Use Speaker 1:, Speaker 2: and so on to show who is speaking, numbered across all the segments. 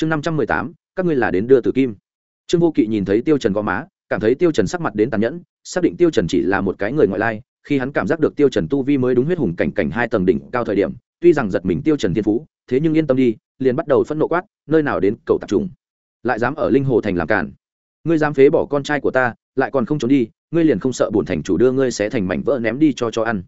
Speaker 1: chương năm trăm mười tám, các ngươi là đến đưa tử kim. Trương vô kỵ nhìn thấy tiêu trần gò má, cảm thấy tiêu trần sắc mặt đến tàn nhẫn, xác định tiêu trần chỉ là một cái người ngoại lai, khi hắn cảm giác được tiêu trần tu vi mới đúng huyết hùng cảnh cảnh hai tầng đỉnh cao thời điểm, tuy rằng giật mình tiêu trần thiên phú, thế nhưng yên tâm đi, liền bắt đầu phẫn nộ quát, nơi nào đến, cầu tập trung lại dám ở linh hồ thành làm cản ngươi dám phế bỏ con trai của ta, lại còn không trốn đi, ngươi liền không sợ bổn thành chủ đưa ngươi sẽ thành mảnh vỡ ném đi cho cho ăn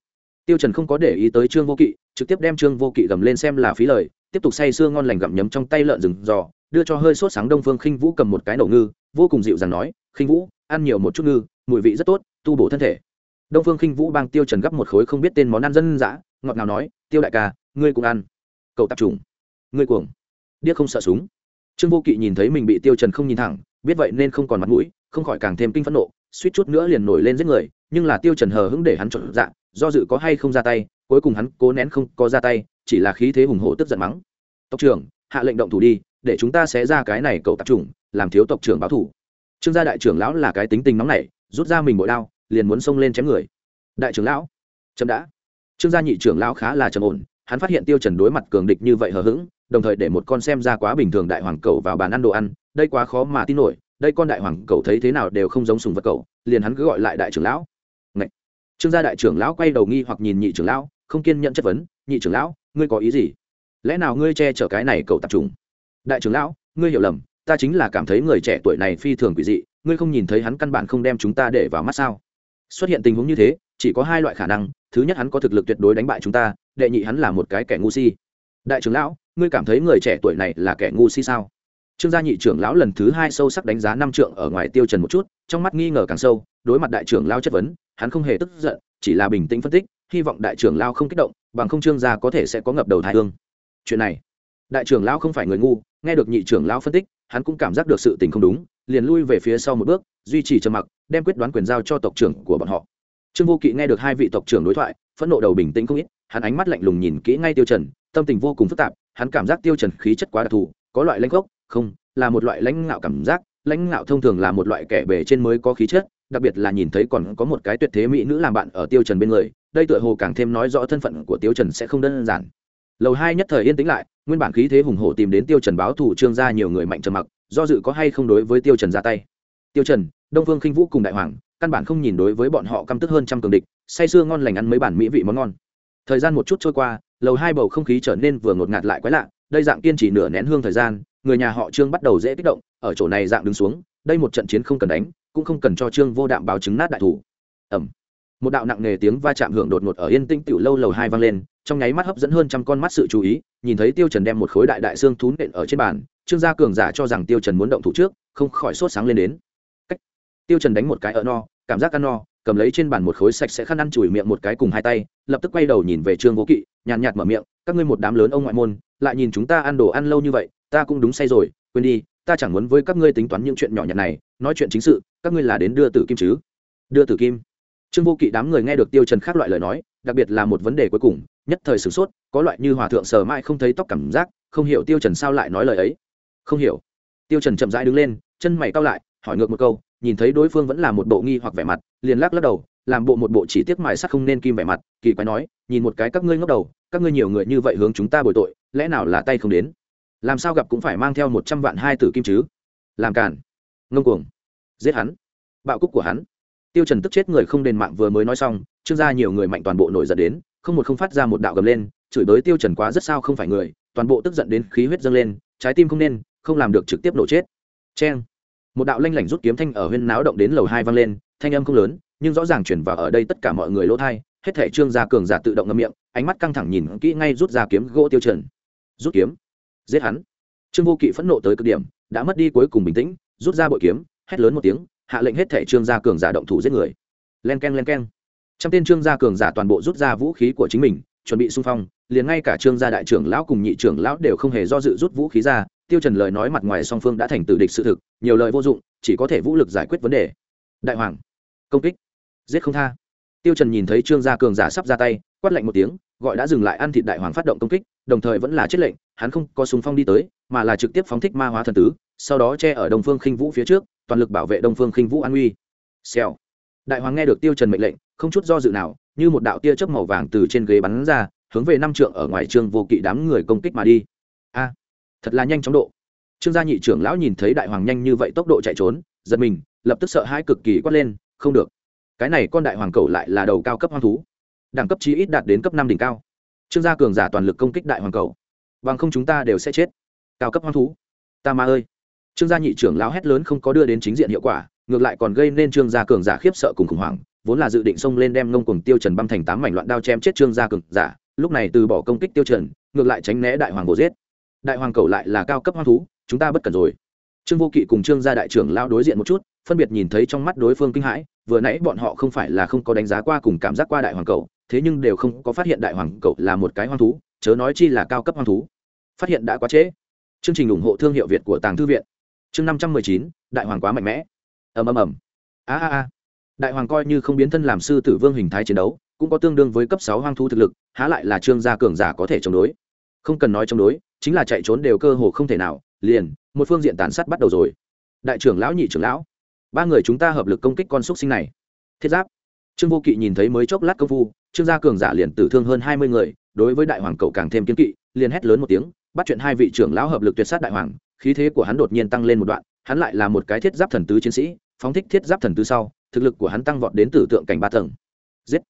Speaker 1: tiêu trần không có để ý tới trương vô kỵ, trực tiếp đem trương vô kỵ gầm lên xem là phí lời, tiếp tục say sưa ngon lành gặm nhấm trong tay lợn rừng giò, đưa cho hơi sốt sáng đông phương khinh vũ cầm một cái nổ ngư, vô cùng dịu dàng nói, khinh vũ, ăn nhiều một chút ngư, mùi vị rất tốt, tu bổ thân thể. Đông phương khinh vũ bang tiêu trần gấp một khối không biết tên món ăn dân dã, ngọt ngào nói, tiêu đại ca, ngươi cũng ăn. Cậu tập trùng ngươi cuồng. Điếc không sợ súng. Trương vô kỵ nhìn thấy mình bị tiêu trần không nhìn thẳng, biết vậy nên không còn mặt mũi, không khỏi càng thêm kinh phẫn nộ, suýt chút nữa liền nổi lên giết người, nhưng là tiêu trần hờ hững để hắn trộn dạ do dự có hay không ra tay, cuối cùng hắn cố nén không có ra tay, chỉ là khí thế hùng hổ tức giận mắng. Tộc trưởng, hạ lệnh động thủ đi, để chúng ta sẽ ra cái này cậu tập trùng làm thiếu tộc trưởng báo thủ. Trương gia đại trưởng lão là cái tính tình nóng nảy, rút ra mình bội đao, liền muốn xông lên chém người. Đại trưởng lão, chậm đã. Trương gia nhị trưởng lão khá là trầm ổn, hắn phát hiện tiêu trần đối mặt cường địch như vậy hờ hững, đồng thời để một con xem ra quá bình thường đại hoàng cầu vào bàn ăn đồ ăn, đây quá khó mà tin nổi, đây con đại hoàng cầu thấy thế nào đều không giống sùng vật cầu liền hắn cứ gọi lại đại trưởng lão trương gia đại trưởng lão quay đầu nghi hoặc nhìn nhị trưởng lão, không kiên nhận chất vấn, nhị trưởng lão, ngươi có ý gì? Lẽ nào ngươi che chở cái này cầu tập trung đại trưởng lão, ngươi hiểu lầm, ta chính là cảm thấy người trẻ tuổi này phi thường quỷ dị, ngươi không nhìn thấy hắn căn bản không đem chúng ta để vào mắt sao? Xuất hiện tình huống như thế, chỉ có hai loại khả năng, thứ nhất hắn có thực lực tuyệt đối đánh bại chúng ta, đệ nhị hắn là một cái kẻ ngu si. Đại trưởng lão, ngươi cảm thấy người trẻ tuổi này là kẻ ngu si sao? Trương gia nhị trưởng lão lần thứ hai sâu sắc đánh giá năm trượng ở ngoài tiêu trần một chút, trong mắt nghi ngờ càng sâu, đối mặt đại trưởng lão chất vấn hắn không hề tức giận, chỉ là bình tĩnh phân tích, hy vọng đại trưởng lao không kích động, bằng không trương gia có thể sẽ có ngập đầu thái hương. Chuyện này, đại trưởng lão không phải người ngu, nghe được nhị trưởng lão phân tích, hắn cũng cảm giác được sự tình không đúng, liền lui về phía sau một bước, duy trì trầm mặc, đem quyết đoán quyền giao cho tộc trưởng của bọn họ. Trương vô kỵ nghe được hai vị tộc trưởng đối thoại, phẫn nộ đầu bình tĩnh không ít, hắn ánh mắt lạnh lùng nhìn kỹ ngay tiêu trần, tâm tình vô cùng phức tạp, hắn cảm giác tiêu trần khí chất quá đặc thù, có loại lãnh gốc, không, là một loại lãnh ngạo cảm giác, lãnh ngạo thông thường là một loại kẻ bề trên mới có khí chất đặc biệt là nhìn thấy còn có một cái tuyệt thế mỹ nữ làm bạn ở tiêu trần bên người, đây tựa hồ càng thêm nói rõ thân phận của tiêu trần sẽ không đơn giản. Lầu hai nhất thời yên tĩnh lại, nguyên bản khí thế hùng hổ tìm đến tiêu trần báo thủ trương gia nhiều người mạnh trầm mặc, do dự có hay không đối với tiêu trần ra tay. Tiêu trần, đông phương khinh vũ cùng đại hoàng, căn bản không nhìn đối với bọn họ căm tức hơn trăm cường địch, say sưa ngon lành ăn mấy bản mỹ vị món ngon. Thời gian một chút trôi qua, lầu hai bầu không khí trở nên vừa ngột ngạt lại quái lạ, đây dạng kiên trì nửa nén hương thời gian, người nhà họ trương bắt đầu dễ kích động, ở chỗ này dạng đứng xuống, đây một trận chiến không cần đánh cũng không cần cho trương vô đạm báo chứng nát đại thủ. Ẩm một đạo nặng nề tiếng va chạm hưởng đột ngột ở yên tĩnh tiểu lâu lầu hai vang lên, trong nháy mắt hấp dẫn hơn trăm con mắt sự chú ý, nhìn thấy tiêu trần đem một khối đại đại xương thú nện ở trên bàn, trương gia cường giả cho rằng tiêu trần muốn động thủ trước, không khỏi sốt sáng lên đến. Cách. tiêu trần đánh một cái ở no, cảm giác ăn no, cầm lấy trên bàn một khối sạch sẽ khăn ăn chùi miệng một cái cùng hai tay, lập tức quay đầu nhìn về trương vô kỵ, nhàn nhạt mở miệng, các ngươi một đám lớn ông ngoại môn, lại nhìn chúng ta ăn đồ ăn lâu như vậy, ta cũng đúng say rồi, quên đi ta chẳng muốn với các ngươi tính toán những chuyện nhỏ nhặt này, nói chuyện chính sự, các ngươi là đến đưa tử kim chứ? Đưa tử kim? Trương vô kỵ đám người nghe được tiêu trần khác loại lời nói, đặc biệt là một vấn đề cuối cùng, nhất thời sửng sốt, có loại như hòa thượng sờ mãi không thấy tóc cảm giác, không hiểu tiêu trần sao lại nói lời ấy. Không hiểu. Tiêu trần chậm rãi đứng lên, chân mày cau lại, hỏi ngược một câu, nhìn thấy đối phương vẫn là một bộ nghi hoặc vẻ mặt, liền lắc lắc đầu, làm bộ một bộ chỉ tiếc mài sắt không nên kim vẻ mặt, kỳ quái nói, nhìn một cái các ngươi ngốc đầu, các ngươi nhiều người như vậy hướng chúng ta bồi tội, lẽ nào là tay không đến? Làm sao gặp cũng phải mang theo một trăm vạn hai tử kim chứ? Làm cản ngông cuồng. Giết hắn. Bạo cúc của hắn. Tiêu trần tức chết người không đền mạng vừa mới nói xong, trương gia nhiều người mạnh toàn bộ nổi giận đến, không một không phát ra một đạo gầm lên, chửi đối tiêu trần quá rất sao không phải người, toàn bộ tức giận đến khí huyết dâng lên, trái tim không nên, không làm được trực tiếp nổ chết. Chen một đạo lanh lảnh rút kiếm thanh ở huyên náo động đến lầu hai vang lên, thanh âm không lớn, nhưng rõ ràng chuyển vào ở đây tất cả mọi người lỗ thai, hết thể trương gia cường giả tự động ngậm miệng, ánh mắt căng thẳng nhìn kỹ ngay rút ra kiếm gỗ tiêu trần. Rút kiếm giết hắn. Trương vô kỵ phẫn nộ tới cực điểm, đã mất đi cuối cùng bình tĩnh, rút ra bội kiếm, hét lớn một tiếng, hạ lệnh hết thẻ trương gia cường giả động thủ giết người. Len keng len keng. Trong tên trương gia cường giả toàn bộ rút ra vũ khí của chính mình, chuẩn bị xung phong, liền ngay cả trương gia đại trưởng lão cùng nhị trưởng lão đều không hề do dự rút vũ khí ra, tiêu trần lời nói mặt ngoài song phương đã thành tử địch sự thực, nhiều lời vô dụng, chỉ có thể vũ lực giải quyết vấn đề. Đại hoàng, công kích, giết không tha tiêu trần nhìn thấy trương gia cường giả sắp ra tay, quát lệnh một tiếng, gọi đã dừng lại ăn thịt đại hoàng phát động công kích, đồng thời vẫn là chết lệnh, hắn không có súng phong đi tới, mà là trực tiếp phóng thích ma hóa thần tứ, sau đó che ở đông phương khinh vũ phía trước, toàn lực bảo vệ đông phương khinh vũ an uy. Xèo. Đại hoàng nghe được tiêu trần mệnh lệnh, không chút do dự nào, như một đạo tia chớp màu vàng từ trên ghế bắn ra, hướng về năm trượng ở ngoài trương vô kỵ đám người công kích mà đi. A, thật là nhanh chóng độ. Trương gia nhị trưởng lão nhìn thấy đại hoàng nhanh như vậy tốc độ chạy trốn, giật mình, lập tức sợ hãi cực kỳ quát lên, không được cái này con đại hoàng cầu lại là đầu cao cấp hoang thú, đẳng cấp chí ít đạt đến cấp năm đỉnh cao. Trương gia cường giả toàn lực công kích đại hoàng cầu, bằng không chúng ta đều sẽ chết. Cao cấp hoang thú, ta ma ơi. Trương gia nhị trưởng lão hét lớn không có đưa đến chính diện hiệu quả, ngược lại còn gây nên trương gia cường giả khiếp sợ cùng khủng hoảng, vốn là dự định xông lên đem ngông cùng tiêu trần băm thành tám mảnh loạn đao chém chết trương gia cường giả, lúc này từ bỏ công kích tiêu trần, ngược lại tránh né đại hoàng bổ giết. Đại hoàng cầu lại là cao cấp hoang thú, chúng ta bất cần rồi. Trương vô kỵ cùng trương gia đại trưởng lao đối diện một chút, phân biệt nhìn thấy trong mắt đối phương kinh hãi vừa nãy bọn họ không phải là không có đánh giá qua cùng cảm giác qua đại hoàng cầu, thế nhưng đều không có phát hiện đại hoàng cầu là một cái hoang thú, chớ nói chi là cao cấp hoang thú. Phát hiện đã quá trễ. Chương trình ủng hộ thương hiệu việt của tàng thư viện. Chương năm trăm mười chín, đại hoàng quá mạnh mẽ. Ầm ầm ầm. A a a. Đại hoàng coi như không biến thân làm sư tử vương hình thái chiến đấu, cũng có tương đương với cấp sáu hoang thú thực lực, há lại là trương gia cường giả có thể chống đối. Không cần nói chống đối, chính là chạy trốn đều cơ hồ không thể nào, liền, một phương diện tàn sát bắt đầu rồi. Đại trưởng lão, nhị trưởng lão ba người chúng ta hợp lực công kích con xúc sinh này. Thiết giáp. Trương vô kỵ nhìn thấy mới chốc lát công phu, trương gia cường giả liền tử thương hơn hai mươi người, đối với đại hoàng cậu càng thêm kiên kỵ, liền hét lớn một tiếng, bắt chuyện hai vị trưởng lão hợp lực tuyệt sát đại hoàng, khí thế của hắn đột nhiên tăng lên một đoạn, hắn lại là một cái thiết giáp thần tứ chiến sĩ, phóng thích thiết giáp thần tứ sau, thực lực của hắn tăng vọt đến tử tượng cảnh ba tầng. Giết.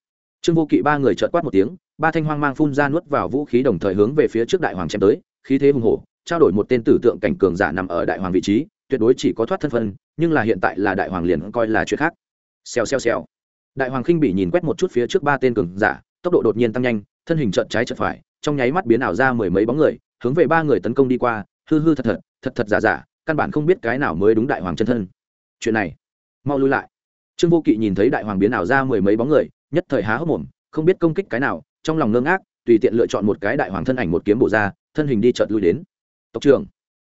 Speaker 1: Trương vô kỵ ba người trợt quát một tiếng, ba thanh hoang mang phun ra nuốt vào vũ khí đồng thời hướng về phía trước đại hoàng chém tới, khí thế hùng hổ, trao đổi một tên tử tượng cảnh cường giả nằm ở đại hoàng vị trí tuyệt đối chỉ có thoát thân phân, nhưng là hiện tại là đại hoàng liền coi là chuyện khác. Xèo xèo xèo. Đại hoàng khinh bị nhìn quét một chút phía trước ba tên cường giả, tốc độ đột nhiên tăng nhanh, thân hình trợn trái trợn phải, trong nháy mắt biến ảo ra mười mấy bóng người, hướng về ba người tấn công đi qua, hư hư thật thật thật thật giả giả, căn bản không biết cái nào mới đúng đại hoàng chân thân. Chuyện này, mau lui lại. Trương vô kỵ nhìn thấy đại hoàng biến ảo ra mười mấy bóng người, nhất thời há hốc mồm, không biết công kích cái nào, trong lòng ngơ ngác, tùy tiện lựa chọn một cái đại hoàng thân ảnh một kiếm bổ ra, thân hình đi chợt lui đến. Tộc trưởng,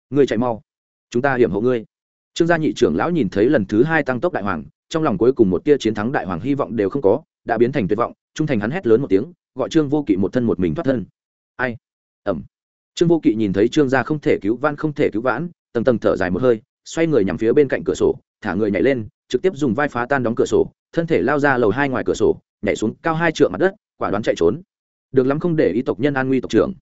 Speaker 1: người chạy mau chúng ta hiểm hộ ngươi. Trương gia nhị trưởng lão nhìn thấy lần thứ hai tăng tốc đại hoàng, trong lòng cuối cùng một tia chiến thắng đại hoàng hy vọng đều không có, đã biến thành tuyệt vọng, trung thành hắn hét lớn một tiếng, gọi trương vô kỵ một thân một mình thoát thân. Ai? Ẩm. Trương vô kỵ nhìn thấy trương gia không thể cứu van không thể cứu vãn, tầng tầng thở dài một hơi, xoay người nhằm phía bên cạnh cửa sổ, thả người nhảy lên, trực tiếp dùng vai phá tan đóng cửa sổ, thân thể lao ra lầu hai ngoài cửa sổ, nhảy xuống cao hai trượng mặt đất, quả đoán chạy trốn. Được lắm không để ý tộc nhân an nguy tộc trưởng.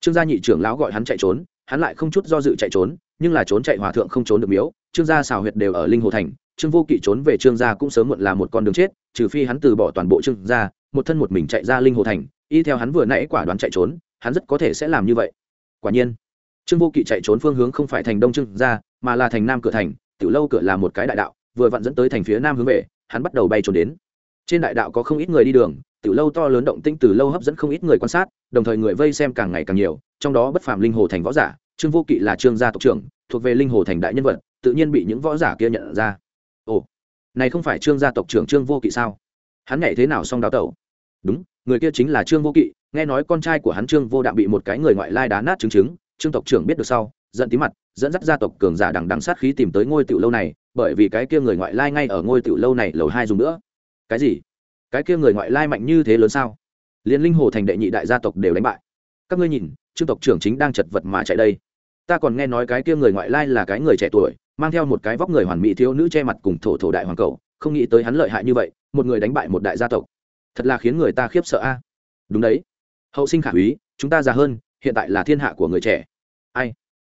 Speaker 1: Trương gia nhị trưởng lão gọi hắn chạy trốn, hắn lại không chút do dự chạy trốn nhưng là trốn chạy hòa thượng không trốn được miếu, trương gia xào huyệt đều ở linh hồ thành, trương vô kỵ trốn về trương gia cũng sớm muộn là một con đường chết, trừ phi hắn từ bỏ toàn bộ trương gia, một thân một mình chạy ra linh hồ thành, y theo hắn vừa nãy quả đoán chạy trốn, hắn rất có thể sẽ làm như vậy. Quả nhiên, trương vô kỵ chạy trốn phương hướng không phải thành đông trương gia, mà là thành nam cửa thành, tiểu lâu cửa là một cái đại đạo, vừa vặn dẫn tới thành phía nam hướng về, hắn bắt đầu bay trốn đến. Trên đại đạo có không ít người đi đường, tiểu lâu to lớn động tinh từ lâu hấp dẫn không ít người quan sát, đồng thời người vây xem càng ngày càng nhiều, trong đó bất phàm linh hồ thành võ giả trương vô kỵ là trương gia tộc trưởng, thuộc về linh hồ thành đại nhân vật, tự nhiên bị những võ giả kia nhận ra. Ồ, này không phải trương gia tộc trưởng trương vô kỵ sao? Hắn nhảy thế nào xong đào tẩu? Đúng, người kia chính là trương vô kỵ, nghe nói con trai của hắn trương vô đạm bị một cái người ngoại lai đá nát chứng chứng, trương tộc trưởng biết được sau, giận tí mặt, dẫn dắt gia tộc cường giả đằng đằng sát khí tìm tới ngôi tiểu lâu này, bởi vì cái kia người ngoại lai ngay ở ngôi tiểu lâu này lầu hai dùng nữa. Cái gì? Cái kia người ngoại lai mạnh như thế lớn sao? Liên linh hồ thành đệ nhị đại gia tộc đều đánh bại. Các ngươi nhìn trương tộc trưởng chính đang chật vật mà chạy đây. Ta còn nghe nói cái kia người ngoại lai là cái người trẻ tuổi, mang theo một cái vóc người hoàn mỹ thiếu nữ che mặt cùng thổ thổ đại hoàng cầu, không nghĩ tới hắn lợi hại như vậy, một người đánh bại một đại gia tộc. Thật là khiến người ta khiếp sợ a. Đúng đấy. Hậu sinh khả úy, chúng ta già hơn, hiện tại là thiên hạ của người trẻ. Ai?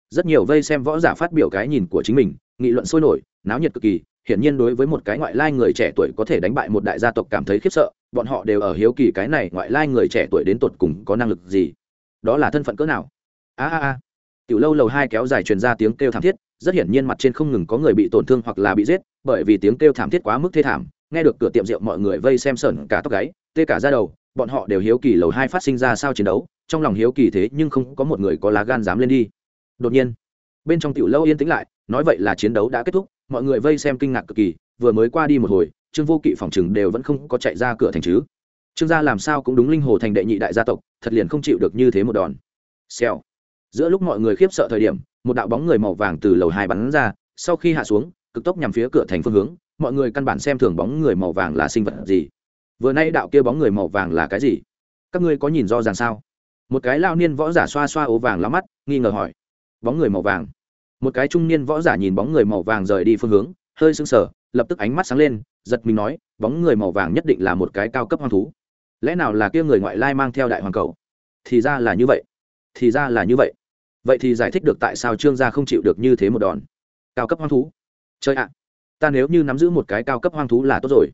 Speaker 1: Rất nhiều vây xem võ giả phát biểu cái nhìn của chính mình, nghị luận sôi nổi, náo nhiệt cực kỳ, hiển nhiên đối với một cái ngoại lai người trẻ tuổi có thể đánh bại một đại gia tộc cảm thấy khiếp sợ, bọn họ đều ở hiếu kỳ cái này ngoại lai người trẻ tuổi đến tột cùng có năng lực gì đó là thân phận cỡ nào? A a a. Tiểu lâu lầu hai kéo dài truyền ra tiếng kêu thảm thiết, rất hiển nhiên mặt trên không ngừng có người bị tổn thương hoặc là bị giết, bởi vì tiếng kêu thảm thiết quá mức thê thảm, nghe được cửa tiệm rượu mọi người vây xem sởn cả tóc gáy, tê cả ra đầu, bọn họ đều hiếu kỳ lầu hai phát sinh ra sao chiến đấu, trong lòng hiếu kỳ thế nhưng không có một người có lá gan dám lên đi. Đột nhiên, bên trong tiểu lâu yên tĩnh lại, nói vậy là chiến đấu đã kết thúc, mọi người vây xem kinh ngạc cực kỳ, vừa mới qua đi một hồi, trương vô kỵ phòng chừng đều vẫn không có chạy ra cửa thành chứ trương gia làm sao cũng đúng linh hồ thành đệ nhị đại gia tộc, thật liền không chịu được như thế một đòn. Xèo. Giữa lúc mọi người khiếp sợ thời điểm, một đạo bóng người màu vàng từ lầu hai bắn ra, sau khi hạ xuống, cực tốc nhằm phía cửa thành phương hướng, mọi người căn bản xem thường bóng người màu vàng là sinh vật gì. Vừa nay đạo kia bóng người màu vàng là cái gì? Các ngươi có nhìn rõ ràng sao? Một cái lao niên võ giả xoa xoa ố vàng lá mắt, nghi ngờ hỏi. Bóng người màu vàng. Một cái trung niên võ giả nhìn bóng người màu vàng rời đi phương hướng, hơi sững sờ, lập tức ánh mắt sáng lên, giật mình nói, bóng người màu vàng nhất định là một cái cao cấp hoang thú lẽ nào là kia người ngoại lai mang theo đại hoàng cầu? Thì ra là như vậy. Thì ra là như vậy. Vậy thì giải thích được tại sao trương gia không chịu được như thế một đòn. Cao cấp hoang thú. Chơi ạ! Ta nếu như nắm giữ một cái cao cấp hoang thú là tốt rồi.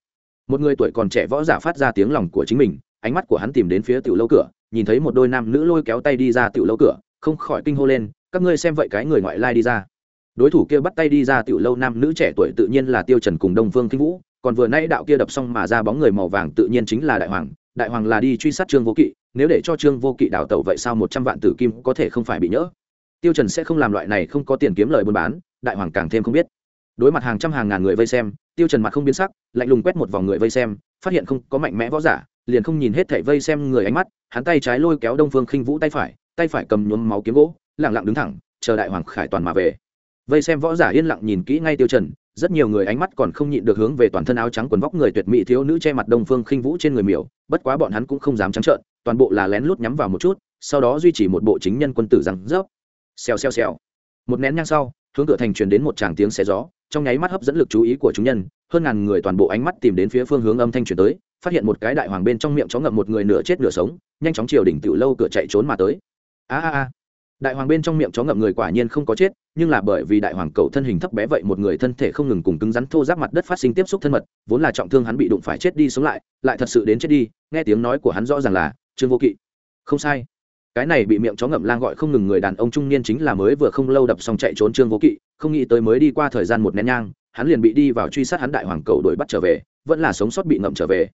Speaker 1: Một người tuổi còn trẻ võ giả phát ra tiếng lòng của chính mình, ánh mắt của hắn tìm đến phía tiểu lâu cửa, nhìn thấy một đôi nam nữ lôi kéo tay đi ra tiểu lâu cửa, không khỏi kinh hô lên, các ngươi xem vậy cái người ngoại lai đi ra. Đối thủ kia bắt tay đi ra tiểu lâu nam nữ trẻ tuổi tự nhiên là tiêu trần cùng đông phương kinh vũ, còn vừa nãy đạo kia đập xong mà ra bóng người màu vàng tự nhiên chính là đại hoàng đại hoàng là đi truy sát trương vô kỵ, nếu để cho trương vô kỵ đào tẩu vậy sao một trăm vạn tử kim có thể không phải bị nhỡ? Tiêu trần sẽ không làm loại này không có tiền kiếm lời buôn bán, đại hoàng càng thêm không biết. Đối mặt hàng trăm hàng ngàn người vây xem, tiêu trần mặt không biến sắc, lạnh lùng quét một vòng người vây xem, phát hiện không có mạnh mẽ võ giả, liền không nhìn hết thảy vây xem người ánh mắt, hắn tay trái lôi kéo đông phương khinh vũ tay phải tay phải cầm nhuốm máu kiếm gỗ, lặng lặng đứng thẳng, chờ đại hoàng khải toàn mà về. Vây xem võ giả yên lặng nhìn kỹ ngay tiêu trần rất nhiều người ánh mắt còn không nhịn được hướng về toàn thân áo trắng quần vóc người tuyệt mỹ thiếu nữ che mặt đông phương khinh vũ trên người miểu, bất quá bọn hắn cũng không dám trắng trợn, toàn bộ là lén lút nhắm vào một chút, sau đó duy trì một bộ chính nhân quân tử rằng rớp. Xèo xèo xèo. Một nén nhang sau, hướng cửa thành truyền đến một tràng tiếng xé gió, trong nháy mắt hấp dẫn lực chú ý của chúng nhân, hơn ngàn người toàn bộ ánh mắt tìm đến phía phương hướng âm thanh truyền tới, phát hiện một cái đại hoàng bên trong miệng chó ngậm một người nửa chết nửa sống, nhanh chóng chiều đỉnh tiểu lâu cửa chạy trốn mà tới. A a a. Đại hoàng bên trong miệng chó ngậm người quả nhiên không có chết nhưng là bởi vì đại hoàng cầu thân hình thấp bé vậy một người thân thể không ngừng cùng cứng rắn thô giáp mặt đất phát sinh tiếp xúc thân mật, vốn là trọng thương hắn bị đụng phải chết đi sống lại lại thật sự đến chết đi, nghe tiếng nói của hắn rõ ràng là, trương vô kỵ. Không sai. Cái này bị miệng chó ngậm lang gọi không ngừng người đàn ông trung niên chính là mới vừa không lâu đập xong chạy trốn trương vô kỵ, không nghĩ tới mới đi qua thời gian một nén nhang, hắn liền bị đi vào truy sát hắn đại hoàng cầu đuổi bắt trở về, vẫn là sống sót bị ngậm trở về.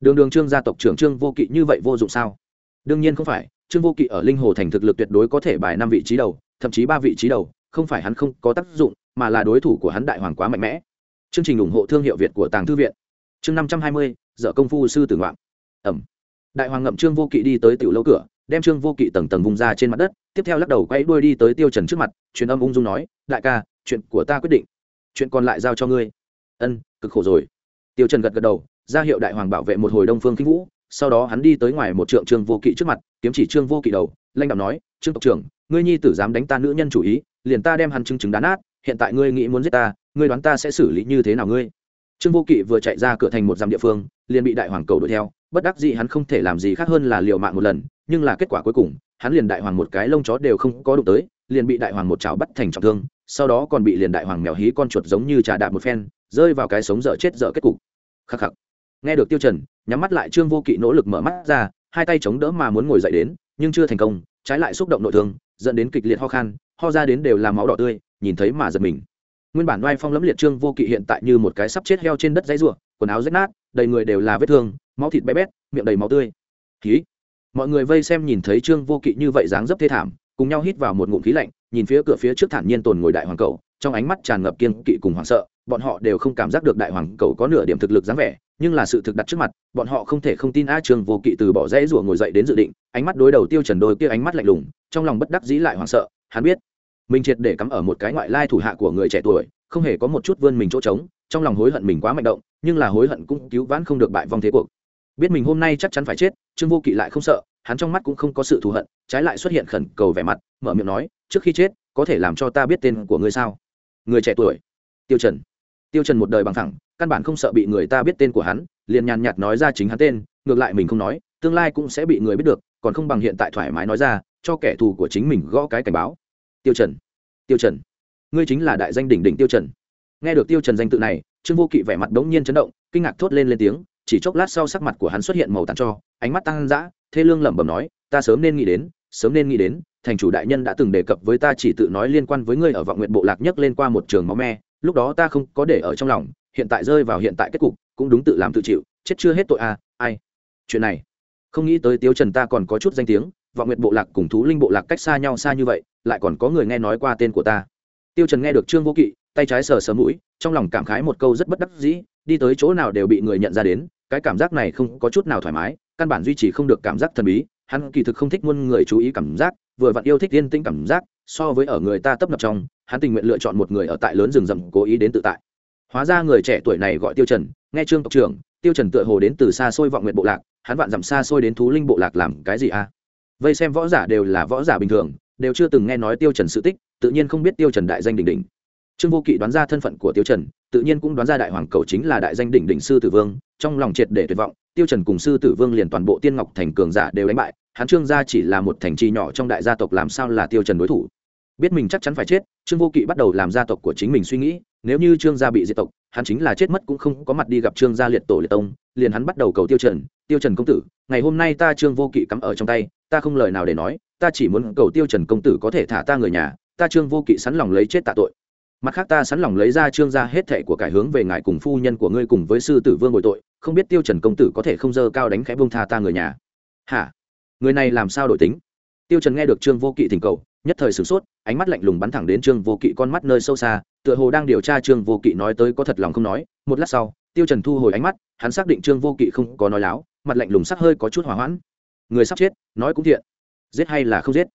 Speaker 1: Đường đường trương gia tộc trưởng trương vô kỵ như vậy vô dụng sao? Đương nhiên không phải, trương vô kỵ ở linh hồ thành thực lực tuyệt đối có thể bài năm vị trí đầu, thậm chí ba vị trí đầu không phải hắn không có tác dụng, mà là đối thủ của hắn đại hoàng quá mạnh mẽ. Chương trình ủng hộ thương hiệu việt của tàng thư viện. Chương năm trăm hai mươi dợ công phu sư tử ngoạn. Ẩm. Đại hoàng ngậm trương vô kỵ đi tới tiểu lâu cửa, đem trương vô kỵ tầng tầng vùng ra trên mặt đất, tiếp theo lắc đầu quay đuôi đi tới tiêu trần trước mặt, truyền âm ung dung nói, đại ca, chuyện của ta quyết định. Chuyện còn lại giao cho ngươi. Ân, cực khổ rồi. Tiêu trần gật gật đầu, ra hiệu đại hoàng bảo vệ một hồi đông phương kinh vũ, sau đó hắn đi tới ngoài một trượng trương vô kỵ trước mặt, kiếm chỉ trương vô kỵ đầu, lanh đạo nói, trương tộc trưởng ngươi nhi tử dám đánh ta nữ nhân chủ ý, liền ta đem hắn chứng chứng đá nát, hiện tại ngươi nghĩ muốn giết ta, ngươi đoán ta sẽ xử lý như thế nào ngươi? Trương vô kỵ vừa chạy ra cửa thành một dặm địa phương, liền bị đại hoàng cầu đuổi theo, bất đắc dĩ hắn không thể làm gì khác hơn là liều mạng một lần, nhưng là kết quả cuối cùng, hắn liền đại hoàng một cái lông chó đều không có đụng tới, liền bị đại hoàng một chảo bắt thành trọng thương, sau đó còn bị liền đại hoàng mèo hí con chuột giống như trà đạp một phen, rơi vào cái sống dở chết dở kết cục. Khắc khắc. Nghe được tiêu trần, nhắm mắt lại, trương vô kỵ nỗ lực mở mắt ra, hai tay chống đỡ mà muốn ngồi dậy đến, nhưng chưa thành công, trái lại xúc động nội thương dẫn đến kịch liệt ho khan, ho ra đến đều là máu đỏ tươi, nhìn thấy mà giật mình. Nguyên bản oai phong lẫm liệt trương vô kỵ hiện tại như một cái sắp chết heo trên đất dãy rủa, quần áo rách nát, đầy người đều là vết thương, máu thịt bé bét, miệng đầy máu tươi. Khí. Mọi người vây xem nhìn thấy trương vô kỵ như vậy dáng dấp thê thảm, cùng nhau hít vào một ngụm khí lạnh, nhìn phía cửa phía trước thản nhiên tồn ngồi đại hoàng cầu trong ánh mắt tràn ngập kiên kỵ cùng hoảng sợ, bọn họ đều không cảm giác được đại hoàng cầu có nửa điểm thực lực dáng vẻ, nhưng là sự thực đặt trước mặt, bọn họ không thể không tin a trường vô kỵ từ bỏ rẽ rủa ngồi dậy đến dự định, ánh mắt đối đầu tiêu trần đôi kia ánh mắt lạnh lùng, trong lòng bất đắc dĩ lại hoảng sợ, hắn biết, mình triệt để cắm ở một cái ngoại lai thủ hạ của người trẻ tuổi, không hề có một chút vươn mình chỗ trống, trong lòng hối hận mình quá mạnh động, nhưng là hối hận cũng cứu vãn không được bại vong thế cuộc. Biết mình hôm nay chắc chắn phải chết, trương vô kỵ lại không sợ, hắn trong mắt cũng không có sự thù hận, trái lại xuất hiện khẩn cầu vẻ mặt, mở miệng nói, trước khi chết, có thể làm cho ta biết tên của ngươi sao? Người trẻ tuổi. Tiêu trần. Tiêu trần một đời bằng thẳng, căn bản không sợ bị người ta biết tên của hắn, liền nhàn nhạt nói ra chính hắn tên, ngược lại mình không nói, tương lai cũng sẽ bị người biết được, còn không bằng hiện tại thoải mái nói ra, cho kẻ thù của chính mình gõ cái cảnh báo. Tiêu trần. Tiêu trần. Ngươi chính là đại danh đỉnh đỉnh tiêu trần. Nghe được tiêu trần danh tự này, trương vô kỵ vẻ mặt đống nhiên chấn động, kinh ngạc thốt lên lên tiếng, chỉ chốc lát sau sắc mặt của hắn xuất hiện màu tàn cho, ánh mắt tăng dã, thê lương lẩm bẩm nói, ta sớm nên nghĩ đến sớm nên nghĩ đến, thành chủ đại nhân đã từng đề cập với ta chỉ tự nói liên quan với ngươi ở vọng nguyện bộ lạc nhất lên qua một trường máu me, lúc đó ta không có để ở trong lòng, hiện tại rơi vào hiện tại kết cục, cũng đúng tự làm tự chịu, chết chưa hết tội à ai? Chuyện này, không nghĩ tới tiếu trần ta còn có chút danh tiếng, vọng nguyện bộ lạc cùng thú linh bộ lạc cách xa nhau xa như vậy, lại còn có người nghe nói qua tên của ta. Tiêu trần nghe được trương vô kỵ, tay trái sờ sờ mũi, trong lòng cảm khái một câu rất bất đắc dĩ, đi tới chỗ nào đều bị người nhận ra đến, cái cảm giác này không có chút nào thoải mái, căn bản duy trì không được cảm giác thần bí hắn kỳ thực không thích muôn người chú ý cảm giác, vừa vặn yêu thích yên tĩnh cảm giác, so với ở người ta tấp nập trong, hắn tình nguyện lựa chọn một người ở tại lớn rừng rậm cố ý đến tự tại. Hóa ra người trẻ tuổi này gọi tiêu trần, nghe trương tộc trưởng, tiêu trần tựa hồ đến từ xa xôi vọng nguyện bộ lạc, hắn vạn dặm xa xôi đến thú linh bộ lạc làm cái gì a? Vây xem võ giả đều là võ giả bình thường, đều chưa từng nghe nói tiêu trần sự tích, tự nhiên không biết tiêu trần đại danh đỉnh đỉnh. Trương vô kỵ đoán ra thân phận của tiêu trần, tự nhiên cũng đoán ra đại hoàng cầu chính là đại danh đỉnh đỉnh sư tử vương, trong lòng triệt để tuyệt vọng tiêu trần cùng sư tử vương liền toàn bộ tiên ngọc thành cường giả đều đánh bại, hắn trương gia chỉ là một thành trì nhỏ trong đại gia tộc làm sao là tiêu trần đối thủ? Biết mình chắc chắn phải chết, trương vô kỵ bắt đầu làm gia tộc của chính mình suy nghĩ, nếu như trương gia bị diệt tộc, hắn chính là chết mất cũng không có mặt đi gặp trương gia liệt tổ liệt tông, liền hắn bắt đầu cầu tiêu trần tiêu trần công tử, ngày hôm nay ta trương vô kỵ cắm ở trong tay, ta không lời nào để nói, ta chỉ muốn cầu tiêu trần công tử có thể thả ta người nhà, ta trương vô kỵ sẵn lòng lấy chết tạ tội mặt khác ta sẵn lòng lấy ra trương gia hết thệ của cải hướng về ngài cùng phu nhân của ngươi cùng với sư tử vương bồi tội, không biết tiêu trần công tử có thể không dơ cao đánh khẽ buông tha ta người nhà. Hả? Người này làm sao đổi tính? Tiêu trần nghe được trương vô kỵ thỉnh cầu, nhất thời sửng sốt, ánh mắt lạnh lùng bắn thẳng đến trương vô kỵ con mắt nơi sâu xa, tựa hồ đang điều tra trương vô kỵ nói tới có thật lòng không nói. Một lát sau, tiêu trần thu hồi ánh mắt, hắn xác định trương vô kỵ không có nói láo, mặt lạnh lùng sắc hơi có chút hỏa hoãn. Người sắp chết, nói cũng thiện. Giết hay là không giết?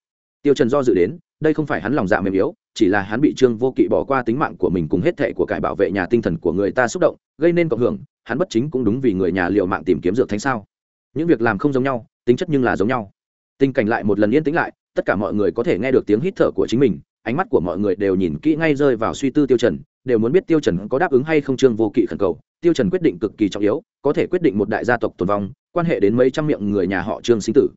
Speaker 1: Tiêu trần do dự đến, đây không phải hắn lòng dạ mềm yếu chỉ là hắn bị trương vô kỵ bỏ qua tính mạng của mình cùng hết thệ của cải bảo vệ nhà tinh thần của người ta xúc động, gây nên cộng hưởng, hắn bất chính cũng đúng vì người nhà liệu mạng tìm kiếm dược thánh sao. Những việc làm không giống nhau, tính chất nhưng là giống nhau. Tình cảnh lại một lần yên tĩnh lại, tất cả mọi người có thể nghe được tiếng hít thở của chính mình, ánh mắt của mọi người đều nhìn kỹ ngay rơi vào suy tư tiêu trần, đều muốn biết tiêu trần có đáp ứng hay không trương vô kỵ khẩn cầu. Tiêu trần quyết định cực kỳ trọng yếu, có thể quyết định một đại gia tộc tồn vong, quan hệ đến mấy trăm miệng người nhà họ trương sinh tử.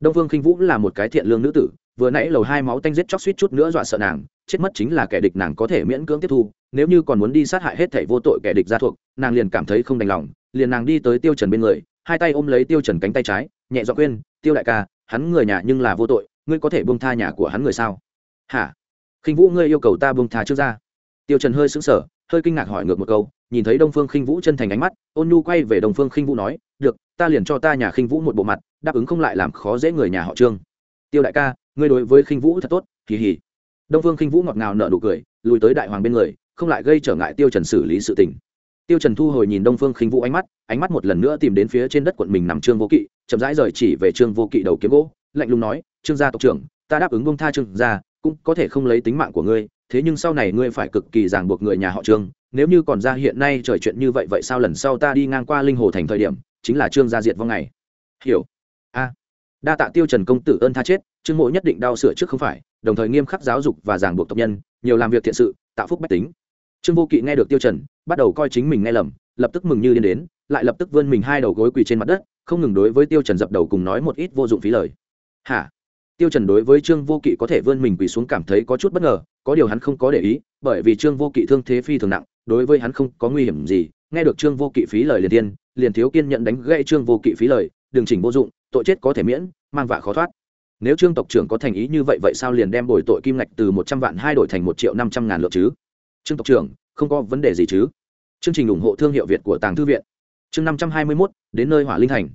Speaker 1: Đông vương khinh vũ là một cái thiện lương nữ tử vừa nãy lầu hai máu tanh giết chóc suýt chút nữa dọa sợ nàng, chết mất chính là kẻ địch nàng có thể miễn cưỡng tiếp thu, nếu như còn muốn đi sát hại hết thảy vô tội kẻ địch gia thuộc, nàng liền cảm thấy không đành lòng, liền nàng đi tới tiêu trần bên người, hai tay ôm lấy tiêu trần cánh tay trái, nhẹ giọng khuyên, tiêu đại ca, hắn người nhà nhưng là vô tội, ngươi có thể buông tha nhà của hắn người sao? Hả? Khinh vũ ngươi yêu cầu ta buông tha trước ra? Tiêu trần hơi sững sờ, hơi kinh ngạc hỏi ngược một câu, nhìn thấy đông phương khinh vũ chân thành ánh mắt, ôn nhu quay về đông phương khinh vũ nói, được, ta liền cho ta nhà khinh vũ một bộ mặt, đáp ứng không lại làm khó dễ người nhà họ trương. Tiêu đại ca ngươi đối với khinh vũ thật tốt kỳ hỉ đông phương khinh vũ ngọt ngào nở nụ cười, lùi tới đại hoàng bên người, không lại gây trở ngại tiêu trần xử lý sự tình. Tiêu trần thu hồi nhìn đông phương khinh vũ ánh mắt ánh mắt một lần nữa tìm đến phía trên đất quận mình nằm trương vô kỵ, chậm rãi rời chỉ về trương vô kỵ đầu kiếm gỗ, lạnh lùng nói, trương gia tộc trưởng, ta đáp ứng bông tha trương gia, cũng có thể không lấy tính mạng của ngươi, thế nhưng sau này ngươi phải cực kỳ ràng buộc người nhà họ trương, nếu như còn ra hiện nay trời chuyện như vậy vậy sao lần sau ta đi ngang qua linh hồ thành thời điểm, chính là trương gia diệt vong ngày. Hiểu đa tạ tiêu trần công tử ơn tha chết, trương mộ nhất định đau sửa trước không phải, đồng thời nghiêm khắc giáo dục và giảng buộc tộc nhân, nhiều làm việc thiện sự, tạo phúc bách tính. Trương vô kỵ nghe được tiêu trần, bắt đầu coi chính mình nghe lầm, lập tức mừng như điên đến, lại lập tức vươn mình hai đầu gối quỳ trên mặt đất, không ngừng đối với tiêu trần dập đầu cùng nói một ít vô dụng phí lời. Hả? Tiêu trần đối với trương vô kỵ có thể vươn mình quỳ xuống cảm thấy có chút bất ngờ, có điều hắn không có để ý, bởi vì trương vô kỵ thương thế phi thường nặng, đối với hắn không có nguy hiểm gì, nghe được trương vô kỵ phí lời liền tiên liền thiếu kiên nhận đánh gãy trương vô kỵ phí lời đường chỉnh vô dụng tội chết có thể miễn, mang vạ khó thoát. Nếu trương tộc trưởng có thành ý như vậy vậy sao liền đem bồi tội kim ngạch từ một trăm vạn hai đổi thành một triệu năm trăm ngàn lượng chứ? Trương tộc trưởng, không có vấn đề gì chứ? Chương trình ủng hộ thương hiệu việt của tàng thư viện. Chương năm trăm hai mươi mốt, đến nơi hỏa linh thành.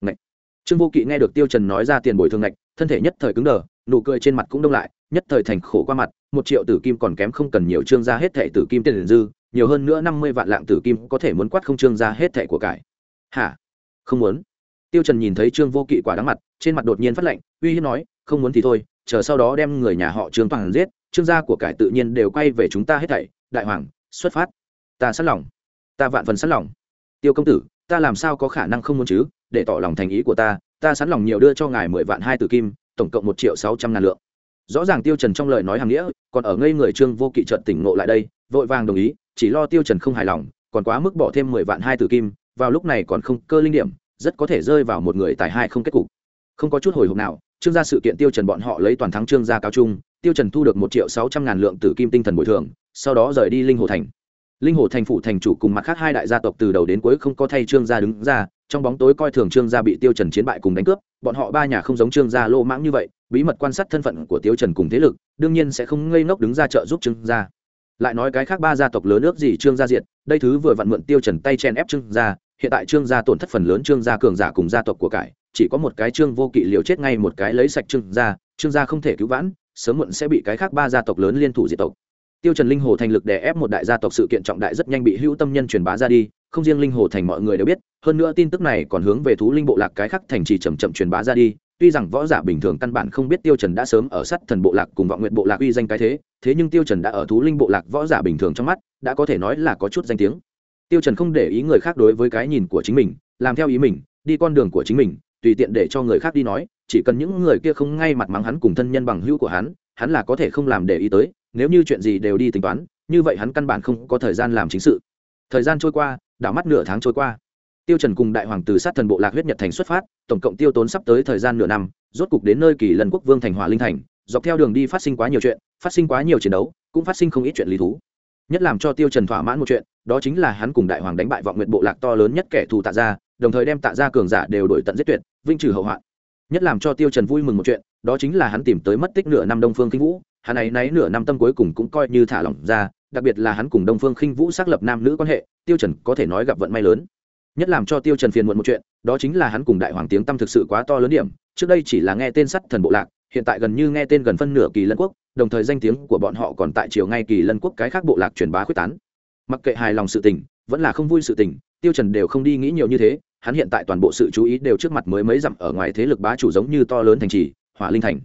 Speaker 1: Ngạch. Trương vô kỵ nghe được tiêu trần nói ra tiền bồi thường ngạch, thân thể nhất thời cứng đờ, nụ cười trên mặt cũng đông lại, nhất thời thành khổ qua mặt, một triệu tử kim còn kém không cần nhiều trương gia hết thẻ tử kim tiền dư, nhiều hơn nữa năm mươi vạn lạng tử kim có thể muốn quát không trương gia hết thẻ của cải. Hả? Không muốn tiêu trần nhìn thấy trương vô kỵ quả đáng mặt, trên mặt đột nhiên phát lệnh uy hiếp nói, không muốn thì thôi, chờ sau đó đem người nhà họ trương toàn giết, trương gia của cải tự nhiên đều quay về chúng ta hết thảy, đại hoàng, xuất phát. Ta sẵn lòng. Ta vạn phần sẵn lòng. Tiêu công tử, ta làm sao có khả năng không muốn chứ? Để tỏ lòng thành ý của ta ta sẵn lòng nhiều đưa cho ngài mười vạn hai tử kim, tổng cộng một triệu sáu trăm ngàn lượng. Rõ ràng tiêu trần trong lời nói hàng nghĩa, còn ở ngây người trương vô kỵ trợn tỉnh ngộ lại đây, vội vàng đồng ý, chỉ lo tiêu trần không hài lòng, còn quá mức bỏ thêm mười vạn hai tử kim, vào lúc này còn không cơ linh điểm rất có thể rơi vào một người tài hai không kết cục. Không có chút hồi hộp nào, trương gia sự kiện tiêu trần bọn họ lấy toàn thắng trương gia cao trung, tiêu trần thu được một triệu sáu trăm ngàn lượng tử kim tinh thần bồi thường, sau đó rời đi linh hồ thành. Linh hồ thành phủ thành chủ cùng mặt khác hai đại gia tộc từ đầu đến cuối không có thay trương gia đứng ra, trong bóng tối coi thường trương gia bị tiêu trần chiến bại cùng đánh cướp, bọn họ ba nhà không giống trương gia lô mãng như vậy, bí mật quan sát thân phận của tiêu trần cùng thế lực, đương nhiên sẽ không ngây ngốc đứng ra trợ giúp trương gia. Lại nói cái khác ba gia tộc lớn nước gì trương gia diệt, đây thứ vừa vặn mượn tiêu trần tay chen ép trương gia hiện tại trương gia tổn thất phần lớn trương gia cường giả cùng gia tộc của cải, chỉ có một cái trương vô kỵ liều chết ngay một cái lấy sạch trương gia trương gia không thể cứu vãn, sớm muộn sẽ bị cái khác ba gia tộc lớn liên thủ diệt tộc. Tiêu trần linh hồ thành lực đè ép một đại gia tộc sự kiện trọng đại rất nhanh bị hữu tâm nhân truyền bá ra đi, không riêng linh hồ thành mọi người đều biết, hơn nữa tin tức này còn hướng về thú linh bộ lạc cái khác thành trì chậm chậm truyền bá ra đi, tuy rằng võ giả bình thường căn bản không biết tiêu trần đã sớm ở sát thần bộ lạc cùng vọng nguyện bộ lạc uy danh cái thế thế nhưng tiêu trần đã ở thú linh bộ lạc võ giả bình thường trong mắt, đã có thể nói là có chút danh tiếng tiêu trần không để ý người khác đối với cái nhìn của chính mình, làm theo ý mình, đi con đường của chính mình, tùy tiện để cho người khác đi nói, chỉ cần những người kia không ngay mặt mắng hắn cùng thân nhân bằng hữu của hắn hắn là có thể không làm để ý tới, nếu như chuyện gì đều đi tính toán, như vậy hắn căn bản không có thời gian làm chính sự. Thời gian trôi qua, đảo mắt nửa tháng trôi qua. Tiêu trần cùng đại hoàng Tử sát thần bộ lạc huyết nhật thành xuất phát, tổng cộng tiêu tốn sắp tới thời gian nửa năm, rốt cục đến nơi kỳ lần quốc vương thành hỏa linh thành, dọc theo đường đi phát sinh quá nhiều chuyện, phát sinh quá nhiều chiến đấu, cũng phát sinh không ít chuyện lý thú nhất làm cho tiêu trần thỏa mãn một chuyện, đó chính là hắn cùng đại hoàng đánh bại vọng nguyện bộ lạc to lớn nhất kẻ thù tạ gia, đồng thời đem tạ gia cường giả đều đổi tận giết tuyệt, vinh trừ hậu hoạn. Nhất làm cho tiêu trần vui mừng một chuyện, đó chính là hắn tìm tới mất tích nửa năm đông phương kinh vũ, hắn ấy nấy nửa năm tâm cuối cùng cũng coi như thả lỏng ra, đặc biệt là hắn cùng đông phương khinh vũ xác lập nam nữ quan hệ, tiêu trần có thể nói gặp vận may lớn. Nhất làm cho tiêu trần phiền muộn một chuyện, đó chính là hắn cùng đại hoàng tiếng tâm thực sự quá to lớn điểm, trước đây chỉ là nghe tên sắt thần bộ lạc, hiện tại gần như nghe tên gần phân nửa kỳ lân quốc đồng thời danh tiếng của bọn họ còn tại chiều ngay kỳ lân quốc cái khác bộ lạc truyền bá quyết tán. Mặc kệ hài lòng sự tình, vẫn là không vui sự tình, tiêu trần đều không đi nghĩ nhiều như thế, hắn hiện tại toàn bộ sự chú ý đều trước mặt mới mấy dặm ở ngoài thế lực bá chủ giống như to lớn thành trì, hỏa linh thành.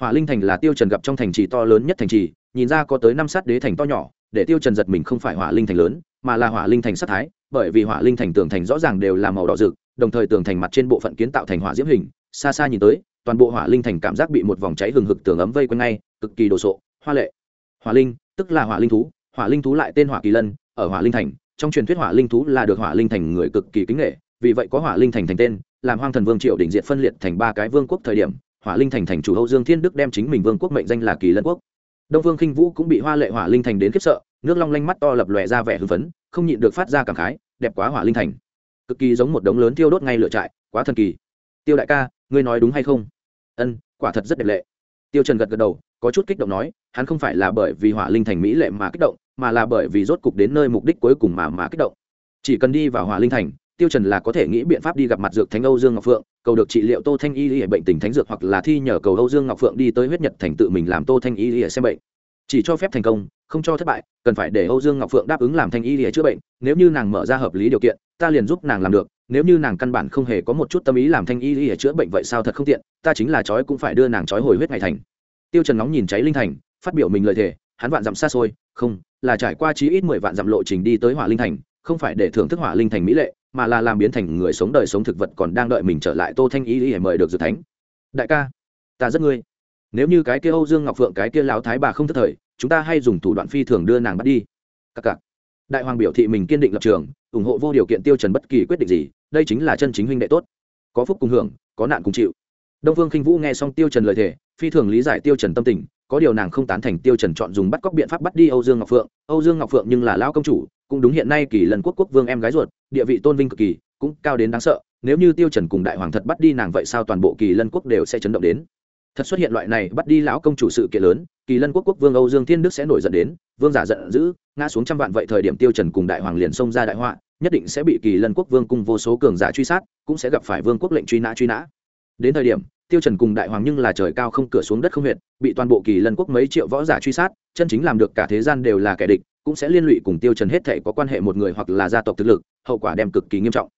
Speaker 1: Hỏa linh thành là tiêu trần gặp trong thành trì to lớn nhất thành trì, nhìn ra có tới năm sát đế thành to nhỏ, để tiêu trần giật mình không phải hỏa linh thành lớn, mà là hỏa linh thành sát thái, bởi vì hỏa linh thành tường thành rõ ràng đều là màu đỏ rực, đồng thời tường thành mặt trên bộ phận kiến tạo thành hỏa diễm hình, xa xa nhìn tới, toàn bộ hỏa linh thành cảm giác bị một vòng cháy hừng hực tường ấm vây quanh ngay cực kỳ đồ sộ, hoa lệ. Hỏa linh, tức là hỏa linh thú, hỏa linh thú lại tên hỏa kỳ lân, ở hỏa linh thành, trong truyền thuyết hỏa linh thú là được hỏa linh thành người cực kỳ kính nghệ vì vậy có hỏa linh thành thành tên, làm hoang thần vương triệu đỉnh diện phân liệt thành ba cái vương quốc thời điểm, hỏa linh thành thành chủ hậu dương thiên đức đem chính mình vương quốc mệnh danh là kỳ lân quốc. Đông vương khinh vũ cũng bị hoa lệ hỏa linh thành đến khiếp sợ, nước long lanh mắt to lập lòe ra vẻ hưng phấn, không nhịn được phát ra cảm khái, đẹp quá hỏa linh thành. Cực kỳ giống một đống lớn tiêu đốt ngay lửa trại, quá thần kỳ. Tiêu đại ca, ngươi nói đúng hay không? Ân, quả thật rất đẹp lệ. Tiêu trần gật gật đầu có chút kích động nói, hắn không phải là bởi vì hỏa linh thành mỹ lệ mà kích động, mà là bởi vì rốt cục đến nơi mục đích cuối cùng mà mà kích động. Chỉ cần đi vào hỏa linh thành, tiêu trần là có thể nghĩ biện pháp đi gặp mặt dược thánh âu dương ngọc phượng, cầu được trị liệu tô thanh y y bệnh tình thánh dược hoặc là thi nhờ cầu âu dương ngọc phượng đi tới huyết nhật thành tự mình làm tô thanh y y xem bệnh. Chỉ cho phép thành công, không cho thất bại, cần phải để âu dương ngọc phượng đáp ứng làm thanh y y chữa bệnh, nếu như nàng mở ra hợp lý điều kiện, ta liền giúp nàng làm được, nếu như nàng căn bản không hề có một chút tâm ý làm thanh y y chữa bệnh vậy sao thật không tiện, ta chính là chói cũng phải đưa nàng chói hồi huyết ngày thành tiêu trần nóng nhìn cháy linh thành, phát biểu mình lời thề, hắn vạn dặm xa xôi, không, là trải qua chí ít mười vạn dặm lộ trình đi tới hỏa linh thành, không phải để thưởng thức hỏa linh thành mỹ lệ, mà là làm biến thành người sống đời sống thực vật còn đang đợi mình trở lại tô thanh ý để mời được dược thánh. Đại ca, ta rất ngươi. Nếu như cái kia âu dương ngọc phượng, cái kia lão thái bà không thất thời, chúng ta hay dùng thủ đoạn phi thường đưa nàng bắt đi. Các cặc đại hoàng biểu thị mình kiên định lập trường, ủng hộ vô điều kiện tiêu trần bất kỳ quyết định gì, đây chính là chân chính huynh đệ tốt. Có phúc cùng hưởng, có nạn cùng chịu đông Phương khinh vũ nghe xong tiêu trần lời thề, phi thường lý giải tiêu trần tâm tình, có điều nàng không tán thành tiêu trần chọn dùng bắt cóc biện pháp bắt đi âu dương ngọc phượng. Âu dương ngọc phượng nhưng là lão công chủ, cũng đúng hiện nay kỳ lần quốc quốc vương em gái ruột, địa vị tôn vinh cực kỳ, cũng cao đến đáng sợ. Nếu như tiêu trần cùng đại hoàng thật bắt đi nàng vậy sao toàn bộ kỳ lân quốc đều sẽ chấn động đến? Thật xuất hiện loại này bắt đi lão công chủ sự kiện lớn, kỳ lân quốc quốc vương âu dương thiên đức sẽ nổi giận đến, vương giả giận dữ, ngã xuống trăm vạn vậy thời điểm tiêu trần cùng đại hoàng liền xông ra đại họa, nhất định sẽ bị kỳ lân quốc vương cùng vô số cường giả truy sát, cũng sẽ gặp phải vương quốc lệnh truy nã truy nã đến thời điểm, tiêu trần cùng đại hoàng nhưng là trời cao không cửa xuống đất không huyệt, bị toàn bộ kỳ lân quốc mấy triệu võ giả truy sát, chân chính làm được cả thế gian đều là kẻ địch, cũng sẽ liên lụy cùng tiêu trần hết thể có quan hệ một người hoặc là gia tộc thực lực, hậu quả đem cực kỳ nghiêm trọng.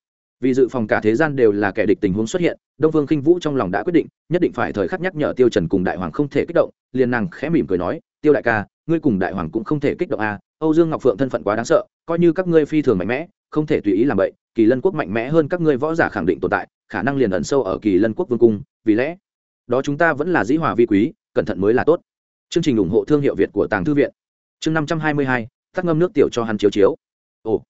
Speaker 1: Vì dự phòng cả thế gian đều là kẻ địch tình huống xuất hiện, đông vương kinh vũ trong lòng đã quyết định, nhất định phải thời khắc nhắc nhở tiêu trần cùng đại hoàng không thể kích động, liền nàng khẽ mỉm cười nói, tiêu đại ca, ngươi cùng đại hoàng cũng không thể kích động à âu dương ngọc phượng thân phận quá đáng sợ, coi như các ngươi phi thường mạnh mẽ, không thể tùy ý làm vậy kỳ lân quốc mạnh mẽ hơn các ngươi võ giả khẳng định tồn tại khả năng liền ẩn sâu ở kỳ lân quốc vương cung, vì lẽ đó chúng ta vẫn là dĩ hòa vi quý, cẩn thận mới là tốt. Chương trình ủng hộ thương hiệu việt của tàng thư viện. Chương năm trăm hai mươi hai tắc ngâm nước tiểu cho hắn chiếu chiếu. Ồ,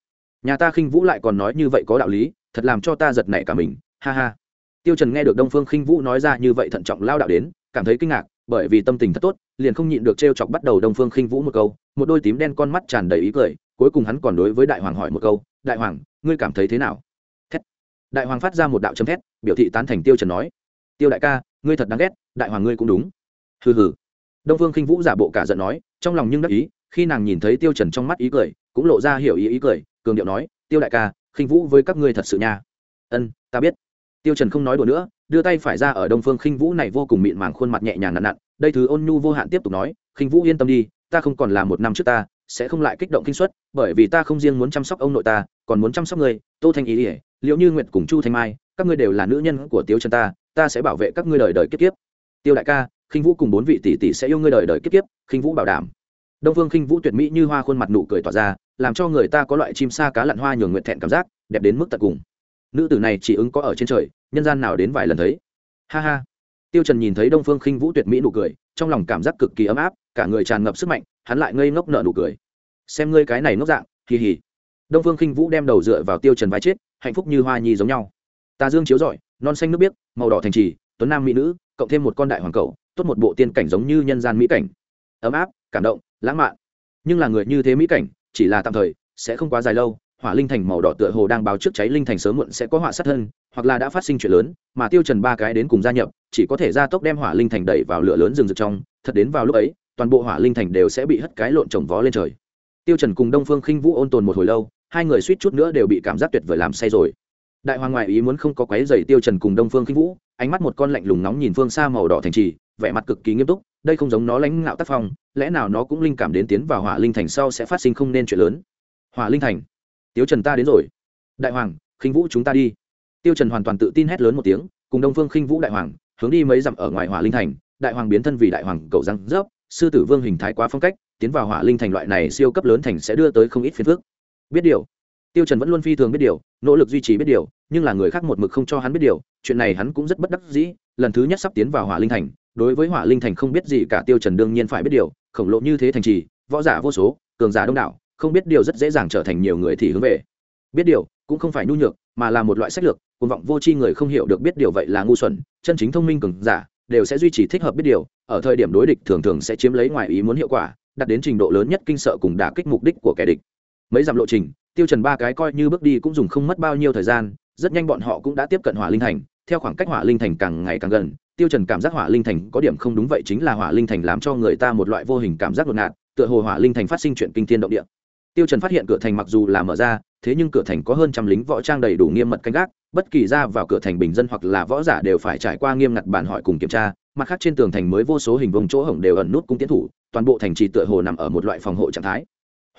Speaker 1: nhà ta khinh vũ lại còn nói như vậy có đạo lý, thật làm cho ta giật nảy cả mình, ha ha. Tiêu trần nghe được đông phương khinh vũ nói ra như vậy thận trọng lao đạo đến, cảm thấy kinh ngạc, bởi vì tâm tình thật tốt, liền không nhịn được trêu chọc bắt đầu đông phương khinh vũ một câu, một đôi tím đen con mắt tràn đầy ý cười, cuối cùng hắn còn đối với đại hoàng hỏi một câu, đại hoàng, ngươi cảm thấy thế nào? Đại hoàng phát ra một đạo chấm thét, biểu thị tán thành tiêu trần nói. Tiêu đại ca, ngươi thật đáng ghét, đại hoàng ngươi cũng đúng. Hừ hừ. Đông phương khinh vũ giả bộ cả giận nói, trong lòng nhưng đắc ý, khi nàng nhìn thấy tiêu trần trong mắt ý cười, cũng lộ ra hiểu ý ý cười, cường điệu nói, tiêu đại ca, khinh vũ với các ngươi thật sự nha. Ân, ta biết. Tiêu trần không nói đùa nữa, đưa tay phải ra ở đông phương khinh vũ này vô cùng mịn màng khuôn mặt nhẹ nhàng nặn nặn, đây thứ ôn nhu vô hạn tiếp tục nói, khinh vũ yên tâm đi, ta không còn là một năm trước ta, sẽ không lại kích động kinh suất, bởi vì ta không riêng muốn chăm sóc ông nội ta, còn muốn chăm sóc ngươi tô thanh ý ỉa liệu như nguyệt cùng chu thanh mai, các ngươi đều là nữ nhân của tiêu trần ta ta sẽ bảo vệ các ngươi đời đời kiếp kiếp. Tiêu đại ca, khinh vũ cùng bốn vị tỷ tỷ sẽ yêu ngươi đời đời kiếp kiếp, khinh vũ bảo đảm. Đông phương khinh vũ tuyệt mỹ như hoa khuôn mặt nụ cười tỏa ra, làm cho người ta có loại chim sa cá lặn hoa nhường nguyện thẹn cảm giác, đẹp đến mức tận cùng. Nữ tử này chỉ ứng có ở trên trời, nhân gian nào đến vài lần thấy. Ha ha. Tiêu trần nhìn thấy đông phương khinh vũ tuyệt mỹ nụ cười, trong lòng cảm giác cực kỳ ấm áp, cả người tràn ngập sức mạnh, hắn lại ngây ngốc nở nụ cười. Xem ngươi cái này ngốc dạng kỳ hỉ đông phương khinh vũ đem đầu dựa vào tiêu trần vai chết hạnh phúc như hoa nhi giống nhau. Ta dương chiếu rọi, non xanh nước biếc, màu đỏ thành trì, tuấn nam mỹ nữ, cộng thêm một con đại hoàng cầu, tốt một bộ tiên cảnh giống như nhân gian mỹ cảnh. Ấm áp, cảm động, lãng mạn. Nhưng là người như thế mỹ cảnh, chỉ là tạm thời, sẽ không quá dài lâu, hỏa linh thành màu đỏ tựa hồ đang báo trước cháy linh thành sớm muộn sẽ có họa sát thân, hoặc là đã phát sinh chuyện lớn, mà tiêu trần ba cái đến cùng gia nhập, chỉ có thể ra tốc đem hỏa linh thành đẩy vào lửa lớn rừng rực trong, thật đến vào lúc ấy, toàn bộ hỏa linh thành đều sẽ bị hất cái lộn trồng vó lên trời. Tiêu trần cùng đông phương khinh vũ ôn tồn một hồi lâu hai người suýt chút nữa đều bị cảm giác tuyệt vời làm say rồi. Đại hoàng ngoại ý muốn không có quấy rầy tiêu trần cùng đông phương khinh vũ, ánh mắt một con lạnh lùng nóng nhìn phương xa màu đỏ thành trì, vẻ mặt cực kỳ nghiêm túc, đây không giống nó lãnh ngạo tác phong, lẽ nào nó cũng linh cảm đến tiến vào hỏa linh thành sau sẽ phát sinh không nên chuyện lớn? Hỏa linh thành? Tiêu trần ta đến rồi. Đại hoàng, khinh vũ chúng ta đi. Tiêu trần hoàn toàn tự tin hét lớn một tiếng, cùng đông phương khinh vũ đại hoàng, hướng đi mấy dặm ở ngoài hỏa linh thành, đại hoàng biến thân vì đại hoàng cầu răng rớp, sư tử vương hình thái quá phong cách, tiến vào hỏa linh thành loại này siêu cấp lớn thành sẽ đưa tới không ít phiền phức biết điều. Tiêu trần vẫn luôn phi thường biết điều, nỗ lực duy trì biết điều, nhưng là người khác một mực không cho hắn biết điều, chuyện này hắn cũng rất bất đắc dĩ. Lần thứ nhất sắp tiến vào hỏa linh thành, đối với hỏa linh thành không biết gì cả, tiêu trần đương nhiên phải biết điều, khổng lồ như thế thành trì, võ giả vô số, cường giả đông đảo, không biết điều rất dễ dàng trở thành nhiều người thì hướng về. Biết điều cũng không phải nhu nhược, mà là một loại sách lược, cuồng vọng vô tri người không hiểu được biết điều vậy là ngu xuẩn, chân chính thông minh cường giả đều sẽ duy trì thích hợp biết điều, ở thời điểm đối địch thường thường sẽ chiếm lấy ngoài ý muốn hiệu quả, đạt đến trình độ lớn nhất kinh sợ cùng đả kích mục đích của kẻ địch mấy dặm lộ trình, tiêu trần ba cái coi như bước đi cũng dùng không mất bao nhiêu thời gian, rất nhanh bọn họ cũng đã tiếp cận hỏa linh thành. Theo khoảng cách hỏa linh thành càng ngày càng gần, tiêu trần cảm giác hỏa linh thành có điểm không đúng vậy chính là hỏa linh thành làm cho người ta một loại vô hình cảm giác đột ngột, tựa hồ hỏa linh thành phát sinh chuyện kinh thiên động địa. Tiêu trần phát hiện cửa thành mặc dù là mở ra, thế nhưng cửa thành có hơn trăm lính võ trang đầy đủ nghiêm mật canh gác, bất kỳ ra vào cửa thành bình dân hoặc là võ giả đều phải trải qua nghiêm ngặt bản hỏi cùng kiểm tra, mặt khác trên tường thành mới vô số hình vông chỗ hổng đều ẩn nút cung tiến thủ, toàn bộ thành trì tựa hồ nằm ở một loại phòng hộ trạng thái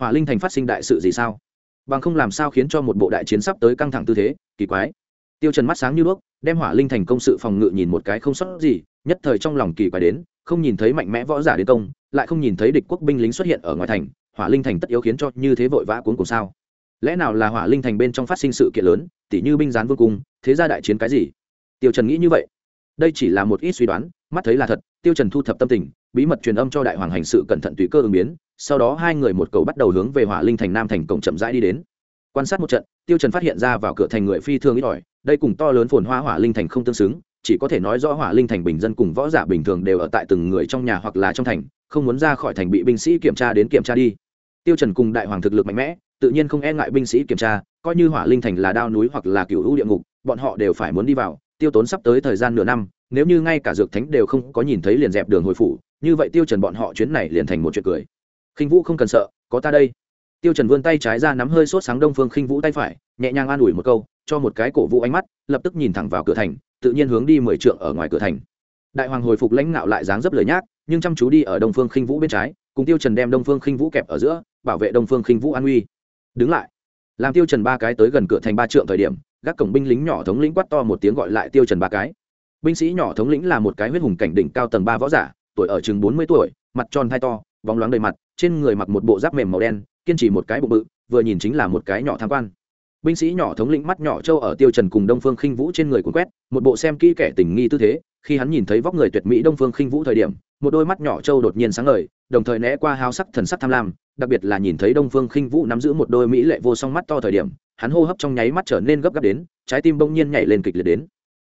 Speaker 1: hỏa linh thành phát sinh đại sự gì sao? Bằng không làm sao khiến cho một bộ đại chiến sắp tới căng thẳng tư thế? Kỳ quái. Tiêu trần mắt sáng như đuốc, đem hỏa linh thành công sự phòng ngự nhìn một cái không sót gì, nhất thời trong lòng kỳ quái đến, không nhìn thấy mạnh mẽ võ giả đến công, lại không nhìn thấy địch quốc binh lính xuất hiện ở ngoài thành, hỏa linh thành tất yếu khiến cho như thế vội vã cuốn cùng sao? Lẽ nào là hỏa linh thành bên trong phát sinh sự kiện lớn, tỉ như binh gián vương cung, thế ra đại chiến cái gì? Tiêu trần nghĩ như vậy. Đây chỉ là một ít suy đoán, mắt thấy là thật tiêu trần thu thập tâm tình, bí mật truyền âm cho đại hoàng hành sự cẩn thận tùy cơ ứng biến, sau đó hai người một cầu bắt đầu hướng về hỏa linh thành nam thành cổng chậm rãi đi đến. Quan sát một trận, tiêu trần phát hiện ra vào cửa thành người phi thường ít ỏi, đây cùng to lớn phồn hoa hỏa linh thành không tương xứng, chỉ có thể nói rõ hỏa linh thành bình dân cùng võ giả bình thường đều ở tại từng người trong nhà hoặc là trong thành, không muốn ra khỏi thành bị binh sĩ kiểm tra đến kiểm tra đi. Tiêu trần cùng đại hoàng thực lực mạnh mẽ, tự nhiên không e ngại binh sĩ kiểm tra, coi như hỏa linh thành là đao núi hoặc là cửu u địa ngục, bọn họ đều phải muốn đi vào, tiêu tốn sắp tới thời gian nửa năm nếu như ngay cả dược thánh đều không có nhìn thấy liền dẹp đường hồi phủ, như vậy tiêu trần bọn họ chuyến này liền thành một chuyện cười. Khinh vũ không cần sợ, có ta đây. Tiêu trần vươn tay trái ra nắm hơi sốt sáng đông phương khinh vũ tay phải, nhẹ nhàng an ủi một câu, cho một cái cổ vũ ánh mắt, lập tức nhìn thẳng vào cửa thành, tự nhiên hướng đi mười trượng ở ngoài cửa thành. Đại hoàng hồi phục lãnh ngạo lại dáng dấp lời nhác, nhưng chăm chú đi ở đông phương khinh vũ bên trái, cùng tiêu trần đem đông phương khinh vũ kẹp ở giữa, bảo vệ đông phương khinh vũ an uy. Đứng lại. Làm tiêu trần ba cái tới gần cửa thành ba trượng thời điểm, gác cổng binh lính nhỏ thống lĩnh quát to một tiếng gọi lại tiêu trần ba cái binh sĩ nhỏ thống lĩnh là một cái huyết hùng cảnh đỉnh cao tầng ba võ giả, tuổi ở chừng bốn mươi tuổi, mặt tròn thai to vòng loáng đầy mặt, trên người mặc một bộ giáp mềm màu đen, kiên trì một cái bụng bự, vừa nhìn chính là một cái nhỏ tham quan. Binh sĩ nhỏ thống lĩnh mắt nhỏ trâu ở tiêu trần cùng đông phương khinh vũ trên người cuốn quét, một bộ xem kỹ kẻ tình nghi tư thế, khi hắn nhìn thấy vóc người tuyệt mỹ đông phương khinh vũ thời điểm, một đôi mắt nhỏ trâu đột nhiên sáng ngời, đồng thời né qua hao sắc thần sắc tham lam, đặc biệt là nhìn thấy đông phương khinh vũ nắm giữ một đôi mỹ lệ vô song mắt to thời điểm, hắn hô hấp trong nháy mắt trở nên gấp gáp đến, trái tim bỗng nhiên nhảy lên kịch liệt đến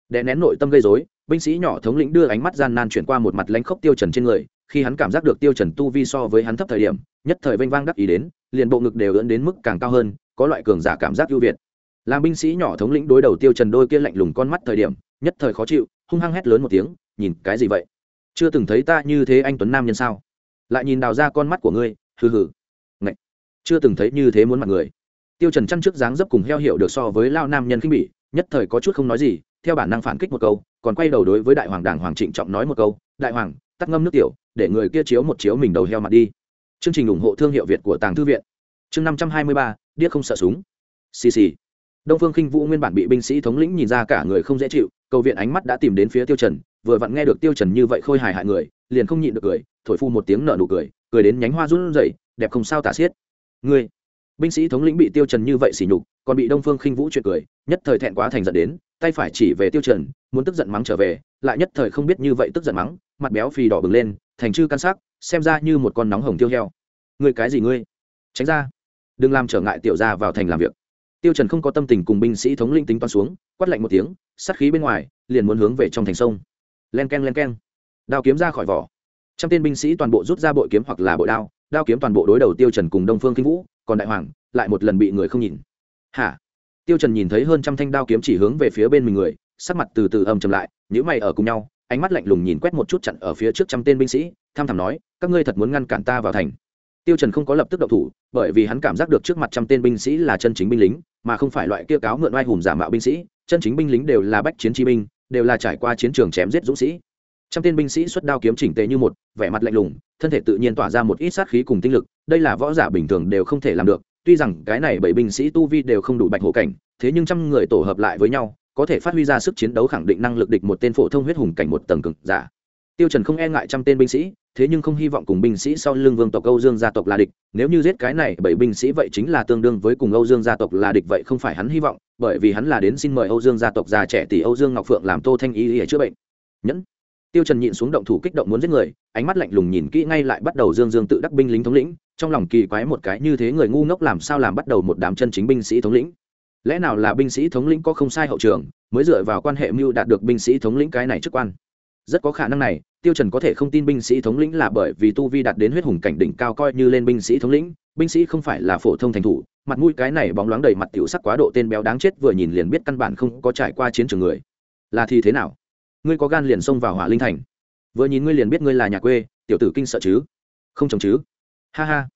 Speaker 1: đè nén nội tâm gây rối, binh sĩ nhỏ thống lĩnh đưa ánh mắt gian nan chuyển qua một mặt lãnh khốc tiêu trần trên người, khi hắn cảm giác được tiêu trần tu vi so với hắn thấp thời điểm, nhất thời vênh vang đắc ý đến, liền bộ ngực đều ưỡn đến mức càng cao hơn, có loại cường giả cảm giác ưu việt. Làm binh sĩ nhỏ thống lĩnh đối đầu tiêu trần đôi kia lạnh lùng con mắt thời điểm, nhất thời khó chịu, hung hăng hét lớn một tiếng, nhìn cái gì vậy? Chưa từng thấy ta như thế anh tuấn nam nhân sao? Lại nhìn đào ra con mắt của ngươi, hừ hừ. Ngậy. chưa từng thấy như thế muốn mặt người. Tiêu trần chăn trước dáng dấp cùng heo hiểu được so với lao nam nhân khinh bỉ, nhất thời có chút không nói gì theo bản năng phản kích một câu, còn quay đầu đối với đại hoàng đảng hoàng trịnh trọng nói một câu, đại hoàng, tắt ngâm nước tiểu, để người kia chiếu một chiếu mình đầu heo mặt đi. Chương trình ủng hộ thương hiệu việt của tàng thư viện. Chương năm trăm hai mươi ba, điếc không sợ súng. Xì xì. Đông phương khinh vũ nguyên bản bị binh sĩ thống lĩnh nhìn ra cả người không dễ chịu, cầu viện ánh mắt đã tìm đến phía tiêu trần, vừa vặn nghe được tiêu trần như vậy khôi hài hại người, liền không nhịn được cười, thổi phu một tiếng nở nụ cười cười đến nhánh hoa run rẩy, đẹp không sao tả xiết. Ngươi. Binh sĩ thống lĩnh bị tiêu trần như vậy xỉ nhục, còn bị đông phương khinh vũ chuyện cười, nhất thời thẹn quá thành giận đến tay phải chỉ về tiêu trần, muốn tức giận mắng trở về, lại nhất thời không biết như vậy tức giận mắng, mặt béo phì đỏ bừng lên, thành chư căn sắc, xem ra như một con nóng hồng tiêu heo. Ngươi cái gì ngươi? Tránh ra. Đừng làm trở ngại tiểu gia vào thành làm việc. Tiêu trần không có tâm tình cùng binh sĩ thống lĩnh tính toán xuống, quát lạnh một tiếng, sát khí bên ngoài, liền muốn hướng về trong thành sông. Len ken len ken đao kiếm ra khỏi vỏ. Trăm tên binh sĩ toàn bộ rút ra bội kiếm hoặc là bội đao đao kiếm toàn bộ đối đầu tiêu trần cùng đông phương kinh vũ, còn đại hoàng, lại một lần bị người không nhìn. Hả? Tiêu trần nhìn thấy hơn trăm thanh đao kiếm chỉ hướng về phía bên mình người, sắc mặt từ từ âm trầm lại, nhíu mày ở cùng nhau, ánh mắt lạnh lùng nhìn quét một chút chặn ở phía trước trăm tên binh sĩ, tham thầm nói, các ngươi thật muốn ngăn cản ta vào thành? Tiêu trần không có lập tức động thủ, bởi vì hắn cảm giác được trước mặt trăm tên binh sĩ là chân chính binh lính, mà không phải loại kia cáo mượn oai hùng giả mạo binh sĩ, chân chính binh lính đều là bách chiến chi binh, đều là trải qua chiến trường chém giết dũng sĩ. Trăm tên binh sĩ xuất đao kiếm chỉnh tề như một, vẻ mặt lạnh lùng, thân thể tự nhiên tỏa ra một ít sát khí cùng tinh lực, đây là võ giả bình thường đều không thể làm được tuy rằng cái này bảy binh sĩ tu vi đều không đủ bạch hổ cảnh, thế nhưng trăm người tổ hợp lại với nhau, có thể phát huy ra sức chiến đấu khẳng định năng lực địch một tên phổ thông huyết hùng cảnh một tầng cực giả. Tiêu trần không e ngại trăm tên binh sĩ, thế nhưng không hy vọng cùng binh sĩ sau lưng vương tộc âu dương gia tộc là địch. Nếu như giết cái này bảy binh sĩ vậy chính là tương đương với cùng âu dương gia tộc là địch vậy không phải hắn hy vọng, bởi vì hắn là đến xin mời âu dương gia tộc già trẻ tỷ âu dương ngọc phượng làm tô thanh y để chữa bệnh. Nhẫn tiêu trần nhịn xuống động thủ kích động muốn giết người, ánh mắt lạnh lùng nhìn kỹ ngay lại bắt đầu dương dương tự đắc binh lính thống lĩnh, trong lòng kỳ quái một cái như thế người ngu ngốc làm sao làm bắt đầu một đám chân chính binh sĩ thống lĩnh. Lẽ nào là binh sĩ thống lĩnh có không sai hậu trường, mới dựa vào quan hệ mưu đạt được binh sĩ thống lĩnh cái này chức quan? Rất có khả năng này, tiêu trần có thể không tin binh sĩ thống lĩnh là bởi vì tu vi đạt đến huyết hùng cảnh đỉnh cao coi như lên binh sĩ thống lĩnh, binh sĩ không phải là phổ thông thành thủ, mặt mũi cái này bóng loáng đầy mặt tiểu sắc quá độ tên béo đáng chết vừa nhìn liền biết căn bản không có trải qua chiến trường người. Là thì thế nào? Ngươi có gan liền xông vào hỏa linh thành. Vừa nhìn ngươi liền biết ngươi là nhà quê, tiểu tử kinh sợ chứ? Không chồng chứ? Ha ha.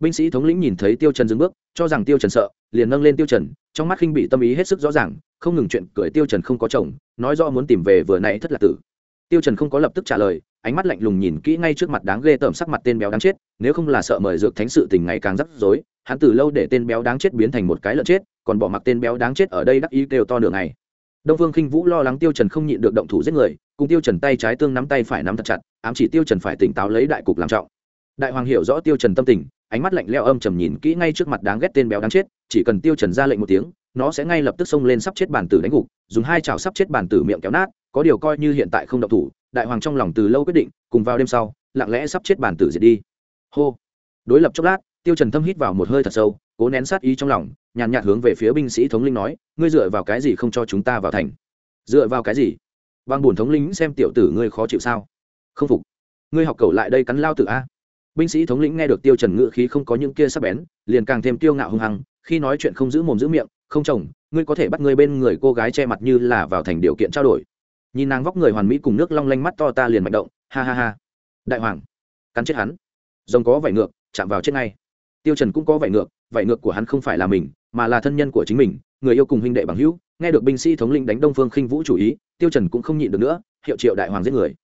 Speaker 1: Binh sĩ thống lĩnh nhìn thấy tiêu trần dừng bước, cho rằng tiêu trần sợ, liền nâng lên tiêu trần, trong mắt khinh bị tâm ý hết sức rõ ràng, không ngừng chuyện cười tiêu trần không có chồng, nói rõ muốn tìm về vừa nãy thất lạc tử. Tiêu trần không có lập tức trả lời, ánh mắt lạnh lùng nhìn kỹ ngay trước mặt đáng ghê tởm sắc mặt tên béo đáng chết, nếu không là sợ mời dược thánh sự tình ngày càng rắc rối, hắn từ lâu để tên béo đáng chết biến thành một cái lợn chết, còn bỏ mặc tên béo đáng chết ở đây đắc ý kêu to nửa ngày đông vương khinh vũ lo lắng tiêu trần không nhịn được động thủ giết người, cùng tiêu trần tay trái tương nắm tay phải nắm thật chặt, ám chỉ tiêu trần phải tỉnh táo lấy đại cục làm trọng. Đại hoàng hiểu rõ tiêu trần tâm tình, ánh mắt lạnh lẽo âm trầm nhìn kỹ ngay trước mặt đáng ghét tên béo đáng chết, chỉ cần tiêu trần ra lệnh một tiếng, nó sẽ ngay lập tức xông lên sắp chết bản tử đánh gục, dùng hai chảo sắp chết bản tử miệng kéo nát, có điều coi như hiện tại không động thủ, đại hoàng trong lòng từ lâu quyết định, cùng vào đêm sau, lặng lẽ sắp chết bản tử diệt đi. Hô. Đối lập chốc lát, tiêu trần thâm hít vào một hơi thật sâu cố nén sát ý trong lòng, nhàn nhạt hướng về phía binh sĩ thống linh nói, ngươi dựa vào cái gì không cho chúng ta vào thành? Dựa vào cái gì? Bằng bùn thống lĩnh xem tiểu tử ngươi khó chịu sao? Không phục. Ngươi học cầu lại đây cắn lao tự a. Binh sĩ thống lĩnh nghe được tiêu trần ngự khí không có những kia sắc bén, liền càng thêm tiêu ngạo hung hăng, khi nói chuyện không giữ mồm giữ miệng, không chồng, ngươi có thể bắt ngươi bên người cô gái che mặt như là vào thành điều kiện trao đổi. Nhìn nàng vóc người hoàn mỹ cùng nước long lanh mắt to ta liền mạnh động, ha ha ha. Đại hoàng, cắn chết hắn. Rồng có vảy ngược, chạm vào chết ngay. Tiêu trần cũng có vảy ngược vậy ngược của hắn không phải là mình, mà là thân nhân của chính mình, người yêu cùng huynh đệ bằng hữu. Nghe được binh sĩ thống lĩnh đánh đông phương khinh vũ chủ ý, tiêu trần cũng không nhịn được nữa, hiệu triệu đại hoàng giết người.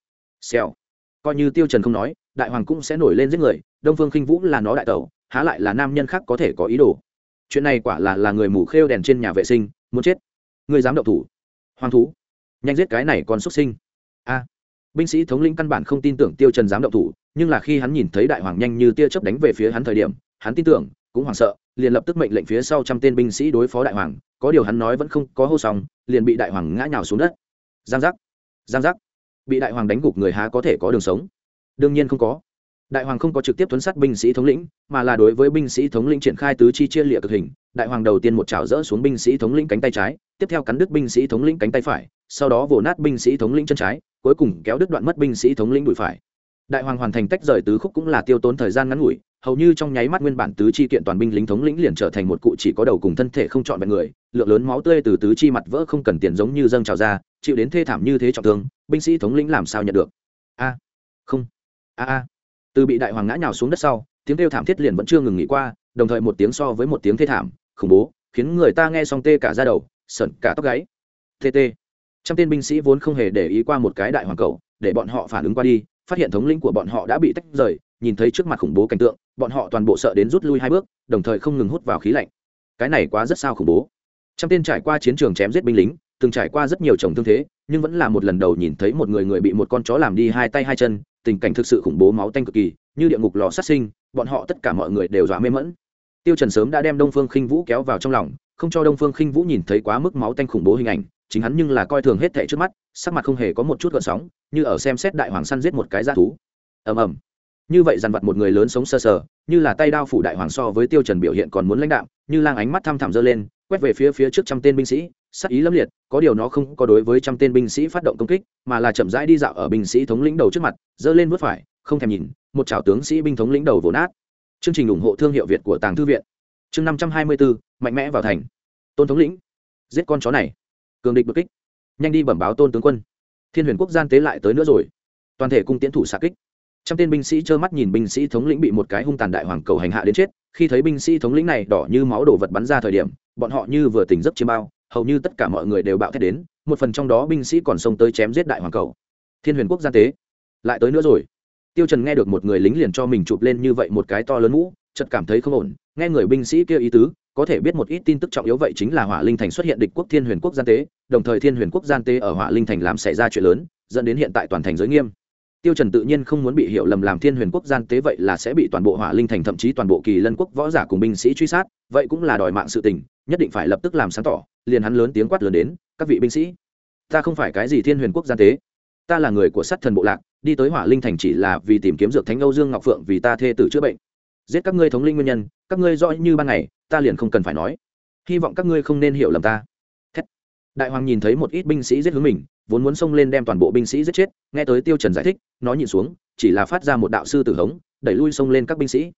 Speaker 1: Xèo. Coi như tiêu trần không nói, đại hoàng cũng sẽ nổi lên giết người, đông phương khinh vũ là nó đại tẩu, há lại là nam nhân khác có thể có ý đồ. Chuyện này quả là là người mù khêu đèn trên nhà vệ sinh, muốn chết. Người dám động thủ. Hoàng thú. Nhanh giết cái này còn xuất sinh. A. Binh sĩ thống lĩnh căn bản không tin tưởng tiêu trần dám động thủ, nhưng là khi hắn nhìn thấy đại hoàng nhanh như tia chớp đánh về phía hắn thời điểm, hắn tin tưởng cũng hoảng sợ, liền lập tức mệnh lệnh phía sau trăm tên binh sĩ đối phó đại hoàng, có điều hắn nói vẫn không có hô xong, liền bị đại hoàng ngã nhào xuống đất. Giang giác giang giác. Bị đại hoàng đánh gục người há có thể có đường sống? Đương nhiên không có. Đại hoàng không có trực tiếp tuấn sát binh sĩ thống lĩnh, mà là đối với binh sĩ thống lĩnh triển khai tứ chi chia lịa cực hình. Đại hoàng đầu tiên một chảo rỡ xuống binh sĩ thống lĩnh cánh tay trái, tiếp theo cắn đứt binh sĩ thống lĩnh cánh tay phải, sau đó vồ nát binh sĩ thống lĩnh chân trái, cuối cùng kéo đứt đoạn mất binh sĩ thống lĩnh đùi phải. Đại hoàng hoàn thành tách rời tứ khúc cũng là tiêu tốn thời gian ngắn ngủi hầu như trong nháy mắt nguyên bản tứ chi kiện toàn binh lính thống lĩnh liền trở thành một cụ chỉ có đầu cùng thân thể không chọn vẹn người, lượng lớn máu tươi từ tứ chi mặt vỡ không cần tiền giống như dâng trào ra, chịu đến thê thảm như thế trọng thương, binh sĩ thống lĩnh làm sao nhận được? A, không. A a. Từ bị đại hoàng ngã nhào xuống đất sau, tiếng kêu thảm thiết liền vẫn chưa ngừng nghỉ qua, đồng thời một tiếng so với một tiếng thê thảm, khủng bố, khiến người ta nghe xong tê cả ra đầu sợn cả tóc gáy. Tt trăm tên binh sĩ vốn không hề để ý qua một cái đại hoàng cầu, để bọn họ phản ứng qua đi, phát hiện thống lĩnh của bọn họ đã bị tách rời nhìn thấy trước mặt khủng bố cảnh tượng, bọn họ toàn bộ sợ đến rút lui hai bước, đồng thời không ngừng hút vào khí lạnh. Cái này quá rất sao khủng bố. Trăm tên trải qua chiến trường chém giết binh lính, từng trải qua rất nhiều chồng thương thế, nhưng vẫn là một lần đầu nhìn thấy một người người bị một con chó làm đi hai tay hai chân, tình cảnh thực sự khủng bố máu tanh cực kỳ, như địa ngục lò sát sinh, bọn họ tất cả mọi người đều dọa mê mẫn tiêu trần sớm đã đem đông phương khinh vũ kéo vào trong lòng, không cho đông phương khinh vũ nhìn thấy quá mức máu tanh khủng bố hình ảnh, chính hắn nhưng là coi thường hết thảy trước mắt, sắc mặt không hề có một chút gợn sóng, như ở xem xét đại hoàng săn giết một cái gia thú. Ầm ầm như vậy dàn vặt một người lớn sống sơ sờ, sờ như là tay đao phủ đại hoàng so với tiêu trần biểu hiện còn muốn lãnh đạo như lang ánh mắt thăm thẳm dơ lên quét về phía phía trước trăm tên binh sĩ sắc ý lâm liệt có điều nó không có đối với trăm tên binh sĩ phát động công kích mà là chậm rãi đi dạo ở binh sĩ thống lĩnh đầu trước mặt dơ lên vứt phải không thèm nhìn một chảo tướng sĩ binh thống lĩnh đầu vỗ nát. Chương trình ủng hộ thương hiệu việt của tàng thư viện. Chương năm trăm hai mươi bốn mạnh mẽ vào thành. Tôn thống lĩnh giết con chó này. Cường địch bất kích. Nhanh đi bẩm báo tôn tướng quân. Thiên huyền quốc gian tế lại tới nữa rồi. Toàn thể cung tiến thủ xạ kích trăm tên binh sĩ trơ mắt nhìn binh sĩ thống lĩnh bị một cái hung tàn đại hoàng cầu hành hạ đến chết. Khi thấy binh sĩ thống lĩnh này đỏ như máu đổ vật bắn ra thời điểm, bọn họ như vừa tỉnh giấc chiêm bao, hầu như tất cả mọi người đều bạo thét đến. Một phần trong đó binh sĩ còn xông tới chém giết đại hoàng cầu. Thiên huyền quốc gian tế. Lại tới nữa rồi. Tiêu trần nghe được một người lính liền cho mình chụp lên như vậy một cái to lớn mũ, chợt cảm thấy không ổn. Nghe người binh sĩ kia ý tứ, có thể biết một ít tin tức trọng yếu vậy chính là hỏa linh thành xuất hiện địch quốc thiên huyền quốc gian tế, đồng thời thiên huyền quốc gian tế ở hỏa linh thành làm xảy ra chuyện lớn, dẫn đến hiện tại toàn thành giới nghiêm tiêu trần tự nhiên không muốn bị hiểu lầm làm thiên huyền quốc gian tế vậy là sẽ bị toàn bộ hỏa linh thành thậm chí toàn bộ kỳ lân quốc võ giả cùng binh sĩ truy sát, vậy cũng là đòi mạng sự tình, nhất định phải lập tức làm sáng tỏ, liền hắn lớn tiếng quát lớn đến, các vị binh sĩ, ta không phải cái gì thiên huyền quốc gian tế. Ta là người của sát thần bộ lạc, đi tới hỏa linh thành chỉ là vì tìm kiếm dược thánh âu dương ngọc phượng vì ta thê tử chữa bệnh. Giết các ngươi thống linh nguyên nhân, các ngươi rõ như ban ngày, ta liền không cần phải nói. Hy vọng các ngươi không nên hiểu lầm ta đại hoàng nhìn thấy một ít binh sĩ giết hướng mình, vốn muốn xông lên đem toàn bộ binh sĩ giết chết, nghe tới tiêu trần giải thích, nó nhìn xuống, chỉ là phát ra một đạo sư tử hống, đẩy lui xông lên các binh sĩ.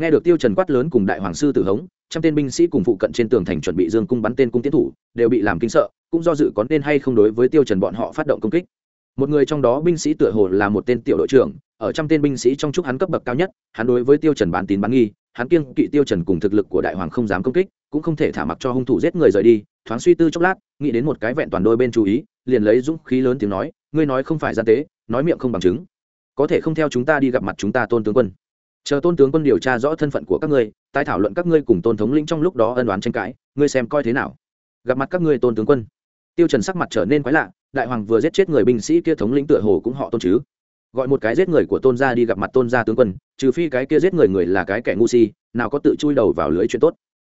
Speaker 1: Nghe được tiêu trần quát lớn cùng đại hoàng sư tử hống, trăm tên binh sĩ cùng phụ cận trên tường thành chuẩn bị dương cung bắn tên cung tiến thủ, đều bị làm kinh sợ, cũng do dự có nên hay không đối với tiêu trần bọn họ phát động công kích một người trong đó binh sĩ tựa hồ là một tên tiểu đội trưởng, ở trăm tên binh sĩ trong chúc hắn cấp bậc cao nhất, hắn đối với tiêu trần bán tín bán nghi, hắn kiêng kỵ tiêu trần cùng thực lực của đại hoàng không dám công kích, cũng không thể thả mặc cho hung thủ giết người rời đi, thoáng suy tư chốc lát, nghĩ đến một cái vẹn toàn đôi bên chú ý, liền lấy dũng khí lớn tiếng nói, ngươi nói không phải gian tế, nói miệng không bằng chứng. Có thể không theo chúng ta đi gặp mặt chúng ta tôn tướng quân. Chờ tôn tướng quân điều tra rõ thân phận của các ngươi, tái thảo luận các ngươi cùng tôn thống lĩnh trong lúc đó ân đoán tranh cãi, ngươi xem coi thế nào. Gặp mặt các ngươi tôn tướng quân. Tiêu trần sắc mặt trở nên quái lạ đại hoàng vừa giết chết người binh sĩ kia thống lĩnh tựa hồ cũng họ tôn chứ. Gọi một cái giết người của tôn gia đi gặp mặt tôn gia tướng quân, trừ phi cái kia giết người người là cái kẻ ngu si, nào có tự chui đầu vào lưới chuyện tốt.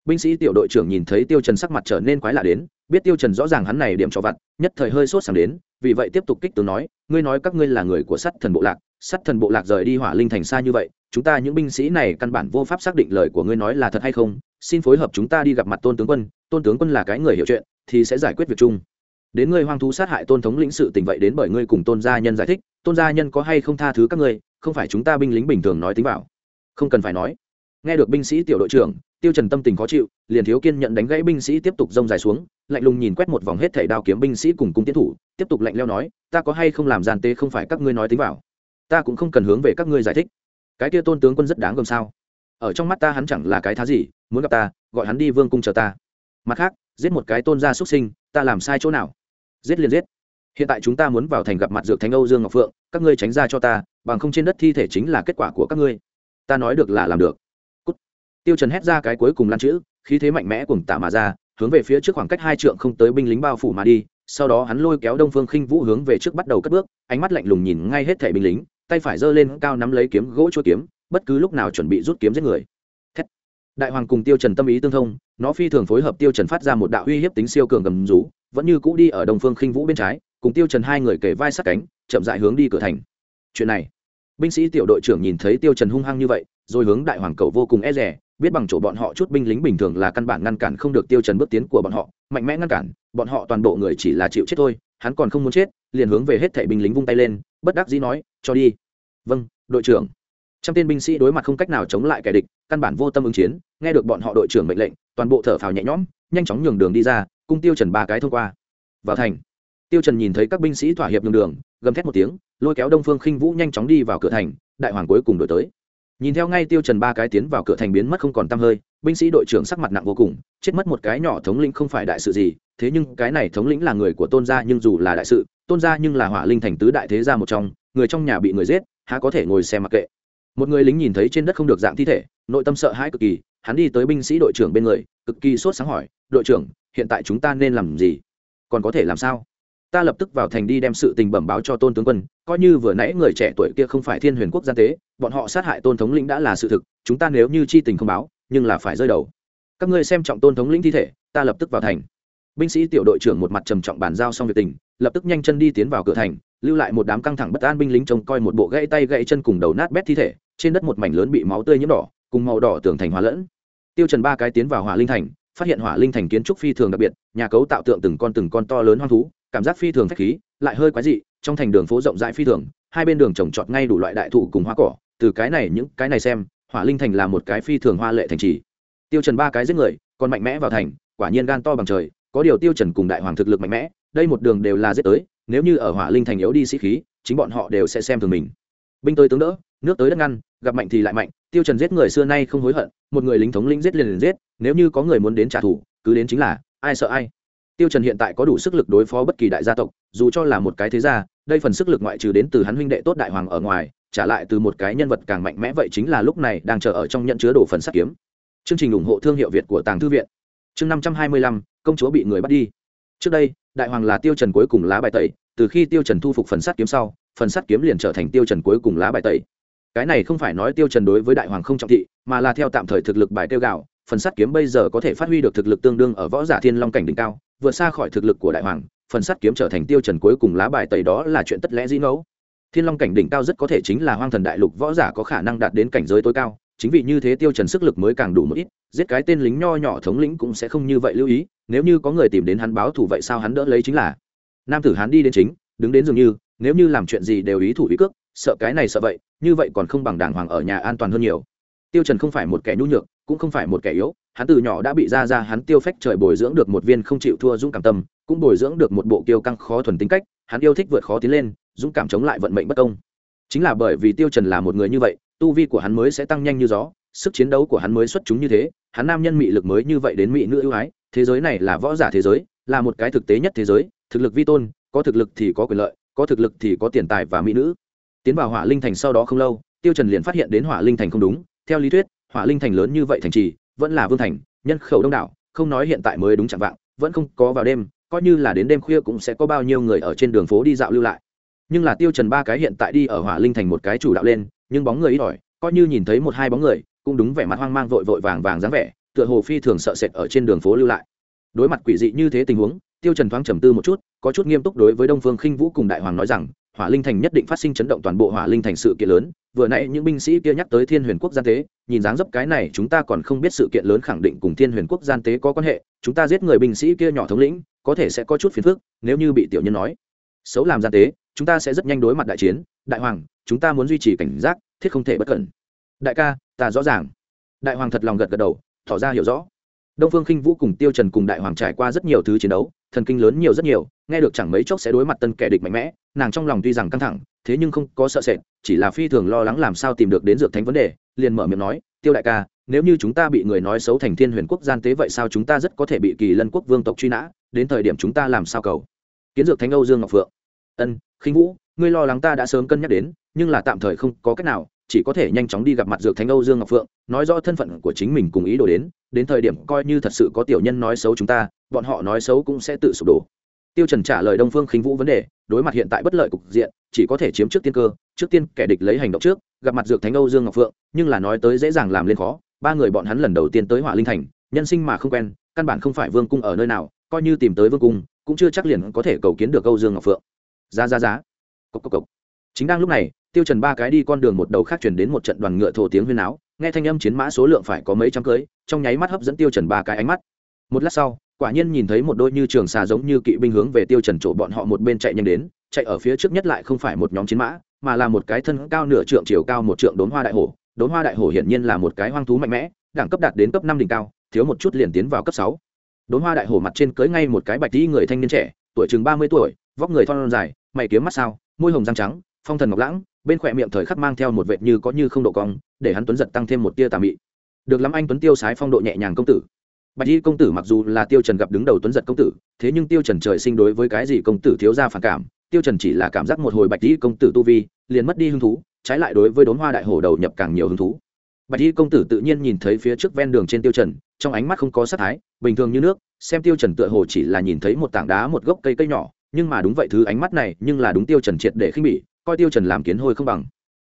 Speaker 1: Binh sĩ tiểu đội trưởng nhìn thấy tiêu trần sắc mặt trở nên quái lạ đến, biết tiêu trần rõ ràng hắn này điểm cho vặt, nhất thời hơi sốt sáng đến, vì vậy tiếp tục kích tướng nói, ngươi nói các ngươi là người của sắt thần bộ lạc sắt thần bộ lạc rời đi hỏa linh thành xa như vậy, chúng ta những binh sĩ này căn bản vô pháp xác định lời của ngươi nói là thật hay không, xin phối hợp chúng ta đi gặp mặt tôn tướng quân, tôn tướng quân là cái người hiểu chuyện, thì sẽ giải quyết việc chung đến ngươi hoang thú sát hại tôn thống lĩnh sự tình vậy đến bởi ngươi cùng tôn gia nhân giải thích, tôn gia nhân có hay không tha thứ các ngươi, không phải chúng ta binh lính bình thường nói tính vào. Không cần phải nói. Nghe được binh sĩ tiểu đội trưởng, tiêu trần tâm tình khó chịu, liền thiếu kiên nhận đánh gãy binh sĩ tiếp tục rông dài xuống, lạnh lùng nhìn quét một vòng hết thảy đao kiếm binh sĩ cùng cung tiến thủ, tiếp tục lạnh leo nói, ta có hay không làm gian tế không phải các ngươi nói tính vào? Ta cũng không cần hướng về các ngươi giải thích. Cái kia tôn tướng quân rất đáng gờm sao? Ở trong mắt ta hắn chẳng là cái thá gì, muốn gặp ta, gọi hắn đi vương cung chờ ta. Mặt khác, giết một cái tôn gia xuất sinh, ta làm sai chỗ nào? Giết liền giết hiện tại chúng ta muốn vào thành gặp mặt dược thánh âu dương ngọc phượng, các ngươi tránh ra cho ta, bằng không trên đất thi thể chính là kết quả của các ngươi ta nói được là làm được Cút. tiêu trần hét ra cái cuối cùng lan chữ, khí thế mạnh mẽ cùng tả mà ra, hướng về phía trước khoảng cách hai trượng không tới binh lính bao phủ mà đi, sau đó hắn lôi kéo đông phương khinh vũ hướng về trước bắt đầu cất bước, ánh mắt lạnh lùng nhìn ngay hết thẻ binh lính, tay phải giơ lên cao nắm lấy kiếm gỗ chua kiếm, bất cứ lúc nào chuẩn bị rút kiếm giết người Thét. đại hoàng cùng tiêu trần tâm ý tương thông nó phi thường phối hợp tiêu trần phát ra một đạo uy hiếp tính siêu cường gầm rú vẫn như cũ đi ở đông phương khinh vũ bên trái cùng tiêu trần hai người kề vai sát cánh chậm rãi hướng đi cửa thành. Chuyện này binh sĩ tiểu đội trưởng nhìn thấy tiêu trần hung hăng như vậy rồi hướng đại hoàng cầu vô cùng e rè, biết bằng chỗ bọn họ chút binh lính bình thường là căn bản ngăn cản không được tiêu trần bước tiến của bọn họ mạnh mẽ ngăn cản bọn họ toàn bộ người chỉ là chịu chết thôi hắn còn không muốn chết liền hướng về hết thảy binh lính vung tay lên bất đắc dĩ nói cho đi. Vâng đội trưởng. Trăm tên binh sĩ đối mặt không cách nào chống lại kẻ địch căn bản vô tâm ứng chiến nghe được bọn họ đội trưởng mệnh lệnh, toàn bộ thở phào nhẹ nhõm, nhanh chóng nhường đường đi ra, cung tiêu trần ba cái thông qua. Vào thành, tiêu trần nhìn thấy các binh sĩ thỏa hiệp nhường đường, gầm thét một tiếng, lôi kéo đông phương khinh vũ nhanh chóng đi vào cửa thành, đại hoàng cuối cùng đổi tới. Nhìn theo ngay tiêu trần ba cái tiến vào cửa thành biến mất không còn tăm hơi, binh sĩ đội trưởng sắc mặt nặng vô cùng, chết mất một cái nhỏ thống lĩnh không phải đại sự gì, thế nhưng cái này thống lĩnh là người của tôn gia nhưng dù là đại sự, tôn gia nhưng là hỏa linh thành tứ đại thế gia một trong, người trong nhà bị người giết, há có thể ngồi xem mặc kệ. Một người lính nhìn thấy trên đất không được dạng thi thể, nội tâm sợ hãi cực kỳ hắn đi tới binh sĩ đội trưởng bên người, cực kỳ sốt sáng hỏi, đội trưởng, hiện tại chúng ta nên làm gì? Còn có thể làm sao? Ta lập tức vào thành đi đem sự tình bẩm báo cho tôn tướng quân, coi như vừa nãy người trẻ tuổi kia không phải thiên huyền quốc gia tế, bọn họ sát hại tôn thống lĩnh đã là sự thực, chúng ta nếu như chi tình không báo, nhưng là phải rơi đầu. Các ngươi xem trọng tôn thống lĩnh thi thể, ta lập tức vào thành. Binh sĩ tiểu đội trưởng một mặt trầm trọng bàn giao xong việc tình, lập tức nhanh chân đi tiến vào cửa thành, lưu lại một đám căng thẳng bất an binh lính trông coi một bộ gãy tay gãy chân cùng đầu nát bét thi thể, trên đất một mảnh lớn bị máu tươi nhiễm đỏ cùng màu đỏ tưởng thành hóa lẫn. Tiêu trần ba cái tiến vào hỏa linh thành, phát hiện hỏa linh thành kiến trúc phi thường đặc biệt, nhà cấu tạo tượng từng con từng con to lớn hoang thú, cảm giác phi thường phách khí, lại hơi quái dị, trong thành đường phố rộng rãi phi thường, hai bên đường trồng trọt ngay đủ loại đại thụ cùng hoa cỏ, từ cái này những cái này xem, hỏa linh thành là một cái phi thường hoa lệ thành trì. Tiêu trần ba cái giết người, còn mạnh mẽ vào thành, quả nhiên gan to bằng trời, có điều tiêu trần cùng đại hoàng thực lực mạnh mẽ, đây một đường đều là giết tới, nếu như ở hỏa linh thành yếu đi sĩ khí, chính bọn họ đều sẽ xem thường mình. Binh tới tướng đỡ, nước tới đất ngăn, gặp mạnh thì lại mạnh tiêu trần giết người xưa nay không hối hận, một người lính thống lĩnh giết liền liền giết, nếu như có người muốn đến trả thù, cứ đến chính là, ai sợ ai. Tiêu trần hiện tại có đủ sức lực đối phó bất kỳ đại gia tộc, dù cho là một cái thế gia, đây phần sức lực ngoại trừ đến từ hắn huynh đệ tốt đại hoàng ở ngoài, trả lại từ một cái nhân vật càng mạnh mẽ vậy chính là lúc này đang chờ ở trong nhận chứa đồ phần sắt kiếm. Chương trình ủng hộ thương hiệu việt của tàng thư viện. Chương năm trăm hai mươi lăm, công chúa bị người bắt đi. Trước đây, đại hoàng là tiêu trần cuối cùng lá bài tẩy, từ khi tiêu trần thu phục phần sắt kiếm sau, phần sắt kiếm liền trở thành tiêu trần cuối cùng lá bài tẩy cái này không phải nói tiêu trần đối với đại hoàng không trọng thị, mà là theo tạm thời thực lực bài tiêu gạo, phần sắt kiếm bây giờ có thể phát huy được thực lực tương đương ở võ giả thiên long cảnh đỉnh cao, vượt xa khỏi thực lực của đại hoàng, phần sắt kiếm trở thành tiêu trần cuối cùng lá bài tẩy đó là chuyện tất lẽ dĩ ngẫu. Thiên long cảnh đỉnh cao rất có thể chính là hoang thần đại lục võ giả có khả năng đạt đến cảnh giới tối cao, chính vì như thế tiêu trần sức lực mới càng đủ một ít, giết cái tên lính nho nhỏ thống lĩnh cũng sẽ không như vậy lưu ý, nếu như có người tìm đến hắn báo thù vậy sao hắn đỡ lấy chính là. Nam tử hắn đi đến chính, đứng đến dường như, nếu như làm chuyện gì đều ý thủ ý cước, sợ cái này sợ vậy như vậy còn không bằng đàng hoàng ở nhà an toàn hơn nhiều. Tiêu trần không phải một kẻ nhu nhược, cũng không phải một kẻ yếu, hắn từ nhỏ đã bị ra ra hắn tiêu phách trời bồi dưỡng được một viên không chịu thua dũng cảm tâm, cũng bồi dưỡng được một bộ kiêu căng khó thuần tính cách, hắn yêu thích vượt khó tiến lên, dũng cảm chống lại vận mệnh bất công. Chính là bởi vì tiêu trần là một người như vậy, tu vi của hắn mới sẽ tăng nhanh như gió, sức chiến đấu của hắn mới xuất chúng như thế, hắn nam nhân mị lực mới như vậy đến mỹ nữ ưu ái, thế giới này là võ giả thế giới, là một cái thực tế nhất thế giới, thực lực vi tôn, có thực lực thì có quyền lợi, có thực lực thì có tiền tài và mỹ nữ tiến vào hỏa linh thành sau đó không lâu, tiêu trần liền phát hiện đến hỏa linh thành không đúng. Theo lý thuyết, hỏa linh thành lớn như vậy thành trì, vẫn là vương thành, nhân khẩu đông đảo, không nói hiện tại mới đúng chẳng vạng, vẫn không có vào đêm, coi như là đến đêm khuya cũng sẽ có bao nhiêu người ở trên đường phố đi dạo lưu lại. Nhưng là tiêu trần ba cái hiện tại đi ở hỏa linh thành một cái chủ đạo lên, nhưng bóng người ít ỏi, coi như nhìn thấy một hai bóng người, cũng đúng vẻ mặt hoang mang vội vội vàng vàng dáng vẻ, tựa hồ phi thường sợ sệt ở trên đường phố lưu lại. Đối mặt quỷ dị như thế tình huống, tiêu trần thoáng trầm tư một chút, có chút nghiêm túc đối với đông phương khinh vũ cùng đại hoàng nói rằng hỏa linh thành nhất định phát sinh chấn động toàn bộ hỏa linh thành sự kiện lớn. Vừa nãy những binh sĩ kia nhắc tới thiên huyền quốc gian tế, nhìn dáng dấp cái này, chúng ta còn không biết sự kiện lớn khẳng định cùng thiên huyền quốc gian tế có quan hệ. Chúng ta giết người binh sĩ kia nhỏ thống lĩnh, có thể sẽ có chút phiền phức, nếu như bị tiểu nhân nói. Xấu làm gian tế, chúng ta sẽ rất nhanh đối mặt đại chiến. Đại hoàng, chúng ta muốn duy trì cảnh giác, thiết không thể bất cẩn. Đại ca, ta rõ ràng. Đại hoàng thật lòng gật gật đầu, tỏ ra hiểu rõ đông phương khinh vũ cùng tiêu trần cùng đại hoàng trải qua rất nhiều thứ chiến đấu, thần kinh lớn nhiều rất nhiều, nghe được chẳng mấy chốc sẽ đối mặt tân kẻ địch mạnh mẽ, nàng trong lòng tuy rằng căng thẳng, thế nhưng không có sợ sệt, chỉ là phi thường lo lắng làm sao tìm được đến dược thánh vấn đề, liền mở miệng nói, tiêu đại ca, nếu như chúng ta bị người nói xấu thành thiên huyền quốc gian tế vậy sao chúng ta rất có thể bị kỳ lân quốc vương tộc truy nã, đến thời điểm chúng ta làm sao cầu? Kiến dược thánh âu dương ngọc phượng. Ân, khinh vũ, ngươi lo lắng ta đã sớm cân nhắc đến, nhưng là tạm thời không có cách nào chỉ có thể nhanh chóng đi gặp mặt dược thánh âu dương ngọc phượng, nói rõ thân phận của chính mình cùng ý đồ đến đến thời điểm coi như thật sự có tiểu nhân nói xấu chúng ta, bọn họ nói xấu cũng sẽ tự sụp đổ. Tiêu trần trả lời đông phương khinh vũ vấn đề, đối mặt hiện tại bất lợi cục diện, chỉ có thể chiếm trước tiên cơ, trước tiên kẻ địch lấy hành động trước, gặp mặt dược thánh âu dương ngọc phượng, nhưng là nói tới dễ dàng làm lên khó, ba người bọn hắn lần đầu tiên tới hỏa linh thành, nhân sinh mà không quen, căn bản không phải vương cung ở nơi nào, coi như tìm tới vương cung, cũng chưa chắc liền có thể cầu kiến được âu dương ngọc phượng. Giá giá giá. Cốc cốc cốc. chính đang lúc này tiêu trần ba cái đi con đường một đầu khác truyền đến một trận đoàn ngựa thổ tiếng huyên áo nghe thanh âm chiến mã số lượng phải có mấy trăm cưới, trong nháy mắt hấp dẫn tiêu trần ba cái ánh mắt. Một lát sau, quả nhiên nhìn thấy một đôi như trường xà giống như kỵ binh hướng về tiêu trần chỗ bọn họ một bên chạy nhanh đến, chạy ở phía trước nhất lại không phải một nhóm chiến mã, mà là một cái thân cao nửa trượng chiều cao một trượng đốn hoa đại hổ. Đốn hoa đại hổ hiển nhiên là một cái hoang thú mạnh mẽ, đẳng cấp đạt đến cấp năm đỉnh cao, thiếu một chút liền tiến vào cấp sáu. Đốn hoa đại hổ mặt trên cưới ngay một cái bạch tí người thanh niên trẻ, tuổi chừng ba mươi tuổi, vóc người thon dài, mày kiếm mắt sao, môi hồng răng trắng, phong thần ngọc lãng bên khỏe miệng thời khắc mang theo một vệt như có như không độ cong, để hắn tuấn giật tăng thêm một tia tà mị. Được lắm anh tuấn tiêu sái phong độ nhẹ nhàng công tử. Bạch y công tử mặc dù là tiêu trần gặp đứng đầu tuấn giật công tử, thế nhưng tiêu trần trời sinh đối với cái gì công tử thiếu gia phản cảm, tiêu trần chỉ là cảm giác một hồi bạch y công tử tu vi, liền mất đi hứng thú, trái lại đối với đốn hoa đại hổ đầu nhập càng nhiều hứng thú. Bạch y công tử tự nhiên nhìn thấy phía trước ven đường trên tiêu trần, trong ánh mắt không có sát thái, bình thường như nước, xem tiêu trần tựa hồ chỉ là nhìn thấy một tảng đá một gốc cây cây nhỏ, nhưng mà đúng vậy thứ ánh mắt này nhưng là đúng tiêu trần triệt để khinh bỉ coi tiêu trần làm kiến hôi không bằng.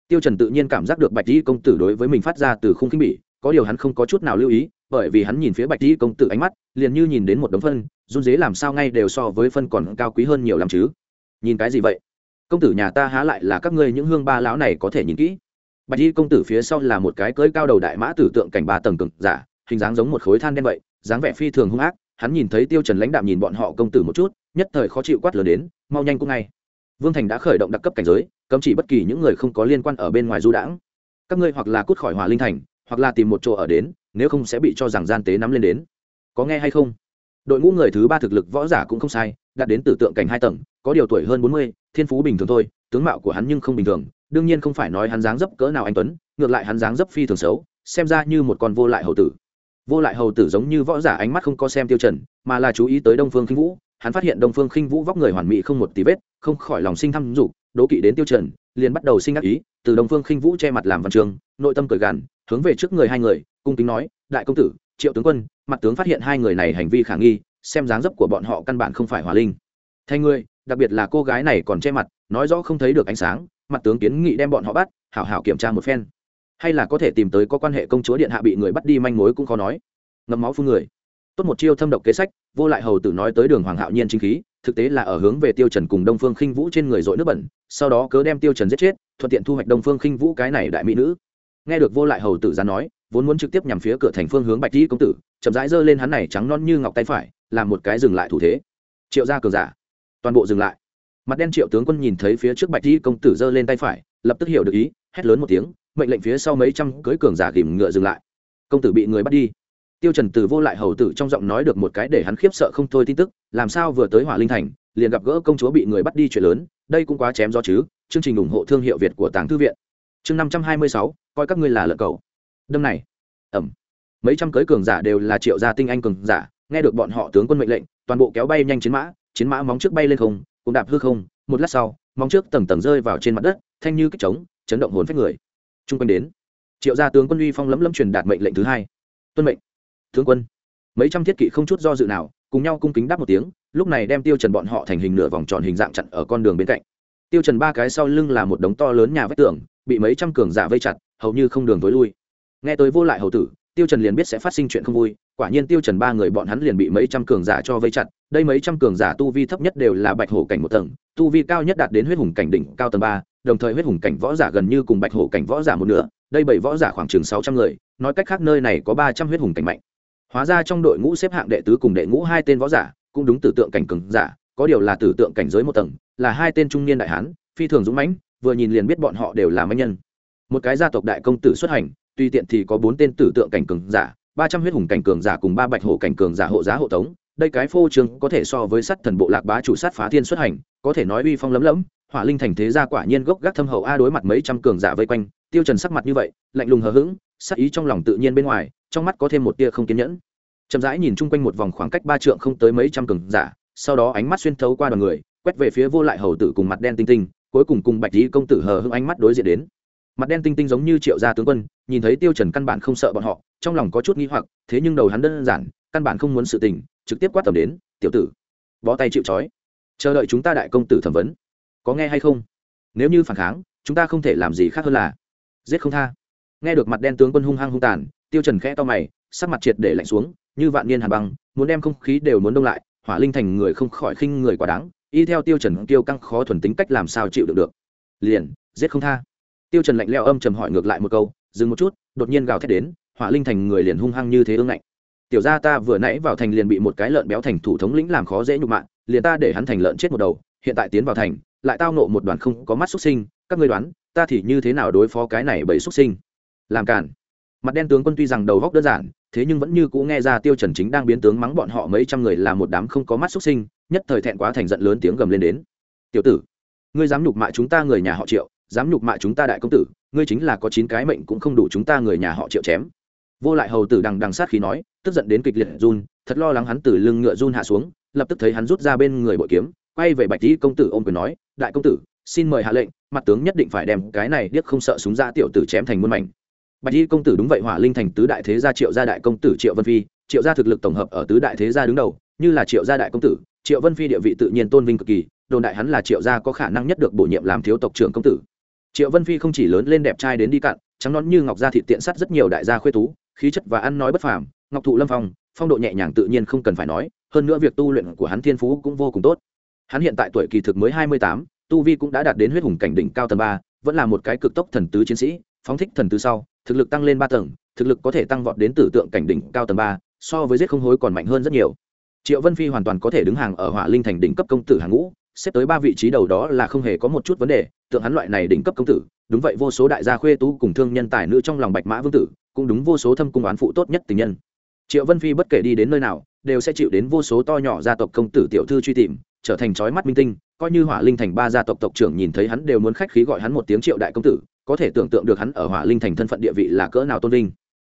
Speaker 1: Tiêu trần tự nhiên cảm giác được bạch y công tử đối với mình phát ra từ khung khinh bỉ, có điều hắn không có chút nào lưu ý, bởi vì hắn nhìn phía bạch y công tử ánh mắt, liền như nhìn đến một đống phân, run dế làm sao ngay đều so với phân còn cao quý hơn nhiều lắm chứ. Nhìn cái gì vậy? Công tử nhà ta há lại là các ngươi những hương ba lão này có thể nhìn kỹ. Bạch y công tử phía sau là một cái cưỡi cao đầu đại mã tử tượng cảnh ba tầng cực giả, hình dáng giống một khối than đen vậy, dáng vẻ phi thường hung ác, hắn nhìn thấy tiêu trần lãnh đạm nhìn bọn họ công tử một chút, nhất thời khó chịu quát lớn đến, mau nhanh cũng ngay vương thành đã khởi động đặc cấp cảnh giới, cấm chỉ bất kỳ những người không có liên quan ở bên ngoài du đãng. Các ngươi hoặc là cút khỏi hòa linh thành, hoặc là tìm một chỗ ở đến, nếu không sẽ bị cho rằng gian tế nắm lên đến. Có nghe hay không? Đội ngũ người thứ ba thực lực võ giả cũng không sai, đạt đến tử tượng cảnh hai tầng, có điều tuổi hơn bốn mươi, thiên phú bình thường thôi, tướng mạo của hắn nhưng không bình thường, đương nhiên không phải nói hắn dáng dấp cỡ nào anh tuấn, ngược lại hắn dáng dấp phi thường xấu, xem ra như một con vô lại hầu tử. Vô lại hầu tử giống như võ giả ánh mắt không có xem tiêu trần mà là chú ý tới đông phương khinh vũ hắn phát hiện đông phương khinh vũ vóc người hoàn mỹ không một tí vết, không khỏi lòng sinh thăm dục, đố kỵ đến tiêu trần, liền bắt đầu sinh ác ý, từ đông phương khinh vũ che mặt làm văn trường, nội tâm cởi gằn, hướng về trước người hai người, cung kính nói, đại công tử, triệu tướng quân, mặt tướng phát hiện hai người này hành vi khả nghi, xem dáng dấp của bọn họ căn bản không phải hỏa linh. Thay người đặc biệt là cô gái này còn che mặt, nói rõ không thấy được ánh sáng, mặt tướng kiến nghị đem bọn họ bắt, hảo hảo kiểm tra một phen. Hay là có thể tìm tới có quan hệ công chúa điện hạ bị người bắt đi manh mối cũng khó nói. Ngậm máu phun người tốt một chiêu thâm độc kế sách, vô lại hầu tử nói tới đường hoàng hạo nhiên chính khí, thực tế là ở hướng về tiêu trần cùng đông phương khinh vũ trên người dội nước bẩn, sau đó cớ đem tiêu trần giết chết, thuận tiện thu hoạch đông phương khinh vũ cái này đại mỹ nữ. Nghe được vô lại hầu tử ra nói, vốn muốn trực tiếp nhằm phía cửa thành phương hướng bạch tỷ công tử, chậm rãi giơ lên hắn này trắng non như ngọc tay phải, làm một cái dừng lại thủ thế. Triệu gia cường giả, toàn bộ dừng lại. Mặt đen triệu tướng quân nhìn thấy phía trước bạch tỷ công tử giơ lên tay phải, lập tức hiểu được ý, hét lớn một tiếng, mệnh lệnh phía sau mấy trăm cưỡi cường giả ghìm ngựa dừng lại. Công tử bị người bắt đi tiêu trần từ vô lại hầu tử trong giọng nói được một cái để hắn khiếp sợ không thôi tin tức, làm sao vừa tới hỏa linh thành, liền gặp gỡ công chúa bị người bắt đi chuyện lớn, đây cũng quá chém do chứ, chương trình ủng hộ thương hiệu việt của tàng thư viện. Chương năm trăm hai mươi sáu, coi các ngươi là lợn cầu đâm này. Ẩm. Mấy trăm cưới cường giả đều là triệu gia tinh anh cường giả, nghe được bọn họ tướng quân mệnh lệnh, toàn bộ kéo bay nhanh chiến mã chiến mã móng trước bay lên không, cũng đạp hư không, một lát sau, móng trước tầng tầng rơi vào trên mặt đất, thanh như kích trống, chấn động hồn phách người. Chung quanh đến. Triệu gia tướng quân uy phong lấm lấm truyền đạt mệnh lệnh thứ hai. Tuân mệnh tướng quân. Mấy trăm thiết kỵ không chút do dự nào, cùng nhau cung kính đáp một tiếng, lúc này đem tiêu trần bọn họ thành hình nửa vòng tròn hình dạng chặn ở con đường bên cạnh. Tiêu trần ba cái sau lưng là một đống to lớn nhà vách tường, bị mấy trăm cường giả vây chặt, hầu như không đường tối lui. Nghe tới vô lại hầu tử, tiêu trần liền biết sẽ phát sinh chuyện không vui, quả nhiên tiêu trần ba người bọn hắn liền bị mấy trăm cường giả cho vây chặt, đây mấy trăm cường giả tu vi thấp nhất đều là bạch hổ cảnh một tầng, tu vi cao nhất đạt đến huyết hùng cảnh đỉnh cao tầng ba, đồng thời huyết hùng cảnh võ giả gần như cùng bạch hổ cảnh võ giả một nửa, đây bảy võ giả khoảng chừng sáu trăm người, nói cách khác nơi này có ba trăm huyết hùng cảnh mạnh hóa ra trong đội ngũ xếp hạng đệ tứ cùng đệ ngũ hai tên võ giả, cũng đúng tử tượng cảnh cường giả, có điều là tử tượng cảnh giới một tầng, là hai tên trung niên đại hán, phi thường dũng mãnh, vừa nhìn liền biết bọn họ đều là mãnh nhân. Một cái gia tộc đại công tử xuất hành, tuy tiện thì có bốn tên tử tượng cảnh cường giả, ba trăm huyết hùng cảnh cường giả cùng ba bạch hổ cảnh cường giả hộ giá hộ tống, đây cái phô trương có thể so với sắt thần bộ lạc bá chủ sát phá thiên xuất hành, có thể nói uy phong lấm lấm hỏa linh thành thế gia quả nhiên gốc gác thâm hậu a đối mặt mấy trăm cường giả vây quanh, tiêu trần sắc mặt như vậy, lạnh lùng hờ hững sắc ý trong lòng tự nhiên bên ngoài trong mắt có thêm một tia không kiên nhẫn. Chậm rãi nhìn chung quanh một vòng khoảng cách ba trượng không tới mấy trăm cường giả sau đó ánh mắt xuyên thấu qua đoàn người quét về phía vô lại hầu tử cùng mặt đen tinh tinh cuối cùng cùng bạch lý công tử hờ hững ánh mắt đối diện đến. Mặt đen tinh tinh giống như triệu gia tướng quân nhìn thấy tiêu trần căn bản không sợ bọn họ trong lòng có chút nghi hoặc thế nhưng đầu hắn đơn giản căn bản không muốn sự tình trực tiếp quát tầm đến tiểu tử bó tay chịu chói, chờ đợi chúng ta đại công tử thẩm vấn. Có nghe hay không? Nếu như phản kháng chúng ta không thể làm gì khác hơn là giết không tha nghe được mặt đen tướng quân hung hăng hung tàn, tiêu trần khẽ to mày, sắc mặt triệt để lạnh xuống, như vạn niên hàn băng, muốn đem không khí đều muốn đông lại, hỏa linh thành người không khỏi khinh người quá đáng, y theo tiêu trần tiêu căng khó thuần tính cách làm sao chịu được được. Liền, giết không tha. Tiêu trần lạnh lẽo âm trầm hỏi ngược lại một câu, dừng một chút, đột nhiên gào thét đến, hỏa linh thành người liền hung hăng như thế ương ngạnh. Tiểu gia ta vừa nãy vào thành liền bị một cái lợn béo thành thủ thống lĩnh làm khó dễ nhục mạ, liền ta để hắn thành lợn chết một đầu, hiện tại tiến vào thành, lại tao nộ một đoàn không có mắt xuất sinh, các ngươi đoán, ta thì như thế nào đối phó cái này bởi xuất sinh? Làm cản mặt đen tướng quân tuy rằng đầu góc đơn giản, thế nhưng vẫn như cũ nghe ra tiêu trần chính đang biến tướng mắng bọn họ mấy trăm người là một đám không có mắt xuất sinh, nhất thời thẹn quá thành giận lớn tiếng gầm lên đến. Tiểu tử, ngươi dám nhục mạ chúng ta người nhà họ triệu, dám nhục mạ chúng ta đại công tử, ngươi chính là có chín cái mệnh cũng không đủ chúng ta người nhà họ triệu chém. Vô lại hầu tử đằng đằng sát khí nói, tức giận đến kịch liệt run, thật lo lắng hắn từ lưng ngựa run hạ xuống, lập tức thấy hắn rút ra bên người bội kiếm, quay về bạch tỷ công tử ôm quyền nói, đại công tử, xin mời hạ lệnh, mặt tướng nhất định phải đem cái này điếc không sợ súng ra tiểu tử chém thành muôn mảnh bạch y công tử đúng vậy, hỏa linh thành tứ đại thế gia triệu gia đại công tử triệu vân phi, triệu gia thực lực tổng hợp ở tứ đại thế gia đứng đầu, như là triệu gia đại công tử, triệu vân phi địa vị tự nhiên tôn vinh cực kỳ, đồn đại hắn là triệu gia có khả năng nhất được bổ nhiệm làm thiếu tộc trưởng công tử. Triệu vân phi không chỉ lớn lên đẹp trai đến đi cạn, trắng nón như ngọc gia thị tiện sắt rất nhiều đại gia khuê tú, khí chất và ăn nói bất phàm, ngọc thụ lâm phong phong độ nhẹ nhàng tự nhiên không cần phải nói, hơn nữa việc tu luyện của hắn thiên phú cũng vô cùng tốt. Hắn hiện tại tuổi kỳ thực mới hai mươi tám, tu vi cũng đã đạt đến huyết hùng cảnh đỉnh cao tầng ba, vẫn là một cái cực tốc thần tứ chiến sĩ, phóng thích thần tứ sau thực lực tăng lên ba tầng, thực lực có thể tăng vọt đến tử tượng cảnh đỉnh cao tầng ba, so với giết không hối còn mạnh hơn rất nhiều. Triệu vân phi hoàn toàn có thể đứng hàng ở hỏa linh thành đỉnh cấp công tử hàng ngũ, xếp tới ba vị trí đầu đó là không hề có một chút vấn đề, tượng hắn loại này đỉnh cấp công tử, đúng vậy vô số đại gia khuê tú cùng thương nhân tài nữ trong lòng bạch mã vương tử, cũng đúng vô số thâm cung oán phụ tốt nhất tình nhân. Triệu vân phi bất kể đi đến nơi nào, đều sẽ chịu đến vô số to nhỏ gia tộc công tử tiểu thư truy tìm trở thành trói mắt minh tinh, coi như hỏa linh thành ba gia tộc tộc trưởng nhìn thấy hắn đều muốn khách khí gọi hắn một tiếng triệu đại công tử, có thể tưởng tượng được hắn ở hỏa linh thành thân phận địa vị là cỡ nào tôn vinh.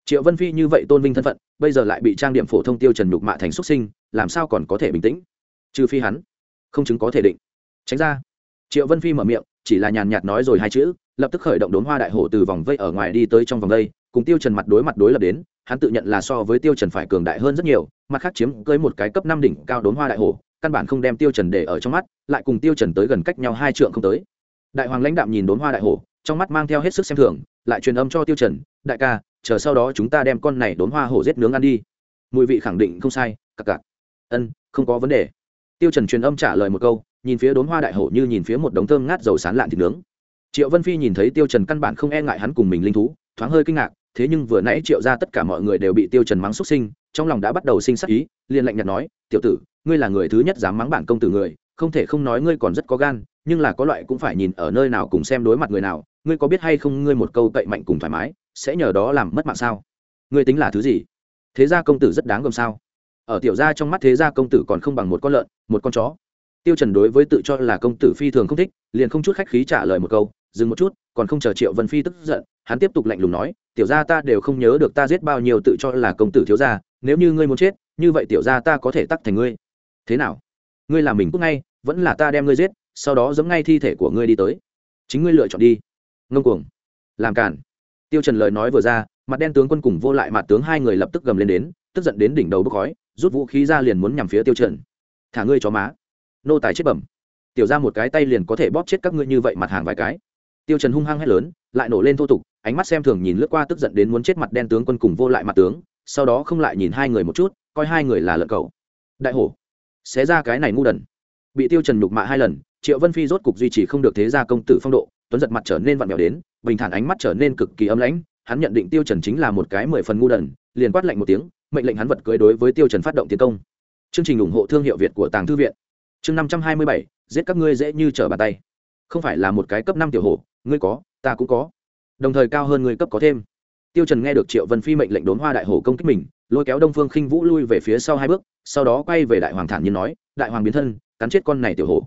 Speaker 1: Triệu vân phi như vậy tôn vinh thân phận, bây giờ lại bị trang điểm phổ thông tiêu trần nhục mạ thành xuất sinh, làm sao còn có thể bình tĩnh? Trừ phi hắn, không chứng có thể định. Tránh ra. Triệu vân phi mở miệng, chỉ là nhàn nhạt nói rồi hai chữ, lập tức khởi động đốn hoa đại hổ từ vòng vây ở ngoài đi tới trong vòng vây cùng tiêu trần mặt đối mặt đối lập đến, hắn tự nhận là so với tiêu trần phải cường đại hơn rất nhiều, mặt khác chiếm cưới một cái cấp năm đỉnh cao đốn hoa đại hổ căn bản không đem tiêu trần để ở trong mắt, lại cùng tiêu trần tới gần cách nhau hai trượng không tới. Đại hoàng lãnh đạm nhìn đốn hoa đại hổ, trong mắt mang theo hết sức xem thường, lại truyền âm cho tiêu trần, đại ca, chờ sau đó chúng ta đem con này đốn hoa hổ giết nướng ăn đi. Mùi vị khẳng định không sai, cặc cặc. Ân, không có vấn đề. Tiêu trần truyền âm trả lời một câu, nhìn phía đốn hoa đại hổ như nhìn phía một đống thơm ngát dầu sán lạn thịt nướng. Triệu vân phi nhìn thấy tiêu trần căn bản không e ngại hắn cùng mình linh thú, thoáng hơi kinh ngạc, thế nhưng vừa nãy triệu ra tất cả mọi người đều bị tiêu trần mắng xuất sinh trong lòng đã bắt đầu sinh sắc ý, liền lạnh nhạt nói, tiểu tử, ngươi là người thứ nhất dám mắng bản công tử người, không thể không nói ngươi còn rất có gan, nhưng là có loại cũng phải nhìn ở nơi nào cùng xem đối mặt người nào, ngươi có biết hay không ngươi một câu cậy mạnh cùng thoải mái, sẽ nhờ đó làm mất mạng sao? Ngươi tính là thứ gì? Thế gia công tử rất đáng gồm sao? Ở tiểu gia trong mắt thế gia công tử còn không bằng một con lợn, một con chó. Tiêu trần đối với tự cho là công tử phi thường không thích, liền không chút khách khí trả lời một câu, dừng một chút, còn không chờ triệu vân phi tức giận, hắn tiếp tục lạnh lùng nói, tiểu gia ta đều không nhớ được ta giết bao nhiêu tự cho là công tử thiếu gia nếu như ngươi muốn chết, như vậy tiểu gia ta có thể tắc thành ngươi. Thế nào? Ngươi làm mình cúc ngay, vẫn là ta đem ngươi giết, sau đó giấm ngay thi thể của ngươi đi tới. Chính ngươi lựa chọn đi. Ngông cuồng. Làm cản tiêu trần lời nói vừa ra, mặt đen tướng quân cùng vô lại mặt tướng hai người lập tức gầm lên đến, tức giận đến đỉnh đầu bốc khói, rút vũ khí ra liền muốn nhằm phía tiêu trần. Thả ngươi chó má. Nô tài chết bẩm. Tiểu ra một cái tay liền có thể bóp chết các ngươi như vậy mặt hàng vài cái. Tiêu trần hung hăng hét lớn, lại nổ lên thô tục, ánh mắt xem thường nhìn lướt qua tức giận đến muốn chết mặt đen tướng quân cùng vô lại mặt tướng sau đó không lại nhìn hai người một chút, coi hai người là lợn cầu. Đại hổ, xé ra cái này ngu đần. Bị tiêu trần nhục mạ hai lần, triệu vân phi rốt cục duy trì không được thế gia công tử phong độ, tuấn giật mặt trở nên vặn vẹo đến, bình thản ánh mắt trở nên cực kỳ ấm lãnh, hắn nhận định tiêu trần chính là một cái mười phần ngu đần, liền quát lạnh một tiếng, mệnh lệnh hắn vật cưới đối với tiêu trần phát động tiến công. Chương trình ủng hộ thương hiệu việt của tàng thư viện. Chương năm trăm hai mươi bảy, giết các ngươi dễ như trở bàn tay. Không phải là một cái cấp năm tiểu hổ, ngươi có, ta cũng có. Đồng thời cao hơn người cấp có thêm tiêu trần nghe được triệu vân phi mệnh lệnh đốn hoa đại hổ công kích mình, lôi kéo đông phương khinh vũ lui về phía sau hai bước, sau đó quay về đại hoàng thản nhiên nói, đại hoàng biến thân, cắn chết con này tiểu hổ.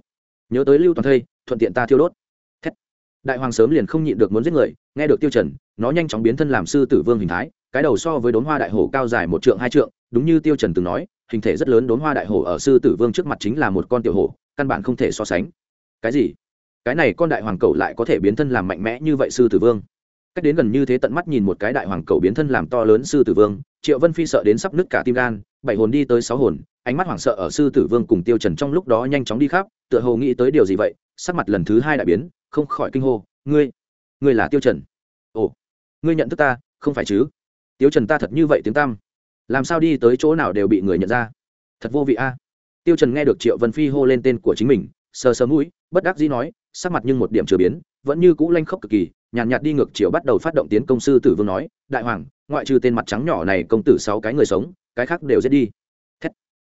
Speaker 1: Nhớ tới lưu toàn thây, thuận tiện ta thiêu đốt. Thét. đại hoàng sớm liền không nhịn được muốn giết người, nghe được tiêu trần, nó nhanh chóng biến thân làm sư tử vương hình thái, cái đầu so với đốn hoa đại hổ cao dài một trượng hai trượng, đúng như tiêu trần từng nói, hình thể rất lớn đốn hoa đại hổ ở sư tử vương trước mặt chính là một con tiểu hổ, căn bản không thể so sánh. Cái gì? Cái này con đại hoàng cầu lại có thể biến thân làm mạnh mẽ như vậy sư tử vương? Cách đến gần như thế tận mắt nhìn một cái đại hoàng cầu biến thân làm to lớn sư tử vương, triệu vân phi sợ đến sắp nứt cả tim gan, bảy hồn đi tới sáu hồn, ánh mắt hoảng sợ ở sư tử vương cùng tiêu trần trong lúc đó nhanh chóng đi khắp, tựa hồ nghĩ tới điều gì vậy, sắc mặt lần thứ hai đại biến, không khỏi kinh hô, ngươi ngươi là tiêu trần? Ồ, ngươi nhận thức ta, không phải chứ? Tiêu trần ta thật như vậy tiếng tam làm sao đi tới chỗ nào đều bị người nhận ra? Thật vô vị a. Tiêu trần nghe được triệu vân phi hô lên tên của chính mình, sờ sờ mũi, bất đắc dĩ nói, sắc mặt nhưng một điểm chưa biến, vẫn như cũ lanh khốc cực kỳ nhàn nhạt, đi ngược chiều bắt đầu phát động tiến công sư tử vương nói đại hoàng ngoại trừ tên mặt trắng nhỏ này công tử sáu cái người sống cái khác đều giết đi. Thét.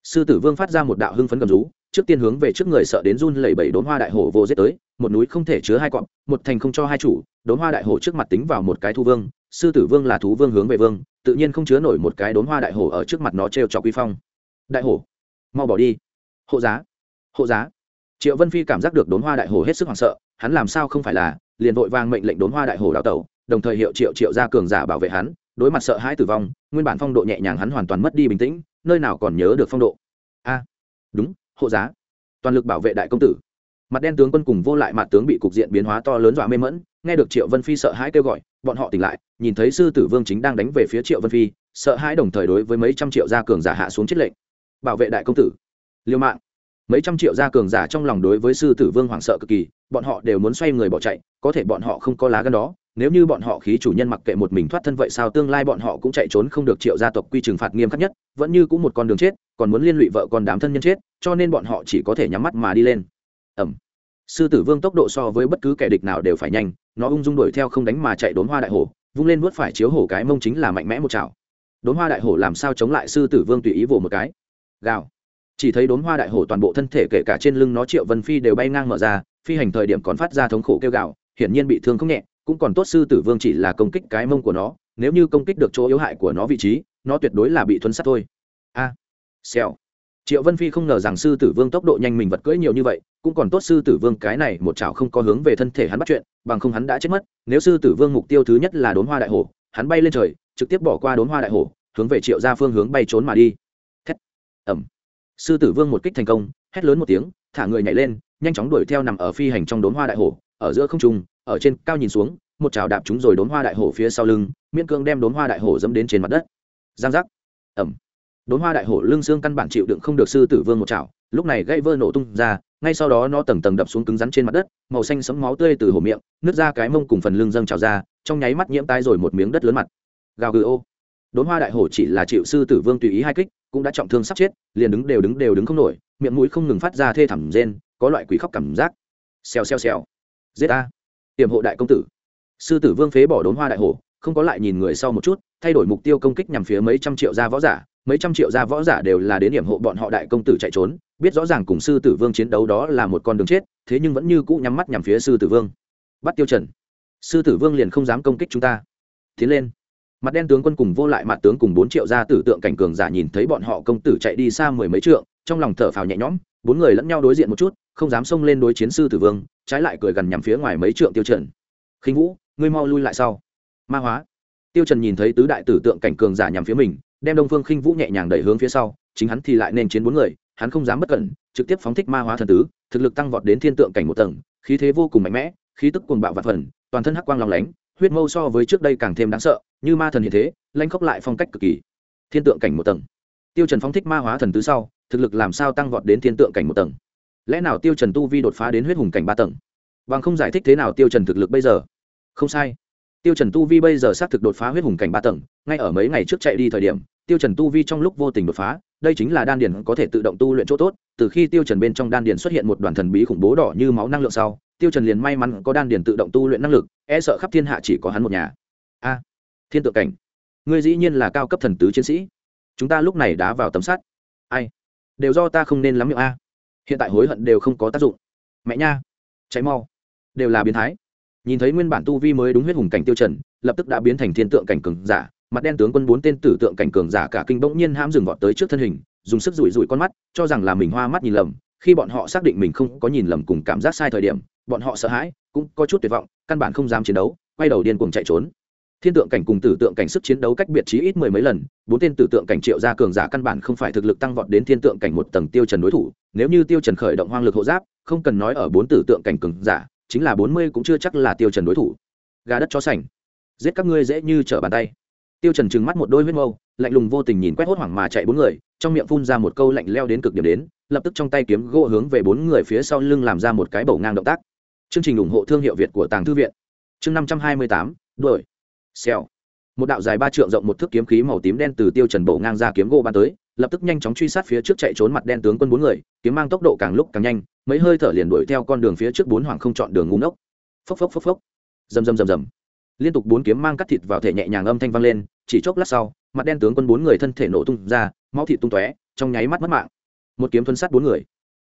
Speaker 1: sư tử vương phát ra một đạo hưng phấn cầm rú trước tiên hướng về trước người sợ đến run lẩy bẩy đốn hoa đại hổ vô giết tới một núi không thể chứa hai cọp một thành không cho hai chủ đốn hoa đại hổ trước mặt tính vào một cái thu vương sư tử vương là thú vương hướng về vương tự nhiên không chứa nổi một cái đốn hoa đại hổ ở trước mặt nó trêu trọc quy phong. Đại hổ mau bỏ đi. Hộ giá hộ giá. Triệu vân phi cảm giác được đốn hoa đại hổ hết sức hoảng sợ hắn làm sao không phải là liền vội vang mệnh lệnh đốn hoa đại hồ đào tẩu, đồng thời hiệu triệu triệu ra cường giả bảo vệ hắn, đối mặt sợ hãi tử vong, nguyên bản phong độ nhẹ nhàng hắn hoàn toàn mất đi bình tĩnh, nơi nào còn nhớ được phong độ. A, đúng, hộ giá. Toàn lực bảo vệ đại công tử. Mặt đen tướng quân cùng vô lại mặt tướng bị cục diện biến hóa to lớn dọa mê mẫn nghe được triệu vân phi sợ hãi kêu gọi, bọn họ tỉnh lại, nhìn thấy sư tử vương chính đang đánh về phía triệu vân phi, sợ hãi đồng thời đối với mấy trăm triệu gia cường giả hạ xuống chết lệnh. Bảo vệ đại công tử. Liêu mạng mấy trăm triệu gia cường giả trong lòng đối với sư tử vương hoảng sợ cực kỳ, bọn họ đều muốn xoay người bỏ chạy, có thể bọn họ không có lá gân đó. Nếu như bọn họ khí chủ nhân mặc kệ một mình thoát thân vậy sao, tương lai bọn họ cũng chạy trốn không được triệu gia tộc quy trừng phạt nghiêm khắc nhất, vẫn như cũng một con đường chết, còn muốn liên lụy vợ con đám thân nhân chết, cho nên bọn họ chỉ có thể nhắm mắt mà đi lên. Ẩm sư tử vương tốc độ so với bất cứ kẻ địch nào đều phải nhanh, nó ung dung đuổi theo không đánh mà chạy đốn hoa đại hổ, vung lên vớt phải chiếu hổ cái mông chính là mạnh mẽ một chảo. Đốn hoa đại hổ làm sao chống lại sư tử vương tùy ý vồ một cái. Gào chỉ thấy đốn hoa đại hổ toàn bộ thân thể kể cả trên lưng nó triệu vân phi đều bay ngang mở ra phi hành thời điểm còn phát ra thống khổ kêu gào hiển nhiên bị thương không nhẹ cũng còn tốt sư tử vương chỉ là công kích cái mông của nó nếu như công kích được chỗ yếu hại của nó vị trí nó tuyệt đối là bị thuấn sát thôi. A à, xèo. Triệu vân phi không ngờ rằng sư tử vương tốc độ nhanh mình vật cưỡi nhiều như vậy cũng còn tốt sư tử vương cái này một chảo không có hướng về thân thể hắn bắt chuyện bằng không hắn đã chết mất. Nếu sư tử vương mục tiêu thứ nhất là đốn hoa đại hổ hắn bay lên trời trực tiếp bỏ qua đốn hoa đại hổ hướng về triệu ra phương hướng bay trốn mà đi. Thét. Ẩm sư tử vương một kích thành công, hét lớn một tiếng, thả người nhảy lên, nhanh chóng đuổi theo nằm ở phi hành trong đốn hoa đại hổ, ở giữa không trung, ở trên cao nhìn xuống, một chảo đạp chúng rồi đốn hoa đại hổ phía sau lưng, miễn cương đem đốn hoa đại hổ dẫm đến trên mặt đất. Giang giác. Ẩm đốn hoa đại hổ lưng xương căn bản chịu đựng không được sư tử vương một chảo, lúc này gây vơ nổ tung ra, ngay sau đó nó tầng tầng đập xuống cứng rắn trên mặt đất, màu xanh sấm máu tươi từ hổ miệng, nứt ra cái mông cùng phần lưng dâng trào ra, trong nháy mắt nhiễm tai rồi một miếng đất lớn mặt. Gào gừ ô. Đốn hoa đại hổ chỉ là chịu sư tử vương tùy ý hai kích cũng đã trọng thương sắp chết, liền đứng đều đứng đều đứng không nổi, miệng mũi không ngừng phát ra thê thảm rên, có loại quỷ khóc cảm giác. Xèo xèo xèo. Giết a tiềm hộ đại công tử. Sư tử vương phế bỏ đốn hoa đại hổ, không có lại nhìn người sau một chút, thay đổi mục tiêu công kích nhằm phía mấy trăm triệu gia võ giả, mấy trăm triệu gia võ giả đều là đến điểm hộ bọn họ đại công tử chạy trốn, biết rõ ràng cùng sư tử vương chiến đấu đó là một con đường chết, thế nhưng vẫn như cũ nhắm mắt nhằm phía sư tử vương. Bắt tiêu trần. Sư tử vương liền không dám công kích chúng ta. Tiến lên mặt đen tướng quân cùng vô lại mặt tướng cùng bốn triệu gia tử tượng cảnh cường giả nhìn thấy bọn họ công tử chạy đi xa mười mấy trượng, trong lòng thở phào nhẹ nhõm, bốn người lẫn nhau đối diện một chút, không dám xông lên đối chiến sư tử vương, trái lại cười gần nhằm phía ngoài mấy trượng tiêu trần. Khinh vũ, ngươi mau lui lại sau. Ma hóa. Tiêu trần nhìn thấy tứ đại tử tượng cảnh cường giả nhằm phía mình, đem đông phương khinh vũ nhẹ nhàng đẩy hướng phía sau, chính hắn thì lại nên chiến bốn người, hắn không dám bất cẩn, trực tiếp phóng thích ma hóa thần tứ, thực lực tăng vọt đến thiên tượng cảnh một tầng, khí thế vô cùng mạnh mẽ, khí tức cuồng bạo vạn phần, toàn thân hắc quang long lánh, huyết mâu so với trước đây càng thêm đáng sợ như ma thần hiện thế, lanh khốc lại phong cách cực kỳ. Thiên tượng cảnh một tầng. Tiêu trần phóng thích ma hóa thần tứ sau, thực lực làm sao tăng vọt đến thiên tượng cảnh một tầng? Lẽ nào tiêu trần tu vi đột phá đến huyết hùng cảnh ba tầng? Bằng không giải thích thế nào tiêu trần thực lực bây giờ? Không sai. Tiêu trần tu vi bây giờ xác thực đột phá huyết hùng cảnh ba tầng, ngay ở mấy ngày trước chạy đi thời điểm, tiêu trần tu vi trong lúc vô tình đột phá, đây chính là đan điền có thể tự động tu luyện chỗ tốt. Từ khi tiêu trần bên trong đan điền xuất hiện một đoàn thần bí khủng bố đỏ như máu năng lượng sau, tiêu trần liền may mắn có đan điền tự động tu luyện năng lực e sợ khắp thiên hạ chỉ có hắn một nhà thiên tượng cảnh. Ngươi dĩ nhiên là cao cấp thần tứ chiến sĩ. Chúng ta lúc này đá vào tấm sắt. Ai? Đều do ta không nên lắm miệng a. Hiện tại hối hận đều không có tác dụng. Mẹ nha. Cháy mau. Đều là biến thái. Nhìn thấy nguyên bản tu vi mới đúng huyết hùng cảnh tiêu trần, lập tức đã biến thành thiên tượng cảnh cường giả. Mặt đen tướng quân bốn tên tử tượng cảnh cường giả cả kinh bỗng nhiên hãm dừng vọt tới trước thân hình, dùng sức rủi rủi con mắt, cho rằng là mình hoa mắt nhìn lầm. Khi bọn họ xác định mình không có nhìn lầm cùng cảm giác sai thời điểm, bọn họ sợ hãi, cũng có chút tuyệt vọng, căn bản không dám chiến đấu, quay đầu điên cuồng chạy trốn thiên tượng cảnh cùng tử tượng cảnh sức chiến đấu cách biệt chí ít mười mấy lần, bốn tên tử tượng cảnh triệu gia cường giả căn bản không phải thực lực tăng vọt đến thiên tượng cảnh một tầng tiêu trần đối thủ, nếu như tiêu trần khởi động hoang lực hộ giáp, không cần nói ở bốn tử tượng cảnh cường giả, chính là bốn mươi cũng chưa chắc là tiêu trần đối thủ. Gà đất chó sành. Giết các ngươi dễ như trở bàn tay. Tiêu trần trừng mắt một đôi huyết mâu, lạnh lùng vô tình nhìn quét hốt hoảng mà chạy bốn người, trong miệng phun ra một câu lạnh leo đến cực điểm đến, lập tức trong tay kiếm gỗ hướng về bốn người phía sau lưng làm ra một cái bầu ngang động tác. Chương trình ủng hộ thương hiệu việt của tàng thư viện. Chương năm trăm hai mươi tám, đuổi xèo. Một đạo dài ba trượng rộng một thước kiếm khí màu tím đen từ tiêu trần bổ ngang ra kiếm gỗ ban tới, lập tức nhanh chóng truy sát phía trước chạy trốn mặt đen tướng quân bốn người, kiếm mang tốc độ càng lúc càng nhanh, mấy hơi thở liền đuổi theo con đường phía trước bốn hoàng không chọn đường ngu ngốc. Phốc phốc phốc phốc. Rầm rầm rầm rầm. Liên tục bốn kiếm mang cắt thịt vào thể nhẹ nhàng âm thanh vang lên, chỉ chốc lát sau, mặt đen tướng quân bốn người thân thể nổ tung ra, máu thịt tung tóe, trong nháy mắt mất mạng. Một kiếm thuần sát bốn người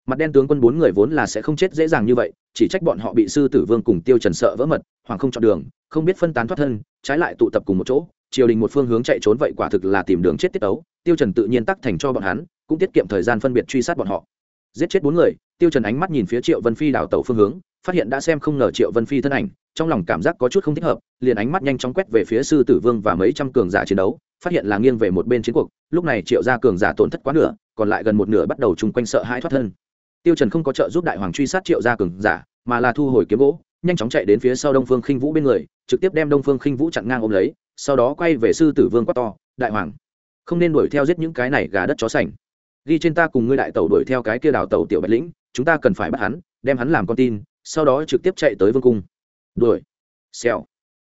Speaker 1: mặt đen tướng quân bốn người vốn là sẽ không chết dễ dàng như vậy, chỉ trách bọn họ bị sư tử vương cùng tiêu trần sợ vỡ mật, hoàng không chọn đường, không biết phân tán thoát thân, trái lại tụ tập cùng một chỗ, triều đình một phương hướng chạy trốn vậy quả thực là tìm đường chết tiết tấu, tiêu trần tự nhiên tắc thành cho bọn hắn, cũng tiết kiệm thời gian phân biệt truy sát bọn họ. Giết chết bốn người, tiêu trần ánh mắt nhìn phía triệu vân phi đảo tàu phương hướng, phát hiện đã xem không ngờ triệu vân phi thân ảnh, trong lòng cảm giác có chút không thích hợp, liền ánh mắt nhanh chóng quét về phía sư tử vương và mấy trăm cường giả chiến đấu, phát hiện là nghiêng về một bên chiến cuộc, lúc này triệu gia cường giả tổn thất quá nửa, còn lại gần một nửa bắt đầu chung quanh sợ hãi thoát thân tiêu trần không có trợ giúp đại hoàng truy sát triệu gia cường giả, mà là thu hồi kiếm gỗ, nhanh chóng chạy đến phía sau đông phương khinh vũ bên người, trực tiếp đem đông phương khinh vũ chặn ngang ôm lấy, sau đó quay về sư tử vương quát to, đại hoàng, không nên đuổi theo giết những cái này gà đất chó sành. Ghi trên ta cùng ngươi đại tẩu đuổi theo cái kia đào tẩu tiểu bạch lĩnh, chúng ta cần phải bắt hắn, đem hắn làm con tin, sau đó trực tiếp chạy tới vương cung. Đuổi. Xèo.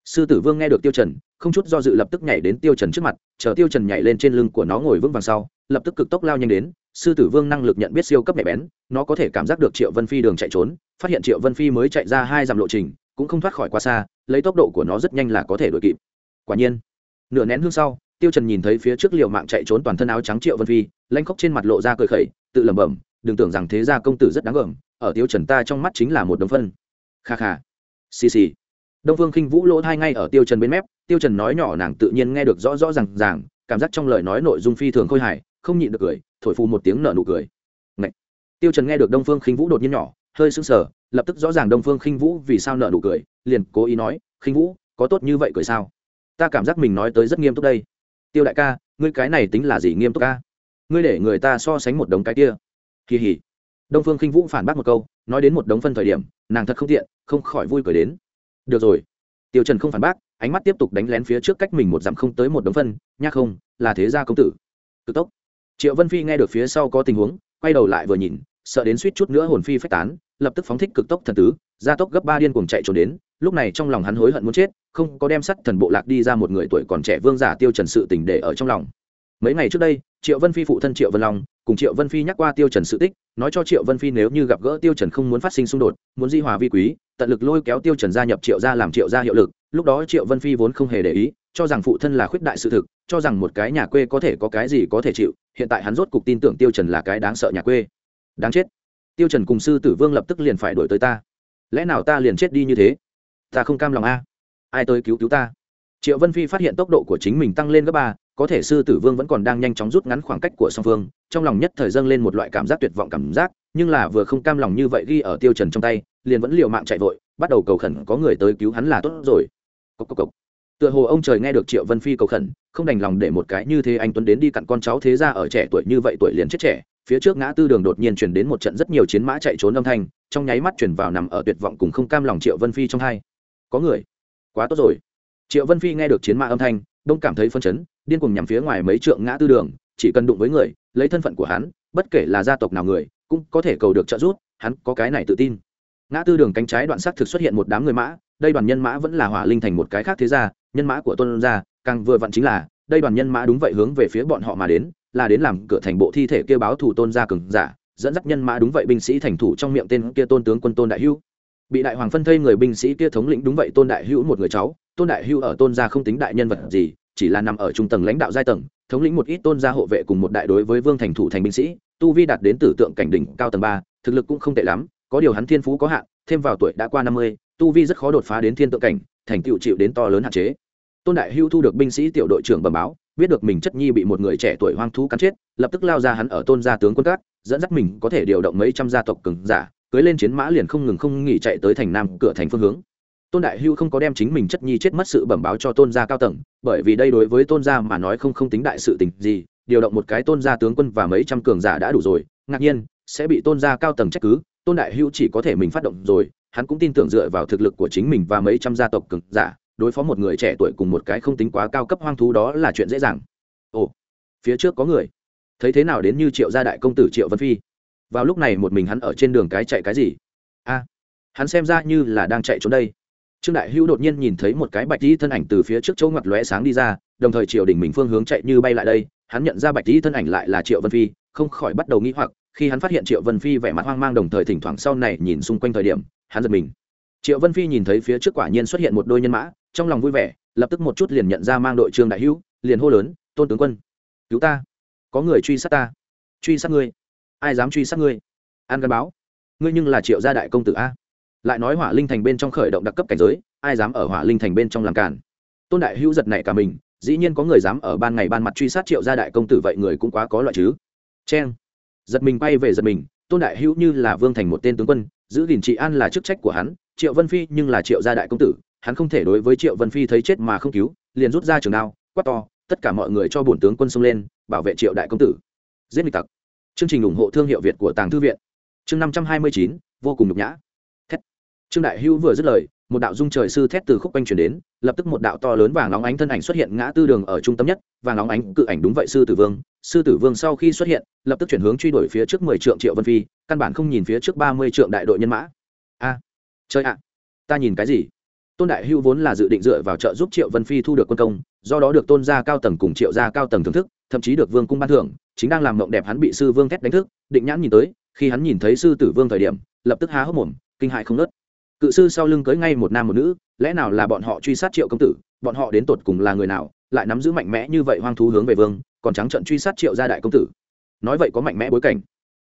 Speaker 1: Sư tử vương nghe được tiêu trần, không chút do dự lập tức nhảy đến tiêu trần trước mặt, chờ tiêu trần nhảy lên trên lưng của nó ngồi vững vàng sau, lập tức cực tốc lao nhanh đến sư tử vương năng lực nhận biết siêu cấp nhạy bén, nó có thể cảm giác được triệu vân phi đường chạy trốn, phát hiện triệu vân phi mới chạy ra hai dặm lộ trình, cũng không thoát khỏi quá xa, lấy tốc độ của nó rất nhanh là có thể đuổi kịp. Quả nhiên, nửa nén hương sau, tiêu trần nhìn thấy phía trước liều mạng chạy trốn toàn thân áo trắng triệu vân phi, lanh khóc trên mặt lộ ra cười khẩy, tự lẩm bẩm, đừng tưởng rằng thế gia công tử rất đáng gờm, ở tiêu trần ta trong mắt chính là một đống phân. Kha kha. Xì xì. Đông vương khinh vũ lỗ thai ngay ở tiêu trần bên mép, tiêu trần nói nhỏ nàng tự nhiên nghe được rõ rõ ràng ràng, cảm giác trong lời nói nội dung phi thường khôi hài không nhịn được cười, thổi phù một tiếng nở nụ cười. Ngậy. tiêu trần nghe được đông phương khinh vũ đột nhiên nhỏ, hơi sững sờ, lập tức rõ ràng đông phương khinh vũ vì sao nở nụ cười, liền cố ý nói, khinh vũ, có tốt như vậy cười sao? Ta cảm giác mình nói tới rất nghiêm túc đây. Tiêu đại ca, ngươi cái này tính là gì nghiêm túc ca? Ngươi để người ta so sánh một đống cái kia. Kỳ hỉ. Đông phương khinh vũ phản bác một câu, nói đến một đống phân thời điểm, nàng thật không tiện, không khỏi vui cười đến. Được rồi. Tiêu trần không phản bác, ánh mắt tiếp tục đánh lén phía trước cách mình một dặm không tới một đống phân, nha không, là thế gia công tử. Cực tốc triệu vân phi nghe được phía sau có tình huống, quay đầu lại vừa nhìn, sợ đến suýt chút nữa hồn phi phách tán, lập tức phóng thích cực tốc thần tứ, gia tốc gấp ba điên cuồng chạy trốn đến, lúc này trong lòng hắn hối hận muốn chết, không có đem sắt thần bộ lạc đi ra một người tuổi còn trẻ vương giả tiêu trần sự tình để ở trong lòng. Mấy ngày trước đây, triệu vân phi phụ thân triệu vân long cùng triệu vân phi nhắc qua tiêu trần sự tích, nói cho triệu vân phi nếu như gặp gỡ tiêu trần không muốn phát sinh xung đột, muốn di hòa vi quý, tận lực lôi kéo tiêu trần gia nhập triệu gia làm triệu gia hiệu lực, lúc đó triệu vân phi vốn không hề để ý cho rằng phụ thân là khuyết đại sự thực, cho rằng một cái nhà quê có thể có cái gì có thể chịu, hiện tại hắn rốt cục tin tưởng tiêu trần là cái đáng sợ nhà quê. Đáng chết. Tiêu trần cùng sư tử vương lập tức liền phải đuổi tới ta. Lẽ nào ta liền chết đi như thế? Ta không cam lòng a. Ai tới cứu cứu ta? Triệu vân phi phát hiện tốc độ của chính mình tăng lên gấp ba, có thể sư tử vương vẫn còn đang nhanh chóng rút ngắn khoảng cách của song phương, trong lòng nhất thời dâng lên một loại cảm giác tuyệt vọng cảm giác, nhưng là vừa không cam lòng như vậy ghi ở tiêu trần trong tay, liền vẫn liều mạng chạy vội, bắt đầu cầu khẩn có người tới cứu hắn là tốt rồi. Cốc cốc cốc tựa hồ ông trời nghe được triệu vân phi cầu khẩn, không đành lòng để một cái như thế anh tuấn đến đi cặn con cháu thế ra ở trẻ tuổi như vậy tuổi liền chết trẻ. Phía trước ngã tư đường đột nhiên chuyển đến một trận rất nhiều chiến mã chạy trốn âm thanh, trong nháy mắt chuyển vào nằm ở tuyệt vọng cùng không cam lòng triệu vân phi trong hai. Có người. Quá tốt rồi. Triệu vân phi nghe được chiến mã âm thanh, đông cảm thấy phân chấn, điên cuồng nhằm phía ngoài mấy trượng ngã tư đường, chỉ cần đụng với người, lấy thân phận của hắn, bất kể là gia tộc nào người, cũng có thể cầu được trợ giúp, hắn có cái này tự tin. Ngã tư đường cánh trái đoạn sắc thực xuất hiện một đám người mã, đây đoàn nhân mã vẫn là hỏa linh thành một cái khác thế gia nhân mã của tôn gia, càng vừa vặn chính là, đây đoàn nhân mã đúng vậy hướng về phía bọn họ mà đến, là đến làm cửa thành bộ thi thể kêu báo thủ tôn gia cường giả, dẫn dắt nhân mã đúng vậy binh sĩ thành thủ trong miệng tên kia tôn tướng quân tôn đại hữu. Bị đại hoàng phân thây người binh sĩ kia thống lĩnh đúng vậy tôn đại hữu một người cháu, tôn đại hữu ở tôn gia không tính đại nhân vật gì, chỉ là nằm ở trung tầng lãnh đạo giai tầng, thống lĩnh một ít tôn gia hộ vệ cùng một đại đối với vương thành thủ thành binh sĩ, tu vi đạt đến tử tượng cảnh đỉnh cao tầng ba, thực lực cũng không tệ lắm, có điều hắn thiên phú có hạn, thêm vào tuổi đã qua năm mươi tu vi rất khó đột phá đến thiên tượng cảnh, thành tựu chịu đến to lớn hạn chế. Tôn đại hưu thu được binh sĩ tiểu đội trưởng bẩm báo, biết được mình chất nhi bị một người trẻ tuổi hoang thú cắn chết, lập tức lao ra hắn ở tôn gia tướng quân cát dẫn dắt mình có thể điều động mấy trăm gia tộc cường giả, cưới lên chiến mã liền không ngừng không nghỉ chạy tới thành nam cửa thành phương hướng. Tôn đại hưu không có đem chính mình chất nhi chết mất sự bẩm báo cho tôn gia cao tầng, bởi vì đây đối với tôn gia mà nói không không tính đại sự tình gì, điều động một cái tôn gia tướng quân và mấy trăm cường giả đã đủ rồi, ngạc nhiên, sẽ bị tôn gia cao tầng trách cứ, tôn đại hưu chỉ có thể mình phát động rồi hắn cũng tin tưởng dựa vào thực lực của chính mình và mấy trăm gia tộc cường giả, đối phó một người trẻ tuổi cùng một cái không tính quá cao cấp hoang thú đó là chuyện dễ dàng. Ồ, phía trước có người. Thấy thế nào đến như triệu gia đại công tử triệu vân phi? Vào lúc này một mình hắn ở trên đường cái chạy cái gì? A, hắn xem ra như là đang chạy trốn đây. Trương đại hữu đột nhiên nhìn thấy một cái bạch tí thân ảnh từ phía trước chỗ ngoặt lóe sáng đi ra, đồng thời triều đình mình phương hướng chạy như bay lại đây. Hắn nhận ra bạch tí thân ảnh lại là triệu vân phi, không khỏi bắt đầu nghĩ hoặc, khi hắn phát hiện triệu vân phi vẻ mặt hoang mang đồng thời thỉnh thoảng sau này nhìn xung quanh thời điểm hắn giật mình. Triệu vân phi nhìn thấy phía trước quả nhiên xuất hiện một đôi nhân mã, trong lòng vui vẻ, lập tức một chút liền nhận ra mang đội trương đại hữu, liền hô lớn, tôn tướng quân, cứu ta. Có người truy sát ta. Truy sát ngươi. Ai dám truy sát ngươi? An gắn báo. Ngươi nhưng là triệu gia đại công tử a. Lại nói hỏa linh thành bên trong khởi động đặc cấp cảnh giới, ai dám ở hỏa linh thành bên trong làm cản? Tôn đại hữu giật này cả mình, dĩ nhiên có người dám ở ban ngày ban mặt truy sát triệu gia đại công tử vậy người cũng quá có loại chứ. Cheng. Giật mình bay về giật mình, tôn đại hữu như là vương thành một tên tướng quân giữ gìn trị an là chức trách của hắn, triệu vân phi nhưng là triệu gia đại công tử, hắn không thể đối với triệu vân phi thấy chết mà không cứu, liền rút ra trường đao, quát to, tất cả mọi người cho bổn tướng quân xông lên, bảo vệ triệu đại công tử. Giết nghịch tặc. Chương trình ủng hộ thương hiệu việt của tàng thư viện. Chương năm trăm hai mươi chín, vô cùng nhục nhã. Thét. Trương đại hữu vừa dứt lời, một đạo dung trời sư thét từ khúc quanh chuyển đến, lập tức một đạo to lớn vàng óng ánh thân ảnh xuất hiện ngã tư đường ở trung tâm nhất, vàng óng ánh cự ảnh đúng vậy sư tử vương sư tử vương sau khi xuất hiện, lập tức chuyển hướng truy đuổi phía trước mười trượng triệu vân phi, căn bản không nhìn phía trước ba mươi trượng đại đội nhân mã. A chơi ạ, ta nhìn cái gì? Tôn đại hưu vốn là dự định dựa vào trợ giúp triệu vân phi thu được quân công, do đó được tôn gia cao tầng cùng triệu gia cao tầng thưởng thức, thậm chí được vương cung ban thưởng, chính đang làm mộng đẹp hắn bị sư vương thét đánh thức, định nhãn nhìn tới, khi hắn nhìn thấy sư tử vương thời điểm, lập tức há hốc mồm, kinh hại không nớt cự sư sau lưng cưới ngay một nam một nữ, lẽ nào là bọn họ truy sát triệu công tử, bọn họ đến tột cùng là người nào, lại nắm giữ mạnh mẽ như vậy hoang thú hướng về vương còn trắng trận truy sát triệu gia đại công tử. Nói vậy có mạnh mẽ bối cảnh.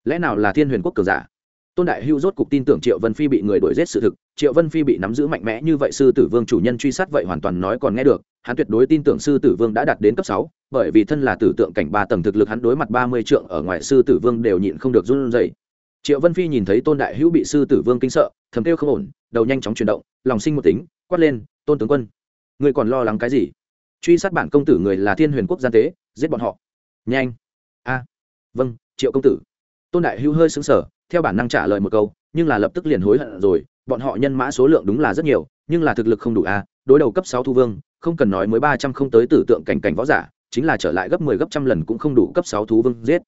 Speaker 1: Lẽ nào là thiên huyền quốc cường giả? Tôn đại hưu rốt cục tin tưởng triệu vân phi bị người đuổi giết sự thực. Triệu vân phi bị nắm giữ mạnh mẽ như vậy sư tử vương chủ nhân truy sát vậy hoàn toàn nói còn nghe được. Hắn tuyệt đối tin tưởng sư tử vương đã đạt đến cấp sáu, bởi vì thân là tử tượng cảnh ba tầng thực lực hắn đối mặt ba mươi trượng ở ngoài sư tử vương đều nhịn không được run rẩy. Triệu vân phi nhìn thấy tôn đại hữu bị sư tử vương kinh sợ, thầm kêu không ổn, đầu nhanh chóng chuyển động, lòng sinh một tính, quát lên, tôn tướng quân người còn lo lắng cái gì? Truy sát bản công tử người là thiên huyền quốc gian tế giết bọn họ. Nhanh. A. Vâng triệu công tử. Tôn đại hữu hơi xứng sở theo bản năng trả lời một câu, nhưng là lập tức liền hối hận rồi, bọn họ nhân mã số lượng đúng là rất nhiều, nhưng là thực lực không đủ a, đối đầu cấp sáu thu vương, không cần nói mới ba trăm không tới tử tượng cảnh cảnh võ giả, chính là trở lại gấp mười 10 gấp trăm lần cũng không đủ cấp sáu thú vương giết.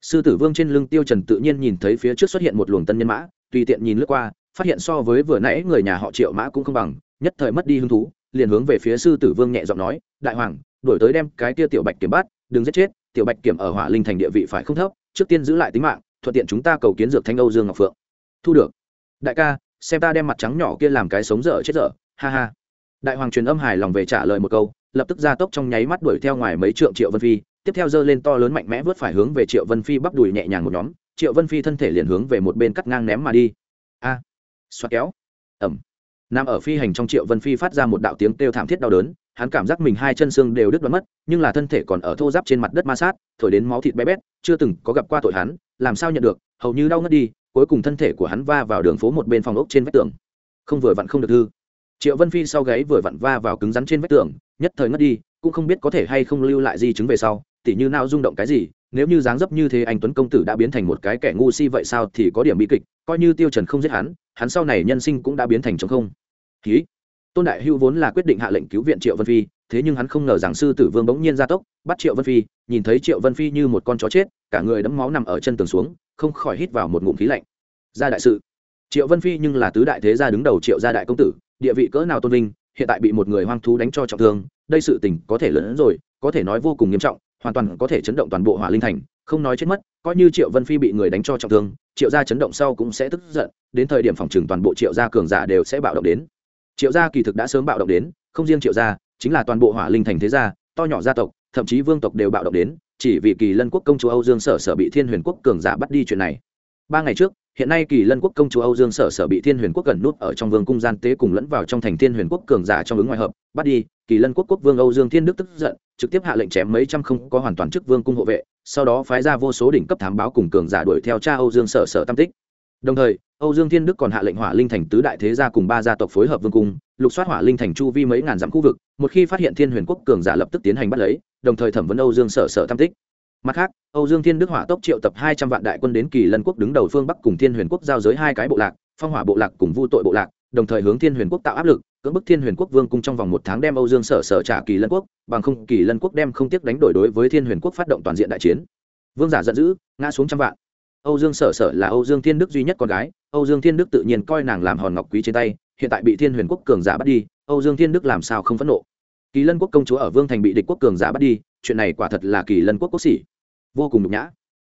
Speaker 1: Sư tử vương trên lưng tiêu trần tự nhiên nhìn thấy phía trước xuất hiện một luồng tân nhân mã, tùy tiện nhìn lướt qua, phát hiện so với vừa nãy người nhà họ triệu mã cũng không bằng, nhất thời mất đi hứng thú, liền hướng về phía sư tử vương nhẹ giọng nói, đại hoàng, đuổi tới đem cái tia tiểu bạch kiếm bắt đừng giết chết tiểu bạch kiểm ở hỏa linh thành địa vị phải không thấp trước tiên giữ lại tính mạng thuận tiện chúng ta cầu kiến dược thanh âu dương ngọc phượng. Thu được. Đại ca xem ta đem mặt trắng nhỏ kia làm cái sống dở chết dở ha ha. Đại hoàng truyền âm hài lòng về trả lời một câu lập tức ra tốc trong nháy mắt đuổi theo ngoài mấy trượng triệu vân phi tiếp theo giơ lên to lớn mạnh mẽ vớt phải hướng về triệu vân phi bắp đùi nhẹ nhàng một nhóm triệu vân phi thân thể liền hướng về một bên cắt ngang ném mà đi. A. À, xoa kéo. Ẩm nằm ở phi hành trong triệu vân phi phát ra một đạo tiếng kêu thảm thiết đau đớn hắn cảm giác mình hai chân xương đều đứt đoán mất, nhưng là thân thể còn ở thô giáp trên mặt đất ma sát, thổi đến máu thịt bé bét, chưa từng có gặp qua tội hắn, làm sao nhận được, hầu như đau ngất đi, cuối cùng thân thể của hắn va vào đường phố một bên phòng ốc trên vách tường. Không vừa vặn không được hư triệu vân phi sau gáy vừa vặn va vào cứng rắn trên vách tường, nhất thời ngất đi, cũng không biết có thể hay không lưu lại di chứng về sau, tỉ như nào rung động cái gì, nếu như dáng dấp như thế anh tuấn công tử đã biến thành một cái kẻ ngu si vậy sao thì có điểm bi kịch, coi như tiêu trần không giết hắn hắn sau này nhân sinh cũng đã biến thành trống không. Ký tôn đại hưu vốn là quyết định hạ lệnh cứu viện triệu vân phi, thế nhưng hắn không ngờ rằng sư tử vương bỗng nhiên ra tốc, bắt triệu vân phi, nhìn thấy triệu vân phi như một con chó chết, cả người đẫm máu nằm ở chân tường xuống, không khỏi hít vào một ngụm khí lạnh. Ra đại sự. Triệu vân phi nhưng là tứ đại thế gia đứng đầu triệu gia đại công tử, địa vị cỡ nào tôn vinh, hiện tại bị một người hoang thú đánh cho trọng thương, đây sự tình có thể lớn hơn rồi, có thể nói vô cùng nghiêm trọng, hoàn toàn có thể chấn động toàn bộ hỏa linh thành, không nói chết mất, coi như triệu vân phi bị người đánh cho trọng thương, triệu gia chấn động sau cũng sẽ tức giận, đến thời điểm phòng trừng toàn bộ triệu gia cường giả đều sẽ bạo động đến triệu gia kỳ thực đã sớm bạo động đến, không riêng triệu gia, chính là toàn bộ hỏa linh thành thế gia, to nhỏ gia tộc, thậm chí vương tộc đều bạo động đến, chỉ vì kỳ lân quốc công chúa âu dương sở sở bị thiên huyền quốc cường giả bắt đi chuyện này. Ba ngày trước, hiện nay kỳ lân quốc công chúa âu dương sở sở bị thiên huyền quốc gần nút ở trong vương cung gian tế cùng lẫn vào trong thành thiên huyền quốc cường giả trong ứng ngoại hợp, bắt đi, kỳ lân quốc quốc vương âu dương thiên đức tức giận, trực tiếp hạ lệnh chém mấy trăm không có hoàn toàn chức vương cung hộ vệ, sau đó phái ra vô số đỉnh cấp thám báo cùng cường giả đuổi theo cha âu dương sở sở tam tích đồng thời, âu dương thiên đức còn hạ lệnh hỏa linh thành tứ đại thế gia cùng ba gia tộc phối hợp vương cung, lục soát hỏa linh thành chu vi mấy ngàn dặm khu vực, một khi phát hiện thiên huyền quốc cường giả lập tức tiến hành bắt lấy, đồng thời thẩm vấn âu dương sở sở tam tích. Mặt khác, âu dương thiên đức hỏa tốc triệu tập hai trăm vạn đại quân đến kỳ lân quốc đứng đầu phương bắc cùng thiên huyền quốc giao giới hai cái bộ lạc, phong hỏa bộ lạc cùng vu tội bộ lạc, đồng thời hướng thiên huyền quốc tạo áp lực, cưỡng bức thiên huyền quốc vương cung trong vòng một tháng đem âu dương sở sở trả kỳ lân quốc, bằng không kỳ lân quốc đem không tiếc đánh đổi đối với thiên huyền quốc phát động toàn diện đại chiến. Vương giả giận dữ, ngã xuống trăm vạn âu dương sở sở là âu dương thiên đức duy nhất con gái, âu dương thiên đức tự nhiên coi nàng làm hòn ngọc quý trên tay, hiện tại bị thiên huyền quốc cường giả bắt đi, âu dương thiên đức làm sao không phẫn nộ? Kỳ lân quốc công chúa ở vương thành bị địch quốc cường giả bắt đi, chuyện này quả thật là kỳ lân quốc quốc sĩ vô cùng nhục nhã.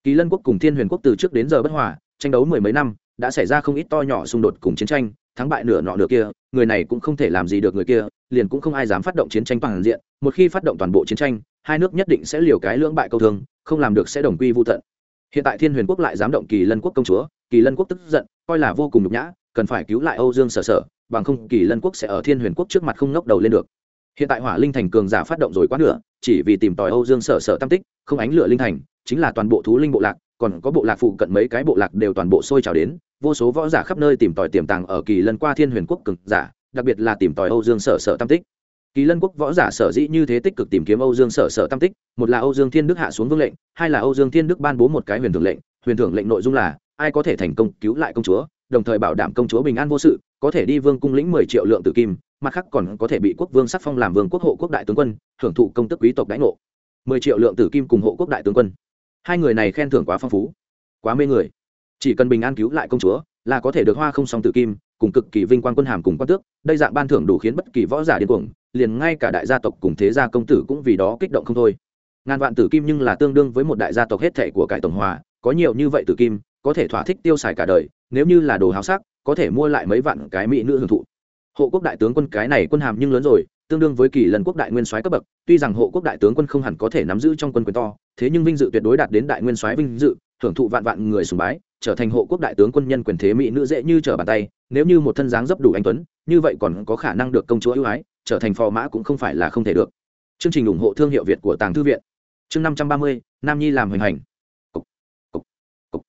Speaker 1: Kỳ lân quốc cùng thiên huyền quốc từ trước đến giờ bất hòa, tranh đấu mười mấy năm, đã xảy ra không ít to nhỏ xung đột cùng chiến tranh, thắng bại nửa nọ nửa kia, người này cũng không thể làm gì được người kia, liền cũng không ai dám phát động chiến tranh toàn diện, một khi phát động toàn bộ chiến tranh, hai nước nhất định sẽ liều cái lưỡng bại câu thương, không làm được sẽ đồng quy vu tận hiện tại thiên huyền quốc lại dám động kỳ lân quốc công chúa, kỳ lân quốc tức giận, coi là vô cùng nhục nhã, cần phải cứu lại âu dương sở sở, bằng không kỳ lân quốc sẽ ở thiên huyền quốc trước mặt không ngóc đầu lên được. Hiện tại hỏa linh thành cường giả phát động rồi quá nửa, chỉ vì tìm tòi âu dương sở sở tam tích, không ánh lửa linh thành, chính là toàn bộ thú linh bộ lạc, còn có bộ lạc phụ cận mấy cái bộ lạc đều toàn bộ sôi trào đến, vô số võ giả khắp nơi tìm tòi tiềm tàng ở kỳ lân qua thiên huyền quốc cường giả, đặc biệt là tìm tòi âu dương sở sở tam tích kỳ lân quốc võ giả sở dĩ như thế tích cực tìm kiếm âu dương sở sở tam tích, một là âu dương thiên đức hạ xuống vương lệnh, hai là âu dương thiên đức ban bố một cái huyền thưởng lệnh, huyền thưởng lệnh nội dung là, ai có thể thành công cứu lại công chúa, đồng thời bảo đảm công chúa bình an vô sự, có thể đi vương cung lĩnh mười triệu lượng tử kim, mặt khác còn có thể bị quốc vương sắc phong làm vương quốc hộ quốc đại tướng quân hưởng thụ công tức quý tộc đãi ngộ. Mười triệu lượng tử kim cùng hộ quốc đại tướng quân. Hai người này khen thưởng quá phong phú, quá mê người. Chỉ cần bình an cứu lại công chúa, là có thể được hoa không song tử kim cùng cực kỳ vinh quang quân hàm cùng quan tước, đây dạng ban thưởng đủ khiến bất kỳ võ giả điên cuồng, liền ngay cả đại gia tộc cùng thế gia công tử cũng vì đó kích động không thôi. Ngàn vạn tử kim nhưng là tương đương với một đại gia tộc hết thệ của cải tổng hòa, có nhiều như vậy tử kim, có thể thỏa thích tiêu xài cả đời, nếu như là đồ háo sắc, có thể mua lại mấy vạn cái mỹ nữ hưởng thụ. Hộ quốc đại tướng quân cái này quân hàm nhưng lớn rồi, tương đương với kỳ lần quốc đại nguyên soái cấp bậc, tuy rằng hộ quốc đại tướng quân không hẳn có thể nắm giữ trong quân quyền to, thế nhưng vinh dự tuyệt đối đạt đến đại nguyên soái vinh dự hưởng thụ vạn vạn người sùng bái, trở thành hộ quốc đại tướng quân nhân quyền thế mỹ nữ dễ như trở bàn tay nếu như một thân dáng dấp đủ anh tuấn như vậy còn có khả năng được công chúa ưu ái trở thành phò mã cũng không phải là không thể được. Chương trình ủng hộ thương hiệu việt của tàng thư viện. Chương năm trăm ba mươi nam nhi làm hoành hành. Cục, cục, cục.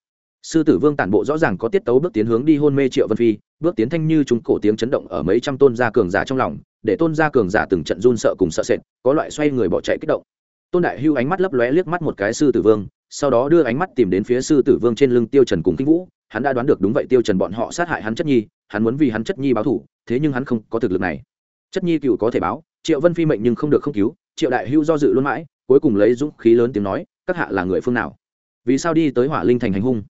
Speaker 1: sư tử vương tản bộ rõ ràng có tiết tấu bước tiến hướng đi hôn mê triệu vân phi bước tiến thanh như chúng cổ tiếng chấn động ở mấy trăm tôn gia cường giả trong lòng để tôn gia cường giả từng trận run sợ cùng sợ sệt có loại xoay người bỏ chạy kích động. Tôn đại hưu ánh mắt lấp lóe liếc mắt một cái sư tử vương sau đó đưa ánh mắt tìm đến phía sư tử vương trên lưng tiêu trần cùng kinh vũ. Hắn đã đoán được đúng vậy, tiêu trần bọn họ sát hại hắn chất nhi, hắn muốn vì hắn chất nhi báo thù, thế nhưng hắn không có thực lực này. Chất nhi cựu có thể báo, triệu vân phi mệnh nhưng không được không cứu, triệu đại hưu do dự luôn mãi, cuối cùng lấy dũng khí lớn tiếng nói, các hạ là người phương nào? Vì sao đi tới hỏa linh thành hành hung?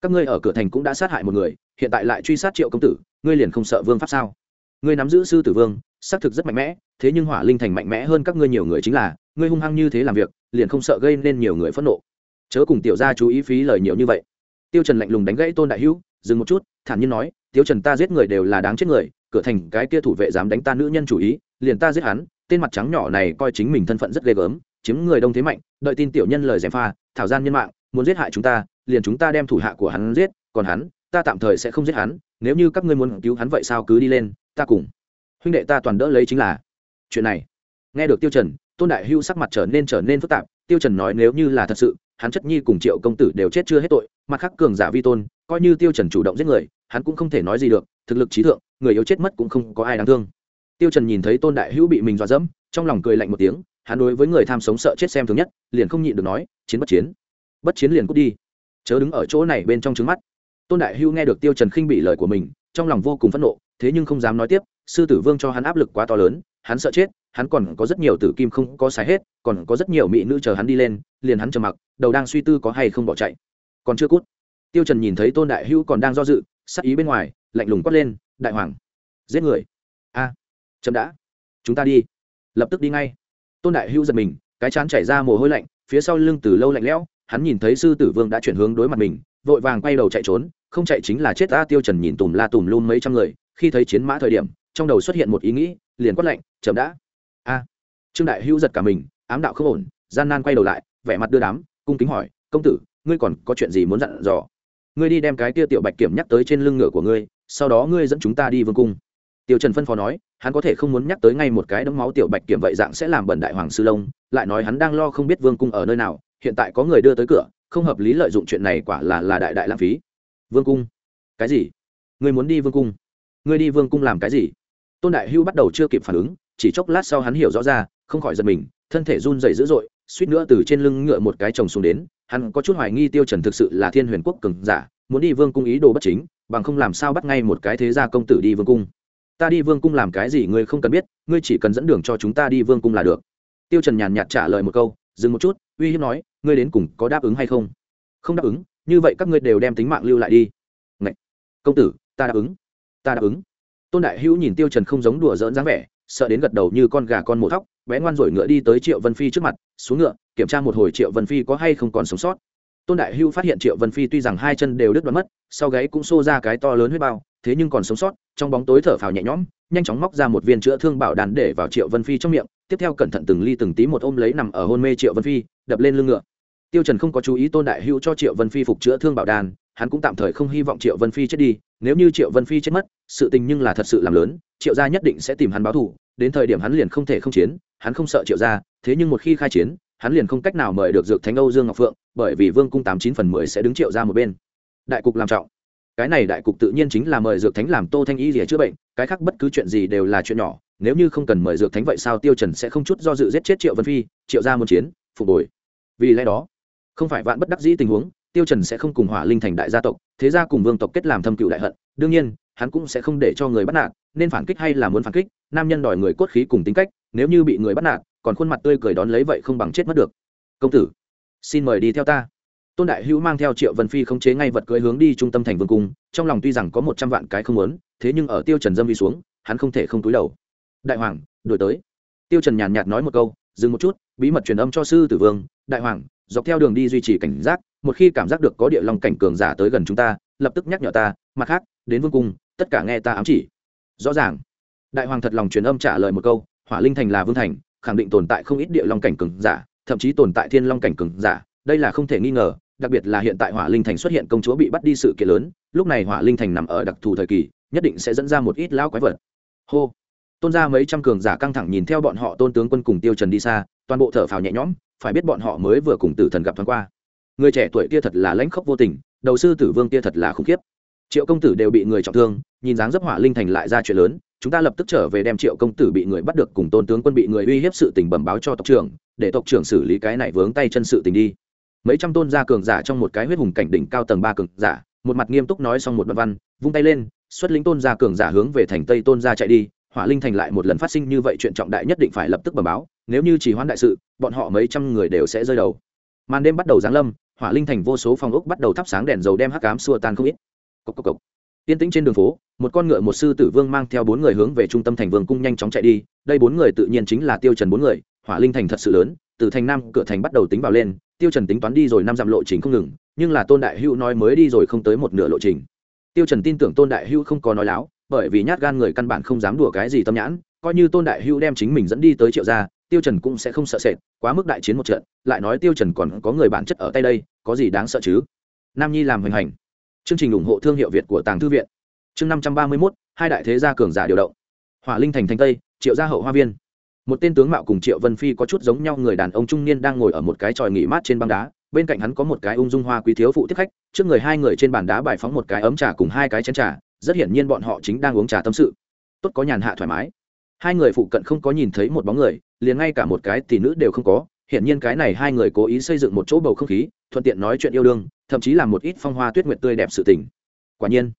Speaker 1: Các ngươi ở cửa thành cũng đã sát hại một người, hiện tại lại truy sát triệu công tử, ngươi liền không sợ vương pháp sao? Ngươi nắm giữ sư tử vương, xác thực rất mạnh mẽ, thế nhưng hỏa linh thành mạnh mẽ hơn các ngươi nhiều người chính là, ngươi hung hăng như thế làm việc, liền không sợ gây nên nhiều người phẫn nộ chớ cùng tiểu gia chú ý phí lời nhiều như vậy. Tiêu trần lạnh lùng đánh gãy tôn đại hữu, dừng một chút, thản nhiên nói, tiêu trần ta giết người đều là đáng chết người, cửa thành cái kia thủ vệ dám đánh ta nữ nhân chủ ý, liền ta giết hắn, tên mặt trắng nhỏ này coi chính mình thân phận rất ghê gớm, chiếm người đông thế mạnh, đợi tin tiểu nhân lời dèm pha, thảo gian nhân mạng, muốn giết hại chúng ta, liền chúng ta đem thủ hạ của hắn giết, còn hắn, ta tạm thời sẽ không giết hắn, nếu như các ngươi muốn cứu hắn vậy sao cứ đi lên, ta cùng huynh đệ ta toàn đỡ lấy chính là. Chuyện này, nghe được tiêu trần, tôn đại hưu sắc mặt trở nên trở nên phức tạp, tiêu trần nói, nếu như là thật sự hắn chất nhi cùng triệu công tử đều chết chưa hết tội, mặt khác cường giả vi tôn, coi như tiêu trần chủ động giết người, hắn cũng không thể nói gì được, thực lực trí thượng, người yếu chết mất cũng không có ai đáng thương. Tiêu trần nhìn thấy tôn đại hữu bị mình dọa dẫm, trong lòng cười lạnh một tiếng, hắn đối với người tham sống sợ chết xem thường nhất, liền không nhịn được nói, chiến bất chiến bất chiến liền cút đi. Chớ đứng ở chỗ này bên trong trứng mắt. Tôn đại hữu nghe được tiêu trần khinh bị lời của mình, trong lòng vô cùng phẫn nộ, thế nhưng không dám nói tiếp, sư tử vương cho hắn áp lực quá to lớn hắn sợ chết, hắn còn có rất nhiều tử kim không có xài hết, còn có rất nhiều mỹ nữ chờ hắn đi lên, liền hắn trầm mặc, đầu đang suy tư có hay không bỏ chạy. Còn chưa cút. Tiêu trần nhìn thấy tôn đại hữu còn đang do dự, sắc ý bên ngoài, lạnh lùng quát lên, đại hoàng, giết người. A, chậm đã, chúng ta đi, lập tức đi ngay. Tôn đại hữu giật mình, cái chán chảy ra mồ hôi lạnh, phía sau lưng từ lâu lạnh lẽo, hắn nhìn thấy sư tử vương đã chuyển hướng đối mặt mình, vội vàng quay đầu chạy trốn, không chạy chính là chết ta. Tiêu trần nhìn tùm la tùm luôn mấy trăm người, khi thấy chiến mã thời điểm, trong đầu xuất hiện một ý nghĩ liền quát lạnh, chậm đã. A. Trương đại hữu giật cả mình, ám đạo không ổn, gian nan quay đầu lại, vẻ mặt đưa đám, cung kính hỏi, công tử, ngươi còn có chuyện gì muốn dặn dò? Ngươi đi đem cái kia tiểu bạch kiểm nhắc tới trên lưng ngựa của ngươi, sau đó ngươi dẫn chúng ta đi vương cung. Tiêu trần phân phó nói, hắn có thể không muốn nhắc tới ngay một cái đấm máu tiểu bạch kiểm vậy dạng sẽ làm bẩn đại hoàng sư lông, lại nói hắn đang lo không biết vương cung ở nơi nào, hiện tại có người đưa tới cửa, không hợp lý lợi dụng chuyện này quả là là đại đại lãng phí. Vương cung? Cái gì? Ngươi muốn đi vương cung? Ngươi đi vương cung làm cái gì? Tôn đại hưu bắt đầu chưa kịp phản ứng, chỉ chốc lát sau hắn hiểu rõ ra, không khỏi giật mình, thân thể run rẩy dữ dội, suýt nữa từ trên lưng ngựa một cái chồng xuống đến, hắn có chút hoài nghi tiêu trần thực sự là thiên huyền quốc cường giả, muốn đi vương cung ý đồ bất chính, bằng không làm sao bắt ngay một cái thế gia công tử đi vương cung. Ta đi vương cung làm cái gì ngươi không cần biết, ngươi chỉ cần dẫn đường cho chúng ta đi vương cung là được. Tiêu trần nhàn nhạt trả lời một câu, dừng một chút, uy hiếp nói, ngươi đến cùng có đáp ứng hay không? Không đáp ứng, như vậy các ngươi đều đem tính mạng lưu lại đi. Ngậy! công tử, ta đáp ứng. Ta đáp ứng tôn đại hữu nhìn tiêu trần không giống đùa giỡn dáng vẻ, sợ đến gật đầu như con gà con mổ thóc, bé ngoan rồi ngựa đi tới triệu vân phi trước mặt, xuống ngựa, kiểm tra một hồi triệu vân phi có hay không còn sống sót. Tôn đại hưu phát hiện triệu vân phi tuy rằng hai chân đều đứt đoạn mất, sau gáy cũng xô ra cái to lớn huyết bao, thế nhưng còn sống sót, trong bóng tối thở phào nhẹ nhõm, nhanh chóng móc ra một viên chữa thương bảo đàn để vào triệu vân phi trong miệng, tiếp theo cẩn thận từng ly từng tí một ôm lấy nằm ở hôn mê triệu vân phi, đập lên lưng ngựa. Tiêu trần không có chú ý tôn đại hưu cho triệu vân phi phục chữa thương bảo đàn hắn cũng tạm thời không hy vọng triệu vân phi chết đi, nếu như triệu vân phi chết mất, sự tình nhưng là thật sự làm lớn, triệu gia nhất định sẽ tìm hắn báo thù, đến thời điểm hắn liền không thể không chiến, hắn không sợ triệu gia, thế nhưng một khi khai chiến, hắn liền không cách nào mời được dược thánh âu dương ngọc phượng, bởi vì vương cung tám chín phần mười sẽ đứng triệu ra một bên. Đại cục làm trọng. Cái này đại cục tự nhiên chính là mời dược thánh làm tô thanh y rỉa chữa bệnh, cái khác bất cứ chuyện gì đều là chuyện nhỏ, nếu như không cần mời dược thánh vậy sao tiêu trần sẽ không chút do dự giết chết triệu vân phi, triệu ra một chiến, phục bồi vì lẽ đó, không phải vạn bất đắc dĩ tình huống tiêu trần sẽ không cùng hỏa linh thành đại gia tộc, thế gia cùng vương tộc kết làm thâm cựu đại hận, đương nhiên, hắn cũng sẽ không để cho người bắt nạt, nên phản kích hay là muốn phản kích, nam nhân đòi người cốt khí cùng tính cách, nếu như bị người bắt nạt, còn khuôn mặt tươi cười đón lấy vậy không bằng chết mất được. Công tử, xin mời đi theo ta. Tôn đại hữu mang theo triệu vân phi không chế ngay vật cưới hướng đi trung tâm thành vương cung, trong lòng tuy rằng có một trăm vạn cái không muốn, thế nhưng ở tiêu trần dâm vi xuống, hắn không thể không túi đầu. Đại hoàng đuổi tới. Tiêu trần nhàn nhạt nói một câu, dừng một chút, bí mật truyền âm cho sư tử vương. Đại hoàng dọc theo đường đi duy trì cảnh giác, một khi cảm giác được có địa long cảnh cường giả tới gần chúng ta, lập tức nhắc nhở ta, mặt khác, đến vương cung, tất cả nghe ta ám chỉ. Rõ ràng, đại hoàng thật lòng truyền âm trả lời một câu, hỏa linh thành là vương thành, khẳng định tồn tại không ít địa long cảnh cường giả, thậm chí tồn tại thiên long cảnh cường giả, đây là không thể nghi ngờ, đặc biệt là hiện tại hỏa linh thành xuất hiện công chúa bị bắt đi sự kiện lớn, lúc này hỏa linh thành nằm ở đặc thù thời kỳ, nhất định sẽ dẫn ra một ít lão quái vật. Hô tôn ra mấy trăm cường giả căng thẳng nhìn theo bọn họ tôn tướng quân cùng tiêu trần đi xa, toàn bộ thở phào nhẹ nhõm, phải biết bọn họ mới vừa cùng tử thần gặp thoáng qua. Người trẻ tuổi kia thật là lãnh khốc vô tình, đầu sư tử vương kia thật là khủng khiếp. Triệu công tử đều bị người trọng thương, nhìn dáng dấp hỏa linh thành lại ra chuyện lớn, chúng ta lập tức trở về đem triệu công tử bị người bắt được cùng tôn tướng quân bị người uy hiếp sự tình bẩm báo cho tộc trưởng, để tộc trưởng xử lý cái này vướng tay chân sự tình đi. Mấy trăm tôn gia cường giả trong một cái huyết hùng cảnh đỉnh cao tầng ba cường giả, một mặt nghiêm túc nói xong một đoạn văn, vung tay lên, xuất lính tôn gia cường giả hướng về thành tây tôn gia chạy đi hỏa linh thành lại một lần phát sinh như vậy chuyện trọng đại nhất định phải lập tức bẩm báo nếu như chỉ hoãn đại sự bọn họ mấy trăm người đều sẽ rơi đầu màn đêm bắt đầu giáng lâm hỏa linh thành vô số phòng ốc bắt đầu thắp sáng đèn dầu đem hắc cám xua tan không ít cốc cốc cốc. Tiên tĩnh trên đường phố, một con ngựa một sư tử vương mang theo bốn người hướng về trung tâm thành vương cung nhanh chóng chạy đi, đây bốn người tự nhiên chính là Tiêu Trần bốn người, Hỏa Linh thành thật sự lớn, từ thành nam cửa thành bắt đầu tính vào lên, Tiêu Trần tính toán đi rồi năm dặm lộ trình không ngừng, nhưng là Tôn Đại Hưu nói mới đi rồi không tới một nửa lộ trình. Tiêu Trần tin tưởng Tôn Đại Hưu không có nói láo, bởi vì nhát gan người căn bản không dám đùa cái gì tâm nhãn, coi như Tôn Đại Hữu đem chính mình dẫn đi tới Triệu gia, Tiêu Trần cũng sẽ không sợ sệt, quá mức đại chiến một trận, lại nói Tiêu Trần còn có người bản chất ở tay đây, có gì đáng sợ chứ? Nam Nhi làm hoành hành. Chương trình ủng hộ thương hiệu việt của tàng thư viện. Chương năm trăm ba mươi mốt hai đại thế gia cường giả điều động. Hỏa linh thành thành tây triệu gia hậu hoa viên. Một tên tướng mạo cùng triệu vân phi có chút giống nhau người đàn ông trung niên đang ngồi ở một cái tròi nghỉ mát trên băng đá bên cạnh hắn có một cái ung dung hoa quý thiếu phụ tiếp khách trước người hai người trên bàn đá bài phóng một cái ấm trà cùng hai cái chén trà rất hiển nhiên bọn họ chính đang uống trà tâm sự. Tốt có nhàn hạ thoải mái. Hai người phụ cận không có nhìn thấy một bóng người, liền ngay cả một cái tỷ nữ đều không có. Hiển nhiên cái này hai người cố ý xây dựng một chỗ bầu không khí, thuận tiện nói chuyện yêu đương, thậm chí là một ít phong hoa tuyết nguyệt tươi đẹp sự tình. Quả nhiên,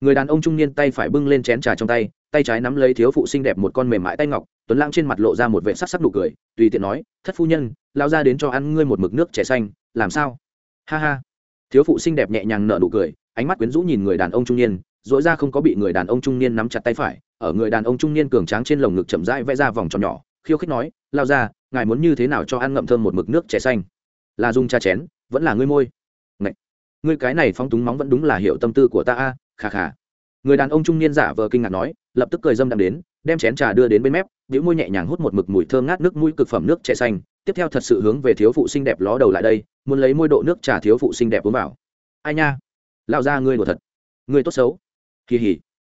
Speaker 1: người đàn ông trung niên tay phải bưng lên chén trà trong tay tay trái nắm lấy thiếu phụ xinh đẹp một con mềm mại tay ngọc, tuấn lãng trên mặt lộ ra một vệ sắc sắc nụ cười, tùy tiện nói, thất phu nhân lao ra đến cho ăn ngươi một mực nước trẻ xanh, làm sao? Ha ha. Thiếu phụ xinh đẹp nhẹ nhàng nở nụ cười, ánh mắt quyến rũ nhìn người đàn ông trung niên dỗi ra không có bị người đàn ông trung niên nắm chặt tay phải, ở người đàn ông trung niên cường tráng trên lồng ngực chậm rãi vẽ ra vòng tròn nhỏ, khiêu khích nói, lao ra, ngài muốn như thế nào cho ăn ngậm thơm một mực nước trẻ xanh? Là dùng cha chén, vẫn là ngươi môi. Ngậy! ngươi cái này phong túng móng vẫn đúng là hiểu tâm tư của ta a khà khà người đàn ông trung niên giả vờ kinh ngạc nói, lập tức cười dâm đạm đến, đem chén trà đưa đến bên mép biểu môi nhẹ nhàng hút một mực mùi thơm ngát nước mũi cực phẩm nước trẻ xanh, tiếp theo thật sự hướng về thiếu phụ xinh đẹp ló đầu lại đây, muốn lấy môi độ nước trà thiếu phụ xinh đẹp uống vào. Ai nha, lao ra ngươi đùa thật, ngươi tốt xấu kỳ hỉ.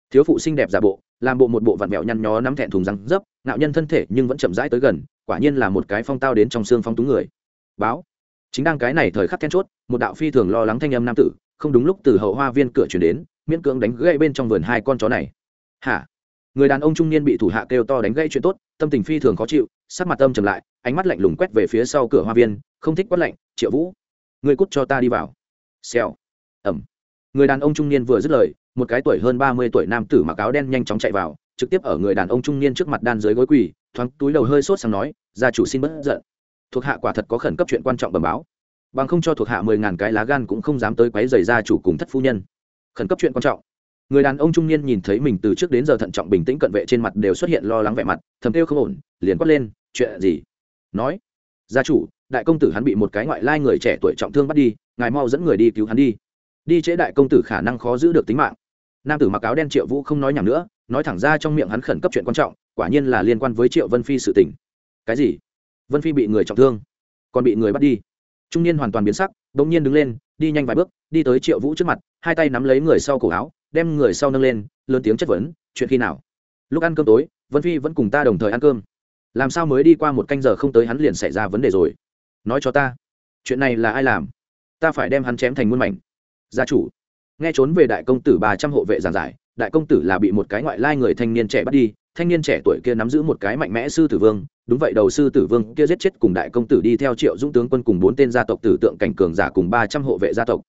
Speaker 1: Thiếu phụ xinh đẹp giả bộ, làm bộ một bộ vặn vẹo nhăn nhó nắm thẹn thùng răng dấp nạo nhân thân thể nhưng vẫn chậm rãi tới gần, quả nhiên là một cái phong tao đến trong xương phong túng người. Báo. Chính đang cái này thời khắc then chốt, một đạo phi thường lo lắng thanh âm nam tử, không đúng lúc từ hậu hoa viên cửa chuyển đến, miễn cưỡng đánh gãy bên trong vườn hai con chó này. Hả? Người đàn ông trung niên bị thủ hạ kêu to đánh gãy chuyện tốt, tâm tình phi thường khó chịu, sắc mặt tâm trầm lại, ánh mắt lạnh lùng quét về phía sau cửa hoa viên, không thích quát lạnh, triệu vũ người cút cho ta đi vào. Xèo. Ẩm người đàn ông trung niên vừa dứt lời một cái tuổi hơn ba mươi tuổi nam tử mặc áo đen nhanh chóng chạy vào, trực tiếp ở người đàn ông trung niên trước mặt đan dưới gối quỳ, thoáng túi đầu hơi sốt sang nói, gia chủ xin bất giận. Thuộc hạ quả thật có khẩn cấp chuyện quan trọng bẩm báo. Bằng không cho thuộc hạ mười ngàn cái lá gan cũng không dám tới quấy giày gia chủ cùng thất phu nhân. Khẩn cấp chuyện quan trọng. Người đàn ông trung niên nhìn thấy mình từ trước đến giờ thận trọng bình tĩnh cận vệ trên mặt đều xuất hiện lo lắng vẻ mặt, thầm kêu không ổn, liền quát lên, chuyện gì? Nói, gia chủ, đại công tử hắn bị một cái ngoại lai người trẻ tuổi trọng thương bắt đi, ngài mau dẫn người đi cứu hắn đi. Đi chế đại công tử khả năng khó giữ được tính mạng nam tử mặc áo đen triệu vũ không nói nhảm nữa, nói thẳng ra trong miệng hắn khẩn cấp chuyện quan trọng, quả nhiên là liên quan với triệu vân phi sự tình. Cái gì? Vân phi bị người trọng thương, còn bị người bắt đi. Trung niên hoàn toàn biến sắc đ ỗ n g nhiên đứng lên, đi nhanh vài bước, đi tới triệu vũ trước mặt, hai tay nắm lấy người sau cổ áo, đem người sau nâng lên, lớn tiếng chất vấn, chuyện khi nào? Lúc ăn cơm tối, vân phi vẫn cùng ta đồng thời ăn cơm. Làm sao mới đi qua một canh giờ không tới hắn liền xảy ra vấn đề rồi? Nói cho ta, chuyện này là ai làm? Ta phải đem hắn chém thành muôn mảnh. Gia chủ nghe trốn về đại công tử ba trăm hộ vệ giàn giải, đại công tử là bị một cái ngoại lai người thanh niên trẻ bắt đi, thanh niên trẻ tuổi kia nắm giữ một cái mạnh mẽ sư tử vương. Đúng vậy, đầu sư tử vương kia giết chết cùng đại công tử đi theo triệu dũng tướng quân cùng bốn tên gia tộc tử tượng cảnh cường giả cùng ba trăm hộ vệ gia tộc.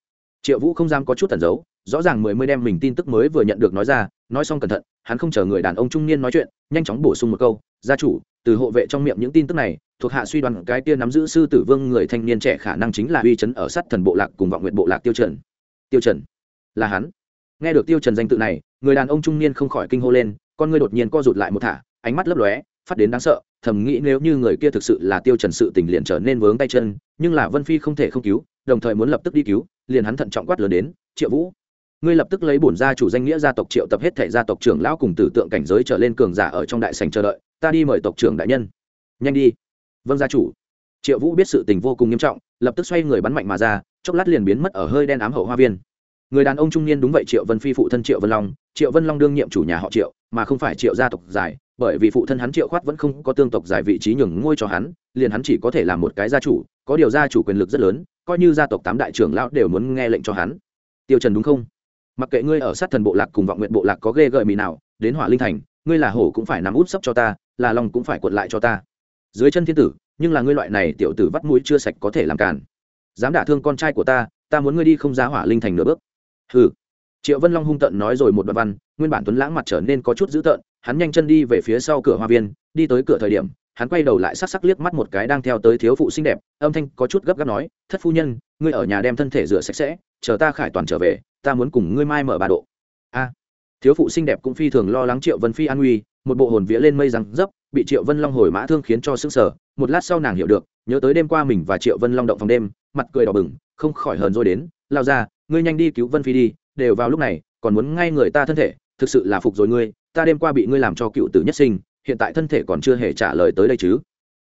Speaker 1: Triệu vũ không dám có chút tẩn giấu, rõ ràng mười mươi đem mình tin tức mới vừa nhận được nói ra, nói xong cẩn thận, hắn không chờ người đàn ông trung niên nói chuyện, nhanh chóng bổ sung một câu, gia chủ, từ hộ vệ trong miệng những tin tức này, thuộc hạ suy đoán cái kia nắm giữ sư tử vương người thanh niên trẻ khả năng chính là uy chấn ở sát thần bộ lạc cùng vọng nguyện bộ lạc tiêu trần. Tiêu trần là hắn. Nghe được tiêu trần danh tự này, người đàn ông trung niên không khỏi kinh hô lên, con ngươi đột nhiên co rụt lại một thả, ánh mắt lấp lóe, phát đến đáng sợ, thầm nghĩ nếu như người kia thực sự là tiêu trần sự tình liền trở nên vướng tay chân, nhưng là vân phi không thể không cứu, đồng thời muốn lập tức đi cứu, liền hắn thận trọng quát lớn đến, triệu vũ, ngươi lập tức lấy bổn gia chủ danh nghĩa gia tộc triệu tập hết thể gia tộc trưởng lão cùng tử tượng cảnh giới trở lên cường giả ở trong đại sảnh chờ đợi, ta đi mời tộc trưởng đại nhân. Nhanh đi. Vâng gia chủ. Triệu vũ biết sự tình vô cùng nghiêm trọng, lập tức xoay người bắn mạnh mà ra, chốc lát liền biến mất ở hơi đen ám hậu hoa viên người đàn ông trung niên đúng vậy triệu vân phi, phụ thân triệu vân long. Triệu vân long đương nhiệm chủ nhà họ triệu, mà không phải triệu gia tộc dài, bởi vì phụ thân hắn triệu khoát vẫn không có tương tộc dài vị trí nhường ngôi cho hắn, liền hắn chỉ có thể làm một cái gia chủ, có điều gia chủ quyền lực rất lớn, coi như gia tộc tám đại trưởng lão đều muốn nghe lệnh cho hắn. Tiêu trần đúng không? Mặc kệ ngươi ở sát thần bộ lạc cùng vọng nguyện bộ lạc có ghê gợi mì nào, đến hỏa linh thành, ngươi là hổ cũng phải nắm út sấp cho ta, là long cũng phải cuộn lại cho ta. Dưới chân thiên tử, nhưng là ngươi loại này tiểu tử vắt mũi chưa sạch có thể làm cản dám đả thương con trai của ta ta muốn ngươi đi không giá hỏa linh thành nửa bước hừ. Triệu vân long hung tận nói rồi một đoạn văn nguyên bản tuấn lãng mặt trở nên có chút dữ tợn hắn nhanh chân đi về phía sau cửa hoa viên đi tới cửa thời điểm hắn quay đầu lại sắc sắc liếc mắt một cái đang theo tới thiếu phụ xinh đẹp âm thanh có chút gấp gáp nói thất phu nhân ngươi ở nhà đem thân thể rửa sạch sẽ chờ ta khải toàn trở về ta muốn cùng ngươi mai mở bà độ. A. Thiếu phụ xinh đẹp cũng phi thường lo lắng triệu vân phi an nguy một bộ hồn vía lên mây rằng, dấp bị triệu vân long hồi mã thương khiến cho sững sờ một lát sau nàng hiểu được nhớ tới đêm qua mình và triệu vân long động phòng đêm mặt cười đỏ bừng không khỏi hờn rồi đến lao ra ngươi nhanh đi cứu vân phi đi, đều vào lúc này, còn muốn ngay người ta thân thể, thực sự là phục rồi ngươi, ta đêm qua bị ngươi làm cho cựu tử nhất sinh, hiện tại thân thể còn chưa hề trả lời tới đây chứ.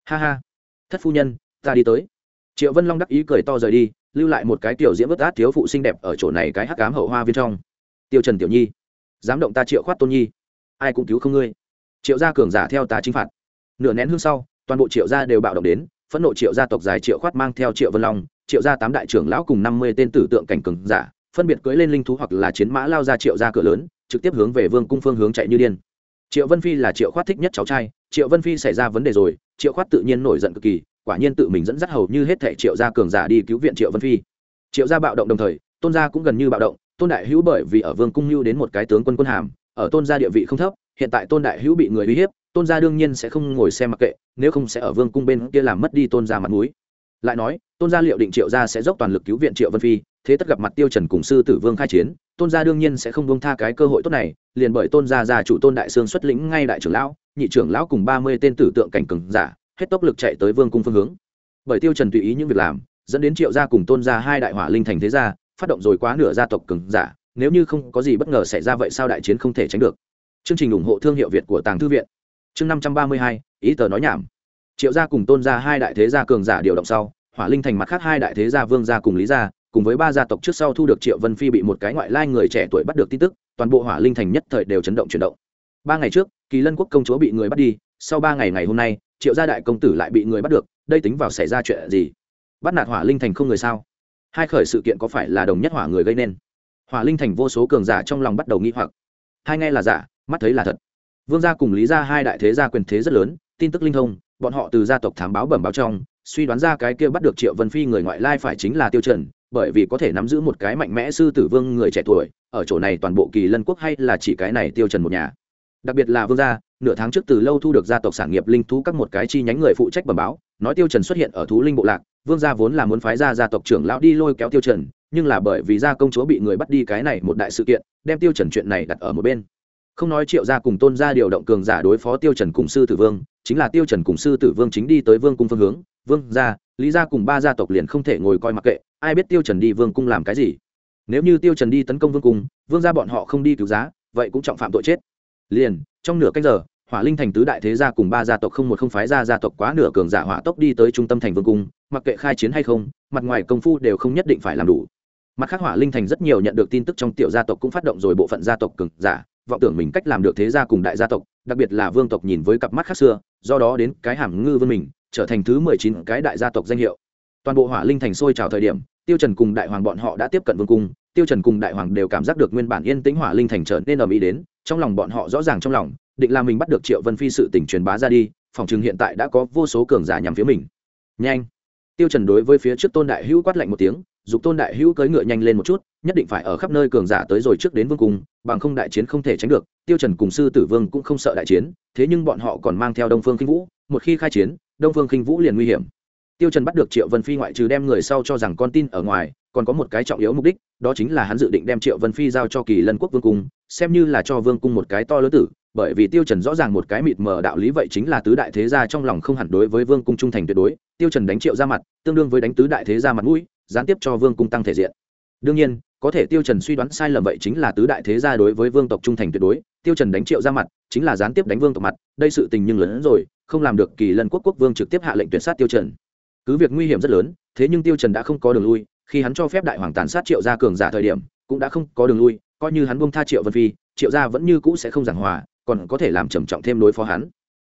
Speaker 1: Ha ha. Thất phu nhân, ta đi tới. Triệu vân long đắc ý cười to rời đi, lưu lại một cái tiểu diễm vớt át thiếu phụ xinh đẹp ở chỗ này cái hắc cám hậu hoa viên trong. Tiêu trần tiểu nhi, dám động ta triệu khoát tôn nhi, ai cũng cứu không ngươi. Triệu gia cường giả theo ta chính phạt. Nửa nén hương sau, toàn bộ triệu gia đều bạo động đến phẫn nộ triệu gia tộc dài triệu khoát mang theo triệu vân long, triệu gia tám đại trưởng lão cùng năm mươi tên tử tượng cảnh cường giả, phân biệt cưỡi lên linh thú hoặc là chiến mã lao ra triệu gia cửa lớn, trực tiếp hướng về vương cung phương hướng chạy như điên. Triệu vân phi là triệu khoát thích nhất cháu trai, triệu vân phi xảy ra vấn đề rồi, triệu khoát tự nhiên nổi giận cực kỳ, quả nhiên tự mình dẫn dắt hầu như hết thẻ triệu gia cường giả đi cứu viện triệu vân phi. Triệu gia bạo động đồng thời, tôn gia cũng gần như bạo động, tôn đại hữu bởi vì ở vương cung lưu đến một cái tướng quân quân hàm, ở tôn gia địa vị không thấp, hiện tại tôn đại hữu bị người uy hiếp tôn gia đương nhiên sẽ không ngồi xem mặc kệ, nếu không sẽ ở vương cung bên kia làm mất đi tôn gia mặt mũi. Lại nói, tôn gia liệu định triệu gia sẽ dốc toàn lực cứu viện triệu vân phi, thế tất gặp mặt tiêu trần cùng sư tử vương khai chiến, tôn gia đương nhiên sẽ không buông tha cái cơ hội tốt này, liền bởi tôn gia gia chủ tôn đại sương xuất lĩnh ngay đại trưởng lão, nhị trưởng lão cùng ba mươi tên tử tượng cảnh cường giả, hết tốc lực chạy tới vương cung phương hướng. Bởi tiêu trần tùy ý những việc làm, dẫn đến triệu gia cùng tôn gia hai đại hỏa linh thành thế gia, phát động rồi quá nửa gia tộc cường giả, nếu như không có gì bất ngờ xảy ra vậy sao đại chiến không thể tránh được. Chương trình ủng hộ thương hiệu việt của tàng thư viện chương năm trăm ba mươi hai, ý tờ nói nhảm. Triệu gia cùng tôn gia hai đại thế gia cường giả điều động sau, hỏa linh thành mặt khác hai đại thế gia vương gia cùng lý gia, cùng với ba gia tộc trước sau thu được triệu vân phi bị một cái ngoại lai người trẻ tuổi bắt được tin tức, toàn bộ hỏa linh thành nhất thời đều chấn động chuyển động. Ba ngày trước, kỳ lân quốc công chúa bị người bắt đi, sau ba ngày ngày hôm nay, triệu gia đại công tử lại bị người bắt được, đây tính vào xảy ra chuyện gì? Bắt nạt hỏa linh thành không người sao? Hai khởi sự kiện có phải là đồng nhất hỏa người gây nên? Hỏa linh thành vô số cường giả trong lòng bắt đầu nghi hoặc. Hai nghe là giả, mắt thấy là thật vương gia cùng lý gia hai đại thế gia quyền thế rất lớn, tin tức linh thông, bọn họ từ gia tộc thám báo bẩm báo trong, suy đoán ra cái kia bắt được triệu vân phi người ngoại lai phải chính là tiêu trần, bởi vì có thể nắm giữ một cái mạnh mẽ sư tử vương người trẻ tuổi, ở chỗ này toàn bộ kỳ lân quốc hay là chỉ cái này tiêu trần một nhà. Đặc biệt là vương gia, nửa tháng trước từ lâu thu được gia tộc sản nghiệp linh thú các một cái chi nhánh người phụ trách bẩm báo, nói tiêu trần xuất hiện ở thú linh bộ lạc, vương gia vốn là muốn phái ra gia tộc trưởng lão đi lôi kéo tiêu trần, nhưng là bởi vì gia công chúa bị người bắt đi cái này một đại sự kiện, đem tiêu trần chuyện này đặt ở một bên không nói triệu gia cùng tôn gia điều động cường giả đối phó tiêu trần cùng sư tử vương, chính là tiêu trần cùng sư tử vương chính đi tới vương cung phương hướng. Vương gia, lý gia cùng ba gia tộc liền không thể ngồi coi mặc kệ, ai biết tiêu trần đi vương cung làm cái gì? Nếu như tiêu trần đi tấn công vương cung, vương gia bọn họ không đi cứu giá, vậy cũng trọng phạm tội chết. Liền, trong nửa canh giờ, hỏa linh thành tứ đại thế gia cùng ba gia tộc không một không phái gia gia tộc quá nửa cường giả hỏa tốc đi tới trung tâm thành vương cung, mặc kệ khai chiến hay không, mặt ngoài công phu đều không nhất định phải làm đủ. Mặt khác, hỏa linh thành rất nhiều nhận được tin tức trong tiểu gia tộc cũng phát động rồi bộ phận gia tộc cường giả vọng tưởng mình cách làm được thế gia cùng đại gia tộc, đặc biệt là vương tộc nhìn với cặp mắt khác xưa, do đó đến cái hàm ngư vươn mình, trở thành thứ mười chín cái đại gia tộc danh hiệu. Toàn bộ hỏa linh thành sôi trào thời điểm, tiêu trần cùng đại hoàng bọn họ đã tiếp cận vương cung, tiêu trần cùng đại hoàng đều cảm giác được nguyên bản yên tĩnh hỏa linh thành trở nên ầm ĩ đến, trong lòng bọn họ rõ ràng trong lòng, định là mình bắt được triệu vân phi sự tình truyền bá ra đi, phòng trường hiện tại đã có vô số cường giả nhằm phía mình. Nhanh! Tiêu trần đối với phía trước tôn đại hữu quát lạnh một tiếng, dục tôn đại hữu cưỡi ngựa nhanh lên một chút, nhất định phải ở khắp nơi cường giả tới rồi trước đến vương cung bằng không đại chiến không thể tránh được, tiêu trần cùng sư tử vương cũng không sợ đại chiến, thế nhưng bọn họ còn mang theo đông phương kinh vũ, một khi khai chiến, đông phương kinh vũ liền nguy hiểm. Tiêu trần bắt được triệu vân phi ngoại trừ đem người sau cho rằng con tin ở ngoài, còn có một cái trọng yếu mục đích, đó chính là hắn dự định đem triệu vân phi giao cho kỳ lân quốc vương cung, xem như là cho vương cung một cái to lớn tử, bởi vì tiêu trần rõ ràng một cái mịt mờ đạo lý vậy chính là tứ đại thế gia trong lòng không hẳn đối với vương cung trung thành tuyệt đối, tiêu trần đánh triệu ra mặt, tương đương với đánh tứ đại thế gia mặt mũi, gián tiếp cho vương cung tăng thể diện đương nhiên, có thể tiêu trần suy đoán sai lầm vậy chính là tứ đại thế gia đối với vương tộc trung thành tuyệt đối, tiêu trần đánh triệu ra mặt, chính là gián tiếp đánh vương tộc mặt, đây sự tình nhưng lớn hơn rồi, không làm được kỳ lân quốc quốc vương trực tiếp hạ lệnh tuyệt sát tiêu trần. Cứ việc nguy hiểm rất lớn, thế nhưng tiêu trần đã không có đường lui, khi hắn cho phép đại hoàng tàn sát triệu gia cường giả thời điểm, cũng đã không có đường lui, coi như hắn buông tha triệu vân phi, triệu gia vẫn như cũ sẽ không giảng hòa, còn có thể làm trầm trọng thêm đối phó hắn.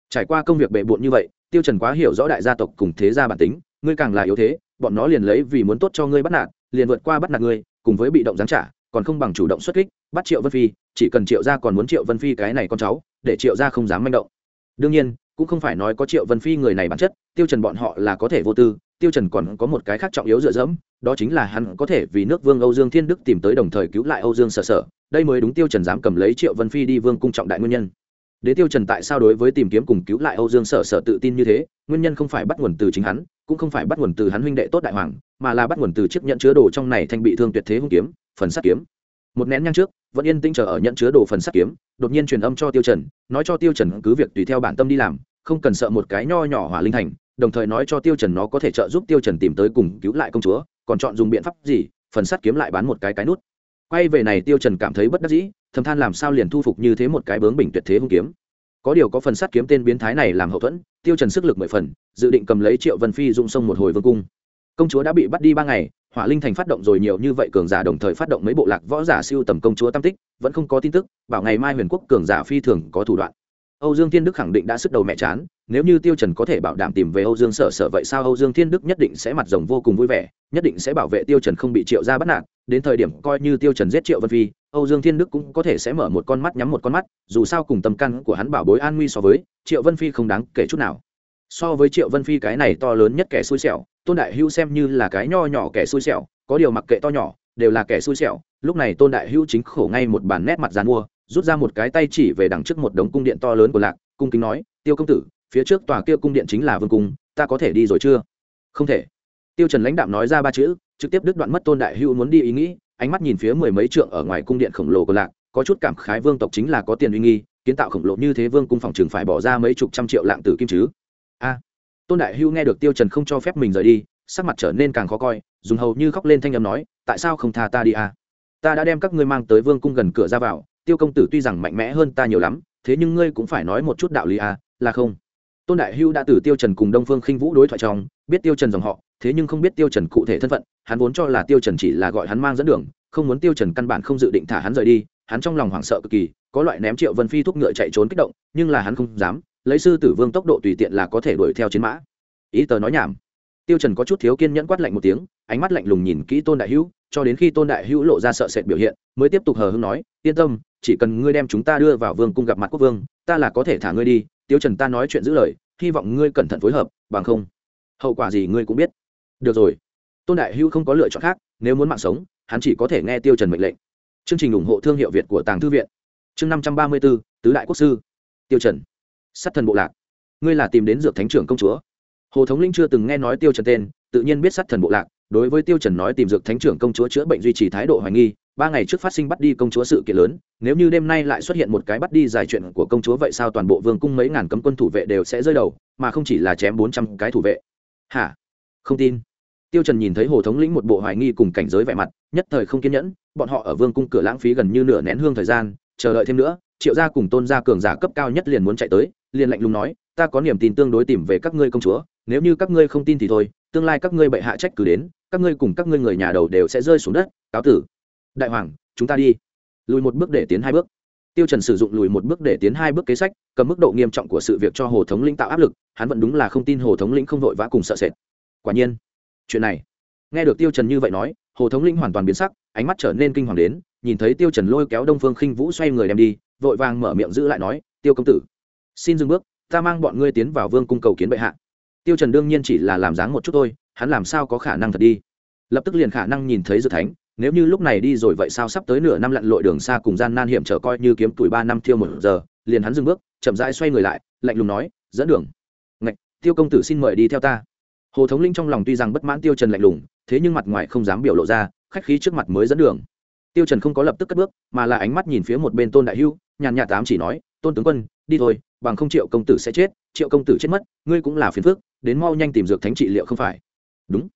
Speaker 1: Trải qua công việc bệ bội như vậy, tiêu trần quá hiểu rõ đại gia tộc cùng thế gia bản tính, ngươi càng là yếu thế, bọn nó liền lấy vì muốn tốt cho ngươi bắt nạt liền vượt qua bắt nạt ngươi, cùng với bị động giáng trả, còn không bằng chủ động xuất kích, bắt triệu vân phi, chỉ cần triệu gia còn muốn triệu vân phi cái này con cháu, để triệu gia không dám manh động. Đương nhiên, cũng không phải nói có triệu vân phi người này bản chất, tiêu trần bọn họ là có thể vô tư, tiêu trần còn có một cái khác trọng yếu dựa dẫm, đó chính là hắn có thể vì nước vương âu dương thiên đức tìm tới đồng thời cứu lại âu dương sở sở, đây mới đúng tiêu trần dám cầm lấy triệu vân phi đi vương cung trọng đại nguyên nhân đế tiêu trần tại sao đối với tìm kiếm cùng cứu lại âu dương sở sở tự tin như thế? Nguyên nhân không phải bắt nguồn từ chính hắn, cũng không phải bắt nguồn từ hắn huynh đệ tốt đại hoàng, mà là bắt nguồn từ chiếc nhận chứa đồ trong này thanh bị thương tuyệt thế hung kiếm, phần sắt kiếm. Một nén nhang trước, vẫn yên tĩnh chờ ở nhận chứa đồ phần sắt kiếm, đột nhiên truyền âm cho tiêu trần, nói cho tiêu trần cứ việc tùy theo bản tâm đi làm, không cần sợ một cái nho nhỏ hỏa linh thành, đồng thời nói cho tiêu trần nó có thể trợ giúp tiêu trần tìm tới cùng cứu lại công chúa, còn chọn dùng biện pháp gì, phần sắt kiếm lại bán một cái cái nút quay về này tiêu trần cảm thấy bất đắc dĩ, thầm than làm sao liền thu phục như thế một cái bướng bình tuyệt thế hung kiếm. Có điều có phần sát kiếm tên biến thái này làm hậu thuẫn, tiêu trần sức lực mười phần, dự định cầm lấy triệu vân phi dung sông một hồi vương cung. Công chúa đã bị bắt đi ba ngày, hỏa linh thành phát động rồi nhiều như vậy cường giả đồng thời phát động mấy bộ lạc võ giả siêu tầm công chúa tam tích, vẫn không có tin tức, bảo ngày mai huyền quốc cường giả phi thường có thủ đoạn âu dương thiên đức khẳng định đã sức đầu mẹ chán, nếu như tiêu trần có thể bảo đảm tìm về âu dương sở sở vậy sao âu dương thiên đức nhất định sẽ mặt rồng vô cùng vui vẻ, nhất định sẽ bảo vệ tiêu trần không bị triệu gia bắt nạt, đến thời điểm coi như tiêu trần giết triệu vân phi, âu dương thiên đức cũng có thể sẽ mở một con mắt nhắm một con mắt, dù sao cùng tâm căn của hắn bảo bối an nguy so với, triệu vân phi không đáng kể chút nào. So với triệu vân phi cái này to lớn nhất kẻ xui xẻo, tôn đại hưu xem như là cái nho nhỏ kẻ xui xẻo, có điều mặc kệ to nhỏ, đều là kẻ xui xẻo, lúc này tôn đại hưu chính khổ ngay một bàn nét mặt giàn mua rút ra một cái tay chỉ về đằng trước một đống cung điện to lớn của lạc, cung kính nói, tiêu công tử, phía trước tòa kia cung điện chính là vương cung, ta có thể đi rồi chưa? Không thể. Tiêu trần lãnh đạm nói ra ba chữ, trực tiếp đứt đoạn mất tôn đại hưu muốn đi ý nghĩ, ánh mắt nhìn phía mười mấy trượng ở ngoài cung điện khổng lồ của lạc, có chút cảm khái vương tộc chính là có tiền uy nghi, kiến tạo khổng lồ như thế vương cung phòng trường phải bỏ ra mấy chục trăm triệu lạng tử kim chứ? A! Tôn đại hưu nghe được tiêu trần không cho phép mình rời đi, sắc mặt trở nên càng khó coi, dùng hầu như khóc lên thanh âm nói, tại sao không tha ta đi a ta đã đem các ngươi mang tới vương cung gần cửa ra vào tiêu công tử tuy rằng mạnh mẽ hơn ta nhiều lắm thế nhưng ngươi cũng phải nói một chút đạo lý à, là không. Tôn đại hưu đã từ tiêu trần cùng đông phương khinh vũ đối thoại trong biết tiêu trần dòng họ thế nhưng không biết tiêu trần cụ thể thân phận hắn vốn cho là tiêu trần chỉ là gọi hắn mang dẫn đường không muốn tiêu trần căn bản không dự định thả hắn rời đi hắn trong lòng hoảng sợ cực kỳ có loại ném triệu vân phi thúc ngựa chạy trốn kích động nhưng là hắn không dám lấy sư tử vương tốc độ tùy tiện là có thể đuổi theo chiến mã. Ý tờ nói nhảm. Tiêu trần có chút thiếu kiên nhẫn quát lạnh một tiếng ánh mắt lạnh lùng nhìn kỹ tôn đại hữu cho đến khi tôn đại hữu lộ ra sợ sệt biểu hiện mới tiếp tục hờ hững nói yên tâm chỉ cần ngươi đem chúng ta đưa vào vương cung gặp mặt quốc vương ta là có thể thả ngươi đi tiêu trần ta nói chuyện giữ lời hy vọng ngươi cẩn thận phối hợp bằng không hậu quả gì ngươi cũng biết. Được rồi. Tôn đại hưu không có lựa chọn khác nếu muốn mạng sống hắn chỉ có thể nghe tiêu trần mệnh lệnh. Chương trình ủng hộ thương hiệu việt của tàng thư viện. Chương năm trăm ba mươi 534, tứ đại quốc sư. Tiêu trần. Sát thần bộ lạc. Ngươi là tìm đến dược thánh trưởng công chúa. Hồ thống linh chưa từng nghe nói tiêu trần tên tự nhiên biết sát thần bộ lạc đối với tiêu trần nói tìm dược thánh trưởng công chúa chữa bệnh duy trì thái độ hoài nghi ba ngày trước phát sinh bắt đi công chúa sự kiện lớn, nếu như đêm nay lại xuất hiện một cái bắt đi giải chuyện của công chúa vậy sao toàn bộ vương cung mấy ngàn cấm quân thủ vệ đều sẽ rơi đầu, mà không chỉ là chém bốn trăm cái thủ vệ? Hả? Không tin. Tiêu trần nhìn thấy hồ thống lĩnh một bộ hoài nghi cùng cảnh giới vẻ mặt, nhất thời không kiên nhẫn, bọn họ ở vương cung cửa lãng phí gần như nửa nén hương thời gian, chờ đợi thêm nữa, triệu gia cùng tôn gia cường giả cấp cao nhất liền muốn chạy tới, liền lạnh lùng nói, ta có niềm tin tương đối tìm về các ngươi công chúa, nếu như các ngươi không tin thì thôi, tương lai các ngươi bệ hạ trách cứ đến, các ngươi cùng các ngươi người nhà đầu đều sẽ rơi xuống đất, cáo tử đại hoàng, chúng ta đi. Lùi một bước để tiến hai bước. Tiêu trần sử dụng lùi một bước để tiến hai bước kế sách, cầm mức độ nghiêm trọng của sự việc cho hồ thống lĩnh tạo áp lực, hắn vẫn đúng là không tin hồ thống lĩnh không vội vã cùng sợ sệt. Quả nhiên, chuyện này. Nghe được tiêu trần như vậy nói, hồ thống lĩnh hoàn toàn biến sắc, ánh mắt trở nên kinh hoàng đến, nhìn thấy tiêu trần lôi kéo đông phương khinh vũ xoay người đem đi, vội vàng mở miệng giữ lại nói, tiêu công tử, xin dừng bước, ta mang bọn ngươi tiến vào vương cung cầu kiến bệ hạ. Tiêu trần đương nhiên chỉ là làm dáng một chút thôi, hắn làm sao có khả năng thật đi? Lập tức liền khả năng nhìn thấy dược thánh nếu như lúc này đi rồi vậy sao sắp tới nửa năm lặn lội đường xa cùng gian nan hiểm trở coi như kiếm tuổi ba năm thiêu một giờ, liền hắn dừng bước, chậm rãi xoay người lại, lạnh lùng nói, dẫn đường. Ngạch, tiêu công tử xin mời đi theo ta. Hồ thống linh trong lòng tuy rằng bất mãn tiêu trần lạnh lùng, thế nhưng mặt ngoài không dám biểu lộ ra, khách khí trước mặt mới dẫn đường. Tiêu trần không có lập tức cất bước, mà là ánh mắt nhìn phía một bên tôn đại hưu, nhàn nhạt tám chỉ nói, tôn tướng quân, đi thôi, bằng không triệu công tử sẽ chết, triệu công tử chết mất, ngươi cũng là phiền phức, đến mau nhanh tìm dược thánh trị liệu không phải. Đúng.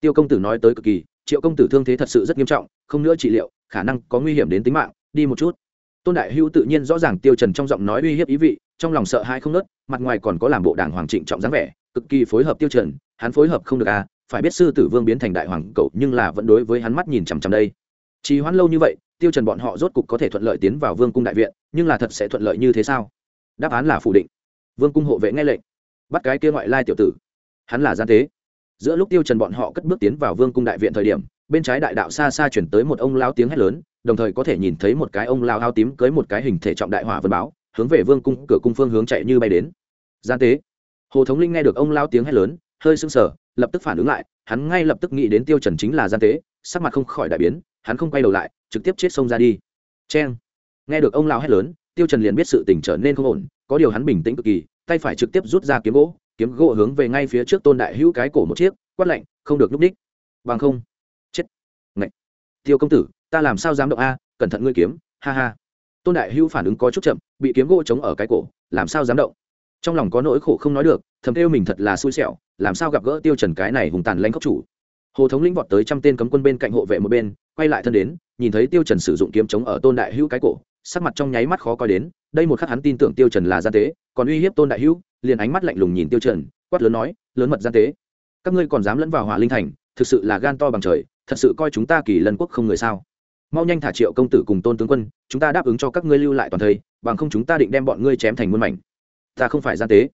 Speaker 1: Tiêu công tử nói tới cực kỳ triệu công tử thương thế thật sự rất nghiêm trọng, không nữa trị liệu, khả năng có nguy hiểm đến tính mạng, đi một chút. Tôn đại hữu tự nhiên rõ ràng tiêu trần trong giọng nói uy hiếp ý vị, trong lòng sợ hãi không nớt mặt ngoài còn có làm bộ đảng hoàng trịnh trọng dáng vẻ, cực kỳ phối hợp tiêu trần, hắn phối hợp không được à phải biết sư tử vương biến thành đại hoàng cậu nhưng là vẫn đối với hắn mắt nhìn chằm chằm đây. Trì hoãn lâu như vậy, tiêu trần bọn họ rốt cục có thể thuận lợi tiến vào vương cung đại viện, nhưng là thật sẽ thuận lợi như thế sao? Đáp án là phủ định. Vương cung hộ vệ nghe lệnh. Bắt cái kia ngoại lai tiểu tử. Hắn là gian tế giữa lúc tiêu trần bọn họ cất bước tiến vào vương cung đại viện thời điểm, bên trái đại đạo xa xa chuyển tới một ông lao tiếng hét lớn, đồng thời có thể nhìn thấy một cái ông lao áo tím cưới một cái hình thể trọng đại hỏa vân báo, hướng về vương cung, cửa cung phương hướng chạy như bay đến. Gian tế. Hồ thống linh nghe được ông lao tiếng hét lớn, hơi sưng sờ, lập tức phản ứng lại, hắn ngay lập tức nghĩ đến tiêu trần chính là gian tế, sắc mặt không khỏi đại biến, hắn không quay đầu lại, trực tiếp chết sông ra đi. Chen nghe được ông lao hét lớn, tiêu trần liền biết sự tình trở nên không ổn, có điều hắn bình tĩnh cực kỳ, tay phải trực tiếp rút ra kiếm gỗ kiếm gỗ hướng về ngay phía trước tôn đại hữu cái cổ một chiếc, quát lạnh, không được núp ních. bằng không, chết. Ngạch. Tiêu công tử, ta làm sao dám động a, cẩn thận ngươi kiếm, ha ha. Tôn đại hữu phản ứng có chút chậm, bị kiếm gỗ chống ở cái cổ, làm sao dám động? Trong lòng có nỗi khổ không nói được, thầm kêu mình thật là xui xẻo, làm sao gặp gỡ tiêu trần cái này hùng tàn lãnh khốc chủ? Hồ thống lĩnh vọt tới trăm tên cấm quân bên cạnh hộ vệ một bên, quay lại thân đến, nhìn thấy tiêu trần sử dụng kiếm chống ở tôn đại hữu cái cổ, sắc mặt trong nháy mắt khó coi đến, đây một khắc hắn tin tưởng tiêu trần là gian tế, còn uy hiếp tôn đại hữu liền ánh mắt lạnh lùng nhìn tiêu trần, quát lớn nói, lớn mật gian tế, các ngươi còn dám lẫn vào hỏa linh thành, thực sự là gan to bằng trời, thật sự coi chúng ta kỳ lân quốc không người sao? Mau nhanh thả triệu công tử cùng tôn tướng quân, chúng ta đáp ứng cho các ngươi lưu lại toàn thây, bằng không chúng ta định đem bọn ngươi chém thành muôn mảnh. Ta không phải gian tế.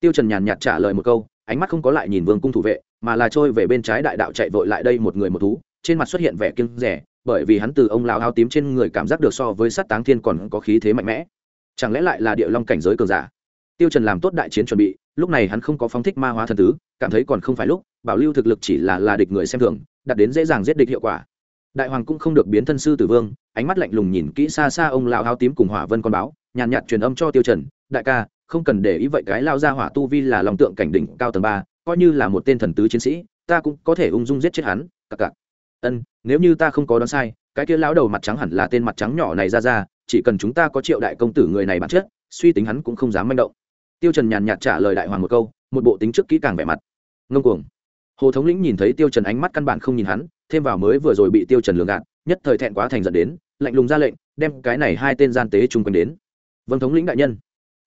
Speaker 1: Tiêu trần nhàn nhạt trả lời một câu, ánh mắt không có lại nhìn vương cung thủ vệ, mà là trôi về bên trái đại đạo chạy vội lại đây một người một thú, trên mặt xuất hiện vẻ kiêng rẻ bởi vì hắn từ ông lão áo tím trên người cảm giác được so với sát táng thiên còn có khí thế mạnh mẽ. Chẳng lẽ lại là địa long cảnh giới cường giả? Tiêu trần làm tốt đại chiến chuẩn bị, lúc này hắn không có phóng thích ma hóa thần tứ, cảm thấy còn không phải lúc, bảo lưu thực lực chỉ là là địch người xem thường, đạt đến dễ dàng giết địch hiệu quả. Đại hoàng cũng không được biến thân sư tử vương, ánh mắt lạnh lùng nhìn kỹ xa xa ông lão áo tím cùng hỏa vân con báo, nhàn nhạt truyền âm cho tiêu trần, đại ca, không cần để ý vậy cái lao ra hỏa tu vi là lòng tượng cảnh đỉnh cao tầng ba, coi như là một tên thần tứ chiến sĩ, ta cũng có thể ung dung giết chết hắn, cặc cặc. Ân, nếu như ta không có đoán sai, cái kia lão đầu mặt trắng hẳn là tên mặt trắng nhỏ này ra ra, chỉ cần chúng ta có triệu đại công tử người này bản chất, suy tính hắn cũng không dám manh động tiêu trần nhàn nhạt trả lời đại hoàng một câu, một bộ tính trước kỹ càng vẻ mặt. Ngông cuồng. Hồ thống lĩnh nhìn thấy tiêu trần ánh mắt căn bản không nhìn hắn, thêm vào mới vừa rồi bị tiêu trần lường gạt, nhất thời thẹn quá thành giận đến, lạnh lùng ra lệnh, đem cái này hai tên gian tế chung quanh đến. Vâng thống lĩnh đại nhân.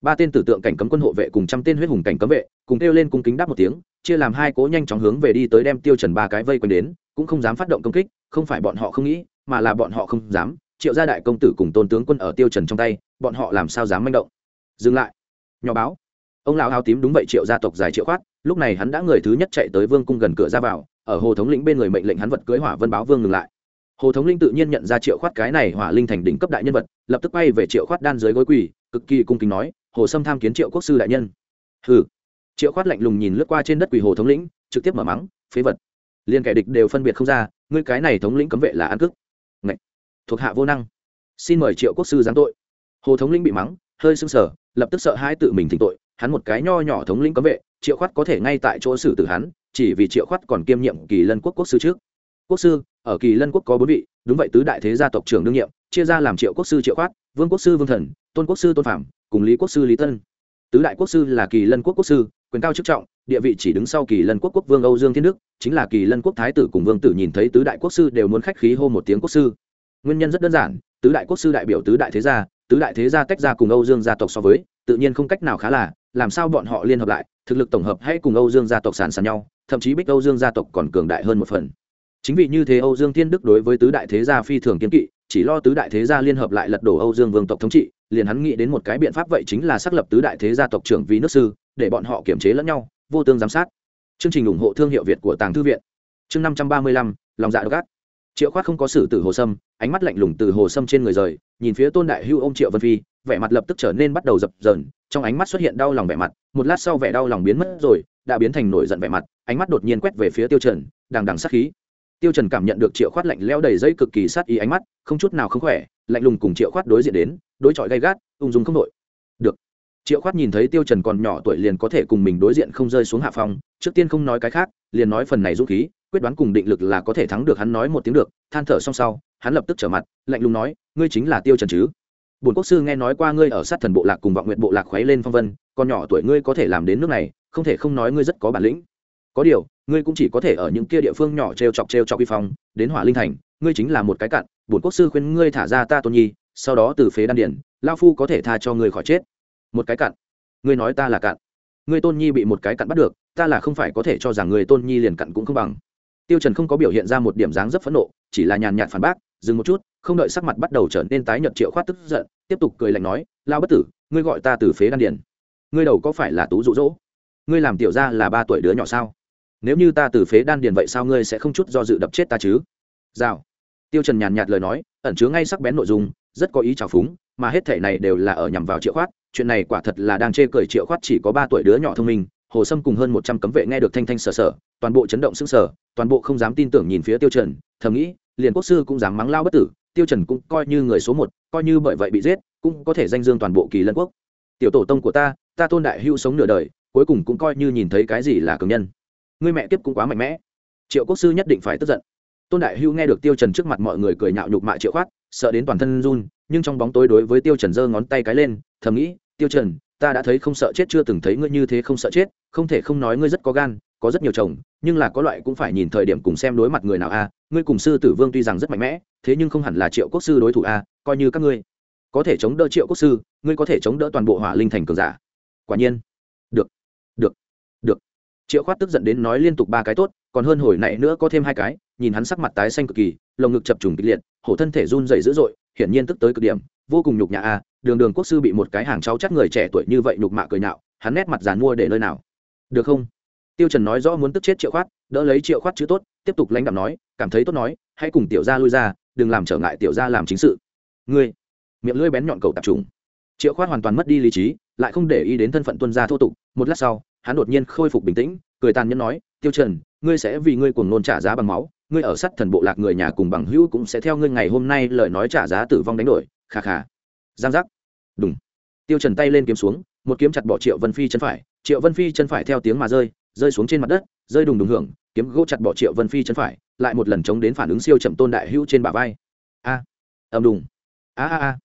Speaker 1: Ba tên tử tượng cảnh cấm quân hộ vệ cùng trăm tên huyết hùng cảnh cấm vệ, cùng kêu lên cung kính đáp một tiếng, chia làm hai cố nhanh chóng hướng về đi tới đem tiêu trần ba cái vây quanh đến, cũng không dám phát động công kích, không phải bọn họ không nghĩ, mà là bọn họ không dám. Triệu gia đại công tử cùng tôn tướng quân ở tiêu trần trong tay, bọn họ làm sao dám manh động? Dừng lại. Nhỏ báo ông lão áo tím đúng vậy, triệu gia tộc dài triệu khoát, lúc này hắn đã người thứ nhất chạy tới vương cung gần cửa ra vào, ở hồ thống lĩnh bên người mệnh lệnh hắn vật cưới hỏa vân báo vương ngừng lại. Hồ thống linh tự nhiên nhận ra triệu khoát cái này hỏa linh thành đỉnh cấp đại nhân vật, lập tức quay về triệu khoát đan dưới gối quỳ, cực kỳ cung kính nói, hồ sâm tham kiến triệu quốc sư đại nhân. Hừ. Triệu khoát lạnh lùng nhìn lướt qua trên đất quỳ hồ thống lĩnh, trực tiếp mở mắng, phế vật. Liên kẻ địch đều phân biệt không ra, ngươi cái này thống lĩnh cấm vệ là ăn cức Ngậy! thuộc hạ vô năng. Xin mời triệu quốc sư giáng tội. Hồ thống lĩnh bị mắng, hơi sưng sờ, lập tức sợ hai tự mình thỉnh tội hắn một cái nho nhỏ thống lĩnh cấm vệ, triệu khoát có thể ngay tại chỗ xử tử hắn, chỉ vì triệu khoát còn kiêm nhiệm kỳ lân quốc quốc sư trước. Quốc sư, ở kỳ lân quốc có bốn vị, đúng vậy tứ đại thế gia tộc trưởng đương nhiệm, chia ra làm triệu quốc sư triệu khoát, vương quốc sư vương thần, tôn quốc sư tôn phạm cùng lý quốc sư lý tân. Tứ đại quốc sư là kỳ lân quốc quốc sư, quyền cao chức trọng, địa vị chỉ đứng sau kỳ lân quốc quốc vương âu dương thiên đức, chính là kỳ lân quốc thái tử cùng vương tử nhìn thấy tứ đại quốc sư đều muốn khách khí hô một tiếng quốc sư. Nguyên nhân rất đơn giản, tứ đại quốc sư đại biểu tứ đại thế gia tứ đại thế gia tách ra cùng âu dương gia tộc so với, tự nhiên không cách nào khá là, làm sao bọn họ liên hợp lại, thực lực tổng hợp hay cùng âu dương gia tộc sàn sàn nhau, thậm chí bích âu dương gia tộc còn cường đại hơn một phần. Chính vì như thế âu dương thiên đức đối với tứ đại thế gia phi thường kiến kỵ, chỉ lo tứ đại thế gia liên hợp lại lật đổ âu dương vương tộc thống trị, liền hắn nghĩ đến một cái biện pháp vậy chính là xác lập tứ đại thế gia tộc trưởng vì nước sư, để bọn họ kiểm chế lẫn nhau, vô tương giám sát. Chương trình ủng hộ thương hiệu việt của tàng thư viện. Chương năm trăm ba mươi lăm, lòng dạ đ gác triệu khoát không có xử tử hồ sâm, ánh mắt lạnh lùng từ hồ sâm trên người rời, nhìn phía tôn đại hưu ô m triệu vân phi, vẻ mặt lập tức trở nên bắt đầu dập dờn, trong ánh mắt xuất hiện đau lòng vẻ mặt, một lát sau vẻ đau lòng biến mất rồi, đã biến thành nổi giận vẻ mặt, ánh mắt đột nhiên quét về phía tiêu trần, đằng đằng sát khí. Tiêu trần cảm nhận được triệu khoát lạnh lẽo đầy dây cực kỳ sát ý ánh mắt, không chút nào không khỏe, lạnh lùng cùng triệu khoát đối diện đến, đối chọi gay gắt, ung dung không đội. Được. Triệu khoát nhìn thấy tiêu trần còn nhỏ tuổi liền có thể cùng mình đối diện không rơi xuống hạ phong, trước tiên không nói cái khác, liền nói phần này dũng khí quyết đoán cùng định lực là có thể thắng được hắn nói một tiếng được, than thở xong sau, hắn lập tức trở mặt, lạnh lùng nói, ngươi chính là tiêu trần chứ? Bổn quốc sư nghe nói qua ngươi ở sát thần bộ lạc cùng vọng nguyện bộ lạc khuấy lên phong vân, còn nhỏ tuổi ngươi có thể làm đến nước này, không thể không nói ngươi rất có bản lĩnh. Có điều, ngươi cũng chỉ có thể ở những kia địa phương nhỏ t r e o chọc t r e o chọc vi phong, đến hỏa linh thành, ngươi chính là một cái cặn, bổn quốc sư khuyên ngươi thả ra ta tôn nhi, sau đó từ phế đan điển lao phu có thể tha cho ngươi khỏi chết. Một cái cặn. Ngươi nói ta là cặn. Ngươi tôn nhi bị một cái cặn bắt được, ta là không phải có thể cho rằng người tôn nhi liền cặn cũng không bằng tiêu trần không có biểu hiện ra một điểm dáng rất phẫn nộ chỉ là nhàn nhạt phản bác dừng một chút. Không đợi sắc mặt bắt đầu trở nên tái nhợt triệu khoát tức giận tiếp tục cười lạnh nói lao bất tử ngươi gọi ta từ phế đan điền, ngươi đầu có phải là tú dụ dỗ? Ngươi làm tiểu gia là ba tuổi đứa nhỏ sao? Nếu như ta từ phế đan điền vậy sao ngươi sẽ không chút do dự đập chết ta chứ? Rào. Tiêu trần nhàn nhạt lời nói ẩn chứa ngay sắc bén nội dung rất có ý trào phúng mà hết thể này đều là ở nhằm vào triệu khoát. Chuyện này quả thật là đang chê cười triệu khoát chỉ có ba tuổi đứa nhỏ thông minh hồ sâm cùng hơn một trăm cấm vệ nghe được thanh thanh sờ sờ, toàn bộ chấn động sững sờ toàn bộ không dám tin tưởng nhìn phía tiêu trần thầm nghĩ liền quốc sư cũng dám mắng lao bất tử tiêu trần cũng coi như người số một coi như bởi vậy bị giết cũng có thể danh dương toàn bộ kỳ lân quốc. Tiểu tổ tông của ta ta tôn đại hưu sống nửa đời cuối cùng cũng coi như nhìn thấy cái gì là cường nhân. Ngươi mẹ tiếp cũng quá mạnh mẽ. Triệu quốc sư nhất định phải tức giận. Tôn đại hưu nghe được tiêu trần trước mặt mọi người cười nhạo nhục mạ triệu khoát sợ đến toàn thân run nhưng trong bóng tối đối với tiêu trần giơ ngón tay cái lên thầm nghĩ tiêu trần ta đã thấy không sợ chết chưa từng thấy ngươi như thế không sợ chết, không thể không nói ngươi rất có gan, có rất nhiều chồng, nhưng là có loại cũng phải nhìn thời điểm cùng xem đối mặt người nào a, ngươi cùng sư tử vương tuy rằng rất mạnh mẽ, thế nhưng không hẳn là triệu quốc sư đối thủ a, coi như các ngươi. Có thể chống đỡ triệu quốc sư, ngươi có thể chống đỡ toàn bộ hỏa linh thành cường giả. Quả nhiên. Được. Được. Được. Triệu khoát tức giận đến nói liên tục ba cái tốt, còn hơn hồi nãy nữa có thêm hai cái nhìn hắn sắc mặt tái xanh cực kỳ, lồng ngực chập trùng kịch liệt, hổ thân thể run dày dữ dội, hiển nhiên tức tới cực điểm, vô cùng nhục nhã a, đường đường quốc sư bị một cái hàng cháu chắc người trẻ tuổi như vậy nhục mạ cười nhạo, hắn nét mặt dàn mua để nơi nào. Được không? Tiêu trần nói rõ muốn tức chết triệu khoát, đỡ lấy triệu khoát chữ tốt, tiếp tục lãnh đạm nói, cảm thấy tốt nói, hãy cùng tiểu gia lui ra, đừng làm trở ngại tiểu gia làm chính sự. Ngươi, miệng lưỡi bén nhọn cầu tập trung triệu khoát hoàn toàn mất đi lý trí, lại không để ý đến thân phận tuân gia thô tục, một lát sau, hắn đột nhiên khôi phục bình tĩnh, cười tàn nhẫn nói, tiêu trần ngươi sẽ vì ngươi cuồng nôn trả giá bằng máu, ngươi ở sắt thần bộ lạc người nhà cùng bằng hữu cũng sẽ theo ngươi ngày hôm nay lời nói trả giá tử vong đánh đổi, kha kha. Giang giác. Đúng tiêu trần tay lên kiếm xuống, một kiếm chặt bỏ triệu vân phi chân phải, triệu vân phi chân phải theo tiếng mà rơi rơi xuống trên mặt đất, rơi đùng đùng hưởng, kiếm gỗ chặt bỏ triệu vân phi chân phải, lại một lần chống đến phản ứng siêu chậm tôn đại hữu trên bả vai. A. Ầm đùng. A a a.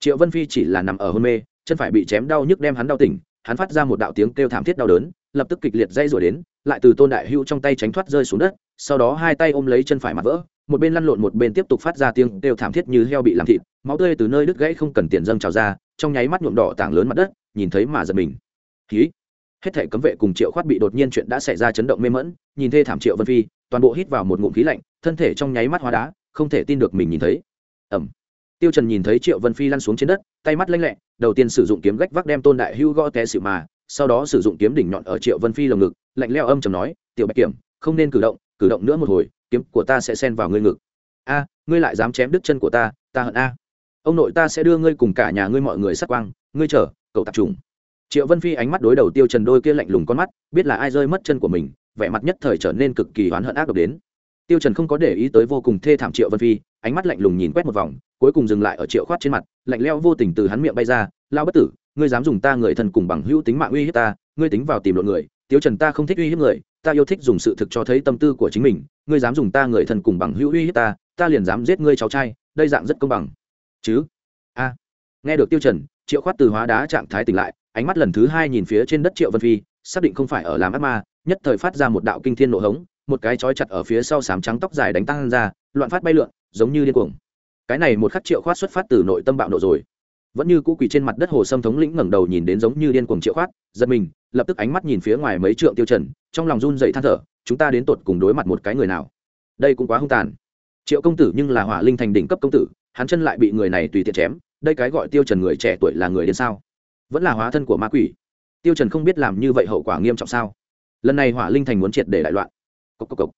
Speaker 1: Triệu vân phi chỉ là nằm ở hôn mê, chân phải bị chém đau nhức đem hắn đau tỉnh hắn phát ra một đạo tiếng kêu thảm thiết đau đớn, lập tức kịch liệt dây rồi đến, lại từ tôn đại hữu trong tay tránh thoát rơi xuống đất, sau đó hai tay ôm lấy chân phải mặt vỡ, một bên lăn lộn một bên tiếp tục phát ra tiếng kêu thảm thiết như heo bị làm thịt, máu tươi từ nơi đứt gãy không cần tiền dâng trào ra, trong nháy mắt nhuộm đỏ tảng lớn mặt đất, nhìn thấy mà giật mình. Khí hết thể cấm vệ cùng triệu khoát bị đột nhiên chuyện đã xảy ra chấn động mê mẫn nhìn thê thảm triệu vân phi, toàn bộ hít vào một ngụm khí lạnh, thân thể trong nháy mắt hóa đá, không thể tin được mình nhìn thấy. Ẩm tiêu trần nhìn thấy triệu vân phi lăn xuống trên đất, tay mắt lanh lẹ, đầu tiên sử dụng kiếm gách vác đem tôn đại hưu gõ té xỉu mà, sau đó sử dụng kiếm đỉnh nhọn ở triệu vân phi lồng ngực, lạnh leo âm trầm nói, tiểu bạch kiểm, không nên cử động cử động nữa một hồi, kiếm của ta sẽ xen vào ngươi ngực. A, ngươi lại dám chém đứt chân của ta ta hận a. Ông nội ta sẽ đưa ngươi cùng cả nhà ngươi mọi người sát quang, ngươi chờ, cậu tập trung triệu vân phi ánh mắt đối đầu tiêu trần đôi kia lạnh lùng con mắt, biết là ai rơi mất chân của mình, vẻ mặt nhất thời trở nên cực kỳ oán hận ác độc đến. Tiêu trần không có để ý tới vô cùng thê thảm triệu vân phi, ánh mắt lạnh lùng nhìn quét một vòng cuối cùng dừng lại ở triệu khoát trên mặt, lạnh lẽo vô tình từ hắn miệng bay ra lao bất tử, ngươi dám dùng ta người thân cùng bằng hữu tính mạng uy hiếp ta, ngươi tính vào tìm lộn người tiêu trần ta không thích uy hiếp người, ta yêu thích dùng sự thực cho thấy tâm tư của chính mình, ngươi dám dùng ta người thân cùng bằng hữu uy hiếp ta ta liền dám giết ngươi cháu trai, đây dạng rất công bằng. Chứ? A. Nghe được tiêu trần, triệu khoát từ hóa đá trạng thái tỉnh lại, ánh mắt lần thứ hai nhìn phía trên đất triệu vân phi, xác định không phải ở làm ác ma, nhất thời phát ra một đạo kinh thiên nộ hống, một cái chói chặt ở phía sau sám trắng tóc dài đánh tăng ra, loạn phát bay lượn, giống như điên cuồng cái này một khắc triệu khoát xuất phát từ nội tâm bạo nộ rồi. Vẫn như cũ quỳ trên mặt đất hồ sâm thống lĩnh ngẩng đầu nhìn đến giống như điên cuồng triệu khoát, giật mình, lập tức ánh mắt nhìn phía ngoài mấy trượng tiêu trần, trong lòng run dậy than thở, chúng ta đến tột cùng đối mặt một cái người nào? Đây cũng quá hung tàn. Triệu công tử nhưng là hỏa linh thành đỉnh cấp công tử, hắn chân lại bị người này tùy tiện chém, đây cái gọi tiêu trần người trẻ tuổi là người đến sao? Vẫn là hóa thân của ma quỷ. Tiêu trần không biết làm như vậy hậu quả nghiêm trọng sao? Lần này hỏa linh thành muốn triệt để đại loạn. Cốc cốc cốc.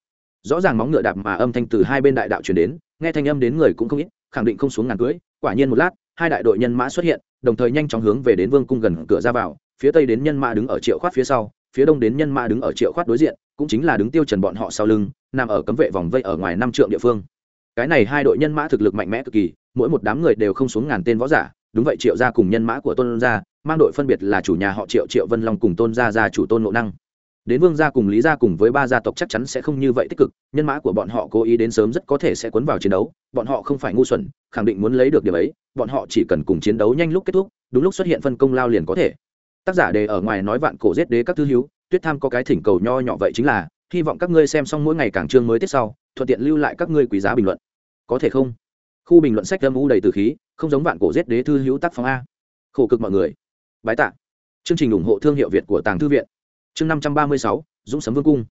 Speaker 1: rõ ràng móng ngựa đạp mà âm thanh từ hai bên đại đạo truyền đến, nghe thanh âm đến người cũng không ít khẳng định không xuống ngàn cưới, quả nhiên một lát, hai đại đội nhân mã xuất hiện, đồng thời nhanh chóng hướng về đến vương cung gần cửa ra vào, phía tây đến nhân mã đứng ở triệu khoát phía sau, phía đông đến nhân mã đứng ở triệu khoát đối diện, cũng chính là đứng tiêu trần bọn họ sau lưng, nằm ở cấm vệ vòng vây ở ngoài năm trượng địa phương. Cái này hai đội nhân mã thực lực mạnh mẽ cực kỳ, mỗi một đám người đều không xuống ngàn tên võ giả, đúng vậy triệu gia cùng nhân mã của tôn gia, mang đội phân biệt là chủ nhà họ triệu triệu vân long cùng tôn gia gia chủ tôn ngộ năng đến vương gia cùng lý gia cùng với ba gia tộc chắc chắn sẽ không như vậy tích cực, nhân mã của bọn họ cố ý đến sớm rất có thể sẽ cuốn vào chiến đấu, bọn họ không phải ngu xuẩn, khẳng định muốn lấy được điểm ấy, bọn họ chỉ cần cùng chiến đấu nhanh lúc kết thúc, đúng lúc xuất hiện phân công lao liền có thể. Tác giả đề ở ngoài nói vạn cổ giết đế các thư hiếu tuyết tham có cái thỉnh cầu nho nhỏ vậy chính là, hy vọng các ngươi xem xong mỗi ngày càng chương mới tiếp sau, thuận tiện lưu lại các ngươi quý giá bình luận. Có thể không? Khu bình luận sách âm u đầy từ khí, không giống vạn cổ giết đế thư hữu tác phong a. Khổ cực mọi người. Bái tạ. Chương trình ủng hộ thương hiệu việt của tàng thư viện chương năm trăm ba mươi sáu, dũng sấm vương cung.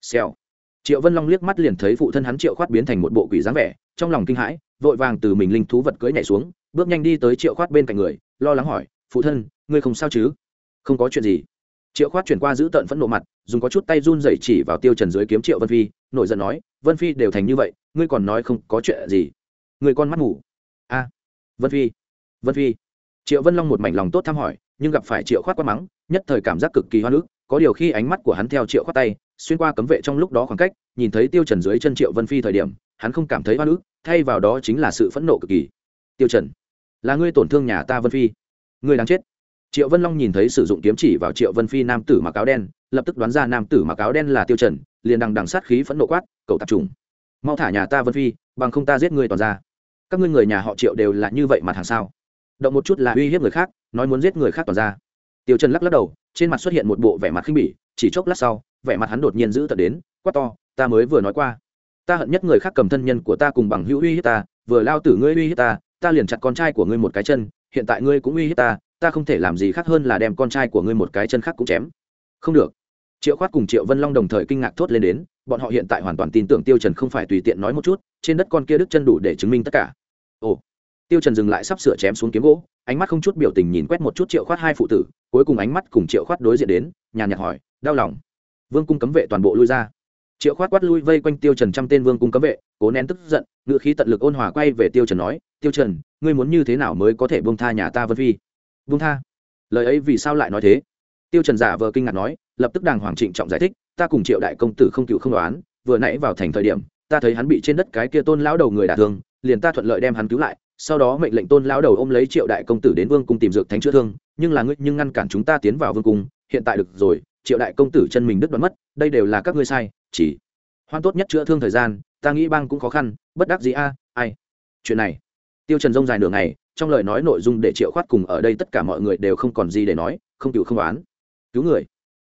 Speaker 1: Xèo. Triệu vân long liếc mắt liền thấy phụ thân hắn triệu khoát biến thành một bộ quỷ dáng vẻ, trong lòng kinh hãi, vội vàng từ mình linh thú vật cưỡi nhảy xuống, bước nhanh đi tới triệu khoát bên cạnh người, lo lắng hỏi, phụ thân, ngươi không sao chứ? Không có chuyện gì. Triệu khoát chuyển qua giữ tợn phẫn nộ mặt, dùng có chút tay run rẩy chỉ vào tiêu trần dưới kiếm triệu vân phi, nổi giận nói, vân phi đều thành như vậy, ngươi còn nói không có chuyện gì. Người con mắt ngủ a, vân phi vân phi. Triệu vân long một mảnh lòng tốt thăm hỏi, nhưng gặp phải triệu khoát quá mắng, nhất thời cảm giác cực kỳ hoa nước có điều khi ánh mắt của hắn theo triệu khoát tay, xuyên qua cấm vệ trong lúc đó khoảng cách, nhìn thấy tiêu trần dưới chân triệu vân phi thời điểm, hắn không cảm thấy hoa nước thay vào đó chính là sự phẫn nộ cực kỳ. Tiêu trần, là ngươi tổn thương nhà ta vân phi. Ngươi đáng chết. Triệu vân long nhìn thấy sử dụng kiếm chỉ vào triệu vân phi nam tử mặc áo đen, lập tức đoán ra nam tử mặc áo đen là tiêu trần, liền đằng đằng sát khí phẫn nộ quát, cậu tạp trùng mau thả nhà ta vân phi, bằng không ta giết ngươi toàn ra. Các ngươi người nhà họ triệu đều là như vậy mà hàng sao? Động một chút là uy hiếp người khác, nói muốn giết người khác toàn ra tiêu trần lắc lắc đầu, trên mặt xuất hiện một bộ vẻ mặt khinh bỉ, chỉ chốc lát sau, vẻ mặt hắn đột nhiên giữ tận đến, quát to, ta mới vừa nói qua, ta hận nhất người khác cầm thân nhân của ta cùng bằng hữu uy hiếp ta, vừa lao tử ngươi uy hiếp ta ta liền chặt con trai của ngươi một cái chân, hiện tại ngươi cũng uy hiếp ta ta không thể làm gì khác hơn là đem con trai của ngươi một cái chân khác cũng chém. Không được. Triệu khoát cùng triệu vân long đồng thời kinh ngạc thốt lên đến, bọn họ hiện tại hoàn toàn tin tưởng tiêu trần không phải tùy tiện nói một chút, trên đất con kia đứt chân đủ để chứng minh tất cả. Ồ. Tiêu trần dừng lại sắp sửa chém xuống kiếm gỗ, ánh mắt không chút biểu tình nhìn quét một chút triệu khoát hai phụ tử cuối cùng ánh mắt cùng triệu khoát đối diện đến, nhàn nhạt hỏi, đau lòng. Vương cung cấm vệ toàn bộ lui ra. Triệu khoát quát lui vây quanh tiêu trần trăm tên vương cung cấm vệ, cố nén tức giận, ngựa khí tận lực ôn hòa quay về tiêu trần nói, tiêu trần, ngươi muốn như thế nào mới có thể buông tha nhà ta vân phi? Buông tha? Lời ấy vì sao lại nói thế? Tiêu trần giả vờ kinh ngạc nói, lập tức đàng hoàng trịnh trọng giải thích, ta cùng triệu đại công tử không cựu không đoán, vừa nãy vào thành thời điểm, ta thấy hắn bị trên đất cái kia tôn lão đầu người đả thương, liền ta thuận lợi đem hắn cứu lại, sau đó mệnh lệnh tôn lão đầu ôm lấy triệu đại công tử đến vương cung tìm dược thánh chữa thương nhưng là ngươi nhưng ngăn cản chúng ta tiến vào vương cung, hiện tại được rồi, triệu đại công tử chân mình đứt đoạn mất, đây đều là các ngươi sai, chỉ hoan tốt nhất chữa thương thời gian, ta nghĩ bang cũng khó khăn, bất đắc gì a, ai. Chuyện này, tiêu trần rông dài nửa ngày, trong lời nói nội dung để triệu khoát cùng ở đây tất cả mọi người đều không còn gì để nói, không cựu không đoán cứu người.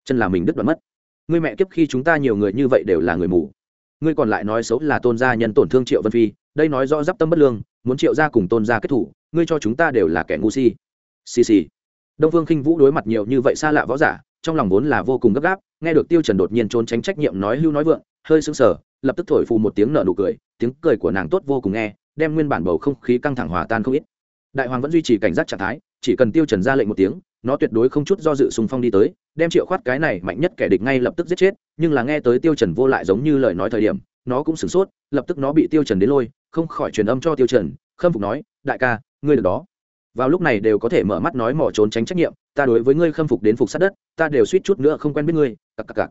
Speaker 1: Chân là mình đứt đoạn mất. Ngươi mẹ kiếp khi chúng ta nhiều người như vậy đều là người mù. Ngươi còn lại nói xấu là tôn gia nhân tổn thương triệu vân phi, đây nói rõ giáp tâm bất lương, muốn triệu gia cùng tôn gia kết thủ, ngươi cho chúng ta đều là kẻ ngu si. Xì xì đông phương khinh vũ đối mặt nhiều như vậy xa lạ võ giả, trong lòng vốn là vô cùng gấp gáp, nghe được tiêu trần đột nhiên trốn tránh trách nhiệm nói hưu nói vượng, hơi sững sờ, lập tức thổi phù một tiếng nở nụ cười, tiếng cười của nàng tốt vô cùng nghe, đem nguyên bản bầu không khí căng thẳng hòa tan không ít. Đại hoàng vẫn duy trì cảnh giác trạng thái, chỉ cần tiêu trần ra lệnh một tiếng, nó tuyệt đối không chút do dự xung phong đi tới, đem triệu khoát cái này mạnh nhất kẻ địch ngay lập tức giết chết, nhưng là nghe tới tiêu trần vô lại giống như lời nói thời điểm, nó cũng sửng sốt, lập tức nó bị tiêu trần đến lôi, không khỏi truyền âm cho tiêu trần, khâm phục nói, đại ca, ngươi được đó vào lúc này đều có thể mở mắt nói mỏ trốn tránh trách nhiệm, ta đối với ngươi khâm phục đến phục sát đất, ta đều suýt chút nữa không quen biết ngươi, cặc cặc cặc.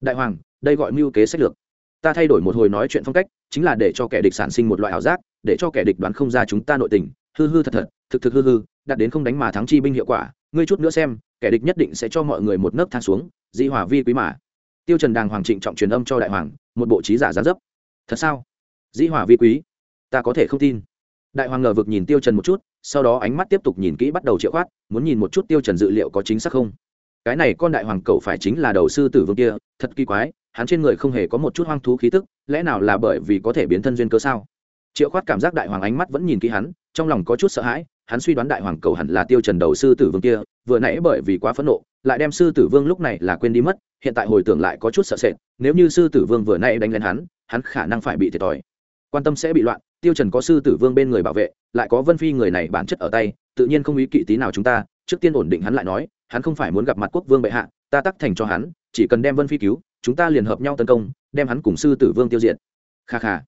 Speaker 1: Đại hoàng, đây gọi mưu kế sách lược. Ta thay đổi một hồi nói chuyện phong cách, chính là để cho kẻ địch sản sinh một loại ảo giác, để cho kẻ địch đoán không ra chúng ta nội tình. Hư hư thật thật, thực thực hư hư, đạt đến không đánh mà thắng chi binh hiệu quả, ngươi chút nữa xem, kẻ địch nhất định sẽ cho mọi người một nấc thang xuống di hòa vi quý mà. Tiêu trần đàng hoàng trịnh trọng truyền âm cho đại hoàng, một bộ trí giả giá dấp. Thật sao? Di hòa vi quý? Ta có thể không tin đại hoàng ngờ vực nhìn tiêu trần một chút, sau đó ánh mắt tiếp tục nhìn kỹ bắt đầu triệu khoát, muốn nhìn một chút tiêu trần dự liệu có chính xác không. Cái này con đại hoàng cậu phải chính là đầu sư tử vương kia, thật kỳ quái, hắn trên người không hề có một chút hoang thú khí tức, lẽ nào là bởi vì có thể biến thân duyên cơ sao? Triệu khoát cảm giác đại hoàng ánh mắt vẫn nhìn kỹ hắn, trong lòng có chút sợ hãi, hắn suy đoán đại hoàng cầu hẳn là tiêu trần đầu sư tử vương kia, vừa nãy bởi vì quá phẫn nộ, lại đem sư tử vương lúc này là quên đi mất, hiện tại hồi tưởng lại có chút sợ sệt, nếu như sư tử vương vừa nãy đánh lên hắn hắn khả năng phải bị thiệt thòi. Quan tâm sẽ bị loạn tiêu trần có sư tử vương bên người bảo vệ, lại có vân phi người này bản chất ở tay, tự nhiên không ý kỵ tí nào chúng ta, trước tiên ổn định hắn lại nói, hắn không phải muốn gặp mặt quốc vương bệ hạ, ta tắc thành cho hắn, chỉ cần đem vân phi cứu, chúng ta liền hợp nhau tấn công, đem hắn cùng sư tử vương tiêu diệt. Kha kha.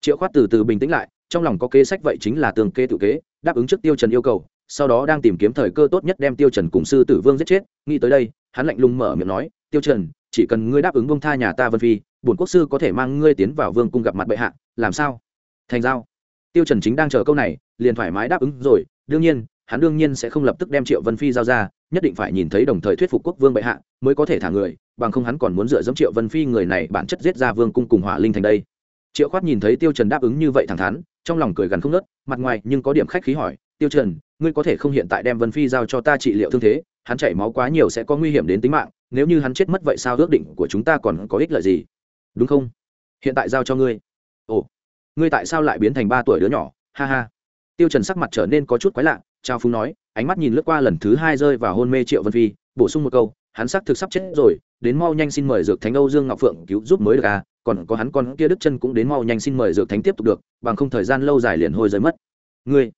Speaker 1: Triệu khoát từ từ bình tĩnh lại, trong lòng có kế sách vậy chính là tường kê tự kế, đáp ứng trước tiêu trần yêu cầu, sau đó đang tìm kiếm thời cơ tốt nhất đem tiêu trần cùng sư tử vương giết chết, nghĩ tới đây, hắn lạnh lùng mở miệng nói, tiêu trần, chỉ cần ngươi đáp ứng bông tha nhà ta vân phi, bổn quốc sư có thể mang ngươi tiến vào vương cung gặp mặt bệ hạ, làm sao? Thành giao. Tiêu trần chính đang chờ câu này, liền thoải mái đáp ứng rồi, đương nhiên, hắn đương nhiên sẽ không lập tức đem triệu vân phi giao ra, nhất định phải nhìn thấy đồng thời thuyết phục quốc vương bệ hạ, mới có thể thả người, bằng không hắn còn muốn dựa dẫm triệu vân phi người này bản chất giết ra vương cung cùng hỏa linh thành đây. Triệu khoát nhìn thấy tiêu trần đáp ứng như vậy thẳng thắn, trong lòng cười gần không nớt mặt ngoài nhưng có điểm khách khí hỏi, tiêu trần, ngươi có thể không hiện tại đem vân phi giao cho ta trị liệu thương thế, hắn chảy máu quá nhiều sẽ có nguy hiểm đến tính mạng, nếu như hắn chết mất vậy sao ước định của chúng ta còn có ích lợi gì? Đúng không? Hiện tại giao cho ngươi ngươi tại sao lại biến thành ba tuổi đứa nhỏ? Ha ha. Tiêu trần sắc mặt trở nên có chút quái lạ, trao phúng nói, ánh mắt nhìn lướt qua lần thứ hai rơi vào hôn mê triệu vân phi, bổ sung một câu, hắn xác thực sắp chết rồi, đến mau nhanh xin mời dược thánh âu dương ngọc phượng cứu giúp mới được à còn có hắn con kia đức chân cũng đến mau nhanh xin mời dược thánh tiếp tục được, bằng không thời gian lâu dài liền hôi rơi mất. Ngươi,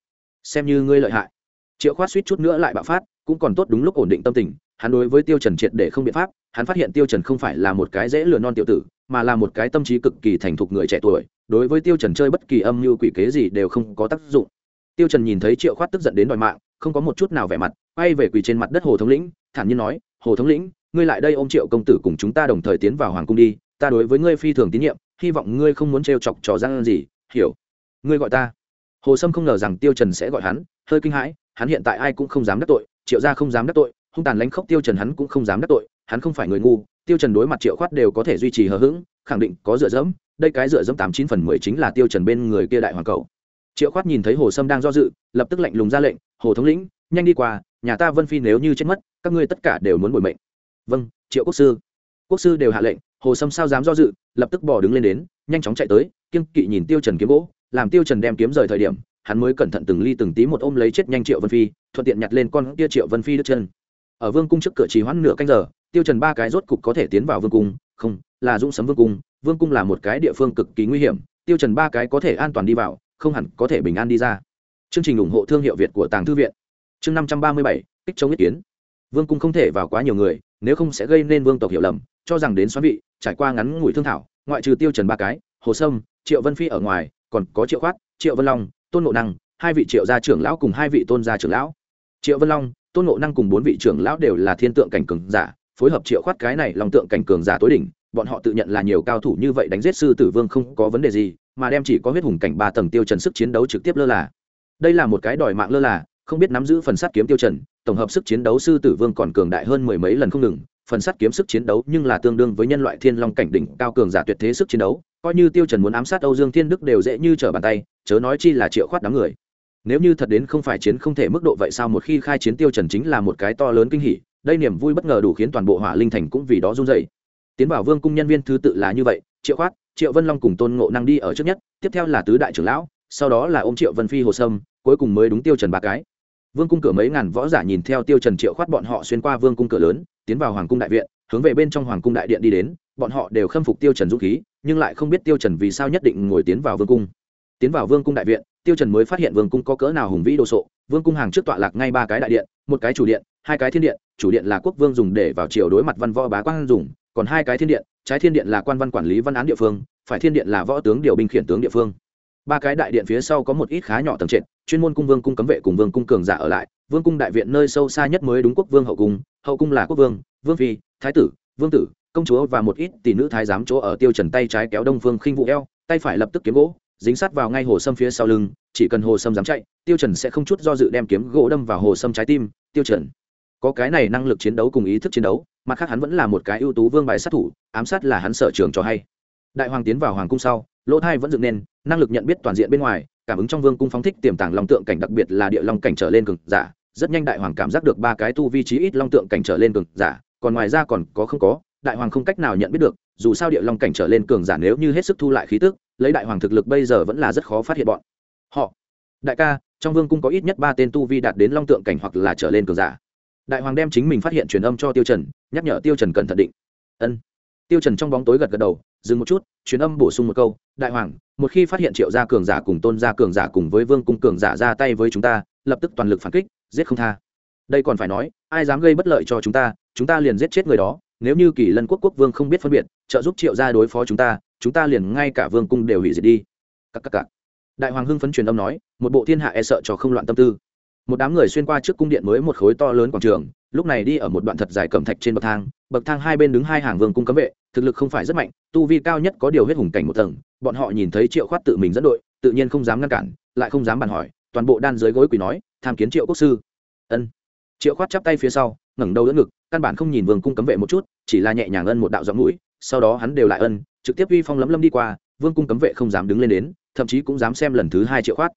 Speaker 1: xem như ngươi lợi hại. Triệu khoát suýt chút nữa lại bạo phát, cũng còn tốt đúng lúc ổn định tâm tình, hắn đối với tiêu trần triệt để không biện pháp, hắn phát hiện tiêu trần không phải là một cái dễ lừa non tiểu tử mà là một cái tâm trí cực kỳ thành thục người trẻ tuổi, đối với tiêu trần chơi bất kỳ âm mưu quỷ kế gì đều không có tác dụng. Tiêu trần nhìn thấy triệu khoát tức giận đến đòi mạng, không có một chút nào vẻ mặt, quay về quỳ trên mặt đất hồ thống lĩnh, thản nhiên nói, hồ thống lĩnh, ngươi lại đây ôm triệu công tử cùng chúng ta đồng thời tiến vào hoàng cung đi, ta đối với ngươi phi thường tín nhiệm, hy vọng ngươi không muốn trêu chọc trò răng gì, hiểu? Ngươi gọi ta. Hồ sâm không ngờ rằng tiêu trần sẽ gọi hắn, hơi kinh hãi, hắn hiện tại ai cũng không dám đắc tội, triệu gia không dám đắc tội, hung tàn lãnh khốc tiêu trần hắn cũng không dám đắc tội, hắn không phải người ngu tiêu trần đối mặt triệu khoát đều có thể duy trì hờ hững, khẳng định có dựa dẫm, đây cái dựa dẫm tám chín phần mười chính là tiêu trần bên người kia đại hoàng cầu. Triệu khoát nhìn thấy hồ sâm đang do dự, lập tức lạnh lùng ra lệnh, hồ thống lĩnh, nhanh đi qua, nhà ta vân phi nếu như chết mất, các ngươi tất cả đều muốn bồi mệnh. Vâng triệu quốc sư. Quốc sư đều hạ lệnh, hồ sâm sao dám do dự, lập tức bỏ đứng lên đến, nhanh chóng chạy tới kiên kỵ nhìn tiêu trần kiếm gỗ, làm tiêu trần đem kiếm rời thời điểm, hắn mới cẩn thận từng ly từng tí một ôm lấy chết nhanh triệu vân phi, thuận tiện nhặt lên con kia triệu vân phi đứt chân. Ở vương cung trước cửa trì hoãn nửa canh giờ tiêu trần ba cái rốt cục có thể tiến vào vương cung, không, là dũng sấm vương cung vương cung là một cái địa phương cực kỳ nguy hiểm, tiêu trần ba cái có thể an toàn đi vào, không hẳn có thể bình an đi ra. Chương trình ủng hộ thương hiệu việt của tàng thư viện. Chương năm trăm ba mươi bảy, kích chống ý kiến. Vương cung không thể vào quá nhiều người, nếu không sẽ gây nên vương tộc hiểu lầm, cho rằng đến xóa vị, trải qua ngắn ngủi thương thảo, ngoại trừ tiêu trần ba cái, hồ sâm, triệu vân phi ở ngoài, còn có triệu khoát, triệu vân long, tôn ngộ năng, hai vị triệu gia trưởng lão cùng hai vị tôn gia trưởng lão. Triệu vân long, tôn ngộ năng cùng bốn vị trưởng lão đều là thiên tượng cảnh cường giả phối hợp triệu khoát cái này lòng tượng cảnh cường giả tối đỉnh, bọn họ tự nhận là nhiều cao thủ như vậy đánh giết sư tử vương không có vấn đề gì, mà đem chỉ có huyết hùng cảnh ba tầng tiêu trần sức chiến đấu trực tiếp lơ là. Đây là một cái đòi mạng lơ là, không biết nắm giữ phần sắt kiếm tiêu trần, tổng hợp sức chiến đấu sư tử vương còn cường đại hơn mười mấy lần không ngừng, phần sắt kiếm sức chiến đấu nhưng là tương đương với nhân loại thiên long cảnh đỉnh cao cường giả tuyệt thế sức chiến đấu, coi như tiêu trần muốn ám sát âu dương thiên đức đều dễ như trở bàn tay, chớ nói chi là triệu khoát đám người. Nếu như thật đến không phải chiến không thể mức độ vậy sao một khi khai chiến tiêu trần chính là một cái to lớn kinh hỉ đây niềm vui bất ngờ đủ khiến toàn bộ hỏa linh thành cũng vì đó run rẩy. Tiến vào vương cung nhân viên thứ tự là như vậy, triệu khoát, triệu vân long cùng tôn ngộ năng đi ở trước nhất, tiếp theo là tứ đại trưởng lão, sau đó là ông triệu vân phi hồ sâm, cuối cùng mới đúng tiêu trần ba cái. Vương cung cửa mấy ngàn võ giả nhìn theo tiêu trần triệu khoát bọn họ xuyên qua vương cung cửa lớn, tiến vào hoàng cung đại viện, hướng về bên trong hoàng cung đại điện đi đến, bọn họ đều khâm phục tiêu trần dũng khí, nhưng lại không biết tiêu trần vì sao nhất định ngồi tiến vào vương cung. Tiến vào vương cung đại viện, tiêu trần mới phát hiện vương cung có cỡ nào hùng vĩ đồ sộ, vương cung hàng trước tọa lạc ngay ba cái đại điện, một cái chủ điện, hai cái thiên điện chủ điện là quốc vương dùng để vào triều đối mặt văn võ bá quan dùng, còn hai cái thiên điện, trái thiên điện là quan văn quản lý văn án địa phương, phải thiên điện là võ tướng điều binh khiển tướng địa phương. Ba cái đại điện phía sau có một ít khá nhỏ tầng trệt, chuyên môn cung vương cung cấm vệ cùng vương cung cường giả ở lại, vương cung đại viện nơi sâu xa nhất mới đúng quốc vương hậu cung hậu cung là quốc vương vương phi, thái tử, vương tử, công chúa và một ít tỷ nữ thái giám chỗ ở tiêu trần tay trái kéo đông phương khinh vũ eo, tay phải lập tức kiếm gỗ, dính sát vào ngay hồ sâm phía sau lưng, chỉ cần hồ sâm dám chạy, tiêu trần sẽ không chút do dự đem kiếm gỗ đâm vào hồ sâm trái tim, tiêu trần có cái này năng lực chiến đấu cùng ý thức chiến đấu, mặt khác hắn vẫn là một cái ưu tú vương bài sát thủ, ám sát là hắn sở trường cho hay. Đại hoàng tiến vào hoàng cung sau, lỗ thai vẫn dựng nên, năng lực nhận biết toàn diện bên ngoài, cảm ứng trong vương cung phóng thích tiềm tàng long tượng cảnh đặc biệt là địa long cảnh trở lên cực giả. Rất nhanh đại hoàng cảm giác được ba cái tu vi trí ít long tượng cảnh trở lên cường giả, còn ngoài ra còn có không có, đại hoàng không cách nào nhận biết được, dù sao địa long cảnh trở lên cường giả nếu như hết sức thu lại khí tức, lấy đại hoàng thực lực bây giờ vẫn là rất khó phát hiện bọn. Họ, đại ca, trong vương cung có ít nhất ba tên tu vi đạt đến long tượng cảnh hoặc là trở lên cường giả đại hoàng đem chính mình phát hiện truyền âm cho tiêu trần, nhắc nhở tiêu trần cẩn thận định. Ân. Tiêu trần trong bóng tối gật gật đầu, dừng một chút, truyền âm bổ sung một câu, đại hoàng, một khi phát hiện triệu gia cường giả cùng tôn gia cường giả cùng với vương cung cường giả ra tay với chúng ta, lập tức toàn lực phản kích, giết không tha. Đây còn phải nói, ai dám gây bất lợi cho chúng ta chúng ta liền giết chết người đó. Nếu như kỳ lân quốc quốc vương không biết phân biệt, trợ giúp triệu gia đối phó chúng ta chúng ta liền ngay cả vương cung đều hủy diệt đi. Các các các. Đại hoàng hưng phấn truyền âm nói, một bộ thiên hạ e sợ cho không loạn tâm tư một đám người xuyên qua trước cung điện mới một khối to lớn quảng trường, lúc này đi ở một đoạn thật dài cẩm thạch trên bậc thang bậc thang hai bên đứng hai hàng vương cung cấm vệ, thực lực không phải rất mạnh, tu vi cao nhất có điều huyết hùng cảnh một tầng, bọn họ nhìn thấy triệu khoát tự mình dẫn đội, tự nhiên không dám ngăn cản, lại không dám bàn hỏi, toàn bộ đan dưới gối quỳ nói, tham kiến triệu quốc sư. Ân. Triệu khoát chắp tay phía sau, ngẩng đầu đỡ ngực, căn bản không nhìn vương cung cấm vệ một chút, chỉ là nhẹ nhàng ân một đạo giọng mũi, sau đó hắn đều lại ân, trực tiếp uy phong lấm lâm đi qua, vương cung cấm vệ không dám đứng lên đến, thậm chí cũng dám xem lần thứ hai triệu khoát.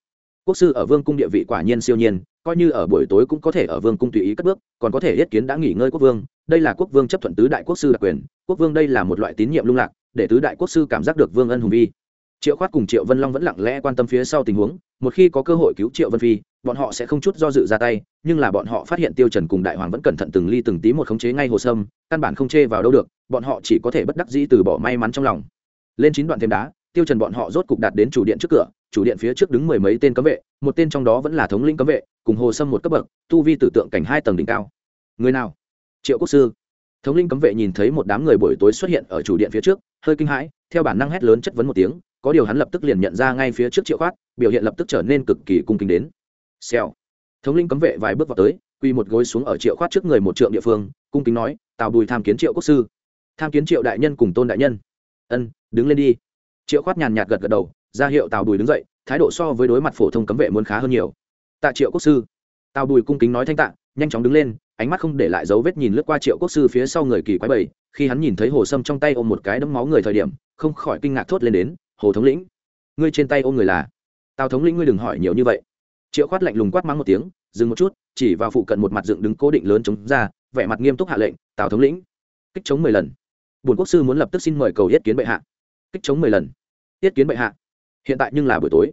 Speaker 1: Quốc sư ở vương cung địa vị quả nhiên siêu nhiên coi như ở buổi tối cũng có thể ở vương cung tùy ý cất bước, còn có thể yết kiến đã nghỉ ngơi quốc vương, đây là quốc vương chấp thuận tứ đại quốc sư đặc quyền, quốc vương đây là một loại tín nhiệm lung lạc, để tứ đại quốc sư cảm giác được vương ân hùng vi. Triệu khoát cùng triệu vân long vẫn lặng lẽ quan tâm phía sau tình huống, một khi có cơ hội cứu triệu vân phi, bọn họ sẽ không chút do dự ra tay, nhưng là bọn họ phát hiện tiêu trần cùng đại hoàng vẫn cẩn thận từng ly từng tí một khống chế ngay hồ sâm, căn bản không chê vào đâu được, bọn họ chỉ có thể bất đắc dĩ từ bỏ may mắn trong lòng. Lên chín đoạn thêm đá, tiêu trần bọn họ rốt cục đạt đến chủ điện trước cửa chủ điện phía trước đứng mười mấy tên cấm vệ, một tên trong đó vẫn là thống lĩnh cấm vệ, cùng hồ sâm một cấp bậc, tu vi tử tượng cảnh hai tầng đỉnh cao. Người nào? Triệu quốc sư. Thống lĩnh cấm vệ nhìn thấy một đám người buổi tối xuất hiện ở chủ điện phía trước, hơi kinh hãi, theo bản năng hét lớn chất vấn một tiếng, có điều hắn lập tức liền nhận ra ngay phía trước triệu khoát, biểu hiện lập tức trở nên cực kỳ cung kính đến. Xèo. Thống lĩnh cấm vệ vài bước vào tới quy một gối xuống ở triệu khoát trước người một trượng địa phương, cung kính nói, tào bùi tham kiến triệu quốc sư. Tham kiến triệu đại nhân cùng tôn đại nhân. Ân, đứng lên đi. Triệu khoát nhàn nhạt gật gật đầu ra hiệu tào bùi đứng dậy, thái độ so với đối mặt phổ thông cấm vệ muốn khá hơn nhiều. Tạ triệu quốc sư. Tào bùi cung kính nói thanh tạ, nhanh chóng đứng lên, ánh mắt không để lại dấu vết nhìn lướt qua triệu quốc sư phía sau người kỳ quái bầy, khi hắn nhìn thấy hồ sâm trong tay ôm một cái đấm máu người thời điểm, không khỏi kinh ngạc thốt lên đến, hồ thống lĩnh, ngươi trên tay ôm người là? Tào thống lĩnh, ngươi đừng hỏi nhiều như vậy. Triệu khoát lạnh lùng quát mắng một tiếng, dừng một chút, chỉ vào phụ cận một mặt dựng đứng cố định lớn chống ra, vẻ mặt nghiêm túc hạ lệnh, tào thống lĩnh, kích chống mười lần. Bùn quốc sư muốn lập tức xin mời cầu yết kiến bệ hạ. Kích chống mười lần. Yết kiến bệ hạ hiện tại nhưng là buổi tối.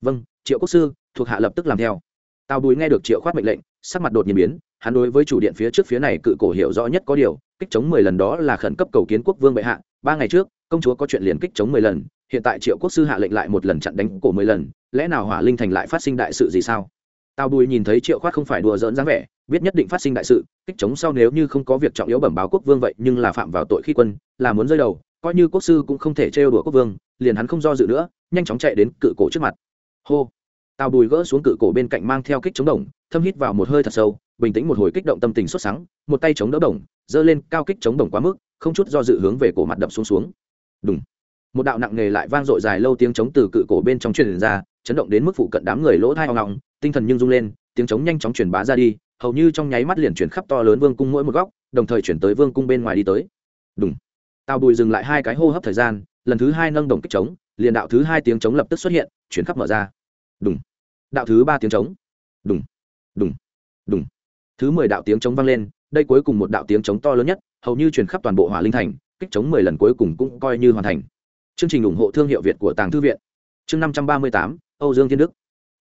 Speaker 1: Vâng triệu quốc sư, thuộc hạ lập tức làm theo. Tào bùi nghe được triệu khoát mệnh lệnh, sắc mặt đột nhiên biến, hắn đối với chủ điện phía trước phía này cự cổ hiểu rõ nhất có điều, kích chống mười lần đó là khẩn cấp cầu kiến quốc vương bệ hạ, ba ngày trước, công chúa có chuyện liền kích chống mười lần, hiện tại triệu quốc sư hạ lệnh lại một lần chặn đánh cổ mười lần, lẽ nào hỏa linh thành lại phát sinh đại sự gì sao? Tào bùi nhìn thấy triệu khoát không phải đùa dỡn dáng vẻ, biết nhất định phát sinh đại sự, kích chống sau nếu như không có việc trọng yếu bẩm báo quốc vương vậy nhưng là phạm vào tội khi quân, là muốn rơi đầu coi như quốc sư cũng không thể trêu đùa quốc vương, liền hắn không do dự nữa, nhanh chóng chạy đến cự cổ trước mặt. Hô! Tào bùi gỡ xuống cự cổ bên cạnh mang theo kích chống đồng, thâm hít vào một hơi thật sâu, bình tĩnh một hồi kích động tâm tình xuất sáng, một tay chống đỡ đồng, giơ lên cao kích chống đồng quá mức, không chút do dự hướng về cổ mặt đập xuống xuống. Đúng một đạo nặng nề lại vang dội dài lâu tiếng chống từ cự cổ bên trong truyền ra, chấn động đến mức phụ cận đám người lỗ thai hoang ngọng tinh thần nhưng rung lên, tiếng chống nhanh chóng truyền bá ra đi, hầu như trong nháy mắt liền chuyển khắp to lớn vương cung mỗi một góc, đồng thời chuyển tới vương cung bên ngoài đi tới. Đúng tào bùi dừng lại hai cái hô hấp thời gian, lần thứ hai nâng đồng kích chống, liền đạo thứ hai tiếng chống lập tức xuất hiện, chuyển khắp mở ra. Đúng đạo thứ ba tiếng chống. Đúng đúng đúng thứ mười đạo tiếng chống vang lên, đây cuối cùng một đạo tiếng chống to lớn nhất, hầu như truyền khắp toàn bộ hỏa linh thành, kích chống mười lần cuối cùng cũng coi như hoàn thành. Chương trình ủng hộ thương hiệu việt của tàng thư viện. Chương năm trăm ba mươi tám, âu dương thiên đức.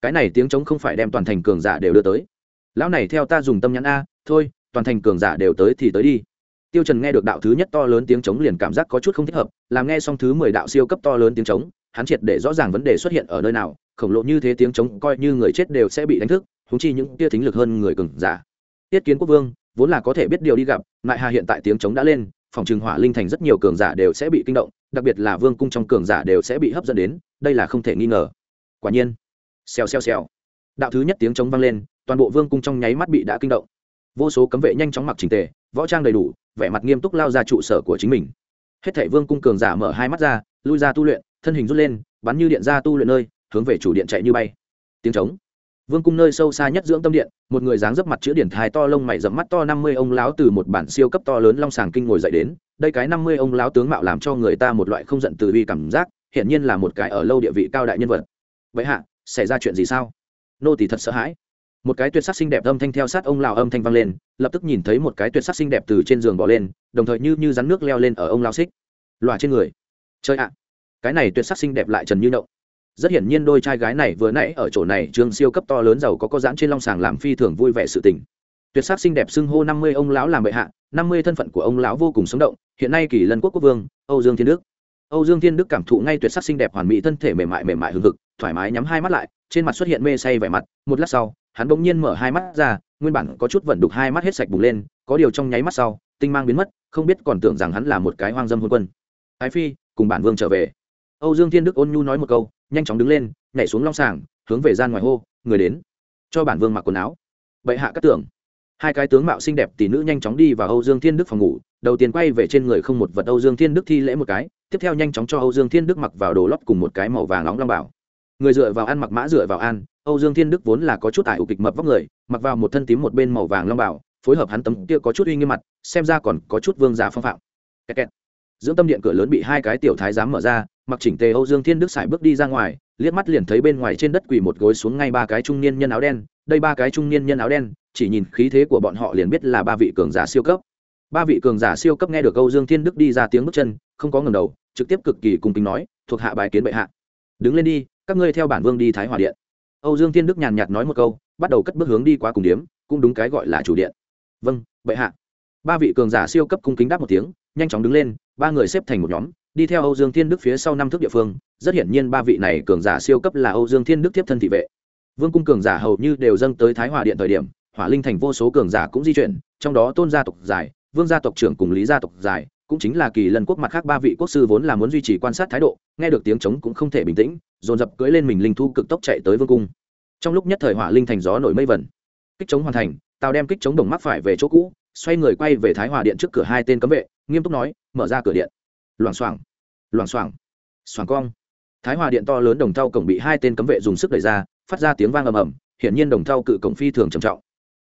Speaker 1: Cái này tiếng chống không phải đem toàn thành cường giả đều đưa tới. Lão này theo ta dùng tâm nhãn a, thôi, toàn thành cường giả đều tới thì tới đi tiêu trần nghe được đạo thứ nhất to lớn tiếng chống liền cảm giác có chút không thích hợp, làm nghe xong thứ mười đạo siêu cấp to lớn tiếng chống hắn triệt để rõ ràng vấn đề xuất hiện ở nơi nào, khổng lồ như thế tiếng chống coi như người chết đều sẽ bị đánh thức húng chi những tia thính lực hơn người cường giả. Tiết kiến quốc vương, vốn là có thể biết điều đi gặp lại hà hiện tại tiếng chống đã lên, phòng trường hỏa linh thành rất nhiều cường giả đều sẽ bị kinh động, đặc biệt là vương cung trong cường giả đều sẽ bị hấp dẫn đến, đây là không thể nghi ngờ. Quả nhiên, xèo xèo xèo. Đạo thứ nhất tiếng chống vang lên, toàn bộ vương cung trong nháy mắt bị đã kinh động. Vô số cấm vệ nhanh chóng mặc trình tề, võ trang đầy đủ vẻ mặt nghiêm túc lao ra trụ sở của chính mình. Hết thảy vương cung cường giả mở hai mắt ra, lui ra tu luyện, thân hình rút lên, bắn như điện ra tu luyện nơi, hướng về chủ điện chạy như bay. Tiếng trống. Vương cung nơi sâu xa nhất dưỡng tâm điện, một người dáng dấp mặt chữ điển thái to lông mày dẫm mắt to năm mươi ông láo từ một bản siêu cấp to lớn long sàng kinh ngồi dậy đến, đây cái năm mươi ông láo tướng mạo làm cho người ta một loại không giận từ uy cảm giác, hiển nhiên là một cái ở lâu địa vị cao đại nhân vật. Vậy hạ, xảy ra chuyện gì sao? Nô tỳ thật sợ hãi một cái tuyệt sắc xinh đẹp âm thanh theo sát ông lão âm thanh vang lên, lập tức nhìn thấy một cái tuyệt sắc xinh đẹp từ trên giường bỏ lên, đồng thời như như rắn nước leo lên ở ông lão xích. Loà trên người. Chơi ạ. Cái này tuyệt sắc xinh đẹp lại trần như động rất hiển nhiên đôi trai gái này vừa nãy ở chỗ này trường siêu cấp to lớn giàu có có dãn trên long sàng làm phi thường vui vẻ sự tình. Tuyệt sắc xinh đẹp xưng hô năm mươi ông lão làm bệ hạ, năm mươi thân phận của ông lão vô cùng sống động, hiện nay kỳ lân quốc quốc vương, âu dương thiên đức. Âu dương thiên đức cảm thụ ngay tuyệt sắc xinh đẹp hoàn mỹ thân thể mềm mại mềm mại hừng hực, thoải mái nhắm hai mắt lại, trên mặt xuất hiện mê say vẻ mặt, một lát sau hắn bỗng nhiên mở hai mắt ra, nguyên bản có chút vận đục hai mắt hết sạch bùng lên, có điều trong nháy mắt sau, tinh mang biến mất, không biết còn tưởng rằng hắn là một cái hoang dâm hôn quân. Ái phi, cùng bản vương trở về. Âu dương thiên đức ôn nhu nói một câu, nhanh chóng đứng lên, nhảy xuống long sàng, hướng về gian ngoài hô, người đến, cho bản vương mặc quần áo. Bệ hạ các tưởng. Hai cái tướng mạo xinh đẹp tỷ nữ nhanh chóng đi vào âu dương thiên đức phòng ngủ, đầu tiên quay về trên người không một vật âu dương thiên đức thi lễ một cái, tiếp theo nhanh chóng cho âu dương thiên đức mặc vào đồ lót cùng một cái màu vàng nóng long bảo người dựa vào ăn mặc mã dựa vào ăn, âu dương thiên đức vốn là có chút ải ủ kịch mập vóc người, mặc vào một thân tím một bên màu vàng long bảo phối hợp hắn tấm kia có chút uy nghiêm mặt, xem ra còn có chút vương giả phong phạm. Kẹt kẹt. dưỡng tâm điện cửa lớn bị hai cái tiểu thái giám mở ra, mặc chỉnh tề âu dương thiên đức xài bước đi ra ngoài, liếc mắt liền thấy bên ngoài trên đất quỳ một gối xuống ngay ba cái trung niên nhân áo đen, đây ba cái trung niên nhân áo đen, chỉ nhìn khí thế của bọn họ liền biết là ba vị cường giả siêu cấp. Ba vị cường giả siêu cấp nghe được âu dương thiên đức đi ra tiếng bước chân, không có ngầm đầu, trực tiếp cực kỳ cung kính nói, thuộc hạ bài kiến bệ hạ. Đứng lên đi các ngươi theo bản vương đi thái hòa điện. Âu dương tiên đức nhàn nhạt nói một câu, bắt đầu cất bước hướng đi qua cùng điếm, cũng đúng cái gọi là chủ điện. Vâng bệ hạ. Ba vị cường giả siêu cấp cung kính đáp một tiếng, nhanh chóng đứng lên, ba người xếp thành một nhóm, đi theo âu dương thiên đức phía sau năm thước địa phương. Rất hiển nhiên ba vị này cường giả siêu cấp là âu dương thiên đức tiếp thân thị vệ. Vương cung cường giả hầu như đều dâng tới thái hòa điện thời điểm, hỏa linh thành vô số cường giả cũng di chuyển, trong đó tôn gia tộc giải vương gia tộc trưởng cùng lý gia tộc giải cũng chính là kỳ lân quốc mặt khác ba vị quốc sư vốn là muốn duy trì quan sát thái độ, nghe được tiếng trống cũng không thể bình tĩnh, dồn dập cưỡi lên mình linh thu cực tốc chạy tới vương cung. Trong lúc nhất thời hỏa linh thành gió nổi mây vẩn. Kích chống hoàn thành, tào đem kích chống đồng mắc phải về chỗ cũ, xoay người quay về thái hòa điện trước cửa hai tên cấm vệ, nghiêm túc nói, mở ra cửa điện. Loảng xoảng loảng xoảng xoảng cong. Thái hòa điện to lớn đồng thau cổng bị hai tên cấm vệ dùng sức đẩy ra, phát ra tiếng vang ầm ầm, hiển nhiên đồng thau cự cổng phi thường trầm trọng.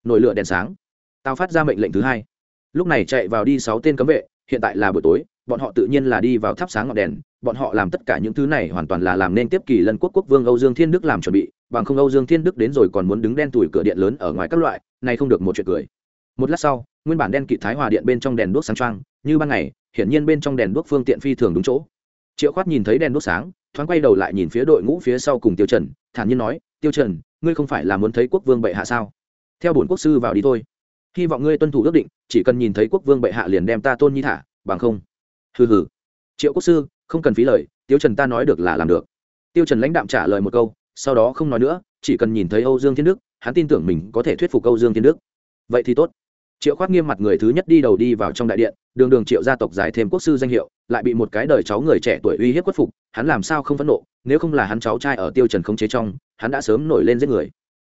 Speaker 1: Nổi lửa đèn sáng. Tao phát ra mệnh lệnh thứ hai. Lúc này chạy vào đi sáu tên cấm vệ hiện tại là buổi tối bọn họ tự nhiên là đi vào thắp sáng ngọn đèn bọn họ làm tất cả những thứ này hoàn toàn là làm nên tiếp kỳ lân quốc quốc vương âu dương thiên đức làm chuẩn bị bằng không âu dương thiên đức đến rồi còn muốn đứng đen tủi cửa điện lớn ở ngoài các loại này không được một chuyện cười. Một lát sau nguyên bản đen kỵ thái hòa điện bên trong đèn đuốc sáng trang, như ban ngày hiển nhiên bên trong đèn đuốc phương tiện phi thường đúng chỗ. Triệu khoát nhìn thấy đèn đuốc sáng thoáng quay đầu lại nhìn phía đội ngũ phía sau cùng tiêu trần thản nhiên nói tiêu trần ngươi không phải là muốn thấy quốc vương bệ hạ sao? Theo bổn quốc sư vào đi thôi hy vọng ngươi tuân thủ ước định, chỉ cần nhìn thấy quốc vương bệ hạ liền đem ta tôn nhi thả, bằng không. Hừ hừ. Triệu quốc sư, không cần phí lời, tiêu trần ta nói được là làm được. Tiêu trần lãnh đạm trả lời một câu, sau đó không nói nữa, chỉ cần nhìn thấy âu dương thiên đức, hắn tin tưởng mình có thể thuyết phục âu dương thiên đức. Vậy thì tốt. Triệu khoát nghiêm mặt người thứ nhất đi đầu đi vào trong đại điện, đường đường triệu gia tộc giải thêm quốc sư danh hiệu, lại bị một cái đời cháu người trẻ tuổi uy hiếp khuất phục, hắn làm sao không phẫn nộ, nếu không là hắn cháu trai ở tiêu trần không chế trong, hắn đã sớm nổi lên giết người.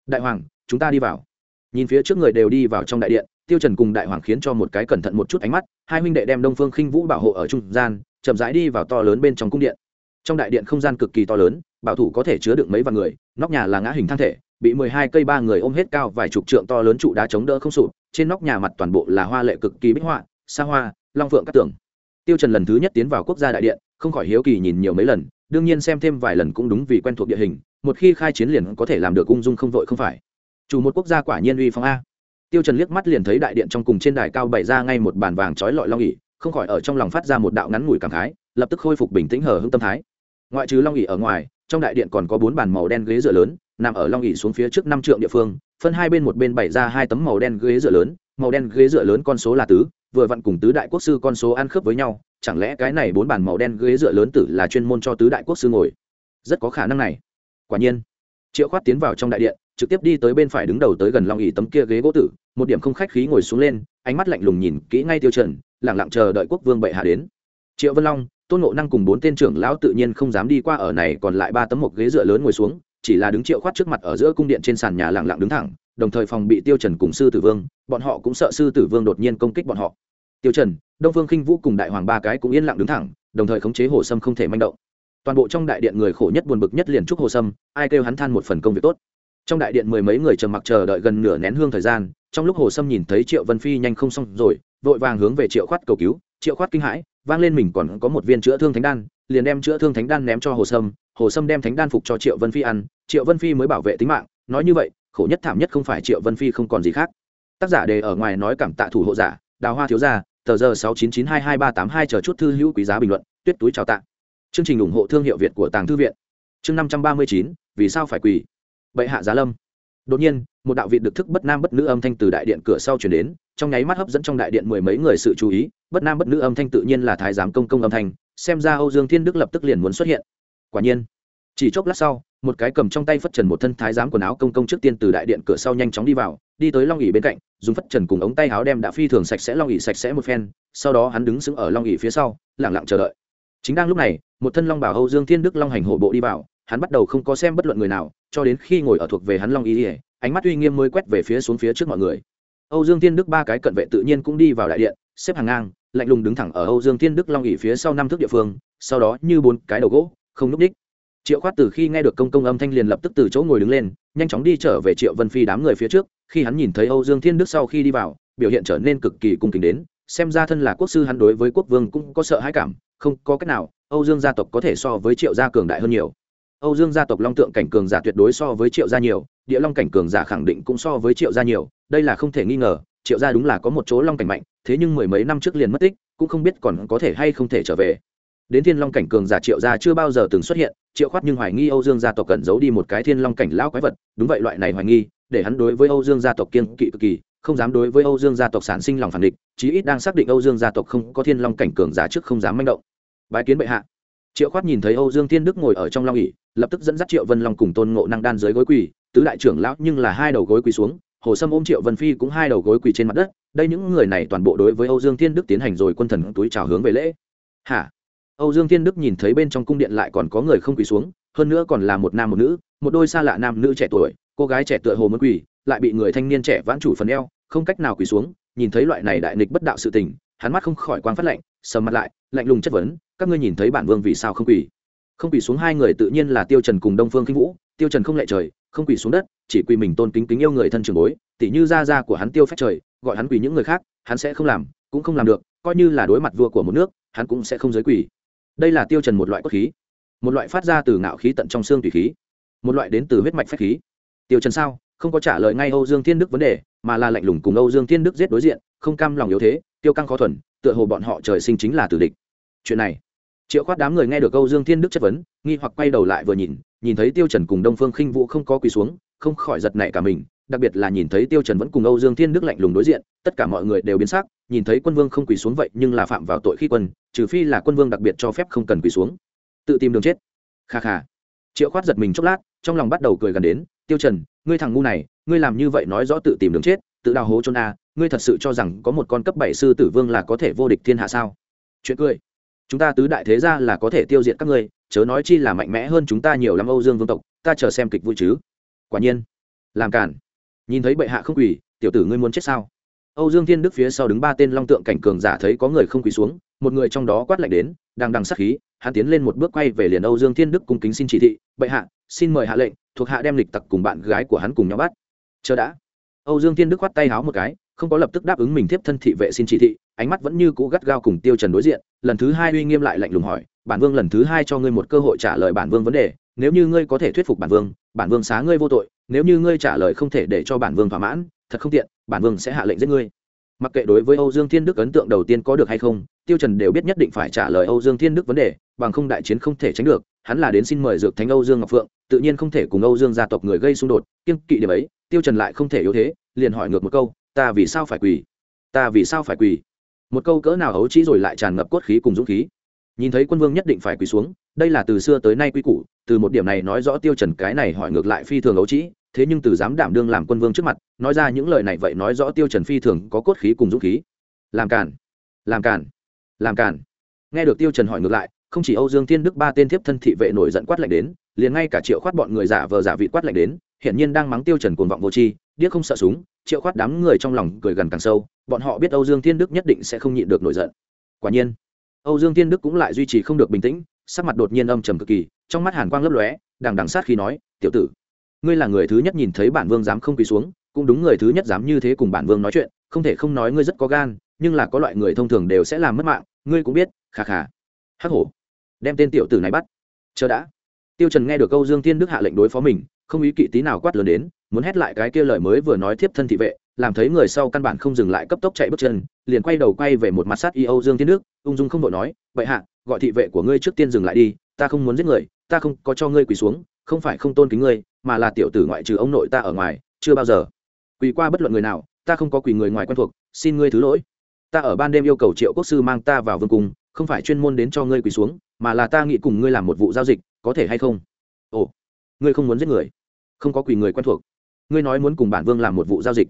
Speaker 1: Đại hoàng, chúng ta đi vào nhìn phía trước người đều đi vào trong đại điện, tiêu trần cùng đại hoàng khiến cho một cái cẩn thận một chút ánh mắt, hai huynh đệ đem đông phương khinh vũ bảo hộ ở trung gian, chậm rãi đi vào to lớn bên trong cung điện. Trong đại điện không gian cực kỳ to lớn, bảo thủ có thể chứa được mấy vạn người, nóc nhà là ngã hình thang thể, bị mười hai cây ba người ôm hết cao vài chục trượng to lớn trụ đá chống đỡ không sụp, trên nóc nhà mặt toàn bộ là hoa lệ cực kỳ bích họa xa hoa, long phượng các tường. Tiêu trần lần thứ nhất tiến vào quốc gia đại điện, không khỏi hiếu kỳ nhìn nhiều mấy lần, đương nhiên xem thêm vài lần cũng đúng vì quen thuộc địa hình, một khi khai chiến liền có thể làm được ung dung không vội không phải chủ một quốc gia quả nhiên uy phong a. Tiêu trần liếc mắt liền thấy đại điện trong cùng trên đài cao bày ra ngay một bàn vàng trói lọi long ỉ không khỏi ở trong lòng phát ra một đạo ngắn ngủi cảm khái, lập tức khôi phục bình tĩnh hờ hững tâm thái. Ngoại trừ long ỉ ở ngoài, trong đại điện còn có bốn bàn màu đen ghế dựa lớn, nằm ở long ỉ xuống phía trước năm trượng địa phương, phân hai bên một bên bày ra hai tấm màu đen ghế dựa lớn, màu đen ghế dựa lớn con số là tứ, vừa vặn cùng tứ đại quốc sư con số ăn khớp với nhau, chẳng lẽ cái này bốn bàn màu đen ghế dựa lớn tử là chuyên môn cho tứ đại quốc sư ngồi? Rất có khả năng này. Quả nhiên, triệu khoát tiến vào trong đại điện trực tiếp đi tới bên phải đứng đầu tới gần long ỉ tấm kia ghế gỗ tử, một điểm không khách khí ngồi xuống lên, ánh mắt lạnh lùng nhìn kỹ ngay tiêu trần lẳng lặng chờ đợi quốc vương bệ hạ đến. Triệu vân long, tôn ngộ năng cùng bốn tên trưởng lão tự nhiên không dám đi qua ở này, còn lại ba tấm một ghế dựa lớn ngồi xuống, chỉ là đứng triệu khoát trước mặt ở giữa cung điện trên sàn nhà lặng lặng đứng thẳng, đồng thời phòng bị tiêu trần cùng sư tử vương, bọn họ cũng sợ sư tử vương đột nhiên công kích bọn họ. Tiêu trần, đông phương khinh vũ cùng đại hoàng ba cái cũng yên lặng đứng thẳng, đồng thời khống chế hồ sâm không thể manh động. Toàn bộ trong đại điện người khổ nhất buồn bực nhất liền chúc hồ sâm, ai kêu hắn than một phần công việc tốt trong đại điện mười mấy người trầm mặc chờ đợi gần nửa nén hương thời gian, trong lúc hồ sâm nhìn thấy triệu vân phi nhanh không xong rồi, vội vàng hướng về triệu khoát cầu cứu, triệu khoát kinh hãi, vang lên mình còn có một viên chữa thương thánh đan, liền đem chữa thương thánh đan ném cho hồ sâm hồ sâm đem thánh đan phục cho triệu vân phi ăn, triệu vân phi mới bảo vệ tính mạng, nói như vậy, khổ nhất thảm nhất không phải triệu vân phi không còn gì khác. Tác giả đề ở ngoài nói cảm tạ thủ hộ giả, đào hoa thiếu gia, tờ giờ sáu chín chín hai hai ba tám hai chờ chút thư hữu quý giá bình luận, tuyết túi chào tạ chương trình ủng hộ thương hiệu việt của tàng thư viện. Chương năm trăm ba mươi chín, vì sao phải quỳ? Bệ hạ giá lâm. Đột nhiên, một đạo vị được thức bất nam bất nữ âm thanh từ đại điện cửa sau chuyển đến, trong nháy mắt hấp dẫn trong đại điện mười mấy người sự chú ý, bất nam bất nữ âm thanh tự nhiên là thái giám công công âm thanh, xem ra âu dương thiên đức lập tức liền muốn xuất hiện. Quả nhiên, chỉ chốc lát sau, một cái cầm trong tay phất trần một thân thái giám quần áo công công trước tiên từ đại điện cửa sau nhanh chóng đi vào, đi tới long ỉ bên cạnh, dùng phất trần cùng ống tay áo đem đã phi thường sạch sẽ long ỉ sạch sẽ một phen, sau đó hắn đứng sững ở long ỉ phía sau lẳng lặng chờ đợi. Chính đang lúc này, một thân long bảo âu dương thiên đức long hành hộ bộ đi vào, hắn bắt đầu không có xem bất luận người nào cho đến khi ngồi ở thuộc về hắn long y, ỉa ánh mắt uy nghiêm mới quét về phía xuống phía trước mọi người. Âu dương thiên đức ba cái cận vệ tự nhiên cũng đi vào đại điện xếp hàng ngang lạnh lùng đứng thẳng ở âu dương thiên đức long ỉ phía sau năm thước địa phương sau đó như bốn cái đầu gỗ không núp đích. Triệu khoát từ khi nghe được công công âm thanh liền lập tức từ chỗ ngồi đứng lên nhanh chóng đi trở về triệu vân phi đám người phía trước khi hắn nhìn thấy âu dương thiên đức sau khi đi vào biểu hiện trở nên cực kỳ cung kính đến xem ra thân là quốc sư hắn đối với quốc vương cũng có sợ hãi cảm không có cách nào âu dương gia tộc có thể so với triệu gia cường đại hơn nhiều âu dương gia tộc long tượng cảnh cường giả tuyệt đối so với triệu gia nhiều, địa long cảnh cường giả khẳng định cũng so với triệu gia nhiều, đây là không thể nghi ngờ, triệu gia đúng là có một chỗ long cảnh mạnh, thế nhưng mười mấy năm trước liền mất tích, cũng không biết còn có thể hay không thể trở về. Đến thiên long cảnh cường giả triệu gia chưa bao giờ từng xuất hiện, triệu khoát nhưng hoài nghi âu dương gia tộc cẩn giấu đi một cái thiên long cảnh lão quái vật, đúng vậy loại này hoài nghi, để hắn đối với âu dương gia tộc kiên kỵ cực kỳ, không dám đối với âu dương gia tộc sản sinh lòng phản địch, chí ít đang xác định âu dương gia tộc không có thiên long cảnh cường giả trước không dám manh động. Bái kiến bệ hạ triệu khoát nhìn thấy âu dương thiên đức ngồi ở trong long ỉ lập tức dẫn dắt triệu vân long cùng tôn ngộ năng đan dưới gối quỳ, tứ đại trưởng lão nhưng là hai đầu gối quỳ xuống, hồ sâm ôm triệu vân phi cũng hai đầu gối quỳ trên mặt đất, đây những người này toàn bộ đối với âu dương thiên đức tiến hành rồi quân thần túi chào hướng về lễ. Hả? Âu dương thiên đức nhìn thấy bên trong cung điện lại còn có người không quỳ xuống, hơn nữa còn là một nam một nữ, một đôi xa lạ nam nữ trẻ tuổi, cô gái trẻ tựa hồ muốn quỳ, lại bị người thanh niên trẻ vãn chủ phần eo, không cách nào quỳ xuống, nhìn thấy loại này đại nghịch bất đạo sự tình, hắn mắt không khỏi quang phát lạnh, sầm mặt lại, lạnh lùng chất vấn các ngươi nhìn thấy bản vương vì sao không quỳ? Không quỳ xuống hai người tự nhiên là tiêu trần cùng đông phương kinh vũ. Tiêu trần không lệ trời, không quỳ xuống đất, chỉ quỳ mình tôn kính kính yêu người thân trường bối. Tỷ như gia gia của hắn tiêu phách trời, gọi hắn quỳ những người khác, hắn sẽ không làm, cũng không làm được, coi như là đối mặt vua của một nước, hắn cũng sẽ không giới quỳ. Đây là tiêu trần một loại cốt khí, một loại phát ra từ ngạo khí tận trong xương tùy khí, một loại đến từ huyết mạch phách khí. Tiêu trần sao? Không có trả lời ngay âu dương thiên đức vấn đề, mà là lạnh lùng cùng âu dương thiên đức giết đối diện, không cam lòng yếu thế, tiêu căng khó thuần, tựa hồ bọn họ trời sinh chính là tử địch. Chuyện này triệu khoát đám người nghe được âu dương thiên đức chất vấn, nghi hoặc quay đầu lại vừa nhìn nhìn thấy tiêu trần cùng đông phương khinh vũ không có quỳ xuống, không khỏi giật nảy cả mình, đặc biệt là nhìn thấy tiêu trần vẫn cùng âu dương thiên đức lạnh lùng đối diện, tất cả mọi người đều biến sắc, nhìn thấy quân vương không quỳ xuống vậy nhưng là phạm vào tội khi quân, trừ phi là quân vương đặc biệt cho phép không cần quỳ xuống. Tự tìm đường chết. Kha kha. Triệu khoát giật mình chốc lát, trong lòng bắt đầu cười gần đến, tiêu trần, ngươi thằng ngu này, ngươi làm như vậy nói rõ tự tìm đường chết, tự đào hố chôn a, ngươi thật sự cho rằng có một con cấp bảy sư tử vương là có thể vô địch thiên hạ sao? Chuyện cười chúng ta tứ đại thế gia là có thể tiêu diệt các ngươi, chớ nói chi là mạnh mẽ hơn chúng ta nhiều lắm âu dương vương tộc, ta chờ xem kịch vui chứ. Quả nhiên, làm cản. Nhìn thấy bệ hạ không quỳ, tiểu tử ngươi muốn chết sao? Âu dương thiên đức phía sau đứng ba tên long tượng cảnh cường giả thấy có người không quỳ xuống, một người trong đó quát lạnh đến, đang đằng sắc khí, hắn tiến lên một bước quay về liền âu dương thiên đức cung kính xin chỉ thị, bệ hạ, xin mời hạ lệnh, thuộc hạ đem lịch tặc cùng bạn gái của hắn cùng nhau bắt. Chờ đã. Âu dương thiên đức khoát tay háo một cái không có lập tức đáp ứng mình tiếp thân thị vệ xin chỉ thị, ánh mắt vẫn như cũ gắt gao cùng tiêu trần đối diện, lần thứ hai uy nghiêm lại lạnh lùng hỏi, bản vương lần thứ hai cho ngươi một cơ hội trả lời bản vương vấn đề, nếu như ngươi có thể thuyết phục bản vương bản vương xá ngươi vô tội, nếu như ngươi trả lời không thể để cho bản vương thỏa mãn, thật không tiện, bản vương sẽ hạ lệnh giết ngươi. Mặc kệ đối với âu dương thiên đức ấn tượng đầu tiên có được hay không, tiêu trần đều biết nhất định phải trả lời âu dương thiên đức vấn đề, bằng không đại chiến không thể tránh được, hắn là đến xin mời dược thánh âu dương ngọc phượng, tự nhiên không thể cùng âu dương gia tộc người gây xung đột kiên kỵ điểm ấy, tiêu trần lại không thể yếu thế, liền hỏi ngược một câu ta vì sao phải quỳ? Ta vì sao phải quỳ? Một câu cỡ nào ấu trí rồi lại tràn ngập cốt khí cùng dũng khí. Nhìn thấy quân vương nhất định phải quỳ xuống, đây là từ xưa tới nay quy củ, từ một điểm này nói rõ tiêu trần cái này hỏi ngược lại phi thường ấu trí thế nhưng từ dám đảm đương làm quân vương trước mặt, nói ra những lời này vậy nói rõ tiêu trần phi thường có cốt khí cùng dũng khí. Làm cản làm cản làm cản nghe được tiêu trần hỏi ngược lại, không chỉ âu dương thiên đức ba tên thiếp thân thị vệ nổi giận quát lạnh đến, liền ngay cả triệu khoát bọn người giả vờ giả vị quát lạnh đến hiện nhiên đang mắng tiêu trần cuồng vọng vô tri, điếc không sợ súng triệu khoát đám người trong lòng cười gần càng sâu, bọn họ biết âu dương thiên đức nhất định sẽ không nhịn được nổi giận. Quả nhiên, âu dương thiên đức cũng lại duy trì không được bình tĩnh, sắc mặt đột nhiên âm trầm cực kỳ, trong mắt hàn quang lấp lóe, đằng đằng sát khi nói, tiểu tử, ngươi là người thứ nhất nhìn thấy bản vương dám không quỳ xuống, cũng đúng người thứ nhất dám như thế cùng bản vương nói chuyện, không thể không nói ngươi rất có gan, nhưng là có loại người thông thường đều sẽ làm mất mạng, ngươi cũng biết khà khà hắc hổ, đem tên tiểu tử này bắt. Chờ đã. Tiêu trần nghe được câu dương thiên đức hạ lệnh đối phó mình, không ý kỵ tí nào quát lớn đến muốn hét lại cái kia lời mới vừa nói tiếp thân thị vệ, làm thấy người sau căn bản không dừng lại cấp tốc chạy bước chân, liền quay đầu quay về một mặt sát y âu dương thiên đức ung dung không đội nói vậy hạ, gọi thị vệ của ngươi trước tiên dừng lại đi, ta không muốn giết người, ta không có cho ngươi quỳ xuống, không phải không tôn kính ngươi, mà là tiểu tử ngoại trừ ông nội ta ở ngoài, chưa bao giờ quỳ qua bất luận người nào, ta không có quỳ người ngoài quen thuộc, xin ngươi thứ lỗi. Ta ở ban đêm yêu cầu triệu quốc sư mang ta vào vương cung, không phải chuyên môn đến cho ngươi quỳ xuống, mà là ta nghĩ cùng ngươi làm một vụ giao dịch, có thể hay không? Ồ, ngươi không muốn giết người, không có quỳ người quen thuộc ngươi nói muốn cùng bản vương làm một vụ giao dịch.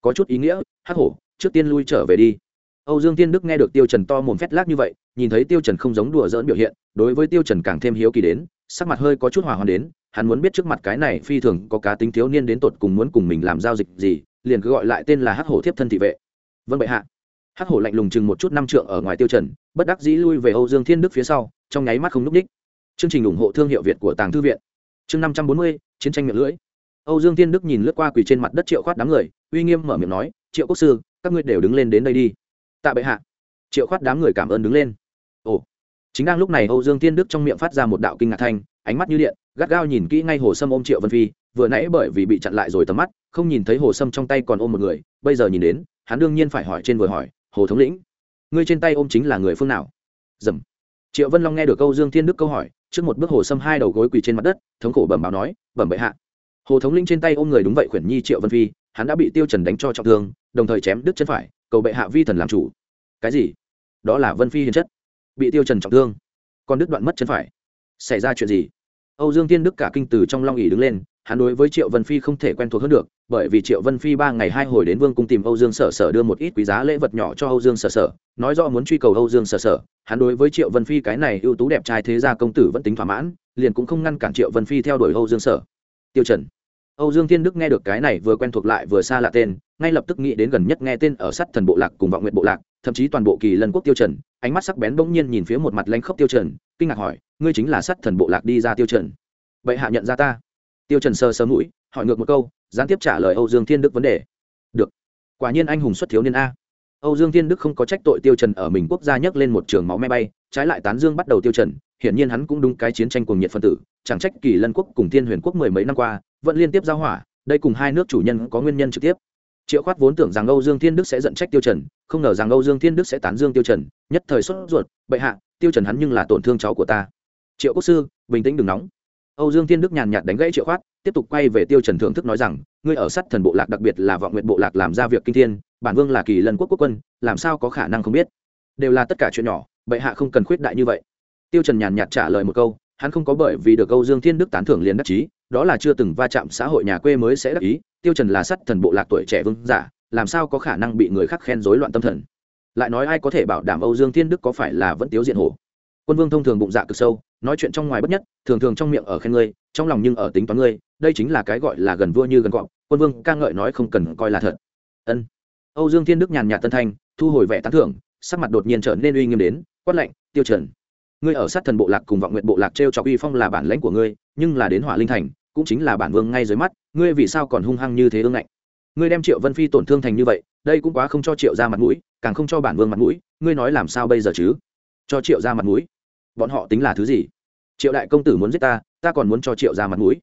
Speaker 1: Có chút ý nghĩa, hắc hổ, trước tiên lui trở về đi. Âu dương tiên đức nghe được tiêu trần to mồm phét lác như vậy, nhìn thấy tiêu trần không giống đùa dỡn biểu hiện, đối với tiêu trần càng thêm hiếu kỳ đến, sắc mặt hơi có chút hòa hoan đến, hắn muốn biết trước mặt cái này phi thường có cá tính thiếu niên đến tột cùng muốn cùng mình làm giao dịch gì, liền cứ gọi lại tên là hắc hổ thiếp thân thị vệ. Vâng bệ hạ. Hắc hổ lạnh lùng chừng một chút năm trượng ở ngoài tiêu trần, bất đắc dĩ lui về âu dương thiên đức phía sau, trong nháy mắt không núp đích chương trình ủng hộ thương hiệu việt của tàng thư viện. Chương năm trăm bốn mươi, chiến tranh miệng lưỡi âu dương thiên đức nhìn lướt qua quỳ trên mặt đất triệu khoát đám người, uy nghiêm mở miệng nói, triệu quốc sư, các ngươi đều đứng lên đến đây đi. Tạ bệ hạ. Triệu khoát đám người cảm ơn đứng lên. Ồ. Chính đang lúc này âu dương thiên đức trong miệng phát ra một đạo kinh ngạc thanh, ánh mắt như điện, gắt gao nhìn kỹ ngay hồ sâm ôm triệu vân phi, vừa nãy bởi vì bị chặn lại rồi tầm mắt, không nhìn thấy hồ sâm trong tay còn ôm một người, bây giờ nhìn đến, hắn đương nhiên phải hỏi trên vừa hỏi, hồ thống lĩnh, ngươi trên tay ôm chính là người phương nào? Dầm. Triệu vân long nghe được Âu dương thiên đức câu hỏi, trước một bước hồ sâm hai đầu gối quỳ trên mặt đất, thống khổ bẩm báo nói, bẩm bệ hạ hồ thống linh trên tay ôm người đúng vậy khuyển nhi triệu vân phi, hắn đã bị tiêu trần đánh cho trọng thương, đồng thời chém đứt chân phải, cầu bệ hạ vi thần làm chủ. Cái gì? Đó là vân phi hiền chất. Bị tiêu trần trọng thương, còn đứt đoạn mất chân phải. Xảy ra chuyện gì? Âu dương tiên đức cả kinh từ trong long ỉ đứng lên, hắn đối với triệu vân phi không thể quen thuộc hơn được, bởi vì triệu vân phi ba ngày hai hồi đến vương cung tìm âu dương sở sở đưa một ít quý giá lễ vật nhỏ cho âu dương sở sở, nói rõ muốn truy cầu âu dương sở sở, hắn đối với triệu vân phi cái này ưu tú đẹp trai thế gia công tử vẫn tính thỏa mãn, liền cũng không ngăn cản triệu vân phi theo đuổi âu dương sở. Tiêu trần âu dương thiên đức nghe được cái này vừa quen thuộc lại vừa xa lạ tên, ngay lập tức nghĩ đến gần nhất nghe tên ở sát thần bộ lạc cùng vọng nguyện bộ lạc, thậm chí toàn bộ kỳ lân quốc tiêu trần, ánh mắt sắc bén bỗng nhiên nhìn phía một mặt lãnh khốc tiêu trần, kinh ngạc hỏi, ngươi chính là sát thần bộ lạc đi ra tiêu trần? Bệ hạ nhận ra ta. Tiêu trần sờ sờ mũi, hỏi ngược một câu, gián tiếp trả lời âu dương thiên đức vấn đề. Được, quả nhiên anh hùng xuất thiếu niên a. Âu dương thiên đức không có trách tội tiêu trần ở mình quốc gia nhấc lên một trường máu me bay, trái lại tán dương bắt đầu tiêu trần, hiển nhiên hắn cũng đúng cái chiến tranh cuồng nhiệt phân tử, chẳng trách kỳ lân quốc cùng thiên huyền quốc mười mấy năm qua vẫn liên tiếp giao hỏa, đây cùng hai nước chủ nhân có nguyên nhân trực tiếp. Triệu khoát vốn tưởng rằng âu dương thiên đức sẽ giận trách tiêu trần, không ngờ rằng âu dương thiên đức sẽ tán dương tiêu trần, nhất thời xuất ruột, bệ hạ, tiêu trần hắn nhưng là tổn thương cháu của ta. Triệu quốc sư, bình tĩnh đừng nóng. Âu dương thiên đức nhàn nhạt đánh gãy triệu khoát, tiếp tục quay về tiêu trần thưởng thức nói rằng, ngươi ở sát thần bộ lạc đặc biệt là vọng nguyện bộ lạc làm ra việc kinh thiên, bản vương là kỳ lân quốc quốc quân, làm sao có khả năng không biết? Đều là tất cả chuyện nhỏ, bệ hạ không cần khuyết đại như vậy. Tiêu trần nhàn nhạt trả lời một câu, hắn không có bởi vì được âu dương thiên đức tán thưởng liền đắc chí đó là chưa từng va chạm xã hội nhà quê mới sẽ đắc ý, tiêu trần là sắt thần bộ lạc tuổi trẻ vương giả, làm sao có khả năng bị người khác khen rối loạn tâm thần? Lại nói ai có thể bảo đảm âu dương thiên đức có phải là vẫn tiếu diện hổ? Quân vương thông thường bụng dạ cực sâu, nói chuyện trong ngoài bất nhất, thường thường trong miệng ở khen ngươi, trong lòng nhưng ở tính toán ngươi, đây chính là cái gọi là gần vua như gần cọp, quân vương ca ngợi nói không cần coi là thật. Ân. Âu dương thiên đức nhàn nhạt tân thanh, thu hồi vẻ tán thưởng, sắc mặt đột nhiên trở nên uy nghiêm đến, quát lạnh, tiêu trần, ngươi ở sát thần bộ lạc cùng vọng nguyện bộ lạc treo chọc uy phong là bản lãnh của ngươi, nhưng là đến hỏa linh thành cũng chính là bản vương ngay dưới mắt, ngươi vì sao còn hung hăng như thế ương ngạnh? Ngươi đem triệu vân phi tổn thương thành như vậy, đây cũng quá không cho triệu ra mặt mũi, càng không cho bản vương mặt mũi, ngươi nói làm sao bây giờ chứ? Cho triệu ra mặt mũi? Bọn họ tính là thứ gì? Triệu đại công tử muốn giết ta ta còn muốn cho triệu ra mặt mũi.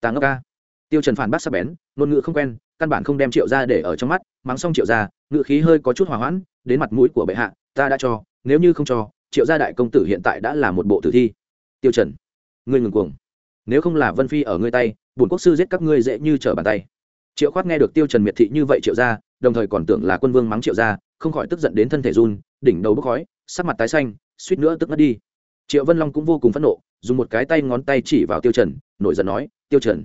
Speaker 1: Ta ngốc ca. Tiêu trần phản bác sắc bén, ngôn ngữ không quen, căn bản không đem triệu ra để ở trong mắt, mắng xong triệu ra, ngữ khí hơi có chút hòa hoãn, đến mặt mũi của bệ hạ, ta đã cho, nếu như không cho, triệu gia đại công tử hiện tại đã là một bộ tử thi. Tiêu trần, ngươi ngừng cuồng nếu không là vân phi ở ngươi tay, bổn quốc sư giết các ngươi dễ như trở bàn tay. Triệu khoát nghe được tiêu trần miệt thị như vậy triệu gia đồng thời còn tưởng là quân vương mắng triệu gia không khỏi tức giận đến thân thể run, đỉnh đầu bốc khói, sắc mặt tái xanh, suýt nữa tức mất đi. Triệu vân long cũng vô cùng phẫn nộ, dùng một cái tay ngón tay chỉ vào tiêu trần, nổi giận nói, tiêu trần,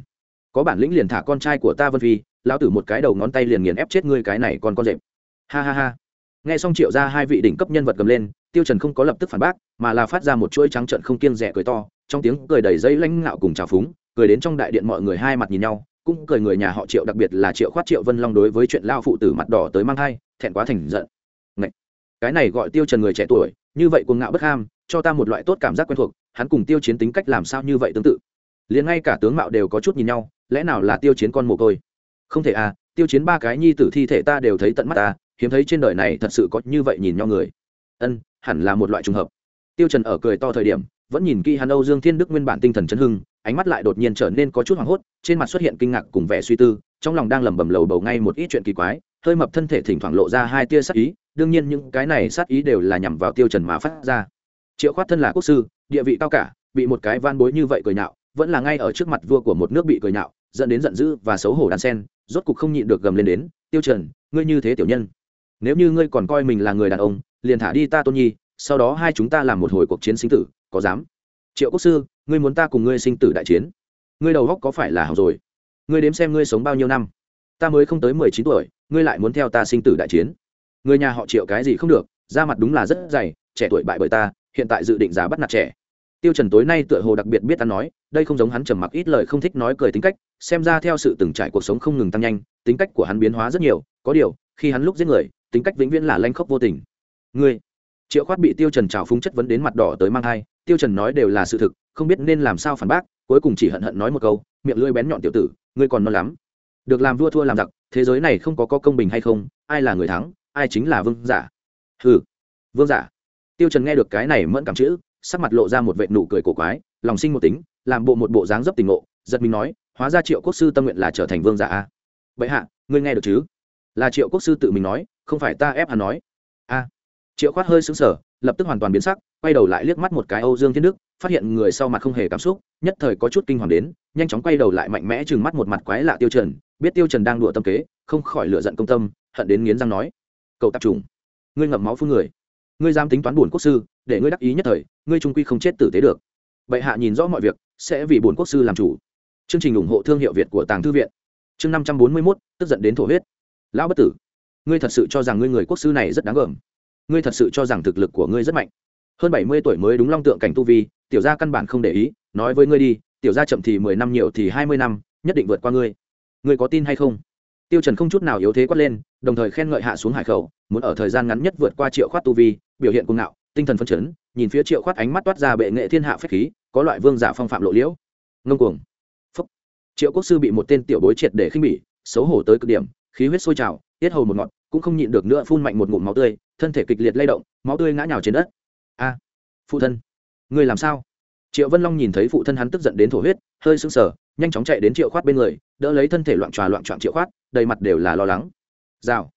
Speaker 1: có bản lĩnh liền thả con trai của ta vân phi, lão tử một cái đầu ngón tay liền nghiền ép chết ngươi cái này còn con rệp. Ha ha ha. Nghe xong triệu gia hai vị đỉnh cấp nhân vật gầm lên tiêu trần không có lập tức phản bác, mà là phát ra một chuỗi trắng trợn không kiêng dè cười to, trong tiếng cười đầy dây lãnh ngạo cùng trào phúng, cười đến trong đại điện mọi người hai mặt nhìn nhau, cũng cười người nhà họ triệu, đặc biệt là triệu khoát triệu vân long đối với chuyện lao phụ tử mặt đỏ tới mang thai, thẹn quá thành giận. Ngậy! cái này gọi tiêu trần người trẻ tuổi, như vậy cuồng ngạo bất ham, cho ta một loại tốt cảm giác quen thuộc, hắn cùng tiêu chiến tính cách làm sao như vậy tương tự? Liền ngay cả tướng mạo đều có chút nhìn nhau, lẽ nào là tiêu chiến con mồ côi? Không thể à tiêu chiến ba cái nhi tử thi thể ta đều thấy tận mắt ta, hiếm thấy trên đời này thật sự có như vậy nhìn nhau người. Ân hẳn là một loại trùng hợp. Tiêu trần ở cười to thời điểm, vẫn nhìn kỹ hắn âu dương thiên đức nguyên bản tinh thần chấn hưng, ánh mắt lại đột nhiên trở nên có chút hoảng hốt, trên mặt xuất hiện kinh ngạc cùng vẻ suy tư, trong lòng đang lẩm bẩm lầu bầu ngay một ít chuyện kỳ quái, hơi mập thân thể thỉnh thoảng lộ ra hai tia sát ý, đương nhiên những cái này sát ý đều là nhằm vào tiêu trần mà phát ra. Triệu khoát thân là quốc sư, địa vị cao cả, bị một cái van bối như vậy cười nhạo, vẫn là ngay ở trước mặt vua của một nước bị cười nhạo, dẫn đến giận dữ và xấu hổ đan sen, rốt cục không nhịn được gầm lên đến, tiêu trần, ngươi như thế tiểu nhân. Nếu như ngươi còn coi mình là người đàn ông liền thả đi ta tôn nhi, sau đó hai chúng ta làm một hồi cuộc chiến sinh tử, có dám? Triệu quốc sư, ngươi muốn ta cùng ngươi sinh tử đại chiến? Ngươi đầu góc có phải là hỏng rồi? Ngươi đếm xem ngươi sống bao nhiêu năm? Ta mới không tới mười chín tuổi, ngươi lại muốn theo ta sinh tử đại chiến? Người nhà họ triệu cái gì không được ra mặt đúng là rất dày, trẻ tuổi bại bởi ta, hiện tại dự định giá bắt nạt trẻ. Tiêu trần tối nay tựa hồ đặc biệt biết ta nói, đây không giống hắn trầm mặc ít lời không thích nói cười tính cách, xem ra theo sự từng trải cuộc sống không ngừng tăng nhanh, tính cách của hắn biến hóa rất nhiều, có điều, khi hắn lúc giết người, tính cách vĩnh viễn là lanh khốc vô tình ngươi. Triệu khoát bị tiêu trần trào phúng chất vấn đến mặt đỏ tới mang hai tiêu trần nói đều là sự thực, không biết nên làm sao phản bác, cuối cùng chỉ hận hận nói một câu, miệng lưỡi bén nhọn tiểu tử, ngươi còn non lắm. Được làm vua thua làm giặc, thế giới này không có có công bình hay không, ai là người thắng, ai chính là vương giả. Hừ, vương giả. Tiêu trần nghe được cái này mẫn cảm chữ, sắc mặt lộ ra một vệt nụ cười cổ quái, lòng sinh một tính, làm bộ một bộ dáng dấp tình ngộ, giật mình nói, hóa ra triệu quốc sư tâm nguyện là trở thành vương giả a. Bệ hạ, ngươi nghe được chứ? Là triệu quốc sư tự mình nói, không phải ta ép hắn nói triệu khoát hơi xứng sở lập tức hoàn toàn biến sắc quay đầu lại liếc mắt một cái âu dương thiên đức phát hiện người sau mặt không hề cảm xúc nhất thời có chút kinh hoàng đến nhanh chóng quay đầu lại mạnh mẽ chừng mắt một mặt quái lạ tiêu trần biết tiêu trần đang đùa tâm kế không khỏi lửa giận công tâm hận đến nghiến răng nói. Cậu tạp trùng ngươi ngậm máu phun người ngươi dám tính toán buồn quốc sư để ngươi đắc ý nhất thời ngươi trung quy không chết tử tế được. Bệ hạ nhìn rõ mọi việc sẽ vì buồn quốc sư làm chủ. Chương trình ủng hộ thương hiệu việt của tàng thư viện. Chương năm trăm bốn mươi 541, tức giận đến thổ huyết. Lão bất tử ngươi thật sự cho rằng ngươi người quốc sư này rất đáng gờm ngươi thật sự cho rằng thực lực của ngươi rất mạnh. Hơn bảy mươi tuổi mới đúng long tượng cảnh tu vi, tiểu gia căn bản không để ý, nói với ngươi đi, tiểu gia chậm thì mười năm, nhiều thì hai mươi năm, nhất định vượt qua ngươi. Ngươi có tin hay không? Tiêu trần không chút nào yếu thế quát lên, đồng thời khen ngợi hạ xuống hải khẩu, muốn ở thời gian ngắn nhất vượt qua triệu khoát tu vi, biểu hiện cuồng ngạo, tinh thần phấn chấn, nhìn phía triệu khoát ánh mắt toát ra bệ nghệ thiên hạ phách khí, có loại vương giả phong phạm lộ liễu. Ngông cuồng. Phúc. triệu quốc sư bị một tên tiểu bối triệt để khinh bỉ, xấu hổ tới cực điểm, khí huyết sôi trào tiết hầu một ngọn, cũng không nhịn được nữa phun mạnh một ngụm máu tươi, thân thể kịch liệt lay động, máu tươi ngã nhào trên đất. A, phụ thân, người làm sao? Triệu vân long nhìn thấy phụ thân hắn tức giận đến thổ huyết, hơi sưng sờ, nhanh chóng chạy đến triệu khoát bên người, đỡ lấy thân thể loạn tròa loạn trọn triệu khoát, đầy mặt đều là lo lắng. Rào.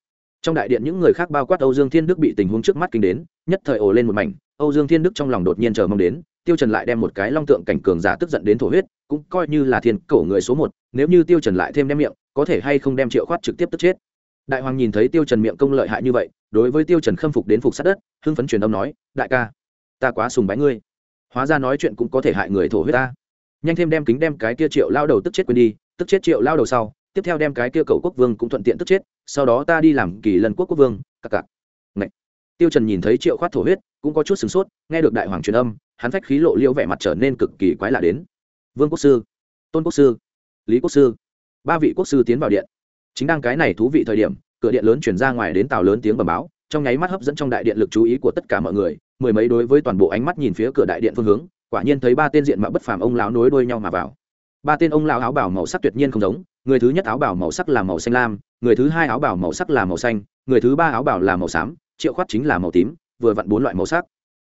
Speaker 1: Trong đại điện những người khác bao quát âu dương thiên đức bị tình huống trước mắt kinh đến, nhất thời ồ lên một mảnh, âu dương thiên đức trong lòng đột nhiên chờ mong đến, tiêu trần lại đem một cái long tượng cảnh cường giả tức giận đến thổ huyết, cũng coi như là thiên cổ người số một, nếu như tiêu trần lại thêm đem miệng, có thể hay không đem triệu khoát trực tiếp tức chết? Đại hoàng nhìn thấy tiêu trần miệng công lợi hại như vậy, đối với tiêu trần khâm phục đến phục sát đất, hưng phấn truyền âm nói, đại ca, ta quá sùng bái ngươi. Hóa ra nói chuyện cũng có thể hại người thổ huyết ta. Nhanh thêm đem kính đem cái kia triệu lao đầu tức chết quên đi, tức chết triệu lao đầu sau, tiếp theo đem cái kia cầu quốc vương cũng thuận tiện tức chết, sau đó ta đi làm kỳ lần quốc quốc vương, cặc cặc. Ngậy. tiêu trần nhìn thấy triệu khoát thổ huyết, cũng có chút sửng sốt, nghe được đại hoàng truyền âm, hắn phách khí lộ liễu vẻ mặt trở nên cực kỳ quái lạ đến. Vương quốc sư, tôn quốc sư, lý quốc sư. Ba vị quốc sư tiến vào điện chính đang cái này thú vị thời điểm, cửa điện lớn chuyển ra ngoài đến tàu lớn tiếng bầm báo, trong nháy mắt hấp dẫn trong đại điện lực chú ý của tất cả mọi người, mười mấy đối với toàn bộ ánh mắt nhìn phía cửa đại điện phương hướng, quả nhiên thấy ba tên diện mạo bất phàm ông lão nối đuôi nhau mà vào. Ba tên ông lão áo bảo màu sắc tuyệt nhiên không giống, người thứ nhất áo bảo màu sắc là màu xanh lam, người thứ hai áo bảo màu sắc là màu xanh, người thứ ba áo bảo là màu xám, triệu khoát chính là màu tím, vừa vặn bốn loại màu sắc.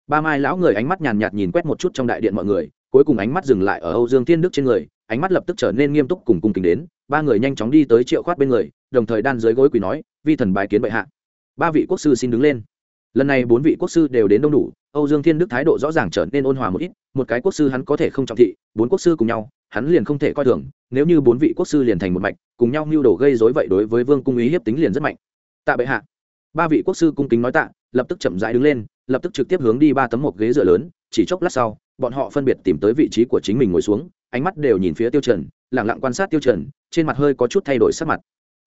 Speaker 1: Ba mai lão người ánh mắt nhàn nhạt nhìn quét một chút trong đại điện mọi người, cuối cùng ánh mắt dừng lại ở âu dương tiên đức trên người ánh mắt lập tức trở nên nghiêm túc cùng cung kính đến, ba người nhanh chóng đi tới triệu khoát bên người, đồng thời đan dưới gối quỳ nói, vi thần bài kiến bệ hạ. Ba vị quốc sư xin đứng lên. Lần này bốn vị quốc sư đều đến đông đủ, âu dương thiên đức thái độ rõ ràng trở nên ôn hòa một ít, một cái quốc sư hắn có thể không trọng thị, bốn quốc sư cùng nhau, hắn liền không thể coi thường, nếu như bốn vị quốc sư liền thành một mạch, cùng nhau mưu đồ gây dối vậy đối với vương cung ý hiếp tính liền rất mạnh. Tạ bệ hạ. Ba vị quốc sư cung kính nói tạ, lập tức chậm rãi đứng lên, lập tức trực tiếp hướng đi ba tấm một ghế dựa lớn, chỉ chốc lát sau, bọn họ phân biệt tìm tới vị trí của chính mình ngồi xuống ánh mắt đều nhìn phía tiêu trần, lặng lặng quan sát tiêu trần, trên mặt hơi có chút thay đổi sắc mặt.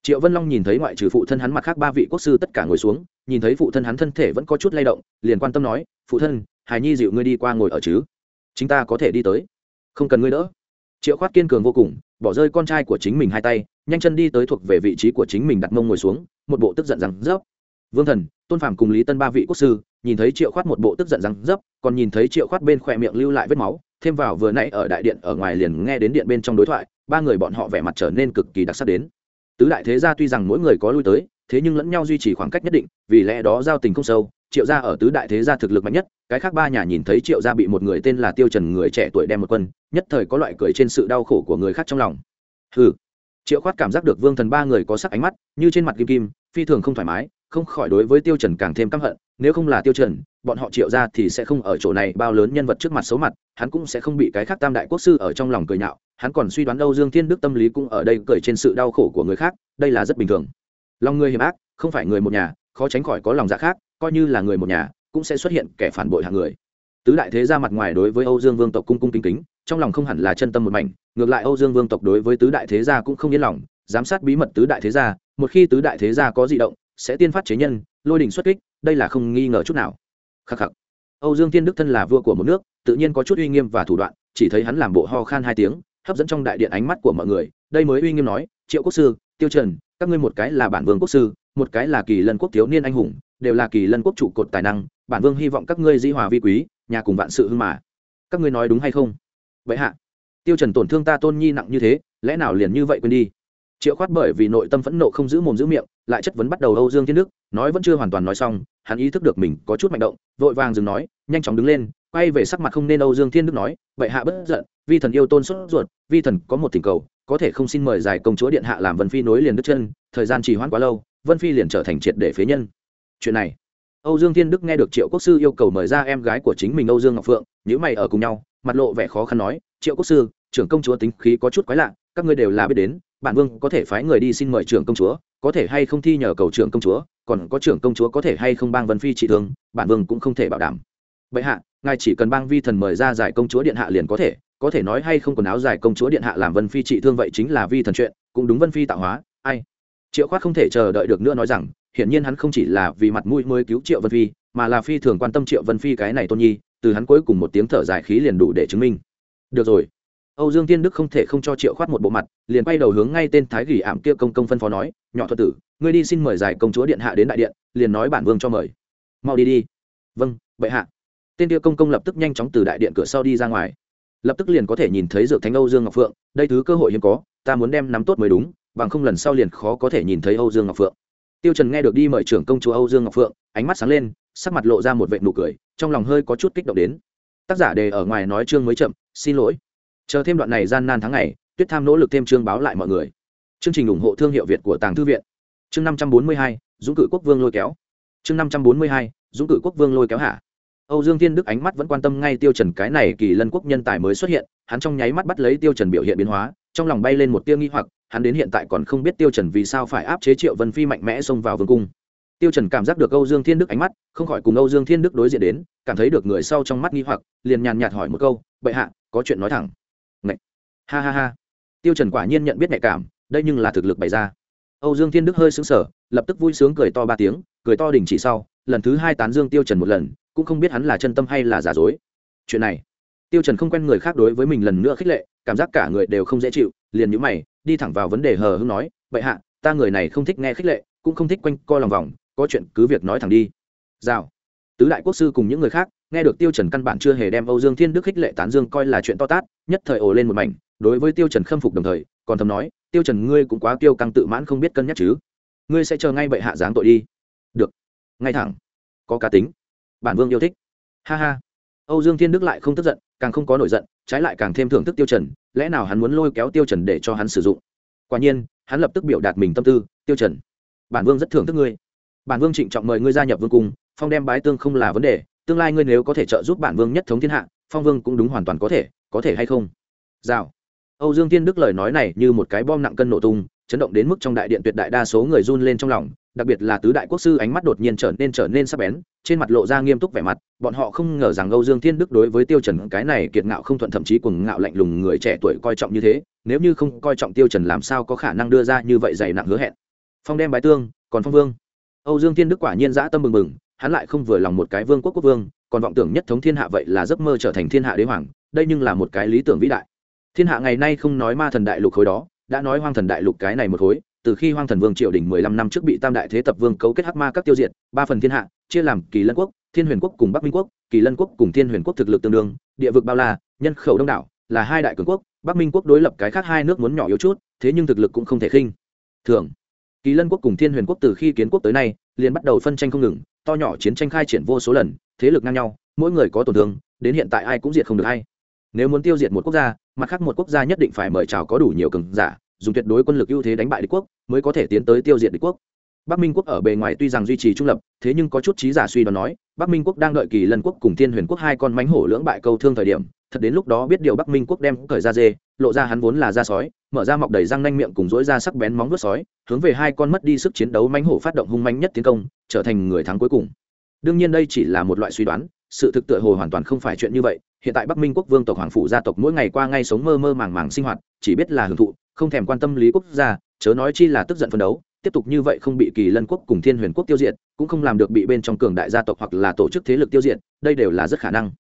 Speaker 1: Triệu vân long nhìn thấy ngoại trừ phụ thân hắn mặt khác ba vị quốc sư tất cả ngồi xuống, nhìn thấy phụ thân hắn thân thể vẫn có chút lay động, liền quan tâm nói, phụ thân, hài nhi dịu ngươi đi qua ngồi ở chứ? Chúng ta có thể đi tới. Không cần ngươi đỡ. Triệu khoát kiên cường vô cùng, bỏ rơi con trai của chính mình hai tay, nhanh chân đi tới thuộc về vị trí của chính mình đặt mông ngồi xuống, một bộ tức giận rằng, dốc. Vương thần, tôn phạm cùng lý tân ba vị quốc sư. Nhìn thấy triệu khoát một bộ tức giận rằng dấp còn nhìn thấy triệu khoát bên khỏe miệng lưu lại vết máu thêm vào vừa nãy ở đại điện ở ngoài liền nghe đến điện bên trong đối thoại, ba người bọn họ vẻ mặt trở nên cực kỳ đặc sắc đến. Tứ đại thế gia tuy rằng mỗi người có lui tới, thế nhưng lẫn nhau duy trì khoảng cách nhất định, vì lẽ đó giao tình không sâu, triệu gia ở tứ đại thế gia thực lực mạnh nhất, cái khác ba nhà nhìn thấy triệu gia bị một người tên là tiêu trần người trẻ tuổi đem một quân, nhất thời có loại cười trên sự đau khổ của người khác trong lòng. Hừ. Triệu khoát cảm giác được vương thần ba người có sắc ánh mắt, như trên mặt kim kim, phi thường không thoải mái, không khỏi đối với tiêu trần càng thêm căm hận, nếu không là tiêu trần bọn họ triệu ra thì sẽ không ở chỗ này bao lớn nhân vật trước mặt xấu mặt, hắn cũng sẽ không bị cái khác tam đại quốc sư ở trong lòng cười nhạo, hắn còn suy đoán đâu dương thiên đức tâm lý cũng ở đây cười trên sự đau khổ của người khác, đây là rất bình thường. Lòng người hiểm ác, không phải người một nhà, khó tránh khỏi có lòng dạ khác, coi như là người một nhà, cũng sẽ xuất hiện kẻ phản bội hạng người. Tứ đại thế ra mặt ngoài đối với âu dương vương tộc cung cung kính kính, trong lòng không hẳn là chân tâm một mảnh, ngược lại âu dương vương tộc đối với tứ đại thế gia cũng không yên lòng, giám sát bí mật tứ đại thế gia, một khi tứ đại thế gia có di động, sẽ tiên phát chế nhân, lôi đình xuất kích, đây là không nghi ngờ chút nào khắc khắc. Âu dương tiên đức thân là vua của một nước, tự nhiên có chút uy nghiêm và thủ đoạn, chỉ thấy hắn làm bộ ho khan hai tiếng, hấp dẫn trong đại điện ánh mắt của mọi người, đây mới uy nghiêm nói, triệu quốc sư, tiêu trần, các ngươi một cái là bản vương quốc sư, một cái là kỳ lân quốc thiếu niên anh hùng, đều là kỳ lân quốc trụ cột tài năng, bản vương hy vọng các ngươi dĩ hòa vi quý, nhà cùng vạn sự hưng mà. Các ngươi nói đúng hay không? Vậy hạ. Tiêu trần tổn thương ta tôn nhi nặng như thế, lẽ nào liền như vậy quên đi? Triệu khoát bởi vì nội tâm phẫn nộ không giữ mồm giữ miệng lại chất vấn bắt đầu âu dương thiên đức, nói vẫn chưa hoàn toàn nói xong, hắn ý thức được mình có chút mạnh động, vội vàng dừng nói, nhanh chóng đứng lên, quay về sắc mặt không nên âu dương thiên đức nói vậy hạ bất giận, vi thần yêu tôn xuất ruột, vi thần có một thỉnh cầu, có thể không xin mời giải công chúa điện hạ làm vân phi nối liền đứt chân, thời gian trì hoãn quá lâu, vân phi liền trở thành triệt để phế nhân. Chuyện này, âu dương thiên đức nghe được triệu quốc sư yêu cầu mời ra em gái của chính mình âu dương ngọc phượng nhữ mày ở cùng nhau, mặt lộ vẻ khó khăn nói, triệu quốc sư, trưởng công chúa tính khí có chút quái lạ, các ngươi đều là biết đến bản vương có thể phái người đi xin mời trưởng công chúa, có thể hay không thi nhờ cầu trưởng công chúa, còn có trưởng công chúa có thể hay không bang vân phi trị thương, bản vương cũng không thể bảo đảm. Vậy hạ, ngài chỉ cần bang vi thần mời ra giải công chúa điện hạ liền có thể có thể nói hay không quần áo giải công chúa điện hạ làm vân phi trị thương vậy chính là vi thần chuyện, cũng đúng vân phi tạo hóa, ai? Triệu khoát không thể chờ đợi được nữa nói rằng, hiển nhiên hắn không chỉ là vì mặt mũi mới cứu triệu vân phi, mà là phi thường quan tâm triệu vân phi cái này tôn nhi, từ hắn cuối cùng một tiếng thở dài khí liền đủ để chứng minh. Được rồi âu dương tiên đức không thể không cho triệu khoát một bộ mặt, liền quay đầu hướng ngay tên thái gỉ ảm kia công công phân phó nói, nhỏ thuật tử, ngươi đi xin mời giải công chúa điện hạ đến đại điện, liền nói bản vương cho mời. Mau đi đi. Vâng bệ hạ. Tên kia công công lập tức nhanh chóng từ đại điện cửa sau đi ra ngoài. Lập tức liền có thể nhìn thấy dược thánh âu dương ngọc phượng, đây thứ cơ hội hiếm có, ta muốn đem nắm tốt mới đúng, bằng không lần sau liền khó có thể nhìn thấy âu dương ngọc phượng. Tiêu trần nghe được đi mời trưởng công chúa âu dương ngọc phượng, ánh mắt sáng lên, sắc mặt lộ ra một vệt nụ cười, trong lòng hơi có chút kích động đến. Tác giả đề ở ngoài nói chương mới chậm, xin lỗi chờ thêm đoạn này gian nan tháng ngày, tuyết tham nỗ lực thêm chương báo lại mọi người. Chương trình ủng hộ thương hiệu việt của tàng thư viện. Chương năm trăm bốn mươi hai, dũng cự quốc vương lôi kéo. Chương năm trăm bốn mươi hai, dũng cự quốc vương lôi kéo hạ âu dương thiên đức ánh mắt vẫn quan tâm ngay tiêu trần cái này kỳ lân quốc nhân tài mới xuất hiện, hắn trong nháy mắt bắt lấy tiêu trần biểu hiện biến hóa, trong lòng bay lên một tia nghi hoặc, hắn đến hiện tại còn không biết tiêu trần vì sao phải áp chế triệu vân phi mạnh mẽ xông vào vương cung. Tiêu trần cảm giác được âu dương thiên đức ánh mắt, không khỏi cùng âu dương thiên đức đối diện đến, cảm thấy được người sau trong mắt nghi hoặc, liền nhàn nhạt hỏi một câu, bệ hạ, có chuyện nói thẳng ha ha ha. Tiêu trần quả nhiên nhận biết nhạy cảm, đây nhưng là thực lực bày ra. Âu dương thiên đức hơi sững sờ, lập tức vui sướng cười to ba tiếng, cười to đình chỉ sau, lần thứ hai tán dương tiêu trần một lần, cũng không biết hắn là chân tâm hay là giả dối. Chuyện này, tiêu trần không quen người khác đối với mình lần nữa khích lệ, cảm giác cả người đều không dễ chịu, liền nhíu mày, đi thẳng vào vấn đề hờ hững nói vậy hạ, ta người này không thích nghe khích lệ, cũng không thích quanh co lòng vòng, có chuyện cứ việc nói thẳng đi. Rào. Tứ đại quốc sư cùng những người khác, nghe được tiêu trần căn bản chưa hề đem âu dương thiên đức khích lệ tán dương coi là chuyện to tát, nhất thời ồ lên một mảnh đối với tiêu trần khâm phục đồng thời, còn thầm nói, tiêu trần ngươi cũng quá tiêu căng tự mãn không biết cân nhắc chứ. Ngươi sẽ chờ ngay bệ hạ giáng tội đi. Được, ngay thẳng. Có cá tính. Bản vương yêu thích. Ha ha. Âu dương thiên đức lại không tức giận, càng không có nổi giận, trái lại càng thêm thưởng thức tiêu trần, lẽ nào hắn muốn lôi kéo tiêu trần để cho hắn sử dụng? Quả nhiên, hắn lập tức biểu đạt mình tâm tư, tiêu trần, bản vương rất thưởng thức ngươi. Bản vương trịnh trọng mời ngươi gia nhập vương cung, phong đem bái tương không là vấn đề, tương lai ngươi nếu có thể trợ giúp bản vương nhất thống thiên hạ, phong vương cũng đúng hoàn toàn có thể có thể hay không? Rào âu dương thiên đức lời nói này như một cái bom nặng cân nổ tung, chấn động đến mức trong đại điện tuyệt đại đa số người run lên trong lòng, đặc biệt là tứ đại quốc sư ánh mắt đột nhiên trở nên trở nên sắc bén, trên mặt lộ ra nghiêm túc vẻ mặt, bọn họ không ngờ rằng âu dương thiên đức đối với tiêu trần cái này kiệt ngạo không thuận thậm chí cuồng ngạo lạnh lùng người trẻ tuổi coi trọng như thế, nếu như không coi trọng tiêu trần làm sao có khả năng đưa ra như vậy dày nặng hứa hẹn. Phong đem bái tương, còn phong vương. Âu dương thiên đức quả nhiên dã tâm mừng mừng hắn lại không vừa lòng một cái vương quốc quốc vương, còn vọng tưởng nhất thống thiên hạ vậy là giấc mơ trở thành thiên hạ đế hoàng, đây nhưng là một cái lý tưởng vĩ đại thiên hạ ngày nay không nói ma thần đại lục khối đó, đã nói hoang thần đại lục cái này một khối, từ khi hoang thần vương triều đình mười lăm năm trước bị tam đại thế tập vương cấu kết hắc ma các tiêu diệt, ba phần thiên hạ, chia làm kỳ lân quốc, thiên huyền quốc cùng bắc minh quốc, kỳ lân quốc cùng thiên huyền quốc thực lực tương đương, địa vực bao la, nhân khẩu đông đảo, là hai đại cường quốc, bắc minh quốc đối lập cái khác hai nước muốn nhỏ yếu chút, thế nhưng thực lực cũng không thể khinh. Thường, kỳ lân quốc cùng thiên huyền quốc từ khi kiến quốc tới nay, liền bắt đầu phân tranh không ngừng, to nhỏ chiến tranh khai triển vô số lần, thế lực ngang nhau, mỗi người có tổn thương, đến hiện tại ai cũng diệt không được hay nếu muốn tiêu diệt một quốc gia, mặt khác một quốc gia nhất định phải mời chào có đủ nhiều cường giả, dùng tuyệt đối quân lực ưu thế đánh bại địch quốc, mới có thể tiến tới tiêu diệt địch quốc. Bắc minh quốc ở bề ngoài tuy rằng duy trì trung lập, thế nhưng có chút trí giả suy đoán nói, bắc minh quốc đang đợi kỳ lân quốc cùng thiên huyền quốc hai con mánh hổ lưỡng bại câu thương thời điểm, thật đến lúc đó biết điều bắc minh quốc đem cởi ra dê, lộ ra hắn vốn là da sói, mở ra mọc đầy răng nanh miệng cùng dối ra sắc bén móng vuốt sói, hướng về hai con mất đi sức chiến đấu mánh hổ phát động hung manh nhất tiến công, trở thành người thắng cuối cùng. Đương nhiên đây chỉ là một loại suy đoán sự thực tựa hồ hoàn toàn không phải chuyện như vậy, hiện tại bắc minh quốc vương tộc hoàng phủ gia tộc mỗi ngày qua ngay sống mơ mơ màng màng sinh hoạt, chỉ biết là hưởng thụ, không thèm quan tâm lý quốc gia, chớ nói chi là tức giận phấn đấu, tiếp tục như vậy không bị kỳ lân quốc cùng thiên huyền quốc tiêu diệt, cũng không làm được bị bên trong cường đại gia tộc hoặc là tổ chức thế lực tiêu diệt, đây đều là rất khả năng.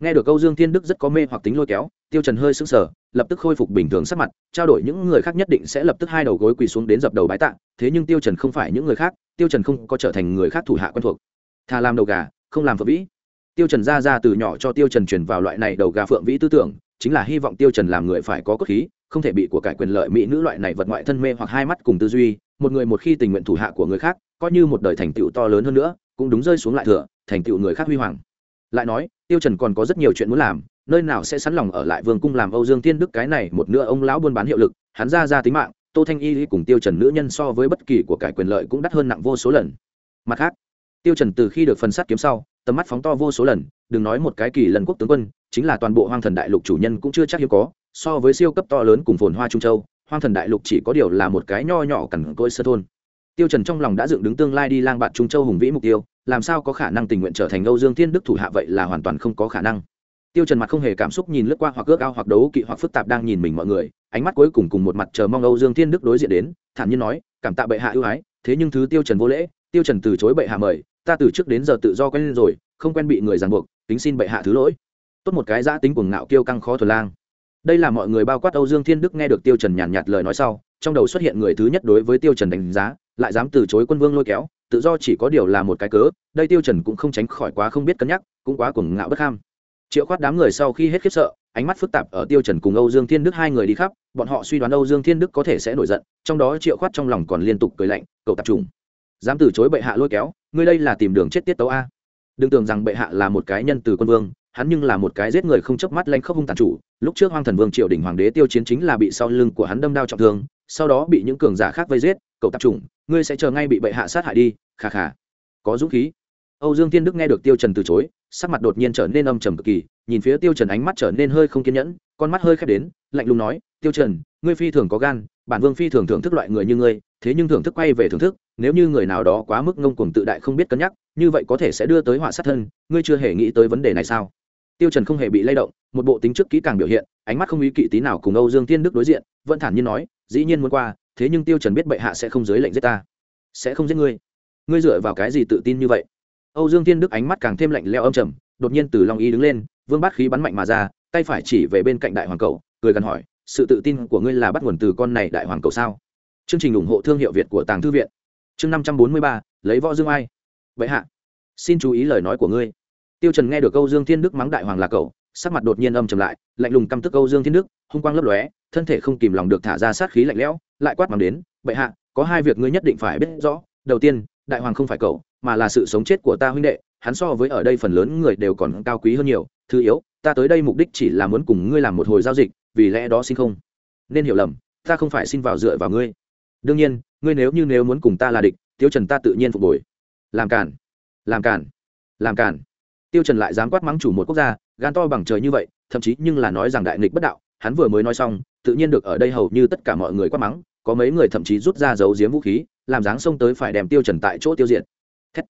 Speaker 1: Nghe được câu dương thiên đức rất có mê hoặc tính lôi kéo, tiêu trần hơi sững sờ, lập tức khôi phục bình thường sắc mặt, trao đổi những người khác nhất định sẽ lập tức hai đầu gối quỳ xuống đến dập đầu bái tạ, thế nhưng tiêu trần không phải những người khác, tiêu trần không có trở thành người khác thủ hạ quen thuộc. Thà làm đầu gà, không làm phật vĩ tiêu trần ra ra từ nhỏ cho tiêu trần truyền vào loại này đầu gà phượng vĩ tư tưởng, chính là hy vọng tiêu trần làm người phải có cốt khí, không thể bị của cải quyền lợi mỹ nữ loại này vật ngoại thân mê hoặc hai mắt cùng tư duy, một người một khi tình nguyện thủ hạ của người khác, coi như một đời thành tựu to lớn hơn nữa, cũng đúng rơi xuống lại thừa, thành tựu người khác huy hoàng. Lại nói, tiêu trần còn có rất nhiều chuyện muốn làm, nơi nào sẽ sẵn lòng ở lại vương cung làm âu dương thiên đức cái này một nửa ông lão buôn bán hiệu lực, hắn ra ra tính mạng, tô thanh y cùng tiêu trần nữ nhân so với bất kỳ của cải quyền lợi cũng đắt hơn nặng vô số lần. Mặt khác, tiêu trần từ khi được phần sát kiếm sau tầm mắt phóng to vô số lần, đừng nói một cái kỳ lần quốc tướng quân, chính là toàn bộ hoang thần đại lục chủ nhân cũng chưa chắc hiếm có, so với siêu cấp to lớn cùng phồn hoa trung châu, hoang thần đại lục chỉ có điều là một cái nho nhỏ cằn cỗi sơ thôn. Tiêu trần trong lòng đã dựng đứng tương lai đi lang bạn trung châu hùng vĩ mục tiêu, làm sao có khả năng tình nguyện trở thành âu dương thiên đức thủ hạ vậy là hoàn toàn không có khả năng. Tiêu trần mặt không hề cảm xúc nhìn lướt qua hoặc ước ao hoặc đấu kỵ hoặc phức tạp đang nhìn mình mọi người, ánh mắt cuối cùng cùng một mặt chờ mong âu dương thiên đức đối diện đến, thản nhiên nói, cảm tạ bệ hạ ưu ái, thế nhưng thứ tiêu trần vô lễ, tiêu trần từ chối bệ hạ mời ta từ trước đến giờ tự do quen rồi, không quen bị người ràng buộc, tính xin bệ hạ thứ lỗi. Tốt một cái giã tính cuồng ngạo kiêu căng khó thuần lang. Đây là mọi người bao quát âu dương thiên đức nghe được tiêu trần nhàn nhạt lời nói sau, trong đầu xuất hiện người thứ nhất đối với tiêu trần đánh giá, lại dám từ chối quân vương lôi kéo, tự do chỉ có điều là một cái cớ, đây tiêu trần cũng không tránh khỏi quá không biết cân nhắc, cũng quá cuồng ngạo bất ham. Triệu khoát đám người sau khi hết khiếp sợ, ánh mắt phức tạp ở tiêu trần cùng âu dương thiên đức hai người đi khắp, bọn họ suy đoán âu dương thiên đức có thể sẽ nổi giận, trong đó triệu khoát trong lòng còn liên tục cười lạnh, cậu tập trung dám từ chối bệ hạ lôi kéo, ngươi đây là tìm đường chết tiết tấu a. Đừng tưởng rằng bệ hạ là một cái nhân từ quân vương, hắn nhưng là một cái giết người không chớp mắt lanh khốc hung tàn chủ. Lúc trước hoang thần vương triều đình hoàng đế tiêu chiến chính là bị sau lưng của hắn đâm đao trọng thương, sau đó bị những cường giả khác vây giết, cậu tập trung ngươi sẽ chờ ngay bị bệ hạ sát hại đi khà khà có dũng khí. Âu dương thiên đức nghe được tiêu trần từ chối, sắc mặt đột nhiên trở nên âm trầm cực kỳ, nhìn phía tiêu trần ánh mắt trở nên hơi không kiên nhẫn, con mắt hơi khép đến, lạnh lùng nói, tiêu trần, ngươi phi thường có gan, bản vương phi thường thưởng thức loại người như ngươi, thế nhưng thưởng thức quay về thưởng thức nếu như người nào đó quá mức ngông cuồng tự đại không biết cân nhắc, như vậy có thể sẽ đưa tới họa sát thân, ngươi chưa hề nghĩ tới vấn đề này sao? Tiêu trần không hề bị lay động, một bộ tính trước kỹ càng biểu hiện, ánh mắt không ý kỵ tí nào cùng âu dương thiên đức đối diện, vẫn thản nhiên nói, dĩ nhiên muốn qua, thế nhưng tiêu trần biết bệ hạ sẽ không dưới lệnh giết ta, sẽ không giết ngươi. Ngươi dựa vào cái gì tự tin như vậy? Âu dương thiên đức ánh mắt càng thêm lạnh lẽo âm trầm, đột nhiên từ long y đứng lên, vương bát khí bắn mạnh mà ra, tay phải chỉ về bên cạnh đại hoàng cầu, cười gần hỏi, sự tự tin của ngươi là bắt nguồn từ con này đại hoàng cầu sao? Chương trình ủng hộ thương hiệu việt của tàng thư viện chương năm trăm bốn mươi ba, lấy võ dương ai. Vậy hạ, xin chú ý lời nói của ngươi. Tiêu trần nghe được câu dương thiên đức mắng đại hoàng là cậu, sắc mặt đột nhiên âm trầm lại, lạnh lùng căm tức câu dương thiên đức, hung quang lấp lóe, thân thể không kìm lòng được thả ra sát khí lạnh lẽo, lại quát mắng đến bệ hạ, có hai việc ngươi nhất định phải biết rõ. Đầu tiên, đại hoàng không phải cậu, mà là sự sống chết của ta huynh đệ, hắn so với ở đây phần lớn người đều còn cao quý hơn nhiều. Thứ yếu, ta tới đây mục đích chỉ là muốn cùng ngươi làm một hồi giao dịch, vì lẽ đó xin không. Nên hiểu lầm, ta không phải xin vào dựa vào ngươi đương nhiên, ngươi nếu như nếu muốn cùng ta là địch, tiêu trần ta tự nhiên phục hồi. Làm cản làm cản làm cản tiêu trần lại dám quát mắng chủ một quốc gia, gan to bằng trời như vậy, thậm chí nhưng là nói rằng đại nghịch bất đạo, hắn vừa mới nói xong, tự nhiên được ở đây hầu như tất cả mọi người quát mắng, có mấy người thậm chí rút ra giấu giếm vũ khí, làm dáng xông tới phải đem tiêu trần tại chỗ tiêu diệt. Thế.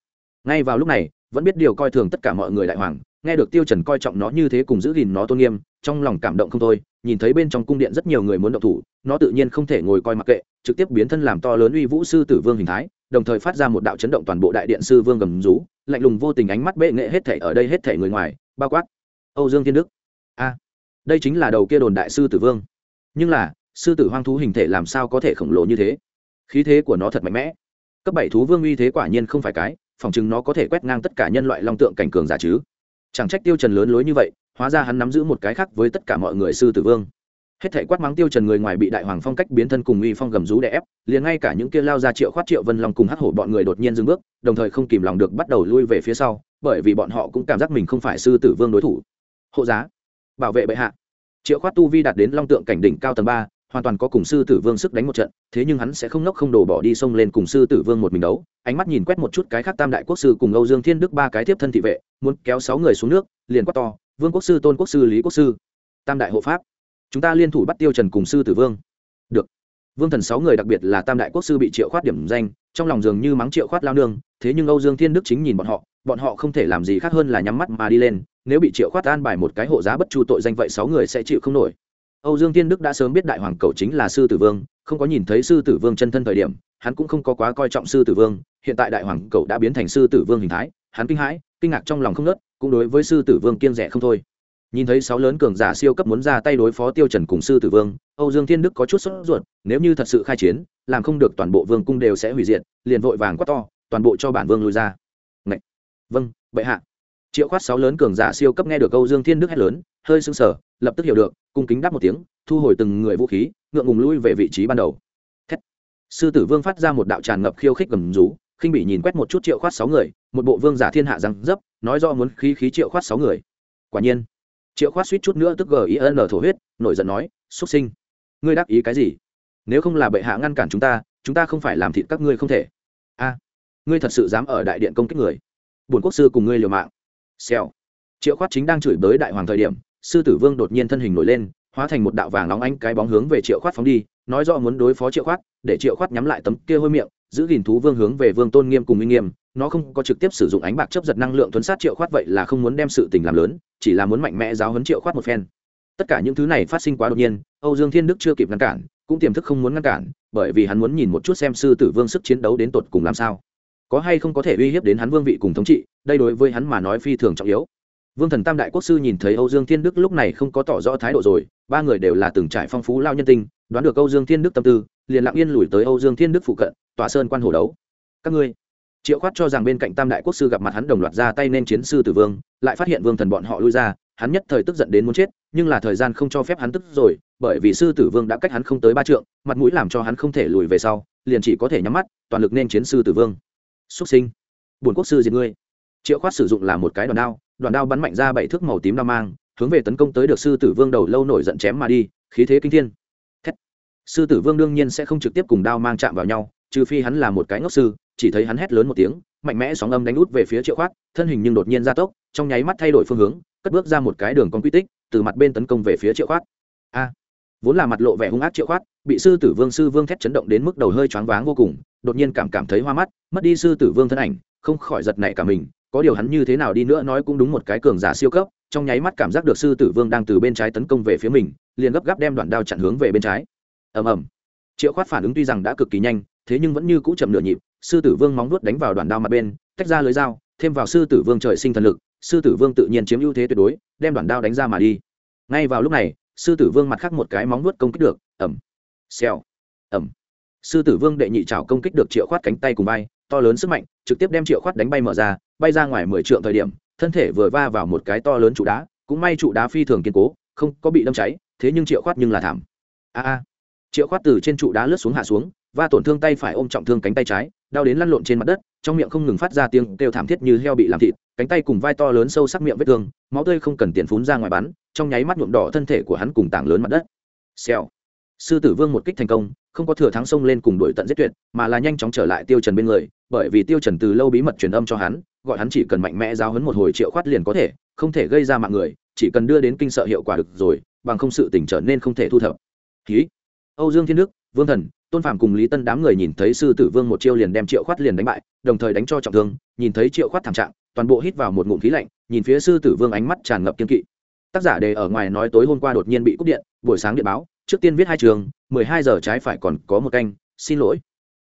Speaker 1: ngay vào lúc này, vẫn biết điều coi thường tất cả mọi người đại hoàng, nghe được tiêu trần coi trọng nó như thế cùng giữ gìn nó tôn nghiêm trong lòng cảm động không thôi, nhìn thấy bên trong cung điện rất nhiều người muốn động thủ, nó tự nhiên không thể ngồi coi mặc kệ, trực tiếp biến thân làm to lớn uy vũ sư tử vương hình thái, đồng thời phát ra một đạo chấn động toàn bộ đại điện sư vương gầm rú, lạnh lùng vô tình ánh mắt bệ nghệ hết thể ở đây hết thể người ngoài, bao quát âu dương thiên đức. A, đây chính là đầu kia đồn đại sư tử vương. Nhưng là, sư tử hoang thú hình thể làm sao có thể khổng lồ như thế? Khí thế của nó thật mạnh mẽ. Cấp bảy thú vương uy thế quả nhiên không phải cái phỏng chừng nó có thể quét ngang tất cả nhân loại long tượng cảnh cường giả chứ. Chẳng trách tiêu trần lớn lối như vậy hóa ra hắn nắm giữ một cái khác với tất cả mọi người sư tử vương. Hết thảy quát mắng tiêu trần người ngoài bị đại hoàng phong cách biến thân cùng uy phong gầm rú đè ép, liền ngay cả những kia lao ra triệu khoát triệu vân long cùng hắc hổ bọn người đột nhiên dừng bước, đồng thời không kìm lòng được bắt đầu lui về phía sau, bởi vì bọn họ cũng cảm giác mình không phải sư tử vương đối thủ. Hộ giá, bảo vệ bệ hạ. Triệu khoát tu vi đạt đến long tượng cảnh đỉnh cao tầng ba, hoàn toàn có cùng sư tử vương sức đánh một trận, thế nhưng hắn sẽ không nốc không đổ bỏ đi xông lên cùng sư tử vương một mình đấu. Ánh mắt nhìn quét một chút cái khác tam đại quốc sư cùng âu dương thiên đức ba cái tiếp thân thị vệ, muốn kéo sáu người xuống nước, liền quát to vương quốc sư tôn quốc sư lý quốc sư tam đại hộ pháp chúng ta liên thủ bắt tiêu trần cùng sư tử vương được vương thần sáu người đặc biệt là tam đại quốc sư bị triệu khoát điểm danh trong lòng dường như mắng triệu khoát lao nương thế nhưng âu dương thiên đức chính nhìn bọn họ bọn họ không thể làm gì khác hơn là nhắm mắt mà đi lên nếu bị triệu khoát an bài một cái hộ giá bất chu tội danh vậy sáu người sẽ chịu không nổi âu dương thiên đức đã sớm biết đại hoàng cầu chính là sư tử vương không có nhìn thấy sư tử vương chân thân thời điểm hắn cũng không có quá coi trọng sư tử vương hiện tại đại hoàng cầu đã biến thành sư tử vương hình thái hắn kinh hãi kinh ngạc trong lòng không nớt cũng đối với sư tử vương kiên rẻ không thôi nhìn thấy sáu lớn cường giả siêu cấp muốn ra tay đối phó tiêu trần cùng sư tử vương, âu dương thiên đức có chút sốt ruột, nếu như thật sự khai chiến, làm không được toàn bộ vương cung đều sẽ hủy diệt, liền vội vàng quát to, toàn bộ cho bản vương lui ra Ngậy! vâng bệ hạ triệu khoát sáu lớn cường giả siêu cấp nghe được âu dương thiên đức hét lớn, hơi sưng sờ, lập tức hiểu được, cung kính đáp một tiếng, thu hồi từng người vũ khí, ngượng ngùng lui về vị trí ban đầu Thét. sư tử vương phát ra một đạo tràn ngập khiêu khích gầm rú khinh bị nhìn quét một chút triệu khoát sáu người, một bộ vương giả thiên hạ răng dấp, nói do muốn khí khí triệu khoát sáu người. Quả nhiên, triệu khoát suýt chút nữa tức gin thổ huyết, nổi giận nói xuất sinh, ngươi đắc ý cái gì? Nếu không là bệ hạ ngăn cản chúng ta chúng ta không phải làm thịt các ngươi không thể. A, ngươi thật sự dám ở đại điện công kích người. Bổn quốc sư cùng ngươi liều mạng. Xèo. Triệu khoát chính đang chửi bới đại hoàng thời điểm, sư tử vương đột nhiên thân hình nổi lên, hóa thành một đạo vàng nóng ánh cái bóng hướng về triệu khoát phóng đi nói rõ muốn đối phó triệu khoát, để triệu khoát nhắm lại tấm kia hôi miệng, giữ gìn thú vương hướng về vương tôn nghiêm cùng minh nghiêm, nó không có trực tiếp sử dụng ánh bạc chấp giật năng lượng thuấn sát triệu khoát vậy là không muốn đem sự tình làm lớn, chỉ là muốn mạnh mẽ giáo huấn triệu khoát một phen. Tất cả những thứ này phát sinh quá đột nhiên, âu dương thiên đức chưa kịp ngăn cản, cũng tiềm thức không muốn ngăn cản, bởi vì hắn muốn nhìn một chút xem sư tử vương sức chiến đấu đến tột cùng làm sao. Có hay không có thể uy hiếp đến hắn vương vị cùng thống trị, đây đối với hắn mà nói phi thường trọng yếu. Vương thần tam đại quốc sư nhìn thấy âu dương thiên đức lúc này không có tỏ rõ thái độ rồi, ba người đều là từng trải phong phú lao nhân tinh đoán được âu dương thiên đức tâm tư, liền lặng yên lùi tới âu dương thiên đức phụ cận tòa sơn quan hồ đấu. Các ngươi, triệu khoát cho rằng bên cạnh tam đại quốc sư gặp mặt hắn đồng loạt ra tay nên chiến sư tử vương, lại phát hiện vương thần bọn họ lui ra, hắn nhất thời tức giận đến muốn chết, nhưng là thời gian không cho phép hắn tức rồi, bởi vì sư tử vương đã cách hắn không tới ba trượng, mặt mũi làm cho hắn không thể lùi về sau, liền chỉ có thể nhắm mắt, toàn lực nên chiến sư tử vương. Xuất sinh bổn quốc sư diệt ngươi. Triệu khoát sử dụng là một cái đoàn đao đoàn đao bắn mạnh ra bảy thước màu tím đao mang, hướng về tấn công tới được sư tử vương đầu lâu nổi giận chém mà đi, khí thế kinh thiên sư tử vương đương nhiên sẽ không trực tiếp cùng đao mang chạm vào nhau, trừ phi hắn là một cái ngốc sư, chỉ thấy hắn hét lớn một tiếng, mạnh mẽ sóng âm đánh út về phía triệu khoát, thân hình nhưng đột nhiên gia tốc, trong nháy mắt thay đổi phương hướng, cất bước ra một cái đường con quy tích, từ mặt bên tấn công về phía triệu khoát. A! Vốn là mặt lộ vẻ hung ác triệu khoát, bị sư tử vương sư vương thét chấn động đến mức đầu hơi choáng váng vô cùng, đột nhiên cảm cảm thấy hoa mắt, mất đi sư tử vương thân ảnh, không khỏi giật nảy cả mình, có điều hắn như thế nào đi nữa nói cũng đúng một cái cường giả siêu cấp, trong nháy mắt cảm giác được sư tử vương đang từ bên trái tấn công về phía mình, liền gấp gáp đem đoạn đao chặn hướng về bên trái ầm ầm. Triệu khoát phản ứng tuy rằng đã cực kỳ nhanh, thế nhưng vẫn như cũ chậm nửa nhịp, sư tử vương móng vuốt đánh vào đoạn đao mặt bên, tách ra lưới dao, thêm vào sư tử vương trời sinh thần lực, sư tử vương tự nhiên chiếm ưu thế tuyệt đối, đem đoạn đao đánh ra mà đi. Ngay vào lúc này, sư tử vương mặt khác một cái móng vuốt công kích được ẩm xèo. Ẩm sư tử vương đệ nhị trảo công kích được triệu khoát cánh tay cùng bay to lớn sức mạnh, trực tiếp đem triệu khoát đánh bay mở ra, bay ra ngoài mười trượng thời điểm, thân thể vừa va vào một cái to lớn trụ đá, cũng may trụ đá phi thường kiên cố, không có bị đâm cháy, thế nhưng triệu khoát nhưng là thảm. A a triệu khoát từ trên trụ đá lướt xuống hạ xuống và tổn thương tay phải ôm trọng thương cánh tay trái, đau đến lăn lộn trên mặt đất, trong miệng không ngừng phát ra tiếng kêu thảm thiết như heo bị làm thịt, cánh tay cùng vai to lớn sâu sắc miệng vết thương, máu tươi không cần tiền phún ra ngoài bắn, trong nháy mắt nhuộm đỏ thân thể của hắn cùng tảng lớn mặt đất. Xèo. Sư tử vương một kích thành công, không có thừa thắng sông lên cùng đuổi tận giết tuyệt, mà là nhanh chóng trở lại tiêu trần bên người, bởi vì tiêu trần từ lâu bí mật truyền âm cho hắn, gọi hắn chỉ cần mạnh mẽ giáo hấn một hồi triệu khoát liền có thể, không thể gây ra mạng người, chỉ cần đưa đến kinh sợ hiệu quả được rồi, bằng không sự tình trở nên không thể thu thập. Khí âu dương thiên đức, vương thần, tôn phạm cùng lý tân đám người nhìn thấy sư tử vương một chiêu liền đem triệu khoát liền đánh bại, đồng thời đánh cho trọng thương, nhìn thấy triệu khoát thảm trạng, toàn bộ hít vào một ngụm khí lạnh, nhìn phía sư tử vương ánh mắt tràn ngập kiên kỵ. Tác giả đề ở ngoài nói tối hôm qua đột nhiên bị cúp điện, buổi sáng điện báo, trước tiên viết hai trường, mười hai giờ trái phải còn có một canh, xin lỗi.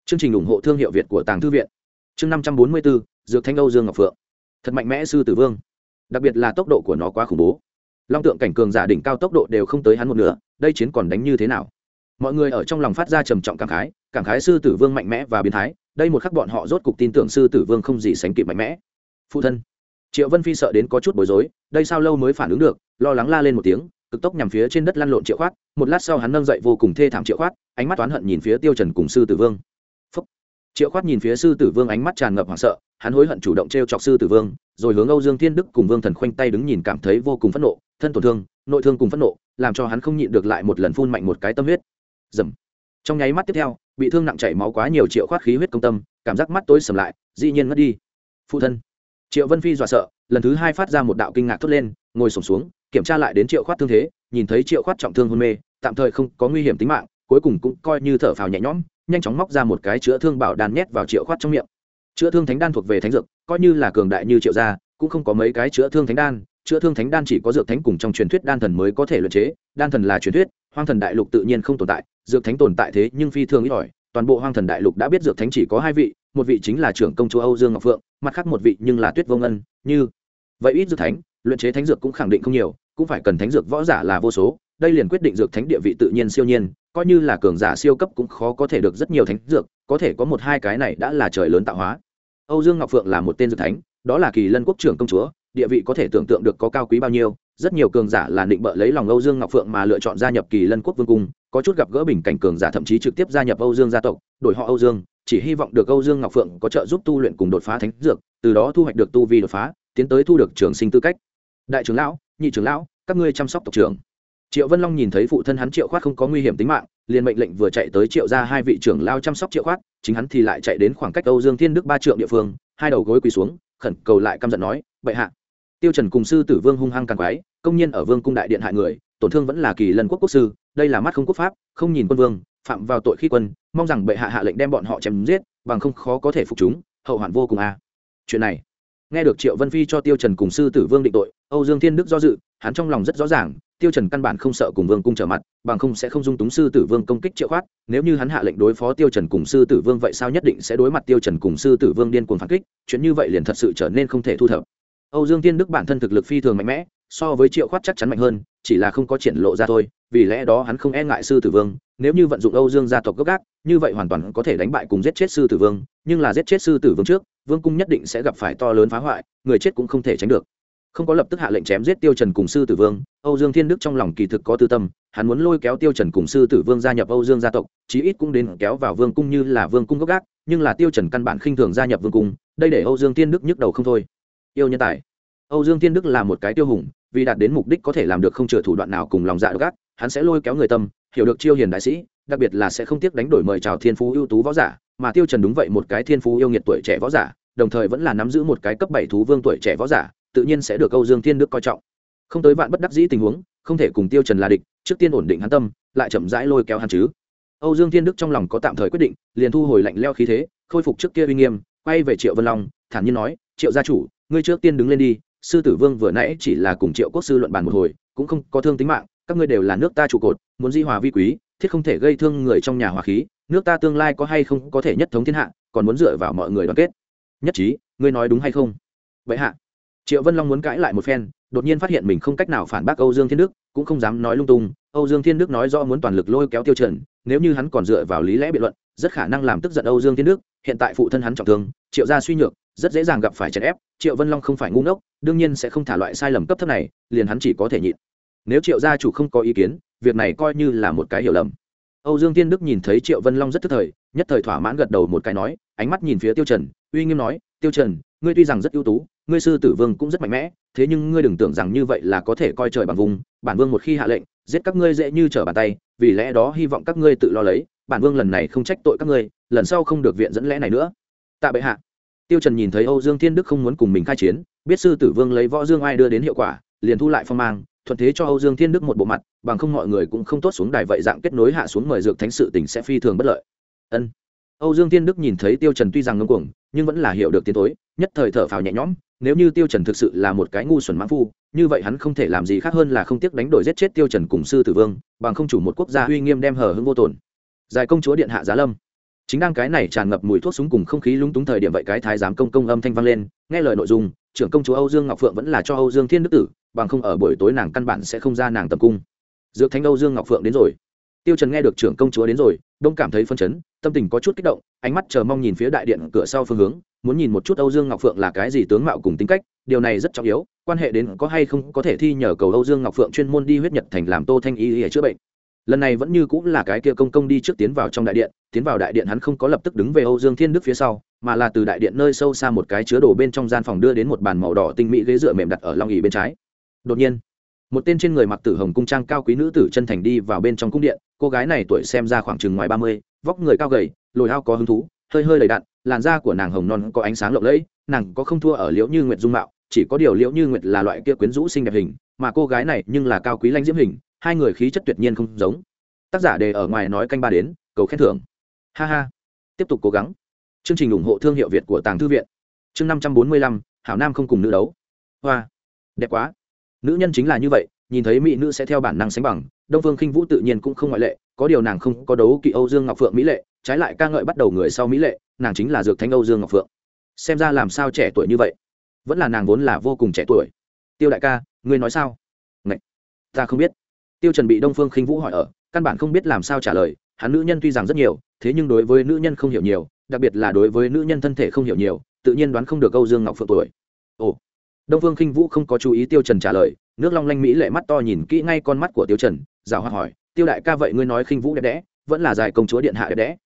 Speaker 1: Chương trình ủng hộ thương hiệu việt của tàng thư viện. Chương năm trăm bốn mươi bốn dược thanh âu dương ngọc phượng. Thật mạnh mẽ sư tử vương. Đặc biệt là tốc độ của nó quá khủng bố. Long tượng cảnh cường giả đỉnh cao tốc độ đều không tới hắn một nửa, đây chiến còn đánh như thế nào? Mọi người ở trong lòng phát ra trầm trọng cảm khái cảm khái sư tử vương mạnh mẽ và biến thái, đây một khắc bọn họ rốt cục tin tưởng sư tử vương không gì sánh kịp mạnh mẽ. Phụ thân, triệu vân phi sợ đến có chút bối rối, đây sao lâu mới phản ứng được, lo lắng la lên một tiếng, cực tốc nhằm phía trên đất lăn lộn triệu khoát, một lát sau hắn nâng dậy vô cùng thê thảm triệu khoát, ánh mắt toán hận nhìn phía tiêu trần cùng sư tử vương. Phúc. triệu khoát nhìn phía sư tử vương ánh mắt tràn ngập hoảng sợ, hắn hối hận chủ động treo chọc sư tử vương, rồi hướng âu dương thiên đức cùng vương thần khoanh tay đứng nhìn cảm thấy vô cùng phẫn nộ, thân tổn thương, nội thương cùng phẫn nộ, làm cho hắn không nhịn được lại một lần phun mạnh một cái tâm huyết dầm. Trong nháy mắt tiếp theo, bị thương nặng chảy máu quá nhiều triệu khoát khí huyết công tâm, cảm giác mắt tối sầm lại, dĩ nhiên ngất đi. Phụ thân. Triệu vân phi dọa sợ, lần thứ hai phát ra một đạo kinh ngạc thốt lên, ngồi sổm xuống, kiểm tra lại đến triệu khoát thương thế, nhìn thấy triệu khoát trọng thương hôn mê, tạm thời không có nguy hiểm tính mạng, cuối cùng cũng coi như thở phào nhẹ nhõm, nhanh chóng móc ra một cái chữa thương bảo đan nhét vào triệu khoát trong miệng. Chữa thương thánh đan thuộc về thánh dược, coi như là cường đại như triệu gia, cũng không có mấy cái chữa thương thánh đan, chữa thương thánh đan chỉ có dược thánh cùng trong truyền thuyết đan thần mới có thể luyện chế, đan thần là truyền thuyết hoang thần đại lục tự nhiên không tồn tại, dược thánh tồn tại thế nhưng phi thường ít ỏi. Toàn bộ hoang thần đại lục đã biết dược thánh chỉ có hai vị, một vị chính là trưởng công chúa âu dương ngọc phượng, mặt khác một vị nhưng là tuyết vô ngân, như vậy ít dược thánh, luyện chế thánh dược cũng khẳng định không nhiều, cũng phải cần thánh dược võ giả là vô số. Đây liền quyết định dược thánh địa vị tự nhiên siêu nhiên, coi như là cường giả siêu cấp cũng khó có thể được rất nhiều thánh dược, có thể có một hai cái này đã là trời lớn tạo hóa. Âu dương ngọc phượng là một tên dược thánh, đó là kỳ lân quốc trưởng công chúa địa vị có thể tưởng tượng được có cao quý bao nhiêu, rất nhiều cường giả là định bợ lấy lòng âu dương ngọc phượng mà lựa chọn gia nhập kỳ lân quốc vương cung, có chút gặp gỡ bình cảnh cường giả thậm chí trực tiếp gia nhập âu dương gia tộc, đổi họ âu dương, chỉ hy vọng được âu dương ngọc phượng có trợ giúp tu luyện cùng đột phá thánh dược, từ đó thu hoạch được tu vi đột phá, tiến tới thu được trường sinh tư cách. Đại trưởng lão, nhị trưởng lão, các ngươi chăm sóc tộc trưởng. Triệu vân long nhìn thấy phụ thân hắn triệu khoát không có nguy hiểm tính mạng, liền mệnh lệnh vừa chạy tới triệu ra hai vị trưởng lao chăm sóc triệu khoát, chính hắn thì lại chạy đến khoảng cách âu dương thiên đức ba trượng địa phương, hai đầu gối quỳ xuống, khẩn cầu lại căm giận nói, bệ hạ tiêu trần cùng sư tử vương hung hăng càng quái, công nhiên ở vương cung đại điện hại người, tổn thương vẫn là kỳ lân quốc quốc sư, đây là mắt không quốc pháp, không nhìn quân vương, phạm vào tội khi quân, mong rằng bệ hạ hạ lệnh đem bọn họ chém giết, bằng không khó có thể phục chúng, hậu hoạn vô cùng a à. chuyện này, nghe được triệu vân phi cho tiêu trần cùng sư tử vương định tội, âu dương thiên đức do dự, hắn trong lòng rất rõ ràng, tiêu trần căn bản không sợ cùng vương cung trở mặt, bằng không sẽ không dung túng sư tử vương công kích triệu khoát nếu như hắn hạ lệnh đối phó tiêu trần cùng sư tử vương vậy sao nhất định sẽ đối mặt tiêu trần cùng sư tử vương điên cuồng phản kích, chuyện như vậy liền thật sự trở nên không thể thu thập âu dương thiên đức bản thân thực lực phi thường mạnh mẽ so với triệu khoát chắc chắn mạnh hơn chỉ là không có triển lộ ra thôi vì lẽ đó hắn không e ngại sư tử vương nếu như vận dụng âu dương gia tộc gấp gáp, như vậy hoàn toàn có thể đánh bại cùng giết chết sư tử vương nhưng là giết chết sư tử vương trước vương cung nhất định sẽ gặp phải to lớn phá hoại người chết cũng không thể tránh được. Không có lập tức hạ lệnh chém giết tiêu trần cùng sư tử vương âu dương thiên đức trong lòng kỳ thực có tư tâm hắn muốn lôi kéo tiêu trần cùng sư tử vương gia nhập âu dương gia tộc chí ít cũng đến kéo vào vương cung như là vương cung gấp gáp, nhưng là tiêu trần căn bản khinh thường gia nhập vương cung đây để âu dương thiên đức nhức đầu không thôi yêu nhân tài. Âu dương thiên đức là một cái tiêu hùng, vì đạt đến mục đích có thể làm được không chừa thủ đoạn nào cùng lòng dạ gác hắn sẽ lôi kéo người tâm, hiểu được chiêu hiền đại sĩ, đặc biệt là sẽ không tiếc đánh đổi mời chào thiên phú ưu tú võ giả, mà tiêu trần đúng vậy một cái thiên phú yêu nghiệt tuổi trẻ võ giả, đồng thời vẫn là nắm giữ một cái cấp bảy thú vương tuổi trẻ võ giả, tự nhiên sẽ được âu dương thiên đức coi trọng. Không tới vạn bất đắc dĩ tình huống, không thể cùng tiêu trần là địch, trước tiên ổn định hắn tâm, lại chậm rãi lôi kéo hắn chứ. Âu dương thiên đức trong lòng có tạm thời quyết định, liền thu hồi lạnh leo khí thế, khôi phục trước kia uy nghiêm, quay về triệu vân long, thản nhiên nói, triệu gia chủ ngươi trước tiên đứng lên đi, sư tử vương vừa nãy chỉ là cùng triệu quốc sư luận bàn một hồi, cũng không có thương tính mạng, các ngươi đều là nước ta trụ cột, muốn di hòa vi quý, thiết không thể gây thương người trong nhà hòa khí, nước ta tương lai có hay không có thể nhất thống thiên hạ, còn muốn dựa vào mọi người đoàn kết. Nhất trí, ngươi nói đúng hay không? Vậy hạ. Triệu vân long muốn cãi lại một phen, đột nhiên phát hiện mình không cách nào phản bác âu dương thiên đức, cũng không dám nói lung tung. Âu dương thiên đức nói do muốn toàn lực lôi kéo tiêu trần nếu như hắn còn dựa vào lý lẽ biện luận rất khả năng làm tức giận âu dương thiên đức, hiện tại phụ thân hắn trọng thương, triệu gia suy nhược, rất dễ dàng gặp phải chèn ép, triệu vân long không phải ngu ngốc, đương nhiên sẽ không thả loại sai lầm cấp thấp này, liền hắn chỉ có thể nhịn. Nếu triệu gia chủ không có ý kiến, việc này coi như là một cái hiểu lầm. Âu dương Thiên đức nhìn thấy triệu vân long rất tức thời, nhất thời thỏa mãn gật đầu một cái nói, ánh mắt nhìn phía tiêu trần, uy nghiêm nói, tiêu trần, ngươi tuy rằng rất ưu tú, ngươi sư tử vương cũng rất mạnh mẽ, thế nhưng ngươi đừng tưởng rằng như vậy là có thể coi trời bằng vùng, bản vương một khi hạ lệnh, giết các ngươi dễ như trở bàn tay, vì lẽ đó hy vọng các ngươi tự lo lấy bản vương lần này không trách tội các ngươi, lần sau không được viện dẫn lẽ này nữa. Tạ bệ hạ. Tiêu trần nhìn thấy âu dương thiên đức không muốn cùng mình khai chiến, biết sư tử vương lấy võ dương ai đưa đến hiệu quả, liền thu lại phong mang, thuận thế cho âu dương thiên đức một bộ mặt, bằng không mọi người cũng không tốt xuống đài vậy dạng kết nối hạ xuống mời dược thánh sự tình sẽ phi thường bất lợi. Ân. Âu dương thiên đức nhìn thấy tiêu trần tuy rằng ngông cuồng, nhưng vẫn là hiểu được tiến tối nhất thời thở phào nhẹ nhõm, nếu như tiêu trần thực sự là một cái ngu xuẩn mãng phu, như vậy hắn không thể làm gì khác hơn là không tiếc đánh đổi giết chết tiêu trần cùng sư tử vương, bằng không chủ một quốc gia uy nghiêm đem hờ hững vô tổn giải công chúa điện hạ giá lâm. Chính đang cái này tràn ngập mùi thuốc súng cùng không khí lúng túng thời điểm vậy cái thái giám công công âm thanh vang lên, nghe lời nội dung, trưởng công chúa âu dương ngọc phượng vẫn là cho âu dương thiên đức tử, bằng không ở buổi tối nàng căn bản sẽ không ra nàng tập cung. Dược thánh âu dương ngọc phượng đến rồi. Tiêu trần nghe được trưởng công chúa đến rồi, đông cảm thấy phân chấn, tâm tình có chút kích động, ánh mắt chờ mong nhìn phía đại điện cửa sau phương hướng, muốn nhìn một chút âu dương ngọc phượng là cái gì tướng mạo cùng tính cách, điều này rất trọng yếu, quan hệ đến có hay không có thể thi nhờ cầu âu dương ngọc phượng chuyên môn đi huyết nhật thành làm tô thanh y để chữa bệnh lần này vẫn như cũng là cái kia công công đi trước tiến vào trong đại điện, tiến vào đại điện hắn không có lập tức đứng về âu dương thiên đức phía sau, mà là từ đại điện nơi sâu xa một cái chứa đồ bên trong gian phòng đưa đến một bàn màu đỏ tinh mỹ ghế dựa mềm đặt ở long ỉ bên trái. Đột nhiên, một tên trên người mặc tử hồng cung trang cao quý nữ tử chân thành đi vào bên trong cung điện, cô gái này tuổi xem ra khoảng chừng ngoài ba mươi, vóc người cao gầy, lồi hao có hứng thú, hơi hơi đầy đặn, làn da của nàng hồng non có ánh sáng lộng lẫy, nàng có không thua ở liễu như nguyệt dung mạo, chỉ có điều liễu như nguyệt là loại kia quyến rũ xinh đẹp hình, mà cô gái này nhưng là cao quý lanh diễm hình hai người khí chất tuyệt nhiên không giống. Tác giả đề ở ngoài nói canh ba đến, cầu khen thưởng. Ha ha. Tiếp tục cố gắng. Chương trình ủng hộ thương hiệu việt của tàng thư viện. Chương năm trăm bốn mươi lăm, hảo nam không cùng nữ đấu. Hoa. Đẹp quá. Nữ nhân chính là như vậy, nhìn thấy mỹ nữ sẽ theo bản năng sánh bằng, đông phương khinh vũ tự nhiên cũng không ngoại lệ, có điều nàng không có đấu kỵ âu dương ngọc phượng mỹ lệ, trái lại ca ngợi bắt đầu người sau mỹ lệ, nàng chính là dược thánh âu dương ngọc phượng. Xem ra làm sao trẻ tuổi như vậy? Vẫn là nàng vốn là vô cùng trẻ tuổi. Tiêu đại ca, ngươi nói sao? Ngậy! ta không biết tiêu trần bị đông phương khinh vũ hỏi ở, căn bản không biết làm sao trả lời, hắn nữ nhân tuy rằng rất nhiều, thế nhưng đối với nữ nhân không hiểu nhiều, đặc biệt là đối với nữ nhân thân thể không hiểu nhiều, tự nhiên đoán không được âu dương ngọc phượng tuổi. Ồ. Đông phương khinh vũ không có chú ý tiêu trần trả lời, nước long lanh mỹ lệ mắt to nhìn kỹ ngay con mắt của tiêu trần, rào hoa hỏi, tiêu đại ca vậy ngươi nói khinh vũ đẹp đẽ, vẫn là dài công chúa điện hạ đẹp đẽ?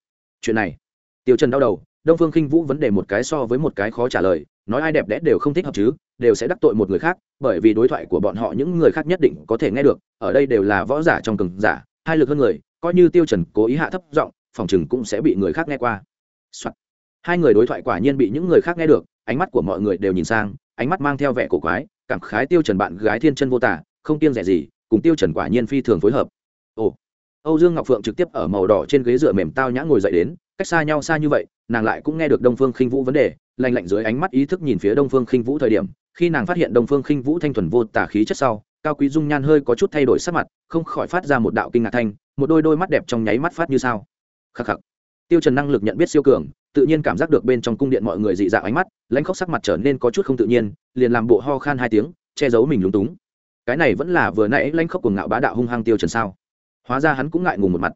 Speaker 1: Chuyện này. Tiêu trần đau đầu, đông phương khinh vũ vấn đề một cái so với một cái khó trả lời nói ai đẹp đẽ đều không thích hợp chứ, đều sẽ đắc tội một người khác, bởi vì đối thoại của bọn họ những người khác nhất định có thể nghe được, ở đây đều là võ giả trong cường giả, hai lực hơn người, coi như tiêu trần cố ý hạ thấp giọng, phòng chừng cũng sẽ bị người khác nghe qua、Soạn. hai người đối thoại quả nhiên bị những người khác nghe được, ánh mắt của mọi người đều nhìn sang, ánh mắt mang theo vẻ cổ quái, cảm khái tiêu trần bạn gái thiên chân vô tả, không kiêng rẻ gì, cùng tiêu trần quả nhiên phi thường phối hợp. Ồ. Âu dương ngọc phượng trực tiếp ở màu đỏ trên ghế dựa mềm tao nhã ngồi dậy đến cách xa nhau xa như vậy, nàng lại cũng nghe được đông phương khinh vũ vấn đề, lạnh lạnh dưới ánh mắt ý thức nhìn phía đông phương khinh vũ thời điểm, khi nàng phát hiện đông phương khinh vũ thanh thuần vô tả khí chất sau, cao quý dung nhan hơi có chút thay đổi sắc mặt, không khỏi phát ra một đạo kinh ngạc thanh, một đôi đôi mắt đẹp trong nháy mắt phát như sao. Khắc khắc. Tiêu trần năng lực nhận biết siêu cường, tự nhiên cảm giác được bên trong cung điện mọi người dị dạng ánh mắt, lãnh khóc sắc mặt trở nên có chút không tự nhiên, liền làm bộ ho khan hai tiếng, che giấu mình lúng túng. Cái này vẫn là vừa nãy lãnh khóc cuồng ngạo bá đạo hung hăng tiêu trần sao? Hóa ra hắn cũng ngại ngùng một mặt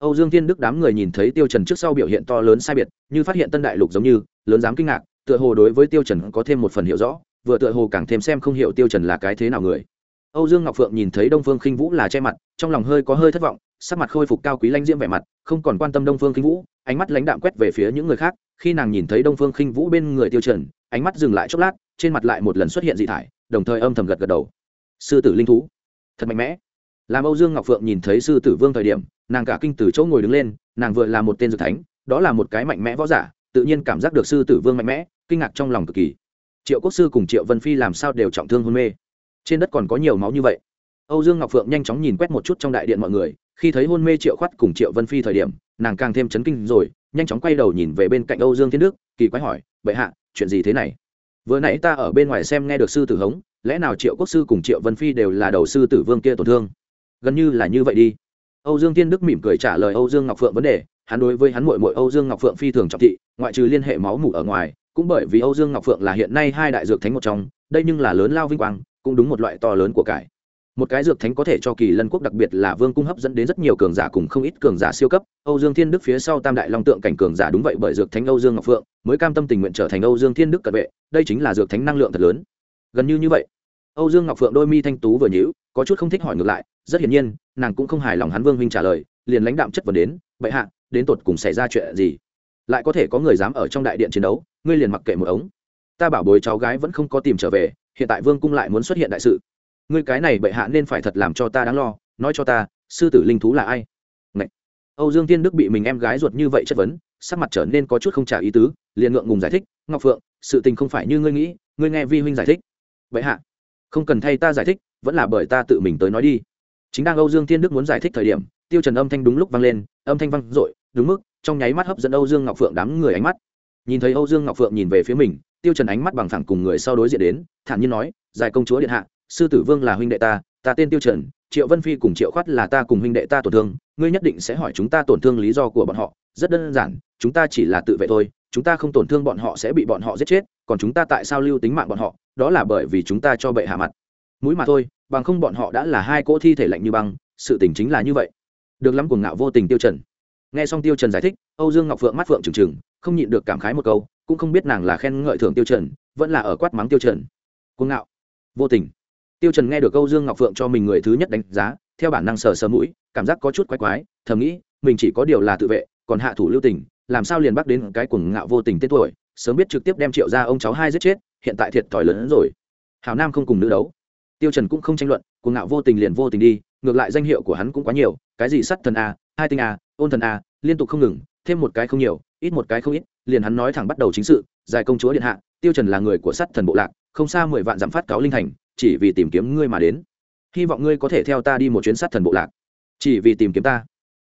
Speaker 1: âu dương thiên đức đám người nhìn thấy tiêu trần trước sau biểu hiện to lớn sai biệt, như phát hiện tân đại lục giống như, lớn dám kinh ngạc, tựa hồ đối với tiêu trần có thêm một phần hiểu rõ, vừa tựa hồ càng thêm xem không hiểu tiêu trần là cái thế nào người. Âu dương ngọc phượng nhìn thấy đông phương khinh vũ là che mặt, trong lòng hơi có hơi thất vọng, sắc mặt khôi phục cao quý lãnh diễm vẻ mặt, không còn quan tâm đông phương khinh vũ, ánh mắt lãnh đạm quét về phía những người khác, khi nàng nhìn thấy đông phương khinh vũ bên người tiêu trần, ánh mắt dừng lại chốc lát, trên mặt lại một lần xuất hiện dị thải, đồng thời âm thầm gật gật đầu. Sư tử linh thú, thật mạnh mẽ. Làm âu dương ngọc phượng nhìn thấy sư tử vương thời điểm nàng cả kinh từ chỗ ngồi đứng lên, nàng vừa là một tên dược thánh, đó là một cái mạnh mẽ võ giả, tự nhiên cảm giác được sư tử vương mạnh mẽ, kinh ngạc trong lòng cực kỳ. Triệu quốc sư cùng triệu vân phi làm sao đều trọng thương hôn mê. Trên đất còn có nhiều máu như vậy. Âu dương ngọc phượng nhanh chóng nhìn quét một chút trong đại điện mọi người, khi thấy hôn mê triệu khoát cùng triệu vân phi thời điểm, nàng càng thêm chấn kinh rồi, nhanh chóng quay đầu nhìn về bên cạnh âu dương thiên đức, kỳ quái hỏi, bệ hạ, chuyện gì thế này? Vừa nãy ta ở bên ngoài xem nghe được sư tử hống, lẽ nào triệu quốc sư cùng triệu vân phi đều là đầu sư tử vương kia tổn thương? Gần như là như vậy đi âu dương thiên đức mỉm cười trả lời âu dương ngọc phượng vấn đề. Hắn đối với hắn muội muội âu dương ngọc phượng phi thường trọng thị, ngoại trừ liên hệ máu mủ ở ngoài, cũng bởi vì âu dương ngọc phượng là hiện nay hai đại dược thánh một trong, đây nhưng là lớn lao vinh quang, cũng đúng một loại to lớn của cải. Một cái dược thánh có thể cho kỳ lân quốc đặc biệt là vương cung hấp dẫn đến rất nhiều cường giả cùng không ít cường giả siêu cấp. Âu dương thiên đức phía sau tam đại long tượng cảnh cường giả đúng vậy bởi dược thánh âu dương ngọc phượng mới cam tâm tình nguyện trở thành âu dương thiên đức cận vệ, đây chính là dược thánh năng lượng thật lớn. Gần như như vậy, âu dương ngọc phượng đôi mi thanh tú vừa nhíu có chút không thích hỏi ngược lại, rất hiển nhiên, nàng cũng không hài lòng hắn vương huynh trả lời, liền lãnh đạm chất vấn đến, bệ hạ, đến tột cùng xảy ra chuyện gì? Lại có thể có người dám ở trong đại điện chiến đấu, ngươi liền mặc kệ một ống. Ta bảo bối cháu gái vẫn không có tìm trở về, hiện tại vương cung lại muốn xuất hiện đại sự. Ngươi cái này bệ hạ nên phải thật làm cho ta đáng lo, nói cho ta, sư tử linh thú là ai? Ngậy! âu dương tiên đức bị mình em gái ruột như vậy chất vấn, sắc mặt trở nên có chút không trả ý tứ, liền ngượng ngùng giải thích, ngọc phượng, sự tình không phải như ngươi nghĩ, ngươi nghe vi huynh giải thích. Bệ hạ, không cần thay ta giải thích vẫn là bởi ta tự mình tới nói đi. Chính đang âu dương Thiên đức muốn giải thích thời điểm, tiêu trần âm thanh đúng lúc vang lên, âm thanh vang dội, đúng mức, trong nháy mắt hấp dẫn âu dương ngọc phượng đám người ánh mắt. Nhìn thấy âu dương ngọc phượng nhìn về phía mình, tiêu trần ánh mắt bằng thẳng cùng người sau đối diện đến, thản nhiên nói, giải công chúa điện hạ, sư tử vương là huynh đệ ta ta tên tiêu trần, triệu vân phi cùng triệu khoát là ta cùng huynh đệ ta tổn thương, ngươi nhất định sẽ hỏi chúng ta tổn thương lý do của bọn họ, rất đơn giản, chúng ta chỉ là tự vệ thôi, chúng ta không tổn thương bọn họ sẽ bị bọn họ giết chết, còn chúng ta tại sao lưu tính mạng bọn họ, đó là bởi vì chúng ta cho bệ hạ mặt mũi mà thôi, bằng không bọn họ đã là hai cỗ thi thể lạnh như băng, sự tình chính là như vậy. Được lắm cuồng ngạo vô tình tiêu trần. Nghe xong tiêu trần giải thích, âu dương ngọc phượng mắt phượng trừng trừng, không nhịn được cảm khái một câu, cũng không biết nàng là khen ngợi thưởng tiêu trần, vẫn là ở quát mắng tiêu trần. Cuồng ngạo. Vô tình. Tiêu trần nghe được âu dương ngọc phượng cho mình người thứ nhất đánh giá, theo bản năng sờ sờ mũi, cảm giác có chút quái quái, thầm nghĩ, mình chỉ có điều là tự vệ, còn hạ thủ lưu tình, làm sao liền bắt đến cái cuồng ngạo vô tình tên tuổi, sớm biết trực tiếp đem triệu ra ông cháu hai giết chết, hiện tại thiệt thòi lớn hơn rồi. Hào nam không cùng nữ đấu tiêu trần cũng không tranh luận, cuồng ngạo vô tình liền vô tình đi, ngược lại danh hiệu của hắn cũng quá nhiều, cái gì sắt thần a, hai tinh a, ôn thần a, liên tục không ngừng, thêm một cái không nhiều, ít một cái không ít, liền hắn nói thẳng bắt đầu chính sự, giải công chúa điện hạ, tiêu trần là người của sắt thần bộ lạc, không xa mười vạn dặm phát cáo linh thành, chỉ vì tìm kiếm ngươi mà đến. Hy vọng ngươi có thể theo ta đi một chuyến sát thần bộ lạc. Chỉ vì tìm kiếm ta.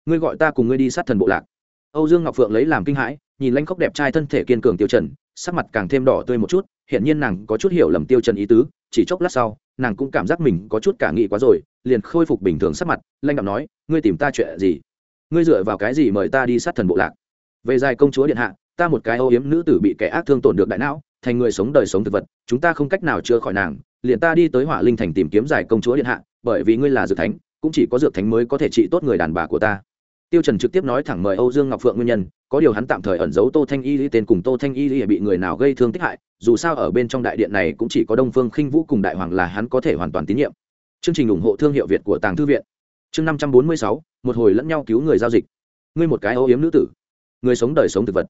Speaker 1: Ngươi gọi ta cùng ngươi đi sát thần bộ lạc. Âu dương ngọc phượng lấy làm kinh hãi, nhìn lanh khóc đẹp trai thân thể kiên cường tiêu trần, sắc mặt càng thêm đỏ tươi một chút hiện nhiên nàng có chút hiểu lầm tiêu trần ý tứ, chỉ chốc lát sau nàng cũng cảm giác mình có chút cả nghị quá rồi, liền khôi phục bình thường sắc mặt lanh đạm nói, ngươi tìm ta chuyện gì? Ngươi dựa vào cái gì mời ta đi sát thần bộ lạc? Về dài công chúa điện hạ, ta một cái âu yếm nữ tử bị kẻ ác thương tổn được đại não, thành người sống đời sống thực vật, chúng ta không cách nào chữa khỏi nàng, liền ta đi tới hỏa linh thành tìm kiếm giải công chúa điện hạ, bởi vì ngươi là dược thánh, cũng chỉ có dược thánh mới có thể trị tốt người đàn bà của ta. Tiêu trần trực tiếp nói thẳng mời âu dương ngọc phượng nguyên nhân, có điều hắn tạm thời ẩn giấu tô thanh y lý tên cùng tô thanh y lý bị người nào gây thương tích hại dù sao ở bên trong đại điện này cũng chỉ có đông phương khinh vũ cùng đại hoàng là hắn có thể hoàn toàn tín nhiệm. Chương trình ủng hộ thương hiệu việt của tàng thư viện. Chương năm trăm bốn mươi sáu, một hồi lẫn nhau cứu người giao dịch. Ngươi một cái âu yếm nữ tử. Người sống đời sống thực vật.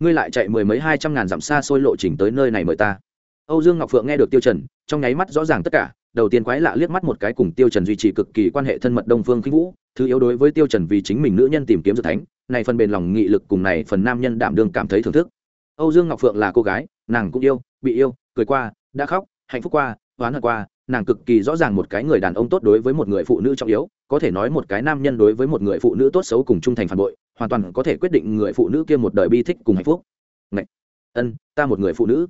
Speaker 1: Ngươi lại chạy mười mấy hai trăm ngàn dặm xa xôi lộ trình tới nơi này mời ta. Âu dương ngọc phượng nghe được tiêu trần, trong nháy mắt rõ ràng tất cả, đầu tiên quái lạ liếc mắt một cái cùng tiêu trần duy trì cực kỳ quan hệ thân mật đông phương khinh vũ, thứ yếu đối với tiêu trần vì chính mình nữ nhân tìm kiếm dược thánh, này phần bền lòng, nghị lực cùng này phần nam nhân đảm đương cảm thấy thưởng thức. Âu dương ngọc phượng là cô gái nàng cũng yêu, bị yêu, cười qua, đã khóc, hạnh phúc qua, oán hận qua, nàng cực kỳ rõ ràng một cái người đàn ông tốt đối với một người phụ nữ trọng yếu, có thể nói một cái nam nhân đối với một người phụ nữ tốt xấu cùng trung thành phản bội, hoàn toàn có thể quyết định người phụ nữ kia một đời bi thích cùng hạnh phúc. Ngậy! ân, ta một người phụ nữ.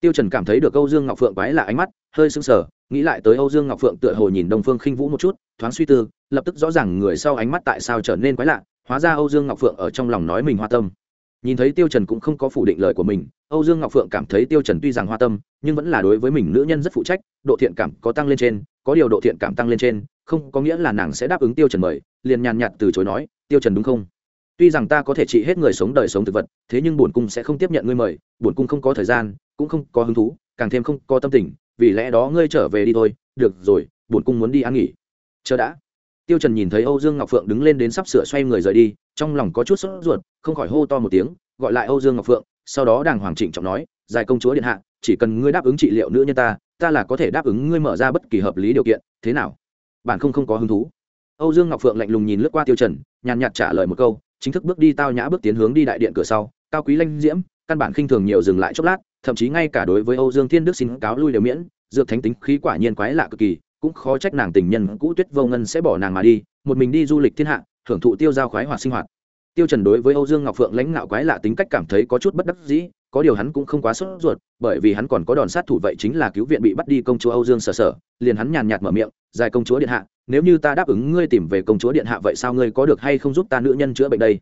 Speaker 1: Tiêu trần cảm thấy được âu dương ngọc phượng quái lạ ánh mắt, hơi sưng sờ, nghĩ lại tới âu dương ngọc phượng tựa hồ nhìn đông phương khinh vũ một chút, thoáng suy tư, lập tức rõ ràng người sau ánh mắt tại sao trở nên quái lạ, hóa ra âu dương ngọc phượng ở trong lòng nói mình hoa tâm nhìn thấy tiêu trần cũng không có phủ định lời của mình, âu dương ngọc phượng cảm thấy tiêu trần tuy rằng hoa tâm, nhưng vẫn là đối với mình nữ nhân rất phụ trách, độ thiện cảm có tăng lên trên, có điều độ thiện cảm tăng lên trên, không có nghĩa là nàng sẽ đáp ứng tiêu trần mời, liền nhàn nhạt từ chối nói, tiêu trần đúng không? Tuy rằng ta có thể trị hết người sống đời sống thực vật, thế nhưng bổn cung sẽ không tiếp nhận ngươi mời, bổn cung không có thời gian, cũng không có hứng thú, càng thêm không có tâm tình, vì lẽ đó ngươi trở về đi thôi, được rồi, bổn cung muốn đi ăn nghỉ. Chờ đã tiêu trần nhìn thấy âu dương ngọc phượng đứng lên đến sắp sửa xoay người rời đi, trong lòng có chút sốt ruột, không khỏi hô to một tiếng, gọi lại âu dương ngọc phượng, sau đó đàng hoàng chỉnh trọng nói, giải công chúa điện hạ, chỉ cần ngươi đáp ứng trị liệu nữ nhân ta ta là có thể đáp ứng ngươi mở ra bất kỳ hợp lý điều kiện, thế nào? Bản không không có hứng thú. Âu dương ngọc phượng lạnh lùng nhìn lướt qua tiêu trần, nhàn nhạt trả lời một câu, chính thức bước đi tao nhã bước tiến hướng đi đại điện cửa sau, cao quý lanh diễm, căn bản khinh thường nhiều dừng lại chốc lát, thậm chí ngay cả đối với âu dương thiên đức xin cáo lui đều miễn, dược thánh tính khí quả nhiên quái lạ cực kỳ cũng khó trách nàng tình nhân cũ tuyết vô ngân sẽ bỏ nàng mà đi, một mình đi du lịch thiên hạ, hưởng thụ tiêu giao khoái hoạt sinh hoạt. Tiêu trần đối với âu dương ngọc phượng lãnh ngạo quái lạ tính cách cảm thấy có chút bất đắc dĩ, có điều hắn cũng không quá sốt ruột, bởi vì hắn còn có đòn sát thủ vậy chính là cứu viện bị bắt đi công chúa âu dương sở sở, liền hắn nhàn nhạt mở miệng, dài công chúa điện hạ, nếu như ta đáp ứng ngươi tìm về công chúa điện hạ vậy sao ngươi có được hay không giúp ta nữ nhân chữa bệnh đây?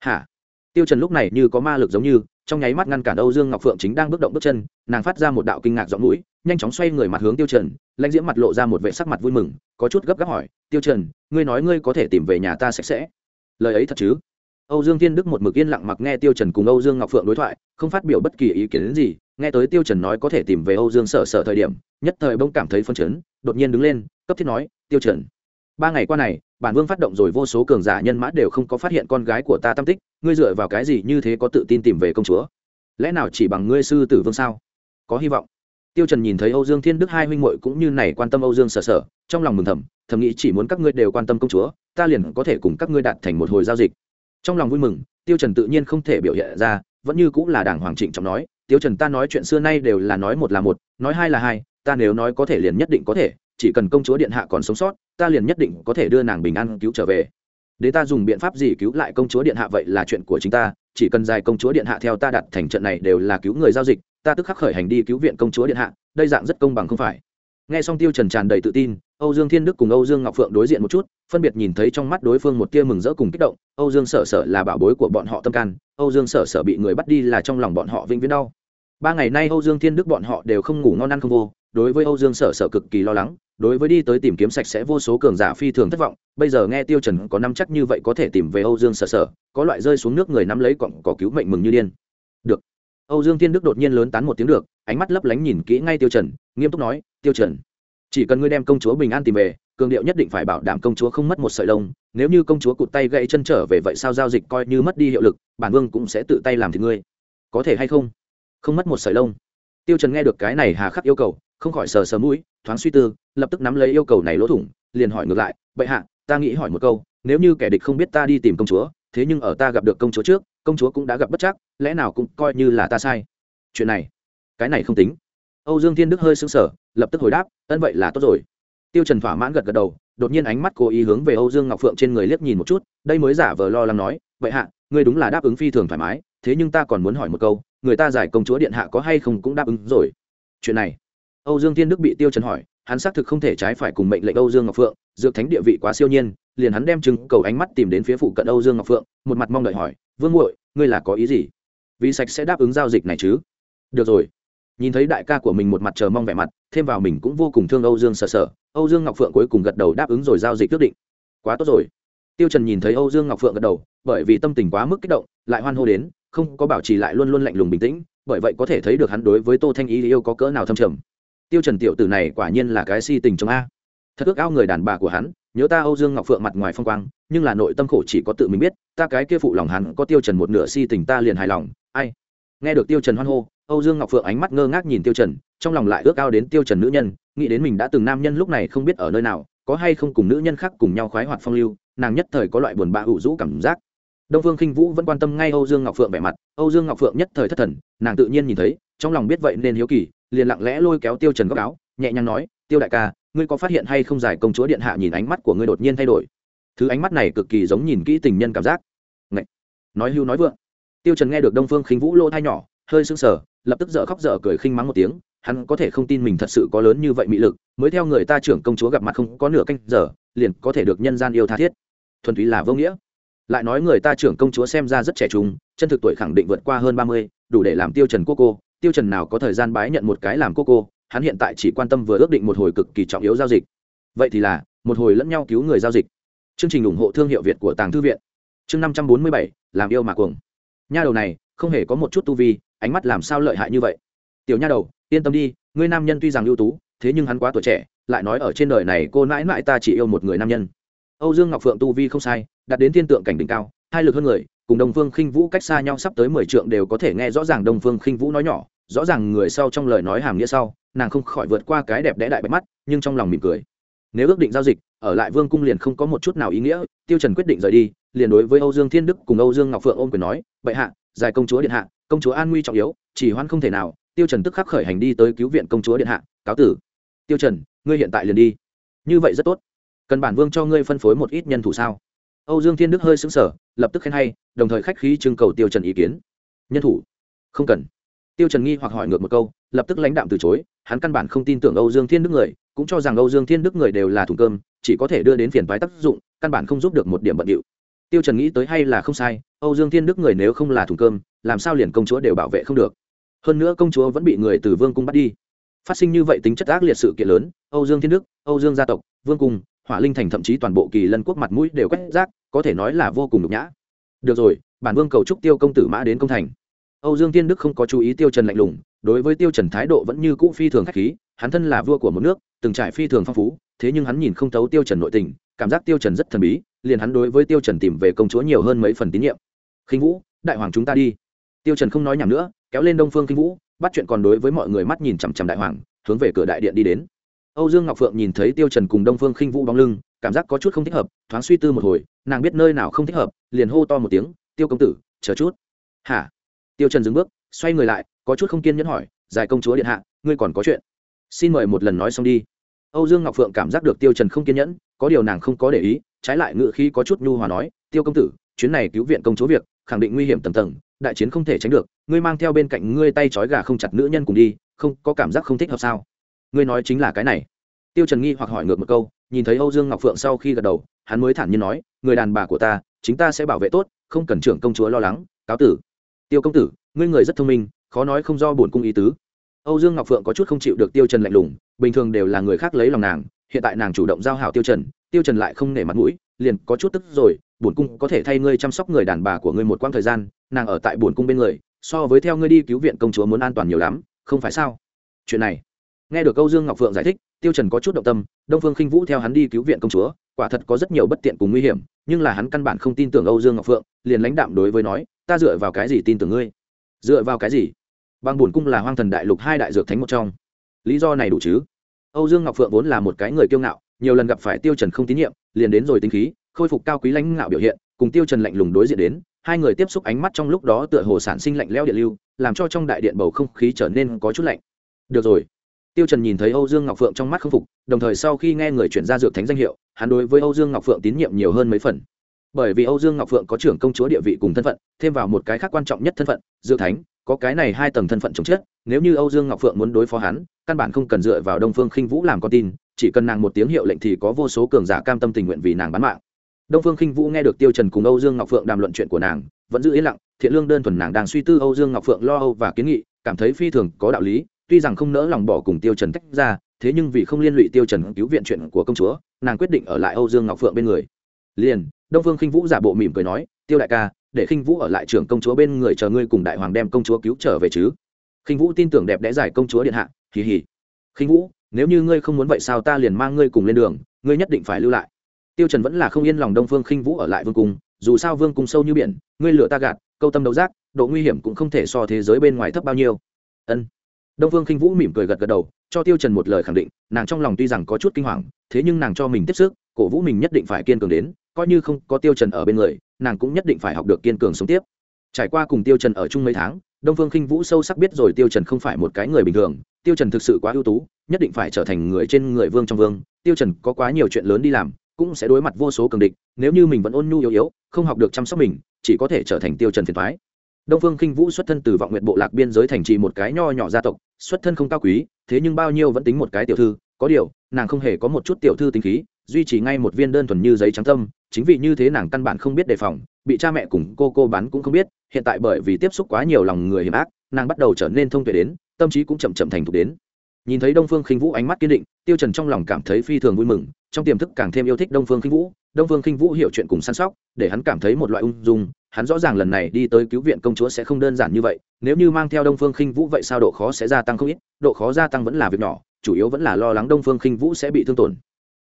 Speaker 1: Hả? Tiêu trần lúc này như có ma lực giống như trong nháy mắt ngăn cản âu dương ngọc phượng chính đang bước động bước chân, nàng phát ra một đạo kinh ngạc giọng mũi, nhanh chóng xoay người mặt hướng tiêu trần, lãnh diễm mặt lộ ra một vẻ sắc mặt vui mừng, có chút gấp gáp hỏi, tiêu trần, ngươi nói ngươi có thể tìm về nhà ta sạch sẽ? Lời ấy thật chứ? Âu dương thiên đức một mực yên lặng mặc nghe tiêu trần cùng âu dương ngọc phượng đối thoại, không phát biểu bất kỳ ý kiến gì, nghe tới tiêu trần nói có thể tìm về âu dương sở sở thời điểm, nhất thời bỗng cảm thấy phân chấn, đột nhiên đứng lên, cấp thiết nói, tiêu trần ba ngày qua này, bản vương phát động rồi vô số cường giả nhân mã đều không có phát hiện con gái của ta tâm tích, ngươi dựa vào cái gì như thế có tự tin tìm về công chúa? Lẽ nào chỉ bằng ngươi sư tử vương sao? Có hy vọng. Tiêu trần nhìn thấy âu dương thiên đức hai huynh muội cũng như này quan tâm âu dương sở sở, trong lòng mừng thầm thầm nghĩ chỉ muốn các ngươi đều quan tâm công chúa, ta liền có thể cùng các ngươi đạt thành một hồi giao dịch. Trong lòng vui mừng, tiêu trần tự nhiên không thể biểu hiện ra, vẫn như cũng là đảng hoàng trịnh trọng nói, tiêu trần, ta nói chuyện xưa nay đều là nói một là một, nói hai là hai, ta nếu nói có thể liền nhất định có thể chỉ cần công chúa điện hạ còn sống sót, ta liền nhất định có thể đưa nàng bình an cứu trở về. Để ta dùng biện pháp gì cứu lại công chúa điện hạ vậy là chuyện của chính ta, chỉ cần dài công chúa điện hạ theo ta đặt thành trận này đều là cứu người giao dịch, ta tức khắc khởi hành đi cứu viện công chúa điện hạ, đây dạng rất công bằng không phải. Nghe xong tiêu trần tràn đầy tự tin, âu dương thiên đức cùng âu dương ngọc phượng đối diện một chút, phân biệt nhìn thấy trong mắt đối phương một tia mừng rỡ cùng kích động, âu dương sở sở là bảo bối của bọn họ tâm can, âu dương sở sở bị người bắt đi là trong lòng bọn họ vĩnh viễn đau. Ba ngày nay âu dương thiên đức bọn họ đều không ngủ ngon ăn không vô, đối với âu dương sở sở cực kỳ lo lắng đối với đi tới tìm kiếm sạch sẽ vô số cường giả phi thường thất vọng, bây giờ nghe tiêu trần có năm chắc như vậy có thể tìm về âu dương sở sở, có loại rơi xuống nước người nắm lấy cọng cỏ cứu mệnh mừng như điên. Được. Âu dương thiên đức đột nhiên lớn tán một tiếng được, ánh mắt lấp lánh nhìn kỹ ngay tiêu trần, nghiêm túc nói, tiêu trần, chỉ cần ngươi đem công chúa bình an tìm về, cường điệu nhất định phải bảo đảm công chúa không mất một sợi lông, nếu như công chúa cụt tay gãy chân trở về vậy sao giao dịch coi như mất đi hiệu lực, bản vương cũng sẽ tự tay làm thì ngươi. Có thể hay không? Không mất một sợi lông. Tiêu trần nghe được cái này hà khắc yêu cầu, không khỏi sờ sờ mũi thoáng suy tư, lập tức nắm lấy yêu cầu này lỗ thủng, liền hỏi ngược lại, bệ hạ, ta nghĩ hỏi một câu, nếu như kẻ địch không biết ta đi tìm công chúa, thế nhưng ở ta gặp được công chúa trước, công chúa cũng đã gặp bất chắc, lẽ nào cũng coi như là ta sai? Chuyện này, cái này không tính. Âu dương thiên đức hơi sững sờ, lập tức hồi đáp, ân vậy là tốt rồi. Tiêu trần thỏa mãn gật gật đầu, đột nhiên ánh mắt cố ý hướng về âu dương ngọc phượng trên người liếc nhìn một chút, đây mới giả vờ lo lắng nói vậy hạ, ngươi đúng là đáp ứng phi thường thoải mái, thế nhưng ta còn muốn hỏi một câu, người ta giải công chúa điện hạ có hay không cũng đáp ứng rồi. Chuyện này âu dương thiên đức bị tiêu trần hỏi, hắn xác thực không thể trái phải cùng mệnh lệnh âu dương ngọc phượng, dược thánh địa vị quá siêu nhiên, liền hắn đem trừng cầu ánh mắt tìm đến phía phụ cận âu dương ngọc phượng, một mặt mong đợi hỏi, vương muội, ngươi là có ý gì? Vì sạch sẽ đáp ứng giao dịch này chứ? Được rồi. Nhìn thấy đại ca của mình một mặt chờ mong vẻ mặt, thêm vào mình cũng vô cùng thương âu dương sợ sợ âu dương ngọc phượng cuối cùng gật đầu đáp ứng rồi giao dịch quyết định. Quá tốt rồi. Tiêu trần nhìn thấy âu dương ngọc phượng gật đầu, bởi vì tâm tình quá mức kích động, lại hoan hô đến, không có bảo trì lại luôn luôn lạnh lùng bình tĩnh, bởi vậy có thể thấy được hắn đối với tô thanh ý yêu có cỡ nào thâm trầm tiêu trần tiểu tử này quả nhiên là cái si tình trong a. Thật ước ao người đàn bà của hắn, nhớ ta âu dương ngọc phượng mặt ngoài phong quang, nhưng là nội tâm khổ chỉ có tự mình biết, ta cái kia phụ lòng hắn có tiêu trần một nửa si tình ta liền hài lòng, ai? Nghe được tiêu trần hoan hô, âu dương ngọc phượng ánh mắt ngơ ngác nhìn tiêu trần, trong lòng lại ước ao đến tiêu trần nữ nhân, nghĩ đến mình đã từng nam nhân lúc này không biết ở nơi nào, có hay không cùng nữ nhân khác cùng nhau khoái hoạt phong lưu, nàng nhất thời có loại buồn bã u rũ cảm giác. Đông phương khinh vũ vẫn quan tâm ngay âu dương ngọc phượng vẻ mặt, âu dương ngọc phượng nhất thời thất thần, nàng tự nhiên nhìn thấy, trong lòng biết vậy nên hiếu kỳ liền lặng lẽ lôi kéo tiêu trần góc áo, nhẹ nhàng nói, tiêu đại ca, ngươi có phát hiện hay không giải công chúa điện hạ nhìn ánh mắt của ngươi đột nhiên thay đổi? Thứ ánh mắt này cực kỳ giống nhìn kỹ tình nhân cảm giác. Ngậy! nói hưu nói vượng. Tiêu trần nghe được đông phương khinh vũ lô thai nhỏ, hơi sưng sờ, lập tức dở khóc dở cười khinh mắng một tiếng, hắn có thể không tin mình thật sự có lớn như vậy mị lực, mới theo người ta trưởng công chúa gặp mặt không có nửa canh giờ, liền có thể được nhân gian yêu tha thiết. Thuần túy là vô nghĩa. Lại nói người ta trưởng công chúa xem ra rất trẻ trung, chân thực tuổi khẳng định vượt qua hơn ba mươi, đủ để làm tiêu trần cô cô tiêu trần nào có thời gian bái nhận một cái làm cô cô, hắn hiện tại chỉ quan tâm vừa ước định một hồi cực kỳ trọng yếu giao dịch. Vậy thì là, một hồi lẫn nhau cứu người giao dịch. Chương trình ủng hộ thương hiệu việt của tàng thư viện. Chương năm trăm bốn mươi bảy, làm yêu mà cuồng. Nha đầu này, không hề có một chút tu vi, ánh mắt làm sao lợi hại như vậy. Tiểu nha đầu, yên tâm đi, ngươi nam nhân tuy rằng ưu tú, thế nhưng hắn quá tuổi trẻ, lại nói ở trên đời này cô nãi nãi ta chỉ yêu một người nam nhân. Âu dương ngọc phượng tu vi không sai, đạt đến thiên tượng cảnh đỉnh cao hai lực hơn người, cùng Đông phương khinh vũ cách xa nhau sắp tới mười trượng đều có thể nghe rõ ràng Đông phương khinh vũ nói nhỏ, rõ ràng người sau trong lời nói hàm nghĩa sau, nàng không khỏi vượt qua cái đẹp đẽ đại bạch mắt, nhưng trong lòng mỉm cười. Nếu ước định giao dịch, ở lại vương cung liền không có một chút nào ý nghĩa, tiêu trần quyết định rời đi, liền đối với âu dương thiên đức cùng âu dương ngọc phượng ôm quyền nói, bệ hạ, giải công chúa điện hạ, công chúa an nguy trọng yếu, chỉ hoan không thể nào. Tiêu trần tức khắc khởi hành đi tới cứu viện công chúa điện hạ, cáo tử. Tiêu trần, ngươi hiện tại liền đi. Như vậy rất tốt. Cần bản vương cho ngươi phân phối một ít nhân thủ sao? Âu dương thiên đức hơi sững sờ, lập tức khen hay, đồng thời khách khí trưng cầu tiêu trần ý kiến. Nhân thủ? Không cần. Tiêu trần nghi hoặc hỏi ngược một câu, lập tức lãnh đạm từ chối, hắn căn bản không tin tưởng âu dương thiên đức người, cũng cho rằng âu dương thiên đức người đều là thùng cơm, chỉ có thể đưa đến phiền toái tác dụng, căn bản không giúp được một điểm bận điệu. Tiêu trần nghĩ tới hay là không sai, âu dương thiên đức người nếu không là thùng cơm, làm sao liền công chúa đều bảo vệ không được. Hơn nữa công chúa vẫn bị người từ vương cung bắt đi. Phát sinh như vậy tính chất ác liệt sự kiện lớn, âu dương thiên đức, âu dương gia tộc, vương cung hỏa linh thành thậm chí toàn bộ kỳ lân quốc mặt mũi đều quét rác, có thể nói là vô cùng nhục nhã. Được rồi, bản vương cầu chúc tiêu công tử mã đến công thành. Âu dương thiên đức không có chú ý tiêu trần lạnh lùng, đối với tiêu trần thái độ vẫn như cũ phi thường khách khí, hắn thân là vua của một nước, từng trải phi thường phong phú, thế nhưng hắn nhìn không thấu tiêu trần nội tình, cảm giác tiêu trần rất thần bí, liền hắn đối với tiêu trần tìm về công chúa nhiều hơn mấy phần tín nhiệm. Khinh vũ, đại hoàng chúng ta đi. Tiêu trần không nói nhảm nữa, kéo lên đông phương khinh vũ, bắt chuyện còn đối với mọi người mắt nhìn chằm chằm đại hoàng, hướng về cửa đại điện đi đến âu dương ngọc phượng nhìn thấy tiêu trần cùng đông phương khinh vũ bóng lưng, cảm giác có chút không thích hợp, thoáng suy tư một hồi, nàng biết nơi nào không thích hợp, liền hô to một tiếng, tiêu công tử, chờ chút. Hả? Tiêu trần dừng bước, xoay người lại, có chút không kiên nhẫn hỏi, giải công chúa điện hạ, ngươi còn có chuyện? Xin mời một lần nói xong đi. Âu dương ngọc phượng cảm giác được tiêu trần không kiên nhẫn, có điều nàng không có để ý, trái lại ngựa khí có chút nhu hòa nói, tiêu công tử, chuyến này cứu viện công chúa việc, khẳng định nguy hiểm tầng tầng, đại chiến không thể tránh được, ngươi mang theo bên cạnh ngươi tay trói gà không chặt nữ nhân cùng đi, không, có cảm giác không thích hợp sao? Ngươi nói chính là cái này. Tiêu trần nghi hoặc hỏi ngược một câu, nhìn thấy âu dương ngọc phượng sau khi gật đầu, hắn mới thản nhiên nói, người đàn bà của ta, chính ta sẽ bảo vệ tốt, không cần trưởng công chúa lo lắng, cáo tử. Tiêu công tử, ngươi người rất thông minh, khó nói không do bổn cung ý tứ. Âu dương ngọc phượng có chút không chịu được tiêu trần lạnh lùng, bình thường đều là người khác lấy lòng nàng, hiện tại nàng chủ động giao hảo tiêu trần tiêu trần lại không nể mặt mũi, liền có chút tức rồi, bổn cung có thể thay ngươi chăm sóc người đàn bà của ngươi một quãng thời gian, nàng ở tại bổn cung bên người, so với theo ngươi đi cứu viện công chúa muốn an toàn nhiều lắm, không phải sao? Chuyện này nghe được câu dương ngọc phượng giải thích, tiêu trần có chút động tâm, đông phương khinh vũ theo hắn đi cứu viện công chúa, quả thật có rất nhiều bất tiện cùng nguy hiểm, nhưng là hắn căn bản không tin tưởng âu dương ngọc phượng, liền lãnh đạm đối với nói, ta dựa vào cái gì tin tưởng ngươi? Dựa vào cái gì? Bằng bổn cung là hoang thần đại lục hai đại dược thánh một trong. Lý do này đủ chứ? Âu dương ngọc phượng vốn là một cái người kiêu ngạo, nhiều lần gặp phải tiêu trần không tín nhiệm, liền đến rồi tính khí, khôi phục cao quý lãnh ngạo biểu hiện, cùng tiêu trần lạnh lùng đối diện đến, hai người tiếp xúc ánh mắt trong lúc đó tựa hồ sản sinh lạnh lẽo điện lưu, làm cho trong đại điện bầu không khí trở nên có chút lạnh. Được rồi tiêu trần nhìn thấy âu dương ngọc phượng trong mắt không phục, đồng thời sau khi nghe người chuyển ra dược thánh danh hiệu, hắn đối với âu dương ngọc phượng tín nhiệm nhiều hơn mấy phần. Bởi vì âu dương ngọc phượng có trưởng công chúa địa vị cùng thân phận, thêm vào một cái khác quan trọng nhất thân phận, dược thánh, có cái này hai tầng thân phận chống chết nếu như âu dương ngọc phượng muốn đối phó hắn, căn bản không cần dựa vào đông phương khinh vũ làm con tin, chỉ cần nàng một tiếng hiệu lệnh thì có vô số cường giả cam tâm tình nguyện vì nàng bán mạng. Đông phương khinh vũ nghe được tiêu trần cùng âu dương ngọc phượng đàm luận chuyện của nàng, vẫn giữ yên lặng, thiện lương đơn thuần nàng đang suy tư âu dương ngọc phượng lo âu và kiến nghị, cảm thấy phi thường có đạo lý tuy rằng không nỡ lòng bỏ cùng tiêu trần tách ra, thế nhưng vì không liên lụy tiêu trần cứu viện chuyện của công chúa, nàng quyết định ở lại âu dương ngọc phượng bên người. Liền, đông phương khinh vũ giả bộ mỉm cười nói, tiêu đại ca, để khinh vũ ở lại trưởng công chúa bên người chờ ngươi cùng đại hoàng đem công chúa cứu trở về chứ. Khinh vũ tin tưởng đẹp đẽ giải công chúa điện hạ, hì hì. Khinh vũ, nếu như ngươi không muốn vậy sao ta liền mang ngươi cùng lên đường, ngươi nhất định phải lưu lại. Tiêu trần vẫn là không yên lòng đông phương khinh vũ ở lại vương cung, dù sao vương cung sâu như biển, ngươi lửa ta gạt, câu tâm đấu giác, độ nguy hiểm cũng không thể so thế giới bên ngoài thấp bao nhiêu. Ân đông phương khinh vũ mỉm cười gật gật đầu, cho tiêu trần một lời khẳng định, nàng trong lòng tuy rằng có chút kinh hoàng, thế nhưng nàng cho mình tiếp sức, cổ vũ mình nhất định phải kiên cường đến, coi như không có tiêu trần ở bên người, nàng cũng nhất định phải học được kiên cường sống tiếp. Trải qua cùng tiêu trần ở chung mấy tháng, đông phương khinh vũ sâu sắc biết rồi tiêu trần không phải một cái người bình thường, tiêu trần thực sự quá ưu tú, nhất định phải trở thành người trên người vương trong vương, tiêu trần có quá nhiều chuyện lớn đi làm, cũng sẽ đối mặt vô số cường địch, nếu như mình vẫn ôn nhu yếu yếu, không học được chăm sóc mình, chỉ có thể trở thành tiêu trần phiền toái đông phương khinh vũ xuất thân từ vọng nguyện bộ lạc biên giới thành trì một cái nho nhỏ gia tộc, xuất thân không cao quý, thế nhưng bao nhiêu vẫn tính một cái tiểu thư, có điều, nàng không hề có một chút tiểu thư tính khí, duy trì ngay một viên đơn thuần như giấy trắng tâm, chính vì như thế nàng căn bản không biết đề phòng, bị cha mẹ cùng cô cô bán cũng không biết, hiện tại bởi vì tiếp xúc quá nhiều lòng người hiểm ác, nàng bắt đầu trở nên thông tuệ đến, tâm trí cũng chậm chậm thành thục đến. Nhìn thấy đông phương khinh vũ ánh mắt kiên định, tiêu trần trong lòng cảm thấy phi thường vui mừng, trong tiềm thức càng thêm yêu thích đông phương khinh vũ đông phương khinh vũ hiểu chuyện cùng săn sóc, để hắn cảm thấy một loại ung dung, hắn rõ ràng lần này đi tới cứu viện công chúa sẽ không đơn giản như vậy, nếu như mang theo đông phương khinh vũ vậy sao độ khó sẽ gia tăng không ít, độ khó gia tăng vẫn là việc nhỏ, chủ yếu vẫn là lo lắng đông phương khinh vũ sẽ bị thương tổn.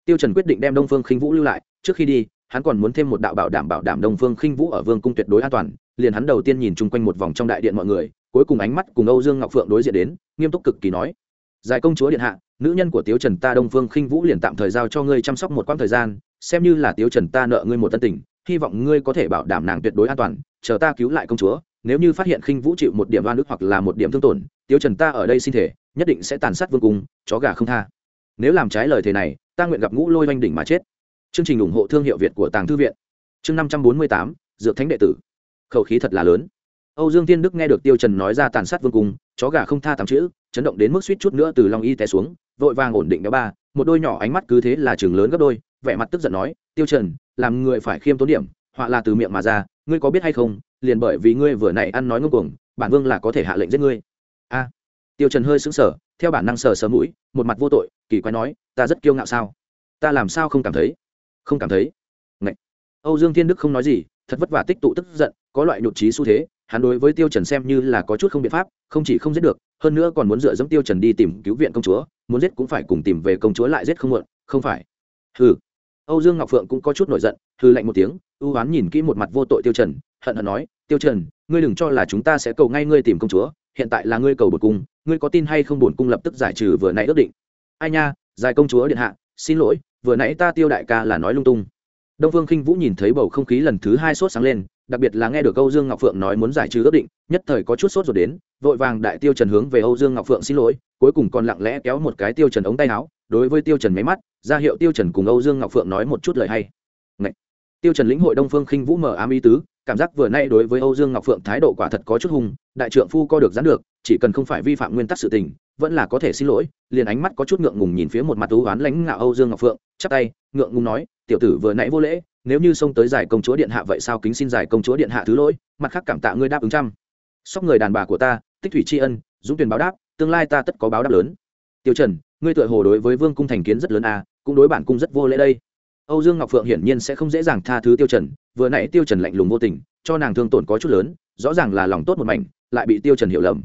Speaker 1: Tiêu trần quyết định đem đông phương khinh vũ lưu lại, trước khi đi, hắn còn muốn thêm một đạo bảo đảm bảo đảm đông phương khinh vũ ở vương cung tuyệt đối an toàn, liền hắn đầu tiên nhìn chung quanh một vòng trong đại điện mọi người, cuối cùng ánh mắt cùng âu dương ngọc phượng đối diện đến, nghiêm túc cực kỳ nói, giải công chúa điện hạ, nữ nhân của tiếu trần ta đông phương khinh vũ liền tạm thời giao cho ngươi chăm sóc một quãng thời gian xem như là tiếu trần ta nợ ngươi một tân tình, hy vọng ngươi có thể bảo đảm nàng tuyệt đối an toàn, chờ ta cứu lại công chúa, nếu như phát hiện khinh vũ chịu một điểm oan ức hoặc là một điểm thương tổn, tiếu trần ta ở đây xin thể, nhất định sẽ tàn sát vương cung, chó gà không tha. Nếu làm trái lời thề này, ta nguyện gặp ngũ lôi oanh đỉnh mà chết. Chương trình ủng hộ thương hiệu việt của tàng thư viện. Chương năm trăm bốn mươi tám, dược thánh đệ tử. Khẩu khí thật là lớn. Âu dương tiên đức nghe được tiêu trần nói ra tàn sát vương cung, chó gà không tha tám chữ, chấn động đến mức suýt chút nữa từ long y té xuống, vội vàng ổn định béo ba, một đôi nhỏ ánh mắt cứ thế là trường lớn gấp đôi vẻ mặt tức giận nói, tiêu trần, làm người phải khiêm tốn điểm, họa là từ miệng mà ra, ngươi có biết hay không, liền bởi vì ngươi vừa nãy ăn nói ngông cuồng, bản vương là có thể hạ lệnh giết ngươi. A. Tiêu trần hơi sững sờ, theo bản năng sờ sờ mũi, một mặt vô tội, kỳ quái nói, ta rất kiêu ngạo sao? Ta làm sao không cảm thấy? Không cảm thấy? Ngậy. âu dương thiên đức không nói gì, thật vất vả tích tụ tức giận, có loại nhụt chí xu thế, hắn đối với tiêu trần xem như là có chút không biện pháp, không chỉ không giết được, hơn nữa còn muốn dựa dẫm tiêu trần đi tìm cứu viện công chúa, muốn giết cũng phải cùng tìm về công chúa lại giết không muộn, không phải. Hừ âu dương ngọc phượng cũng có chút nổi giận, hừ lạnh một tiếng, ưu ám nhìn kỹ một mặt vô tội tiêu trần, hận hận nói, tiêu trần, ngươi đừng cho là chúng ta sẽ cầu ngay ngươi tìm công chúa, hiện tại là ngươi cầu bổn cung, ngươi có tin hay không bổn cung lập tức giải trừ vừa nãy ước định. Ai nha, giải công chúa điện hạ, xin lỗi, vừa nãy ta tiêu đại ca là nói lung tung. Đông Vương khinh vũ nhìn thấy bầu không khí lần thứ hai sốt sáng lên, đặc biệt là nghe được âu dương ngọc phượng nói muốn giải trừ ước định, nhất thời có chút sốt rồi đến, vội vàng đại tiêu trần hướng về âu dương ngọc phượng xin lỗi, cuối cùng còn lặng lẽ kéo một cái tiêu trần ống tay áo đối với tiêu trần mấy mắt, ra hiệu tiêu trần cùng âu dương ngọc phượng nói một chút lời hay. Ngậy. tiêu trần lĩnh hội đông phương khinh vũ mở ám ý tứ, cảm giác vừa nay đối với âu dương ngọc phượng thái độ quả thật có chút hung, đại trượng phu co được gián được, chỉ cần không phải vi phạm nguyên tắc sự tình, vẫn là có thể xin lỗi, liền ánh mắt có chút ngượng ngùng nhìn phía một mặt tú oán lãnh ngạo âu dương ngọc phượng, chắp tay, ngượng ngùng nói, tiểu tử vừa nãy vô lễ, nếu như xông tới giải công chúa điện hạ vậy sao kính xin giải công chúa điện hạ thứ lỗi, mặt khác cảm tạ ngươi đáp ứng trăm. Sóc người đàn bà của ta, tích thủy tri ân, dũng tuyển báo đáp, tương lai ta tất có báo đáp lớn. Tiêu trần ngươi tựa hồ đối với vương cung thành kiến rất lớn à cũng đối bản cung rất vô lễ đây. Âu dương ngọc phượng hiển nhiên sẽ không dễ dàng tha thứ tiêu trần, vừa nãy tiêu trần lạnh lùng vô tình, cho nàng thương tổn có chút lớn, rõ ràng là lòng tốt một mảnh, lại bị tiêu trần hiểu lầm.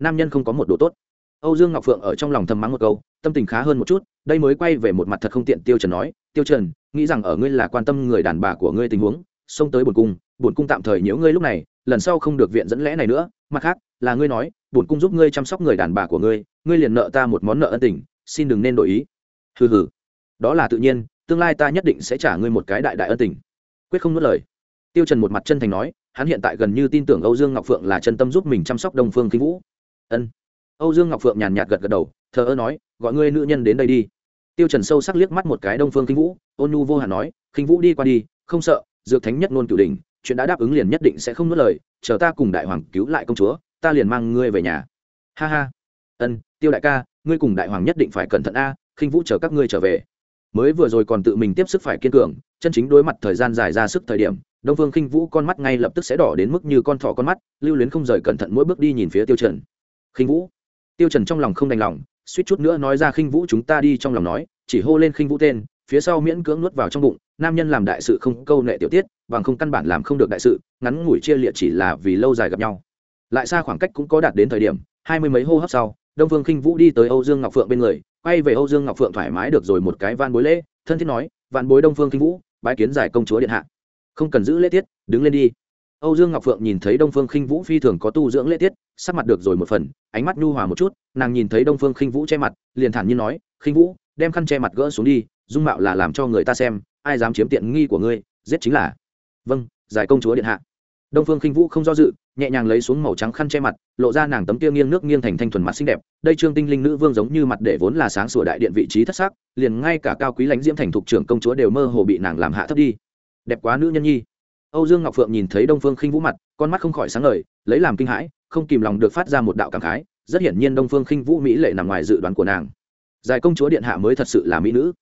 Speaker 1: Nam nhân không có một độ tốt. Âu dương ngọc phượng ở trong lòng thầm mắng một câu, tâm tình khá hơn một chút, đây mới quay về một mặt thật không tiện tiêu trần nói, tiêu trần, nghĩ rằng ở ngươi là quan tâm người đàn bà của ngươi tình huống, xông tới bổn cung bổn cung tạm thời nhiễu ngươi lúc này, lần sau không được viện dẫn lẽ này nữa. Mặt khác, là ngươi nói, bổn cung giúp ngươi chăm sóc người đàn bà của ngươi ngươi liền nợ ta một món nợ ân tình, xin đừng nên đổi ý. Hừ hừ. Đó là tự nhiên, tương lai ta nhất định sẽ trả ngươi một cái đại đại ân tình. Quyết không nuốt lời. Tiêu trần một mặt chân thành nói, hắn hiện tại gần như tin tưởng âu dương ngọc phượng là chân tâm giúp mình chăm sóc đông phương kinh vũ. Ân. Âu dương ngọc phượng nhàn nhạt gật gật đầu, thờ ơ nói, gọi ngươi nữ nhân đến đây đi. Tiêu trần sâu sắc liếc mắt một cái đông phương kinh vũ, ôn nhu vô hạn nói, kinh vũ đi qua đi, không sợ, dược thánh nhất Nôn cửu đỉnh chuyện đã đáp ứng liền nhất định sẽ không nuốt lời, chờ ta cùng đại hoàng cứu lại công chúa, ta liền mang ngươi về nhà. Ha ha. Ân, tiêu đại ca, ngươi cùng đại hoàng nhất định phải cẩn thận a, khinh vũ chờ các ngươi trở về. Mới vừa rồi còn tự mình tiếp sức phải kiên cường, chân chính đối mặt thời gian dài ra sức thời điểm, đông phương khinh vũ con mắt ngay lập tức sẽ đỏ đến mức như con thỏ con mắt, lưu luyến không rời cẩn thận mỗi bước đi nhìn phía tiêu trần. Khinh vũ. Tiêu trần trong lòng không đành lòng, suýt chút nữa nói ra khinh vũ, chúng ta đi trong lòng nói, chỉ hô lên khinh vũ tên, phía sau miễn cưỡng nuốt vào trong bụng nam nhân làm đại sự không câu nệ tiểu tiết, bằng không căn bản làm không được đại sự, ngắn ngủi chia liệt chỉ là vì lâu dài gặp nhau. Lại xa khoảng cách cũng có đạt đến thời điểm, hai mươi mấy hô hấp sau, đông Phương khinh vũ đi tới âu dương ngọc phượng bên người, quay về âu dương ngọc phượng thoải mái được rồi một cái van bối lễ, thân thiết nói, vạn bối đông phương khinh vũ, bái kiến giải công chúa điện hạ. Không cần giữ lễ tiết, đứng lên đi. Âu dương ngọc phượng nhìn thấy đông phương khinh vũ phi thường có tu dưỡng lễ tiết, sắc mặt được rồi một phần, ánh mắt nhu hòa một chút, nàng nhìn thấy đông phương khinh vũ che mặt, liền thản nhiên nói khinh vũ, đem khăn che mặt gỡ xuống đi, dung mạo là làm cho người ta xem ai dám chiếm tiện nghi của ngươi, giết chính là. Vâng giải công chúa điện hạ. Đông phương khinh vũ không do dự, nhẹ nhàng lấy xuống màu trắng khăn che mặt, lộ ra nàng tấm kia nghiêng nước nghiêng thành thanh thuần mặt xinh đẹp. Đây trương tinh linh nữ vương giống như mặt để vốn là sáng sủa đại điện vị trí thất sắc, liền ngay cả cao quý lãnh diễm thành thục trưởng công chúa đều mơ hồ bị nàng làm hạ thấp đi. Đẹp quá nữ nhân nhi. Âu dương ngọc phượng nhìn thấy đông phương khinh vũ mặt, con mắt không khỏi sáng ngời, lấy làm kinh hãi, không kìm lòng được phát ra một đạo cảm khái. Rất hiển nhiên đông phương khinh vũ mỹ lệ nằm ngoài dự đoán của nàng. Giải công chúa điện hạ mới thật sự là mỹ nữ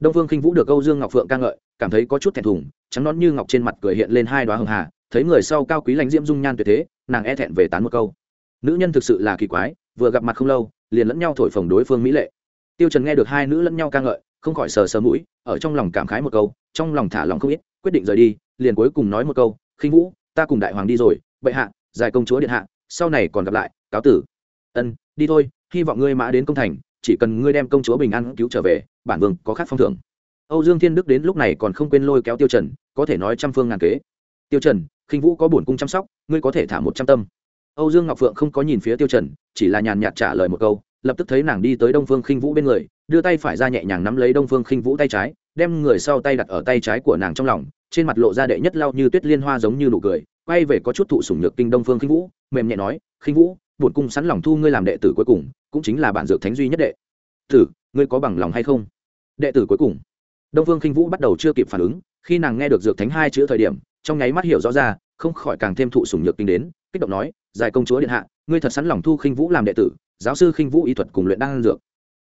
Speaker 1: đông phương khinh vũ được âu dương ngọc phượng ca ngợi, cảm thấy có chút thẹn thùng, trắng nón như ngọc trên mặt cười hiện lên hai đoá hường hà, thấy người sau cao quý lãnh diễm dung nhan tuyệt thế, nàng e thẹn về tán một câu. Nữ nhân thực sự là kỳ quái, vừa gặp mặt không lâu, liền lẫn nhau thổi phồng đối phương mỹ lệ. Tiêu trần nghe được hai nữ lẫn nhau ca ngợi, không khỏi sờ sờ mũi, ở trong lòng cảm khái một câu, trong lòng thả lòng không ít, quyết định rời đi, liền cuối cùng nói một câu khinh vũ, ta cùng đại hoàng đi rồi, bệ hạ, giải công chúa điện hạ, sau này còn gặp lại, cáo tử. Ân, đi thôi, hy vọng ngươi mã đến công thành, chỉ cần ngươi đem công chúa bình an cứu trở về bản vương có khác phong thưởng. Âu dương thiên đức đến lúc này còn không quên lôi kéo tiêu trần, có thể nói trăm phương ngàn kế. Tiêu trần, khinh vũ có bổn cung chăm sóc, ngươi có thể thả một trăm tâm. Âu dương ngọc phượng không có nhìn phía tiêu trần, chỉ là nhàn nhạt trả lời một câu, lập tức thấy nàng đi tới đông phương khinh vũ bên người, đưa tay phải ra nhẹ nhàng nắm lấy đông phương khinh vũ tay trái, đem người sau tay đặt ở tay trái của nàng trong lòng, trên mặt lộ ra đệ nhất lau như tuyết liên hoa giống như nụ cười, quay về có chút thụ sủng nhược kinh đông phương khinh vũ, mềm nhẹ nói, khinh vũ bổn cung sẵn lòng thu ngươi làm đệ tử cuối cùng, cũng chính là bản dược thánh duy nhất đệ. Tử, ngươi có bằng lòng hay không? Đệ tử cuối cùng. Đông phương khinh vũ bắt đầu chưa kịp phản ứng, khi nàng nghe được dược thánh hai chữ thời điểm, trong nháy mắt hiểu rõ ra, không khỏi càng thêm thụ sủng nhược kinh đến, kích động nói, giải công chúa điện hạ, ngươi thật sẵn lòng thu khinh vũ làm đệ tử, giáo sư khinh vũ y thuật cùng luyện đan dược.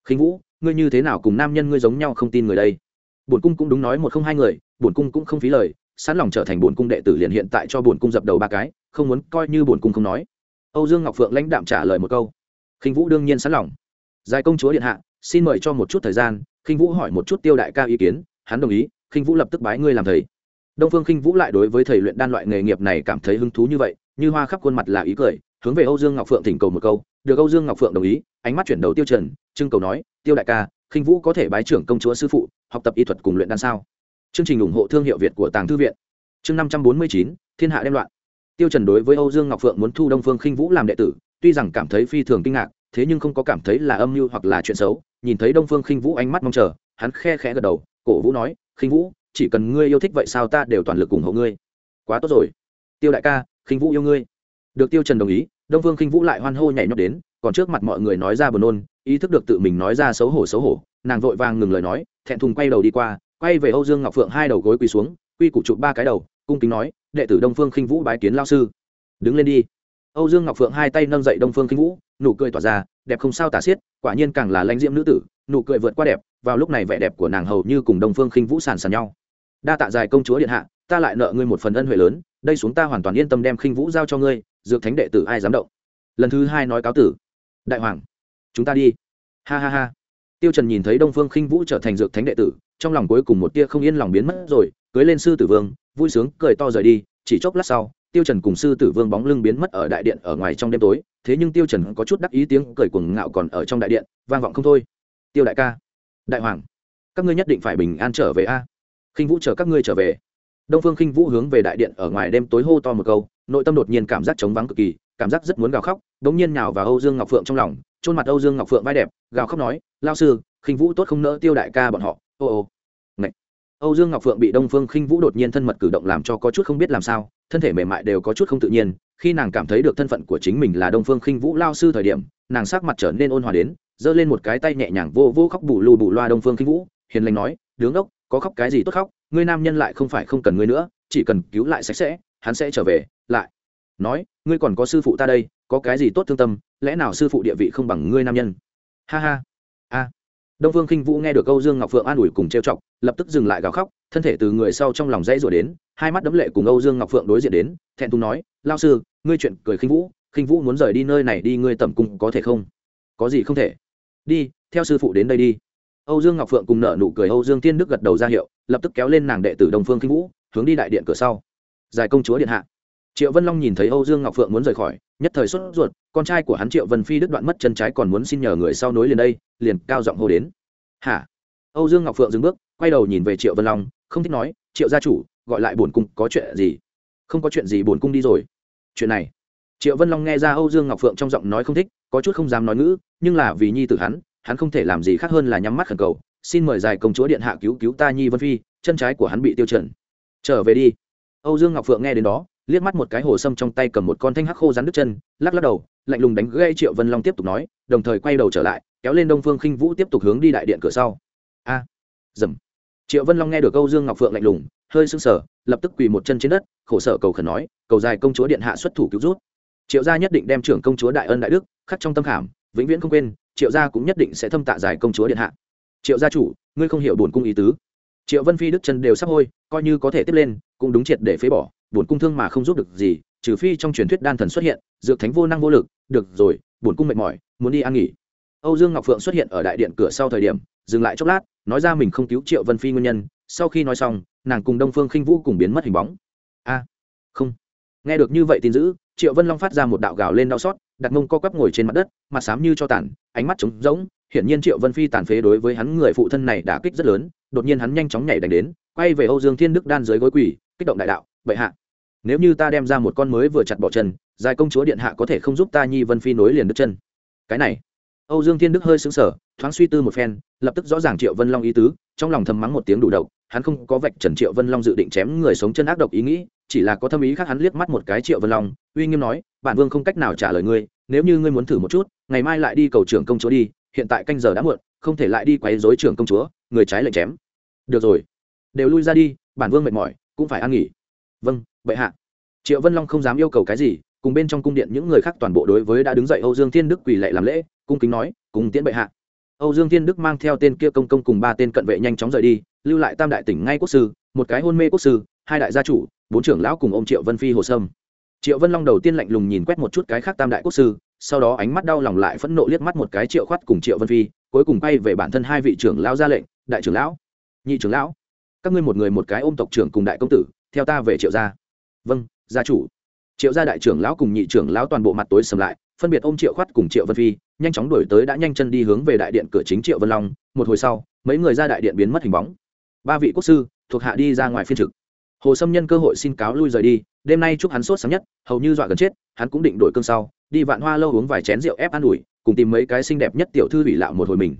Speaker 1: Khinh vũ, ngươi như thế nào cùng nam nhân ngươi giống nhau không tin người đây? Bổn cung cũng đúng nói một không hai người, bổn cung cũng không phí lời, sẵn lòng trở thành bổn cung đệ tử liền hiện tại cho bổn cung dập đầu ba cái, không muốn coi như bổn cung không nói. Âu dương ngọc phượng lãnh đạm trả lời một câu. Khinh vũ đương nhiên sẵn lòng. Giải công chúa điện hạ, xin mời cho một chút thời gian khinh vũ hỏi một chút tiêu đại ca ý kiến, hắn đồng ý, khinh vũ lập tức bái ngươi làm thầy. Đông phương khinh vũ lại đối với thầy luyện đan loại nghề nghiệp này cảm thấy hứng thú như vậy, như hoa khắp khuôn mặt là ý cười, hướng về âu dương ngọc phượng thỉnh cầu một câu, được âu dương ngọc phượng đồng ý, ánh mắt chuyển đầu tiêu trần, trưng cầu nói, tiêu đại ca, khinh vũ có thể bái trưởng công chúa sư phụ, học tập y thuật cùng luyện đan sao? Chương trình ủng hộ thương hiệu việt của tàng thư viện. Chương năm trăm bốn mươi chín, thiên hạ đem loạn. Tiêu trần đối với âu dương ngọc phượng muốn thu đông phương khinh vũ làm đệ tử, tuy rằng cảm thấy phi thường kinh ngạc, thế nhưng không có cảm thấy là âm mưu hoặc là chuyện xấu nhìn thấy đông phương khinh vũ ánh mắt mong chờ, hắn khe khẽ gật đầu, cổ vũ nói, khinh vũ, chỉ cần ngươi yêu thích vậy sao ta đều toàn lực ủng hộ ngươi. Quá tốt rồi. Tiêu đại ca, khinh vũ yêu ngươi. Được tiêu trần đồng ý, đông phương khinh vũ lại hoan hô nhảy nhót đến, còn trước mặt mọi người nói ra buồn nôn, ý thức được tự mình nói ra xấu hổ xấu hổ, nàng vội vàng ngừng lời nói, thẹn thùng quay đầu đi qua, quay về âu dương ngọc phượng hai đầu gối quỳ xuống, quy củ chụp ba cái đầu, cung kính nói, đệ tử đông phương khinh vũ bái kiến lao sư. Đứng lên đi. Âu dương ngọc phượng hai tay nâng dậy đông phương khinh vũ, nụ cười tỏa ra đẹp không sao tả xiết, quả nhiên càng là lãnh diễm nữ tử, nụ cười vượt qua đẹp, vào lúc này vẻ đẹp của nàng hầu như cùng đông phương khinh vũ sàn sàn nhau. Đa tạ dài công chúa điện hạ, ta lại nợ ngươi một phần ân huệ lớn, đây xuống ta hoàn toàn yên tâm đem khinh vũ giao cho ngươi, dược thánh đệ tử ai dám động. Lần thứ hai nói cáo tử. Đại hoàng, chúng ta đi. Ha ha ha. Tiêu trần nhìn thấy đông phương khinh vũ trở thành dược thánh đệ tử, trong lòng cuối cùng một tia không yên lòng biến mất rồi, cưới lên sư tử vương, vui sướng, cười to rời đi, chỉ chốc lát sau tiêu trần cùng sư tử vương bóng lưng biến mất ở đại điện ở ngoài trong đêm tối, thế nhưng tiêu trần có chút đắc ý tiếng cười cuồng ngạo còn ở trong đại điện, vang vọng không thôi. Tiêu đại ca, đại hoàng, các ngươi nhất định phải bình an trở về a. Khinh vũ chờ các ngươi trở về. Đông phương khinh vũ hướng về đại điện ở ngoài đêm tối hô to một câu, nội tâm đột nhiên cảm giác trống vắng cực kỳ, cảm giác rất muốn gào khóc, đống nhiên nhào vào âu dương ngọc phượng trong lòng trôn mặt âu dương ngọc phượng vai đẹp, gào khóc nói lao sư, khinh vũ tốt không nỡ tiêu đại ca bọn họ, ô ô âu dương ngọc phượng bị đông phương khinh vũ đột nhiên thân mật cử động làm cho có chút không biết làm sao thân thể mềm mại đều có chút không tự nhiên khi nàng cảm thấy được thân phận của chính mình là đông phương khinh vũ lao sư thời điểm nàng sắc mặt trở nên ôn hòa đến giơ lên một cái tay nhẹ nhàng vô vô khóc bù lù bù loa đông phương khinh vũ hiền lành nói đứng đốc, có khóc cái gì tốt khóc ngươi nam nhân lại không phải không cần ngươi nữa chỉ cần cứu lại sạch sẽ hắn sẽ trở về lại. Nói ngươi còn có sư phụ ta đây có cái gì tốt thương tâm lẽ nào sư phụ địa vị không bằng ngươi nam nhân? Ha ha. A đông phương khinh vũ nghe được câu dương ngọc phượng an ủi cùng trêu chọc, lập tức dừng lại gào khóc, thân thể từ người sau trong lòng dãy rồi đến, hai mắt đấm lệ cùng âu dương ngọc phượng đối diện đến, thẹn thùng nói lao sư, ngươi chuyện cười khinh vũ khinh vũ muốn rời đi nơi này đi, ngươi tầm cung có thể không? Có gì không thể. Đi, theo sư phụ đến đây đi. Âu dương ngọc phượng cùng nở nụ cười âu dương tiên đức gật đầu ra hiệu, lập tức kéo lên nàng đệ tử đông phương khinh vũ, hướng đi đại điện cửa sau. Giải công chúa điện hạ triệu vân long nhìn thấy âu dương ngọc phượng muốn rời khỏi, nhất thời sốt ruột, con trai của hắn triệu vân phi đứt đoạn mất chân trái còn muốn xin nhờ người sau nối liền đây, liền cao giọng hô đến. Hả? Âu dương ngọc phượng dừng bước, quay đầu nhìn về triệu vân long, không thích nói, triệu gia chủ, gọi lại bổn cung, có chuyện gì? Không có chuyện gì, bổn cung đi rồi. Chuyện này? Triệu vân long nghe ra âu dương ngọc phượng trong giọng nói không thích, có chút không dám nói ngữ, nhưng là vì nhi tử hắn hắn không thể làm gì khác hơn là nhắm mắt khẩn cầu, xin mời dài công chúa điện hạ cứu cứu ta nhi vân phi, chân trái của hắn bị tiêu trần. Trở về đi. Âu dương ngọc phượng nghe đến đó liếc mắt một cái hồ sâm trong tay cầm một con thanh hắc khô rắn đứt chân, lắc lắc đầu, lạnh lùng đánh gây triệu vân long tiếp tục nói, đồng thời quay đầu trở lại, kéo lên đông phương khinh vũ tiếp tục hướng đi đại điện cửa sau. A, dầm. Triệu vân long nghe được câu dương ngọc phượng lạnh lùng, hơi sưng sờ, lập tức quỳ một chân trên đất, khổ sở cầu khẩn nói, cầu dài công chúa điện hạ xuất thủ cứu rút triệu gia nhất định đem trưởng công chúa đại ân đại đức, khắc trong tâm khảm, vĩnh viễn không quên, triệu gia cũng nhất định sẽ thâm tạ dài công chúa điện hạ. Triệu gia chủ, ngươi không hiểu buồn cung ý tứ. Triệu vân phi đức chân đều sắp hôi, coi như có thể tiếp lên, cũng đúng triệt để phế bỏ bổn cung thương mà không giúp được gì, trừ phi trong truyền thuyết đan thần xuất hiện, dược thánh vô năng vô lực, được rồi, bổn cung mệt mỏi, muốn đi ăn nghỉ. Âu dương ngọc phượng xuất hiện ở đại điện cửa sau thời điểm, dừng lại chốc lát, nói ra mình không cứu triệu vân phi nguyên nhân, sau khi nói xong, nàng cùng đông phương khinh vũ cùng biến mất hình bóng. A, không. Nghe được như vậy tin dữ, triệu vân long phát ra một đạo gào lên đau xót, đặt mông co quắp ngồi trên mặt đất, mặt xám như cho tàn, ánh mắt trống rỗng, hiển nhiên triệu vân phi tàn phế đối với hắn người phụ thân này đã kích rất lớn, đột nhiên hắn nhanh chóng nhảy đánh đến, quay về âu dương thiên đức đan dưới gối quỳ, kích động đại đạo, bệ hạ nếu như ta đem ra một con mới vừa chặt bỏ chân, dài công chúa điện hạ có thể không giúp ta nhi vân phi nối liền đứt chân. Cái này. Âu dương thiên đức hơi xứng sở thoáng suy tư một phen, lập tức rõ ràng triệu vân long ý tứ, trong lòng thầm mắng một tiếng đủ độc, hắn không có vạch trần triệu vân long dự định chém người sống chân ác độc ý nghĩ, chỉ là có thâm ý khác hắn liếc mắt một cái triệu vân long, uy nghiêm nói, bản vương không cách nào trả lời ngươi, nếu như ngươi muốn thử một chút, ngày mai lại đi cầu trưởng công chúa đi, hiện tại canh giờ đã muộn, không thể lại đi quấy dối trưởng công chúa, người trái lệnh chém. Được rồi. Đều lui ra đi, bản vương mệt mỏi, cũng phải ăn nghỉ. Vâng bệ hạ. Triệu vân long không dám yêu cầu cái gì, cùng bên trong cung điện những người khác toàn bộ đối với đã đứng dậy âu dương thiên đức quỳ lệ làm lễ, cung kính nói, cùng tiễn bệ hạ. Âu dương thiên đức mang theo tên kia công công cùng ba tên cận vệ nhanh chóng rời đi, lưu lại tam đại tỉnh ngay quốc sư, một cái hôn mê quốc sư, hai đại gia chủ, bốn trưởng lão cùng ông triệu vân phi hồ sâm. Triệu vân long đầu tiên lạnh lùng nhìn quét một chút cái khác tam đại quốc sư, sau đó ánh mắt đau lòng lại phẫn nộ liếc mắt một cái triệu khoát cùng triệu vân phi, cuối cùng bay về bản thân hai vị trưởng lão ra lệnh, đại trưởng lão, nhị trưởng lão, các ngươi một người một cái ôm tộc trưởng cùng đại công tử, theo ta về triệu gia vâng gia chủ. Triệu gia đại trưởng lão cùng nhị trưởng lão toàn bộ mặt tối sầm lại, phân biệt ôm triệu khoát cùng triệu vân phi, nhanh chóng đổi tới đã nhanh chân đi hướng về đại điện cửa chính triệu vân long. Một hồi sau, mấy người ra đại điện biến mất hình bóng. Ba vị quốc sư thuộc hạ đi ra ngoài phiên trực. Hồ sâm nhân cơ hội xin cáo lui rời đi, đêm nay chúc hắn sốt sáng nhất, hầu như dọa gần chết, hắn cũng định đổi cơn sau, đi vạn hoa lâu uống vài chén rượu ép an ủi, cùng tìm mấy cái xinh đẹp nhất tiểu thư bị lạo một hồi mình.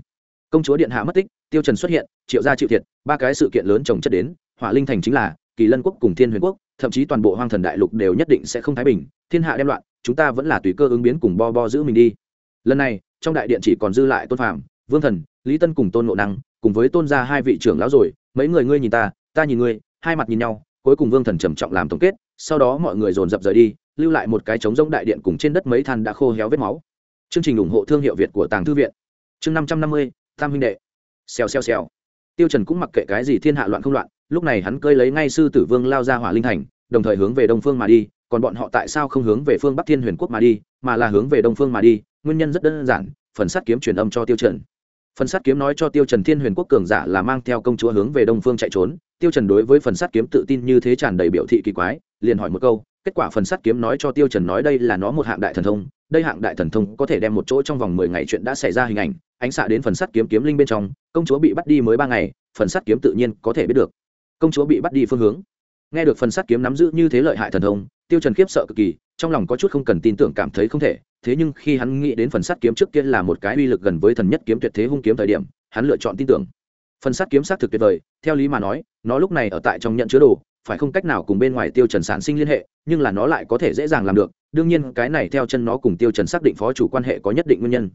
Speaker 1: Công chúa điện hạ mất tích, tiêu trần xuất hiện, triệu gia chịu thiệt, ba cái sự kiện lớn chồng chất đến, hỏa linh thành chính là, kỳ lân quốc cùng thiên huyền quốc thậm chí toàn bộ hoang thần đại lục đều nhất định sẽ không thái bình, thiên hạ đem loạn, chúng ta vẫn là tùy cơ ứng biến cùng bo bo giữ mình đi. Lần này, trong đại điện chỉ còn dư lại tôn phạm vương thần, lý tân cùng tôn ngộ năng, cùng với tôn gia hai vị trưởng lão rồi, mấy người ngươi nhìn ta ta nhìn ngươi, hai mặt nhìn nhau, cuối cùng vương thần trầm trọng làm tổng kết, sau đó mọi người dồn dập rời đi, lưu lại một cái trống rỗng đại điện cùng trên đất mấy than đã khô héo vết máu. Chương trình ủng hộ thương hiệu việt của tàng thư viện. Chương năm trăm năm mươi, tam huynh đệ. Xèo xèo xèo. Tiêu trần cũng mặc kệ cái gì thiên hạ loạn không loạn lúc này hắn cơi lấy ngay sư tử vương lao ra hỏa linh thành, đồng thời hướng về đông phương mà đi, còn bọn họ tại sao không hướng về phương bắc thiên huyền quốc mà đi, mà là hướng về đông phương mà đi, nguyên nhân rất đơn giản, phần sắt kiếm truyền âm cho tiêu trần. Phần sắt kiếm nói cho tiêu trần thiên huyền quốc cường giả là mang theo công chúa hướng về đông phương chạy trốn, tiêu trần đối với phần sắt kiếm tự tin như thế tràn đầy biểu thị kỳ quái, liền hỏi một câu, kết quả phần sắt kiếm nói cho tiêu trần nói đây là nó một hạng đại thần thông, đây hạng đại thần thông có thể đem một chỗ trong vòng mười ngày chuyện đã xảy ra hình ảnh, ánh xạ đến phần sắt kiếm kiếm linh bên trong, công chúa bị bắt đi mới ba ngày, phần sắt kiếm tự nhiên có thể biết được công chúa bị bắt đi phương hướng. Nghe được phần sát kiếm nắm giữ như thế lợi hại thần thông, tiêu trần khiếp sợ cực kỳ, trong lòng có chút không cần tin tưởng cảm thấy không thể, thế nhưng khi hắn nghĩ đến phần sát kiếm trước kia là một cái uy lực gần với thần nhất kiếm tuyệt thế hung kiếm thời điểm, hắn lựa chọn tin tưởng. Phần sát kiếm xác thực tuyệt vời, theo lý mà nói, nó lúc này ở tại trong nhận chứa đồ, phải không cách nào cùng bên ngoài tiêu trần sản sinh liên hệ, nhưng là nó lại có thể dễ dàng làm được, đương nhiên cái này theo chân nó cùng tiêu trần xác định phó chủ quan hệ có nhất định nguyên nhân.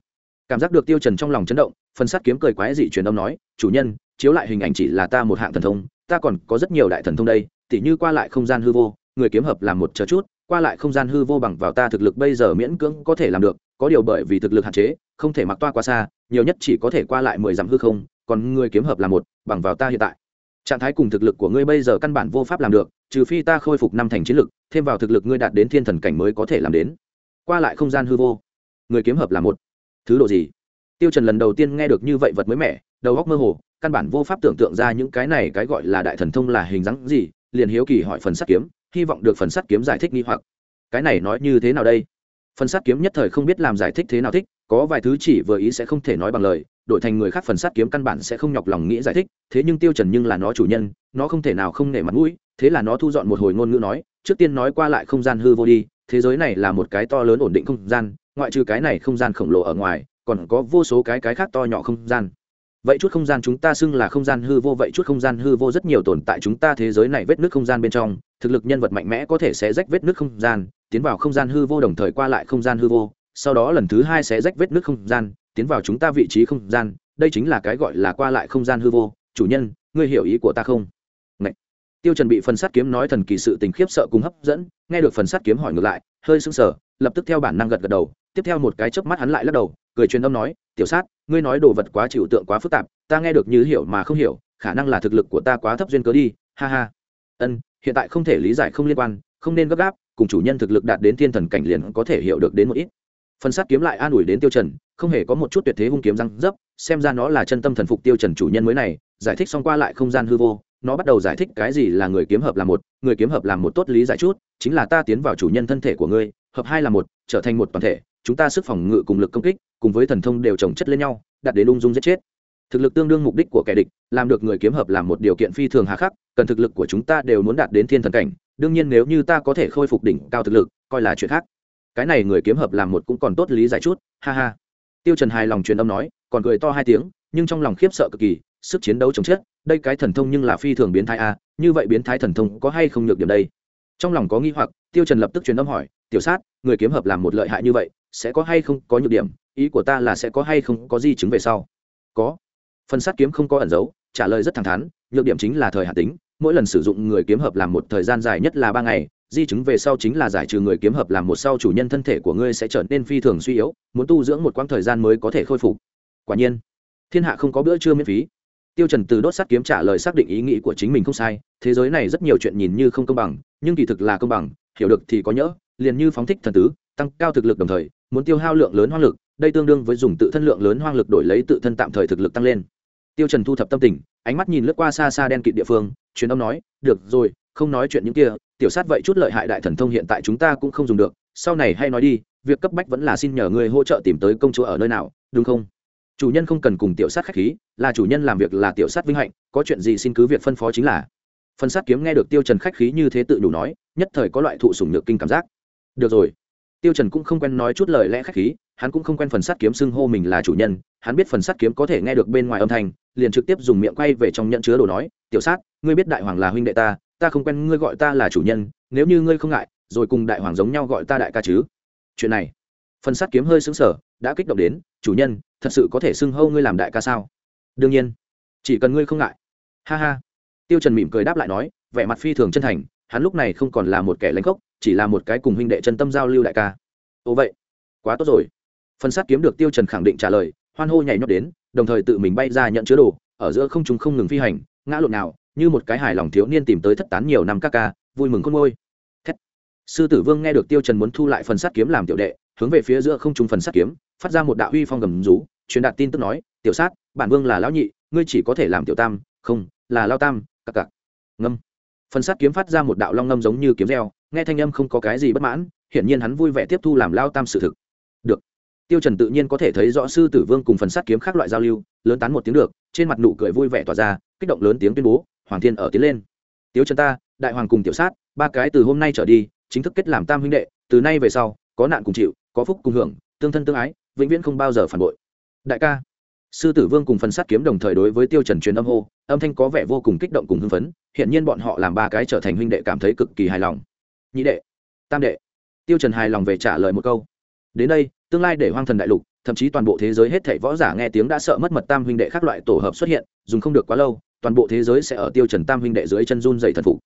Speaker 1: Cảm giác được tiêu trần trong lòng chấn động, phần sát kiếm cười quái dị truyền âm nói, chủ nhân, chiếu lại hình ảnh chỉ là ta một hạng thần thông ta còn có rất nhiều đại thần thông đây, tỉ như qua lại không gian hư vô, người kiếm hợp làm một chờ chút, qua lại không gian hư vô bằng vào ta thực lực bây giờ miễn cưỡng có thể làm được, có điều bởi vì thực lực hạn chế, không thể mặc toa quá xa, nhiều nhất chỉ có thể qua lại mười dặm hư không, còn người kiếm hợp là một, bằng vào ta hiện tại. Trạng thái cùng thực lực của ngươi bây giờ căn bản vô pháp làm được, trừ phi ta khôi phục năm thành chiến lực, thêm vào thực lực ngươi đạt đến thiên thần cảnh mới có thể làm đến. Qua lại không gian hư vô, người kiếm hợp là một. Thứ độ gì? Tiêu trần lần đầu tiên nghe được như vậy vật mới mẻ, đầu óc mơ hồ căn bản vô pháp tưởng tượng ra những cái này cái gọi là đại thần thông là hình dáng gì, liền hiếu kỳ hỏi phần sắt kiếm, hy vọng được phần sắt kiếm giải thích nghi hoặc. Cái này nói như thế nào đây? Phần sắt kiếm nhất thời không biết làm giải thích thế nào thích, có vài thứ chỉ vừa ý sẽ không thể nói bằng lời, đổi thành người khác phần sắt kiếm căn bản sẽ không nhọc lòng nghĩ giải thích, thế nhưng tiêu trần nhưng là nó chủ nhân, nó không thể nào không nể mặt mũi, thế là nó thu dọn một hồi ngôn ngữ nói, trước tiên nói qua lại không gian hư vô đi, thế giới này là một cái to lớn ổn định không gian, ngoại trừ cái này không gian khổng lồ ở ngoài, còn có vô số cái cái khác to nhỏ không gian vậy chút không gian chúng ta xưng là không gian hư vô, vậy chút không gian hư vô rất nhiều tồn tại chúng ta thế giới này vết nước không gian bên trong. Thực lực nhân vật mạnh mẽ có thể sẽ rách vết nước không gian, tiến vào không gian hư vô đồng thời qua lại không gian hư vô. Sau đó lần thứ hai sẽ rách vết nước không gian, tiến vào chúng ta vị trí không gian. Đây chính là cái gọi là qua lại không gian hư vô. Chủ nhân, ngươi hiểu ý của ta không? Ngậy. tiêu trần bị phần sát kiếm nói thần kỳ sự tình khiếp sợ cùng hấp dẫn, nghe được phần sát kiếm hỏi ngược lại, hơi sững sờ, lập tức theo bản năng gật gật đầu tiếp theo một cái chớp mắt hắn lại lắc đầu, cười truyền âm nói, tiểu sát, ngươi nói đồ vật quá chịu tượng quá phức tạp, ta nghe được như hiểu mà không hiểu, khả năng là thực lực của ta quá thấp duyên cớ đi, ha ha. Ân, hiện tại không thể lý giải không liên quan, không nên gấp gáp, cùng chủ nhân thực lực đạt đến thiên thần cảnh liền có thể hiểu được đến một ít. Phần sát kiếm lại an ủi đến tiêu trần, không hề có một chút tuyệt thế hung kiếm răng dấp, xem ra nó là chân tâm thần phục tiêu trần chủ nhân mới này, giải thích xong qua lại không gian hư vô, nó bắt đầu giải thích cái gì là người kiếm hợp là một, người kiếm hợp làm một tốt lý giải chút, chính là ta tiến vào chủ nhân thân thể của ngươi, hợp hai là một, trở thành một toàn thể chúng ta sức phòng ngự cùng lực công kích cùng với thần thông đều trồng chất lên nhau đạt đến ung dung giết chết. Thực lực tương đương mục đích của kẻ địch làm được người kiếm hợp làm một điều kiện phi thường hà khắc cần thực lực của chúng ta đều muốn đạt đến thiên thần cảnh đương nhiên nếu như ta có thể khôi phục đỉnh cao thực lực coi là chuyện khác. Cái này người kiếm hợp làm một cũng còn tốt lý giải chút ha ha. Tiêu trần hài lòng truyền âm nói còn cười to hai tiếng nhưng trong lòng khiếp sợ cực kỳ sức chiến đấu chống chết đây cái thần thông nhưng là phi thường biến thái a à, như vậy biến thái thần thông có hay không nhược điểm đây? Trong lòng có nghi hoặc, tiêu trần lập tức truyền âm hỏi, tiểu sát, người kiếm hợp làm một lợi hại như vậy, sẽ có hay không có nhược điểm? Ý của ta là sẽ có hay không có di chứng về sau? Có. Phần sát kiếm không có ẩn giấu, trả lời rất thẳng thắn, nhược điểm chính là thời hạn tính, mỗi lần sử dụng người kiếm hợp làm một thời gian dài nhất là ba ngày, di chứng về sau chính là giải trừ người kiếm hợp làm một sau chủ nhân thân thể của ngươi sẽ trở nên phi thường suy yếu, muốn tu dưỡng một quãng thời gian mới có thể khôi phục. Quả nhiên, thiên hạ không có bữa trưa miễn phí. Tiêu trần từ đốt sát kiếm trả lời xác định ý nghĩ của chính mình không sai, thế giới này rất nhiều chuyện nhìn như không công bằng nhưng kỳ thực là công bằng, hiểu được thì có nhỡ, liền như phóng thích thần tứ, tăng cao thực lực đồng thời, muốn tiêu hao lượng lớn hoang lực, đây tương đương với dùng tự thân lượng lớn hoang lực đổi lấy tự thân tạm thời thực lực tăng lên. Tiêu trần thu thập tâm tình, ánh mắt nhìn lướt qua xa xa đen kịt địa phương, truyền âm nói, được rồi, không nói chuyện những kia, tiểu sát vậy chút lợi hại đại thần thông hiện tại chúng ta cũng không dùng được, sau này hay nói đi, việc cấp bách vẫn là xin nhờ người hỗ trợ tìm tới công chúa ở nơi nào, đúng không? Chủ nhân không cần cùng tiểu sát khách khí, là chủ nhân làm việc là tiểu sát vinh hạnh, có chuyện gì xin cứ việc phân phó chính là. Phần sát kiếm nghe được tiêu trần khách khí như thế tự đủ nói, nhất thời có loại thụ sủng nhược kinh cảm giác. Được rồi. Tiêu trần cũng không quen nói chút lời lẽ khách khí, hắn cũng không quen phần sát kiếm xưng hô mình là chủ nhân, hắn biết phần sát kiếm có thể nghe được bên ngoài âm thanh, liền trực tiếp dùng miệng quay về trong nhận chứa đồ nói, tiểu sát, ngươi biết đại hoàng là huynh đệ ta ta không quen ngươi gọi ta là chủ nhân, nếu như ngươi không ngại, rồi cùng đại hoàng giống nhau gọi ta đại ca chứ. Chuyện này, phần sát kiếm hơi sững sờ, đã kích động đến, chủ nhân, thật sự có thể xưng hô ngươi làm đại ca sao? Đương nhiên, chỉ cần ngươi không ngại. Ha ha tiêu trần mỉm cười đáp lại nói, vẻ mặt phi thường chân thành, hắn lúc này không còn là một kẻ lãnh khốc chỉ là một cái cùng huynh đệ chân tâm giao lưu đại ca. Ồ vậy, quá tốt rồi. Phần sát kiếm được tiêu trần khẳng định trả lời, hoan hô nhảy nhót đến, đồng thời tự mình bay ra nhận chứa đồ, ở giữa không trung không ngừng phi hành, ngã lộn nào, như một cái hài lòng thiếu niên tìm tới thất tán nhiều năm ca ca, vui mừng khôn ngôi Thét. sư tử vương nghe được tiêu trần muốn thu lại phần sát kiếm làm tiểu đệ, hướng về phía giữa không trung phần sát kiếm, phát ra một đạo uy phong gầm rú, truyền đạt tin tức nói, tiểu sát, bản vương là lão nhị, ngươi chỉ có thể làm tiểu tam, không, là lao tam cặc cặc. Ngâm. Phần sát kiếm phát ra một đạo long ngâm giống như kiếm reo, nghe thanh âm không có cái gì bất mãn, hiển nhiên hắn vui vẻ tiếp thu làm lao tam sự thực. Được. Tiêu trần tự nhiên có thể thấy rõ sư tử vương cùng phần sát kiếm khác loại giao lưu, lớn tán một tiếng được, trên mặt nụ cười vui vẻ tỏa ra, kích động lớn tiếng tuyên bố, hoàng thiên ở tiến lên. Tiêu trần ta, đại hoàng cùng tiểu sát, ba cái từ hôm nay trở đi, chính thức kết làm tam huynh đệ, từ nay về sau, có nạn cùng chịu, có phúc cùng hưởng, tương thân tương ái, vĩnh viễn không bao giờ phản bội. Đại ca sư tử vương cùng phần sát kiếm đồng thời đối với tiêu trần truyền âm hô, âm thanh có vẻ vô cùng kích động cùng hưng phấn hiện nhiên bọn họ làm ba cái trở thành huynh đệ cảm thấy cực kỳ hài lòng. Nhị đệ, tam đệ. Tiêu trần hài lòng về trả lời một câu. Đến đây, tương lai để hoang thần đại lục, thậm chí toàn bộ thế giới hết thảy võ giả nghe tiếng đã sợ mất mật tam huynh đệ khác loại tổ hợp xuất hiện, dùng không được quá lâu, toàn bộ thế giới sẽ ở tiêu trần tam huynh đệ dưới chân run dậy thần phục.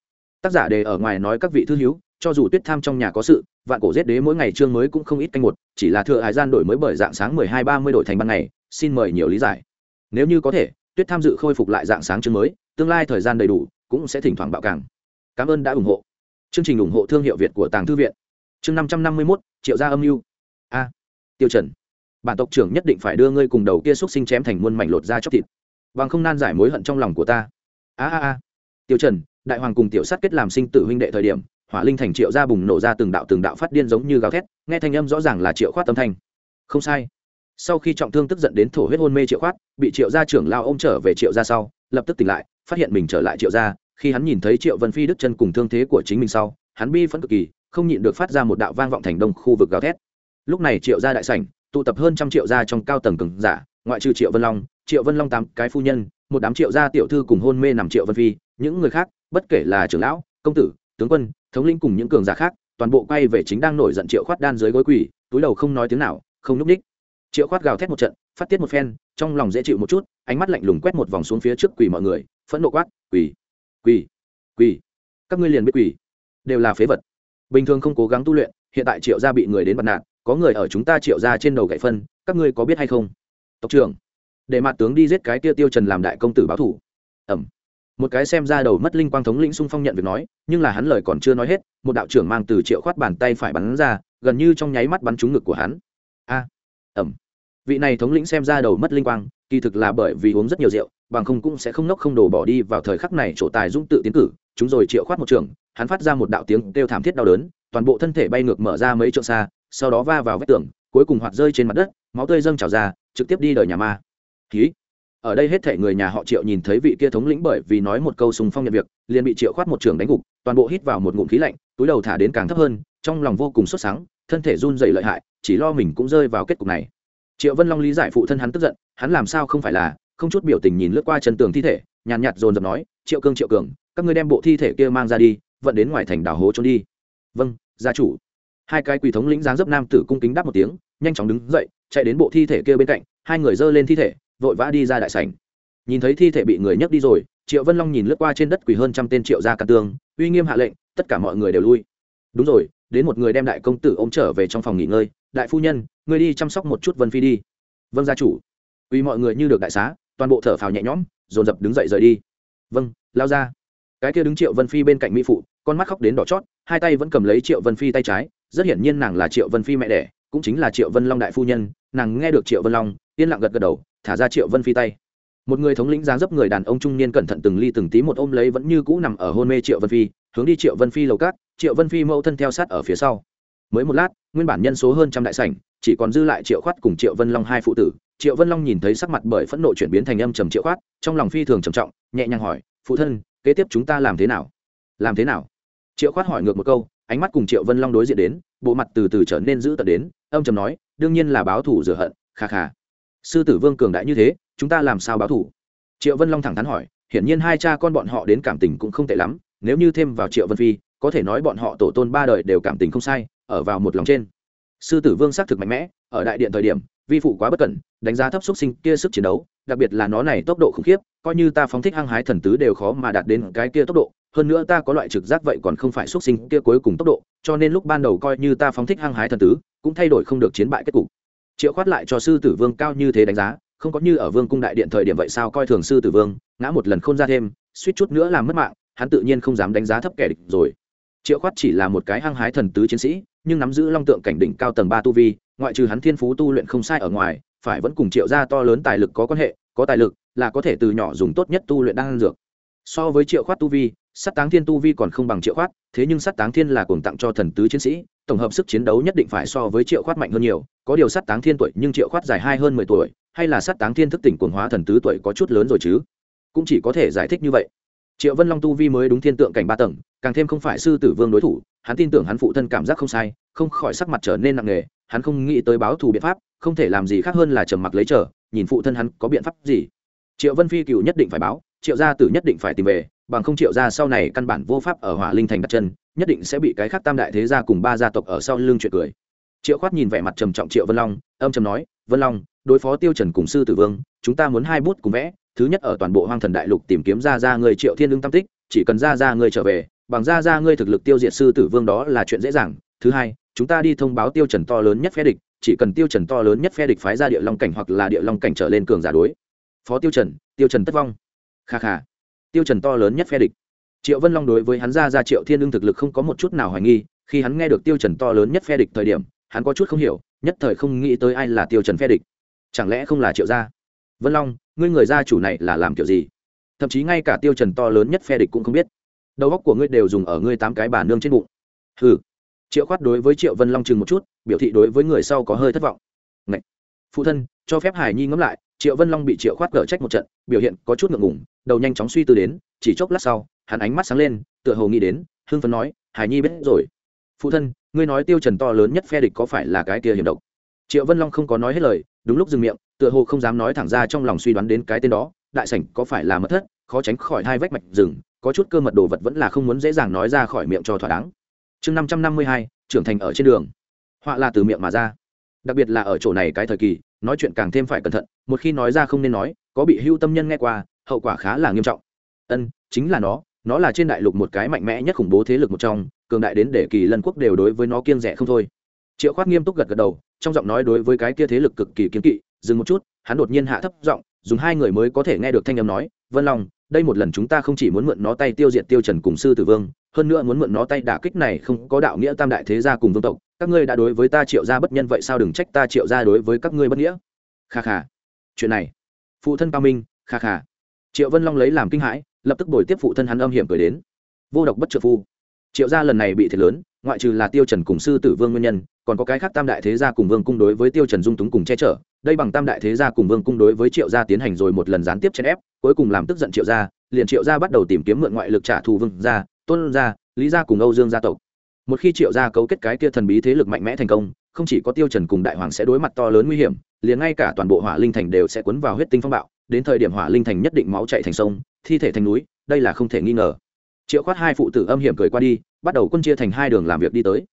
Speaker 1: Tác giả đề ở ngoài nói các vị thư hiếu cho dù tuyết tham trong nhà có sự, vạn cổ giết đế mỗi ngày chương mới cũng không ít canh một, chỉ là thừa hải gian đổi mới bởi dạng sáng mười hai ba mươi đổi thành ban ngày, xin mời nhiều lý giải. Nếu như có thể, tuyết tham dự khôi phục lại dạng sáng chương mới, tương lai thời gian đầy đủ, cũng sẽ thỉnh thoảng bạo càng. Cảm ơn đã ủng hộ. Chương trình ủng hộ thương hiệu việt của tàng thư viện. Chương năm trăm năm mươi mốt, triệu gia âm mưu. A. Tiêu trần. Bản tộc trưởng nhất định phải đưa ngươi cùng đầu kia xúc sinh chém thành muôn mảnh lột ra chóc thịt. Bằng không nan giải mối hận trong lòng của ta. A a a. Tiêu trần, đại hoàng cùng tiểu sát kết làm sinh tử huynh đệ thời điểm hỏa linh thành triệu gia bùng nổ ra từng đạo từng đạo phát điên giống như gào thét, nghe thanh âm rõ ràng là triệu khoát tâm thanh. Không sai. Sau khi trọng thương tức giận đến thổ huyết hôn mê triệu khoát, bị triệu gia trưởng lao ôm trở về triệu gia sau, lập tức tỉnh lại, phát hiện mình trở lại triệu gia, khi hắn nhìn thấy triệu vân phi đức chân cùng thương thế của chính mình sau, hắn bi phẫn cực kỳ, không nhịn được phát ra một đạo vang vọng thành đông khu vực gào thét. Lúc này triệu gia đại sảnh, tụ tập hơn trăm triệu gia trong cao tầng cường giả, ngoại trừ triệu vân long, triệu vân long tám cái phu nhân, một đám triệu gia tiểu thư cùng hôn mê nằm triệu vân phi, những người khác, bất kể là trưởng lão, công tử, tướng quân thống linh cùng những cường giả khác, toàn bộ quay về chính đang nổi giận triệu khoát đan dưới gối quỳ, túi đầu không nói tiếng nào, không núp ních triệu khoát gào thét một trận, phát tiết một phen, trong lòng dễ chịu một chút, ánh mắt lạnh lùng quét một vòng xuống phía trước quỳ mọi người, phẫn nộ quát, quỳ quỳ quỳ, các ngươi liền biết quỳ, đều là phế vật. Bình thường không cố gắng tu luyện, hiện tại triệu gia bị người đến bật nạn có người ở chúng ta triệu gia trên đầu gậy phân, các ngươi có biết hay không? Tộc trưởng, để mặt tướng đi giết cái tiêu tiêu trần làm đại công tử báo thủ. Ẩm một cái xem ra đầu mất linh quang thống lĩnh xung phong nhận việc nói, nhưng là hắn lời còn chưa nói hết, một đạo trưởng mang từ triệu khoát bàn tay phải bắn ra, gần như trong nháy mắt bắn trúng ngực của hắn. A ẩm vị này thống lĩnh xem ra đầu mất linh quang, kỳ thực là bởi vì uống rất nhiều rượu, bằng không cũng sẽ không nốc không đổ bỏ đi vào thời khắc này chỗ tài dũng tự tiến cử. Chúng rồi triệu khoát một trường, hắn phát ra một đạo tiếng kêu thảm thiết đau đớn, toàn bộ thân thể bay ngược mở ra mấy trượng xa, sau đó va vào vách tường, cuối cùng hoạt rơi trên mặt đất, máu tươi dâng trào ra, trực tiếp đi đời nhà ma. Ký ở đây hết thể người nhà họ triệu nhìn thấy vị kia thống lĩnh bởi vì nói một câu sùng phong nhận việc, liền bị triệu khoát một trường đánh gục, toàn bộ hít vào một ngụm khí lạnh, túi đầu thả đến càng thấp hơn, trong lòng vô cùng sốt sáng thân thể run dày lợi hại, chỉ lo mình cũng rơi vào kết cục này. Triệu vân long lý giải phụ thân hắn tức giận, hắn làm sao không phải là, không chút biểu tình nhìn lướt qua chân tường thi thể, nhàn nhạt dồn dập nói, triệu cương, triệu cường, các ngươi đem bộ thi thể kia mang ra đi, vận đến ngoài thành đảo hố trốn đi. Vâng gia chủ. Hai cái quỳ thống lĩnh dáng dấp nam tử cung kính đáp một tiếng, nhanh chóng đứng dậy, chạy đến bộ thi thể kia bên cạnh, hai người giơ lên thi thể vội vã đi ra đại sảnh. Nhìn thấy thi thể bị người nhấc đi rồi, triệu vân long nhìn lướt qua trên đất quỳ hơn trăm tên triệu gia căn tương, uy nghiêm hạ lệnh, tất cả mọi người đều lui. Đúng rồi, đến một người đem đại công tử ôm trở về trong phòng nghỉ ngơi. Đại phu nhân người đi chăm sóc một chút vân phi đi. Vâng gia chủ. Uy mọi người như được đại xá, toàn bộ thở phào nhẹ nhõm, dồn dập đứng dậy rời đi. Vâng lao ra. Cái kia đứng triệu vân phi bên cạnh mỹ phụ, con mắt khóc đến đỏ chót, hai tay vẫn cầm lấy triệu vân phi tay trái. Rất hiển nhiên nàng là triệu vân phi mẹ đẻ, cũng chính là triệu vân long đại phu nhân. Nàng nghe được triệu vân long, yên lặng gật gật đầu thả ra triệu vân phi tay. Một người thống lĩnh dáng dấp người đàn ông trung niên cẩn thận từng ly từng tí một ôm lấy vẫn như cũ nằm ở hôn mê triệu vân phi, hướng đi triệu vân phi lầu cát, triệu vân phi mẫu thân theo sát ở phía sau. Mới một lát, nguyên bản nhân số hơn trăm đại sảnh, chỉ còn dư lại triệu khoát cùng triệu vân long hai phụ tử. Triệu vân long nhìn thấy sắc mặt bởi phẫn nộ chuyển biến thành âm trầm triệu khoát, trong lòng phi thường trầm trọng, nhẹ nhàng hỏi, phụ thân, kế tiếp chúng ta làm thế nào? Làm thế nào? Triệu khoát hỏi ngược một câu, ánh mắt cùng triệu vân long đối diện đến, bộ mặt từ từ trở nên dữ tợn đến, âm trầm nói, đương nhiên là báo thủ rửa hận, kha kha sư tử vương cường đại như thế, chúng ta làm sao báo thủ? Triệu vân long thẳng thắn hỏi, hiển nhiên hai cha con bọn họ đến cảm tình cũng không tệ lắm, nếu như thêm vào triệu vân phi, có thể nói bọn họ tổ tôn ba đời đều cảm tình không sai, ở vào một lòng trên. Sư tử vương xác thực mạnh mẽ, ở đại điện thời điểm, vi phụ quá bất cẩn, đánh giá thấp xúc sinh kia sức chiến đấu, đặc biệt là nó này tốc độ khủng khiếp, coi như ta phóng thích hăng hái thần tứ đều khó mà đạt đến cái kia tốc độ, hơn nữa ta có loại trực giác vậy còn không phải xúc sinh kia cuối cùng tốc độ, cho nên lúc ban đầu coi như ta phóng thích hăng hái thần tứ, cũng thay đổi không được chiến bại kết cục triệu khoát lại cho sư tử vương cao như thế đánh giá, không có như ở vương cung đại điện thời điểm vậy sao coi thường sư tử vương, ngã một lần không ra thêm, suýt chút nữa làm mất mạng, hắn tự nhiên không dám đánh giá thấp kẻ địch rồi. Triệu khoát chỉ là một cái hăng hái thần tứ chiến sĩ, nhưng nắm giữ long tượng cảnh đỉnh cao tầng ba tu vi, ngoại trừ hắn thiên phú tu luyện không sai ở ngoài, phải vẫn cùng triệu gia to lớn tài lực có quan hệ, có tài lực là có thể từ nhỏ dùng tốt nhất tu luyện đan dược. So với triệu khoát tu vi sắt táng thiên tu vi còn không bằng triệu khoát, thế nhưng sắt táng thiên là cuồng tặng cho thần tứ chiến sĩ tổng hợp sức chiến đấu nhất định phải so với triệu khoát mạnh hơn nhiều, có điều sát táng thiên tuổi nhưng triệu khoát dài hai hơn mười tuổi, hay là sát táng thiên thức tỉnh quần hóa thần tứ tuổi có chút lớn rồi chứ? Cũng chỉ có thể giải thích như vậy. Triệu vân long tu vi mới đúng thiên tượng cảnh ba tầng, càng thêm không phải sư tử vương đối thủ, hắn tin tưởng hắn phụ thân cảm giác không sai, không khỏi sắc mặt trở nên nặng nề, hắn không nghĩ tới báo thù biện pháp, không thể làm gì khác hơn là trầm mặc lấy chờ, nhìn phụ thân hắn có biện pháp gì. Triệu vân phi cựu nhất định phải báo, triệu gia tử nhất định phải tìm về bằng không triệu ra sau này căn bản vô pháp ở hỏa linh thành đặt chân, nhất định sẽ bị cái khác tam đại thế gia cùng ba gia tộc ở sau lưng chuyện cười. Triệu khoát nhìn vẻ mặt trầm trọng triệu vân long, âm trầm nói, vân long, đối phó tiêu trần cùng sư tử vương, chúng ta muốn hai bút cùng vẽ, thứ nhất ở toàn bộ hoang thần đại lục tìm kiếm ra ra người triệu thiên lương tam tích, chỉ cần ra ra người trở về, bằng ra ra ngươi thực lực tiêu diệt sư tử vương đó là chuyện dễ dàng. Thứ hai, chúng ta đi thông báo tiêu trần to lớn nhất phe địch, chỉ cần tiêu trần to lớn nhất phe địch phái ra địa long cảnh hoặc là địa long cảnh trở lên cường giả đối. Phó tiêu trần tiêu trần tất vong. Kha kha tiêu trần to lớn nhất phe địch. Triệu vân long đối với hắn ra ra triệu thiên ưng thực lực không có một chút nào hoài nghi, khi hắn nghe được tiêu trần to lớn nhất phe địch thời điểm, hắn có chút không hiểu, nhất thời không nghĩ tới ai là tiêu trần phe địch. Chẳng lẽ không là triệu gia? Vân long, ngươi người gia chủ này là làm kiểu gì? Thậm chí ngay cả tiêu trần to lớn nhất phe địch cũng không biết. Đầu óc của ngươi đều dùng ở ngươi tám cái bà nương trên bụng. Hừ. Triệu khoát đối với triệu vân long chừng một chút, biểu thị đối với người sau có hơi thất vọng. Ngậy! phụ thân, cho phép hải nhi ngẫm lại, triệu vân long bị triệu khoát cở trách một trận biểu hiện có chút ngượng ngùng, đầu nhanh chóng suy tư đến, chỉ chốc lát sau, hắn ánh mắt sáng lên, tựa hồ nghĩ đến, hưng phấn nói, hải nhi biết rồi. Phụ thân, ngươi nói tiêu trần to lớn nhất phe địch có phải là cái kia hiểm độc? Triệu vân long không có nói hết lời, đúng lúc dừng miệng, tựa hồ không dám nói thẳng ra trong lòng suy đoán đến cái tên đó, đại sảnh có phải là mất thất, khó tránh khỏi hai vách mạch rừng, có chút cơ mật đồ vật vẫn là không muốn dễ dàng nói ra khỏi miệng cho thỏa đáng. Chương năm trăm năm mươi hai, trưởng thành ở trên đường. Họa là từ miệng mà ra. Đặc biệt là ở chỗ này cái thời kỳ, nói chuyện càng thêm phải cẩn thận, một khi nói ra không nên nói có bị hưu tâm nhân nghe qua, hậu quả khá là nghiêm trọng. Ân, chính là nó nó là trên đại lục một cái mạnh mẽ nhất khủng bố thế lực một trong, cường đại đến để kỳ lân quốc đều đối với nó kiêng rẻ không thôi. Triệu khoát nghiêm túc gật gật đầu, trong giọng nói đối với cái kia thế lực cực kỳ kiếm kỵ, dừng một chút, hắn đột nhiên hạ thấp giọng, dùng hai người mới có thể nghe được thanh âm nói, vân long, đây một lần chúng ta không chỉ muốn mượn nó tay tiêu diệt tiêu trần cùng sư tử vương, hơn nữa muốn mượn nó tay đả kích này không có đạo nghĩa tam đại thế gia cùng vương tộc, các ngươi đã đối với ta triệu gia bất nhân vậy sao đừng trách ta triệu gia đối với các ngươi bất nghĩa. Kha kha. Chuyện này phụ thân cao minh, kha kha. Triệu vân long lấy làm kinh hãi, lập tức đổi tiếp phụ thân hắn âm hiểm cười đến. Vô độc bất trợ phu. Triệu gia lần này bị thiệt lớn, ngoại trừ là tiêu trần cùng sư tử vương nguyên nhân, còn có cái khác tam đại thế gia cùng vương cung đối với tiêu trần dung túng cùng che chở, đây bằng tam đại thế gia cùng vương cung đối với triệu gia tiến hành rồi một lần gián tiếp chèn ép, cuối cùng làm tức giận triệu gia, liền triệu gia bắt đầu tìm kiếm mượn ngoại lực trả thù vương gia, tôn gia, lý gia cùng âu dương gia tộc. Một khi triệu gia cấu kết cái kia thần bí thế lực mạnh mẽ thành công không chỉ có tiêu trần cùng đại hoàng sẽ đối mặt to lớn nguy hiểm, liền ngay cả toàn bộ hỏa linh thành đều sẽ cuốn vào huyết tinh phong bạo, đến thời điểm hỏa linh thành nhất định máu chảy thành sông, thi thể thành núi, đây là không thể nghi ngờ. Triệu khoát hai phụ tử âm hiểm cười qua đi, bắt đầu quân chia thành hai đường làm việc đi tới.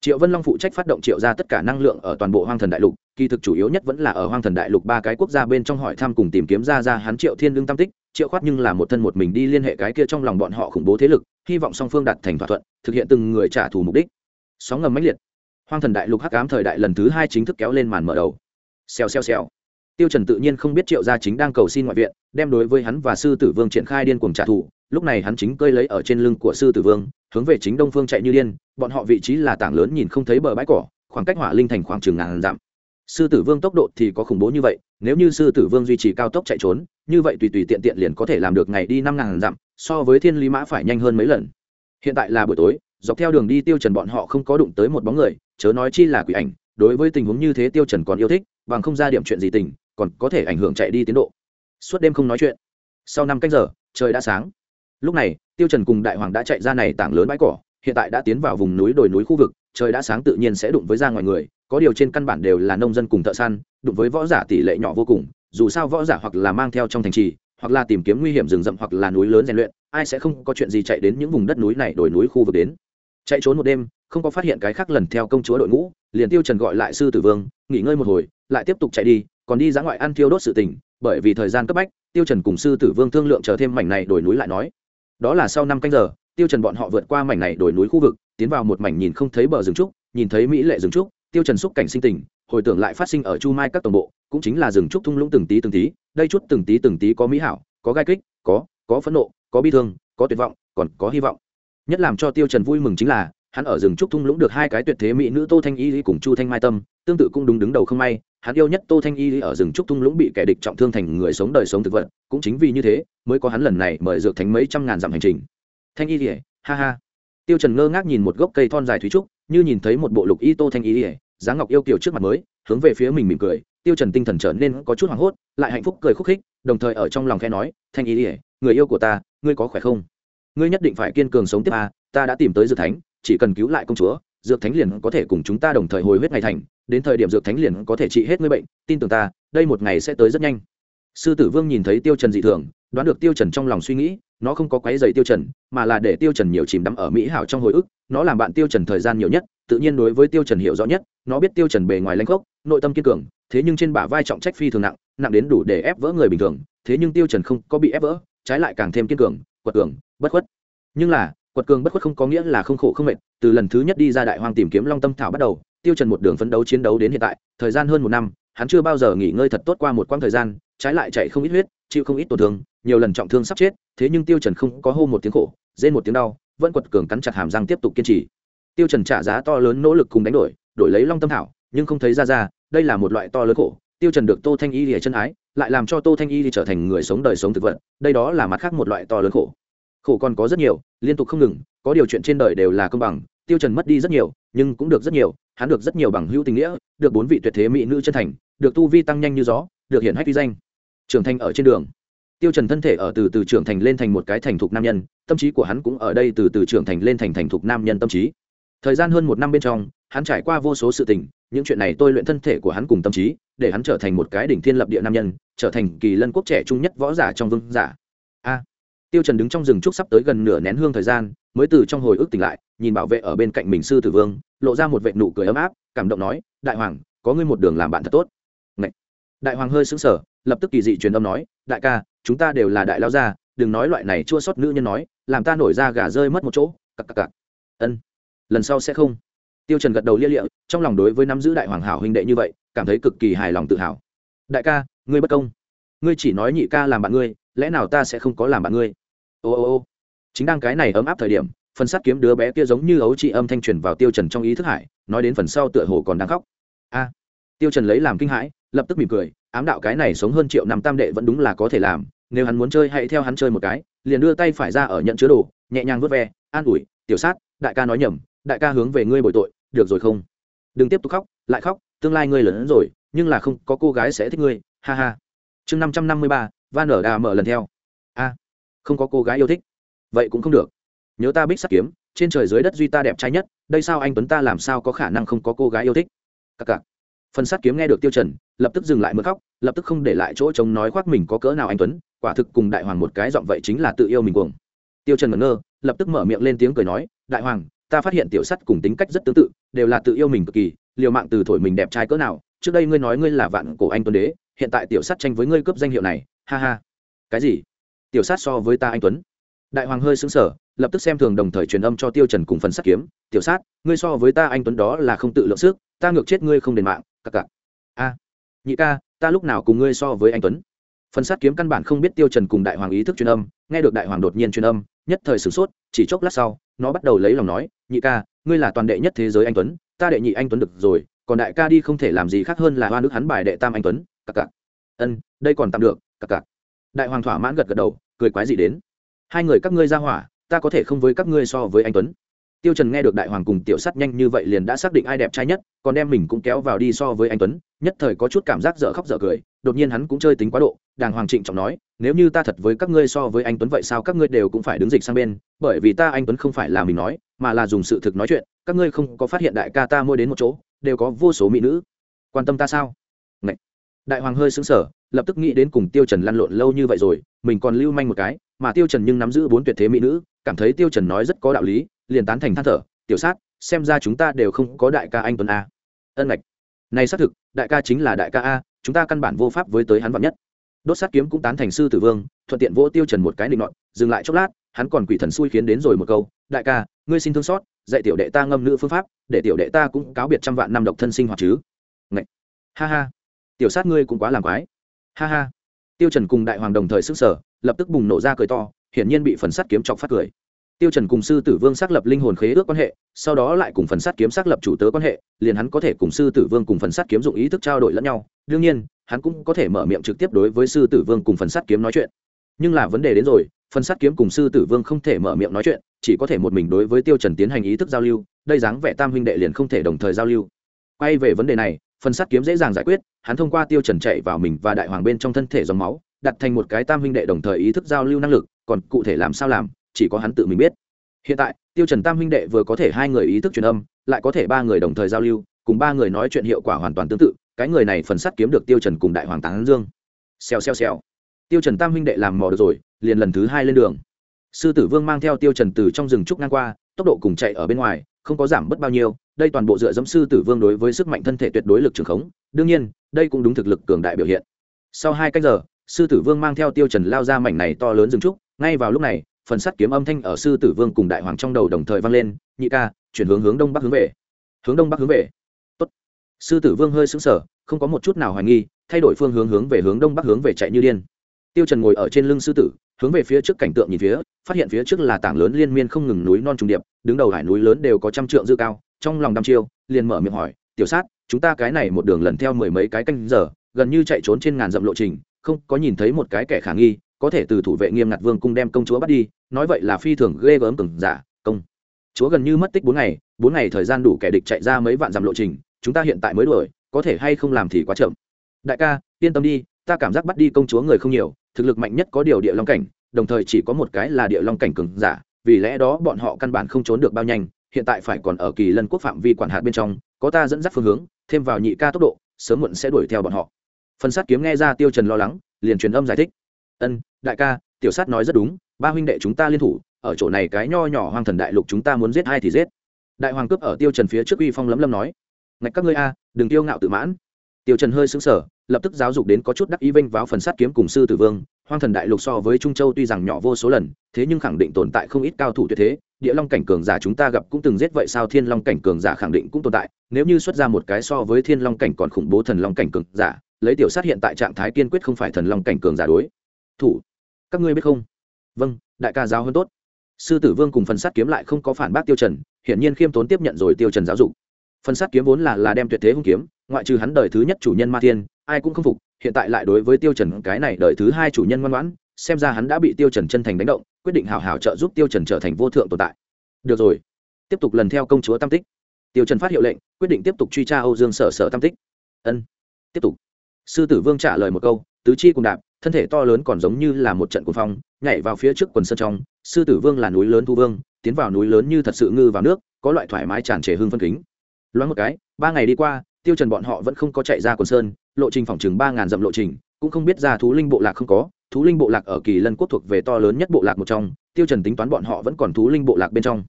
Speaker 1: Triệu vân long phụ trách phát động triệu ra tất cả năng lượng ở toàn bộ hoang thần đại lục, kỳ thực chủ yếu nhất vẫn là ở hoang thần đại lục ba cái quốc gia bên trong hỏi thăm cùng tìm kiếm ra ra hắn triệu thiên lương tam tích, triệu khoát nhưng là một thân một mình đi liên hệ cái kia trong lòng bọn họ khủng bố thế lực, hy vọng song phương đạt thành thỏa thuận, thực hiện từng người trả thù mục đích. Sóng ngầm mãnh liệt hoang thần đại lục hắc ám thời đại lần thứ hai chính thức kéo lên màn mở đầu. Xèo xèo xèo. Tiêu trần tự nhiên không biết triệu gia chính đang cầu xin ngoại viện, đem đối với hắn và sư tử vương triển khai điên cuồng trả thù. Lúc này hắn chính cơi lấy ở trên lưng của sư tử vương, hướng về chính đông phương chạy như điên, bọn họ vị trí là tảng lớn nhìn không thấy bờ bãi cỏ, khoảng cách hỏa linh thành khoảng chừng ngàn dặm. Sư tử vương tốc độ thì có khủng bố như vậy, nếu như sư tử vương duy trì cao tốc chạy trốn, như vậy tùy tùy tiện tiện liền có thể làm được ngày đi năm ngàn dặm, so với thiên lý mã phải nhanh hơn mấy lần. Hiện tại là buổi tối dọc theo đường đi tiêu trần bọn họ không có đụng tới một bóng người, chớ nói chi là quỷ ảnh, đối với tình huống như thế tiêu trần còn yêu thích, bằng không ra điểm chuyện gì tình, còn có thể ảnh hưởng chạy đi tiến độ. Suốt đêm không nói chuyện. Sau năm canh giờ, trời đã sáng. Lúc này, tiêu trần cùng đại hoàng đã chạy ra này tảng lớn bãi cỏ, hiện tại đã tiến vào vùng núi đồi núi khu vực, trời đã sáng tự nhiên sẽ đụng với ra ngoài người, có điều trên căn bản đều là nông dân cùng thợ săn, đụng với võ giả tỷ lệ nhỏ vô cùng, dù sao võ giả hoặc là mang theo trong thành trì, hoặc là tìm kiếm nguy hiểm rừng rậm hoặc là núi lớn rèn luyện, ai sẽ không có chuyện gì chạy đến những vùng đất núi này, đồi núi khu vực đến chạy trốn một đêm, không có phát hiện cái khác lần theo công chúa đội ngũ, liền tiêu trần gọi lại sư tử vương, nghỉ ngơi một hồi, lại tiếp tục chạy đi, còn đi ra ngoại ăn thiêu đốt sự tình, bởi vì thời gian cấp bách, tiêu trần cùng sư tử vương thương lượng chờ thêm mảnh này đổi núi lại nói. Đó là sau năm canh giờ, tiêu trần bọn họ vượt qua mảnh này đổi núi khu vực, tiến vào một mảnh nhìn không thấy bờ rừng trúc, nhìn thấy mỹ lệ rừng trúc, tiêu trần xúc cảnh sinh tình, hồi tưởng lại phát sinh ở chu mai các tổng bộ, cũng chính là rừng trúc thung lũng từng tí từng tí, đây chút từng tí từng tí có mỹ hảo, có gai kích, có có phẫn nộ, có bi thương, có tuyệt vọng, còn có hy vọng nhất làm cho tiêu trần vui mừng chính là, hắn ở rừng trúc thung lũng được hai cái tuyệt thế mỹ nữ tô thanh y cùng chu thanh mai tâm, tương tự cũng đúng đứng đầu không may. Hắn yêu nhất tô thanh y ở rừng trúc thung lũng bị kẻ địch trọng thương thành người sống đời sống thực vật, cũng chính vì như thế mới có hắn lần này mời dược thánh mấy trăm ngàn dặm hành trình. Thanh y ỉa ha ha. Tiêu trần ngơ ngác nhìn một gốc cây thon dài thúy trúc, như nhìn thấy một bộ lục y tô thanh y ỉa dáng ngọc yêu kiều trước mặt mới, hướng về phía mình mỉm cười. Tiêu trần tinh thần trở nên có chút hoảng hốt, lại hạnh phúc cười khúc khích, đồng thời ở trong lòng khẽ nói, thanh y ỉa người yêu của ta, ngươi có khỏe không? Ngươi nhất định phải kiên cường sống tiếp à ta đã tìm tới dược thánh, chỉ cần cứu lại công chúa, dược thánh liền có thể cùng chúng ta đồng thời hồi huyết ngày thành, đến thời điểm dược thánh liền có thể trị hết ngươi bệnh, tin tưởng ta, đây một ngày sẽ tới rất nhanh. Sư tử vương nhìn thấy tiêu trần dị thường, đoán được tiêu trần trong lòng suy nghĩ, nó không có quấy giày tiêu trần, mà là để tiêu trần nhiều chìm đắm ở mỹ hảo trong hồi ức, nó làm bạn tiêu trần thời gian nhiều nhất, tự nhiên đối với tiêu trần hiểu rõ nhất, nó biết tiêu trần bề ngoài lãnh khốc, nội tâm kiên cường, thế nhưng trên bả vai trọng trách phi thường nặng nặng đến đủ để ép vỡ người bình thường, thế nhưng tiêu trần không có bị ép vỡ, trái lại càng thêm kiên cường, quật cường bất khuất. Nhưng là, quật cường bất khuất không có nghĩa là không khổ không mệt. Từ lần thứ nhất đi ra đại hoang tìm kiếm long tâm thảo bắt đầu, tiêu trần một đường phấn đấu chiến đấu đến hiện tại, thời gian hơn một năm, hắn chưa bao giờ nghỉ ngơi thật tốt qua một quãng thời gian, trái lại chạy không ít huyết, chịu không ít tổn thương, nhiều lần trọng thương sắp chết, thế nhưng tiêu trần không có hô một tiếng khổ, rên một tiếng đau, vẫn quật cường cắn chặt hàm răng tiếp tục kiên trì. Tiêu trần trả giá to lớn nỗ lực cùng đánh đổi đổi lấy long tâm thảo, nhưng không thấy ra ra, đây là một loại to lớn khổ. Tiêu trần được tô thanh y lìa chân ái, lại làm cho tô thanh y trở thành người sống đời sống thực vật, đây đó là mặt khác một loại to lớn khổ khổ còn có rất nhiều, liên tục không ngừng, có điều chuyện trên đời đều là công bằng, tiêu trần mất đi rất nhiều, nhưng cũng được rất nhiều, hắn được rất nhiều bằng hữu tình nghĩa, được bốn vị tuyệt thế mỹ nữ chân thành, được tu vi tăng nhanh như gió, được hiển hách vi danh. Trưởng thành ở trên đường. Tiêu trần thân thể ở từ từ trưởng thành lên thành một cái thành thục nam nhân, tâm trí của hắn cũng ở đây từ từ trưởng thành lên thành thành thục nam nhân tâm trí. Thời gian hơn một năm bên trong, hắn trải qua vô số sự tình, những chuyện này tôi luyện thân thể của hắn cùng tâm trí, để hắn trở thành một cái đỉnh thiên lập địa nam nhân, trở thành kỳ lân quốc trẻ trung nhất võ giả trong vương giả. A tiêu trần đứng trong rừng trúc sắp tới gần nửa nén hương thời gian, mới từ trong hồi ức tỉnh lại, nhìn bảo vệ ở bên cạnh mình sư tử vương, lộ ra một vệt nụ cười ấm áp, cảm động nói, đại hoàng, có ngươi một đường làm bạn thật tốt. Ngậy. đại hoàng hơi sững sờ, lập tức kỳ dị truyền âm nói, đại ca, chúng ta đều là đại lao gia, đừng nói loại này chua xót nữ nhân nói, làm ta nổi ra gà rơi mất một chỗ, cặc cặc cặc. Ân. Lần sau sẽ không. Tiêu trần gật đầu lia lịa, trong lòng đối với nắm giữ đại hoàng hảo huynh đệ như vậy, cảm thấy cực kỳ hài lòng tự hào. Đại ca, ngươi bất công. Ngươi chỉ nói nhị ca làm bạn ngươi lẽ nào ta sẽ không có làm bạn ngươi? Ô ô ô. Chính đang cái này ấm áp thời điểm, phần sắt kiếm đứa bé kia giống như ấu trị âm thanh truyền vào tiêu trần trong ý thức hải, nói đến phần sau tựa hồ còn đang khóc. A. Tiêu trần lấy làm kinh hãi, lập tức mỉm cười, ám đạo cái này sống hơn triệu năm tam đệ vẫn đúng là có thể làm, nếu hắn muốn chơi hãy theo hắn chơi một cái, liền đưa tay phải ra ở nhận chứa đồ, nhẹ nhàng vớt ve, an ủi, tiểu sát, đại ca nói nhầm, đại ca hướng về ngươi bồi tội, được rồi không? Đừng tiếp tục khóc, lại khóc, tương lai ngươi lớn hơn rồi, nhưng là không, có cô gái sẽ thích ngươi, ha ha. Chương năm trăm năm mươi ba van ở đà mở lần theo. A, không có cô gái yêu thích. Vậy cũng không được. Nhớ ta bích sắt kiếm, trên trời dưới đất duy ta đẹp trai nhất, đây sao anh tuấn ta làm sao có khả năng không có cô gái yêu thích? Cặc cặc. Phần sắt kiếm nghe được tiêu trần, lập tức dừng lại mưa khóc, lập tức không để lại chỗ trống nói khoác mình có cỡ nào anh tuấn, quả thực cùng đại hoàng một cái giọng vậy chính là tự yêu mình cuồng. Tiêu trần ngẩn ngơ, lập tức mở miệng lên tiếng cười nói, đại hoàng, ta phát hiện tiểu sắt cùng tính cách rất tương tự, đều là tự yêu mình cực kỳ, liều mạng từ thổi mình đẹp trai cỡ nào, trước đây ngươi nói ngươi là vạn cổ anh tuấn đế, hiện tại tiểu sắt tranh với ngươi cướp danh hiệu này ha ha. Cái gì? Tiểu sát so với ta anh tuấn. Đại hoàng hơi xứng sở lập tức xem thường đồng thời truyền âm cho tiêu trần cùng phần sắt kiếm. Tiểu sát, ngươi so với ta anh tuấn đó là không tự lượng sức, ta ngược chết ngươi không đền mạng, cặc cặc. A. Nhị ca, ta lúc nào cùng ngươi so với anh tuấn? Phần sát kiếm căn bản không biết tiêu trần cùng đại hoàng ý thức truyền âm, nghe được đại hoàng đột nhiên truyền âm, nhất thời sửng sốt, chỉ chốc lát sau, nó bắt đầu lấy lòng nói, nhị ca, ngươi là toàn đệ nhất thế giới anh tuấn, ta đệ nhị anh tuấn được rồi, còn đại ca đi không thể làm gì khác hơn là hoa nước hắn bài đệ tam anh tuấn, cặc cặc. Ân, đây còn tạm được cặc cặc. Đại hoàng thỏa mãn gật gật đầu, cười quái gì đến. Hai người các ngươi ra hỏa, ta có thể không với các ngươi so với anh tuấn. Tiêu trần nghe được đại hoàng cùng tiểu sắt nhanh như vậy liền đã xác định ai đẹp trai nhất, còn đem mình cũng kéo vào đi so với anh tuấn, nhất thời có chút cảm giác dở khóc dở cười, đột nhiên hắn cũng chơi tính quá độ, đàng hoàng trịnh trọng nói, nếu như ta thật với các ngươi so với anh tuấn vậy sao các ngươi đều cũng phải đứng dịch sang bên, bởi vì ta anh tuấn không phải là mình nói, mà là dùng sự thực nói chuyện, các ngươi không có phát hiện đại ca ta mua đến một chỗ, đều có vô số mỹ nữ. Quan tâm ta sao? Đại hoàng hơi sững sờ, lập tức nghĩ đến cùng tiêu trần lăn lộn lâu như vậy rồi, mình còn lưu manh một cái, mà tiêu trần nhưng nắm giữ bốn tuyệt thế mỹ nữ, cảm thấy tiêu trần nói rất có đạo lý, liền tán thành than thở, tiểu sát, xem ra chúng ta đều không có đại ca anh tuấn a. Ân ngạch, này xác thực, đại ca chính là đại ca a, chúng ta căn bản vô pháp với tới hắn vạn nhất. Đốt sát kiếm cũng tán thành sư tử vương, thuận tiện vỗ tiêu trần một cái định nọt, dừng lại chốc lát, hắn còn quỷ thần xui khiến đến rồi một câu, đại ca, ngươi xin thương xót, dạy tiểu đệ ta ngâm nữ phương pháp, để tiểu đệ ta cũng cáo biệt trăm vạn năm độc thân sinh hoạt chứ. Ngạch, ha ha tiểu sát ngươi cũng quá làm quái. Ha ha. Tiêu trần cùng đại hoàng đồng thời sức sở lập tức bùng nổ ra cười to, hiển nhiên bị phần sắt kiếm chọc phát cười. Tiêu trần cùng sư tử vương xác lập linh hồn khế ước quan hệ, sau đó lại cùng phần sắt kiếm xác lập chủ tớ quan hệ, liền hắn có thể cùng sư tử vương cùng phần sắt kiếm dụng ý thức trao đổi lẫn nhau. Đương nhiên, hắn cũng có thể mở miệng trực tiếp đối với sư tử vương cùng phần sắt kiếm nói chuyện. Nhưng là vấn đề đến rồi, phần sắt kiếm cùng sư tử vương không thể mở miệng nói chuyện, chỉ có thể một mình đối với tiêu trần tiến hành ý thức giao lưu, đây dáng vẻ tam huynh đệ liền không thể đồng thời giao lưu quay về vấn đề này, phần sắt kiếm dễ dàng giải quyết, hắn thông qua tiêu trần chạy vào mình và đại hoàng bên trong thân thể dòng máu, đặt thành một cái tam huynh đệ đồng thời ý thức giao lưu năng lực, còn cụ thể làm sao làm, chỉ có hắn tự mình biết. Hiện tại, tiêu trần tam huynh đệ vừa có thể hai người ý thức truyền âm, lại có thể ba người đồng thời giao lưu, cùng ba người nói chuyện hiệu quả hoàn toàn tương tự, cái người này phần sắt kiếm được tiêu trần cùng đại hoàng táng dương. Xèo xèo xèo. Tiêu trần tam huynh đệ làm mò được rồi, liền lần thứ hai lên đường. Sư tử vương mang theo tiêu trần từ trong rừng trúc ngang qua, tốc độ cùng chạy ở bên ngoài không có giảm bớt bao nhiêu, đây toàn bộ dựa dẫm sư tử vương đối với sức mạnh thân thể tuyệt đối lực trường khống. Đương nhiên, đây cũng đúng thực lực cường đại biểu hiện. Sau hai cách giờ, sư tử vương mang theo tiêu trần lao ra mảnh này to lớn rừng trúc. Ngay vào lúc này, phần sắt kiếm âm thanh ở sư tử vương cùng đại hoàng trong đầu đồng thời vang lên. Nhị ca, chuyển hướng hướng đông bắc hướng về. Hướng đông bắc hướng về. Tốt. sư tử vương hơi sững sờ, không có một chút nào hoài nghi, thay đổi phương hướng hướng về hướng đông bắc hướng về chạy như điên tiêu trần ngồi ở trên lưng sư tử, hướng về phía trước cảnh tượng nhìn phía, phát hiện phía trước là tảng lớn liên miên không ngừng núi non trùng điệp, đứng đầu hải núi lớn đều có trăm trượng dư cao, trong lòng đăm chiêu, liền mở miệng hỏi, tiểu sát, chúng ta cái này một đường lần theo mười mấy cái canh giờ, gần như chạy trốn trên ngàn dặm lộ trình, không có nhìn thấy một cái kẻ khả nghi, có thể từ thủ vệ nghiêm ngặt vương cung đem công chúa bắt đi, nói vậy là phi thường ghê gớm cừng giả dạ, công chúa gần như mất tích bốn ngày bốn ngày thời gian đủ kẻ địch chạy ra mấy vạn dặm lộ trình, chúng ta hiện tại mới đuổi, có thể hay không làm thì quá chậm. Đại ca, yên tâm đi, ta cảm giác bắt đi công chúa người không nhiều thực lực mạnh nhất có điều địa long cảnh, đồng thời chỉ có một cái là địa long cảnh cường giả, vì lẽ đó bọn họ căn bản không trốn được bao nhanh, hiện tại phải còn ở kỳ lân quốc phạm vi quản hạt bên trong, có ta dẫn dắt phương hướng, thêm vào nhị ca tốc độ, sớm muộn sẽ đuổi theo bọn họ. Phần sát kiếm nghe ra tiêu trần lo lắng, liền truyền âm giải thích. Ân, đại ca, tiểu sát nói rất đúng, ba huynh đệ chúng ta liên thủ, ở chỗ này cái nho nhỏ hoang thần đại lục chúng ta muốn giết ai thì giết. Đại hoàng cướp ở tiêu trần phía trước uy phong lấm lấm nói. Ngạch các ngươi a, đừng tiêu ngạo tự mãn. Tiêu trần hơi sững sờ lập tức giáo dục đến có chút đắc ý vinh váo phần sát kiếm cùng sư tử vương. Hoang thần đại lục so với trung châu tuy rằng nhỏ vô số lần, thế nhưng khẳng định tồn tại không ít cao thủ tuyệt thế. Địa long cảnh cường giả chúng ta gặp cũng từng giết vậy sao thiên long cảnh cường giả khẳng định cũng tồn tại. Nếu như xuất ra một cái so với thiên long cảnh còn khủng bố thần long cảnh cường giả, lấy tiểu sát hiện tại trạng thái kiên quyết không phải thần long cảnh cường giả đối. Thủ, các ngươi biết không? Vâng đại ca giáo hơn tốt. Sư tử vương cùng phần sát kiếm lại không có phản bác tiêu trần, hiển nhiên khiêm tốn tiếp nhận rồi tiêu trần giáo dục. Phần sát kiếm vốn là là đem tuyệt thế hung kiếm, ngoại trừ hắn đời thứ nhất chủ nhân ma thiên ai cũng không phục, hiện tại lại đối với tiêu trần cái này đợi thứ hai chủ nhân ngoan ngoãn, xem ra hắn đã bị tiêu trần chân thành đánh động, quyết định hảo hảo trợ giúp tiêu trần trở thành vô thượng tồn tại. Được rồi. Tiếp tục lần theo công chúa tam tích. Tiêu trần phát hiệu lệnh, quyết định tiếp tục truy tra âu dương sở sở tam tích. Ân. Tiếp tục. Sư tử vương trả lời một câu, tứ chi cùng đạp, thân thể to lớn còn giống như là một trận cuồng phong, nhảy vào phía trước quần sơn trong, sư tử vương là núi lớn thu vương, tiến vào núi lớn như thật sự ngư vào nước, có loại thoải mái tràn trề hương phân kính. Loáng một cái, ba ngày đi qua, tiêu trần bọn họ vẫn không có chạy ra quần sơn lộ trình phòng chừng ba ngàn dặm lộ trình cũng không biết ra thú linh bộ lạc không có. Thú linh bộ lạc ở kỳ lân quốc thuộc về to lớn nhất bộ lạc một trong tiêu trần tính toán bọn họ vẫn còn thú linh bộ lạc bên trong.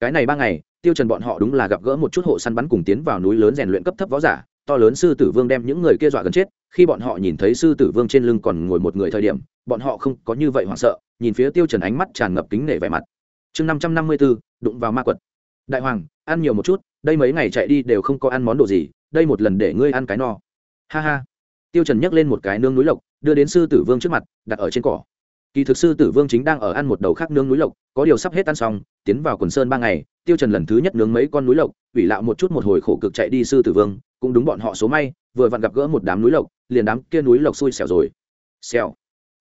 Speaker 1: Cái này ba ngày tiêu trần bọn họ đúng là gặp gỡ một chút hộ săn bắn cùng tiến vào núi lớn rèn luyện cấp thấp võ giả. To lớn sư tử vương đem những người kia dọa gần chết khi bọn họ nhìn thấy sư tử vương trên lưng còn ngồi một người thời điểm bọn họ không có như vậy hoảng sợ nhìn phía tiêu trần ánh mắt tràn ngập kính nể vẻ mặt. Chương năm trăm năm mươi 554, đụng vào ma quật. Đại hoàng ăn nhiều một chút đây mấy ngày chạy đi đều không có ăn món đồ gì đây một lần để ngươi ăn cái no ha ha. Tiêu trần nhấc lên một cái nương núi lộc, đưa đến sư tử vương trước mặt, đặt ở trên cỏ. Kỳ thực sư tử vương chính đang ở ăn một đầu khác nướng núi lộc, có điều sắp hết ăn xong, tiến vào quần sơn ba ngày, tiêu trần lần thứ nhất nướng mấy con núi lộc, ủy lạo một chút một hồi khổ cực chạy đi sư tử vương, cũng đúng bọn họ số may, vừa vặn gặp gỡ một đám núi lộc, liền đám kia núi lộc xui xẻo rồi. Xẻo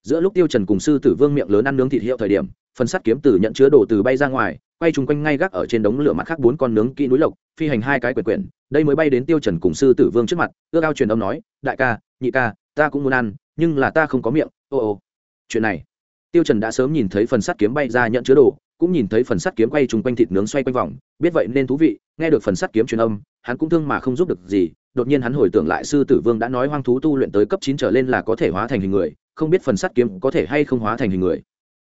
Speaker 1: giữa lúc tiêu trần cùng sư tử vương miệng lớn ăn nướng thịt hiệu thời điểm phần sắt kiếm tử nhận chứa đồ từ bay ra ngoài, quay chung quanh ngay gác ở trên đống lửa mặt khác bốn con nướng kỹ núi lộc, phi hành hai cái quyển quyển. Đây mới bay đến tiêu trần cùng sư tử vương trước mặt, ước ao truyền âm nói, đại ca, nhị ca, ta cũng muốn ăn, nhưng là ta không có miệng. Ô ô. Chuyện này, tiêu trần đã sớm nhìn thấy phần sắt kiếm bay ra nhận chứa đồ, cũng nhìn thấy phần sắt kiếm quay chung quanh thịt nướng xoay quanh vòng. Biết vậy nên thú vị, nghe được phần sắt kiếm truyền âm, hắn cũng thương mà không giúp được gì. Đột nhiên hắn hồi tưởng lại sư tử vương đã nói hoang thú tu luyện tới cấp chín trở lên là có thể hóa thành hình người, không biết phần sắt kiếm có thể hay không hóa thành hình người.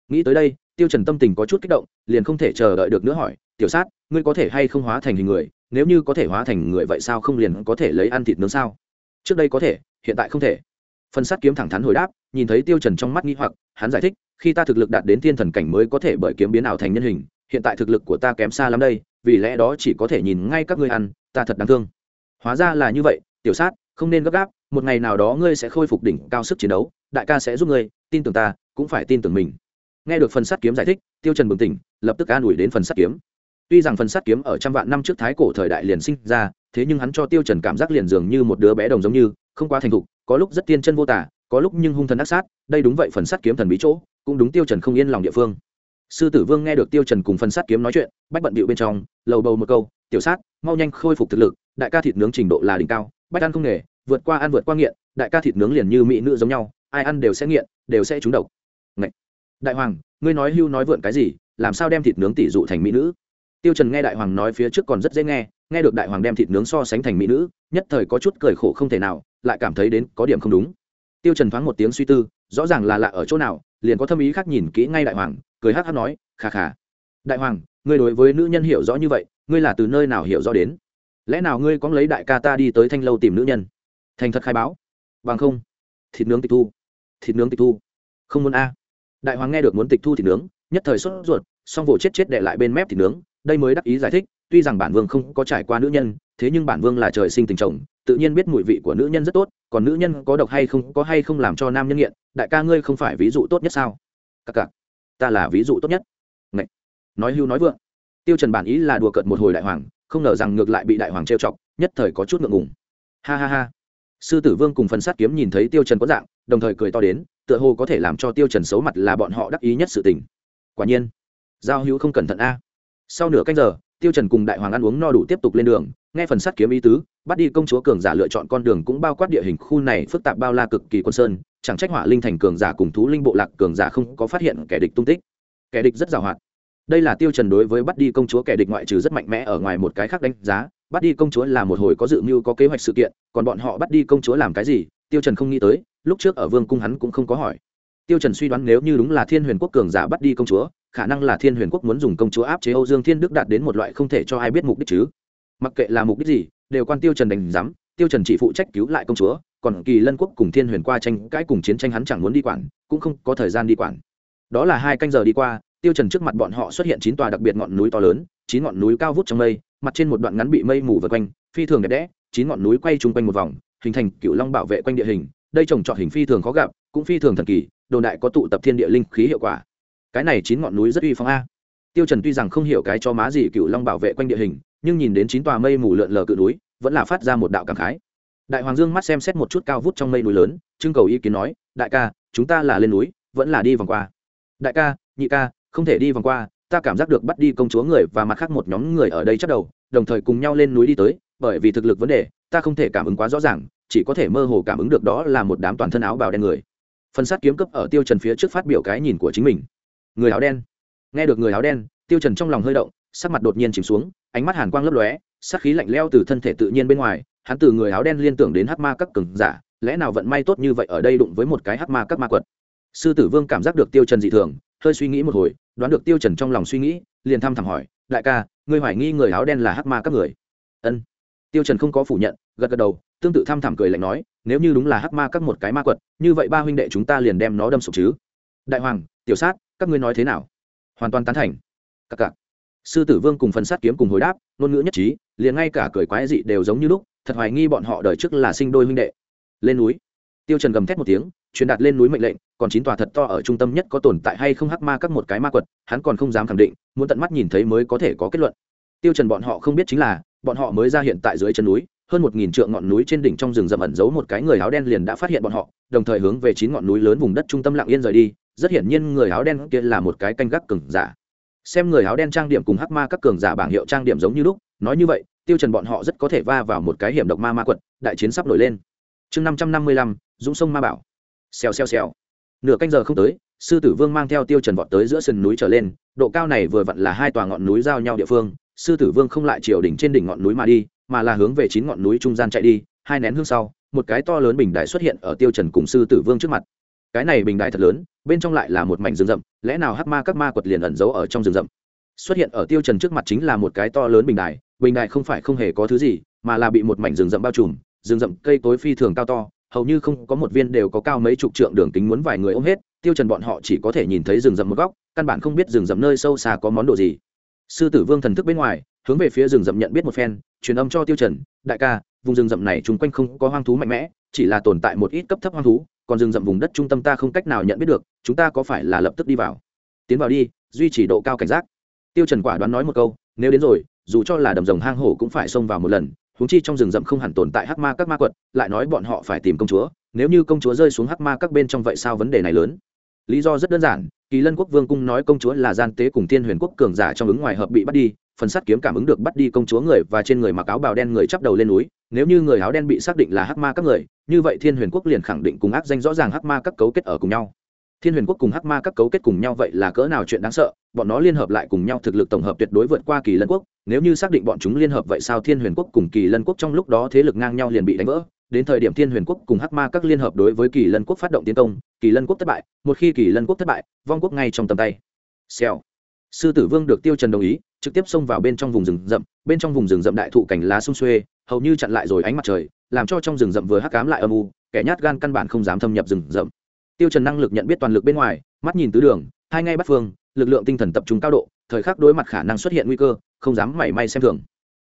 Speaker 1: Nghĩ tới đây tiêu trần tâm tình có chút kích động, liền không thể chờ đợi được nữa hỏi, tiểu sát, ngươi có thể hay không hóa thành hình người? Nếu như có thể hóa thành người vậy sao không liền có thể lấy ăn thịt nướng sao? Trước đây có thể, hiện tại không thể. Phần sát kiếm thẳng thắn hồi đáp, nhìn thấy tiêu trần trong mắt nghi hoặc, hắn giải thích, khi ta thực lực đạt đến thiên thần cảnh mới có thể bởi kiếm biến ảo thành nhân hình, hiện tại thực lực của ta kém xa lắm đây, vì lẽ đó chỉ có thể nhìn ngay các ngươi ăn, ta thật đáng thương. Hóa ra là như vậy, tiểu sát, không nên gấp gáp, một ngày nào đó ngươi sẽ khôi phục đỉnh cao sức chiến đấu, đại ca sẽ giúp ngươi, tin tưởng ta, cũng phải tin tưởng mình nghe được phần sắt kiếm giải thích, tiêu trần bừng tỉnh, lập tức an ủi đến phần sắt kiếm. Tuy rằng phần sắt kiếm ở trăm vạn năm trước thái cổ thời đại liền sinh ra, thế nhưng hắn cho tiêu trần cảm giác liền dường như một đứa bé đồng giống như, không quá thành thục, có lúc rất tiên chân vô tả, có lúc nhưng hung thần ác sát, đây đúng vậy phần sắt kiếm thần bí chỗ, cũng đúng tiêu trần không yên lòng địa phương. Sư tử vương nghe được tiêu trần cùng phần sắt kiếm nói chuyện, bách bận bịu bên trong, lầu bầu một câu, tiểu sát, mau nhanh khôi phục thực lực, đại ca thịt nướng trình độ là đỉnh cao, bách ăn không nghề, vượt qua ăn vượt qua nghiện, đại ca thịt nướng liền như mỹ nữ giống nhau, ai ăn đều sẽ nghiện, đều sẽ trúng độc đại hoàng, ngươi nói hưu nói vượn cái gì, làm sao đem thịt nướng tỷ dụ thành mỹ nữ? Tiêu trần nghe đại hoàng nói phía trước còn rất dễ nghe nghe được đại hoàng đem thịt nướng so sánh thành mỹ nữ, nhất thời có chút cười khổ không thể nào, lại cảm thấy đến có điểm không đúng. Tiêu trần thoáng một tiếng suy tư, rõ ràng là lạ ở chỗ nào, liền có thâm ý khác nhìn kỹ ngay đại hoàng, cười hắc hắc nói khà khà đại hoàng, ngươi đối với nữ nhân hiểu rõ như vậy, ngươi là từ nơi nào hiểu rõ đến? Lẽ nào ngươi có lấy đại ca ta đi tới thanh lâu tìm nữ nhân? Thành thật khai báo. Bằng không, thịt nướng tịch thu. Thịt nướng tịch thu. Không muốn a đại hoàng nghe được muốn tịch thu thịt nướng, nhất thời sốt ruột song vỗ chết chết để lại bên mép thịt nướng, đây mới đắc ý giải thích, tuy rằng bản vương không có trải qua nữ nhân, thế nhưng bản vương là trời sinh tình chồng, tự nhiên biết mùi vị của nữ nhân rất tốt, còn nữ nhân có độc hay không, có hay không làm cho nam nhân nghiện, đại ca ngươi không phải ví dụ tốt nhất sao? Cặc cặc, ta là ví dụ tốt nhất. Ngậy. nói hưu nói vượng. Tiêu trần bản ý là đùa cợt một hồi đại hoàng, không ngờ rằng ngược lại bị đại hoàng trêu chọc, nhất thời có chút ngượng ngùng. Ha ha ha. Sư tử vương cùng phần sát kiếm nhìn thấy tiêu trần có dạng, đồng thời cười to đến tựa hồ có thể làm cho tiêu trần xấu mặt là bọn họ đắc ý nhất sự tình. Quả nhiên, giao hữu không cẩn thận a. Sau nửa canh giờ, tiêu trần cùng đại hoàng ăn uống no đủ tiếp tục lên đường, nghe phần sát kiếm ý tứ, bắt đi công chúa cường giả lựa chọn con đường cũng bao quát địa hình khu này phức tạp bao la cực kỳ quân sơn, chẳng trách hỏa linh thành cường giả cùng thú linh bộ lạc cường giả không có phát hiện kẻ địch tung tích. Kẻ địch rất giàu hoạt đây là tiêu trần đối với bắt đi công chúa kẻ địch ngoại trừ rất mạnh mẽ ở ngoài một cái khác đánh giá, bắt đi công chúa là một hồi có dự mưu có kế hoạch sự kiện, còn bọn họ bắt đi công chúa làm cái gì, tiêu trần không nghĩ tới lúc trước ở vương cung hắn cũng không có hỏi. Tiêu trần suy đoán nếu như đúng là thiên huyền quốc cường giả bắt đi công chúa, khả năng là thiên huyền quốc muốn dùng công chúa áp chế âu dương thiên đức đạt đến một loại không thể cho ai biết mục đích chứ. Mặc kệ là mục đích gì, đều quan tiêu trần đánh giám, tiêu trần chỉ phụ trách cứu lại công chúa, còn kỳ lân quốc cùng thiên huyền qua tranh cãi cùng chiến tranh hắn chẳng muốn đi quản, cũng không có thời gian đi quản. Đó là hai canh giờ đi qua, tiêu trần trước mặt bọn họ xuất hiện chín tòa đặc biệt ngọn núi to lớn, chín ngọn núi cao vút trong mây, mặt trên một đoạn ngắn bị mây mù vây quanh, phi thường đẹp đẽ, chín ngọn núi quay chung quanh một vòng, hình thành cựu long bảo vệ quanh địa hình đây trồng trọt hình phi thường khó gặp, cũng phi thường thần kỳ, đồn đại có tụ tập thiên địa linh khí hiệu quả. Cái này chín ngọn núi rất uy phong a. Tiêu trần tuy rằng không hiểu cái cho má gì cựu long bảo vệ quanh địa hình, nhưng nhìn đến chín tòa mây mù lượn lờ cự núi, vẫn là phát ra một đạo cảm khái. Đại hoàng dương mắt xem xét một chút cao vút trong mây núi lớn, trưng cầu ý kiến nói, đại ca, chúng ta là lên núi, vẫn là đi vòng qua. Đại ca, nhị ca, không thể đi vòng qua, ta cảm giác được bắt đi công chúa người và mặt khác một nhóm người ở đây chắc đầu, đồng thời cùng nhau lên núi đi tới, bởi vì thực lực vấn đề, ta không thể cảm ứng quá rõ ràng chỉ có thể mơ hồ cảm ứng được đó là một đám toàn thân áo bào đen người. Phần sát kiếm cấp ở tiêu trần phía trước phát biểu cái nhìn của chính mình. Người áo đen. Nghe được người áo đen, tiêu trần trong lòng hơi động, sắc mặt đột nhiên chìm xuống, ánh mắt hàn quang lấp lóe, sát khí lạnh lẽo từ thân thể tự nhiên bên ngoài, hắn từ người áo đen liên tưởng đến hắc ma các cường giả, lẽ nào vận may tốt như vậy ở đây đụng với một cái hắc ma các ma quật? Sư tử vương cảm giác được tiêu trần dị thường, hơi suy nghĩ một hồi, đoán được tiêu trần trong lòng suy nghĩ, liền thăm thẳm hỏi, đại ca, ngươi hoài nghi người áo đen là hắc ma các người? Ân. Tiêu trần không có phủ nhận gật gật đầu, tương tự tham thảm cười lạnh nói, nếu như đúng là hắc ma các một cái ma quật, như vậy ba huynh đệ chúng ta liền đem nó đâm sụp chứ. Đại hoàng, tiểu sát, các ngươi nói thế nào? Hoàn toàn tán thành. Các cặc sư tử vương cùng phần sát kiếm cùng hồi đáp, ngôn ngữ nhất trí, liền ngay cả cười quái dị đều giống như lúc, thật hoài nghi bọn họ đời trước là sinh đôi huynh đệ. Lên núi. Tiêu trần gầm thét một tiếng, truyền đạt lên núi mệnh lệnh, còn chín tòa thật to ở trung tâm nhất có tồn tại hay không hắc ma các một cái ma quật, hắn còn không dám khẳng định, muốn tận mắt nhìn thấy mới có thể có kết luận. Tiêu trần bọn họ không biết chính là, bọn họ mới ra hiện tại dưới chân núi hơn một nghìn trượng ngọn núi trên đỉnh trong rừng rậm ẩn giấu một cái người áo đen liền đã phát hiện bọn họ, đồng thời hướng về chín ngọn núi lớn vùng đất trung tâm lặng yên rời đi. Rất hiển nhiên người áo đen kia là một cái canh gác cường giả. Xem người áo đen trang điểm cùng hắc ma các cường giả bảng hiệu trang điểm giống như lúc, nói như vậy, tiêu trần bọn họ rất có thể va vào một cái hiểm độc ma ma quật, đại chiến sắp nổi lên. Chương năm trăm năm mươi lăm, dũng sông ma bảo. Xèo xèo xèo. Nửa canh giờ không tới, sư tử vương mang theo tiêu trần vọt tới giữa sườn núi trở lên, độ cao này vừa vặn là hai tòa ngọn núi giao nhau địa phương sư tử vương không lại triều đỉnh trên đỉnh ngọn núi mà đi, mà là hướng về chín ngọn núi trung gian chạy đi, hai nén hương sau, một cái to lớn bình đài xuất hiện ở tiêu trần cùng sư tử vương trước mặt. Cái này bình đài thật lớn, bên trong lại là một mảnh rừng rậm, lẽ nào hắc ma các ma quật liền ẩn giấu ở trong rừng rậm? Xuất hiện ở tiêu trần trước mặt chính là một cái to lớn bình đài bình đài không phải không hề có thứ gì, mà là bị một mảnh rừng rậm bao trùm, rừng rậm cây cối phi thường cao to, hầu như không có một viên đều có cao mấy chục trượng đường kính muốn vài người ôm hết, tiêu trần bọn họ chỉ có thể nhìn thấy rừng rậm một góc, căn bản không biết rừng rậm nơi sâu xa có món đồ gì sư tử vương thần thức bên ngoài, hướng về phía rừng rậm nhận biết một phen, truyền âm cho tiêu trần, đại ca, vùng rừng rậm này chung quanh không có hoang thú mạnh mẽ, chỉ là tồn tại một ít cấp thấp hoang thú, còn rừng rậm vùng đất trung tâm ta không cách nào nhận biết được, chúng ta có phải là lập tức đi vào? Tiến vào đi, duy trì độ cao cảnh giác. Tiêu trần quả đoán nói một câu, nếu đến rồi, dù cho là đầm rồng hang hổ cũng phải xông vào một lần, huống chi trong rừng rậm không hẳn tồn tại hắc ma các ma quật, lại nói bọn họ phải tìm công chúa, nếu như công chúa rơi xuống hắc ma các bên trong vậy sao vấn đề này lớn? Lý do rất đơn giản, kỳ lân quốc vương cung nói công chúa là gian tế cùng thiên huyền quốc cường giả trong ứng ngoài hợp bị bắt đi, phần sắt kiếm cảm ứng được bắt đi công chúa người và trên người mặc áo bào đen người chắp đầu lên núi, nếu như người áo đen bị xác định là hắc ma các người, như vậy thiên huyền quốc liền khẳng định cùng ác danh rõ ràng hắc ma các cấu kết ở cùng nhau. Thiên huyền quốc cùng hắc ma các cấu kết cùng nhau vậy là cỡ nào chuyện đáng sợ, bọn nó liên hợp lại cùng nhau thực lực tổng hợp tuyệt đối vượt qua kỳ lân quốc, nếu như xác định bọn chúng liên hợp vậy sao thiên huyền quốc cùng kỳ lân quốc trong lúc đó thế lực ngang nhau liền bị đánh vỡ? Đến thời điểm thiên huyền quốc cùng hắc ma các liên hợp đối với kỳ lân quốc phát động tiến công, kỳ lân quốc thất bại, một khi kỳ lân quốc thất bại, vong quốc ngay trong tầm tay. Xèo. Sư tử vương được tiêu trần đồng ý, trực tiếp xông vào bên trong vùng rừng rậm, bên trong vùng rừng rậm đại thụ cảnh lá sung xuê, hầu như chặn lại rồi ánh mặt trời, làm cho trong rừng rậm vừa hắc cám lại âm u, kẻ nhát gan căn bản không dám thâm nhập rừng rậm. Tiêu trần năng lực nhận biết toàn lực bên ngoài, mắt nhìn tứ đường, hai ngay bắt phương, lực lượng tinh thần tập trung cao độ, thời khắc đối mặt khả năng xuất hiện nguy cơ, không dám mảy may xem thường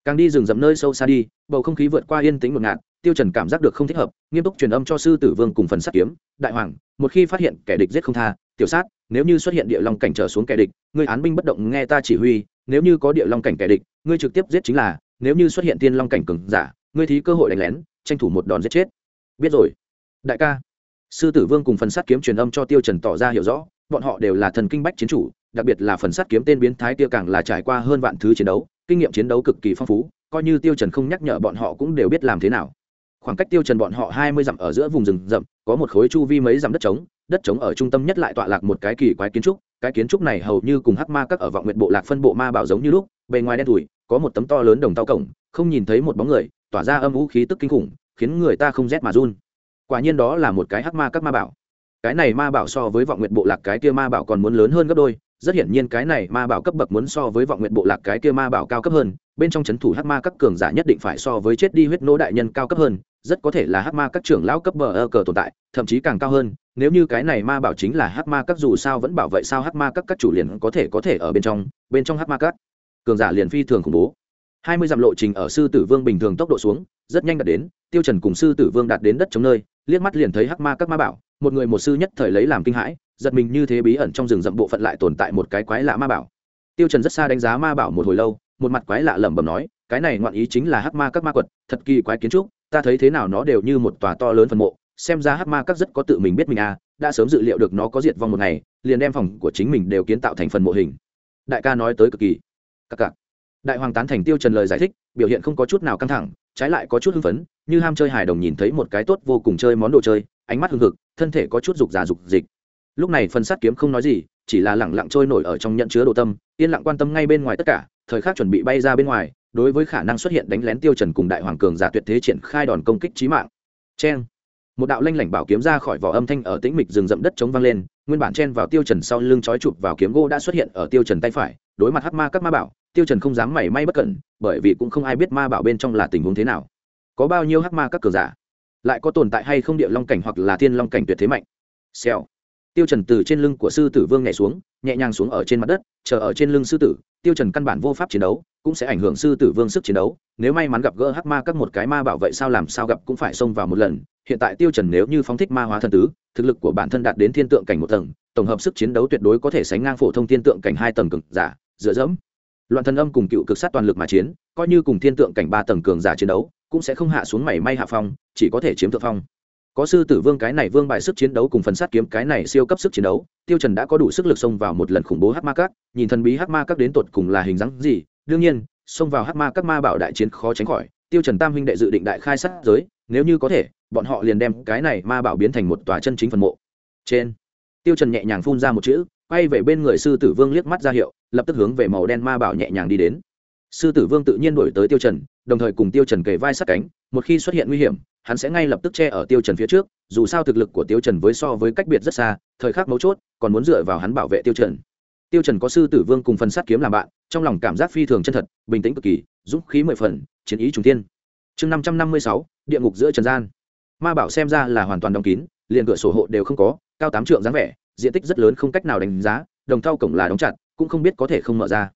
Speaker 1: càng đi rừng rậm nơi sâu xa đi, bầu không khí vượt qua yên tĩnh một ngạt, tiêu trần cảm giác được không thích hợp, nghiêm túc truyền âm cho sư tử vương cùng phần sát kiếm, đại hoàng, một khi phát hiện kẻ địch giết không tha, tiểu sát, nếu như xuất hiện địa long cảnh trở xuống kẻ địch, ngươi án binh bất động nghe ta chỉ huy, nếu như có địa long cảnh kẻ địch, ngươi trực tiếp giết chính là, nếu như xuất hiện tiên long cảnh cường giả, ngươi thí cơ hội đánh lén, tranh thủ một đòn giết chết. Biết rồi. Đại ca. Sư tử vương cùng phần sát kiếm truyền âm cho tiêu trần tỏ ra hiểu rõ, bọn họ đều là thần kinh bách chiến chủ, đặc biệt là phần sát kiếm tên biến thái kia càng là trải qua hơn vạn thứ chiến đấu kinh nghiệm chiến đấu cực kỳ phong phú, coi như tiêu trần không nhắc nhở bọn họ cũng đều biết làm thế nào. Khoảng cách tiêu trần bọn họ hai mươi dặm ở giữa vùng rừng rậm, có một khối chu vi mấy dặm đất trống đất trống ở trung tâm nhất lại tọa lạc một cái kỳ quái kiến trúc, cái kiến trúc này hầu như cùng hắc ma các ở vọng nguyện bộ lạc phân bộ ma bảo giống như lúc, bề ngoài đen thủi có một tấm to lớn đồng tao cổng, không nhìn thấy một bóng người, tỏa ra âm vũ khí tức kinh khủng, khiến người ta không rét mà run. Quả nhiên đó là một cái hắc ma các ma bảo. Cái này ma bảo so với vọng nguyện bộ lạc cái kia ma bảo còn muốn lớn hơn gấp đôi rất hiển nhiên cái này ma bảo cấp bậc muốn so với vọng nguyện bộ lạc cái kia ma bảo cao cấp hơn, bên trong c h ấ n thủ hắc ma các cường giả nhất định phải so với chết đi huyết nỗ đại nhân cao cấp hơn, rất có thể là hắc ma các trưởng lão cấp bờ ơ cờ tồn tại, thậm chí càng cao hơn, nếu như cái này ma bảo chính là hắc ma các dù sao vẫn bảo vệ sao hắc ma các các chủ liền có thể có thể ở bên trong bên trong hắc ma các cường giả liền phi thường khủng bố. Hai mươi dặm lộ trình ở sư tử vương bình thường tốc độ xuống, rất nhanh đạt đến, tiêu trần cùng sư tử vương đạt đến đất chống nơi, liếc mắt liền thấy hắc ma các ma bảo, một người một sư nhất thời lấy làm kinh hãi giật mình như thế bí ẩn trong rừng rậm bộ phận lại tồn tại một cái quái lạ ma bảo. Tiêu trần rất xa đánh giá ma bảo một hồi lâu, một mặt quái lạ lẩm bẩm nói, cái này ngoạn ý chính là hắc ma các ma quật, thật kỳ quái kiến trúc, ta thấy thế nào nó đều như một tòa to lớn phần mộ, xem ra hắc ma các rất có tự mình biết mình à đã sớm dự liệu được nó có diệt vong một ngày, liền đem phòng của chính mình đều kiến tạo thành phần mộ hình. Đại ca nói tới cực kỳ. Các cặc. Đại hoàng tán thành tiêu trần lời giải thích, biểu hiện không có chút nào căng thẳng, trái lại có chút hưng phấn, như ham chơi hài đồng nhìn thấy một cái tốt vô cùng chơi món đồ chơi, ánh mắt hưng hực, thân thể có chút dục giả dục dịch lúc này phần sát kiếm không nói gì, chỉ là lẳng lặng trôi nổi ở trong nhận chứa đồ tâm, yên lặng quan tâm ngay bên ngoài tất cả, thời khắc chuẩn bị bay ra bên ngoài, đối với khả năng xuất hiện đánh lén tiêu trần cùng đại hoàng cường giả tuyệt thế triển khai đòn công kích chí mạng. Chen một đạo lanh lảnh bảo kiếm ra khỏi vỏ âm thanh ở tĩnh mịch rừng rậm đất chống vang lên, nguyên bản chen vào tiêu trần sau lưng chói chụp vào kiếm gỗ đã xuất hiện ở tiêu trần tay phải, đối mặt hắc ma các ma bảo, tiêu trần không dám mảy may bất cẩn, bởi vì cũng không ai biết ma bảo bên trong là tình huống thế nào. Có bao nhiêu hắc ma các cường giả? Lại có tồn tại hay không địa long cảnh hoặc là thiên long cảnh tuyệt thế mạnh? Xèo! Tiêu trần từ trên lưng của sư tử vương nhảy xuống, nhẹ nhàng xuống ở trên mặt đất, chờ ở trên lưng sư tử, tiêu trần căn bản vô pháp chiến đấu, cũng sẽ ảnh hưởng sư tử vương sức chiến đấu. Nếu may mắn gặp gỡ hắc ma các một cái ma bảo vậy sao làm sao gặp cũng phải xông vào một lần. Hiện tại tiêu trần nếu như phóng thích ma hóa thần tứ, thực lực của bản thân đạt đến thiên tượng cảnh một tầng, tổng hợp sức chiến đấu tuyệt đối có thể sánh ngang phổ thông thiên tượng cảnh hai tầng cường giả, dựa dẫm. Loạn thần âm cùng cựu cực sát toàn lực mà chiến, coi như cùng thiên tượng cảnh ba tầng cường giả chiến đấu, cũng sẽ không hạ xuống mảy may hạ phong, chỉ có thể chiếm thượng phong có sư tử vương cái này vương bài sức chiến đấu cùng phần sát kiếm cái này siêu cấp sức chiến đấu, tiêu trần đã có đủ sức lực xông vào một lần khủng bố hắc ma các, nhìn thần bí hắc ma các đến tột cùng là hình dáng gì. Đương nhiên, xông vào hắc ma các ma bảo đại chiến khó tránh khỏi, tiêu trần tam huynh đệ dự định đại khai sát giới, nếu như có thể, bọn họ liền đem cái này ma bảo biến thành một tòa chân chính phần mộ. Trên, tiêu trần nhẹ nhàng phun ra một chữ, quay về bên người sư tử vương liếc mắt ra hiệu, lập tức hướng về màu đen ma bảo nhẹ nhàng đi đến. Sư tử vương tự nhiên đuổi tới tiêu trần, đồng thời cùng tiêu trần kề vai sát cánh, một khi xuất hiện nguy hiểm hắn sẽ ngay lập tức che ở tiêu trần phía trước, dù sao thực lực của tiêu trần với so với cách biệt rất xa, thời khắc mấu chốt, còn muốn dựa vào hắn bảo vệ tiêu trần. Tiêu trần có sư tử vương cùng phần sát kiếm làm bạn, trong lòng cảm giác phi thường chân thật, bình tĩnh cực kỳ, dũng khí mười phần, chiến ý trùng thiên. Chương năm trăm năm mươi sáu, địa ngục giữa trần gian. Ma bảo xem ra là hoàn toàn đóng kín, liền cửa sổ hộ đều không có, cao tám trượng dáng vẻ, diện tích rất lớn không cách nào đánh giá, đồng thau cổng là đóng chặt, cũng không biết có thể không mở ra.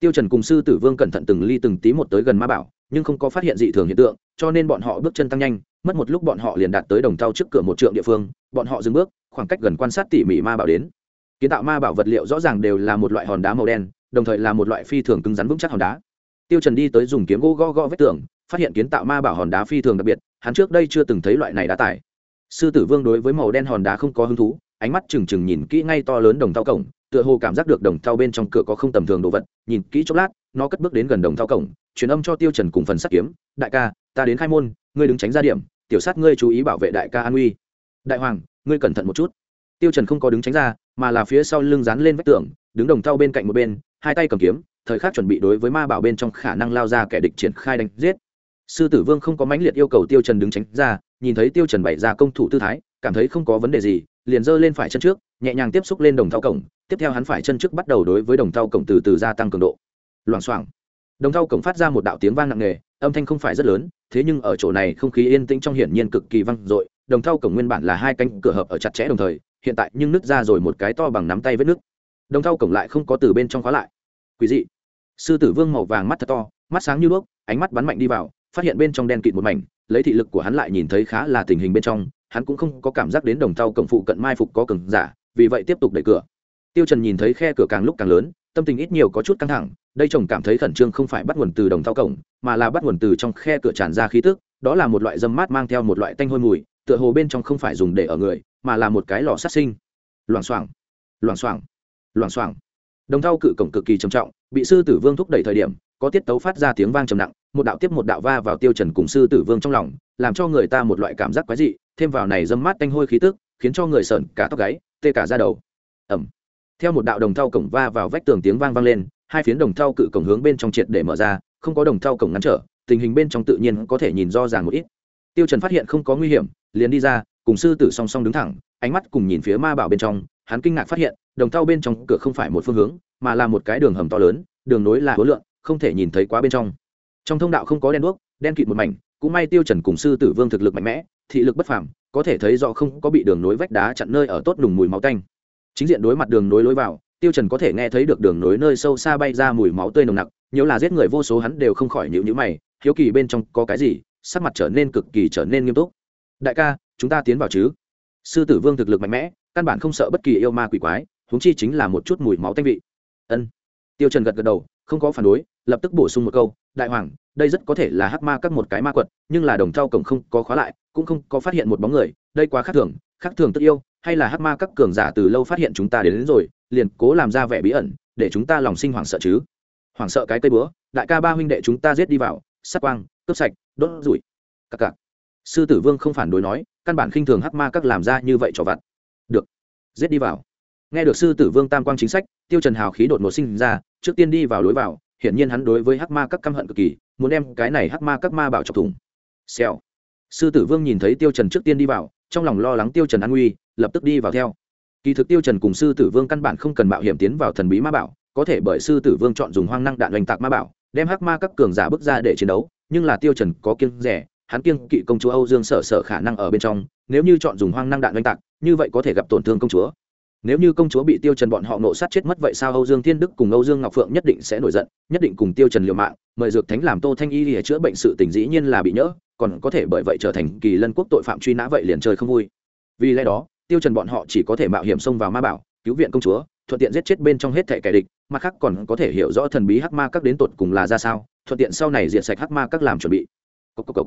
Speaker 1: Tiêu trần cùng sư tử vương cẩn thận từng ly từng tí một tới gần ma bảo, nhưng không có phát hiện dị thường hiện tượng, cho nên bọn họ bước chân tăng nhanh mất một lúc bọn họ liền đạt tới đồng thau trước cửa một trượng địa phương, bọn họ dừng bước, khoảng cách gần quan sát tỉ mỉ ma bảo đến. Kiến tạo ma bảo vật liệu rõ ràng đều là một loại hòn đá màu đen, đồng thời là một loại phi thường cứng rắn vững chắc hòn đá. Tiêu trần đi tới dùng kiếm gỗ gõ gõ vết tường, phát hiện kiến tạo ma bảo hòn đá phi thường đặc biệt, hắn trước đây chưa từng thấy loại này đá tải. Sư tử vương đối với màu đen hòn đá không có hứng thú, ánh mắt trừng trừng nhìn kỹ ngay to lớn đồng thau cổng, tựa hồ cảm giác được đồng thau bên trong cửa có không tầm thường đồ vật, nhìn kỹ chốc lát, nó cất bước đến gần đồng thau cổng, truyền âm cho tiêu trần cùng phần sắt kiếm, đại ca ta đến khai môn, ngươi đứng tránh ra điểm, tiểu sát ngươi chú ý bảo vệ đại ca an uy. Đại hoàng, ngươi cẩn thận một chút. Tiêu trần không có đứng tránh ra, mà là phía sau lưng dán lên vách tường, đứng đồng thau bên cạnh một bên, hai tay cầm kiếm, thời khắc chuẩn bị đối với ma bảo bên trong khả năng lao ra kẻ địch triển khai đánh giết. Sư tử vương không có mãnh liệt yêu cầu tiêu trần đứng tránh ra, nhìn thấy tiêu trần bày ra công thủ tư thái, cảm thấy không có vấn đề gì, liền giơ lên phải chân trước, nhẹ nhàng tiếp xúc lên đồng thau cổng, tiếp theo hắn phải chân trước bắt đầu đối với đồng thau cổng từ từ gia tăng cường độ. Loảng xoảng. Đồng thau cổng phát ra một đạo tiếng vang nặng nề âm thanh không phải rất lớn, thế nhưng ở chỗ này không khí yên tĩnh trong hiển nhiên cực kỳ vang dội, đồng thau cổng nguyên bản là hai cánh cửa hợp ở chặt chẽ đồng thời, hiện tại nhưng nứt ra rồi một cái to bằng nắm tay vết nước đồng thau cổng lại không có từ bên trong khóa lại. Quý dị. Sư tử vương màu vàng mắt thật to, mắt sáng như đuốc, ánh mắt bắn mạnh đi vào, phát hiện bên trong đen kịt một mảnh, lấy thị lực của hắn lại nhìn thấy khá là tình hình bên trong, hắn cũng không có cảm giác đến đồng thau cổng phụ cận mai phục có cường giả, vì vậy tiếp tục đẩy cửa. Tiêu trần nhìn thấy khe cửa càng lúc càng lớn tâm tình ít nhiều có chút căng thẳng, đây chồng cảm thấy khẩn trương không phải bắt nguồn từ đồng thao cổng, mà là bắt nguồn từ trong khe cửa tràn ra khí tức, đó là một loại dâm mát mang theo một loại tanh hôi mùi, tựa hồ bên trong không phải dùng để ở người, mà là một cái lò sát sinh. Loảng xoảng loảng xoảng loảng xoảng. Đồng thao cự cổng cực kỳ trầm trọng, bị sư tử vương thúc đẩy thời điểm, có tiết tấu phát ra tiếng vang trầm nặng, một đạo tiếp một đạo va vào tiêu trần cùng sư tử vương trong lòng, làm cho người ta một loại cảm giác quái dị, thêm vào này dâm mát tanh hôi khí tức, khiến cho người sợn cả tóc gáy, tê cả da đầu. Ẩm theo một đạo đồng thau cổng va vào vách tường tiếng vang vang lên, hai phiến đồng thau cự cổng hướng bên trong triệt để mở ra, không có đồng thau cổng ngăn trở, tình hình bên trong tự nhiên có thể nhìn do ràng một ít. Tiêu trần phát hiện không có nguy hiểm, liền đi ra, cùng sư tử song song đứng thẳng, ánh mắt cùng nhìn phía ma bảo bên trong, hắn kinh ngạc phát hiện, đồng thau bên trong cửa không phải một phương hướng, mà là một cái đường hầm to lớn, đường nối là hối lượng không thể nhìn thấy quá bên trong. Trong thông đạo không có đèn đuốc, đen kịt một mảnh, cũng may tiêu trần cùng sư tử vương thực lực mạnh mẽ, thị lực bất phàm, có thể thấy rõ không có bị đường nối vách đá chặn nơi ở tốt đùng mùi máu tanh chính diện đối mặt đường nối lối vào, tiêu trần có thể nghe thấy được đường nối nơi sâu xa bay ra mùi máu tươi nồng nặc nếu là giết người vô số hắn đều không khỏi nhíu nhíu mày, hiếu kỳ bên trong có cái gì, sắc mặt trở nên cực kỳ trở nên nghiêm túc. Đại ca, chúng ta tiến vào chứ? Sư tử vương thực lực mạnh mẽ, căn bản không sợ bất kỳ yêu ma quỷ quái, huống chi chính là một chút mùi máu tanh vị. Ân. Tiêu trần gật gật đầu, không có phản đối, lập tức bổ sung một câu, đại hoàng, đây rất có thể là hắc ma các một cái ma quật, nhưng là đồng thau cổng không có khóa lại, cũng không có phát hiện một bóng người, đây quá khác thường khác thường tất yêu hay là hắc ma các cường giả từ lâu phát hiện chúng ta đến, đến rồi liền cố làm ra vẻ bí ẩn để chúng ta lòng sinh hoảng sợ chứ. Hoảng sợ cái cây búa đại ca ba huynh đệ chúng ta giết đi vào sắc quang cướp sạch đốt rủi. Cặc cặc. Sư tử vương không phản đối nói căn bản khinh thường hắc ma các làm ra như vậy cho vặt. Được giết đi vào. Nghe được sư tử vương tam quang chính sách tiêu trần hào khí đột ngột sinh ra trước tiên đi vào lối vào hiển nhiên hắn đối với hắc ma các căm hận cực kỳ muốn đem cái này hắc ma các ma bảo chọc thủng. Xèo. Sư tử vương nhìn thấy tiêu trần trước tiên đi vào trong lòng lo lắng tiêu trần an nguy, lập tức đi vào theo. Kỳ thực tiêu trần cùng sư tử vương căn bản không cần mạo hiểm tiến vào thần bí ma bảo, có thể bởi sư tử vương chọn dùng hoang năng đạn hoành tạc ma bảo, đem hắc ma các cường giả bước ra để chiến đấu, nhưng là tiêu trần có kiêng rẻ, hắn kiêng kỵ công chúa âu dương sở sở khả năng ở bên trong, nếu như chọn dùng hoang năng đạn hoành tạc, như vậy có thể gặp tổn thương công chúa. Nếu như công chúa bị tiêu trần bọn họ nộ sát chết mất vậy sao âu dương thiên đức cùng âu dương ngọc phượng nhất định sẽ nổi giận, nhất định cùng tiêu trần liều mạng, mời dược thánh làm tô thanh y để chữa bệnh sự tình dĩ nhiên là bị nhỡ còn có thể bởi vậy trở thành kỳ lân quốc tội phạm truy nã vậy liền chơi không vui. Vì lẽ đó, tiêu trần bọn họ chỉ có thể mạo hiểm xông vào ma bảo, cứu viện công chúa, thuận tiện giết chết bên trong hết thể kẻ địch, mà khác còn có thể hiểu rõ thần bí hắc ma các đến tột cùng là ra sao, thuận tiện sau này diệt sạch hắc ma các làm chuẩn bị. Cốc cốc cốc.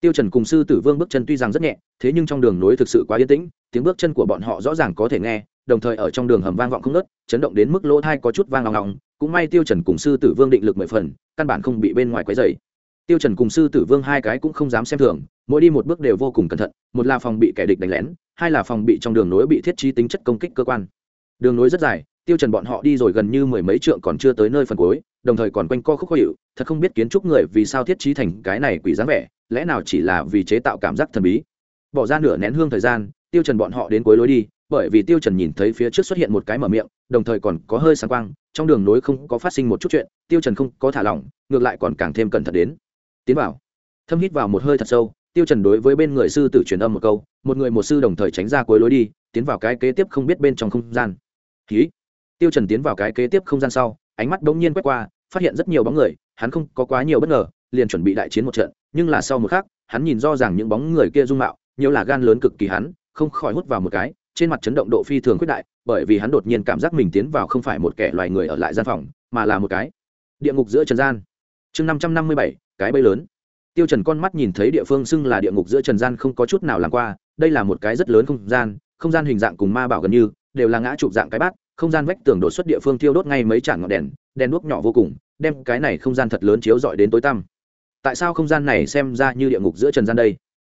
Speaker 1: tiêu trần cùng sư tử vương bước chân tuy rằng rất nhẹ, thế nhưng trong đường núi thực sự quá yên tĩnh, tiếng bước chân của bọn họ rõ ràng có thể nghe, đồng thời ở trong đường hầm vang vọng không ngớt, chấn động đến mức lỗ thai có chút vang ngọng ngọng cũng may tiêu trần cùng sư tử vương định lực mười phần, căn bản không bị bên ngoài quấy rầy tiêu trần cùng sư tử vương hai cái cũng không dám xem thường, mỗi đi một bước đều vô cùng cẩn thận, một là phòng bị kẻ địch đánh lén, hai là phòng bị trong đường nối bị thiết trí tính chất công kích cơ quan. Đường nối rất dài, tiêu trần bọn họ đi rồi gần như mười mấy trượng còn chưa tới nơi phần cuối, đồng thời còn quanh co khúc khó hiệu thật không biết kiến trúc người vì sao thiết trí thành cái này quỷ dáng vẻ, lẽ nào chỉ là vì chế tạo cảm giác thần bí. Bỏ ra nửa nén hương thời gian, tiêu trần bọn họ đến cuối lối đi, bởi vì tiêu trần nhìn thấy phía trước xuất hiện một cái mở miệng, đồng thời còn có hơi sáng quang, trong đường nối không có phát sinh một chút chuyện, tiêu trần không có thả lỏng, ngược lại còn càng thêm cẩn thận đến tiến vào. Thâm hít vào một hơi thật sâu, tiêu trần đối với bên người sư tử truyền âm một câu, một người một sư đồng thời tránh ra cuối lối đi, tiến vào cái kế tiếp không biết bên trong không gian. Khí tiêu trần tiến vào cái kế tiếp không gian sau, ánh mắt đống nhiên quét qua, phát hiện rất nhiều bóng người, hắn không có quá nhiều bất ngờ, liền chuẩn bị đại chiến một trận, nhưng là sau một khắc, hắn nhìn rõ ràng những bóng người kia dung mạo, nhiều là gan lớn cực kỳ hắn, không khỏi hút vào một cái, trên mặt chấn động độ phi thường quyết đại, bởi vì hắn đột nhiên cảm giác mình tiến vào không phải một kẻ loài người ở lại gian phòng, mà là một cái. Địa ngục giữa trần gian. Chương năm trăm năm mươi bảy cái bẫy lớn. Tiêu trần con mắt nhìn thấy địa phương xưng là địa ngục giữa trần gian không có chút nào làm qua, đây là một cái rất lớn không gian không gian hình dạng cùng ma bảo gần như, đều là ngã chụp dạng cái bát, không gian vách tường đột xuất địa phương thiêu đốt ngay mấy chản ngọn đèn đèn đuốc nhỏ vô cùng, đem cái này không gian thật lớn chiếu rọi đến tối tăm. Tại sao không gian này xem ra như địa ngục giữa trần gian đây?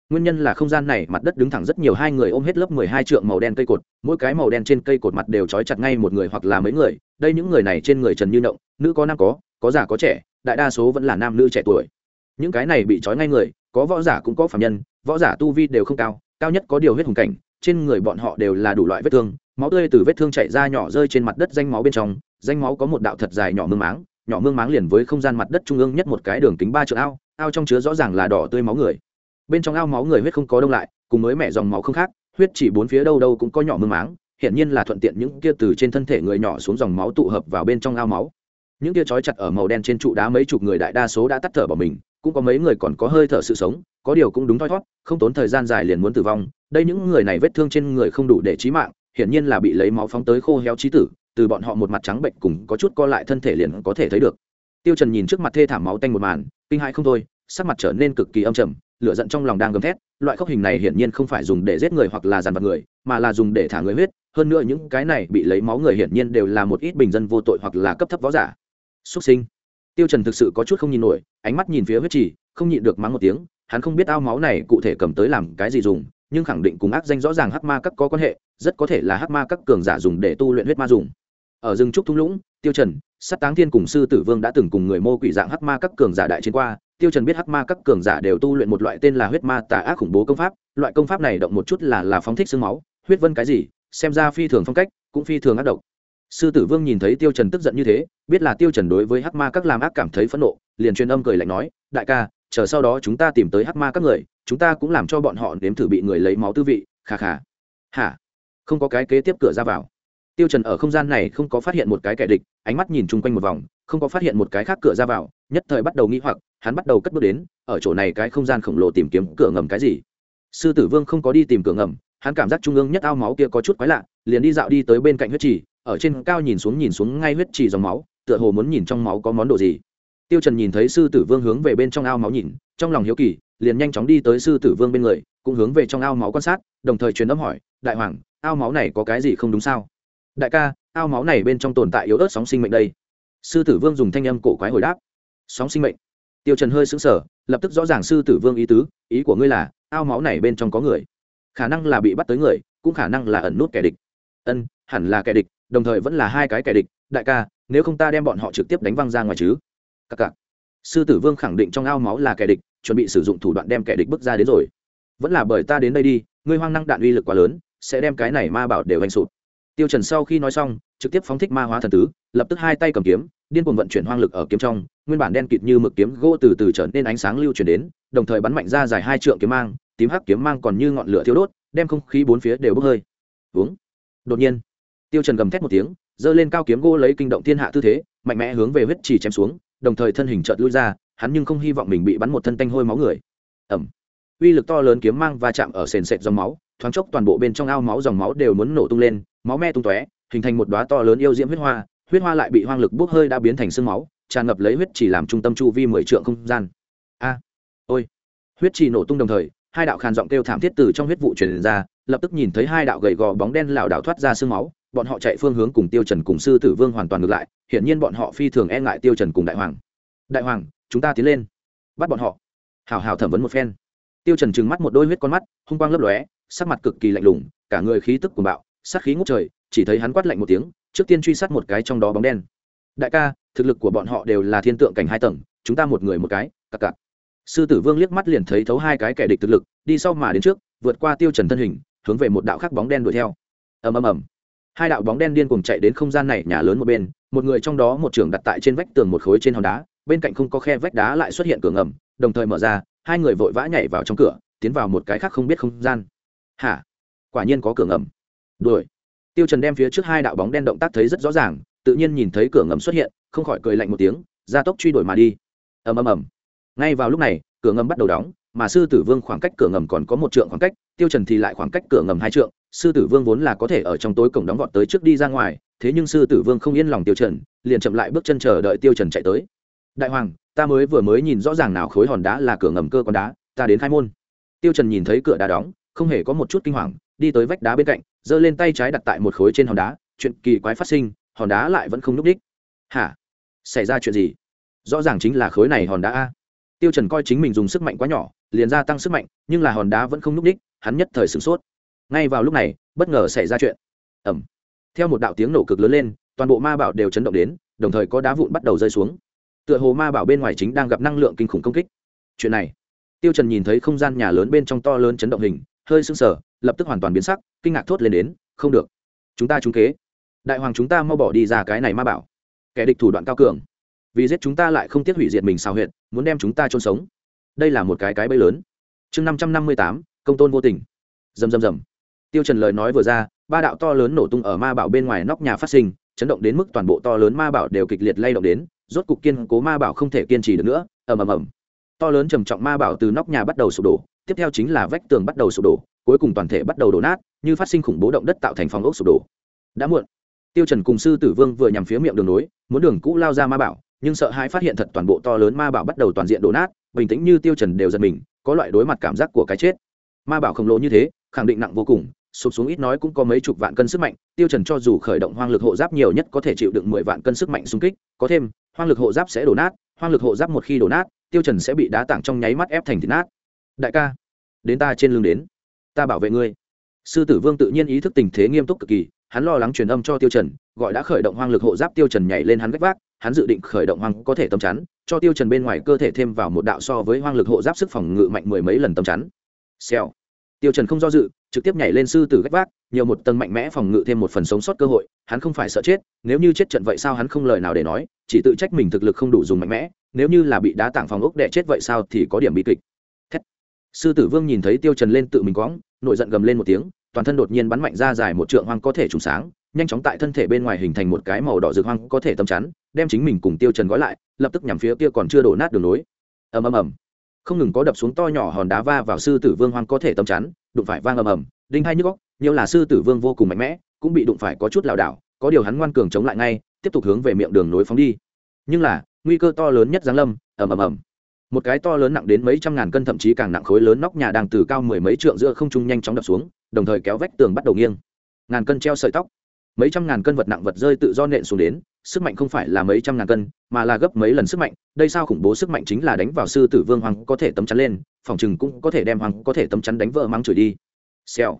Speaker 1: Nguyên nhân là không gian này mặt đất đứng thẳng rất nhiều hai người ôm hết lớp mười hai trượng màu đen cây cột, mỗi cái màu đen trên cây cột mặt đều trói chặt ngay một người hoặc là mấy người, đây những người này trên người trần như động, nữ có nam có có già có trẻ, đại đa số vẫn là nam nữ trẻ tuổi những cái này bị trói ngay người, có võ giả cũng có phạm nhân, võ giả tu vi đều không cao cao nhất có điều huyết hùng cảnh, trên người bọn họ đều là đủ loại vết thương, máu tươi từ vết thương chảy ra nhỏ rơi trên mặt đất danh máu bên trong, danh máu có một đạo thật dài nhỏ mương máng, nhỏ mương máng liền với không gian mặt đất trung ương nhất một cái đường kính ba triệu ao ao trong chứa rõ ràng là đỏ tươi máu người. Bên trong ao máu người huyết không có đông lại, cùng mới mẹ dòng máu không khác, huyết chỉ bốn phía đâu đâu cũng có nhỏ mương máng hiện nhiên là thuận tiện những kia từ trên thân thể người nhỏ xuống dòng máu tụ hợp vào bên trong ao máu. Những kia trói chặt ở màu đen trên trụ đá mấy chục người đại đa số đã tắt thở bỏ mình cũng có mấy người còn có hơi thở sự sống, có điều cũng đúng thoi thót, không tốn thời gian dài liền muốn tử vong. Đây những người này vết thương trên người không đủ để trí mạng, hiển nhiên là bị lấy máu phóng tới khô héo trí tử, từ bọn họ một mặt trắng bệnh cùng có chút co lại thân thể liền có thể thấy được. Tiêu trần nhìn trước mặt thê thảm máu tanh một màn, kinh hãi không thôi, sắc mặt trở nên cực kỳ âm trầm, lửa giận trong lòng đang gầm thét, loại khốc hình này hiển nhiên không phải dùng để giết người hoặc là dàn vật người, mà là dùng để thả người huyết, hơn nữa những cái này bị lấy máu người hiển nhiên đều là một ít bình dân vô tội hoặc là cấp thấp võ giả. Xuất sinh tiêu trần thực sự có chút không nhìn nổi, ánh mắt nhìn phía huyết trì, không nhịn được mắng một tiếng, hắn không biết ao máu này cụ thể cầm tới làm cái gì dùng, nhưng khẳng định cùng ác danh rõ ràng hắc ma các có quan hệ, rất có thể là hắc ma các cường giả dùng để tu luyện huyết ma dùng. Ở rừng trúc thung lũng, tiêu trần, sát táng thiên cùng sư tử vương đã từng cùng người mô quỷ dạng hắc ma các cường giả đại chiến qua, tiêu trần biết hắc ma các cường giả đều tu luyện một loại tên là huyết ma tà ác khủng bố công pháp, loại công pháp này động một chút là là phóng thích xương máu, huyết vân cái gì, xem ra phi thường phong cách, cũng phi thường ác độc sư tử vương nhìn thấy tiêu trần tức giận như thế, biết là tiêu trần đối với hắc ma các làm ác cảm thấy phẫn nộ, liền truyền âm cười lạnh nói, đại ca, chờ sau đó chúng ta tìm tới hắc ma các người, chúng ta cũng làm cho bọn họ nếm thử bị người lấy máu tư vị khà khà hả? Không có cái kế tiếp cửa ra vào. Tiêu trần ở không gian này không có phát hiện một cái kẻ địch, ánh mắt nhìn chung quanh một vòng, không có phát hiện một cái khác cửa ra vào, nhất thời bắt đầu nghi hoặc, hắn bắt đầu cất bước đến, ở chỗ này cái không gian khổng lồ tìm kiếm cửa ngầm cái gì? Sư tử vương không có đi tìm cửa ngầm hắn cảm giác trung ương nhất ao máu kia có chút quái lạ, liền đi dạo đi tới bên cạnh huyết trì, ở trên cao nhìn xuống nhìn xuống ngay huyết trì dòng máu, tựa hồ muốn nhìn trong máu có món đồ gì. Tiêu trần nhìn thấy sư tử vương hướng về bên trong ao máu nhìn, trong lòng hiếu kỳ, liền nhanh chóng đi tới sư tử vương bên người, cũng hướng về trong ao máu quan sát, đồng thời truyền âm hỏi, đại hoàng, ao máu này có cái gì không đúng sao? Đại ca, ao máu này bên trong tồn tại yếu ớt sóng sinh mệnh đây. Sư tử vương dùng thanh âm cổ quái hồi đáp, sóng sinh mệnh? Tiêu trần hơi sững sờ, lập tức rõ ràng sư tử vương ý tứ, ý của ngươi là, ao máu này bên trong có người khả năng là bị bắt tới người, cũng khả năng là ẩn nút kẻ địch. Ân, hẳn là kẻ địch, đồng thời vẫn là hai cái kẻ địch, đại ca, nếu không ta đem bọn họ trực tiếp đánh văng ra ngoài chứ? Các cặc. Sư tử vương khẳng định trong ao máu là kẻ địch, chuẩn bị sử dụng thủ đoạn đem kẻ địch bước ra đến rồi. Vẫn là bởi ta đến đây đi, ngươi hoang năng đạn uy lực quá lớn, sẽ đem cái này ma bảo đều anh sụp. Tiêu trần sau khi nói xong, trực tiếp phóng thích ma hóa thần tứ, lập tức hai tay cầm kiếm, điên cuồng vận chuyển hoang lực ở kiếm trong, nguyên bản đen kịt như mực kiếm gỗ từ từ trở nên ánh sáng lưu chuyển đến, đồng thời bắn mạnh ra dài hai trượng kiếm mang tím hắc kiếm mang còn như ngọn lửa thiêu đốt, đem không khí bốn phía đều bốc hơi. Uống. Đột nhiên, tiêu trần gầm thét một tiếng, giơ lên cao kiếm gỗ lấy kinh động thiên hạ tư thế, mạnh mẽ hướng về huyết trì chém xuống, đồng thời thân hình chợt lui ra, hắn nhưng không hy vọng mình bị bắn một thân tanh hôi máu người. Ẩm. Uy lực to lớn kiếm mang va chạm ở sền sệt dòng máu, thoáng chốc toàn bộ bên trong ao máu dòng máu đều muốn nổ tung lên, máu me tung tóe, hình thành một đóa to lớn yêu diễm huyết hoa huyết hoa lại bị hoang lực bốc hơi đã biến thành sương máu, tràn ngập lấy huyết chỉ làm trung tâm chu vi mười trượng không gian. A. Ôi. Huyết chỉ nổ tung đồng thời hai đạo khàn giọng kêu thảm thiết từ trong huyết vụ truyền ra, lập tức nhìn thấy hai đạo gầy gò bóng đen lảo đảo thoát ra sương máu, bọn họ chạy phương hướng cùng tiêu trần cùng sư tử vương hoàn toàn ngược lại, hiển nhiên bọn họ phi thường e ngại tiêu trần cùng đại hoàng. Đại hoàng, chúng ta tiến lên. Bắt bọn họ. Hào hào thẩm vấn một phen. Tiêu trần trừng mắt một đôi huyết con mắt, hung quang lấp lóe, sắc mặt cực kỳ lạnh lùng, cả người khí tức cuồng bạo, sát khí ngút trời, chỉ thấy hắn quát lạnh một tiếng, trước tiên truy sát một cái trong đó bóng đen. Đại ca, thực lực của bọn họ đều là thiên tượng cảnh hai tầng, chúng ta một người một cái, cặc cặc sư tử vương liếc mắt liền thấy thấu hai cái kẻ địch thực lực, đi sau mà đến trước, vượt qua tiêu trần thân hình, hướng về một đạo khác bóng đen đuổi theo. Ầm ầm ầm. Hai đạo bóng đen điên cuồng chạy đến không gian này, nhà lớn một bên, một người trong đó một trường đặt tại trên vách tường một khối trên hòn đá, bên cạnh không có khe vách đá lại xuất hiện cửa ngầm, đồng thời mở ra, hai người vội vã nhảy vào trong cửa, tiến vào một cái khác không biết không gian. Hả? Quả nhiên có cửa ngầm. Đuổi. Tiêu trần đem phía trước hai đạo bóng đen động tác thấy rất rõ ràng, tự nhiên nhìn thấy cửa ngầm xuất hiện, không khỏi cười lạnh một tiếng, gia tốc truy đuổi mà đi. Ầm ầm ầm ngay vào lúc này, cửa ngầm bắt đầu đóng, mà sư tử vương khoảng cách cửa ngầm còn có một trượng khoảng cách, tiêu trần thì lại khoảng cách cửa ngầm hai trượng. Sư tử vương vốn là có thể ở trong tối cổng đóng vọt tới trước đi ra ngoài, thế nhưng sư tử vương không yên lòng tiêu trần, liền chậm lại bước chân chờ đợi tiêu trần chạy tới. Đại hoàng, ta mới vừa mới nhìn rõ ràng nào khối hòn đá là cửa ngầm cơ con đá, ta đến khai môn. Tiêu trần nhìn thấy cửa đá đóng, không hề có một chút kinh hoàng, đi tới vách đá bên cạnh, giơ lên tay trái đặt tại một khối trên hòn đá. Chuyện kỳ quái phát sinh, hòn đá lại vẫn không núc đích. Hả? Xảy ra chuyện gì? Rõ ràng chính là khối này hòn đá a tiêu trần coi chính mình dùng sức mạnh quá nhỏ, liền gia tăng sức mạnh, nhưng là hòn đá vẫn không núc đích, hắn nhất thời sửng sốt. Ngay vào lúc này, bất ngờ xảy ra chuyện. Ầm! theo một đạo tiếng nổ cực lớn lên, toàn bộ ma bảo đều chấn động đến, đồng thời có đá vụn bắt đầu rơi xuống. Tựa hồ ma bảo bên ngoài chính đang gặp năng lượng kinh khủng công kích. Chuyện này, tiêu trần nhìn thấy không gian nhà lớn bên trong to lớn chấn động hình, hơi sưng sờ, lập tức hoàn toàn biến sắc, kinh ngạc thốt lên đến, không được. Chúng ta trúng kế. Đại hoàng chúng ta mau bỏ đi ra cái này ma bảo. Kẻ địch thủ đoạn cao cường vì giết chúng ta lại không tiếc hủy diệt mình sao huyệt, muốn đem chúng ta chôn sống. Đây là một cái cái bẫy lớn. Chương năm trăm năm mươi tám, công tôn vô tình. Dầm dầm dầm tiêu trần lời nói vừa ra, ba đạo to lớn nổ tung ở ma bảo bên ngoài nóc nhà phát sinh, chấn động đến mức toàn bộ to lớn ma bảo đều kịch liệt lay động đến, rốt cục kiên cố ma bảo không thể kiên trì được nữa, ầm ầm ầm. To lớn trầm trọng ma bảo từ nóc nhà bắt đầu sụp đổ, tiếp theo chính là vách tường bắt đầu sụp đổ, cuối cùng toàn thể bắt đầu đổ nát, như phát sinh khủng bố động đất tạo thành phòng ốc sụp đổ. Đã muộn. Tiêu trần cùng sư tử vương vừa nhằm phía miệng đường nối, muốn đường cũ lao ra ma bảo nhưng sợ hãi phát hiện thật toàn bộ to lớn ma bảo bắt đầu toàn diện đổ nát, bình tĩnh như tiêu trần đều giật mình, có loại đối mặt cảm giác của cái chết. Ma bảo khổng lồ như thế, khẳng định nặng vô cùng, sụp xuống ít nói cũng có mấy chục vạn cân sức mạnh, tiêu trần cho dù khởi động hoang lực hộ giáp nhiều nhất có thể chịu đựng mười vạn cân sức mạnh xung kích, có thêm, hoang lực hộ giáp sẽ đổ nát, hoang lực hộ giáp một khi đổ nát, tiêu trần sẽ bị đá tảng trong nháy mắt ép thành thịt nát. Đại ca, đến ta trên lưng đến, ta bảo vệ ngươi. Sư tử vương tự nhiên ý thức tình thế nghiêm túc cực kỳ, hắn lo lắng truyền âm cho tiêu trần, gọi đã khởi động hoang lực hộ giáp tiêu trần nhảy lên hắn vách vác hắn dự định khởi động hoang có thể tâm chắn, cho tiêu trần bên ngoài cơ thể thêm vào một đạo so với hoang lực hộ giáp sức phòng ngự mạnh mười mấy lần tâm chắn. Xèo. Tiêu trần không do dự, trực tiếp nhảy lên sư tử gách vác, nhiều một tầng mạnh mẽ phòng ngự thêm một phần sống sót cơ hội, hắn không phải sợ chết, nếu như chết trận vậy sao hắn không lời nào để nói, chỉ tự trách mình thực lực không đủ dùng mạnh mẽ, nếu như là bị đá tảng phòng ốc đè chết vậy sao thì có điểm bị kịch. Thét. sư tử vương nhìn thấy tiêu trần lên tự mình quõng, nội giận gầm lên một tiếng, toàn thân đột nhiên bắn mạnh ra dài một trượng hoang có thể trùng sáng, nhanh chóng tại thân thể bên ngoài hình thành một cái màu đỏ rực hoang có thể tấm chắn đem chính mình cùng tiêu trần gói lại, lập tức nhằm phía kia còn chưa đổ nát đường nối. Ầm ầm ầm. Không ngừng có đập xuống to nhỏ hòn đá va vào sư tử vương hoang có thể tấm chắn, đụng phải vang ầm ầm, đinh hai nhức óc, nhiều là sư tử vương vô cùng mạnh mẽ, cũng bị đụng phải có chút lảo đảo, có điều hắn ngoan cường chống lại ngay, tiếp tục hướng về miệng đường nối phóng đi. Nhưng là, nguy cơ to lớn nhất giáng lâm, ầm ầm ầm. Một cái to lớn nặng đến mấy trăm ngàn cân thậm chí càng nặng khối lớn nóc nhà đang từ cao mười mấy trượng giữa không trung nhanh chóng đập xuống, đồng thời kéo vách tường bắt đầu nghiêng. Ngàn cân treo sợi tóc mấy trăm ngàn cân vật nặng vật rơi tự do nện xuống đến, sức mạnh không phải là mấy trăm ngàn cân, mà là gấp mấy lần sức mạnh. Đây sao khủng bố sức mạnh chính là đánh vào sư tử vương hoàng có thể tấm chắn lên, phòng chừng cũng có thể đem hoàng có thể tấm chắn đánh vỡ mang chửi đi. Xèo.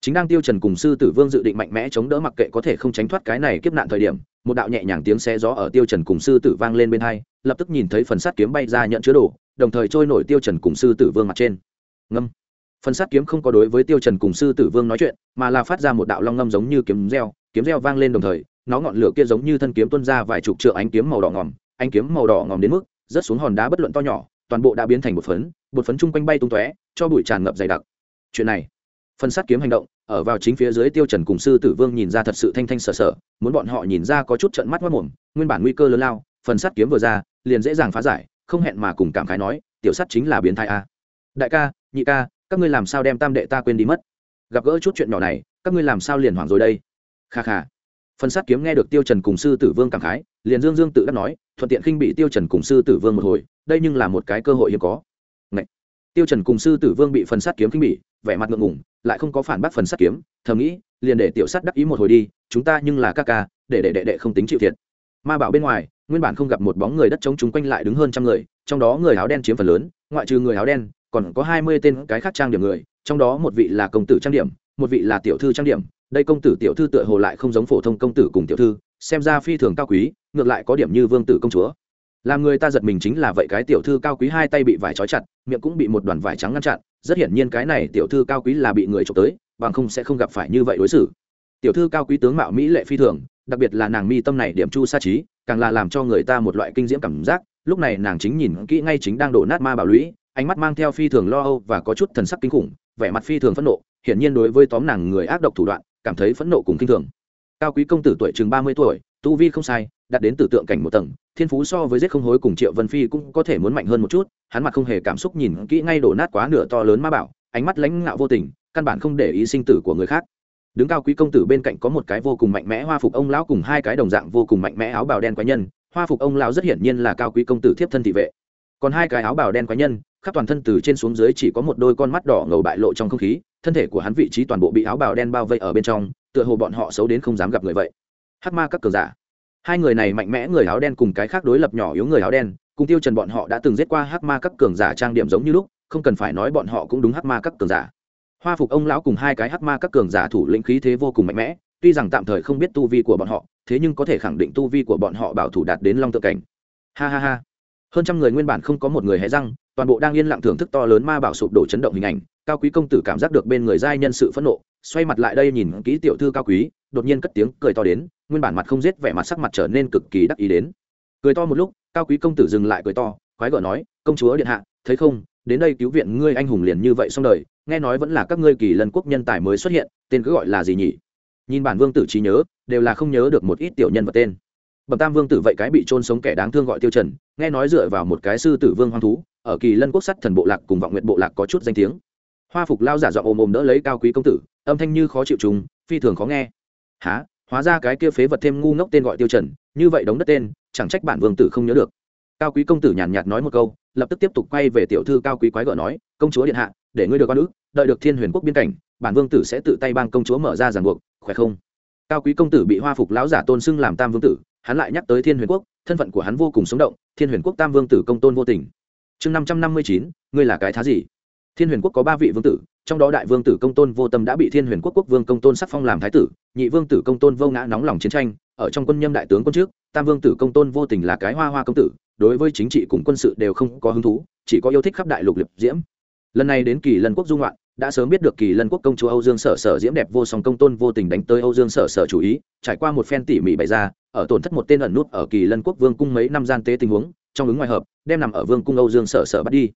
Speaker 1: Chính đang tiêu trần cùng sư tử vương dự định mạnh mẽ chống đỡ mặc kệ có thể không tránh thoát cái này kiếp nạn thời điểm, một đạo nhẹ nhàng tiếng xe gió ở tiêu trần cùng sư tử vang lên bên hai, lập tức nhìn thấy phần sắt kiếm bay ra nhận chứa đồ, đồng thời trôi nổi tiêu trần cùng sư tử vương mặt trên. Ngâm. Phần sắt kiếm không có đối với tiêu trần cùng sư tử vương nói chuyện, mà là phát ra một đạo long ngâm giống như kiếm reo kiếm reo vang lên đồng thời, nó ngọn lửa kia giống như thân kiếm tuôn ra vài chục trượng ánh kiếm màu đỏ ngòm, ánh kiếm màu đỏ ngòm đến mức rớt xuống hòn đá bất luận to nhỏ, toàn bộ đã biến thành một phấn bột phấn chung quanh bay tung tóe, cho bụi tràn ngập dày đặc. Chuyện này phần sắt kiếm hành động, ở vào chính phía dưới tiêu trần cùng sư tử vương nhìn ra thật sự thanh thanh sở sở, muốn bọn họ nhìn ra có chút trận mắt mắt mồm, nguyên bản nguy cơ lớn lao phần sắt kiếm vừa ra, liền dễ dàng phá giải, không hẹn mà cùng cảm khái nói, tiểu sắt chính là biến thái a. Đại ca, nhị ca, các ngươi làm sao đem tam đệ ta quên đi mất? Gặp gỡ chút chuyện nhỏ này, các ngươi làm sao liền hoảng rồi đây? Kha kha. Phần sát kiếm nghe được tiêu trần cùng sư tử vương cảm khái liền dương dương tự đắc nói thuận tiện khinh bị tiêu trần cùng sư tử vương một hồi đây nhưng là một cái cơ hội hiếm có. Ngậy! tiêu trần cùng sư tử vương bị phần sát kiếm khinh bị, vẻ mặt ngượng ngùng lại không có phản bác phần sát kiếm thầm nghĩ liền để tiểu sát đắc ý một hồi đi chúng ta nhưng là ca ca để để đệ đệ không tính chịu thiệt. Ma bảo bên ngoài nguyên bản không gặp một bóng người đất trống chúng quanh lại đứng hơn trăm người trong đó người áo đen chiếm phần lớn ngoại trừ người áo đen còn có hai mươi tên cái khác trang điểm người trong đó một vị là công tử trang điểm một vị là tiểu thư trang điểm đây công tử tiểu thư tựa hồ lại không giống phổ thông công tử cùng tiểu thư, xem ra phi thường cao quý, ngược lại có điểm như vương tử công chúa. Làm người ta giật mình chính là vậy cái tiểu thư cao quý hai tay bị vải trói chặt, miệng cũng bị một đoàn vải trắng ngăn chặn, rất hiển nhiên cái này tiểu thư cao quý là bị người trộm tới, bằng không sẽ không gặp phải như vậy đối xử. Tiểu thư cao quý tướng mạo mỹ lệ phi thường, đặc biệt là nàng mi tâm này điểm chu sa trí, càng là làm cho người ta một loại kinh diễm cảm giác, lúc này nàng chính nhìn kỹ ngay chính đang đổ nát ma bảo lũy, ánh mắt mang theo phi thường lo âu và có chút thần sắc kinh khủng, vẻ mặt phi thường phẫn nộ, hiển nhiên đối với tóm nàng người ác độc thủ đoạn cảm thấy phẫn nộ cùng kinh thường. Cao quý công tử tuổi chừng ba mươi tuổi, tu vi không sai, đạt đến tử tượng cảnh một tầng, thiên phú so với giết không hối cùng triệu vân phi cũng có thể muốn mạnh hơn một chút, hắn mặt không hề cảm xúc nhìn kỹ ngay đổ nát quá nửa to lớn ma bảo, ánh mắt lãnh ngạo vô tình, căn bản không để ý sinh tử của người khác. Đứng cao quý công tử bên cạnh có một cái vô cùng mạnh mẽ hoa phục ông lão cùng hai cái đồng dạng vô cùng mạnh mẽ áo bào đen quái nhân, hoa phục ông lão rất hiển nhiên là cao quý công tử thiếp thân thị vệ. Còn hai cái áo bào đen quái nhân, khắp toàn thân từ trên xuống dưới chỉ có một đôi con mắt đỏ ngầu bại lộ trong không khí thân thể của hắn vị trí toàn bộ bị áo bào đen bao vây ở bên trong, tựa hồ bọn họ xấu đến không dám gặp người vậy. Hắc ma các cường giả. Hai người này mạnh mẽ người áo đen cùng cái khác đối lập nhỏ yếu người áo đen, cùng tiêu trần bọn họ đã từng giết qua hắc ma các cường giả trang điểm giống như lúc, không cần phải nói bọn họ cũng đúng hắc ma các cường giả. Hoa phục ông lão cùng hai cái hắc ma các cường giả thủ lĩnh khí thế vô cùng mạnh mẽ, tuy rằng tạm thời không biết tu vi của bọn họ, thế nhưng có thể khẳng định tu vi của bọn họ bảo thủ đạt đến long tự cảnh. Ha ha ha. Hơn trăm người nguyên bản không có một người hé răng, toàn bộ đang yên lặng thưởng thức to lớn ma bảo sụp đổ chấn động hình ảnh cao quý công tử cảm giác được bên người giai nhân sự phẫn nộ, xoay mặt lại đây nhìn kỹ tiểu thư cao quý, đột nhiên cất tiếng cười to đến, nguyên bản mặt không giết vẻ mặt sắc mặt trở nên cực kỳ đắc ý đến. Cười to một lúc, cao quý công tử dừng lại cười to, khoái gở nói, công chúa điện hạ, thấy không, đến đây cứu viện ngươi anh hùng liền như vậy xong đời, nghe nói vẫn là các ngươi kỳ lân quốc nhân tài mới xuất hiện, tên cứ gọi là gì nhỉ? Nhìn bản vương tử trí nhớ, đều là không nhớ được một ít tiểu nhân vật tên. Bẩm tam vương tử vậy cái bị trôn sống kẻ đáng thương gọi tiêu trần, nghe nói dựa vào một cái sư tử vương hoang thú, ở kỳ lân quốc sắt thần bộ lạc cùng vọng nguyện bộ lạc có chút danh tiếng hoa phục lao giả dọn ôm ôm đỡ lấy cao quý công tử âm thanh như khó chịu trùng phi thường khó nghe. Há hóa ra cái kia phế vật thêm ngu ngốc tên gọi tiêu trần như vậy đống đất tên chẳng trách bản vương tử không nhớ được. Cao quý công tử nhàn nhạt nói một câu lập tức tiếp tục quay về tiểu thư cao quý quái gở nói công chúa điện hạ để ngươi được con nữ, đợi được thiên huyền quốc biên cảnh bản vương tử sẽ tự tay bang công chúa mở ra ràng buộc khỏe không? Cao quý công tử bị hoa phục lão giả tôn xưng làm tam vương tử hắn lại nhắc tới thiên huyền quốc thân phận của hắn vô cùng sống động thiên huyền quốc tam vương tử công tôn vô tình. Chương năm trăm năm mươi chín ngươi là cái thá gì? Thiên huyền quốc có ba vị vương tử, trong đó đại vương tử công tôn vô tâm đã bị thiên huyền quốc quốc vương công tôn sắc phong làm thái tử, nhị vương tử công tôn vô ngã nóng lòng chiến tranh, ở trong quân nhâm đại tướng quân trước, tam vương tử công tôn vô tình là cái hoa hoa công tử, đối với chính trị cùng quân sự đều không có hứng thú, chỉ có yêu thích khắp đại lục liệp diễm. Lần này đến kỳ lân quốc dung loạn đã sớm biết được kỳ lân quốc công chúa âu dương sở sở diễm đẹp vô song công tôn vô tình đánh tới âu dương sở sở chủ ý, trải qua một phen tỉ mỉ bày ra, ở tổn thất một tên ẩn nút ở kỳ lân quốc vương cung mấy năm gian tế tình huống, trong ứng ngoài hợp, đem nằm ở vương cung âu dương sở sở bắt đi.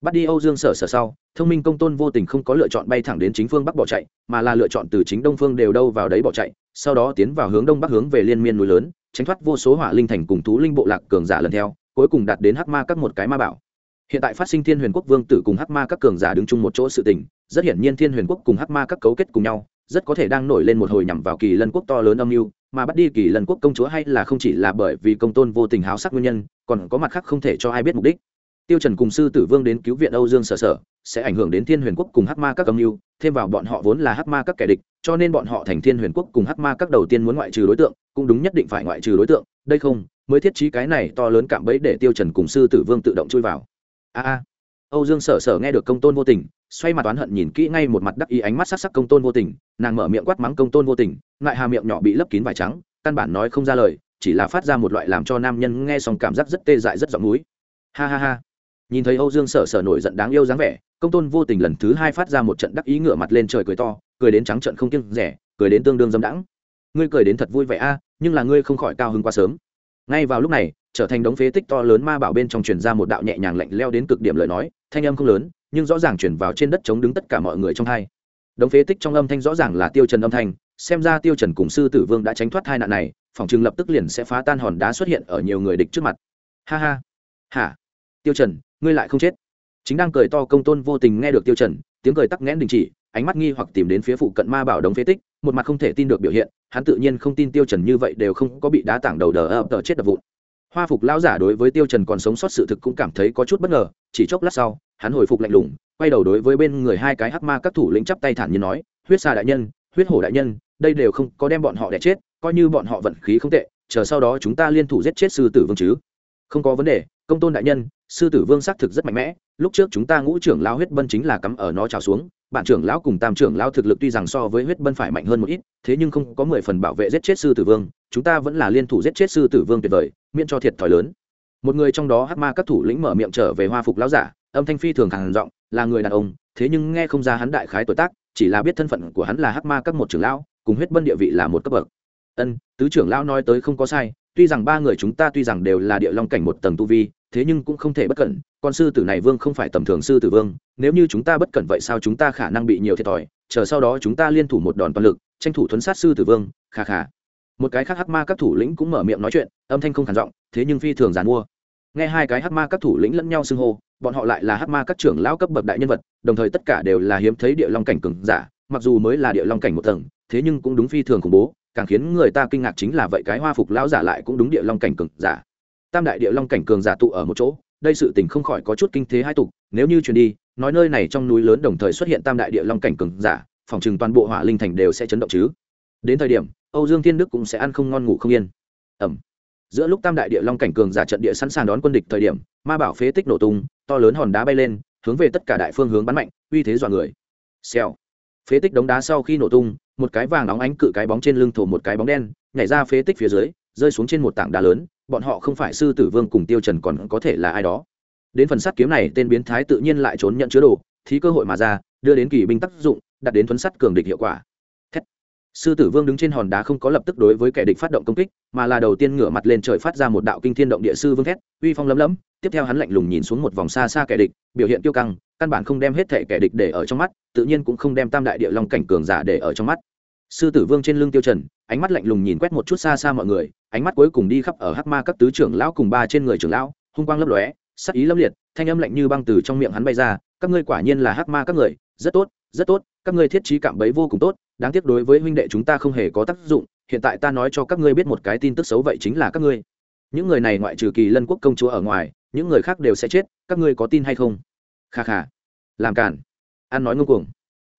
Speaker 1: Bắt đi âu dương sở sở sau thông minh công tôn vô tình không có lựa chọn bay thẳng đến chính phương bắc bỏ chạy, mà là lựa chọn từ chính đông phương đều đâu vào đấy bỏ chạy, sau đó tiến vào hướng đông bắc hướng về liên miên núi lớn, tránh thoát vô số hỏa linh thành cùng thú linh bộ lạc cường giả lần theo, cuối cùng đạt đến hắc ma các một cái ma bảo. Hiện tại phát sinh thiên huyền quốc vương tử cùng hắc ma các cường giả đứng chung một chỗ sự tình, rất hiển nhiên thiên huyền quốc cùng hắc ma các cấu kết cùng nhau, rất có thể đang nổi lên một hồi nhằm vào kỳ lân quốc to lớn âm mưu, mà bắt đi kỳ lân quốc công chúa hay là không chỉ là bởi vì công tôn vô tình háo sắc nguyên nhân, còn có mặt khác không thể cho ai biết mục đích tiêu trần cùng sư tử vương đến cứu viện âu dương sở sở, sẽ ảnh hưởng đến thiên huyền quốc cùng hắc ma các âm mưu, thêm vào bọn họ vốn là hắc ma các kẻ địch, cho nên bọn họ thành thiên huyền quốc cùng hắc ma các đầu tiên muốn ngoại trừ đối tượng, cũng đúng nhất định phải ngoại trừ đối tượng, đây không, mới thiết trí cái này to lớn cảm bẫy để tiêu trần cùng sư tử vương tự động chui vào. A a. Âu dương sở sở nghe được công tôn vô tình, xoay mặt oán hận nhìn kỹ ngay một mặt đắc ý ánh mắt sắc sắc công tôn vô tình, nàng mở miệng quát mắng công tôn vô tình, ngại hà miệng nhỏ bị lấp kín vải trắng, căn bản nói không ra lời, chỉ là phát ra một loại làm cho nam nhân nghe xong cảm giác rất tê dại rất giọng núi. Ha ha ha nhìn thấy âu dương sở sở nổi giận đáng yêu dáng vẻ, công tôn vô tình lần thứ hai phát ra một trận đắc ý ngửa mặt lên trời cười to, cười đến trắng trận không kiêng rẻ, cười đến tương đương dâm đãng. Ngươi cười đến thật vui vẻ a, nhưng là ngươi không khỏi cao hứng quá sớm. Ngay vào lúc này, trở thành đống phế tích to lớn ma bảo bên trong truyền ra một đạo nhẹ nhàng lạnh leo đến cực điểm lời nói, thanh âm không lớn, nhưng rõ ràng chuyển vào trên đất chống đứng tất cả mọi người trong hai. Đống phế tích trong âm thanh rõ ràng là tiêu trần âm thanh, xem ra tiêu trần cùng sư tử vương đã tránh thoát hai nạn này, phòng trường lập tức liền sẽ phá tan hòn đá xuất hiện ở nhiều người địch trước mặt. Ha ha. Hả? Tiêu trần ngươi lại không chết. Chính đang cười to công tôn vô tình nghe được tiêu trần, tiếng cười tắc nghẽn đình chỉ, ánh mắt nghi hoặc tìm đến phía phụ cận ma bảo đống phế tích, một mặt không thể tin được biểu hiện, hắn tự nhiên không tin tiêu trần như vậy đều không có bị đá tảng đầu đờ ập tờ chết đập vụn. Hoa phục lão giả đối với tiêu trần còn sống sót sự thực cũng cảm thấy có chút bất ngờ, chỉ chốc lát sau, hắn hồi phục lạnh lùng, quay đầu đối với bên người hai cái hắc ma các thủ lĩnh chắp tay thản nhiên nói, huyết sa đại nhân, huyết hổ đại nhân, đây đều không có đem bọn họ đẻ chết, coi như bọn họ vận khí không tệ, chờ sau đó chúng ta liên thủ giết chết sư tử vương chứ không có vấn đề, công tôn đại nhân, sư tử vương xác thực rất mạnh mẽ, lúc trước chúng ta ngũ trưởng lão huyết bân chính là cắm ở nó trào xuống bạn trưởng lão cùng tam trưởng lão thực lực tuy rằng so với huyết bân phải mạnh hơn một ít, thế nhưng không có mười phần bảo vệ giết chết sư tử vương, chúng ta vẫn là liên thủ giết chết sư tử vương tuyệt vời, miễn cho thiệt thòi lớn. Một người trong đó hắc ma các thủ lĩnh mở miệng trở về hoa phục lão giả, âm thanh phi thường hàn giọng, là người đàn ông, thế nhưng nghe không ra hắn đại khái tuổi tác, chỉ là biết thân phận của hắn là hắc ma các một trưởng lão, cùng huyết bân địa vị là một cấp bậc. Ân, tứ trưởng lão nói tới không có sai tuy rằng ba người chúng ta tuy rằng đều là địa long cảnh một tầng tu vi, thế nhưng cũng không thể bất cẩn, con sư tử này vương không phải tầm thường sư tử vương, nếu như chúng ta bất cẩn vậy sao chúng ta khả năng bị nhiều thiệt thòi, chờ sau đó chúng ta liên thủ một đòn toàn lực, tranh thủ thuấn sát sư tử vương khà khà một cái khác hắc ma các thủ lĩnh cũng mở miệng nói chuyện, âm thanh không khản giọng, thế nhưng phi thường giàn mua. Nghe hai cái hắc ma các thủ lĩnh lẫn nhau xưng hô, bọn họ lại là hắc ma các trưởng lão cấp bậc đại nhân vật, đồng thời tất cả đều là hiếm thấy địa long cảnh cường giả, mặc dù mới là địa long cảnh một tầng, thế nhưng cũng đúng phi thường khủng bố càng khiến người ta kinh ngạc chính là vậy cái hoa phục lão giả lại cũng đúng địa long cảnh cường giả. Tam đại địa long cảnh cường giả tụ ở một chỗ, đây sự tình không khỏi có chút kinh thế hai tục, nếu như truyền đi, nói nơi này trong núi lớn đồng thời xuất hiện tam đại địa long cảnh cường giả, phòng chừng toàn bộ hỏa linh thành đều sẽ chấn động chứ. Đến thời điểm, âu dương thiên đức cũng sẽ ăn không ngon ngủ không yên. Ẩm. Giữa lúc tam đại địa long cảnh cường giả trận địa sẵn sàng đón quân địch thời điểm, ma bảo phế tích nổ tung, to lớn hòn đá bay lên, hướng về tất cả đại phương hướng bắn mạnh, uy thế dọa người. Xèo. Phế tích đống đá sau khi nổ tung một cái vàng óng ánh cự cái bóng trên lưng thổ một cái bóng đen, nhảy ra phế tích phía dưới, rơi xuống trên một tảng đá lớn, bọn họ không phải sư tử vương cùng tiêu trần còn có thể là ai đó đến phần sắt kiếm này, tên biến thái tự nhiên lại trốn nhận chứa đồ thì cơ hội mà ra, đưa đến kỳ binh tác dụng đặt đến thuấn sắt cường địch hiệu quả Thét. sư tử vương đứng trên hòn đá không có lập tức đối với kẻ địch phát động công kích, mà là đầu tiên ngửa mặt lên trời phát ra một đạo kinh thiên động địa sư vương thét, uy phong lấm lấm, tiếp theo hắn lạnh lùng nhìn xuống một vòng xa xa kẻ địch, biểu hiện tiêu căng căn bản không đem hết thể kẻ địch để ở trong mắt, tự nhiên cũng không đem tam đại địa long cảnh cường giả để ở trong mắt. Sư tử vương trên lưng tiêu trần, ánh mắt lạnh lùng nhìn quét một chút xa xa mọi người, ánh mắt cuối cùng đi khắp ở hắc ma các tứ trưởng lão cùng ba trên người trưởng lão, hung quang lấp lóe, sắc ý lâm liệt, thanh âm lạnh như băng từ trong miệng hắn bay ra, các ngươi quả nhiên là hắc ma các người, rất tốt rất tốt, các ngươi thiết trí cảm bấy vô cùng tốt, đáng tiếc đối với huynh đệ chúng ta không hề có tác dụng, hiện tại ta nói cho các ngươi biết một cái tin tức xấu vậy chính là các ngươi. Những người này ngoại trừ kỳ lân quốc công chúa ở ngoài, những người khác đều sẽ chết, các ngươi có tin hay không? Kha kha. Làm cản ăn nói ngông cuồng.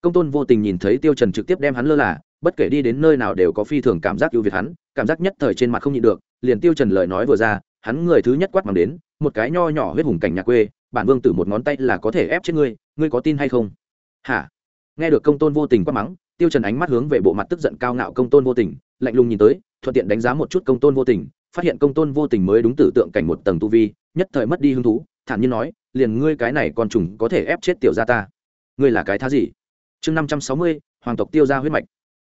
Speaker 1: Công tôn vô tình nhìn thấy tiêu trần trực tiếp đem hắn lơ là, bất kể đi đến nơi nào đều có phi thường cảm giác ưu việt hắn, cảm giác nhất thời trên mặt không nhịn được, liền tiêu trần lời nói vừa ra, hắn người thứ nhất quát mắng đến, một cái nho nhỏ huyết hùng cảnh nhà quê, bản vương tử một ngón tay là có thể ép chết ngươi ngươi có tin hay không? Hả? Nghe được công tôn vô tình quát mắng, tiêu trần ánh mắt hướng về bộ mặt tức giận cao ngạo công tôn vô tình, lạnh lùng nhìn tới, thuận tiện đánh giá một chút công tôn vô tình, phát hiện công tôn vô tình mới đúng tử tượng cảnh một tầng tu vi, nhất thời mất đi hứng thú, thản nhiên nói liền ngươi cái này còn trùng có thể ép chết tiểu gia ta. Ngươi là cái thá gì? Chương năm trăm sáu mươi, hoàng tộc tiêu gia huyết mạch.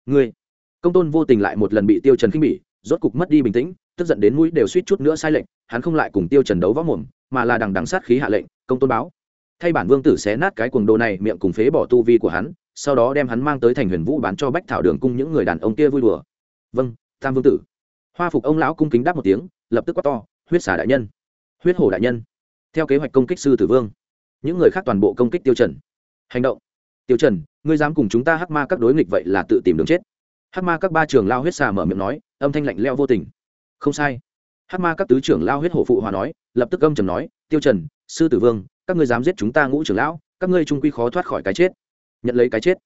Speaker 1: Ngươi. Công tôn vô tình lại một lần bị tiêu trần khinh bỉ, rốt cục mất đi bình tĩnh, tức giận đến mũi đều suýt chút nữa sai lệnh hắn không lại cùng tiêu trần đấu võ mồm, mà là đằng đằng sát khí hạ lệnh, công tôn báo. Thay bản vương tử xé nát cái cuồng đồ này, miệng cùng phế bỏ tu vi của hắn, sau đó đem hắn mang tới thành huyền vũ bán cho bách thảo đường cung những người đàn ông kia vui đùa. Vâng tam vương tử. Hoa phục ông lão cung kính đáp một tiếng, lập tức quát to, huyết xả đại nhân. Huyết hổ đại nhân theo kế hoạch công kích sư tử vương, những người khác toàn bộ công kích tiêu trần. Hành động. Tiêu trần, ngươi dám cùng chúng ta hắc ma các đối nghịch vậy là tự tìm đường chết. Hắc ma các ba trưởng lao huyết xà mở miệng nói, âm thanh lạnh lẽo vô tình. Không sai. Hắc ma các tứ trưởng lao huyết hổ phụ hòa nói, lập tức âm trầm nói, tiêu trần, sư tử vương, các ngươi dám giết chúng ta ngũ trưởng lão, các ngươi trung quy khó thoát khỏi cái chết. Nhận lấy cái chết.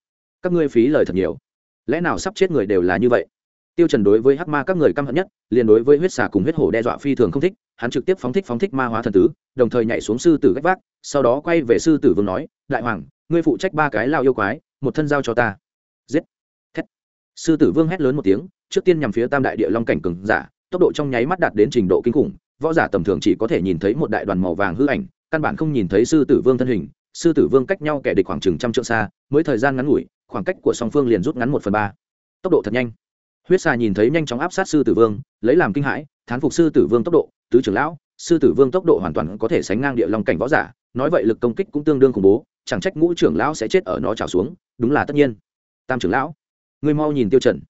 Speaker 1: Các ngươi phí lời thật nhiều. Lẽ nào sắp chết người đều là như vậy? Tiêu trần đối với hắc ma các người căm hận nhất, liền đối với huyết xà cùng huyết hổ đe dọa phi thường không thích, hắn trực tiếp phóng thích phóng thích ma hóa thần tứ, đồng thời nhảy xuống sư tử gách vác, sau đó quay về sư tử vương nói, đại hoàng, ngươi phụ trách ba cái lao yêu quái, một thân giao cho ta. Giết. Thét. Sư tử vương hét lớn một tiếng, trước tiên nhằm phía tam đại địa long cảnh cường giả, tốc độ trong nháy mắt đạt đến trình độ kinh khủng, võ giả tầm thường chỉ có thể nhìn thấy một đại đoàn màu vàng hư ảnh, căn bản không nhìn thấy sư tử vương thân hình, sư tử vương cách nhau kẻ địch khoảng chừng trăm trượng xa, mới thời gian ngắn ngủi, khoảng cách của song phương liền rút ngắn một phần ba. Tốc độ thật nhanh huyết xà nhìn thấy nhanh chóng áp sát sư tử vương, lấy làm kinh hãi, thán phục sư tử vương tốc độ, tứ trưởng lão, sư tử vương tốc độ hoàn toàn có thể sánh ngang địa long cảnh võ giả, nói vậy lực công kích cũng tương đương khủng bố, chẳng trách ngũ trưởng lão sẽ chết ở nó trào xuống, đúng là tất nhiên. Tam trưởng lão người mau nhìn tiêu trần.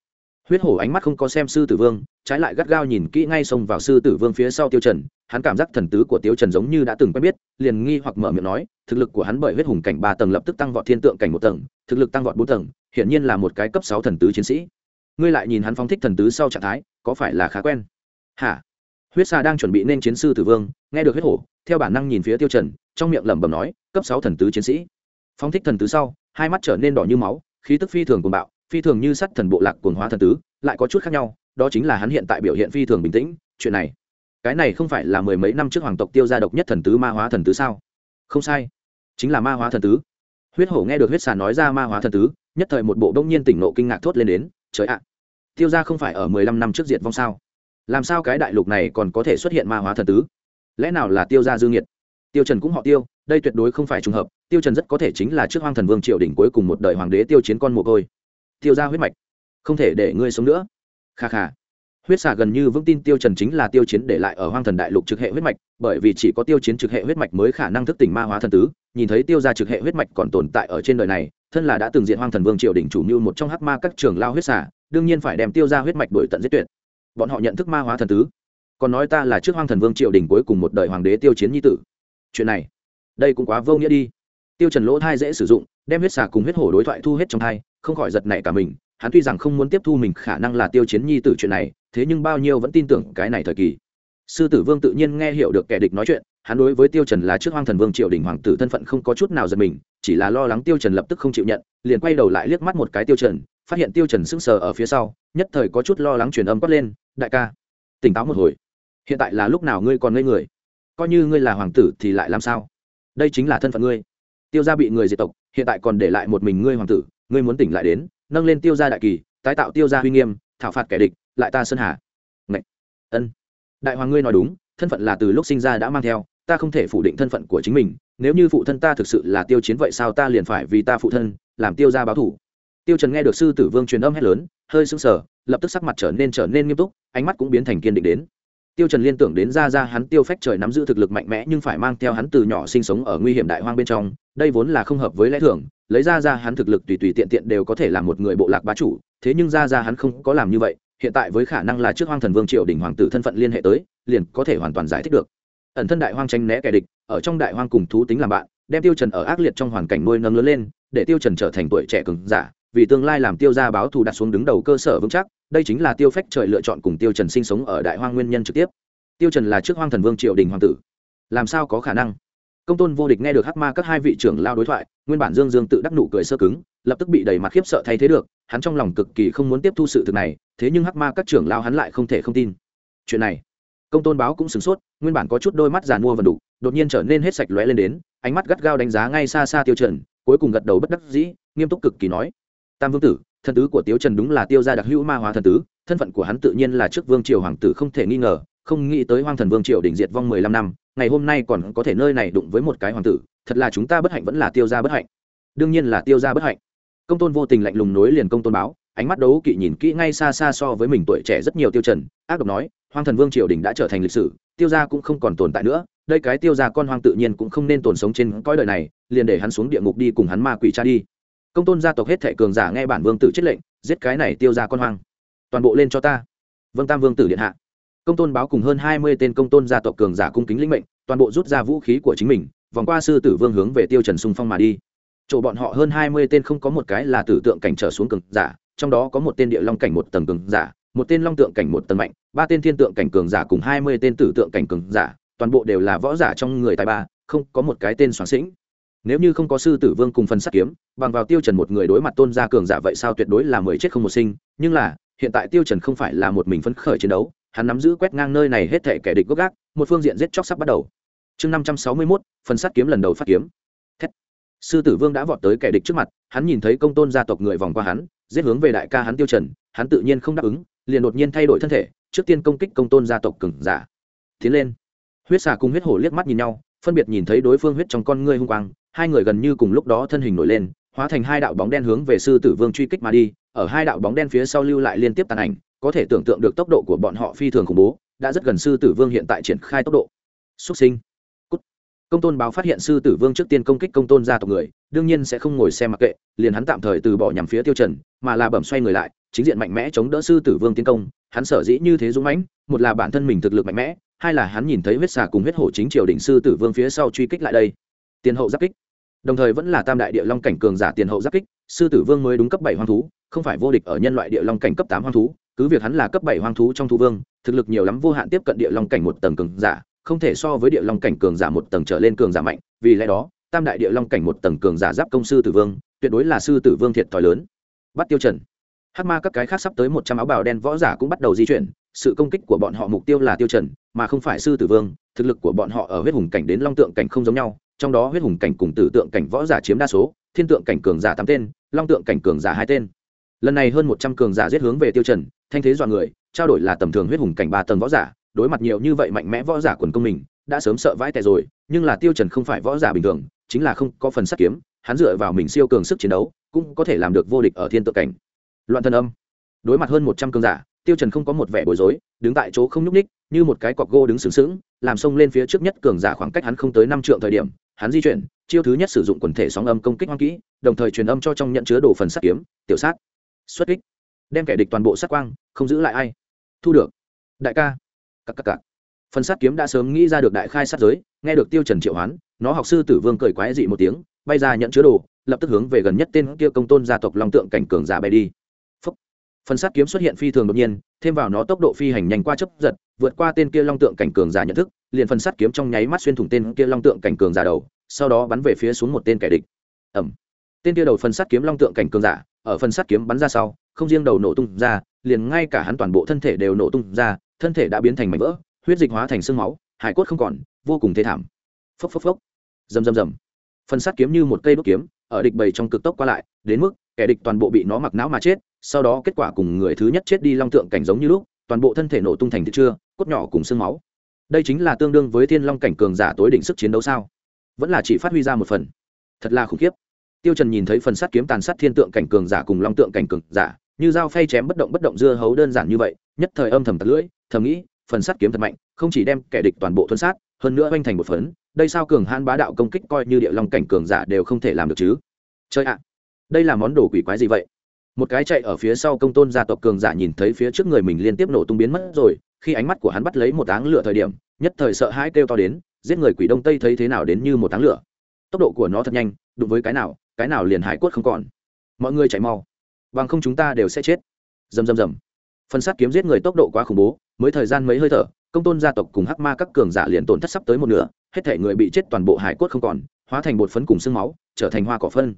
Speaker 1: Huyết hổ ánh mắt không có xem sư tử vương, trái lại gắt gao nhìn kỹ ngay xông vào sư tử vương phía sau tiêu trần, hắn cảm giác thần tứ của tiêu trần giống như đã từng quen biết, liền nghi hoặc mở miệng nói, thực lực của hắn bởi huyết hùng cảnh ba tầng lập tức tăng vọt thiên tượng cảnh một tầng, thực lực tăng vọt bốn tầng hiện nhiên là một cái cấp sáu thần tứ chiến sĩ ngươi lại nhìn hắn phóng thích thần tứ sau trạng thái, có phải là khá quen? Hả? Huyết xa đang chuẩn bị nên chiến sư tử vương, nghe được huyết hổ, theo bản năng nhìn phía tiêu trần, trong miệng lẩm bẩm nói, cấp sáu thần tứ chiến sĩ. Phóng thích thần tứ sau, hai mắt trở nên đỏ như máu, khí tức phi thường cuồng bạo, phi thường như sắt thần bộ lạc cuồng hóa thần tứ, lại có chút khác nhau, đó chính là hắn hiện tại biểu hiện phi thường bình tĩnh, chuyện này, cái này không phải là mười mấy năm trước hoàng tộc tiêu gia độc nhất thần tứ ma hóa thần tứ sao? Không sai, chính là ma hóa thần tứ. Huyết hổ nghe được huyết xà nói ra ma hóa thần tứ, nhất thời một bộ đông nhiên tỉnh nộ kinh ngạc thốt lên đến trời ạ, tiêu gia không phải ở mười lăm năm trước diệt vong sao? Làm sao cái đại lục này còn có thể xuất hiện ma hóa thần tứ? Lẽ nào là tiêu gia dương nhiệt tiêu trần cũng họ tiêu, đây tuyệt đối không phải trùng hợp, tiêu trần rất có thể chính là trước hoang thần vương triều đỉnh cuối cùng một đời hoàng đế tiêu chiến con mồ côi. Tiêu gia huyết mạch, không thể để ngươi sống nữa. Kha kha huyết xà gần như vững tin tiêu trần chính là tiêu chiến để lại ở hoang thần đại lục trực hệ huyết mạch, bởi vì chỉ có tiêu chiến trực hệ huyết mạch mới khả năng thức tỉnh ma hóa thần tứ. Nhìn thấy tiêu gia trực hệ huyết mạch còn tồn tại ở trên đời này, thân là đã từng diện hoang thần vương triều đỉnh chủ mưu một trong hắc ma các trường lao huyết xà, đương nhiên phải đem tiêu gia huyết mạch đuổi tận giết tuyệt. Bọn họ nhận thức ma hóa thần tứ. Còn nói ta là trước hoang thần vương triều đỉnh cuối cùng một đời hoàng đế tiêu chiến nhi tử. Chuyện này, đây cũng quá vô nghĩa đi. Tiêu trần lỗ thai dễ sử dụng, đem huyết xà cùng huyết hổ đối thoại thu hết trong thai, không khỏi giật nảy cả mình hắn tuy rằng không muốn tiếp thu mình khả năng là tiêu chiến nhi tử chuyện này, thế nhưng bao nhiêu vẫn tin tưởng cái này thời kỳ. Sư tử vương tự nhiên nghe hiểu được kẻ địch nói chuyện, hắn đối với tiêu trần là trước hoang thần vương triều đình hoàng tử thân phận không có chút nào giật mình, chỉ là lo lắng tiêu trần lập tức không chịu nhận, liền quay đầu lại liếc mắt một cái tiêu trần, phát hiện tiêu trần sững sờ ở phía sau, nhất thời có chút lo lắng truyền âm quát lên, đại ca, tỉnh táo một hồi. Hiện tại là lúc nào ngươi còn ngây người? Coi như ngươi là hoàng tử thì lại làm sao? Đây chính là thân phận ngươi. Tiêu gia bị người diệt tộc, hiện tại còn để lại một mình ngươi hoàng tử, ngươi muốn tỉnh lại đến nâng lên tiêu gia đại kỳ, tái tạo tiêu gia huy nghiêm, thảo phạt kẻ địch, lại ta sơn hà. Ngậy. ân. Đại hoàng ngươi nói đúng, thân phận là từ lúc sinh ra đã mang theo, ta không thể phủ định thân phận của chính mình, nếu như phụ thân ta thực sự là tiêu chiến vậy sao ta liền phải vì ta phụ thân, làm tiêu gia báo thủ. Tiêu trần nghe được sư tử vương truyền âm hét lớn, hơi sững sờ, lập tức sắc mặt trở nên trở nên nghiêm túc, ánh mắt cũng biến thành kiên định đến. Tiêu trần liên tưởng đến ra ra hắn tiêu phách trời nắm giữ thực lực mạnh mẽ nhưng phải mang theo hắn từ nhỏ sinh sống ở nguy hiểm đại hoang bên trong, đây vốn là không hợp với lẽ thường lấy ra ra hắn thực lực tùy tùy tiện tiện đều có thể làm một người bộ lạc bá chủ, thế nhưng ra ra hắn không có làm như vậy, hiện tại với khả năng là trước hoang thần vương triều đỉnh hoàng tử thân phận liên hệ tới, liền có thể hoàn toàn giải thích được. Ẩn thân đại hoang tranh né kẻ địch, ở trong đại hoang cùng thú tính làm bạn, đem tiêu trần ở ác liệt trong hoàn cảnh nuôi nâng lớn lên, để tiêu trần trở thành tuổi trẻ cường giả, vì tương lai làm tiêu gia báo thù đặt xuống đứng đầu cơ sở vững chắc, đây chính là tiêu phách trời lựa chọn cùng tiêu trần sinh sống ở đại hoang nguyên nhân trực tiếp. Tiêu trần là trước hoang thần vương triều đình hoàng tử, làm sao có khả năng? Công tôn vô địch nghe được hắc ma các hai vị trưởng lao đối thoại, nguyên bản dương dương tự đắc nụ cười sơ cứng, lập tức bị đầy mặt khiếp sợ thay thế được, hắn trong lòng cực kỳ không muốn tiếp thu sự thực này, thế nhưng hắc ma các trưởng lao hắn lại không thể không tin. Chuyện này, công tôn báo cũng sửng sốt, nguyên bản có chút đôi mắt giàn mua và đủ, đột nhiên trở nên hết sạch lóe lên đến, ánh mắt gắt gao đánh giá ngay xa xa tiêu trần, cuối cùng gật đầu bất đắc dĩ, nghiêm túc cực kỳ nói, tam vương tử thân tứ của tiêu trần đúng là tiêu gia đặc hữu ma hóa thần tứ, thân phận của hắn tự nhiên là trước vương triều hoàng tử không thể nghi ngờ không nghĩ tới hoang thần vương triều đỉnh diệt vong mười lăm năm, ngày hôm nay còn có thể nơi này đụng với một cái hoàng tử, thật là chúng ta bất hạnh vẫn là tiêu gia bất hạnh. Đương nhiên là tiêu gia bất hạnh. Công tôn vô tình lạnh lùng nối liền công tôn báo, ánh mắt đấu kỵ nhìn kỹ ngay xa xa so với mình tuổi trẻ rất nhiều tiêu trần, ác độc nói, hoang thần vương triều đình đã trở thành lịch sử, tiêu gia cũng không còn tồn tại nữa, đây cái tiêu gia con hoang tự nhiên cũng không nên tồn sống trên cõi đời này, liền để hắn xuống địa ngục đi cùng hắn ma quỷ cha đi. Công tôn gia tộc hết thệ cường giả nghe bản vương tử chết lệnh, giết cái này tiêu gia con hoang. Toàn bộ lên cho ta. Vâng tam vương tử điện hạ công tôn báo cùng hơn hai mươi tên công tôn gia tộc cường giả cung kính lĩnh mệnh, toàn bộ rút ra vũ khí của chính mình, vòng qua sư tử vương hướng về tiêu trần sung phong mà đi. Chỗ bọn họ hơn hai mươi tên không có một cái là tử tượng cảnh trở xuống cường giả, trong đó có một tên địa long cảnh một tầng cường giả, một tên long tượng cảnh một tầng mạnh, ba tên thiên tượng cảnh cường giả cùng hai mươi tên tử tượng cảnh cường giả, toàn bộ đều là võ giả trong người tài ba, không có một cái tên soạn sĩnh. Nếu như không có sư tử vương cùng phần sắt kiếm, bằng vào tiêu trần một người đối mặt tôn gia cường giả vậy sao tuyệt đối là mười chết không một sinh, nhưng là, hiện tại tiêu trần không phải là một mình phấn khởi chiến đấu hắn nắm giữ quét ngang nơi này hết thể kẻ địch gốc gác, một phương diện giết chóc sắp bắt đầu. Chương năm trăm sáu mươi mốt, phần sắt kiếm lần đầu phát kiếm. Thét. sư tử vương đã vọt tới kẻ địch trước mặt, hắn nhìn thấy công tôn gia tộc người vòng qua hắn, giết hướng về đại ca hắn tiêu trần, hắn tự nhiên không đáp ứng, liền đột nhiên thay đổi thân thể, trước tiên công kích công tôn gia tộc cừng giả. Tiến lên. Huyết xà cùng huyết hổ liếc mắt nhìn nhau, phân biệt nhìn thấy đối phương huyết trong con ngươi hung quang, hai người gần như cùng lúc đó thân hình nổi lên hóa thành hai đạo bóng đen hướng về sư tử vương truy kích mà đi, ở hai đạo bóng đen phía sau lưu lại liên tiếp tàn ảnh, có thể tưởng tượng được tốc độ của bọn họ phi thường khủng bố, đã rất gần sư tử vương hiện tại triển khai tốc độ. Xuất sinh. Cút. công tôn báo phát hiện sư tử vương trước tiên công kích công tôn gia tộc người, đương nhiên sẽ không ngồi xem mặc kệ, liền hắn tạm thời từ bỏ nhằm phía tiêu trần, mà là bẩm xoay người lại, chính diện mạnh mẽ chống đỡ sư tử vương tiến công, hắn sở dĩ như thế dũng mãnh, một là bản thân mình thực lực mạnh mẽ, hai là hắn nhìn thấy huyết xà cùng huyết hổ chính triều đỉnh sư tử vương phía sau truy kích lại đây. Tiền hậu giáp kích đồng thời vẫn là tam đại địa long cảnh cường giả tiền hậu giáp kích, sư tử vương mới đúng cấp bảy hoang thú, không phải vô địch ở nhân loại địa long cảnh cấp tám hoang thú, cứ việc hắn là cấp bảy hoang thú trong thú vương, thực lực nhiều lắm vô hạn tiếp cận địa long cảnh một tầng cường giả, không thể so với địa long cảnh cường giả một tầng trở lên cường giả mạnh, vì lẽ đó, tam đại địa long cảnh một tầng cường giả giáp công sư tử vương, tuyệt đối là sư tử vương thiệt thòi lớn. Bắt tiêu trần. Hắc ma các cái khác sắp tới một trăm áo bào đen võ giả cũng bắt đầu di chuyển, sự công kích của bọn họ mục tiêu là tiêu trần, mà không phải sư tử vương, thực lực của bọn họ ở huyết hùng cảnh đến long tượng cảnh không giống nhau trong đó huyết hùng cảnh cùng tử tượng cảnh võ giả chiếm đa số, thiên tượng cảnh cường giả tám tên, long tượng cảnh cường giả hai tên. Lần này hơn một trăm cường giả giết hướng về tiêu trần, thanh thế dọa người, trao đổi là tầm thường huyết hùng cảnh ba tầng võ giả, đối mặt nhiều như vậy mạnh mẽ võ giả quần công mình, đã sớm sợ vãi tè rồi, nhưng là tiêu trần không phải võ giả bình thường, chính là không có phần sát kiếm, hắn dựa vào mình siêu cường sức chiến đấu, cũng có thể làm được vô địch ở thiên tượng cảnh. Loạn thân âm. Đối mặt hơn một trăm cường giả, tiêu trần không có một vẻ bối rối, đứng tại chỗ không nhúc ních như một cái cọc gỗ đứng sướng sướng làm xông lên phía trước nhất cường giả khoảng cách hắn không tới năm trượng thời điểm hắn di chuyển, chiêu thứ nhất sử dụng quần thể sóng âm công kích hoang kỹ, đồng thời truyền âm cho trong nhận chứa đồ phần sát kiếm, tiểu sát. Xuất kích. Đem kẻ địch toàn bộ sát quang, không giữ lại ai. Thu được. Đại ca. Cặp cặp cặp phần sát kiếm đã sớm nghĩ ra được đại khai sát giới, nghe được tiêu trần triệu hoán, nó học sư tử vương cười quái dị một tiếng, bay ra nhận chứa đồ, lập tức hướng về gần nhất tên kia công tôn gia tộc long tượng cảnh cường giả bay đi. Phúc. phần sát kiếm xuất hiện phi thường đột nhiên, thêm vào nó tốc độ phi hành nhanh qua chớp giật, vượt qua tên kia long tượng cảnh cường giả nhận thức liền phần sát kiếm trong nháy mắt xuyên thủng tên kia long tượng cảnh cường giả đầu, sau đó bắn về phía xuống một tên kẻ địch. Ẩm tên kia đầu phần sát kiếm long tượng cảnh cường giả, ở phần sát kiếm bắn ra sau, không riêng đầu nổ tung ra, liền ngay cả hắn toàn bộ thân thể đều nổ tung ra, thân thể đã biến thành mảnh vỡ, huyết dịch hóa thành xương máu, hải cốt không còn, vô cùng thê thảm. Phốc phốc phốc. Rầm rầm rầm. Phần sát kiếm như một cây đốt kiếm, ở địch bầy trong cực tốc qua lại, đến mức kẻ địch toàn bộ bị nó mặc não mà chết, sau đó kết quả cùng người thứ nhất chết đi long tượng cảnh giống như lúc, toàn bộ thân thể nổ tung thành thịt chưa cốt nhỏ cùng xương máu đây chính là tương đương với thiên long cảnh cường giả tối đỉnh sức chiến đấu sao? Vẫn là chỉ phát huy ra một phần. Thật là khủng khiếp. Tiêu trần nhìn thấy phần sắt kiếm tàn sát thiên tượng cảnh cường giả cùng long tượng cảnh cường giả, như dao phay chém bất động bất động dưa hấu đơn giản như vậy, nhất thời âm thầm tật lưỡi, thầm nghĩ, phần sắt kiếm thật mạnh, không chỉ đem kẻ địch toàn bộ thuần sát, hơn nữa oanh thành một phấn, đây sao cường hãn bá đạo công kích coi như địa long cảnh cường giả đều không thể làm được chứ? Chơi ạ, đây là món đồ quỷ quái gì vậy? Một cái chạy ở phía sau công tôn gia tộc cường giả nhìn thấy phía trước người mình liên tiếp nổ tung biến mất rồi khi ánh mắt của hắn bắt lấy một áng lửa thời điểm, nhất thời sợ hãi kêu to đến, giết người quỷ đông tây thấy thế nào đến như một áng lửa. Tốc độ của nó thật nhanh, đụng với cái nào cái nào liền hải cốt không còn. Mọi người chạy mau, bằng không chúng ta đều sẽ chết. Rầm rầm rầm. Phần sát kiếm giết người tốc độ quá khủng bố, mới thời gian mấy hơi thở, công tôn gia tộc cùng hắc ma các cường giả liền tổn thất sắp tới một nửa, hết thể người bị chết toàn bộ hải cốt không còn, hóa thành bột phấn cùng xương máu, trở thành hoa cỏ phân.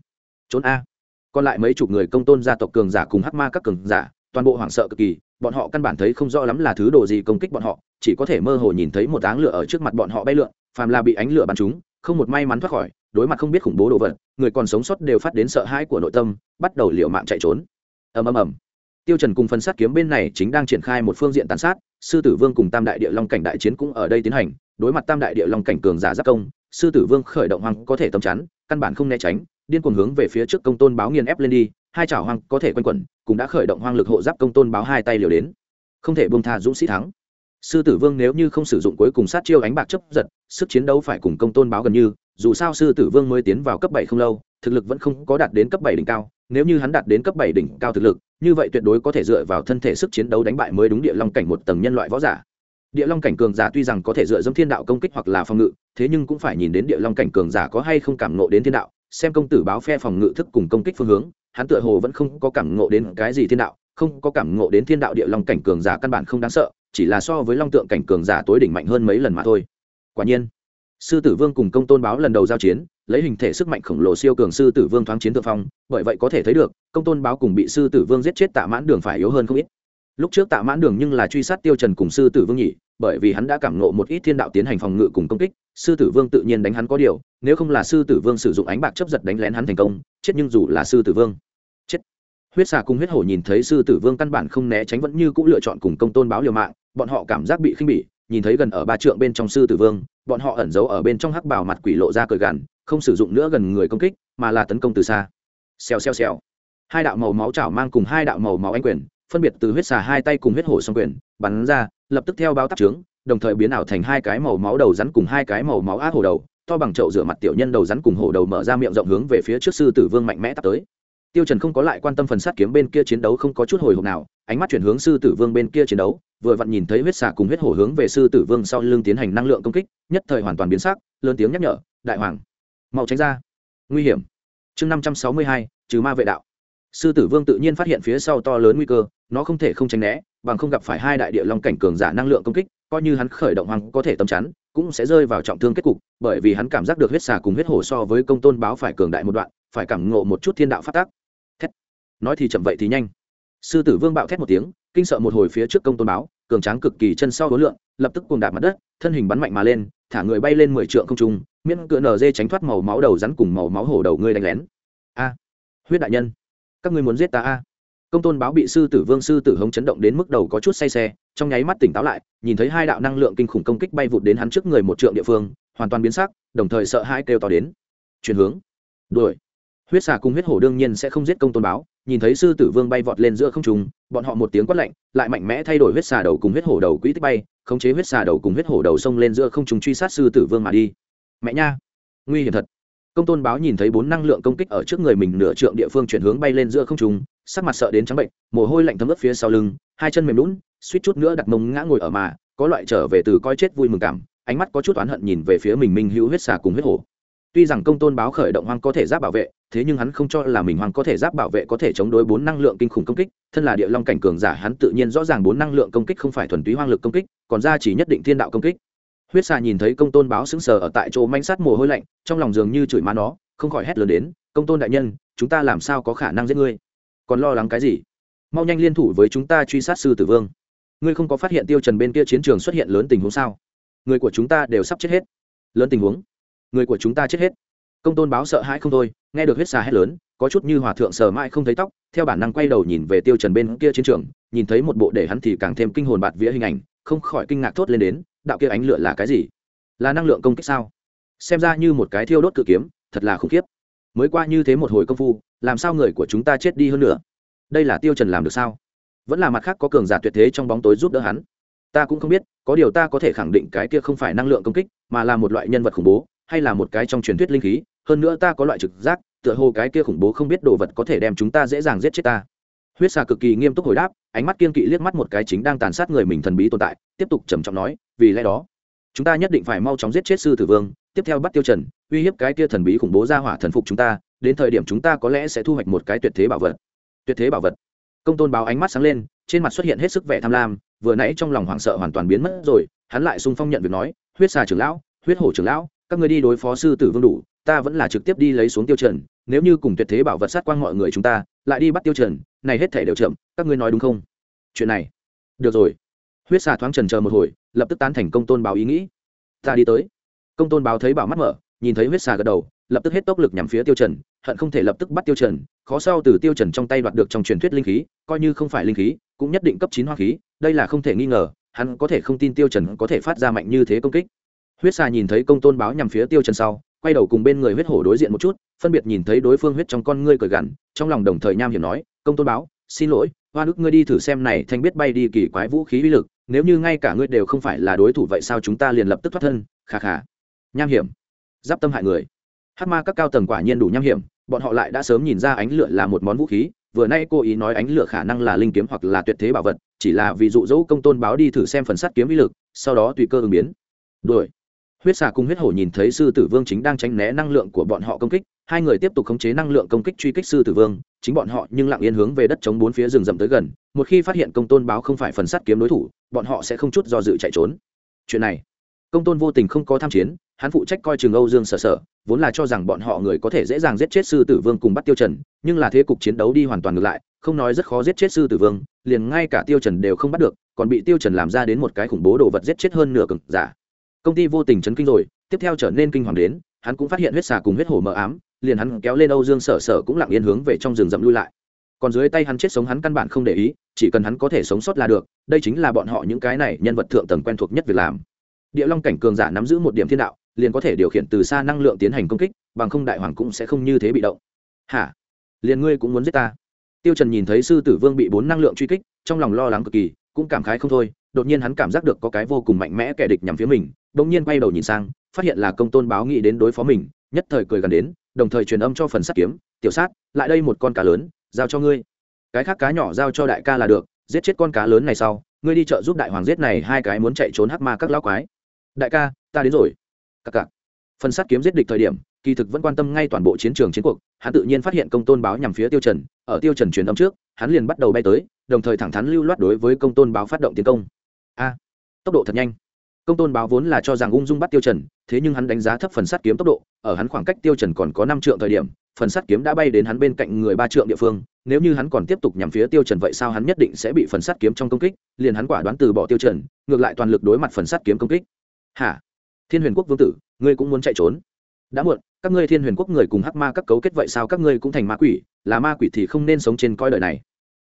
Speaker 1: Trốn a. Còn lại mấy chục người công tôn gia tộc cường giả cùng hắc ma các cường giả, toàn bộ hoảng sợ cực kỳ bọn họ căn bản thấy không rõ lắm là thứ đồ gì công kích bọn họ, chỉ có thể mơ hồ nhìn thấy một áng lửa ở trước mặt bọn họ bay lượn, phàm là bị ánh lửa bắn chúng không một may mắn thoát khỏi, đối mặt không biết khủng bố đồ vật, người còn sống sót đều phát đến sợ hãi của nội tâm, bắt đầu liều mạng chạy trốn. Ầm ầm ầm. Tiêu trần cùng phân sát kiếm bên này chính đang triển khai một phương diện tàn sát, sư tử vương cùng tam đại địa long cảnh đại chiến cũng ở đây tiến hành, đối mặt tam đại địa long cảnh cường giả giáp công, sư tử vương khởi động hoàng có thể tầm chắn, căn bản không né tránh, điên cuồng hướng về phía trước công tôn báo nghiền ép lên đi hai chảo hoang có thể quanh quẩn, cũng đã khởi động hoang lực hộ giáp công tôn báo hai tay liều đến. Không thể buông tha dũng sĩ thắng. Sư tử vương nếu như không sử dụng cuối cùng sát chiêu ánh bạc chấp giật, sức chiến đấu phải cùng công tôn báo gần như, dù sao sư tử vương mới tiến vào cấp bảy không lâu, thực lực vẫn không có đạt đến cấp bảy đỉnh cao, nếu như hắn đạt đến cấp bảy đỉnh cao thực lực, như vậy tuyệt đối có thể dựa vào thân thể sức chiến đấu đánh bại mới đúng địa long cảnh một tầng nhân loại võ giả. Địa long cảnh cường giả tuy rằng có thể dựa dẫm thiên đạo công kích hoặc là phòng ngự, thế nhưng cũng phải nhìn đến địa long cảnh cường giả có hay không cảm ngộ đến thiên đạo, xem công tử báo phe phòng ngự thức cùng công kích phương hướng hắn tựa hồ vẫn không có cảm ngộ đến cái gì thiên đạo, không có cảm ngộ đến thiên đạo địa long cảnh cường giả căn bản không đáng sợ, chỉ là so với long tượng cảnh cường giả tối đỉnh mạnh hơn mấy lần mà thôi. Quả nhiên, sư tử vương cùng công tôn báo lần đầu giao chiến, lấy hình thể sức mạnh khổng lồ siêu cường sư tử vương thoáng chiến thượng phong, bởi vậy có thể thấy được, công tôn báo cùng bị sư tử vương giết chết tạ mãn đường phải yếu hơn không ít. Lúc trước tạ mãn đường nhưng là truy sát tiêu trần cùng sư tử vương nhỉ, bởi vì hắn đã cảm ngộ một ít thiên đạo tiến hành phòng ngự cùng công kích, sư tử vương tự nhiên đánh hắn có điều, nếu không là sư tử vương sử dụng ánh bạc chấp giật đánh lén hắn thành công, chết nhưng dù là sư tử vương huyết xà cùng huyết hổ nhìn thấy sư tử vương căn bản không né tránh vẫn như cũ lựa chọn cùng công tôn báo liều mạng, bọn họ cảm giác bị khinh bỉ, nhìn thấy gần ở ba trượng bên trong sư tử vương, bọn họ ẩn giấu ở bên trong hắc bảo mặt quỷ lộ ra cờ gằn, không sử dụng nữa gần người công kích, mà là tấn công từ xa. Xèo xèo xèo. Hai đạo màu máu chảo mang cùng hai đạo màu máu anh quyền, phân biệt từ huyết xà hai tay cùng huyết hổ song quyền, bắn ra, lập tức theo báo tắc trướng, đồng thời biến ảo thành hai cái màu máu đầu rắn cùng hai cái màu máu ác hổ đầu, to bằng chậu rửa mặt tiểu nhân đầu rắn cùng hổ đầu mở ra miệng rộng hướng về phía trước sư tử vương mạnh mẽ tắt tới tiêu trần không có lại quan tâm phần sát kiếm bên kia chiến đấu, không có chút hồi hộp nào. Ánh mắt chuyển hướng sư tử vương bên kia chiến đấu, vừa vặn nhìn thấy huyết xà cùng huyết hổ hướng về sư tử vương sau lưng tiến hành năng lượng công kích, nhất thời hoàn toàn biến sắc, lớn tiếng nhắc nhở, đại hoàng, mau tránh ra. Nguy hiểm. Chương năm trăm sáu mươi hai, trừ ma vệ đạo. Sư tử vương tự nhiên phát hiện phía sau to lớn nguy cơ, nó không thể không tránh né, bằng không gặp phải hai đại địa long cảnh cường giả năng lượng công kích, coi như hắn khởi động hoàng có thể tâm chắn, cũng sẽ rơi vào trọng thương kết cục, bởi vì hắn cảm giác được huyết xà cùng huyết hổ so với công tôn báo phải cường đại một đoạn, phải cảm ngộ một chút thiên đạo phát tác nói thì chậm vậy thì nhanh. Sư tử vương bạo thét một tiếng, kinh sợ một hồi phía trước công tôn báo, cường tráng cực kỳ chân sau hối lượng, lập tức cuồng đạp mặt đất, thân hình bắn mạnh mà lên, thả người bay lên mười trượng không trung, miễn cựa nở dê tránh thoát màu máu đầu rắn cùng màu máu hổ đầu ngươi đánh lén. A, huyết đại nhân, các ngươi muốn giết ta a? Công tôn báo bị sư tử vương sư tử hống chấn động đến mức đầu có chút say xe, trong nháy mắt tỉnh táo lại, nhìn thấy hai đạo năng lượng kinh khủng công kích bay vụt đến hắn trước người một trượng địa phương, hoàn toàn biến sắc, đồng thời sợ hai kêu to đến. Chuyển hướng. Đuổi huyết xà cùng huyết hổ đương nhiên sẽ không giết công tôn báo, nhìn thấy sư tử vương bay vọt lên giữa không trung, bọn họ một tiếng quát lạnh, lại mạnh mẽ thay đổi huyết xà đầu cùng huyết hổ đầu quỹ tích bay, khống chế huyết xà đầu cùng huyết hổ đầu xông lên giữa không trung truy sát sư tử vương mà đi. Mẹ nha, nguy hiểm thật. Công tôn báo nhìn thấy bốn năng lượng công kích ở trước người mình nửa trượng địa phương chuyển hướng bay lên giữa không trung, sắc mặt sợ đến trắng bệnh, mồ hôi lạnh thấm ướt phía sau lưng, hai chân mềm lún, suýt chút nữa đặt mông ngã ngồi ở mà, có loại trở về từ coi chết vui mừng cảm, ánh mắt có chút oán hận nhìn về phía mình minh hữu huyết xà cùng huyết hổ tuy rằng công tôn báo khởi động hoang có thể giáp bảo vệ, thế nhưng hắn không cho là mình hoang có thể giáp bảo vệ có thể chống đối bốn năng lượng kinh khủng công kích. Thân là địa long cảnh cường giả, hắn tự nhiên rõ ràng bốn năng lượng công kích không phải thuần túy hoang lực công kích, còn ra chỉ nhất định thiên đạo công kích. Huyết xà nhìn thấy công tôn báo sững sờ ở tại chỗ manh sát mồ hôi lạnh, trong lòng dường như chửi má nó, không khỏi hét lớn đến, công tôn đại nhân, chúng ta làm sao có khả năng giết ngươi? Còn lo lắng cái gì? Mau nhanh liên thủ với chúng ta truy sát sư tử vương. Ngươi không có phát hiện tiêu trần bên kia chiến trường xuất hiện lớn tình huống sao? Người của chúng ta đều sắp chết hết. Lớn tình huống người của chúng ta chết hết. Công tôn báo sợ hãi không thôi, nghe được huyết xà hét lớn, có chút như hòa thượng sờ mãi không thấy tóc, theo bản năng quay đầu nhìn về tiêu trần bên kia chiến trường, nhìn thấy một bộ để hắn thì càng thêm kinh hồn bạt vía hình ảnh, không khỏi kinh ngạc thốt lên đến, đạo kia ánh lửa là cái gì? Là năng lượng công kích sao? Xem ra như một cái thiêu đốt cự kiếm, thật là khủng khiếp. Mới qua như thế một hồi công phu, làm sao người của chúng ta chết đi hơn nữa? Đây là tiêu trần làm được sao? Vẫn là mặt khác có cường giả tuyệt thế trong bóng tối giúp đỡ hắn. Ta cũng không biết, có điều ta có thể khẳng định cái kia không phải năng lượng công kích, mà là một loại nhân vật khủng bố hay là một cái trong truyền thuyết linh khí, hơn nữa ta có loại trực giác, tựa hồ cái kia khủng bố không biết đồ vật có thể đem chúng ta dễ dàng giết chết ta. Huyết xà cực kỳ nghiêm túc hồi đáp, ánh mắt kiên kỵ liếc mắt một cái chính đang tàn sát người mình thần bí tồn tại, tiếp tục trầm trọng nói, vì lẽ đó, chúng ta nhất định phải mau chóng giết chết sư tử vương, tiếp theo bắt tiêu trần, uy hiếp cái kia thần bí khủng bố ra hỏa thần phục chúng ta, đến thời điểm chúng ta có lẽ sẽ thu hoạch một cái tuyệt thế bảo vật. Tuyệt thế bảo vật. Công tôn báo ánh mắt sáng lên, trên mặt xuất hiện hết sức vẻ tham lam, vừa nãy trong lòng hoảng sợ hoàn toàn biến mất rồi, hắn lại sung phong nhận việc nói, huyết xà trưởng lão, huyết hổ trưởng lão các ngươi đi đối phó sư tử vương đủ, ta vẫn là trực tiếp đi lấy xuống tiêu trần, nếu như cùng tuyệt thế bảo vật sát quang mọi người chúng ta, lại đi bắt tiêu trần, này hết thể đều chậm, các ngươi nói đúng không? Chuyện này. Được rồi. Huyết xà thoáng trần chờ một hồi, lập tức tán thành công tôn báo ý nghĩ. Ta đi tới. Công tôn báo thấy bảo mắt mở, nhìn thấy huyết xà gật đầu, lập tức hết tốc lực nhằm phía tiêu trần, hận không thể lập tức bắt tiêu trần, khó sau từ tiêu trần trong tay đoạt được trong truyền thuyết linh khí, coi như không phải linh khí, cũng nhất định cấp chín hoa khí, đây là không thể nghi ngờ, hắn có thể không tin tiêu trần có thể phát ra mạnh như thế công kích huyết xà nhìn thấy công tôn báo nhằm phía tiêu trần sau, quay đầu cùng bên người huyết hổ đối diện một chút, phân biệt nhìn thấy đối phương huyết trong con ngươi cười gằn, trong lòng đồng thời nham hiểm nói, công tôn báo, xin lỗi, hoa nước ngươi đi thử xem này thanh biết bay đi kỳ quái vũ khí uy lực, nếu như ngay cả ngươi đều không phải là đối thủ vậy sao chúng ta liền lập tức thoát thân khà khà nham hiểm. Giáp tâm hại người. Hát ma các cao tầng quả nhiên đủ nham hiểm, bọn họ lại đã sớm nhìn ra ánh lửa là một món vũ khí, vừa nay cô ý nói ánh lửa khả năng là linh kiếm hoặc là tuyệt thế bảo vật, chỉ là vì dụ dỗ công tôn báo đi thử xem phần sắt kiếm uy lực, sau đó tùy cơ ứng biến. Đuổi huyết xà cùng huyết hổ nhìn thấy sư tử vương chính đang tránh né năng lượng của bọn họ công kích, hai người tiếp tục khống chế năng lượng công kích truy kích sư tử vương, chính bọn họ nhưng lặng yên hướng về đất chống bốn phía rừng rậm tới gần, một khi phát hiện công tôn báo không phải phần sắt kiếm đối thủ, bọn họ sẽ không chút do dự chạy trốn. Chuyện này, công tôn vô tình không có tham chiến, hắn phụ trách coi trường âu dương sở sở, vốn là cho rằng bọn họ người có thể dễ dàng giết chết sư tử vương cùng bắt tiêu trần, nhưng là thế cục chiến đấu đi hoàn toàn ngược lại, không nói rất khó giết chết sư tử vương, liền ngay cả tiêu trần đều không bắt được, còn bị tiêu trần làm ra đến một cái khủng bố đồ vật giết chết hơn nửa cực giả công ty vô tình chấn kinh rồi, tiếp theo trở nên kinh hoàng đến, hắn cũng phát hiện huyết xà cùng huyết hổ mờ ám, liền hắn kéo lên âu dương sở sở cũng lặng yên hướng về trong rừng rậm lui lại. Còn dưới tay hắn chết sống hắn căn bản không để ý, chỉ cần hắn có thể sống sót là được, đây chính là bọn họ những cái này nhân vật thượng tầng quen thuộc nhất việc làm. Địa long cảnh cường giả nắm giữ một điểm thiên đạo, liền có thể điều khiển từ xa năng lượng tiến hành công kích, bằng không đại hoàng cũng sẽ không như thế bị động. Hả? Liền ngươi cũng muốn giết ta? Tiêu trần nhìn thấy sư tử vương bị bốn năng lượng truy kích, trong lòng lo lắng cực kỳ, cũng cảm khái không thôi, đột nhiên hắn cảm giác được có cái vô cùng mạnh mẽ kẻ địch nhằm phía mình đột nhiên quay đầu nhìn sang, phát hiện là công tôn báo nghĩ đến đối phó mình, nhất thời cười gần đến, đồng thời truyền âm cho phần sắt kiếm, tiểu sát, lại đây một con cá lớn, giao cho ngươi. Cái khác cá nhỏ giao cho đại ca là được, giết chết con cá lớn này sau, ngươi đi chợ giúp đại hoàng giết này hai cái muốn chạy trốn hắc ma các lão quái. Đại ca, ta đến rồi. Cặc cặc. Phần sát kiếm giết địch thời điểm, kỳ thực vẫn quan tâm ngay toàn bộ chiến trường chiến cuộc, hắn tự nhiên phát hiện công tôn báo nhằm phía tiêu trần, ở tiêu trần truyền âm trước, hắn liền bắt đầu bay tới, đồng thời thẳng thắn lưu loát đối với công tôn báo phát động tiến công. A, tốc độ thật nhanh công tôn báo vốn là cho rằng ung dung bắt tiêu trần, thế nhưng hắn đánh giá thấp phần sắt kiếm tốc độ, ở hắn khoảng cách tiêu trần còn có năm trượng thời điểm, phần sắt kiếm đã bay đến hắn bên cạnh người ba trượng địa phương, nếu như hắn còn tiếp tục nhằm phía tiêu trần vậy sao hắn nhất định sẽ bị phần sắt kiếm trong công kích, liền hắn quả đoán từ bỏ tiêu trần, ngược lại toàn lực đối mặt phần sắt kiếm công kích. Hả? Thiên huyền quốc vương tử, ngươi cũng muốn chạy trốn? Đã muộn, các ngươi thiên huyền quốc người cùng hắc ma các cấu kết vậy sao các ngươi cũng thành ma quỷ, là ma quỷ thì không nên sống trên coi đời này.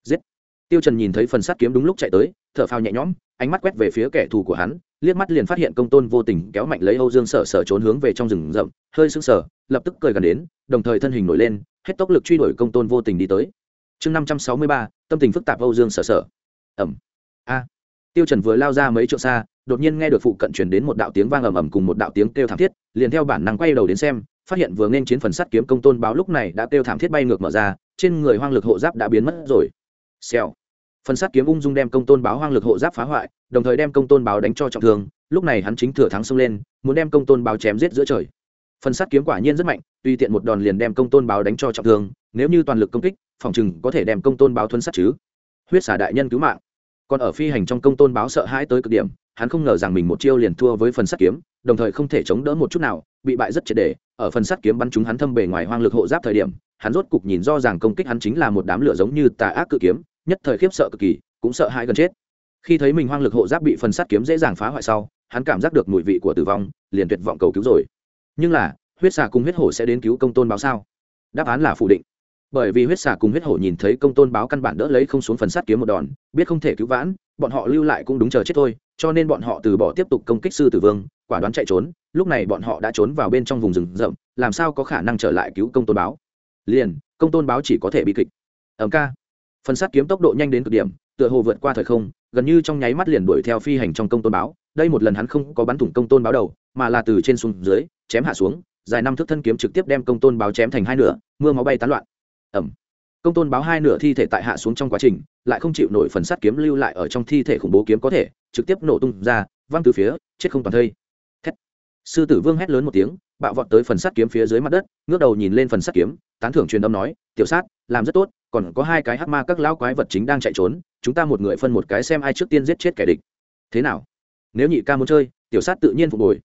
Speaker 1: Giết. Tiêu trần nhìn thấy phần sắt kiếm đúng lúc chạy tới, thở phào nhẹ nhõm, ánh mắt quét về phía kẻ thù của hắn liếc mắt liền phát hiện công tôn vô tình kéo mạnh lấy âu dương sở sở trốn hướng về trong rừng rậm, hơi sững sờ, lập tức cười gần đến, đồng thời thân hình nổi lên, hết tốc lực truy đuổi công tôn vô tình đi tới. Chương năm trăm sáu mươi ba, tâm tình phức tạp âu dương sở sở. Ẩm. A. Tiêu trần vừa lao ra mấy chỗ xa, đột nhiên nghe được phụ cận truyền đến một đạo tiếng vang ầm ầm cùng một đạo tiếng kêu thảm thiết, liền theo bản năng quay đầu đến xem, phát hiện vừa nên chiến phần sắt kiếm công tôn báo lúc này đã kêu thảm thiết bay ngược mở ra, trên người hoang lực hộ giáp đã biến mất rồi. Xèo phần sắt kiếm ung dung đem công tôn báo hoang lực hộ giáp phá hoại, đồng thời đem công tôn báo đánh cho trọng thương, lúc này hắn chính thừa thắng xông lên, muốn đem công tôn báo chém giết giữa trời. Phần sắt kiếm quả nhiên rất mạnh, tuy tiện một đòn liền đem công tôn báo đánh cho trọng thương, nếu như toàn lực công kích, phòng chừng có thể đem công tôn báo thuấn sát chứ. Huyết xả đại nhân cứu mạng. Còn ở phi hành trong công tôn báo sợ hãi tới cực điểm, hắn không ngờ rằng mình một chiêu liền thua với phần sắt kiếm, đồng thời không thể chống đỡ một chút nào, bị bại rất triệt đề ở phần sắt kiếm bắn chúng hắn thâm bề ngoài hoang lực hộ giáp thời điểm, hắn rốt cục nhìn do rằng công kích hắn chính là một đám lửa giống như tà ác cự kiếm nhất thời khiếp sợ cực kỳ, cũng sợ hãi gần chết. Khi thấy mình hoang lực hộ giáp bị phần sắt kiếm dễ dàng phá hoại sau, hắn cảm giác được mùi vị của tử vong, liền tuyệt vọng cầu cứu rồi. Nhưng là, huyết xà cùng huyết hổ sẽ đến cứu công tôn báo sao? Đáp án là phủ định. Bởi vì huyết xà cùng huyết hổ nhìn thấy công tôn báo căn bản đỡ lấy không xuống phần sắt kiếm một đòn, biết không thể cứu vãn, bọn họ lưu lại cũng đúng chờ chết thôi, cho nên bọn họ từ bỏ tiếp tục công kích sư tử vương, quả đoán chạy trốn, lúc này bọn họ đã trốn vào bên trong vùng rừng rậm, làm sao có khả năng trở lại cứu công tôn báo? Liền, công tôn báo chỉ có thể bị kịch. Ẩm ca phần sắt kiếm tốc độ nhanh đến cực điểm, tựa hồ vượt qua thời không, gần như trong nháy mắt liền đuổi theo phi hành trong công tôn báo. Đây một lần hắn không có bắn thủng công tôn báo đầu, mà là từ trên xuống dưới, chém hạ xuống, dài năm thước thân kiếm trực tiếp đem công tôn báo chém thành hai nửa, mưa máu bay tán loạn. Ẩm công tôn báo hai nửa thi thể tại hạ xuống trong quá trình, lại không chịu nổi phần sắt kiếm lưu lại ở trong thi thể khủng bố kiếm có thể, trực tiếp nổ tung ra, văng từ phía, chết không toàn thây. Thét. sư tử vương hét lớn một tiếng, bạo vọt tới phần sắt kiếm phía dưới mặt đất, ngước đầu nhìn lên phần sắt kiếm, tán thưởng truyền âm nói, tiểu sát, làm rất tốt còn có hai cái hắc ma các lão quái vật chính đang chạy trốn, chúng ta một người phân một cái xem ai trước tiên giết chết kẻ địch. Thế nào? Nếu nhị ca muốn chơi, tiểu sát tự nhiên phục hồi.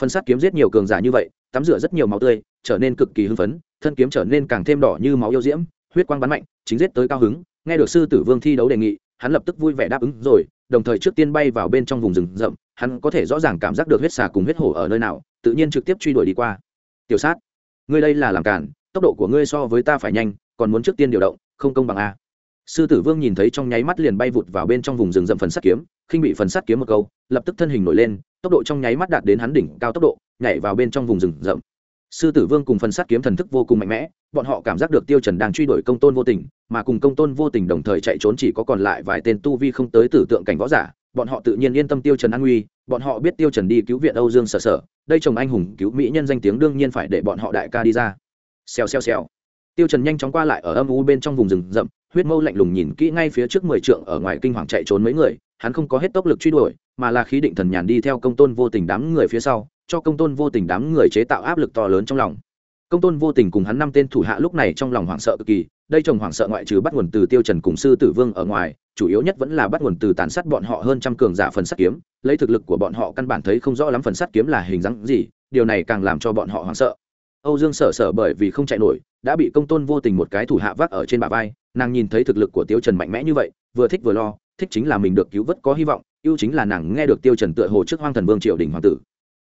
Speaker 1: Phần sát kiếm giết nhiều cường giả như vậy, tắm rửa rất nhiều máu tươi, trở nên cực kỳ hưng phấn, thân kiếm trở nên càng thêm đỏ như máu yêu diễm, huyết quang bắn mạnh, chính giết tới cao hứng. Nghe được sư tử vương thi đấu đề nghị, hắn lập tức vui vẻ đáp ứng rồi, đồng thời trước tiên bay vào bên trong vùng rừng rậm, hắn có thể rõ ràng cảm giác được huyết xà cùng huyết hổ ở nơi nào, tự nhiên trực tiếp truy đuổi đi qua. Tiểu sát, ngươi đây là làm cản tốc độ của ngươi so với ta phải nhanh, còn muốn trước tiên điều động không công bằng a. Sư tử vương nhìn thấy trong nháy mắt liền bay vụt vào bên trong vùng rừng rậm phần sắt kiếm, khinh bị phần sắt kiếm một câu, lập tức thân hình nổi lên, tốc độ trong nháy mắt đạt đến hắn đỉnh cao tốc độ, nhảy vào bên trong vùng rừng rậm. Sư tử vương cùng phần sắt kiếm thần thức vô cùng mạnh mẽ, bọn họ cảm giác được tiêu trần đang truy đuổi công tôn vô tình, mà cùng công tôn vô tình đồng thời chạy trốn chỉ có còn lại vài tên tu vi không tới tử tượng cảnh võ giả, bọn họ tự nhiên yên tâm tiêu trần an nguy, bọn họ biết tiêu trần đi cứu viện âu dương sở sở, đây chồng anh hùng cứu mỹ nhân danh tiếng đương nhiên phải để bọn họ đại ca đi ra. Xèo xèo xèo tiêu trần nhanh chóng qua lại ở âm u bên trong vùng rừng rậm, huyết mâu lạnh lùng nhìn kỹ ngay phía trước mười trượng ở ngoài kinh hoàng chạy trốn mấy người, hắn không có hết tốc lực truy đuổi, mà là khí định thần nhàn đi theo công tôn vô tình đám người phía sau, cho công tôn vô tình đám người chế tạo áp lực to lớn trong lòng. Công tôn vô tình cùng hắn năm tên thủ hạ lúc này trong lòng hoảng sợ cực kỳ, đây chồng hoảng sợ ngoại trừ bắt nguồn từ tiêu trần cùng sư tử vương ở ngoài, chủ yếu nhất vẫn là bắt nguồn từ tàn sát bọn họ hơn trăm cường giả phần sắt kiếm, lấy thực lực của bọn họ căn bản thấy không rõ lắm phần sắt kiếm là hình dáng gì, điều này càng làm cho bọn họ hoảng sợ âu dương sở sở bởi vì không chạy nổi, đã bị công tôn vô tình một cái thủ hạ vác ở trên bả vai, nàng nhìn thấy thực lực của tiêu trần mạnh mẽ như vậy, vừa thích vừa lo, thích chính là mình được cứu vớt có hy vọng yêu chính là nàng nghe được tiêu trần tựa hồ trước hoang thần vương triều đình hoàng tử.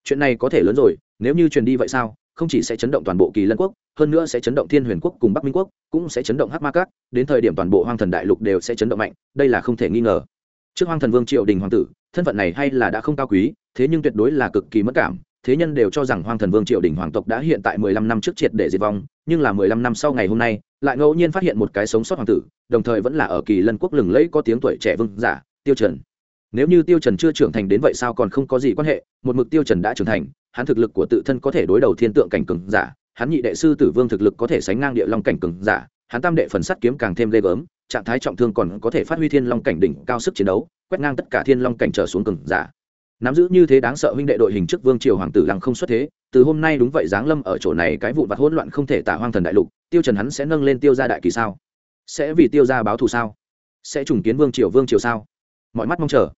Speaker 1: Chuyện này có thể lớn rồi, nếu như truyền đi vậy sao, không chỉ sẽ chấn động toàn bộ kỳ lân quốc, hơn nữa sẽ chấn động thiên huyền quốc cùng bắc minh quốc, cũng sẽ chấn động hắc ma các, đến thời điểm toàn bộ hoang thần đại lục đều sẽ chấn động mạnh, đây là không thể nghi ngờ. Trước hoang thần vương triều đình hoàng tử, thân phận này hay là đã không cao quý, thế nhưng tuyệt đối là cực kỳ mất cảm thế nhân đều cho rằng hoang thần vương triều đình hoàng tộc đã hiện tại mười lăm năm trước triệt để diệt vong, nhưng là mười lăm năm sau ngày hôm nay, lại ngẫu nhiên phát hiện một cái sống sót hoàng tử, đồng thời vẫn là ở kỳ lân quốc lừng lẫy có tiếng tuổi trẻ vương giả, tiêu trần. Nếu như tiêu trần chưa trưởng thành đến vậy sao còn không có gì quan hệ, một mực tiêu trần đã trưởng thành, hắn thực lực của tự thân có thể đối đầu thiên tượng cảnh cường giả, hắn nhị đệ sư tử vương thực lực có thể sánh ngang địa long cảnh cường giả, hắn tam đệ phần sắt kiếm càng thêm ghê gớm, trạng thái trọng thương còn có thể phát huy thiên long cảnh đỉnh cao sức chiến đấu, quét ngang tất cả thiên long cảnh trở xuống cường giả nắm giữ như thế đáng sợ huynh đệ đội hình trước vương triều hoàng tử lăng không xuất thế, từ hôm nay đúng vậy giáng lâm ở chỗ này cái vụ vặt hỗn loạn không thể tả hoang thần đại lục, tiêu trần hắn sẽ nâng lên tiêu gia đại kỳ sao? Sẽ vì tiêu gia báo thù sao? Sẽ trùng kiến vương triều vương triều sao? Mọi mắt mong chờ.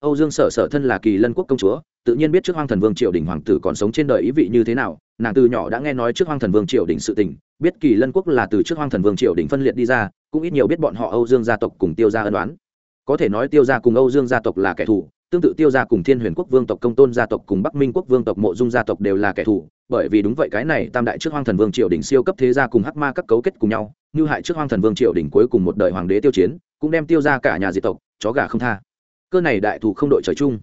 Speaker 1: Âu dương sở sở thân là kỳ lân quốc công chúa, tự nhiên biết trước hoang thần vương triều đình hoàng tử còn sống trên đời ý vị như thế nào, nàng từ nhỏ đã nghe nói trước hoang thần vương triều đình sự tình, biết kỳ lân quốc là từ trước hoang thần vương triều đình phân liệt đi ra, cũng ít nhiều biết bọn họ âu dương gia tộc cùng tiêu gia ân đoán có thể nói tiêu gia cùng âu dương gia tộc là kẻ thù tương tự tiêu gia cùng thiên huyền quốc vương tộc, công tôn gia tộc cùng bắc minh quốc vương tộc, mộ dung gia tộc đều là kẻ thù, bởi vì đúng vậy, cái này tam đại trước hoang thần vương triều đình siêu cấp thế gia cùng hắc ma các cấu kết cùng nhau, như hại trước hoang thần vương triều đình cuối cùng một đời hoàng đế tiêu chiến, cũng đem tiêu ra cả nhà diệt tộc, chó gà không tha. Cơ này đại thù không đội trời chung.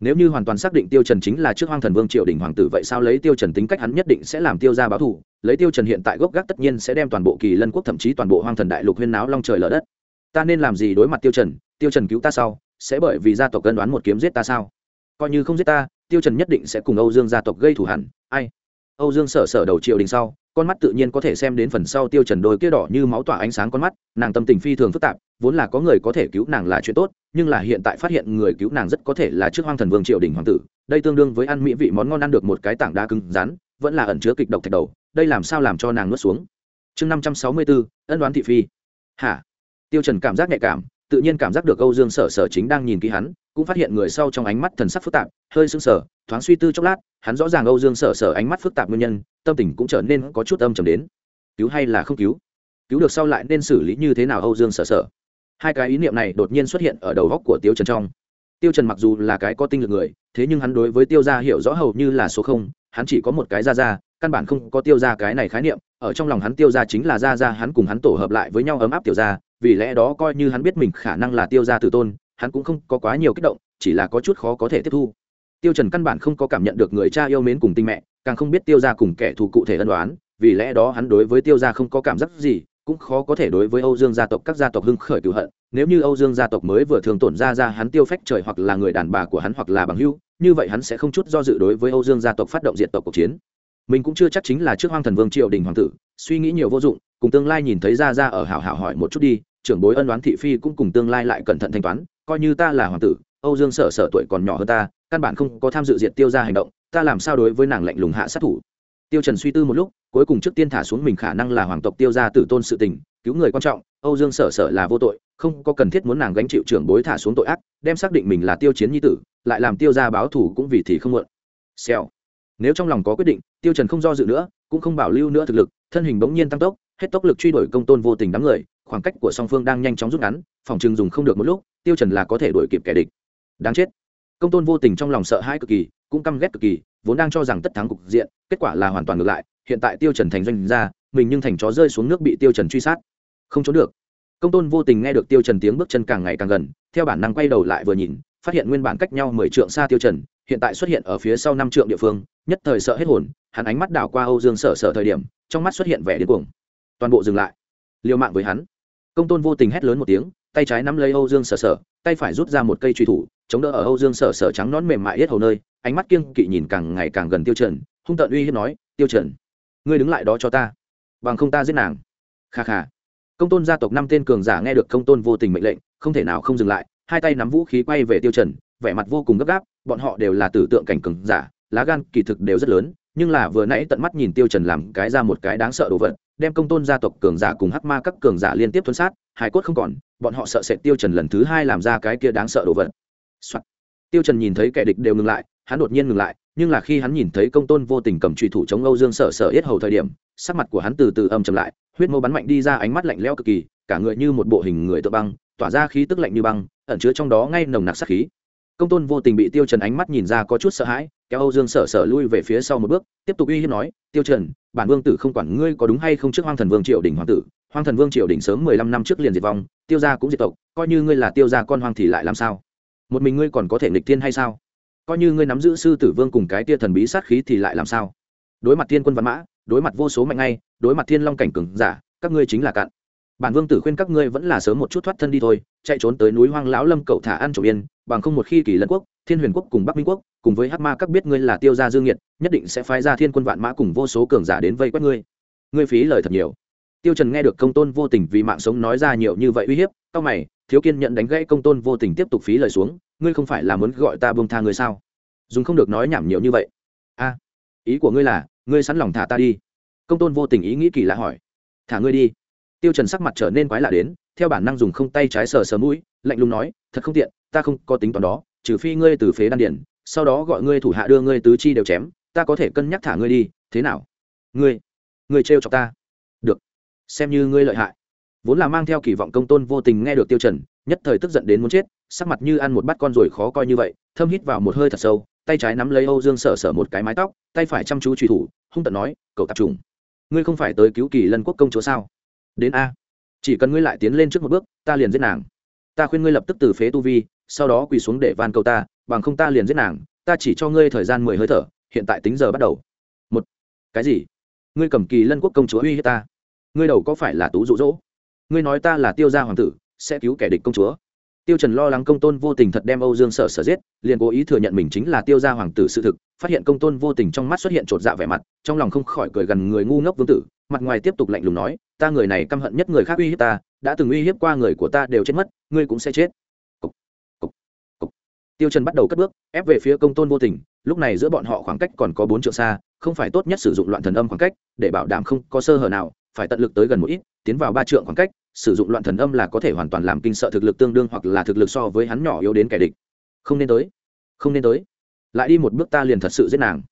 Speaker 1: Nếu như hoàn toàn xác định tiêu trần chính là trước hoang thần vương triều đình hoàng tử vậy sao lấy tiêu trần tính cách hắn nhất định sẽ làm tiêu gia báo thù, lấy tiêu trần hiện tại gốc gác tất nhiên sẽ đem toàn bộ kỳ lân quốc thậm chí toàn bộ hoang thần đại lục huyên náo long trời lở đất. Ta nên làm gì đối mặt tiêu trần? Tiêu trần cứu ta sau sẽ bởi vì gia tộc cân đoán một kiếm giết ta sao? Coi như không giết ta, tiêu trần nhất định sẽ cùng âu dương gia tộc gây thù hẳn ai? Âu dương sở sở đầu triều đình sau, con mắt tự nhiên có thể xem đến phần sau tiêu trần đôi kia đỏ như máu tỏa ánh sáng con mắt, nàng tâm tình phi thường phức tạp, vốn là có người có thể cứu nàng là chuyện tốt, nhưng là hiện tại phát hiện người cứu nàng rất có thể là trước hoang thần vương triều đình hoàng tử, đây tương đương với ăn mỹ vị món ngon ăn được một cái tảng đá cứng rắn, vẫn là ẩn chứa kịch độc thạch đầu, đây làm sao làm cho nàng nuốt xuống? Chương năm trăm sáu mươi bốn, ân đoán thị phi. Hả? Tiêu trần cảm giác nhạy cảm tự nhiên cảm giác được âu dương sở sở chính đang nhìn kỹ hắn, cũng phát hiện người sau trong ánh mắt thần sắc phức tạp, hơi sưng sờ, thoáng suy tư chốc lát, hắn rõ ràng âu dương sở sở ánh mắt phức tạp nguyên nhân, tâm tình cũng trở nên có chút âm trầm đến. Cứu hay là không cứu? Cứu được sau lại nên xử lý như thế nào âu dương sở sở? Hai cái ý niệm này đột nhiên xuất hiện ở đầu góc của tiêu trần trong. Tiêu trần mặc dù là cái có tinh lực người, thế nhưng hắn đối với tiêu gia hiểu rõ hầu như là số không, hắn chỉ có một cái gia gia, căn bản không có tiêu gia cái này khái niệm, ở trong lòng hắn tiêu gia chính là gia gia, hắn cùng hắn tổ hợp lại với nhau ấm áp tiểu gia vì lẽ đó coi như hắn biết mình khả năng là tiêu gia tử tôn, hắn cũng không có quá nhiều kích động, chỉ là có chút khó có thể tiếp thu. Tiêu trần căn bản không có cảm nhận được người cha yêu mến cùng tinh mẹ, càng không biết tiêu gia cùng kẻ thù cụ thể ân đoán vì lẽ đó hắn đối với tiêu gia không có cảm giác gì, cũng khó có thể đối với âu dương gia tộc các gia tộc hưng khởi cựu hận. Nếu như âu dương gia tộc mới vừa thường tổn ra ra hắn tiêu phách trời hoặc là người đàn bà của hắn hoặc là bằng hữu, như vậy hắn sẽ không chút do dự đối với âu dương gia tộc phát động diệt tộc cuộc chiến. Mình cũng chưa chắc chính là trước hoang thần vương triều đình hoàng tử, suy nghĩ nhiều vô dụng cùng tương lai nhìn thấy ra ra ở hảo hảo hỏi một chút đi, trưởng bối ân đoán thị phi cũng cùng tương lai lại cẩn thận thanh toán, coi như ta là hoàng tử, âu dương sở sở tuổi còn nhỏ hơn ta, căn bản không có tham dự diện tiêu ra hành động, ta làm sao đối với nàng lạnh lùng hạ sát thủ? Tiêu trần suy tư một lúc, cuối cùng trước tiên thả xuống mình khả năng là hoàng tộc tiêu gia tử tôn sự tình, cứu người quan trọng, âu dương sở sở là vô tội, không có cần thiết muốn nàng gánh chịu trưởng bối thả xuống tội ác, đem xác định mình là tiêu chiến nhi tử, lại làm tiêu gia báo thù cũng vì thì không muộn. Xèo. Nếu trong lòng có quyết định, tiêu trần không do dự nữa, cũng không bảo lưu nữa thực lực, thân hình bỗng nhiên tăng tốc hết tốc lực truy đuổi công tôn vô tình đám người, khoảng cách của song phương đang nhanh chóng rút ngắn, phòng trừng dùng không được một lúc, tiêu trần là có thể đuổi kịp kẻ địch. Đáng chết. Công tôn vô tình trong lòng sợ hãi cực kỳ, cũng căm ghét cực kỳ, vốn đang cho rằng tất thắng cục diện, kết quả là hoàn toàn ngược lại, hiện tại tiêu trần thành doanh ra mình nhưng thành chó rơi xuống nước bị tiêu trần truy sát. Không trốn được. Công tôn vô tình nghe được tiêu trần tiếng bước chân càng ngày càng gần, theo bản năng quay đầu lại vừa nhìn, phát hiện nguyên bản cách nhau mười trượng xa tiêu trần, hiện tại xuất hiện ở phía sau năm trượng địa phương, nhất thời sợ hết hồn, hắn ánh mắt đảo qua âu dương sở sở thời điểm, trong mắt xuất hiện vẻ điên cuồng toàn bộ dừng lại. Liều mạng với hắn. Công tôn vô tình hét lớn một tiếng, tay trái nắm lấy âu dương sở sở, tay phải rút ra một cây truy thủ, chống đỡ ở âu dương sở sở trắng nón mềm mại hết hầu nơi, ánh mắt kiêng kỵ nhìn càng ngày càng gần tiêu trần, hung tợn uy hiếp nói, tiêu trần, ngươi đứng lại đó cho ta, bằng không ta giết nàng. Kha kha. Công tôn gia tộc năm tên cường giả nghe được công tôn vô tình mệnh lệnh, không thể nào không dừng lại, hai tay nắm vũ khí quay về tiêu trần, vẻ mặt vô cùng gấp gáp, bọn họ đều là tử tượng cảnh cường giả, lá gan kỳ thực đều rất lớn, nhưng là vừa nãy tận mắt nhìn tiêu trần làm cái ra một cái đáng sợ đồ vật đem công tôn gia tộc cường giả cùng hắc ma các cường giả liên tiếp tuân sát hải cốt không còn, bọn họ sợ sệt tiêu trần lần thứ hai làm ra cái kia đáng sợ đồ vật、Soạn. tiêu trần nhìn thấy kẻ địch đều ngừng lại, hắn đột nhiên ngừng lại, nhưng là khi hắn nhìn thấy công tôn vô tình cầm truy thủ chống âu dương sợ sợ yết hầu thời điểm, sắc mặt của hắn từ từ âm trầm lại, huyết mâu bắn mạnh đi ra, ánh mắt lạnh lẽo cực kỳ, cả người như một bộ hình người tự băng, tỏa ra khí tức lạnh như băng, ẩn chứa trong đó ngay nồng nặc sát khí công tôn vô tình bị tiêu trần ánh mắt nhìn ra có chút sợ hãi kéo âu dương sở sở lui về phía sau một bước, tiếp tục uy hiếp nói, tiêu trần, bản vương tử không quản ngươi có đúng hay không trước hoang thần vương triều đỉnh hoàng tử, hoang thần vương triều đỉnh sớm mười lăm năm trước liền diệt vong, tiêu gia cũng diệt tộc, coi như ngươi là tiêu gia con hoang thì lại làm sao? Một mình ngươi còn có thể nghịch thiên hay sao? Coi như ngươi nắm giữ sư tử vương cùng cái tia thần bí sát khí thì lại làm sao? Đối mặt thiên quân văn mã, đối mặt vô số mạnh ngay, đối mặt thiên long cảnh cường giả, các ngươi chính là cạn bản vương tử khuyên các ngươi vẫn là sớm một chút thoát thân đi thôi, chạy trốn tới núi hoang lão lâm cậu thả ăn trộm yên, bằng không một khi kỳ lân quốc, thiên huyền quốc cùng bắc minh quốc, cùng với hát ma các biết ngươi là tiêu gia dương nhiệt nhất định sẽ phái ra thiên quân vạn mã cùng vô số cường giả đến vây quét ngươi. Ngươi phí lời thật nhiều. Tiêu trần nghe được công tôn vô tình vì mạng sống nói ra nhiều như vậy uy hiếp, cao mày, thiếu kiên nhận đánh gãy công tôn vô tình tiếp tục phí lời xuống, ngươi không phải là muốn gọi ta buông tha ngươi sao? Dùng không được nói nhảm nhiều như vậy. A, ý của ngươi là, ngươi sẵn lòng thả ta đi. Công tôn vô tình ý nghĩ kỳ lạ hỏi. Thả ngươi đi tiêu trần sắc mặt trở nên quái lạ đến, theo bản năng dùng không tay trái sờ sờ mũi, lạnh lùng nói, thật không tiện, ta không có tính toán đó, trừ phi ngươi từ phế đan điển, sau đó gọi ngươi thủ hạ đưa ngươi tứ chi đều chém, ta có thể cân nhắc thả ngươi đi, thế nào? Ngươi ngươi trêu chọc ta. Được, xem như ngươi lợi hại. Vốn là mang theo kỳ vọng công tôn vô tình nghe được tiêu trần, nhất thời tức giận đến muốn chết, sắc mặt như ăn một bát con rồi khó coi như vậy, thâm hít vào một hơi thật sâu, tay trái nắm lấy âu dương sở sở một cái mái tóc, tay phải chăm chú truy thủ, hung tợn nói cậu tạp trùng, ngươi không phải tới cứu kỳ lân quốc công chúa sao? Đến a. Chỉ cần ngươi lại tiến lên trước một bước, ta liền giết nàng. Ta khuyên ngươi lập tức từ phế tu vi, sau đó quỳ xuống để van cầu ta, bằng không ta liền giết nàng. Ta chỉ cho ngươi thời gian mười hơi thở, hiện tại tính giờ bắt đầu. Một. Cái gì? Ngươi cầm kỳ lân quốc công chúa uy hiếp ta. Ngươi đầu có phải là tú rụ rỗ ngươi nói ta là tiêu gia hoàng tử, sẽ cứu kẻ địch công chúa tiêu trần lo lắng công tôn vô tình thật đem âu dương sở sở giết liền cố ý thừa nhận mình chính là tiêu gia hoàng tử sự thực phát hiện công tôn vô tình trong mắt xuất hiện trột dạ vẻ mặt trong lòng không khỏi cười gần người ngu ngốc vương tử mặt ngoài tiếp tục lạnh lùng nói ta người này căm hận nhất người khác uy hiếp ta đã từng uy hiếp qua người của ta đều chết mất ngươi cũng sẽ chết Cục, cục, cục. tiêu trần bắt đầu cất bước ép về phía công tôn vô tình lúc này giữa bọn họ khoảng cách còn có bốn trượng xa không phải tốt nhất sử dụng loạn thần âm khoảng cách để bảo đảm không có sơ hở nào phải tận lực tới gần một ít tiến vào ba trượng khoảng cách sử dụng loạn thần âm là có thể hoàn toàn làm kinh sợ thực lực tương đương hoặc là thực lực so với hắn nhỏ yếu đến kẻ địch. Không nên tới, không nên tới. Lại đi một bước ta liền thật sự giết nàng.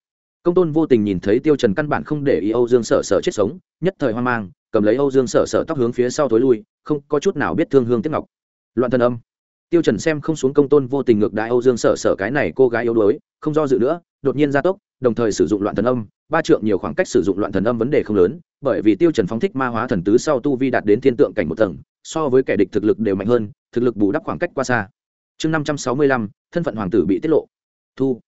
Speaker 1: Công tôn vô tình nhìn thấy tiêu trần căn bản không để ý âu dương sở sở chết sống, nhất thời hoang mang, cầm lấy âu dương sở sở tóc hướng phía sau tối lui, không có chút nào biết thương hương tiếc ngọc. Loạn thần âm. Tiêu trần xem không xuống công tôn vô tình ngược đại âu dương sở sở cái này cô gái yếu đuối, không do dự nữa đột nhiên gia tốc, đồng thời sử dụng loạn thần âm. Ba trượng nhiều khoảng cách sử dụng loạn thần âm vấn đề không lớn, bởi vì tiêu trần phóng thích ma hóa thần tứ sau tu vi đạt đến thiên tượng cảnh một tầng, so với kẻ địch thực lực đều mạnh hơn, thực lực bù đắp khoảng cách qua xa. Chương năm trăm sáu mươi lăm, thân phận hoàng tử bị tiết lộ. Thu.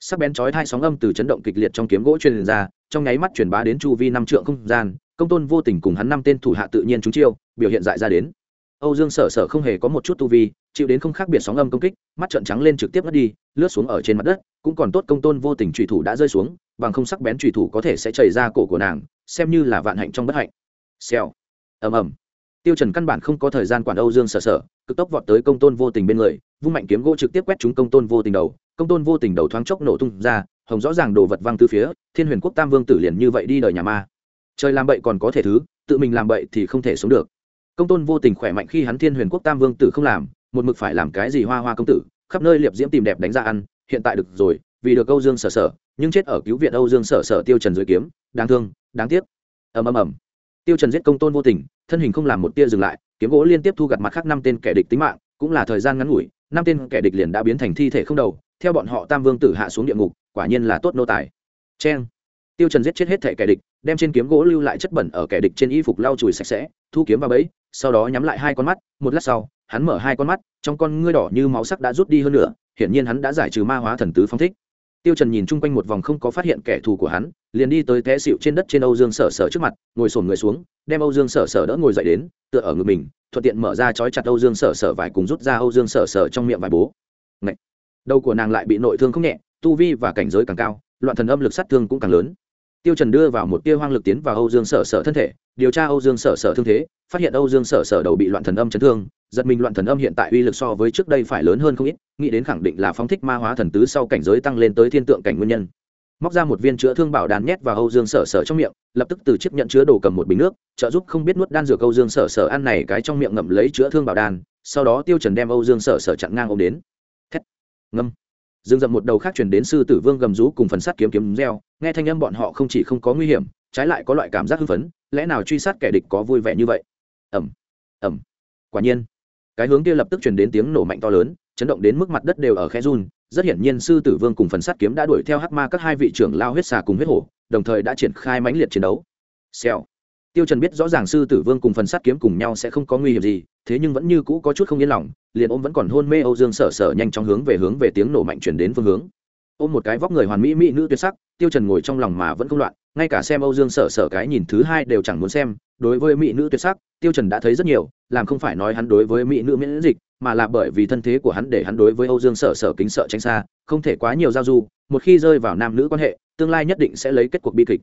Speaker 1: Sắc bén chói hai sóng âm từ chấn động kịch liệt trong kiếm gỗ truyền ra, trong nháy mắt truyền bá đến chu vi năm trượng không gian, công tôn vô tình cùng hắn năm tên thủ hạ tự nhiên chúng chiêu, biểu hiện dại ra đến. Âu dương sở sở không hề có một chút tu vi chịu đến không khác biệt sóng âm công kích, mắt trợn trắng lên trực tiếp mất đi, lướt xuống ở trên mặt đất, cũng còn tốt công tôn vô tình trùy thủ đã rơi xuống, bằng không sắc bén trùy thủ có thể sẽ chảy ra cổ của nàng, xem như là vạn hạnh trong bất hạnh. Xèo. Ầm ầm. Tiêu trần căn bản không có thời gian quản âu dương sở sở, cực tốc vọt tới công tôn vô tình bên người, vung mạnh kiếm gỗ trực tiếp quét trúng công tôn vô tình đầu, công tôn vô tình đầu thoáng chốc nổ tung ra, hồng rõ ràng đồ vật văng từ phía, thiên huyền quốc tam vương tử liền như vậy đi đời nhà ma. Trời làm bậy còn có thể thứ, tự mình làm bậy thì không thể sống được. Công tôn vô tình khỏe mạnh khi hắn thiên huyền quốc tam vương tử không làm một mực phải làm cái gì hoa hoa công tử, khắp nơi liệp diễm tìm đẹp đánh ra ăn, hiện tại được rồi, vì được âu dương sở sở, nhưng chết ở cứu viện âu dương sở sở tiêu trần dưới kiếm, đáng thương, đáng tiếc. Ầm ầm ầm. Tiêu trần giết công tôn vô tình, thân hình không làm một tia dừng lại, kiếm gỗ liên tiếp thu gặt mặt khác năm tên kẻ địch tính mạng, cũng là thời gian ngắn ngủi, năm tên kẻ địch liền đã biến thành thi thể không đầu, theo bọn họ tam vương tử hạ xuống địa ngục, quả nhiên là tốt nô tài. Chen tiêu trần giết chết hết thể kẻ địch, đem trên kiếm gỗ lưu lại chất bẩn ở kẻ địch trên y phục lau chùi sạch sẽ, thu kiếm vào bẫy, sau đó nhắm lại hai con mắt, một lát sau hắn mở hai con mắt, trong con ngươi đỏ như máu sắc đã rút đi hơn nữa, hiển nhiên hắn đã giải trừ ma hóa thần tứ phong thích. Tiêu trần nhìn chung quanh một vòng không có phát hiện kẻ thù của hắn, liền đi tới té xịu trên đất trên âu dương sở sở trước mặt, ngồi sồn người xuống, đem âu dương sở sở đỡ ngồi dậy đến, tựa ở ngực mình, thuận tiện mở ra chói chặt âu dương sở sở vải cùng rút ra âu dương sở sở trong miệng vải bố. Ngậy! đầu của nàng lại bị nội thương không nhẹ, tu vi và cảnh giới càng cao, loạn thần âm lực sát thương cũng càng lớn tiêu trần đưa vào một tia hoang lực tiến vào âu dương sở sở thân thể, điều tra âu dương sở sở thương thế, phát hiện âu dương sở sở đầu bị loạn thần âm chấn thương, giật mình loạn thần âm hiện tại uy lực so với trước đây phải lớn hơn không ít, nghĩ đến khẳng định là phóng thích ma hóa thần tứ sau cảnh giới tăng lên tới thiên tượng cảnh nguyên nhân. Móc ra một viên chữa thương bảo đan nhét vào âu dương sở sở trong miệng, lập tức từ chiếc nhận chứa đồ cầm một bình nước, trợ giúp không biết nuốt đan dược âu dương sở sở ăn này cái trong miệng ngậm lấy chữa thương bảo đan sau đó tiêu trần đem âu dương sở sở chặn ngang ôm đến. Thét. Ngâm dương dậm một đầu khác chuyển đến sư tử vương gầm rú cùng phần sắt kiếm kiếm reo, nghe thanh âm bọn họ không chỉ không có nguy hiểm, trái lại có loại cảm giác hưng phấn, lẽ nào truy sát kẻ địch có vui vẻ như vậy? Ẩm ẩm quả nhiên, cái hướng kia lập tức truyền đến tiếng nổ mạnh to lớn, chấn động đến mức mặt đất đều ở khe run, rất hiển nhiên sư tử vương cùng phần sắt kiếm đã đuổi theo hắc ma các hai vị trưởng lao huyết xà cùng huyết hổ, đồng thời đã triển khai mãnh liệt chiến đấu. Xèo tiêu trần biết rõ ràng sư tử vương cùng phần sắt kiếm cùng nhau sẽ không có nguy hiểm gì, thế nhưng vẫn như cũ có chút không yên lòng, liền ôm vẫn còn hôn mê âu dương sở sở nhanh chóng hướng về hướng về tiếng nổ mạnh truyền đến phương hướng. Ôm một cái vóc người hoàn mỹ mỹ nữ tuyệt sắc, tiêu trần ngồi trong lòng mà vẫn không loạn, ngay cả xem âu dương sở sở cái nhìn thứ hai đều chẳng muốn xem, đối với mỹ nữ tuyệt sắc, tiêu trần đã thấy rất nhiều, làm không phải nói hắn đối với mỹ nữ miễn dịch, mà là bởi vì thân thế của hắn để hắn đối với âu dương sở sở kính sợ tránh xa, không thể quá nhiều giao du, một khi rơi vào nam nữ quan hệ, tương lai nhất định sẽ lấy kết cuộc bi kịch.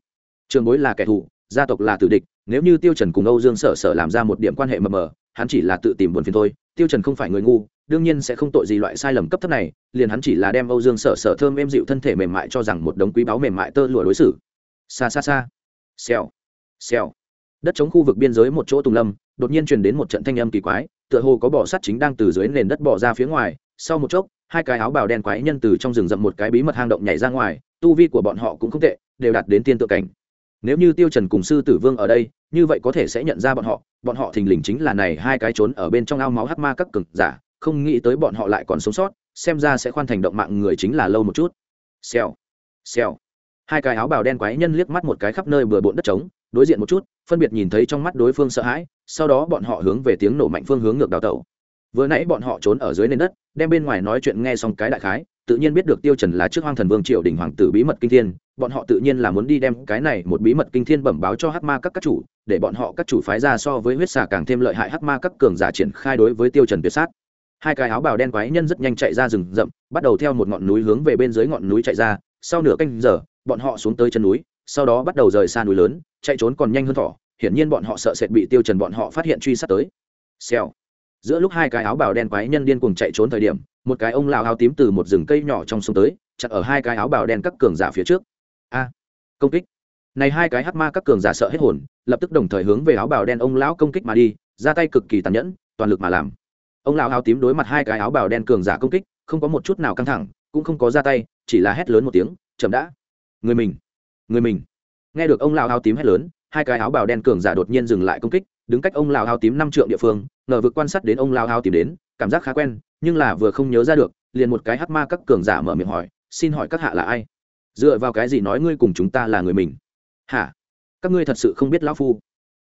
Speaker 1: Trường bối là kẻ thù gia tộc là tử địch, nếu như tiêu trần cùng âu dương sở sở làm ra một điểm quan hệ mờ mờ, hắn chỉ là tự tìm buồn phiền thôi, tiêu trần không phải người ngu, đương nhiên sẽ không tội gì loại sai lầm cấp thấp này, liền hắn chỉ là đem âu dương sở sở thơm êm dịu thân thể mềm mại cho rằng một đống quý báu mềm mại tơ lụa đối xử. Xa xa xa xèo. Xèo. Đất chống khu vực biên giới một chỗ tùng lâm, đột nhiên truyền đến một trận thanh âm kỳ quái, tựa hồ có bò sắt chính đang từ dưới nền đất bò ra phía ngoài, sau một chốc, hai cái áo bào đen quái nhân từ trong rừng rậm một cái bí mật hang động nhảy ra ngoài, tu vi của bọn họ cũng không tệ, đều đạt đến tiên tự cảnh nếu như tiêu trần cùng sư tử vương ở đây, như vậy có thể sẽ nhận ra bọn họ. Bọn họ thình lình chính là này hai cái trốn ở bên trong ao máu hắc ma các cực giả, không nghĩ tới bọn họ lại còn sống sót, xem ra sẽ khoan thành động mạng người chính là lâu một chút. Xèo xèo. Hai cái áo bào đen quái nhân liếc mắt một cái khắp nơi bừa bộn đất trống, đối diện một chút, phân biệt nhìn thấy trong mắt đối phương sợ hãi, sau đó bọn họ hướng về tiếng nổ mạnh phương hướng ngược đào tẩu. Vừa nãy bọn họ trốn ở dưới nền đất, đem bên ngoài nói chuyện nghe xong cái đại khái, tự nhiên biết được tiêu trần là trước hoang thần vương triều đình hoàng tử bí mật kinh thiên bọn họ tự nhiên là muốn đi đem cái này một bí mật kinh thiên bẩm báo cho hắc ma các các chủ, để bọn họ các chủ phái ra so với huyết xà càng thêm lợi hại hắc ma các cường giả triển khai đối với tiêu trần tuyệt sát. Hai cái áo bào đen quái nhân rất nhanh chạy ra rừng rậm, bắt đầu theo một ngọn núi hướng về bên dưới ngọn núi chạy ra. Sau nửa canh giờ, bọn họ xuống tới chân núi, sau đó bắt đầu rời xa núi lớn, chạy trốn còn nhanh hơn thỏ, hiển nhiên bọn họ sợ sệt bị tiêu trần bọn họ phát hiện truy sát tới. Xèo. Giữa lúc hai cái áo bào đen quái nhân điên cuồng chạy trốn thời điểm, một cái ông lão áo tím từ một rừng cây nhỏ trong sông tới chặn ở hai cái áo bào đen các cường giả phía trước a, công kích. Này hai cái hắc ma các cường giả sợ hết hồn, lập tức đồng thời hướng về áo bào đen ông lão công kích mà đi, ra tay cực kỳ tàn nhẫn, toàn lực mà làm. Ông lão áo tím đối mặt hai cái áo bào đen cường giả công kích, không có một chút nào căng thẳng, cũng không có ra tay, chỉ là hét lớn một tiếng, chậm đã. Người mình người mình. Nghe được ông lão áo tím hét lớn, hai cái áo bào đen cường giả đột nhiên dừng lại công kích, đứng cách ông lão áo tím năm trượng địa phương, ngờ vực quan sát đến ông lão áo tím đến, cảm giác khá quen, nhưng là vừa không nhớ ra được, liền một cái hắc ma các cường giả mở miệng hỏi, xin hỏi các hạ là ai? Dựa vào cái gì nói ngươi cùng chúng ta là người mình? Hả? Các ngươi thật sự không biết lão phu.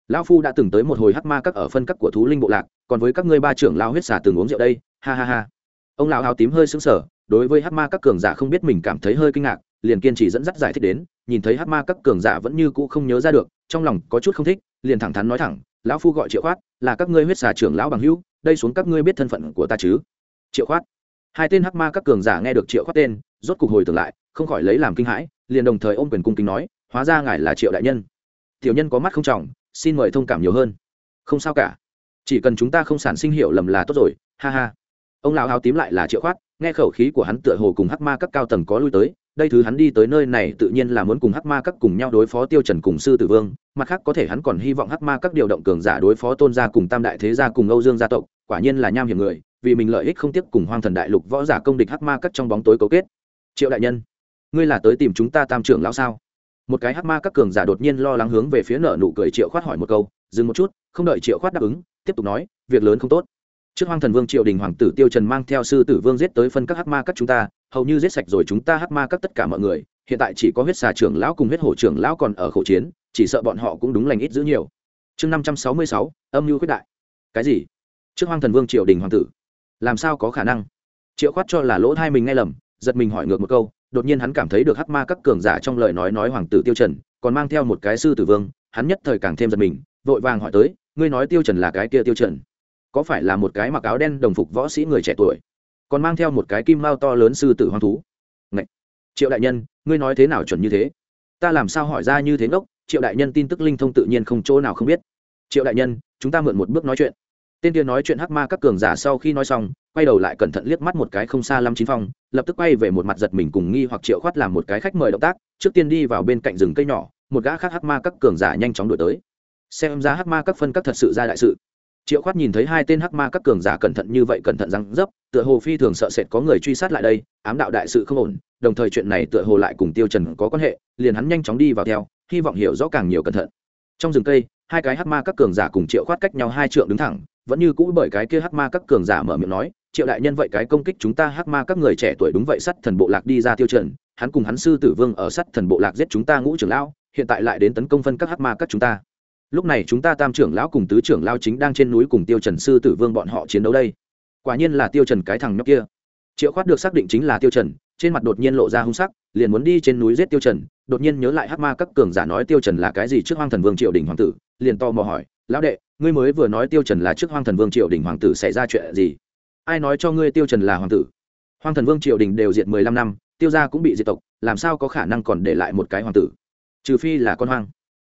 Speaker 1: Lão phu đã từng tới một hồi hắc ma các ở phân các của thú linh bộ lạc, còn với các ngươi ba trưởng lao huyết xả từng uống rượu đây. Ha ha ha. Ông lão áo tím hơi sững sờ, đối với hắc ma các cường giả không biết mình cảm thấy hơi kinh ngạc, liền kiên trì dẫn dắt giải thích đến, nhìn thấy hắc ma các cường giả vẫn như cũ không nhớ ra được, trong lòng có chút không thích, liền thẳng thắn nói thẳng, lão phu gọi triệu khoát, là các ngươi huyết xà trưởng lão bằng hữu, đây xuống các ngươi biết thân phận của ta chứ? Triệu khoát. Hai tên hắc ma các cường giả nghe được triệu khoát tên, rốt cục hồi tưởng lại không khỏi lấy làm kinh hãi, liền đồng thời ôm quyền cung kính nói, hóa ra ngài là triệu đại nhân. Tiểu nhân có mắt không trọng, xin mời thông cảm nhiều hơn. Không sao cả, chỉ cần chúng ta không sản sinh hiệu lầm là tốt rồi, ha ha. Ông lão áo tím lại là triệu khoát, nghe khẩu khí của hắn tựa hồ cùng hắc ma các cao tầng có lui tới, đây thứ hắn đi tới nơi này tự nhiên là muốn cùng hắc ma các cùng nhau đối phó tiêu trần cùng sư tử vương, mặt khác có thể hắn còn hy vọng hắc ma các điều động cường giả đối phó tôn gia cùng tam đại thế gia cùng âu dương gia tộc, quả nhiên là nham hiểm người, vì mình lợi ích không tiếp cùng hoang thần đại lục võ giả công địch hắc ma các trong bóng tối cấu kết. Triệu đại nhân ngươi là tới tìm chúng ta tam trưởng lão sao? Một cái hắc ma các cường giả đột nhiên lo lắng hướng về phía nợ nụ cười triệu khoát hỏi một câu, dừng một chút, không đợi triệu khoát đáp ứng, tiếp tục nói, việc lớn không tốt. Trước hoang thần vương triệu đình hoàng tử tiêu trần mang theo sư tử vương giết tới phân các hắc ma các chúng ta, hầu như giết sạch rồi chúng ta hắc ma các tất cả mọi người, hiện tại chỉ có huyết xà trưởng lão cùng huyết hổ trưởng lão còn ở khẩu chiến, chỉ sợ bọn họ cũng đúng lành ít giữ nhiều. Chương năm trăm sáu mươi sáu, âm mưu quyết đại. Cái gì? Trước hoang thần vương triệu đình hoàng tử. Làm sao có khả năng? Triệu khoát cho là lỗ thai mình nghe lầm, giật mình hỏi ngược một câu đột nhiên hắn cảm thấy được hắc ma các cường giả trong lời nói nói hoàng tử tiêu trần, còn mang theo một cái sư tử vương, hắn nhất thời càng thêm giật mình, vội vàng hỏi tới, ngươi nói tiêu trần là cái kia tiêu trần? Có phải là một cái mặc áo đen đồng phục võ sĩ người trẻ tuổi, còn mang theo một cái kim mao to lớn sư tử hoang thú? Ngậy! triệu đại nhân, ngươi nói thế nào chuẩn như thế? Ta làm sao hỏi ra như thế ngốc? Triệu đại nhân tin tức linh thông tự nhiên không chỗ nào không biết. Triệu đại nhân, chúng ta mượn một bước nói chuyện tên kia nói chuyện hắc ma các cường giả sau khi nói xong, quay đầu lại cẩn thận liếc mắt một cái không xa lâm chín phong, lập tức quay về một mặt giật mình cùng nghi hoặc triệu khoát làm một cái khách mời động tác, trước tiên đi vào bên cạnh rừng cây nhỏ, một gã khác hắc ma các cường giả nhanh chóng đuổi tới. Xem ra hắc ma các phân các thật sự ra đại sự. Triệu khoát nhìn thấy hai tên hắc ma các cường giả cẩn thận như vậy cẩn thận răng dấp, tựa hồ phi thường sợ sệt có người truy sát lại đây, ám đạo đại sự không ổn, đồng thời chuyện này tựa hồ lại cùng tiêu trần có quan hệ, liền hắn nhanh chóng đi vào theo, hy vọng hiểu rõ càng nhiều cẩn thận. Trong rừng cây, hai cái hắc ma các cường giả cùng triệu khoát cách nhau hai trượng đứng thẳng vẫn như cũ bởi cái kia hắc ma các cường giả mở miệng nói, triệu đại nhân vậy cái công kích chúng ta hắc ma các người trẻ tuổi đúng vậy sắt thần bộ lạc đi ra tiêu trần hắn cùng hắn sư tử vương ở sắt thần bộ lạc giết chúng ta ngũ trưởng lão, hiện tại lại đến tấn công phân các hắc ma các chúng ta. Lúc này chúng ta tam trưởng lão cùng tứ trưởng lao chính đang trên núi cùng tiêu trần sư tử vương bọn họ chiến đấu đây. Quả nhiên là tiêu trần cái thằng nhóc kia. Triệu khoát được xác định chính là tiêu trần trên mặt đột nhiên lộ ra hung sắc, liền muốn đi trên núi giết tiêu trần đột nhiên nhớ lại hắc ma các cường giả nói tiêu trần là cái gì trước hoang thần vương triệu đình hoàng tử liền to mò hỏi, lão đệ, ngươi mới vừa nói tiêu trần là trước hoang thần vương triều đình hoàng tử xảy ra chuyện gì? Ai nói cho ngươi tiêu trần là hoàng tử? Hoang thần vương triều đình đều diệt mười lăm năm, tiêu gia cũng bị diệt tộc, làm sao có khả năng còn để lại một cái hoàng tử? Trừ phi là con hoang.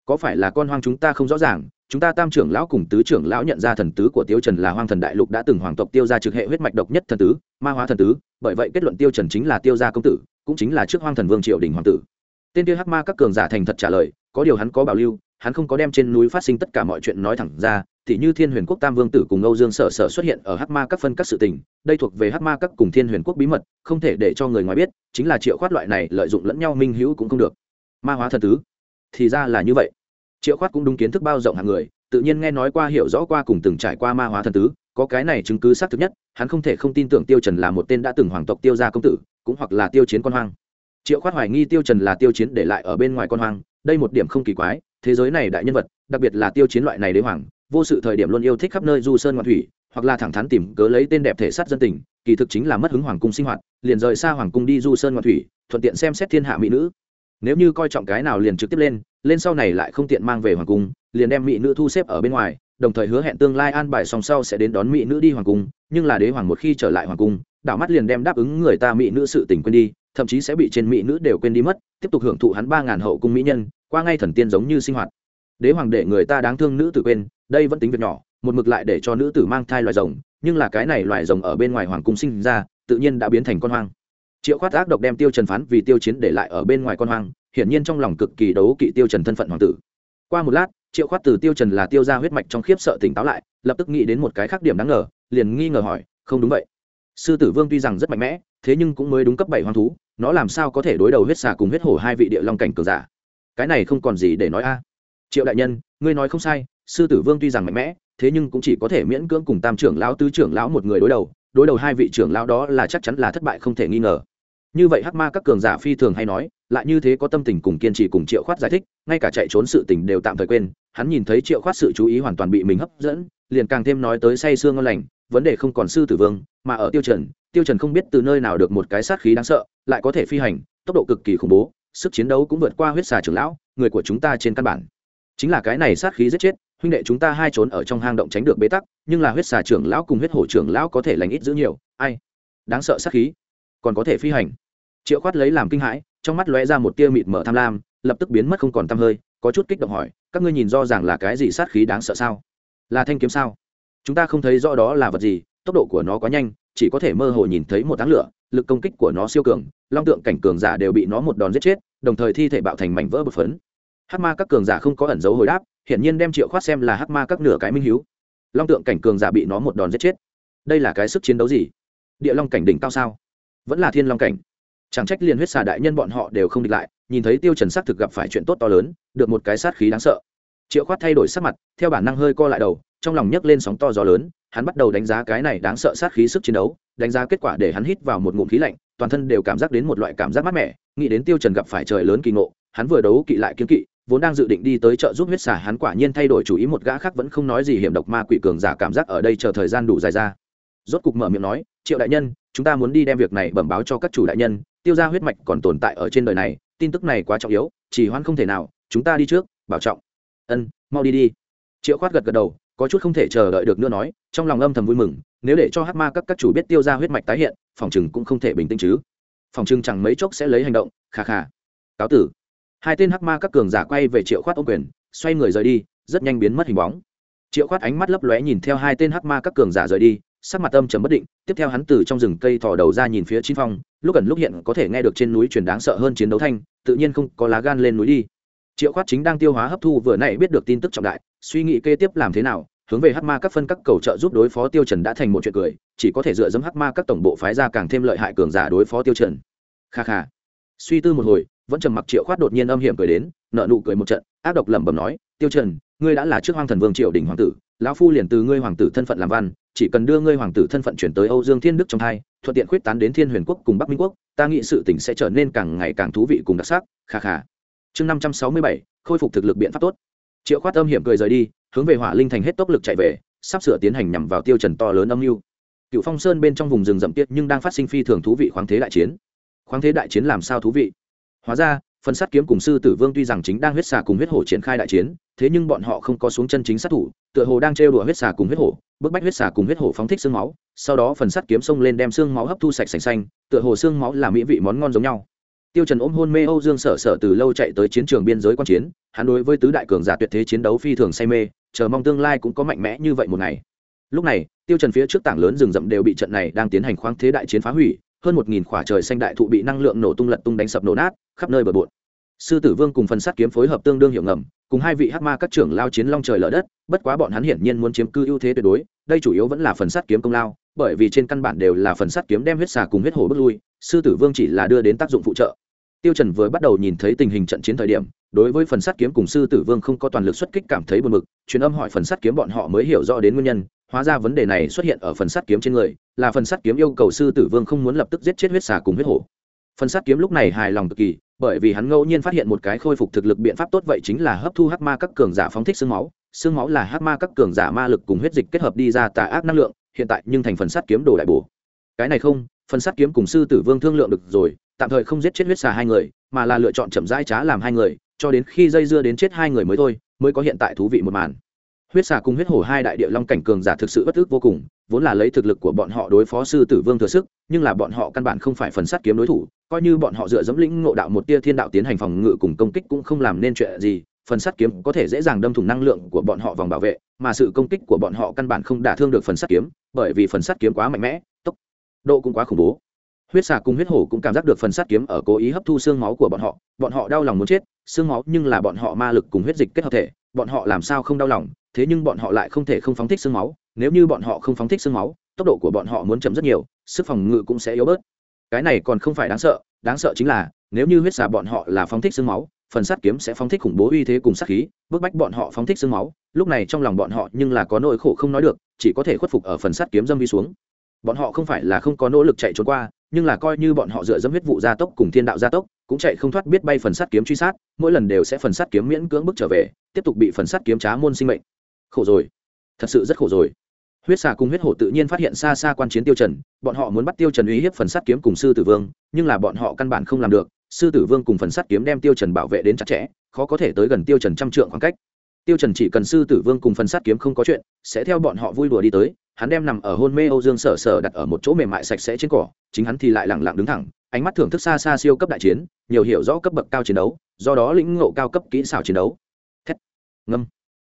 Speaker 1: Có phải là con hoang chúng ta không rõ ràng, chúng ta tam trưởng lão cùng tứ trưởng lão nhận ra thần tứ của tiêu trần là hoang thần đại lục đã từng hoàng tộc tiêu gia trực hệ huyết mạch độc nhất thần tứ, ma hóa thần tứ, bởi vậy kết luận tiêu trần chính là tiêu gia công tử, cũng chính là trước hoang thần vương triều đình hoàng tử. Tên tiêu hắc ma các cường giả thành thật trả lời, có điều hắn có bảo lưu hắn không có đem trên núi phát sinh tất cả mọi chuyện nói thẳng ra thì như thiên huyền quốc tam vương tử cùng âu dương sở sở xuất hiện ở hắc ma các phân các sự tình, đây thuộc về hắc ma các cùng thiên huyền quốc bí mật, không thể để cho người ngoài biết, chính là triệu khoát loại này lợi dụng lẫn nhau minh hữu cũng không được. Ma hóa thần tứ, thì ra là như vậy. Triệu khoát cũng đúng kiến thức bao rộng hàng người, tự nhiên nghe nói qua, hiểu rõ qua cùng từng trải qua ma hóa thần tứ, có cái này chứng cứ xác thực nhất, hắn không thể không tin tưởng tiêu trần là một tên đã từng hoàng tộc tiêu gia công tử, cũng hoặc là tiêu chiến con hoang. Triệu khoát hoài nghi tiêu trần là tiêu chiến để lại ở bên ngoài con hoang, đây một điểm không kỳ quái thế giới này đại nhân vật, đặc biệt là tiêu chiến loại này đế hoàng, vô sự thời điểm luôn yêu thích khắp nơi du sơn ngoạn thủy, hoặc là thẳng thắn tìm cớ lấy tên đẹp thể sát dân tình, kỳ thực chính là mất hứng hoàng cung sinh hoạt, liền rời xa hoàng cung đi du sơn ngoạn thủy, thuận tiện xem xét thiên hạ mỹ nữ. Nếu như coi trọng cái nào liền trực tiếp lên lên sau này lại không tiện mang về hoàng cung, liền đem mỹ nữ thu xếp ở bên ngoài, đồng thời hứa hẹn tương lai an bài song sau sẽ đến đón mỹ nữ đi hoàng cung, nhưng là đế hoàng một khi trở lại hoàng cung, đảo mắt liền đem đáp ứng người ta mỹ nữ sự tình quên đi, thậm chí sẽ bị trên mỹ nữ đều quên đi mất, tiếp tục hưởng thụ hắn ba ngàn hậu cung mỹ nhân qua ngay thần tiên giống như sinh hoạt. Đế hoàng để người ta đáng thương nữ tử quên, đây vẫn tính việc nhỏ, một mực lại để cho nữ tử mang thai loài rồng, nhưng là cái này loài rồng ở bên ngoài hoàng cung sinh ra, tự nhiên đã biến thành con hoang. Triệu khoát ác độc đem tiêu trần phán vì tiêu chiến để lại ở bên ngoài con hoang, hiển nhiên trong lòng cực kỳ đấu kỵ tiêu trần thân phận hoàng tử. Qua một lát, triệu khoát từ tiêu trần là tiêu ra huyết mạch trong khiếp sợ tỉnh táo lại, lập tức nghĩ đến một cái khác điểm đáng ngờ, liền nghi ngờ hỏi, không đúng vậy. Sư tử vương tuy rằng rất mạnh mẽ, thế nhưng cũng mới đúng cấp bảy hoang thú, nó làm sao có thể đối đầu huyết xà cùng huyết hổ hai vị địa long cảnh cường giả? Cái này không còn gì để nói a. Triệu đại nhân, ngươi nói không sai, sư tử vương tuy rằng mạnh mẽ, thế nhưng cũng chỉ có thể miễn cưỡng cùng tam trưởng lão, tứ trưởng lão một người đối đầu đối đầu hai vị trưởng lão đó là chắc chắn là thất bại không thể nghi ngờ. Như vậy hắc ma các cường giả phi thường hay nói, lại như thế có tâm tình cùng kiên trì cùng triệu khoát giải thích, ngay cả chạy trốn sự tình đều tạm thời quên, hắn nhìn thấy triệu khoát sự chú ý hoàn toàn bị mình hấp dẫn, liền càng thêm nói tới say sương ngon lành, vấn đề không còn sư tử vương, mà ở tiêu trần tiêu trần không biết từ nơi nào được một cái sát khí đáng sợ, lại có thể phi hành, tốc độ cực kỳ khủng bố sức chiến đấu cũng vượt qua huyết xà trưởng lão, người của chúng ta trên căn bản. Chính là cái này sát khí giết chết, huynh đệ chúng ta hai trốn ở trong hang động tránh được bế tắc, nhưng là huyết xà trưởng lão cùng huyết hổ trưởng lão có thể lành ít giữ nhiều, ai? Đáng sợ sát khí. Còn có thể phi hành. Triệu khoát lấy làm kinh hãi, trong mắt lóe ra một tia mịt mở tham lam, lập tức biến mất không còn tăm hơi, có chút kích động hỏi, các ngươi nhìn do rằng là cái gì sát khí đáng sợ sao? Là thanh kiếm sao? Chúng ta không thấy rõ đó là vật gì, tốc độ của nó quá nhanh chỉ có thể mơ hồ nhìn thấy một tháng lửa, lực công kích của nó siêu cường, long tượng cảnh cường giả đều bị nó một đòn giết chết, đồng thời thi thể bạo thành mảnh vỡ bột phấn. Hát ma các cường giả không có ẩn dấu hồi đáp, hiển nhiên đem triệu khoát xem là hát ma các nửa cái minh hiếu. Long tượng cảnh cường giả bị nó một đòn giết chết. Đây là cái sức chiến đấu gì? Địa long cảnh đỉnh cao sao? Vẫn là thiên long cảnh. Chẳng trách liền huyết xà đại nhân bọn họ đều không địch lại, nhìn thấy tiêu trần sắc thực gặp phải chuyện tốt to lớn, được một cái sát khí đáng sợ triệu khoát thay đổi sắc mặt, theo bản năng hơi co lại đầu, trong lòng nhấc lên sóng to gió lớn, hắn bắt đầu đánh giá cái này đáng sợ sát khí sức chiến đấu, đánh giá kết quả để hắn hít vào một ngụm khí lạnh, toàn thân đều cảm giác đến một loại cảm giác mát mẻ, nghĩ đến tiêu trần gặp phải trời lớn kỳ ngộ, hắn vừa đấu kỵ lại kiên kỵ, vốn đang dự định đi tới chợ giúp huyết xả hắn quả nhiên thay đổi chủ ý, một gã khác vẫn không nói gì, hiểm độc ma quỷ cường giả cảm giác ở đây chờ thời gian đủ dài ra. Rốt cục mở miệng nói, triệu đại nhân, chúng ta muốn đi đem việc này bẩm báo cho các chủ đại nhân, tiêu ra huyết mạch còn tồn tại ở trên đời này, tin tức này quá trọng yếu, chỉ hoan không thể nào, chúng ta đi trước, bảo trọng ân, mau đi đi. Triệu khoát gật gật đầu, có chút không thể chờ đợi được nữa nói, trong lòng âm thầm vui mừng, nếu để cho hát ma các các chủ biết tiêu ra huyết mạch tái hiện, phòng chừng cũng không thể bình tĩnh chứ. Phòng chừng chẳng mấy chốc sẽ lấy hành động khà khà cáo tử. Hai tên hắc ma các cường giả quay về triệu khoát ô quyền, xoay người rời đi, rất nhanh biến mất hình bóng. Triệu khoát ánh mắt lấp lóe nhìn theo hai tên hắc ma các cường giả rời đi, sắc mặt âm trầm bất định, tiếp theo hắn từ trong rừng cây thò đầu ra nhìn phía chín phong, lúc ẩn lúc hiện có thể nghe được trên núi truyền đáng sợ hơn chiến đấu thanh, tự nhiên không có lá gan lên núi đi triệu khoát chính đang tiêu hóa hấp thu vừa nãy biết được tin tức trọng đại, suy nghĩ kế tiếp làm thế nào, hướng về hắc ma các phân các cầu trợ giúp đối phó tiêu trần đã thành một chuyện cười, chỉ có thể dựa dẫm hắc ma các tổng bộ phái ra càng thêm lợi hại cường giả đối phó tiêu trần. Kha kha. Suy tư một hồi, vẫn trầm mặc triệu khoát đột nhiên âm hiểm cười đến nợ nụ cười một trận, ác độc lẩm bẩm nói, tiêu trần, ngươi đã là trước hoang thần vương triều đình hoàng tử, lão phu liền từ ngươi hoàng tử thân phận làm văn, chỉ cần đưa ngươi hoàng tử thân phận chuyển tới âu dương thiên đức trong thai, thuận tiện khuyết tán đến thiên huyền quốc cùng bắc minh quốc, ta nghĩ sự tình sẽ trở nên càng ngày càng thú vị cùng đặc sắc. Kha kha chương năm trăm sáu mươi bảy, khôi phục thực lực biện pháp tốt. Triệu khoát âm hiểm cười rời đi, hướng về hỏa linh thành hết tốc lực chạy về, sắp sửa tiến hành nhằm vào tiêu trần to lớn âm mưu. Cựu phong sơn bên trong vùng rừng rậm tiết nhưng đang phát sinh phi thường thú vị khoáng thế đại chiến. Khoáng thế đại chiến làm sao thú vị? Hóa ra, phần sát kiếm cùng sư tử vương tuy rằng chính đang huyết xà cùng huyết hổ triển khai đại chiến, thế nhưng bọn họ không có xuống chân chính sát thủ, tựa hồ đang trêu đùa huyết xà cùng huyết hổ, bức bách huyết xà cùng huyết hổ phóng thích xương máu, sau đó phần sắt kiếm xông lên đem xương máu hấp thu sạch sành xanh, tựa hồ xương máu là mỹ vị món ngon giống nhau tiêu trần ôm hôn mê âu dương sở sở từ lâu chạy tới chiến trường biên giới quan chiến, hắn đối với tứ đại cường giả tuyệt thế chiến đấu phi thường say mê, chờ mong tương lai cũng có mạnh mẽ như vậy một ngày. Lúc này, tiêu trần phía trước tảng lớn rừng rậm đều bị trận này đang tiến hành khoáng thế đại chiến phá hủy, hơn một nghìn khỏa trời xanh đại thụ bị năng lượng nổ tung lật tung đánh sập nổ nát, khắp nơi bờ bộn. Sư tử vương cùng phần sát kiếm phối hợp tương đương hiệu ngầm, cùng hai vị hắc ma các trưởng lao chiến long trời lở đất, bất quá bọn hắn hiển nhiên muốn chiếm cư ưu thế tuyệt đối, đây chủ yếu vẫn là phần sát kiếm công lao, bởi vì trên căn bản đều là phần sát kiếm đem huyết xà cùng huyết hổ bước lui, sư tử vương chỉ là đưa đến tác dụng phụ trợ tiêu trần vừa bắt đầu nhìn thấy tình hình trận chiến thời điểm, đối với phần sát kiếm cùng sư tử vương không có toàn lực xuất kích cảm thấy buồn bực, truyền âm hỏi phần sát kiếm bọn họ mới hiểu rõ đến nguyên nhân, hóa ra vấn đề này xuất hiện ở phần sát kiếm trên người, là phần sát kiếm yêu cầu sư tử vương không muốn lập tức giết chết huyết xà cùng huyết hổ. Phần sát kiếm lúc này hài lòng cực kỳ, bởi vì hắn ngẫu nhiên phát hiện một cái khôi phục thực lực biện pháp tốt vậy chính là hấp thu hắc ma các cường giả phóng thích xương máu xương máu là hắc ma các cường giả ma lực cùng huyết dịch kết hợp đi ra tà ác năng lượng, hiện tại nhưng thành phần sát kiếm đồ đại bổ. Cái này không, phần sát kiếm cùng sư tử vương thương lượng được rồi tạm thời không giết chết huyết xà hai người, mà là lựa chọn chậm rãi trá làm hai người, cho đến khi dây dưa đến chết hai người mới thôi, mới có hiện tại thú vị một màn. Huyết xà cùng huyết hổ hai đại địa long cảnh cường giả thực sự bất ức vô cùng, vốn là lấy thực lực của bọn họ đối phó sư tử vương thừa sức, nhưng là bọn họ căn bản không phải phần sát kiếm đối thủ, coi như bọn họ dựa dẫm lĩnh ngộ đạo một tia thiên đạo tiến hành phòng ngự cùng công kích cũng không làm nên chuyện gì, phần sắt kiếm có thể dễ dàng đâm thủng năng lượng của bọn họ vòng bảo vệ, mà sự công kích của bọn họ căn bản không đả thương được phần sắt kiếm, bởi vì phần sắt kiếm quá mạnh mẽ, tốc độ cũng quá khủng bố huyết xà cùng huyết hổ cũng cảm giác được phần sắt kiếm ở cố ý hấp thu xương máu của bọn họ. Bọn họ đau lòng muốn chết, xương máu nhưng là bọn họ ma lực cùng huyết dịch kết hợp thể. Bọn họ làm sao không đau lòng, thế nhưng bọn họ lại không thể không phóng thích xương máu. Nếu như bọn họ không phóng thích xương máu, tốc độ của bọn họ muốn chậm rất nhiều, sức phòng ngự cũng sẽ yếu bớt. Cái này còn không phải đáng sợ đáng sợ chính là, nếu như huyết xà bọn họ là phóng thích xương máu, phần sát kiếm sẽ phóng thích khủng bố uy thế cùng sát khí, bức bách bọn họ phóng thích xương máu. Lúc này trong lòng bọn họ nhưng là có nỗi khổ không nói được, chỉ có thể khuất phục ở phần sát kiếm dâm vi xuống. Bọn họ không phải là không có nỗ lực chạy trốn qua nhưng là coi như bọn họ dựa dẫm huyết vụ gia tốc cùng thiên đạo gia tốc, cũng chạy không thoát biết bay phần sát kiếm truy sát, mỗi lần đều sẽ phần sát kiếm miễn cưỡng bước trở về, tiếp tục bị phần sát kiếm trá môn sinh mệnh. Khổ rồi. Thật sự rất khổ rồi. Huyết xà cùng huyết hổ tự nhiên phát hiện xa xa quan chiến tiêu trần, bọn họ muốn bắt tiêu trần uy hiếp phần sát kiếm cùng sư tử vương, nhưng là bọn họ căn bản không làm được, sư tử vương cùng phần sát kiếm đem tiêu trần bảo vệ đến chặt chẽ, khó có thể tới gần tiêu trần trăm trượng khoảng cách tiêu trần chỉ cần sư tử vương cùng phần sát kiếm không có chuyện, sẽ theo bọn họ vui đùa đi tới. Hắn đem nằm ở hôn mê âu dương sở sở đặt ở một chỗ mềm mại sạch sẽ trên cỏ, chính hắn thì lại lặng lặng đứng thẳng, ánh mắt thưởng thức xa xa siêu cấp đại chiến, nhiều hiểu rõ cấp bậc cao chiến đấu, do đó lĩnh ngộ cao cấp kỹ xảo chiến đấu. Thét. Ngâm.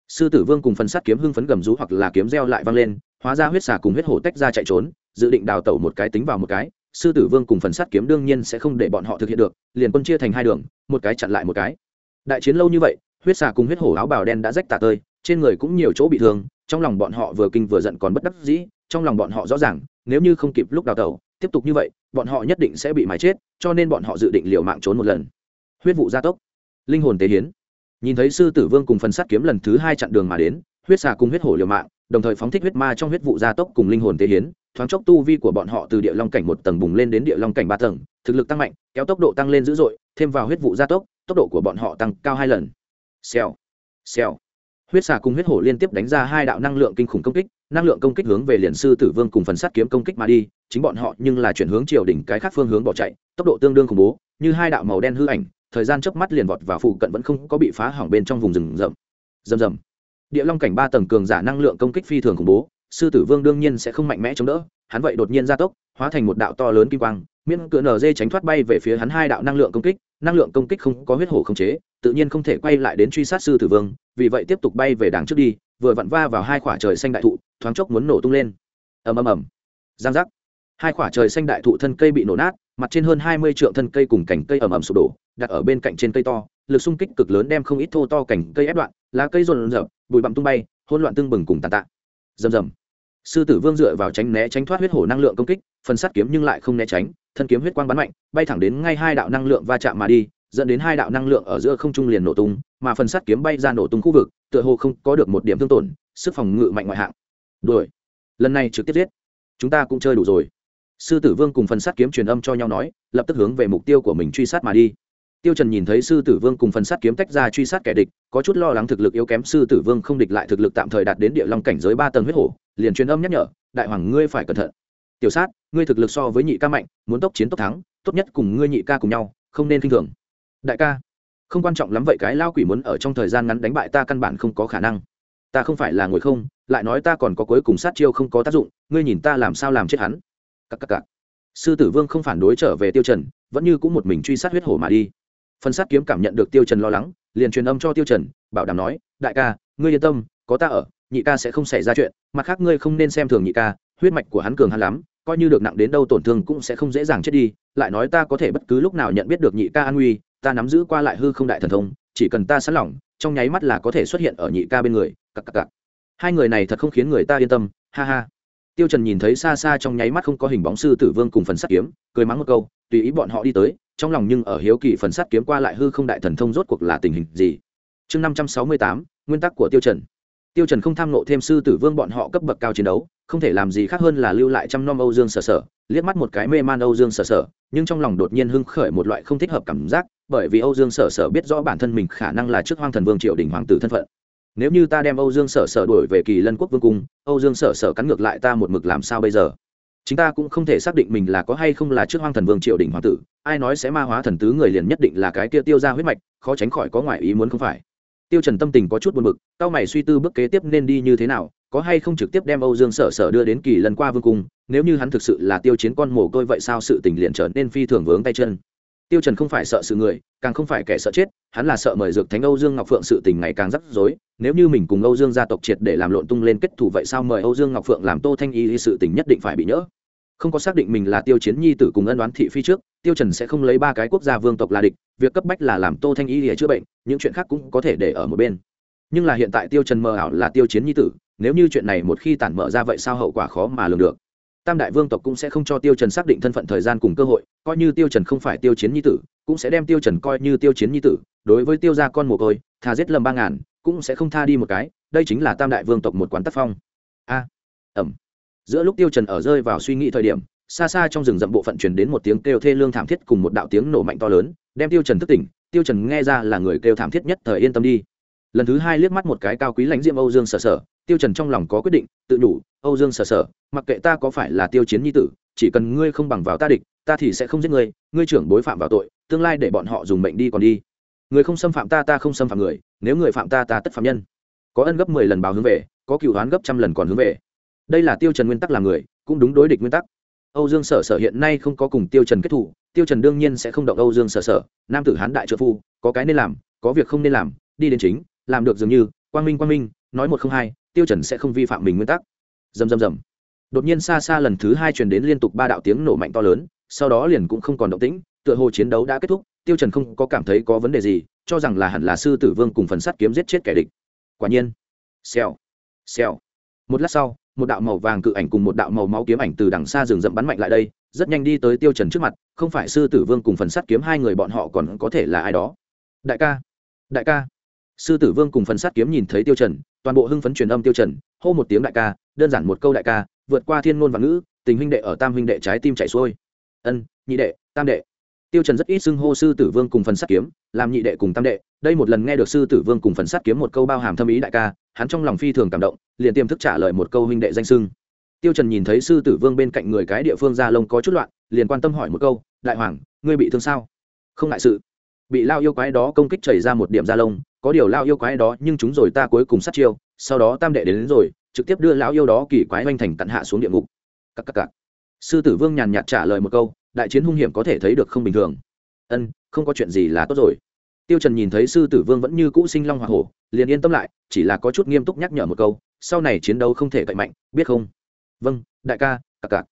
Speaker 1: Sư tử vương cùng phần sát kiếm hưng phấn gầm rú hoặc là kiếm reo lại vang lên, hóa ra huyết xà cùng huyết hổ tách ra chạy trốn, dự định đào tẩu một cái tính vào một cái. Sư tử vương cùng phần sát kiếm đương nhiên sẽ không để bọn họ thực hiện được, liền quân chia thành hai đường, một cái chặn lại một cái. Đại chiến lâu như vậy huyết xà cùng huyết hổ áo bào đen đã rách tả tơi, trên người cũng nhiều chỗ bị thương, trong lòng bọn họ vừa kinh vừa giận còn bất đắc dĩ, trong lòng bọn họ rõ ràng, nếu như không kịp lúc đào tẩu, tiếp tục như vậy, bọn họ nhất định sẽ bị mái chết, cho nên bọn họ dự định liều mạng trốn một lần. Huyết vụ gia tốc. Linh hồn tế hiến. Nhìn thấy sư tử vương cùng phần sát kiếm lần thứ hai chặn đường mà đến, huyết xà cùng huyết hổ liều mạng, đồng thời phóng thích huyết ma trong huyết vụ gia tốc cùng linh hồn tế hiến, thoáng chốc tu vi của bọn họ từ địa long cảnh một tầng bùng lên đến địa long cảnh ba tầng, thực lực tăng mạnh, kéo tốc độ tăng lên dữ dội, thêm vào huyết vụ gia tốc tốc độ của bọn họ tăng cao hai lần xèo. Xèo. Huyết xà cùng huyết hổ liên tiếp đánh ra hai đạo năng lượng kinh khủng công kích, năng lượng công kích hướng về liền sư tử vương cùng phần sát kiếm công kích mà đi, chính bọn họ nhưng là chuyển hướng triều đỉnh cái khác phương hướng bỏ chạy, tốc độ tương đương khủng bố, như hai đạo màu đen hư ảnh, thời gian chớp mắt liền vọt vào phụ cận vẫn không có bị phá hỏng bên trong vùng rừng rậm. Rầm rầm. Địa long cảnh ba tầng cường giả năng lượng công kích phi thường khủng bố, sư tử vương đương nhiên sẽ không mạnh mẽ chống đỡ, hắn vậy đột nhiên gia tốc, hóa thành một đạo to lớn kim quang, miễn cựa nở dê tránh thoát bay về phía hắn hai đạo năng lượng công kích năng lượng công kích không có huyết hổ khống chế, tự nhiên không thể quay lại đến truy sát sư tử vương, vì vậy tiếp tục bay về đằng trước đi, vừa vặn va vào hai quả trời xanh đại thụ, thoáng chốc muốn nổ tung lên. Ầm ầm ầm. Giang giác. Hai quả trời xanh đại thụ thân cây bị nổ nát, mặt trên hơn hai mươi trượng thân cây cùng cành cây ầm ầm sụp đổ, đặt ở bên cạnh trên cây to, lực xung kích cực lớn đem không ít thô to cành cây ép đoạn, lá cây rộn rợp bụi bặm tung bay, hỗn loạn tương bừng cùng tàn tạ. Rầm rầm. Sư tử vương dựa vào tránh né tránh thoát huyết hổ năng lượng công kích, phần sắt kiếm nhưng lại không né tránh thân kiếm huyết quang bắn mạnh, bay thẳng đến ngay hai đạo năng lượng va chạm mà đi, dẫn đến hai đạo năng lượng ở giữa không trung liền nổ tung, mà phần sắt kiếm bay ra nổ tung khu vực, tựa hồ không có được một điểm thương tổn, sức phòng ngự mạnh ngoại hạng. Đuổi. Lần này trực tiếp giết. Chúng ta cũng chơi đủ rồi. Sư tử vương cùng phần sắt kiếm truyền âm cho nhau nói, lập tức hướng về mục tiêu của mình truy sát mà đi. Tiêu trần nhìn thấy sư tử vương cùng phần sắt kiếm tách ra truy sát kẻ địch, có chút lo lắng thực lực yếu kém, sư tử vương không địch lại thực lực tạm thời đạt đến địa long cảnh giới ba tầng huyết hổ, liền truyền âm nhắc nhở, đại hoàng, ngươi phải cẩn thận tiểu sát, ngươi thực lực so với nhị ca mạnh, muốn tốc chiến tốc thắng, tốt nhất cùng ngươi nhị ca cùng nhau, không nên kinh thường. Đại ca, không quan trọng lắm vậy cái lao quỷ muốn ở trong thời gian ngắn đánh bại ta căn bản không có khả năng. Ta không phải là ngồi không, lại nói ta còn có cuối cùng sát chiêu không có tác dụng, ngươi nhìn ta làm sao làm chết hắn. Cắc cắc cắc. sư tử vương không phản đối trở về tiêu trần, vẫn như cũng một mình truy sát huyết hổ mà đi. Phân sát kiếm cảm nhận được tiêu trần lo lắng, liền truyền âm cho tiêu trần, bảo đảm nói, đại ca, ngươi yên tâm, có ta ở, nhị ca sẽ không xảy ra chuyện, mặt khác ngươi không nên xem thường nhị ca huyết mạch của hắn cường hắn lắm, coi như được nặng đến đâu tổn thương cũng sẽ không dễ dàng chết đi, lại nói ta có thể bất cứ lúc nào nhận biết được nhị ca an nguy ta nắm giữ qua lại hư không đại thần thông, chỉ cần ta sẵn lòng, trong nháy mắt là có thể xuất hiện ở nhị ca bên người, cặc cặc cặc. Hai người này thật không khiến người ta yên tâm, ha ha. Tiêu trần nhìn thấy xa xa trong nháy mắt không có hình bóng sư tử vương cùng phần sắt kiếm, cười mắng một câu, tùy ý bọn họ đi tới, trong lòng nhưng ở hiếu kỳ phần sắt kiếm qua lại hư không đại thần thông rốt cuộc là tình hình gì? Chương năm trăm sáu mươi tám, nguyên tắc của tiêu trần tiêu trần không tham nộ thêm sư tử vương bọn họ cấp bậc cao chiến đấu, không thể làm gì khác hơn là lưu lại trăm nom âu dương sở sở, liếc mắt một cái mê man âu dương sở sở, nhưng trong lòng đột nhiên hưng khởi một loại không thích hợp cảm giác, bởi vì âu dương sở sở biết rõ bản thân mình khả năng là trước hoang thần vương triều đình hoàng tử thân phận. Nếu như ta đem âu dương sở sở đuổi về kỳ lân quốc vương cung, âu dương sở sở cắn ngược lại ta một mực làm sao bây giờ? Chúng ta cũng không thể xác định mình là có hay không là trước hoang thần vương triều đình hoàng tử, ai nói sẽ ma hóa thần tứ người liền nhất định là cái kia tiêu ra huyết mạch, khó tránh khỏi có ngoại ý muốn không phải tiêu trần tâm tình có chút buồn bực, cao mày suy tư bước kế tiếp nên đi như thế nào, có hay không trực tiếp đem âu dương sở sở đưa đến kỳ lần qua vương cung, nếu như hắn thực sự là tiêu chiến con mồ côi vậy sao sự tình liền trở nên phi thường vướng tay chân. Tiêu trần không phải sợ sự người, càng không phải kẻ sợ chết, hắn là sợ mời dược thánh âu dương ngọc phượng sự tình ngày càng rắc rối, nếu như mình cùng âu dương gia tộc triệt để làm lộn tung lên kết thủ vậy sao mời âu dương ngọc phượng làm tô thanh y sự tình nhất định phải bị nhỡ không có xác định mình là tiêu chiến nhi tử cùng ân đoán thị phi trước, tiêu trần sẽ không lấy ba cái quốc gia vương tộc là địch, việc cấp bách là làm tô thanh y để chữa bệnh, những chuyện khác cũng có thể để ở một bên. Nhưng là hiện tại tiêu trần mơ ảo là tiêu chiến nhi tử, nếu như chuyện này một khi tản mở ra vậy sao hậu quả khó mà lường được? Tam đại vương tộc cũng sẽ không cho tiêu trần xác định thân phận thời gian cùng cơ hội, coi như tiêu trần không phải tiêu chiến nhi tử, cũng sẽ đem tiêu trần coi như tiêu chiến nhi tử, đối với tiêu gia con mồ côi thà giết lầm ba ngàn, cũng sẽ không tha đi một cái, đây chính là tam đại vương tộc một quán tác phong. A ẩm giữa lúc tiêu trần ở rơi vào suy nghĩ thời điểm, xa xa trong rừng rậm bộ phận truyền đến một tiếng kêu thê lương thảm thiết cùng một đạo tiếng nổ mạnh to lớn, đem tiêu trần thức tỉnh. Tiêu trần nghe ra là người kêu thảm thiết nhất thời yên tâm đi. Lần thứ hai liếc mắt một cái cao quý lãnh diệm âu dương sở sở, tiêu trần trong lòng có quyết định, tự đủ âu dương sở sở, mặc kệ ta có phải là tiêu chiến nhi tử, chỉ cần ngươi không bằng vào ta địch, ta thì sẽ không giết ngươi ngươi trưởng bối phạm vào tội, tương lai để bọn họ dùng mệnh đi còn đi. Người không xâm phạm ta ta không xâm phạm người, nếu người phạm ta ta tất phạm nhân. Có ân gấp mười lần báo hướng về, có cựu đoán gấp trăm lần còn hướng về đây là tiêu trần nguyên tắc làm người, cũng đúng đối địch nguyên tắc. Âu dương sở sở hiện nay không có cùng tiêu trần kết thủ, tiêu trần đương nhiên sẽ không động âu dương sở sở, nam tử hán đại trợ phu, có cái nên làm, có việc không nên làm, đi đến chính, làm được dường như, quang minh quang minh, nói một không hai, tiêu trần sẽ không vi phạm mình nguyên tắc. Rầm rầm rầm. Đột nhiên xa xa lần thứ hai truyền đến liên tục ba đạo tiếng nổ mạnh to lớn, sau đó liền cũng không còn động tĩnh, tựa hồ chiến đấu đã kết thúc, tiêu trần không có cảm thấy có vấn đề gì, cho rằng là hẳn là sư tử vương cùng phần sắt kiếm giết chết kẻ địch. Quả nhiên. Xèo. Xèo. Một lát sau một đạo màu vàng cự ảnh cùng một đạo màu máu kiếm ảnh từ đằng xa rừng rậm bắn mạnh lại đây, rất nhanh đi tới tiêu trần trước mặt, không phải sư tử vương cùng phần sắt kiếm hai người bọn họ còn có thể là ai đó. Đại ca đại ca. Sư tử vương cùng phần sắt kiếm nhìn thấy tiêu trần, toàn bộ hưng phấn truyền âm tiêu trần, hô một tiếng đại ca, đơn giản một câu đại ca, vượt qua thiên ngôn và ngữ, tình huynh đệ ở tam huynh đệ trái tim chạy xuôi. Ân, nhị đệ, tam đệ tiêu trần rất ít xưng hô sư tử vương cùng phần sát kiếm làm nhị đệ cùng tam đệ. Đây một lần nghe được sư tử vương cùng phần sát kiếm một câu bao hàm thâm ý đại ca hắn trong lòng phi thường cảm động liền tiềm thức trả lời một câu huynh đệ danh sưng tiêu trần nhìn thấy sư tử vương bên cạnh người cái địa phương ra lông có chút loạn liền quan tâm hỏi một câu đại hoàng ngươi bị thương sao? Không ngại sự. Bị lao yêu quái đó công kích chảy ra một điểm da lông có điều lao yêu quái đó nhưng chúng rồi ta cuối cùng sát chiêu sau đó tam đệ đến, đến rồi trực tiếp đưa lão yêu đó kỳ quái oanh thành cặn hạ xuống địa ngục. Cắc cắc cắc. sư tử vương nhàn nhạt trả lời một câu đại chiến hung hiểm có thể thấy được không bình thường. Ân, không có chuyện gì là tốt rồi. Tiêu trần nhìn thấy sư tử vương vẫn như cũ sinh long hỏa hổ, liền yên tâm lại, chỉ là có chút nghiêm túc nhắc nhở một câu, sau này chiến đấu không thể cậy mạnh, biết không? Vâng đại ca, cặc cặc.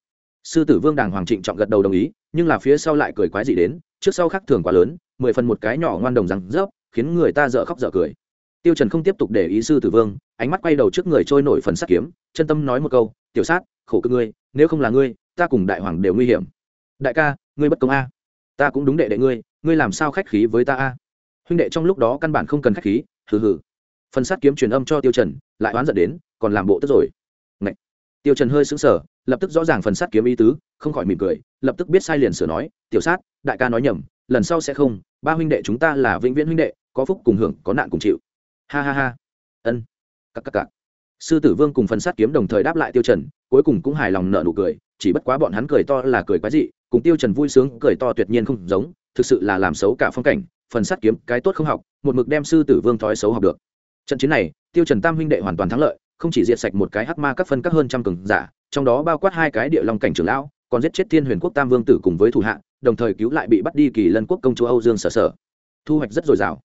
Speaker 1: Sư tử vương đàng hoàng trịnh trọng gật đầu đồng ý, nhưng là phía sau lại cười quái gì đến, trước sau khác thường quá lớn, mười phần một cái nhỏ ngoan đồng răng rớp, khiến người ta dở khóc dở cười. Tiêu trần không tiếp tục để ý sư tử vương, ánh mắt quay đầu trước người trôi nổi phần sắt kiếm, chân tâm nói một câu, tiểu sát, khổ cực ngươi, nếu không là ngươi, ta cùng đại hoàng đều nguy hiểm đại ca, ngươi bất công a. Ta cũng đúng đệ đệ ngươi ngươi làm sao khách khí với ta a? Huynh đệ trong lúc đó căn bản không cần khách khí, hừ hừ. Phần sát kiếm truyền âm cho tiêu trần, lại oán giận đến, còn làm bộ tức rồi. Ngậy. tiêu trần hơi sững sờ, lập tức rõ ràng phần sát kiếm ý tứ, không khỏi mỉm cười, lập tức biết sai liền sửa nói, tiểu sát, đại ca nói nhầm, lần sau sẽ không, ba huynh đệ chúng ta là vĩnh viễn huynh đệ, có phúc cùng hưởng, có nạn cùng chịu. Ha ha ha. Ân. Các các các sư tử vương cùng phần sát kiếm đồng thời đáp lại tiêu trần, cuối cùng cũng hài lòng nở nụ cười, chỉ bất quá bọn hắn cười to là cười quái dị cùng tiêu trần vui sướng, cười to tuyệt nhiên không giống, thực sự là làm xấu cả phong cảnh, phần sát kiếm, cái tốt không học, một mực đem sư tử vương thói xấu học được. Trận chiến này, tiêu trần tam huynh đệ hoàn toàn thắng lợi, không chỉ diệt sạch một cái hắc ma các phân các hơn trăm cường giả, trong đó bao quát hai cái địa long cảnh trưởng lão, còn giết chết thiên huyền quốc tam vương tử cùng với thủ hạ, đồng thời cứu lại bị bắt đi kỳ lân quốc công chúa âu dương sở sở. Thu hoạch rất dồi dào.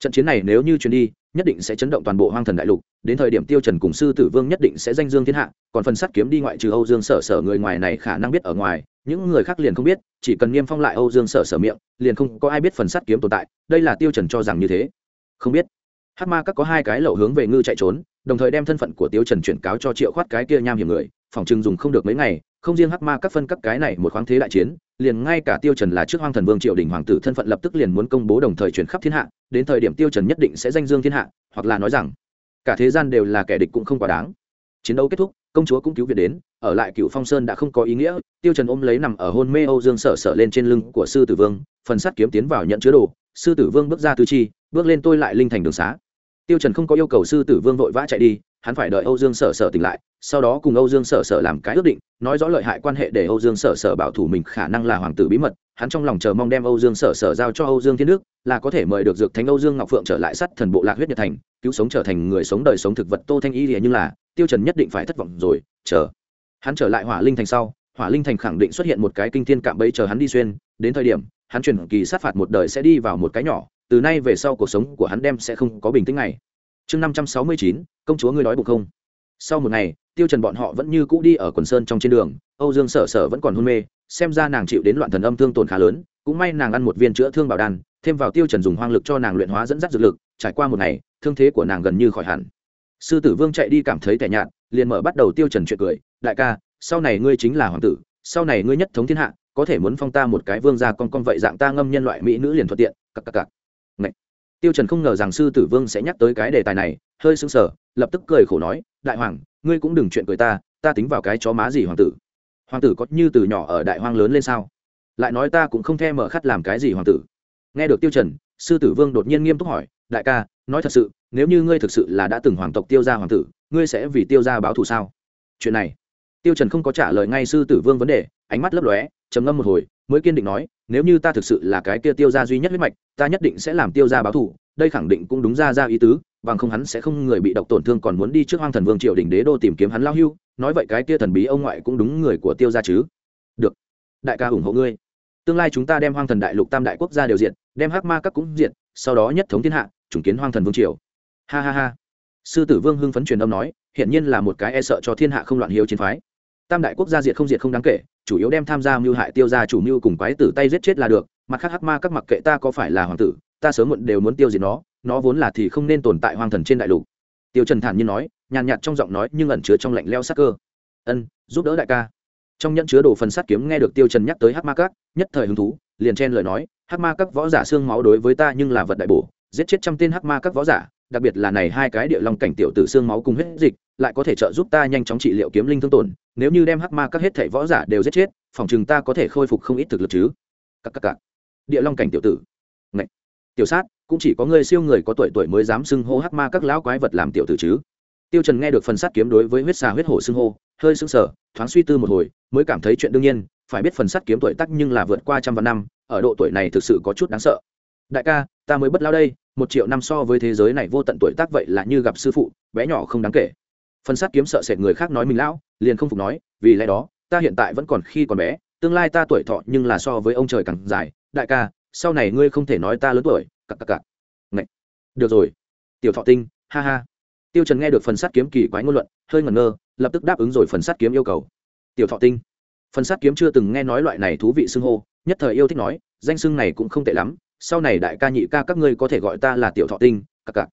Speaker 1: Trận chiến này nếu như truyền đi, nhất định sẽ chấn động toàn bộ hoang thần đại lục, đến thời điểm tiêu trần cùng sư tử vương nhất định sẽ danh dương thiên hạ, còn phần sắt kiếm đi ngoại trừ âu dương sở sở người ngoài này khả năng biết ở ngoài những người khác liền không biết, chỉ cần niêm phong lại âu dương sở sở miệng, liền không có ai biết phần sắt kiếm tồn tại, đây là tiêu trần cho rằng như thế. Không biết. Hắc ma các có hai cái lậu hướng về ngư chạy trốn, đồng thời đem thân phận của tiêu trần chuyển cáo cho triệu khoát cái kia nham hiểm người, phòng trưng dùng không được mấy ngày, không riêng hắc ma các phân các cái này một khoáng thế đại chiến, liền ngay cả tiêu trần là trước hoang thần vương triệu đình hoàng tử thân phận lập tức liền muốn công bố đồng thời chuyển khắp thiên hạ, đến thời điểm tiêu trần nhất định sẽ danh dương thiên hạ, hoặc là nói rằng, cả thế gian đều là kẻ địch cũng không quá đáng. Chiến đấu kết thúc công chúa cũng cứu viện đến, ở lại cựu phong sơn đã không có ý nghĩa, tiêu trần ôm lấy nằm ở hôn mê âu dương sở sở lên trên lưng của sư tử vương, phần sắt kiếm tiến vào nhận chứa đồ, sư tử vương bước ra tư chi, bước lên tôi lại linh thành đường xá. Tiêu trần không có yêu cầu sư tử vương vội vã chạy đi, hắn phải đợi âu dương sở sở tỉnh lại, sau đó cùng âu dương sở sở làm cái ước định, nói rõ lợi hại quan hệ để âu dương sở sở bảo thủ mình khả năng là hoàng tử bí mật hắn trong lòng chờ mong đem âu dương sở sở giao cho âu dương thiên đức, là có thể mời được dược thánh âu dương ngọc phượng trở lại sắt thần bộ lạc huyết nhật thành, cứu sống trở thành người sống đời sống thực vật tô thanh y nhưng là, tiêu trần nhất định phải thất vọng rồi, chờ. Hắn trở lại hỏa linh thành sau, hỏa linh thành khẳng định xuất hiện một cái kinh thiên cạm bẫy chờ hắn đi xuyên, đến thời điểm, hắn chuyển kỳ sát phạt một đời sẽ đi vào một cái nhỏ, từ nay về sau cuộc sống của hắn đem sẽ không có bình tĩnh ngày. Chương năm trăm sáu mươi chín, công chúa ngươi nói bụng không? Sau một ngày, tiêu trần bọn họ vẫn như cũ đi ở quần sơn trong trên đường, âu dương sở sở vẫn còn hôn mê xem ra nàng chịu đến loạn thần âm thương tổn khá lớn, cũng may nàng ăn một viên chữa thương bảo đan, thêm vào tiêu trần dùng hoang lực cho nàng luyện hóa dẫn dắt dược lực, trải qua một ngày, thương thế của nàng gần như khỏi hẳn. Sư tử vương chạy đi cảm thấy tẻ nhạt, liền mở bắt đầu tiêu trần chuyện cười, đại ca, sau này ngươi chính là hoàng tử, sau này ngươi nhất thống thiên hạ, có thể muốn phong ta một cái vương gia con con vậy dạng ta ngâm nhân loại mỹ nữ liền thuận tiện. Cặc cặc cặc. Ngậy. tiêu trần không ngờ rằng sư tử vương sẽ nhắc tới cái đề tài này, hơi sững sờ, lập tức cười khổ nói, đại hoàng, ngươi cũng đừng chuyện cười ta ta tính vào cái chó má gì hoàng tử hoàng tử có như từ nhỏ ở đại hoang lớn lên sao? Lại nói ta cũng không thèm mở khắt làm cái gì hoàng tử. Nghe được tiêu trần, sư tử vương đột nhiên nghiêm túc hỏi, đại ca, nói thật sự, nếu như ngươi thực sự là đã từng hoàng tộc tiêu gia hoàng tử, ngươi sẽ vì tiêu gia báo thù sao? Chuyện này, tiêu trần không có trả lời ngay sư tử vương vấn đề, ánh mắt lấp lóe, trầm ngâm một hồi, mới kiên định nói, nếu như ta thực sự là cái kia tiêu gia duy nhất huyết mạch, ta nhất định sẽ làm tiêu gia báo thù, đây khẳng định cũng đúng ra ra ý tứ, bằng không hắn sẽ không người bị độc tổn thương còn muốn đi trước hoang thần vương triều đình đế đô tìm kiếm hắn lao hưu nói vậy cái kia thần bí ông ngoại cũng đúng người của tiêu gia chứ? Được. Đại ca ủng hộ ngươi. Tương lai chúng ta đem hoang thần đại lục tam đại quốc gia đều diện đem hắc ma các cũng diện sau đó nhất thống thiên hạ, chủng kiến hoang thần vương triều. Ha ha ha. Sư tử vương hưng phấn truyền âm nói, hiển nhiên là một cái e sợ cho thiên hạ không loạn hiếu chiến phái. Tam đại quốc gia diệt không diệt không đáng kể, chủ yếu đem tham gia mưu hại tiêu gia chủ mưu cùng quái tử tay giết chết là được, mặt khác hắc ma các mặc kệ ta có phải là hoàng tử, ta sớm muộn đều muốn tiêu diệt nó nó vốn là thì không nên tồn tại hoàng thần trên đại lục tiêu trần thản nhiên nói, nhàn nhạt trong giọng nói nhưng ẩn chứa trong lạnh leo sắc cơ. Ân, giúp đỡ đại ca. Trong nhẫn chứa đồ phần sắt kiếm nghe được tiêu trần nhắc tới hắc ma các, nhất thời hứng thú, liền chen lời nói, hắc ma các võ giả xương máu đối với ta nhưng là vật đại bổ, giết chết trăm tên hắc ma các võ giả, đặc biệt là này hai cái địa long cảnh tiểu tử xương máu cùng huyết dịch, lại có thể trợ giúp ta nhanh chóng trị liệu kiếm linh thương tổn, nếu như đem hắc ma các hết thảy võ giả đều giết chết, phòng chừng ta có thể khôi phục không ít thực lực chứ. Các các các. Địa long cảnh tiểu tử. Ngậy. tiểu sát cũng chỉ có người siêu người có tuổi tuổi mới dám xưng hô hắc ma các lão quái vật làm tiểu tử chứ. Tiêu trần nghe được phần sát kiếm đối với huyết xà huyết hổ xưng hô, hơi sững sờ, thoáng suy tư một hồi, mới cảm thấy chuyện đương nhiên, phải biết phần sát kiếm tuổi tác nhưng là vượt qua trăm vạn năm, ở độ tuổi này thực sự có chút đáng sợ. Đại ca, ta mới bất lao đây, một triệu năm so với thế giới này vô tận tuổi tác vậy là như gặp sư phụ, bé nhỏ không đáng kể. Phần sát kiếm sợ sệt người khác nói mình lão, liền không phục nói, vì lẽ đó, ta hiện tại vẫn còn khi còn bé, tương lai ta tuổi thọ nhưng là so với ông trời càng dài. Đại ca, sau này ngươi không thể nói ta lớn tuổi cặc cặc cặc. Ngậy. được rồi. Tiểu thọ tinh, ha ha. Tiêu trần nghe được phần sát kiếm kỳ quái ngôn luận, hơi ngẩn ngơ, lập tức đáp ứng rồi phần sát kiếm yêu cầu. Tiểu thọ tinh. Phần sát kiếm chưa từng nghe nói loại này thú vị xưng hô, nhất thời yêu thích nói, danh xưng này cũng không tệ lắm, sau này đại ca nhị ca các ngươi có thể gọi ta là tiểu thọ tinh, cặc cặc.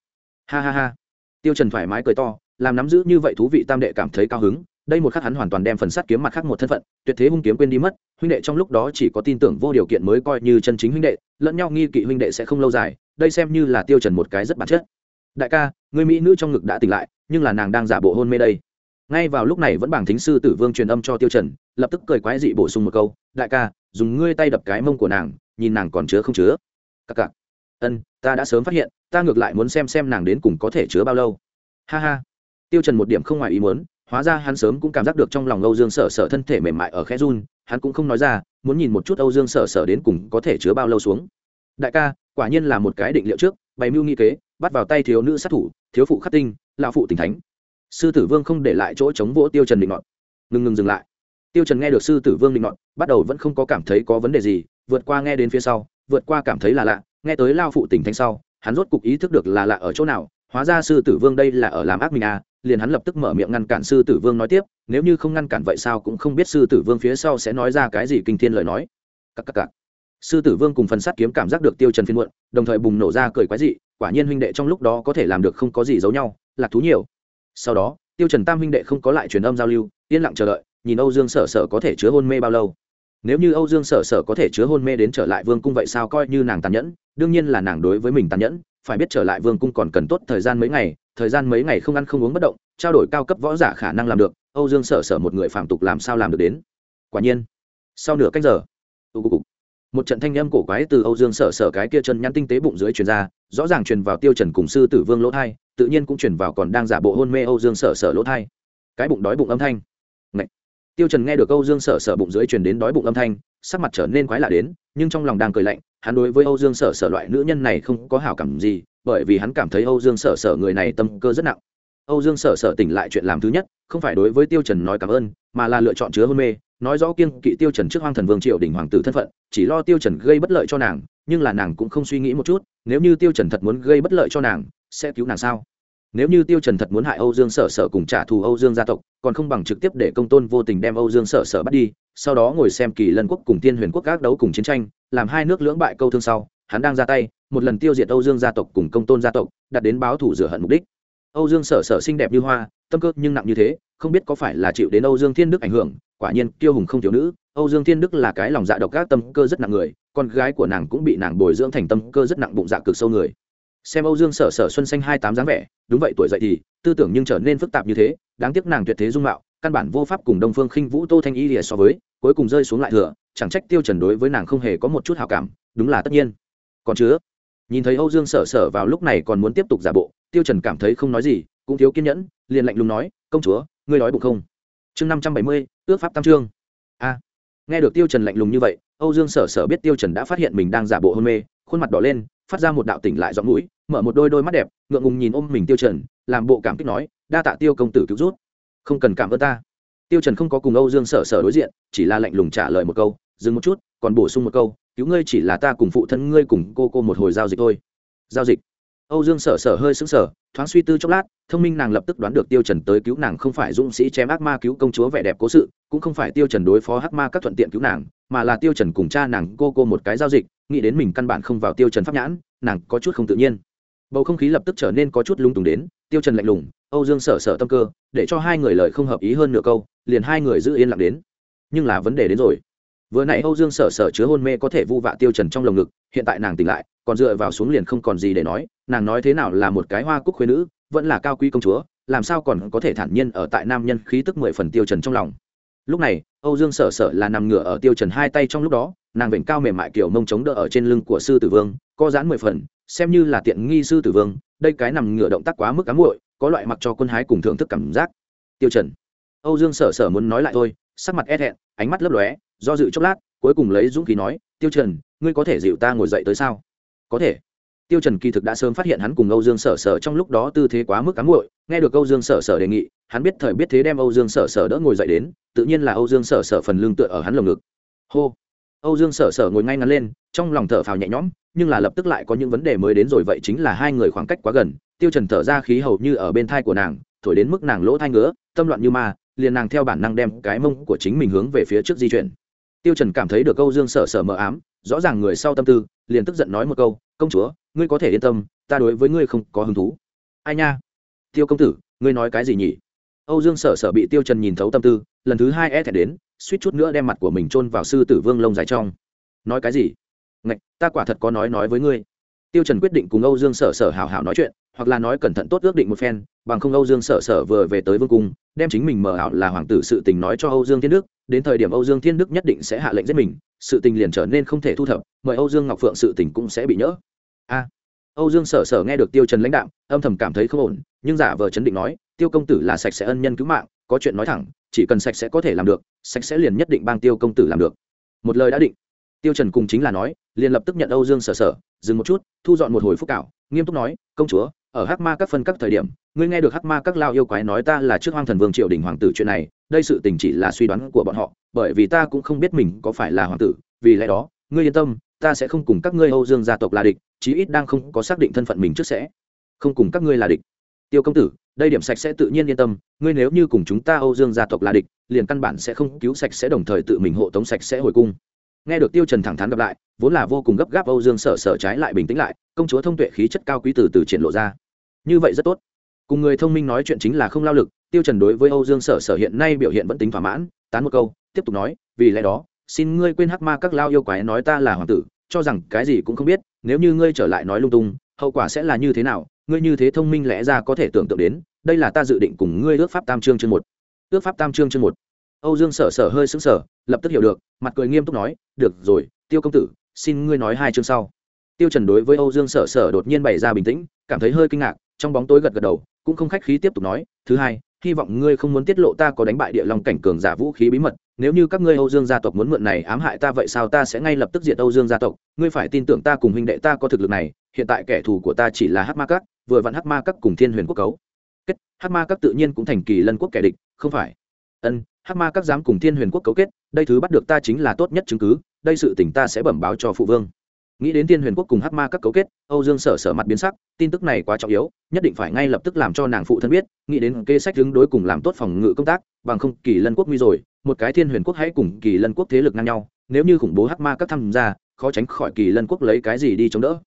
Speaker 1: Ha ha ha. Tiêu trần thoải mái cười to, làm nắm giữ như vậy thú vị tam đệ cảm thấy cao hứng đây một khắc hắn hoàn toàn đem phần sắt kiếm mặt khác một thân phận, tuyệt thế hung kiếm quên đi mất, huynh đệ trong lúc đó chỉ có tin tưởng vô điều kiện mới coi như chân chính huynh đệ, lẫn nhau nghi kỵ huynh đệ sẽ không lâu dài, đây xem như là tiêu trần một cái rất bản chất. Đại ca, người mỹ nữ trong ngực đã tỉnh lại, nhưng là nàng đang giả bộ hôn mê đây. Ngay vào lúc này vẫn bảng thính sư tử vương truyền âm cho tiêu trần, lập tức cười quái dị bổ sung một câu, đại ca, dùng ngươi tay đập cái mông của nàng, nhìn nàng còn chứa không chứa. Cặc cặc. Ân, ta đã sớm phát hiện, ta ngược lại muốn xem xem nàng đến cùng có thể chứa bao lâu. Ha ha. Tiêu trần một điểm không ngoài ý muốn hóa ra hắn sớm cũng cảm giác được trong lòng âu dương sở sở thân thể mềm mại ở khe run, hắn cũng không nói ra, muốn nhìn một chút âu dương sở sở đến cùng có thể chứa bao lâu xuống. Đại ca, quả nhiên là một cái định liệu trước, bày mưu nghi kế, bắt vào tay thiếu nữ sát thủ, thiếu phụ khắc tinh, lão phụ tỉnh thánh. Sư tử vương không để lại chỗ chống vỗ tiêu trần định nọt. Ngừng ngừng dừng lại. Tiêu trần nghe được sư tử vương định nọt, bắt đầu vẫn không có cảm thấy có vấn đề gì, vượt qua nghe đến phía sau, vượt qua cảm thấy là lạ, nghe tới lao phụ tỉnh thánh sau, hắn rốt cục ý thức được là lạ ở chỗ nào hóa ra sư tử vương đây là ở làm ác mình à liền hắn lập tức mở miệng ngăn cản sư tử vương nói tiếp, nếu như không ngăn cản vậy sao cũng không biết sư tử vương phía sau sẽ nói ra cái gì kinh thiên lời nói. Cắc cắc cắc. sư tử vương cùng phần sắt kiếm cảm giác được tiêu trần phiên muộn, đồng thời bùng nổ ra cười quái dị, quả nhiên huynh đệ trong lúc đó có thể làm được không có gì giấu nhau, lạc thú nhiều. Sau đó, tiêu trần tam huynh đệ không có lại truyền âm giao lưu, yên lặng chờ đợi, nhìn âu dương sở sở có thể chứa hôn mê bao lâu. Nếu như âu dương sở sở có thể chứa hôn mê đến trở lại vương cung vậy sao coi như nàng tàn nhẫn, đương nhiên là nàng đối với mình tàn nhẫn phải biết trở lại vương cung còn cần tốt thời gian mấy ngày, thời gian mấy ngày không ăn không uống bất động, trao đổi cao cấp võ giả khả năng làm được, âu dương sở sở một người phạm tục làm sao làm được đến. Quả nhiên, sau nửa cách giờ một trận thanh âm cổ quái từ âu dương sở sở cái kia chân nhắn tinh tế bụng dưới truyền ra, rõ ràng truyền vào tiêu trần cùng sư tử vương lỗ thai, tự nhiên cũng truyền vào còn đang giả bộ hôn mê âu dương sở sở lỗ thai. Cái bụng đói bụng âm thanh. Ngậy. tiêu trần nghe được âu dương sở sở bụng dưới truyền đến đói bụng âm thanh sắc mặt trở nên quái lạ đến, nhưng trong lòng đang cười lạnh, hắn đối với âu dương sở sở loại nữ nhân này không có hảo cảm gì, bởi vì hắn cảm thấy âu dương sở sở người này tâm cơ rất nặng. Âu dương sở sở tỉnh lại chuyện làm thứ nhất, không phải đối với tiêu trần nói cảm ơn, mà là lựa chọn chứa hôn mê, nói rõ kiêng kỵ tiêu trần trước hoang thần vương triều đỉnh hoàng tử thân phận, chỉ lo tiêu trần gây bất lợi cho nàng, nhưng là nàng cũng không suy nghĩ một chút, nếu như tiêu trần thật muốn gây bất lợi cho nàng, sẽ cứu nàng sao? Nếu như tiêu trần thật muốn hại âu dương sở sở cùng trả thù âu dương gia tộc, còn không bằng trực tiếp để công tôn vô tình đem âu dương sở sở bắt đi sau đó ngồi xem kỳ lân quốc cùng tiên huyền quốc các đấu cùng chiến tranh, làm hai nước lưỡng bại câu thương sau, hắn đang ra tay, một lần tiêu diệt âu dương gia tộc cùng công tôn gia tộc đặt đến báo thủ rửa hận mục đích. Âu dương sở sở xinh đẹp như hoa, tâm cơ nhưng nặng như thế, không biết có phải là chịu đến âu dương thiên đức ảnh hưởng, quả nhiên kiêu hùng không thiếu nữ, âu dương thiên đức là cái lòng dạ độc các tâm cơ rất nặng người, con gái của nàng cũng bị nàng bồi dưỡng thành tâm cơ rất nặng bụng dạ cực sâu người. Xem âu dương sở sở xuân xanh hai tám dáng vẻ, đúng vậy tuổi dậy thì, tư tưởng nhưng trở nên phức tạp như thế, đáng tiếc nàng tuyệt thế dung mạo căn bản vô pháp cùng đông phương khinh vũ, tô thanh y lìa so với, cuối cùng rơi xuống lại thừa, chẳng trách tiêu trần đối với nàng không hề có một chút hảo cảm, đúng là tất nhiên. Còn chứa, nhìn thấy âu dương sở sở vào lúc này còn muốn tiếp tục giả bộ, tiêu trần cảm thấy không nói gì, cũng thiếu kiên nhẫn, liền lạnh lùng nói, công chúa, ngươi nói bụng không? Chương năm trăm bảy mươi ước pháp tam trương. A. Nghe được tiêu trần lạnh lùng như vậy, âu dương sở sở biết tiêu trần đã phát hiện mình đang giả bộ hôn mê, khuôn mặt đỏ lên, phát ra một đạo tỉnh lại giọng mũi, mở một đôi đôi mắt đẹp, ngượng ngùng nhìn ôm mình tiêu trần, làm bộ cảm kích nói, đa tạ tiêu công tử cứu rút không cần cảm ơn ta. Tiêu trần không có cùng âu dương sở sở đối diện, chỉ là lạnh lùng trả lời một câu, dừng một chút, còn bổ sung một câu, cứu ngươi chỉ là ta cùng phụ thân ngươi cùng cô cô một hồi giao dịch thôi. Giao dịch. Âu dương sở sở hơi sững sờ, thoáng suy tư chốc lát, thông minh nàng lập tức đoán được tiêu trần tới cứu nàng không phải dũng sĩ chém ác ma cứu công chúa vẻ đẹp cố sự, cũng không phải tiêu trần đối phó hắc ma các thuận tiện cứu nàng, mà là tiêu trần cùng cha nàng cô cô một cái giao dịch, nghĩ đến mình căn bản không vào tiêu trần pháp nhãn, nàng có chút không tự nhiên. Bầu không khí lập tức trở nên có chút lung tùng đến tiêu trần lạnh lùng, âu dương sở sở tâm cơ, để cho hai người lời không hợp ý hơn nửa câu, liền hai người giữ yên lặng đến. Nhưng là vấn đề đến rồi. Vừa nãy âu dương sở sở chứa hôn mê có thể vu vạ tiêu trần trong lồng ngực, hiện tại nàng tỉnh lại, còn dựa vào xuống liền không còn gì để nói, nàng nói thế nào là một cái hoa cúc khuê nữ, vẫn là cao quý công chúa, làm sao còn có thể thản nhiên ở tại nam nhân khí tức mười phần tiêu trần trong lòng. Lúc này, âu dương sở sở là nằm ngửa ở tiêu trần hai tay trong lúc đó, nàng vểnh cao mềm mại kiểu mông chống đỡ ở trên lưng của sư tử vương, co giãn mười phần, xem như là tiện nghi sư tử vương đây cái nằm ngửa động tác quá mức cám muội, có loại mặc cho quân hái cùng thưởng thức cảm giác. Tiêu trần, âu dương sở sở muốn nói lại thôi, sắc mặt e thẹn, ánh mắt lấp lóe, do dự chốc lát, cuối cùng lấy dũng khí nói, tiêu trần, ngươi có thể dịu ta ngồi dậy tới sao? Có thể. Tiêu trần kỳ thực đã sớm phát hiện hắn cùng âu dương sở sở trong lúc đó tư thế quá mức cám muội, nghe được âu dương sở sở đề nghị, hắn biết thời biết thế đem âu dương sở sở đỡ ngồi dậy đến, tự nhiên là âu dương sở sở phần lưng tựa ở hắn lồng ngực. Hô. Âu dương sở sở ngồi ngay ngắn lên, trong lòng thở phào nhẹ nhõm nhưng là lập tức lại có những vấn đề mới đến rồi, vậy chính là hai người khoảng cách quá gần, tiêu trần thở ra khí hầu như ở bên thai của nàng, thổi đến mức nàng lỗ thai ngứa, tâm loạn như ma, liền nàng theo bản năng đem cái mông của chính mình hướng về phía trước di chuyển. Tiêu trần cảm thấy được câu dương sở sở mờ ám, rõ ràng người sau tâm tư, liền tức giận nói một câu, công chúa, ngươi có thể yên tâm, ta đối với ngươi không có hứng thú. Ai nha? Tiêu công tử, ngươi nói cái gì nhỉ? Âu dương sở sở bị tiêu trần nhìn thấu tâm tư, lần thứ hai e thẹn đến, suýt chút nữa đem mặt của mình chôn vào sư tử vương lông dài trong. Nói cái gì? Ngạch, ta quả thật có nói nói với ngươi. Tiêu trần quyết định cùng âu dương sở sở hảo hảo nói chuyện, hoặc là nói cẩn thận tốt ước định một phen, bằng không âu dương sở sở vừa về tới vương cung, đem chính mình mở ảo là hoàng tử sự tình nói cho âu dương thiên đức, đến thời điểm âu dương thiên đức nhất định sẽ hạ lệnh giết mình, sự tình liền trở nên không thể thu thập, mời âu dương ngọc phượng sự tình cũng sẽ bị nhỡ. A. Âu dương sở sở nghe được tiêu trần lãnh đạo âm thầm cảm thấy không ổn, nhưng giả vờ chấn định nói, tiêu công tử là sạch sẽ ân nhân cứu mạng, có chuyện nói thẳng, chỉ cần sạch sẽ có thể làm được, sạch sẽ liền nhất định bang tiêu công tử làm được. Một lời đã định tiêu trần cùng chính là nói, liền lập tức nhận âu dương sở sở, dừng một chút, thu dọn một hồi phúc cảo, nghiêm túc nói, công chúa, ở hắc ma các phân các thời điểm, ngươi nghe được hắc ma các lao yêu quái nói ta là trước hoang thần vương triều đình hoàng tử chuyện này, đây sự tình chỉ là suy đoán của bọn họ, bởi vì ta cũng không biết mình có phải là hoàng tử, vì lẽ đó, ngươi yên tâm, ta sẽ không cùng các ngươi âu dương gia tộc là địch, chí ít đang không có xác định thân phận mình trước sẽ không cùng các ngươi là địch. Tiêu công tử, đây điểm sạch sẽ tự nhiên yên tâm, ngươi nếu như cùng chúng ta âu dương gia tộc là địch, liền căn bản sẽ không cứu sạch sẽ đồng thời tự mình hộ tống sạch sẽ hồi cung nghe được tiêu trần thẳng thắn gặp lại, vốn là vô cùng gấp gáp âu dương sở sở trái lại bình tĩnh lại, công chúa thông tuệ khí chất cao quý từ từ triển lộ ra. Như vậy rất tốt. Cùng người thông minh nói chuyện chính là không lao lực, tiêu trần đối với âu dương sở sở hiện nay biểu hiện vẫn tính thỏa mãn, tán một câu, tiếp tục nói, vì lẽ đó, xin ngươi quên hắc ma các lao yêu quái nói ta là hoàng tử, cho rằng cái gì cũng không biết, nếu như ngươi trở lại nói lung tung, hậu quả sẽ là như thế nào, ngươi như thế thông minh lẽ ra có thể tưởng tượng đến, đây là ta dự định cùng ngươi ước pháp tam trương chương một. Ước pháp tam trương chương một âu dương sở sở hơi sững sờ, lập tức hiểu được, mặt cười nghiêm túc nói, được rồi, tiêu công tử, xin ngươi nói hai chương sau. Tiêu trần đối với âu dương sở sở đột nhiên bày ra bình tĩnh, cảm thấy hơi kinh ngạc, trong bóng tối gật gật đầu, cũng không khách khí tiếp tục nói, thứ hai, hy vọng ngươi không muốn tiết lộ ta có đánh bại địa long cảnh cường giả vũ khí bí mật, nếu như các ngươi âu dương gia tộc muốn mượn này ám hại ta vậy sao ta sẽ ngay lập tức diệt âu dương gia tộc, ngươi phải tin tưởng ta cùng huynh đệ ta có thực lực này, hiện tại kẻ thù của ta chỉ là hắc ma các, vừa vặn hắc ma các cùng thiên huyền quốc cấu. Kết, hắc ma các tự nhiên cũng thành kỳ lân quốc kẻ địch, không phải? Ân hắc ma các dám cùng thiên huyền quốc cấu kết, đây thứ bắt được ta chính là tốt nhất chứng cứ, đây sự tình ta sẽ bẩm báo cho phụ vương. Nghĩ đến thiên huyền quốc cùng hắc ma các cấu kết, âu dương sở sở mặt biến sắc, tin tức này quá trọng yếu, nhất định phải ngay lập tức làm cho nàng phụ thân biết, nghĩ đến kê sách đứng đối cùng làm tốt phòng ngự công tác, bằng không kỳ lân quốc nguy rồi, một cái thiên huyền quốc hãy cùng kỳ lân quốc thế lực ngang nhau, nếu như khủng bố hắc ma các tham gia, khó tránh khỏi kỳ lân quốc lấy cái gì đi chống đỡ.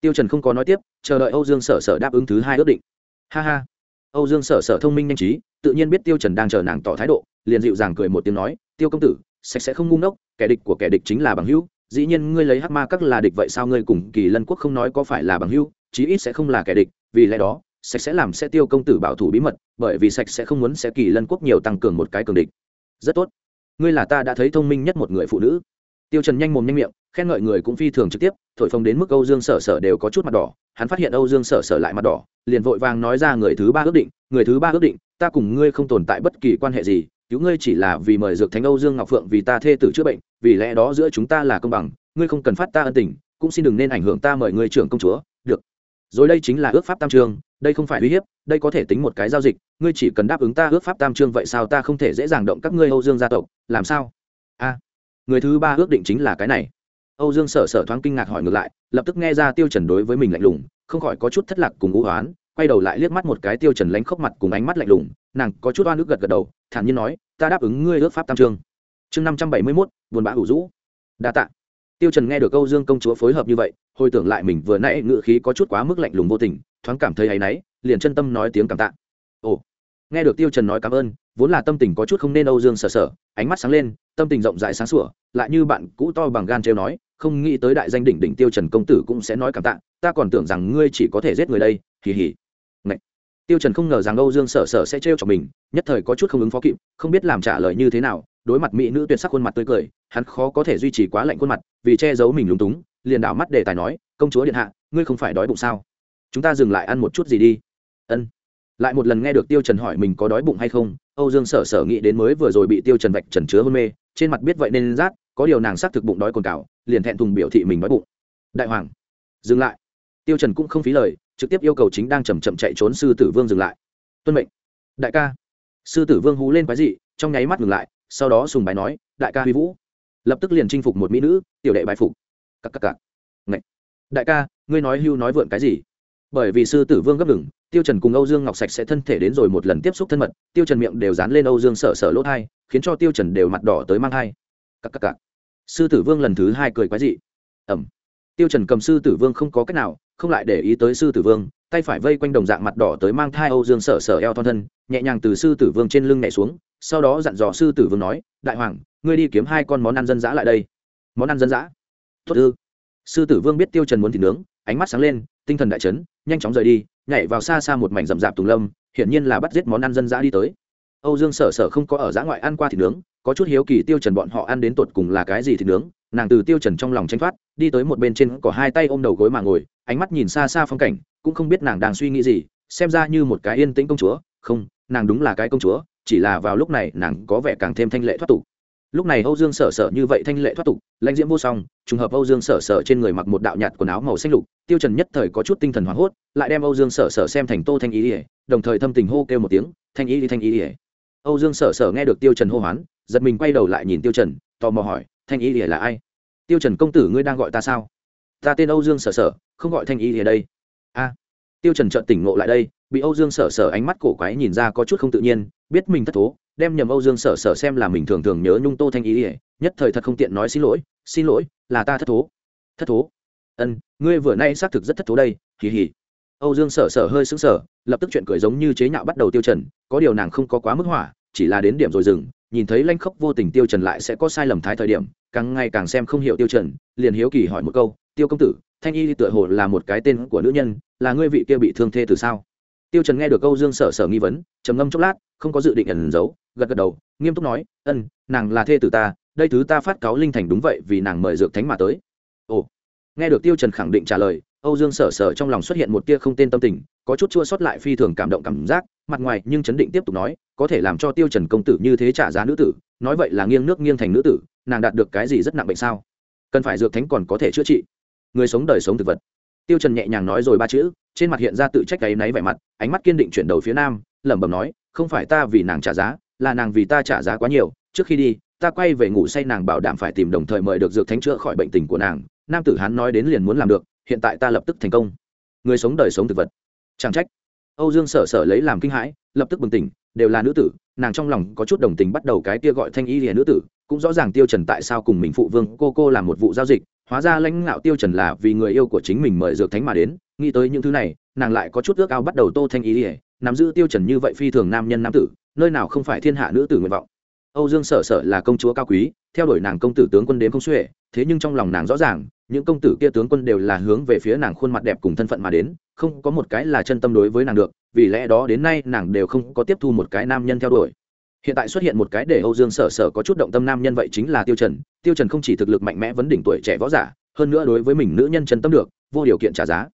Speaker 1: Tiêu trần không có nói tiếp, chờ đợi âu dương sở sở đáp ứng thứ hai ước định. Ha ha. Âu dương sở sở thông minh nhanh trí, tự nhiên biết tiêu trần đang chờ nàng tỏ thái độ liền dịu dàng cười một tiếng nói, tiêu công tử, sạch sẽ không ngu ngốc, kẻ địch của kẻ địch chính là bằng hữu, dĩ nhiên ngươi lấy hắc ma các là địch vậy sao ngươi cùng kỳ lân quốc không nói có phải là bằng hữu, chí ít sẽ không là kẻ địch, vì lẽ đó, sạch sẽ làm sẽ tiêu công tử bảo thủ bí mật, bởi vì sạch sẽ không muốn sẽ kỳ lân quốc nhiều tăng cường một cái cường địch. Rất tốt. Ngươi là ta đã thấy thông minh nhất một người phụ nữ. Tiêu trần nhanh mồm nhanh miệng, khen ngợi người cũng phi thường trực tiếp, thổi phồng đến mức âu dương sở sở đều có chút mặt đỏ, hắn phát hiện âu dương sở sở lại mặt đỏ, liền vội vàng nói ra người thứ ba ước định, người thứ ba ước định, ta cùng ngươi không tồn tại bất kỳ quan hệ gì cứu ngươi chỉ là vì mời dược thánh âu dương ngọc phượng vì ta thê tử chữa bệnh, vì lẽ đó giữa chúng ta là công bằng, ngươi không cần phát ta ân tình, cũng xin đừng nên ảnh hưởng ta mời ngươi trưởng công chúa, được. Rồi đây chính là ước pháp tam trương đây không phải uy hiếp, đây có thể tính một cái giao dịch, ngươi chỉ cần đáp ứng ta ước pháp tam trương vậy sao ta không thể dễ dàng động các ngươi âu dương gia tộc, làm sao? A, người thứ ba ước định chính là cái này. Âu dương sở sở thoáng kinh ngạc hỏi ngược lại, lập tức nghe ra tiêu trần đối với mình lạnh lùng, không khỏi có chút thất lạc cùng ngũ hoán quay đầu lại liếc mắt một cái tiêu trần lánh khóc mặt cùng ánh mắt lạnh lùng nàng có chút oan ức gật gật đầu thản nhiên nói ta đáp ứng ngươi ước pháp tam trương chương năm trăm bảy mươi 571, buồn bã hủ rũ. Đa tạ. Tiêu trần nghe được câu dương công chúa phối hợp như vậy hồi tưởng lại mình vừa nãy ngựa khí có chút quá mức lạnh lùng vô tình thoáng cảm thấy ấy nấy liền chân tâm nói tiếng cảm tạ. Ồ. Nghe được tiêu trần nói cảm ơn vốn là tâm tình có chút không nên âu dương sở sở ánh mắt sáng lên tâm tình rộng rãi sáng sủa lại như bạn cũ to bằng gan treo nói không nghĩ tới đại danh đỉnh đỉnh tiêu trần công tử cũng sẽ nói cảm tạ ta còn tưởng rằng ngươi chỉ có thể giết người đây hì hì tiêu trần không ngờ rằng âu dương sở sở sẽ treo cho mình, nhất thời có chút không ứng phó kịp, không biết làm trả lời như thế nào, đối mặt mỹ nữ tuyệt sắc khuôn mặt tươi cười, hắn khó có thể duy trì quá lạnh khuôn mặt, vì che giấu mình lúng túng, liền đảo mắt để tài nói, công chúa điện hạ, ngươi không phải đói bụng sao? Chúng ta dừng lại ăn một chút gì đi. Ân. Lại một lần nghe được tiêu trần hỏi mình có đói bụng hay không, âu dương sở sở nghĩ đến mới vừa rồi bị tiêu trần vạch trần chứa hôn mê, trên mặt biết vậy nên rát, có điều nàng xác thực bụng đói cồn cào, liền thẹn thùng biểu thị mình đói bụng. Đại hoàng, dừng lại. Tiêu trần cũng không phí lời trực tiếp yêu cầu chính đang chậm chậm chạy trốn sư tử vương dừng lại. Tuân mệnh. Đại ca. Sư tử vương hú lên quái dị, trong nháy mắt ngừng lại, sau đó sùng bài nói, đại ca huy vũ. Lập tức liền chinh phục một mỹ nữ, tiểu đệ bài phục. Cặp cặp cặp Ngậy. đại ca, ngươi nói hưu nói vượn cái gì? Bởi vì sư tử vương gấp ngừng tiêu trần cùng âu dương ngọc sạch sẽ thân thể đến rồi một lần tiếp xúc thân mật, tiêu trần miệng đều dán lên âu dương sợ sợ lỗ thai, khiến cho tiêu trần đều mặt đỏ tới mang hai cặp cặp cặp sư tử vương lần thứ hai cười quái dị. Ẩm. Tiêu trần cầm sư tử vương không có cách nào không lại để ý tới sư tử vương, tay phải vây quanh đồng dạng mặt đỏ tới mang thai âu dương sở sở eo thon thân, nhẹ nhàng từ sư tử vương trên lưng nhảy xuống, sau đó dặn dò sư tử vương nói, đại hoàng, ngươi đi kiếm hai con món ăn dân dã lại đây. Món ăn dân dã? Tốt ư. Sư tử vương biết tiêu trần muốn thịt nướng, ánh mắt sáng lên, tinh thần đại chấn, nhanh chóng rời đi, nhảy vào xa xa một mảnh rậm rạp tùng lâm, hiển nhiên là bắt giết món ăn dân dã đi tới. Âu dương sở sở không có ở giã ngoại ăn qua thịt nướng, có chút hiếu kỳ tiêu trần bọn họ ăn đến tột cùng là cái gì thịt nướng nàng từ tiêu trần trong lòng tranh thoát, đi tới một bên trên cỏ hai tay ôm đầu gối mà ngồi, ánh mắt nhìn xa xa phong cảnh, cũng không biết nàng đang suy nghĩ gì, xem ra như một cái yên tĩnh công chúa. Không, nàng đúng là cái công chúa, chỉ là vào lúc này nàng có vẻ càng thêm thanh lệ thoát tục. Lúc này âu dương sở sở như vậy thanh lệ thoát tục, lãnh diễm vô song, trùng hợp âu dương sở sở trên người mặc một đạo nhạt quần áo màu xanh lục, tiêu trần nhất thời có chút tinh thần hoảng hốt, lại đem âu dương sở sở xem thành tô thanh ý ỉa đồng thời thâm tình hô kêu một tiếng, thanh ý đi thanh ý ỉa âu dương sở sở nghe được tiêu trần hô hoán, giật mình quay đầu lại nhìn tiêu trần, tò mò hỏi thanh y lìa là ai? Tiêu trần công tử ngươi đang gọi ta sao? Ta tên âu dương sở sở, không gọi thanh y lìa đây. A. Tiêu trần chợt tỉnh ngộ lại đây, bị âu dương sở sở ánh mắt cổ quái nhìn ra có chút không tự nhiên, biết mình thất thố, đem nhầm âu dương sở sở xem là mình thường thường nhớ nhung tô thanh y lìa, nhất thời thật không tiện nói xin lỗi xin lỗi, là ta thất thố. Thất thố? Ân, ngươi vừa nay xác thực rất thất thố đây kỳ hỉ âu dương sở sở hơi sững sờ, lập tức chuyện cười giống như chế nhạo bắt đầu tiêu trần, có điều nàng không có quá mức hỏa, chỉ là đến điểm rồi dừng nhìn thấy lanh khốc vô tình tiêu trần lại sẽ có sai lầm thái thời điểm, càng ngày càng xem không hiểu tiêu trần, liền hiếu kỳ hỏi một câu, tiêu công tử, thanh y tựa hồ là một cái tên của nữ nhân, là ngươi vị kia bị thương thê từ sao? Tiêu trần nghe được câu dương sở sở nghi vấn, trầm ngâm chốc lát, không có dự định ẩn giấu, gật gật đầu, nghiêm túc nói, ân, nàng là thê từ ta, đây thứ ta phát cáo linh thành đúng vậy vì nàng mời dược thánh mà tới. Ồ, nghe được tiêu trần khẳng định trả lời âu dương sở sở trong lòng xuất hiện một tia không tên tâm tình, có chút chua xót lại phi thường cảm động cảm giác, mặt ngoài nhưng chấn định tiếp tục nói, có thể làm cho tiêu trần công tử như thế trả giá nữ tử, nói vậy là nghiêng nước nghiêng thành nữ tử, nàng đạt được cái gì rất nặng bệnh sao? Cần phải dược thánh còn có thể chữa trị. Người sống đời sống thực vật. Tiêu trần nhẹ nhàng nói rồi ba chữ, trên mặt hiện ra tự trách cái náy vẻ mặt, ánh mắt kiên định chuyển đầu phía nam, lẩm bẩm nói, không phải ta vì nàng trả giá, là nàng vì ta trả giá quá nhiều, trước khi đi, ta quay về ngủ say nàng bảo đảm phải tìm đồng thời mời được dược thánh chữa khỏi bệnh tình của nàng, nam tử hán nói đến liền muốn làm được hiện tại ta lập tức thành công. Người sống đời sống thực vật. Chẳng trách. Âu dương sở sở lấy làm kinh hãi, lập tức bừng tỉnh, đều là nữ tử, nàng trong lòng có chút đồng tình bắt đầu cái kia gọi thanh y hiền nữ tử, cũng rõ ràng tiêu trần tại sao cùng mình phụ vương cô cô làm một vụ giao dịch, hóa ra lãnh ngạo tiêu trần là vì người yêu của chính mình mời dược thánh mà đến, nghĩ tới những thứ này, nàng lại có chút ước ao bắt đầu tô thanh y hiền nắm giữ tiêu trần như vậy phi thường nam nhân nam tử, nơi nào không phải thiên hạ nữ tử nguyện vọng. Âu dương sở sở là công chúa cao quý, theo đuổi nàng công tử tướng quân đến không xuể, thế nhưng trong lòng nàng rõ ràng những công tử kia tướng quân đều là hướng về phía nàng khuôn mặt đẹp cùng thân phận mà đến, không có một cái là chân tâm đối với nàng được, vì lẽ đó đến nay nàng đều không có tiếp thu một cái nam nhân theo đuổi. Hiện tại xuất hiện một cái để âu dương sở sở có chút động tâm nam nhân vậy chính là tiêu trần. Tiêu trần không chỉ thực lực mạnh mẽ vấn đỉnh tuổi trẻ võ giả, hơn nữa đối với mình nữ nhân chân tâm được, vô điều kiện trả giá.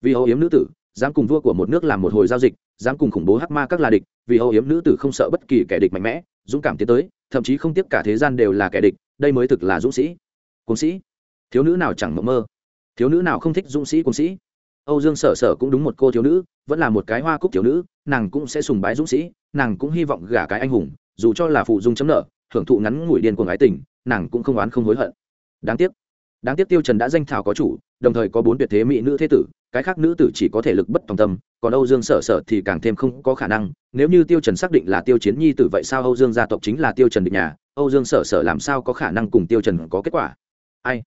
Speaker 1: Vì âu yếm nữ tử, dám cùng vua của một nước làm một hồi giao dịch, dám cùng khủng bố hắc ma các là địch, vì âu yếm nữ tử không sợ bất kỳ kẻ địch mạnh mẽ, dũng cảm tiến tới, thậm chí không tiếp cả thế gian đều là kẻ địch, đây mới thực là dũng sĩ. Quân sĩ thiếu nữ nào chẳng mộng mơ. Thiếu nữ nào không thích dũng sĩ quân sĩ. Âu dương sở sở cũng đúng một cô thiếu nữ, vẫn là một cái hoa cúc thiếu nữ, nàng cũng sẽ sùng bái dũng sĩ, nàng cũng hy vọng gả cái anh hùng, dù cho là phụ dung chấm nợ, hưởng thụ ngắn ngủi điên của gái tình, nàng cũng không oán không hối hận. Đáng tiếc. Đáng tiếc tiêu trần đã danh thảo có chủ, đồng thời có bốn tuyệt thế mỹ nữ thế tử, cái khác nữ tử chỉ có thể lực bất tòng tâm, còn âu dương sở sở thì càng thêm không có khả năng, nếu như tiêu trần xác định là tiêu chiến nhi tử vậy sao âu dương gia tộc chính là tiêu trần địch nhà, âu dương sở sở làm sao có khả năng cùng tiêu trần có kết quả? Ai?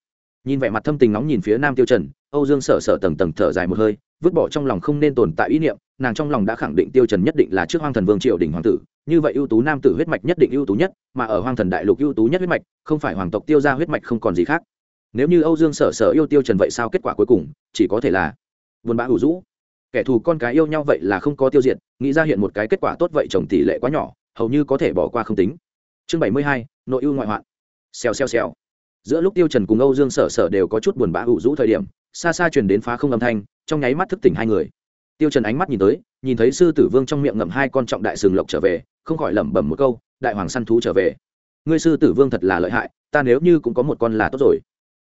Speaker 1: Nhìn vẻ mặt thâm tình nóng nhìn phía nam tiêu trần, âu dương sở sở tầng tầng thở dài một hơi, vứt bỏ trong lòng không nên tồn tại ý niệm, nàng trong lòng đã khẳng định tiêu trần nhất định là trước hoang thần vương triều đình hoàng tử, như vậy ưu tú nam tử huyết mạch nhất định ưu tú nhất, mà ở hoang thần đại lục ưu tú nhất huyết mạch, không phải hoàng tộc tiêu gia huyết mạch không còn gì khác. Nếu như âu dương sở sở yêu tiêu trần vậy sao kết quả cuối cùng, chỉ có thể là buồn bã hủ rũ. Kẻ thù con cái yêu nhau vậy là không có tiêu diệt, nghĩ ra hiện một cái kết quả tốt vậy chồng tỷ lệ quá nhỏ, hầu như có thể bỏ qua không tính. Chương bảy mươi hai, nội ưu ngoại hoạn. Xèo xèo xèo giữa lúc tiêu trần cùng âu dương sở sở đều có chút buồn bã ủ rũ thời điểm, xa xa truyền đến phá không âm thanh, trong nháy mắt thức tỉnh hai người. Tiêu trần ánh mắt nhìn tới, nhìn thấy sư tử vương trong miệng ngậm hai con trọng đại sừng lộc trở về, không khỏi lẩm bẩm một câu, đại hoàng săn thú trở về. Ngươi sư tử vương thật là lợi hại, ta nếu như cũng có một con là tốt rồi.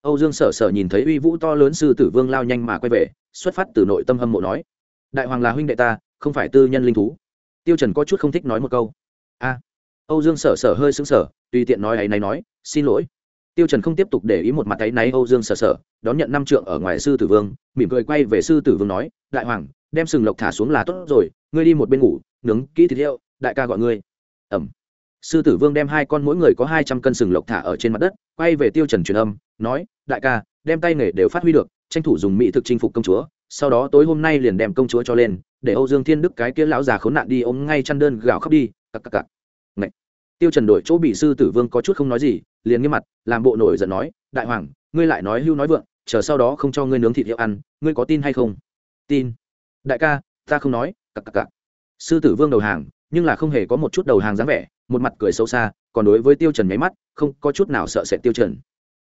Speaker 1: Âu dương sở sở nhìn thấy uy vũ to lớn sư tử vương lao nhanh mà quay về, xuất phát từ nội tâm hâm mộ nói, đại hoàng là huynh đệ ta, không phải tư nhân linh thú. Tiêu trần có chút không thích nói một câu. A. Âu dương sở sở hơi sững sở tùy tiện nói ấy này nói, xin lỗi tiêu trần không tiếp tục để ý một mặt thấy náy âu dương sở sở đón nhận năm trượng ở ngoài sư tử vương, mỉm cười quay về sư tử vương nói, đại hoàng, đem sừng lộc thả xuống là tốt rồi, ngươi đi một bên ngủ, nướng kỹ thịt heo đại ca gọi ngươi. Ẩm sư tử vương đem hai con mỗi người có hai trăm cân sừng lộc thả ở trên mặt đất, quay về tiêu trần truyền âm, nói, đại ca, đem tay nghề đều phát huy được, tranh thủ dùng mỹ thực chinh phục công chúa, sau đó tối hôm nay liền đem công chúa cho lên, để âu dương thiên đức cái kia lão già khốn nạn đi ôm ngay chăn đơn gào khóc đi, cặc cặc cặc tiêu trần đổi chỗ bị sư tử vương có chút không nói gì, liền nghiêm mặt, làm bộ nổi giận nói, đại hoàng, ngươi lại nói hưu nói vượng, chờ sau đó không cho ngươi nướng thịt hiệu ăn, ngươi có tin hay không? Tin. Đại ca, ta không nói. Cặc cặc cặc. Sư tử vương đầu hàng, nhưng là không hề có một chút đầu hàng dáng vẻ, một mặt cười xấu xa, còn đối với tiêu trần nháy mắt, không có chút nào sợ sệt tiêu trần.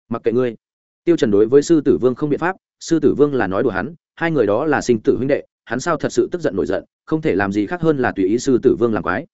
Speaker 1: Mặc kệ ngươi. Tiêu trần đối với sư tử vương không biện pháp, sư tử vương là nói đùa hắn, hai người đó là sinh tử huynh đệ, hắn sao thật sự tức giận nổi giận, không thể làm gì khác hơn là tùy ý sư tử vương làm quái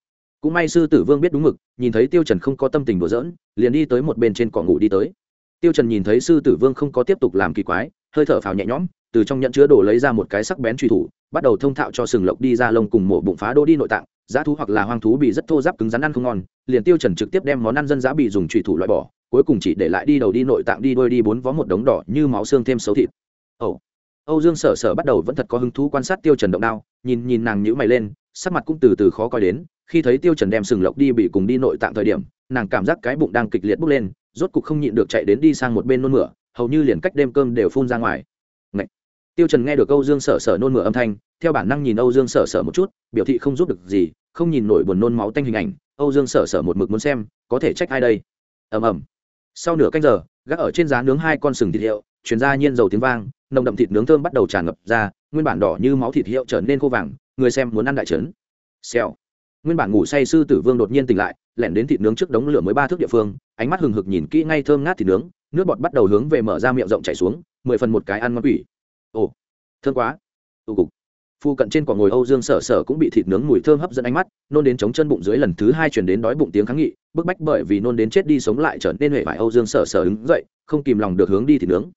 Speaker 1: cũng may sư tử vương biết đúng mực, nhìn thấy tiêu trần không có tâm tình đùa giỡn, liền đi tới một bên trên cỏ ngủ đi tới. Tiêu trần nhìn thấy sư tử vương không có tiếp tục làm kỳ quái, hơi thở phào nhẹ nhõm, từ trong nhận chứa đồ lấy ra một cái sắc bén truy thủ, bắt đầu thông thạo cho sừng lộc đi ra lông cùng mổ bụng phá đô đi nội tạng. Giá thú hoặc là hoang thú bị rất thô giáp cứng rắn ăn không ngon, liền tiêu trần trực tiếp đem món ăn dân giá bị dùng truy thủ loại bỏ, cuối cùng chỉ để lại đi đầu đi nội tạng đi đôi đi bốn vó một đống đỏ như máu xương thêm xấu thịt. Ồ. Âu dương sở sở bắt đầu vẫn thật có hứng thú quan sát tiêu trần động đao, nhìn nhìn nàng nhíu mày lên sắc mặt cũng từ từ khó coi đến, khi thấy tiêu trần đem sừng lộc đi bị cùng đi nội tạng thời điểm, nàng cảm giác cái bụng đang kịch liệt bốc lên, rốt cục không nhịn được chạy đến đi sang một bên nôn mửa, hầu như liền cách đêm cơm đều phun ra ngoài. Ngậy. tiêu trần nghe được âu dương sở sở nôn mửa âm thanh, theo bản năng nhìn âu dương sở sở một chút, biểu thị không giúp được gì, không nhìn nổi buồn nôn máu tanh hình ảnh, âu dương sở sở một mực muốn xem, có thể trách ai đây? Ầm ầm! Sau nửa canh giờ, gác ở trên giá nướng hai con sừng thịt hiệu chuyển ra nhiên dầu tiếng vang, nồng đậm thịt nướng thơm bắt đầu tràn ngập ra, nguyên bản đỏ như máu thịt hiệu trở nên khô vàng người xem muốn ăn đại trấn. Xèo. Nguyên bản ngủ say sư tử vương đột nhiên tỉnh lại, lẻn đến thịt nướng trước đống lửa mới ba thước địa phương, ánh mắt hừng hực nhìn kỹ ngay thơm ngát thịt nướng, nước bọt bắt đầu hướng về mở ra miệng rộng chảy xuống, mười phần một cái ăn ngon quỷ. Ồ, thơm quá. Tụ cục. Phu cận trên cỏ ngồi âu dương sở sở cũng bị thịt nướng mùi thơm hấp dẫn ánh mắt, nôn đến chống chân bụng dưới lần thứ hai chuyển đến đói bụng tiếng kháng nghị, bức bách bởi vì nôn đến chết đi sống lại trở nên huệ vải âu dương sở sở đứng dậy, không kìm lòng được hướng đi thịt nướng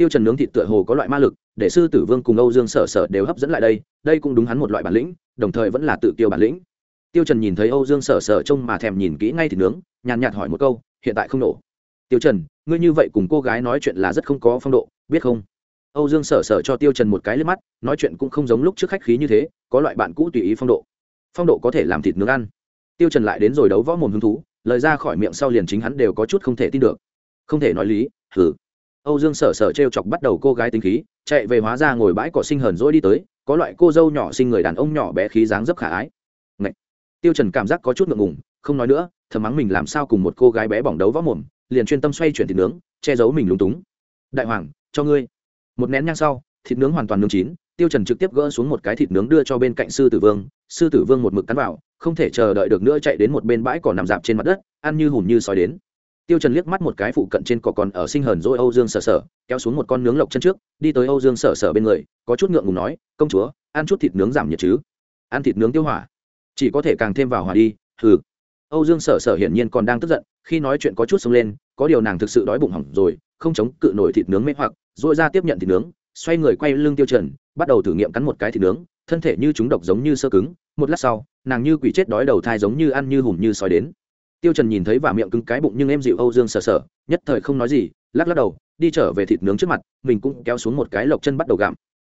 Speaker 1: tiêu trần nướng thịt tựa hồ có loại ma lực, để sư tử vương cùng âu dương sở sở đều hấp dẫn lại đây đây cũng đúng hắn một loại bản lĩnh, đồng thời vẫn là tự tiêu bản lĩnh. Tiêu trần nhìn thấy âu dương sở sở trông mà thèm nhìn kỹ ngay thịt nướng, nhàn nhạt hỏi một câu, hiện tại không nổ. Tiêu trần, ngươi như vậy cùng cô gái nói chuyện là rất không có phong độ, biết không? Âu dương sở sở cho tiêu trần một cái liếc mắt, nói chuyện cũng không giống lúc trước khách khí như thế, có loại bạn cũ tùy ý phong độ. Phong độ có thể làm thịt nướng ăn. Tiêu trần lại đến rồi đấu võ mồm hứng thú, lời ra khỏi miệng sau liền chính hắn đều có chút không thể tin được. Không thể nói lý, hừ âu dương sở sở treo chọc bắt đầu cô gái tính khí, chạy về hóa ra ngồi bãi cỏ sinh hờn dỗi đi tới, có loại cô dâu nhỏ sinh người đàn ông nhỏ bé khí dáng dấp khả ái. Ngậy. tiêu trần cảm giác có chút ngượng ngùng, không nói nữa, thầm mắng mình làm sao cùng một cô gái bé bỏng đấu võ mồm, liền chuyên tâm xoay chuyển thịt nướng, che giấu mình lúng túng. Đại hoàng, cho ngươi. Một nén nhang sau, thịt nướng hoàn toàn nướng chín, tiêu trần trực tiếp gỡ xuống một cái thịt nướng đưa cho bên cạnh sư tử vương, sư tử vương một mực cắn vào, không thể chờ đợi được nữa chạy đến một bên bãi cỏ nằm dạp trên mặt đất, ăn như hùm như sói đến tiêu trần liếc mắt một cái phụ cận trên cỏ còn ở sinh hờn dỗi âu dương sở sở, kéo xuống một con nướng lộc chân trước, đi tới âu dương sở sở bên người, có chút ngượng ngùng nói, công chúa, ăn chút thịt nướng giảm nhiệt chứ? Ăn thịt nướng tiêu hỏa. Chỉ có thể càng thêm vào hỏa đi. Hừ. Âu dương sở sở hiển nhiên còn đang tức giận, khi nói chuyện có chút sưng lên, có điều nàng thực sự đói bụng hỏng rồi, không chống cự nổi thịt nướng mê hoặc dội ra tiếp nhận thịt nướng, xoay người quay lưng tiêu trần, bắt đầu thử nghiệm cắn một cái thịt nướng, thân thể như chúng độc giống như sơ cứng, một lát sau, nàng như quỷ chết đói đầu thai giống như ăn như hùm như sói đến tiêu trần nhìn thấy và miệng cứng cái bụng nhưng em dịu âu dương sờ sờ, nhất thời không nói gì, lắc lắc đầu, đi trở về thịt nướng trước mặt, mình cũng kéo xuống một cái lộc chân bắt đầu gặm.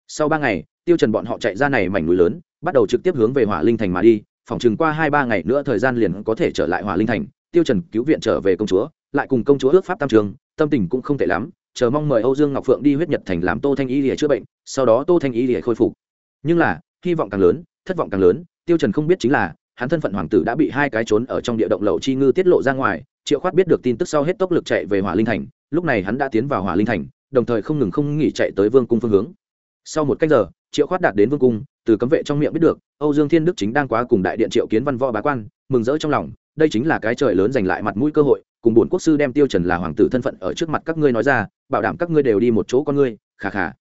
Speaker 1: Sau ba ngày, tiêu trần bọn họ chạy ra này mảnh núi lớn, bắt đầu trực tiếp hướng về hỏa linh thành mà đi, Phỏng chừng qua hai ba ngày nữa thời gian liền có thể trở lại hỏa linh thành. Tiêu trần cứu viện trở về công chúa, lại cùng công chúa ước pháp tam trường, tâm tình cũng không tệ lắm, chờ mong mời âu dương ngọc phượng đi huyết nhật thành làm tô thanh y lìa chữa bệnh, sau đó tô thanh y lìa khôi phục. Nhưng là, hy vọng càng lớn, thất vọng càng lớn, tiêu trần không biết chính là hắn thân phận hoàng tử đã bị hai cái trốn ở trong địa động lậu chi ngư tiết lộ ra ngoài, triệu khoát biết được tin tức sau hết tốc lực chạy về hỏa linh thành, lúc này hắn đã tiến vào hỏa linh thành, đồng thời không ngừng không nghỉ chạy tới vương cung phương hướng. Sau một cách giờ, triệu khoát đạt đến vương cung, từ cấm vệ trong miệng biết được, âu dương thiên đức chính đang quá cùng đại điện triệu kiến văn võ bá quan, mừng rỡ trong lòng, đây chính là cái trời lớn giành lại mặt mũi cơ hội, cùng bổn quốc sư đem tiêu trần là hoàng tử thân phận ở trước mặt các ngươi nói ra, bảo đảm các ngươi đều đi một chỗ con ngươi khà khà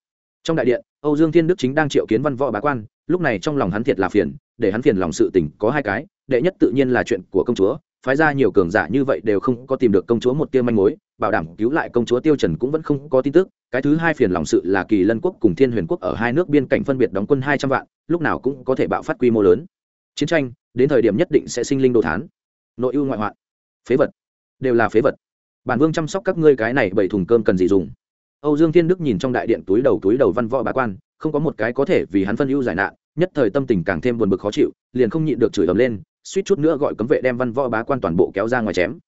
Speaker 1: trong đại điện, âu dương thiên đức chính đang triệu kiến văn võ bá quan lúc này trong lòng hắn thiệt là phiền, để hắn phiền lòng sự tình có hai cái, đệ nhất tự nhiên là chuyện của công chúa, phái ra nhiều cường giả như vậy đều không có tìm được công chúa một tia manh mối, bảo đảm cứu lại công chúa tiêu trần cũng vẫn không có tin tức, cái thứ hai phiền lòng sự là kỳ lân quốc cùng thiên huyền quốc ở hai nước biên cảnh phân biệt đóng quân hai trăm vạn, lúc nào cũng có thể bạo phát quy mô lớn. Chiến tranh, đến thời điểm nhất định sẽ sinh linh đồ thán. Nội ưu ngoại hoạn. Phế vật. Đều là phế vật. Bản vương chăm sóc các ngươi cái này bảy thùng cơm cần gì dùng. Âu dương thiên đức nhìn trong đại điện túi đầu túi đầu văn võ bá quan không có một cái có thể vì hắn phân ưu giải nạn, nhất thời tâm tình càng thêm buồn bực khó chịu, liền không nhịn được chửi ầm lên, suýt chút nữa gọi cấm vệ đem văn võ bá quan toàn bộ kéo ra ngoài chém.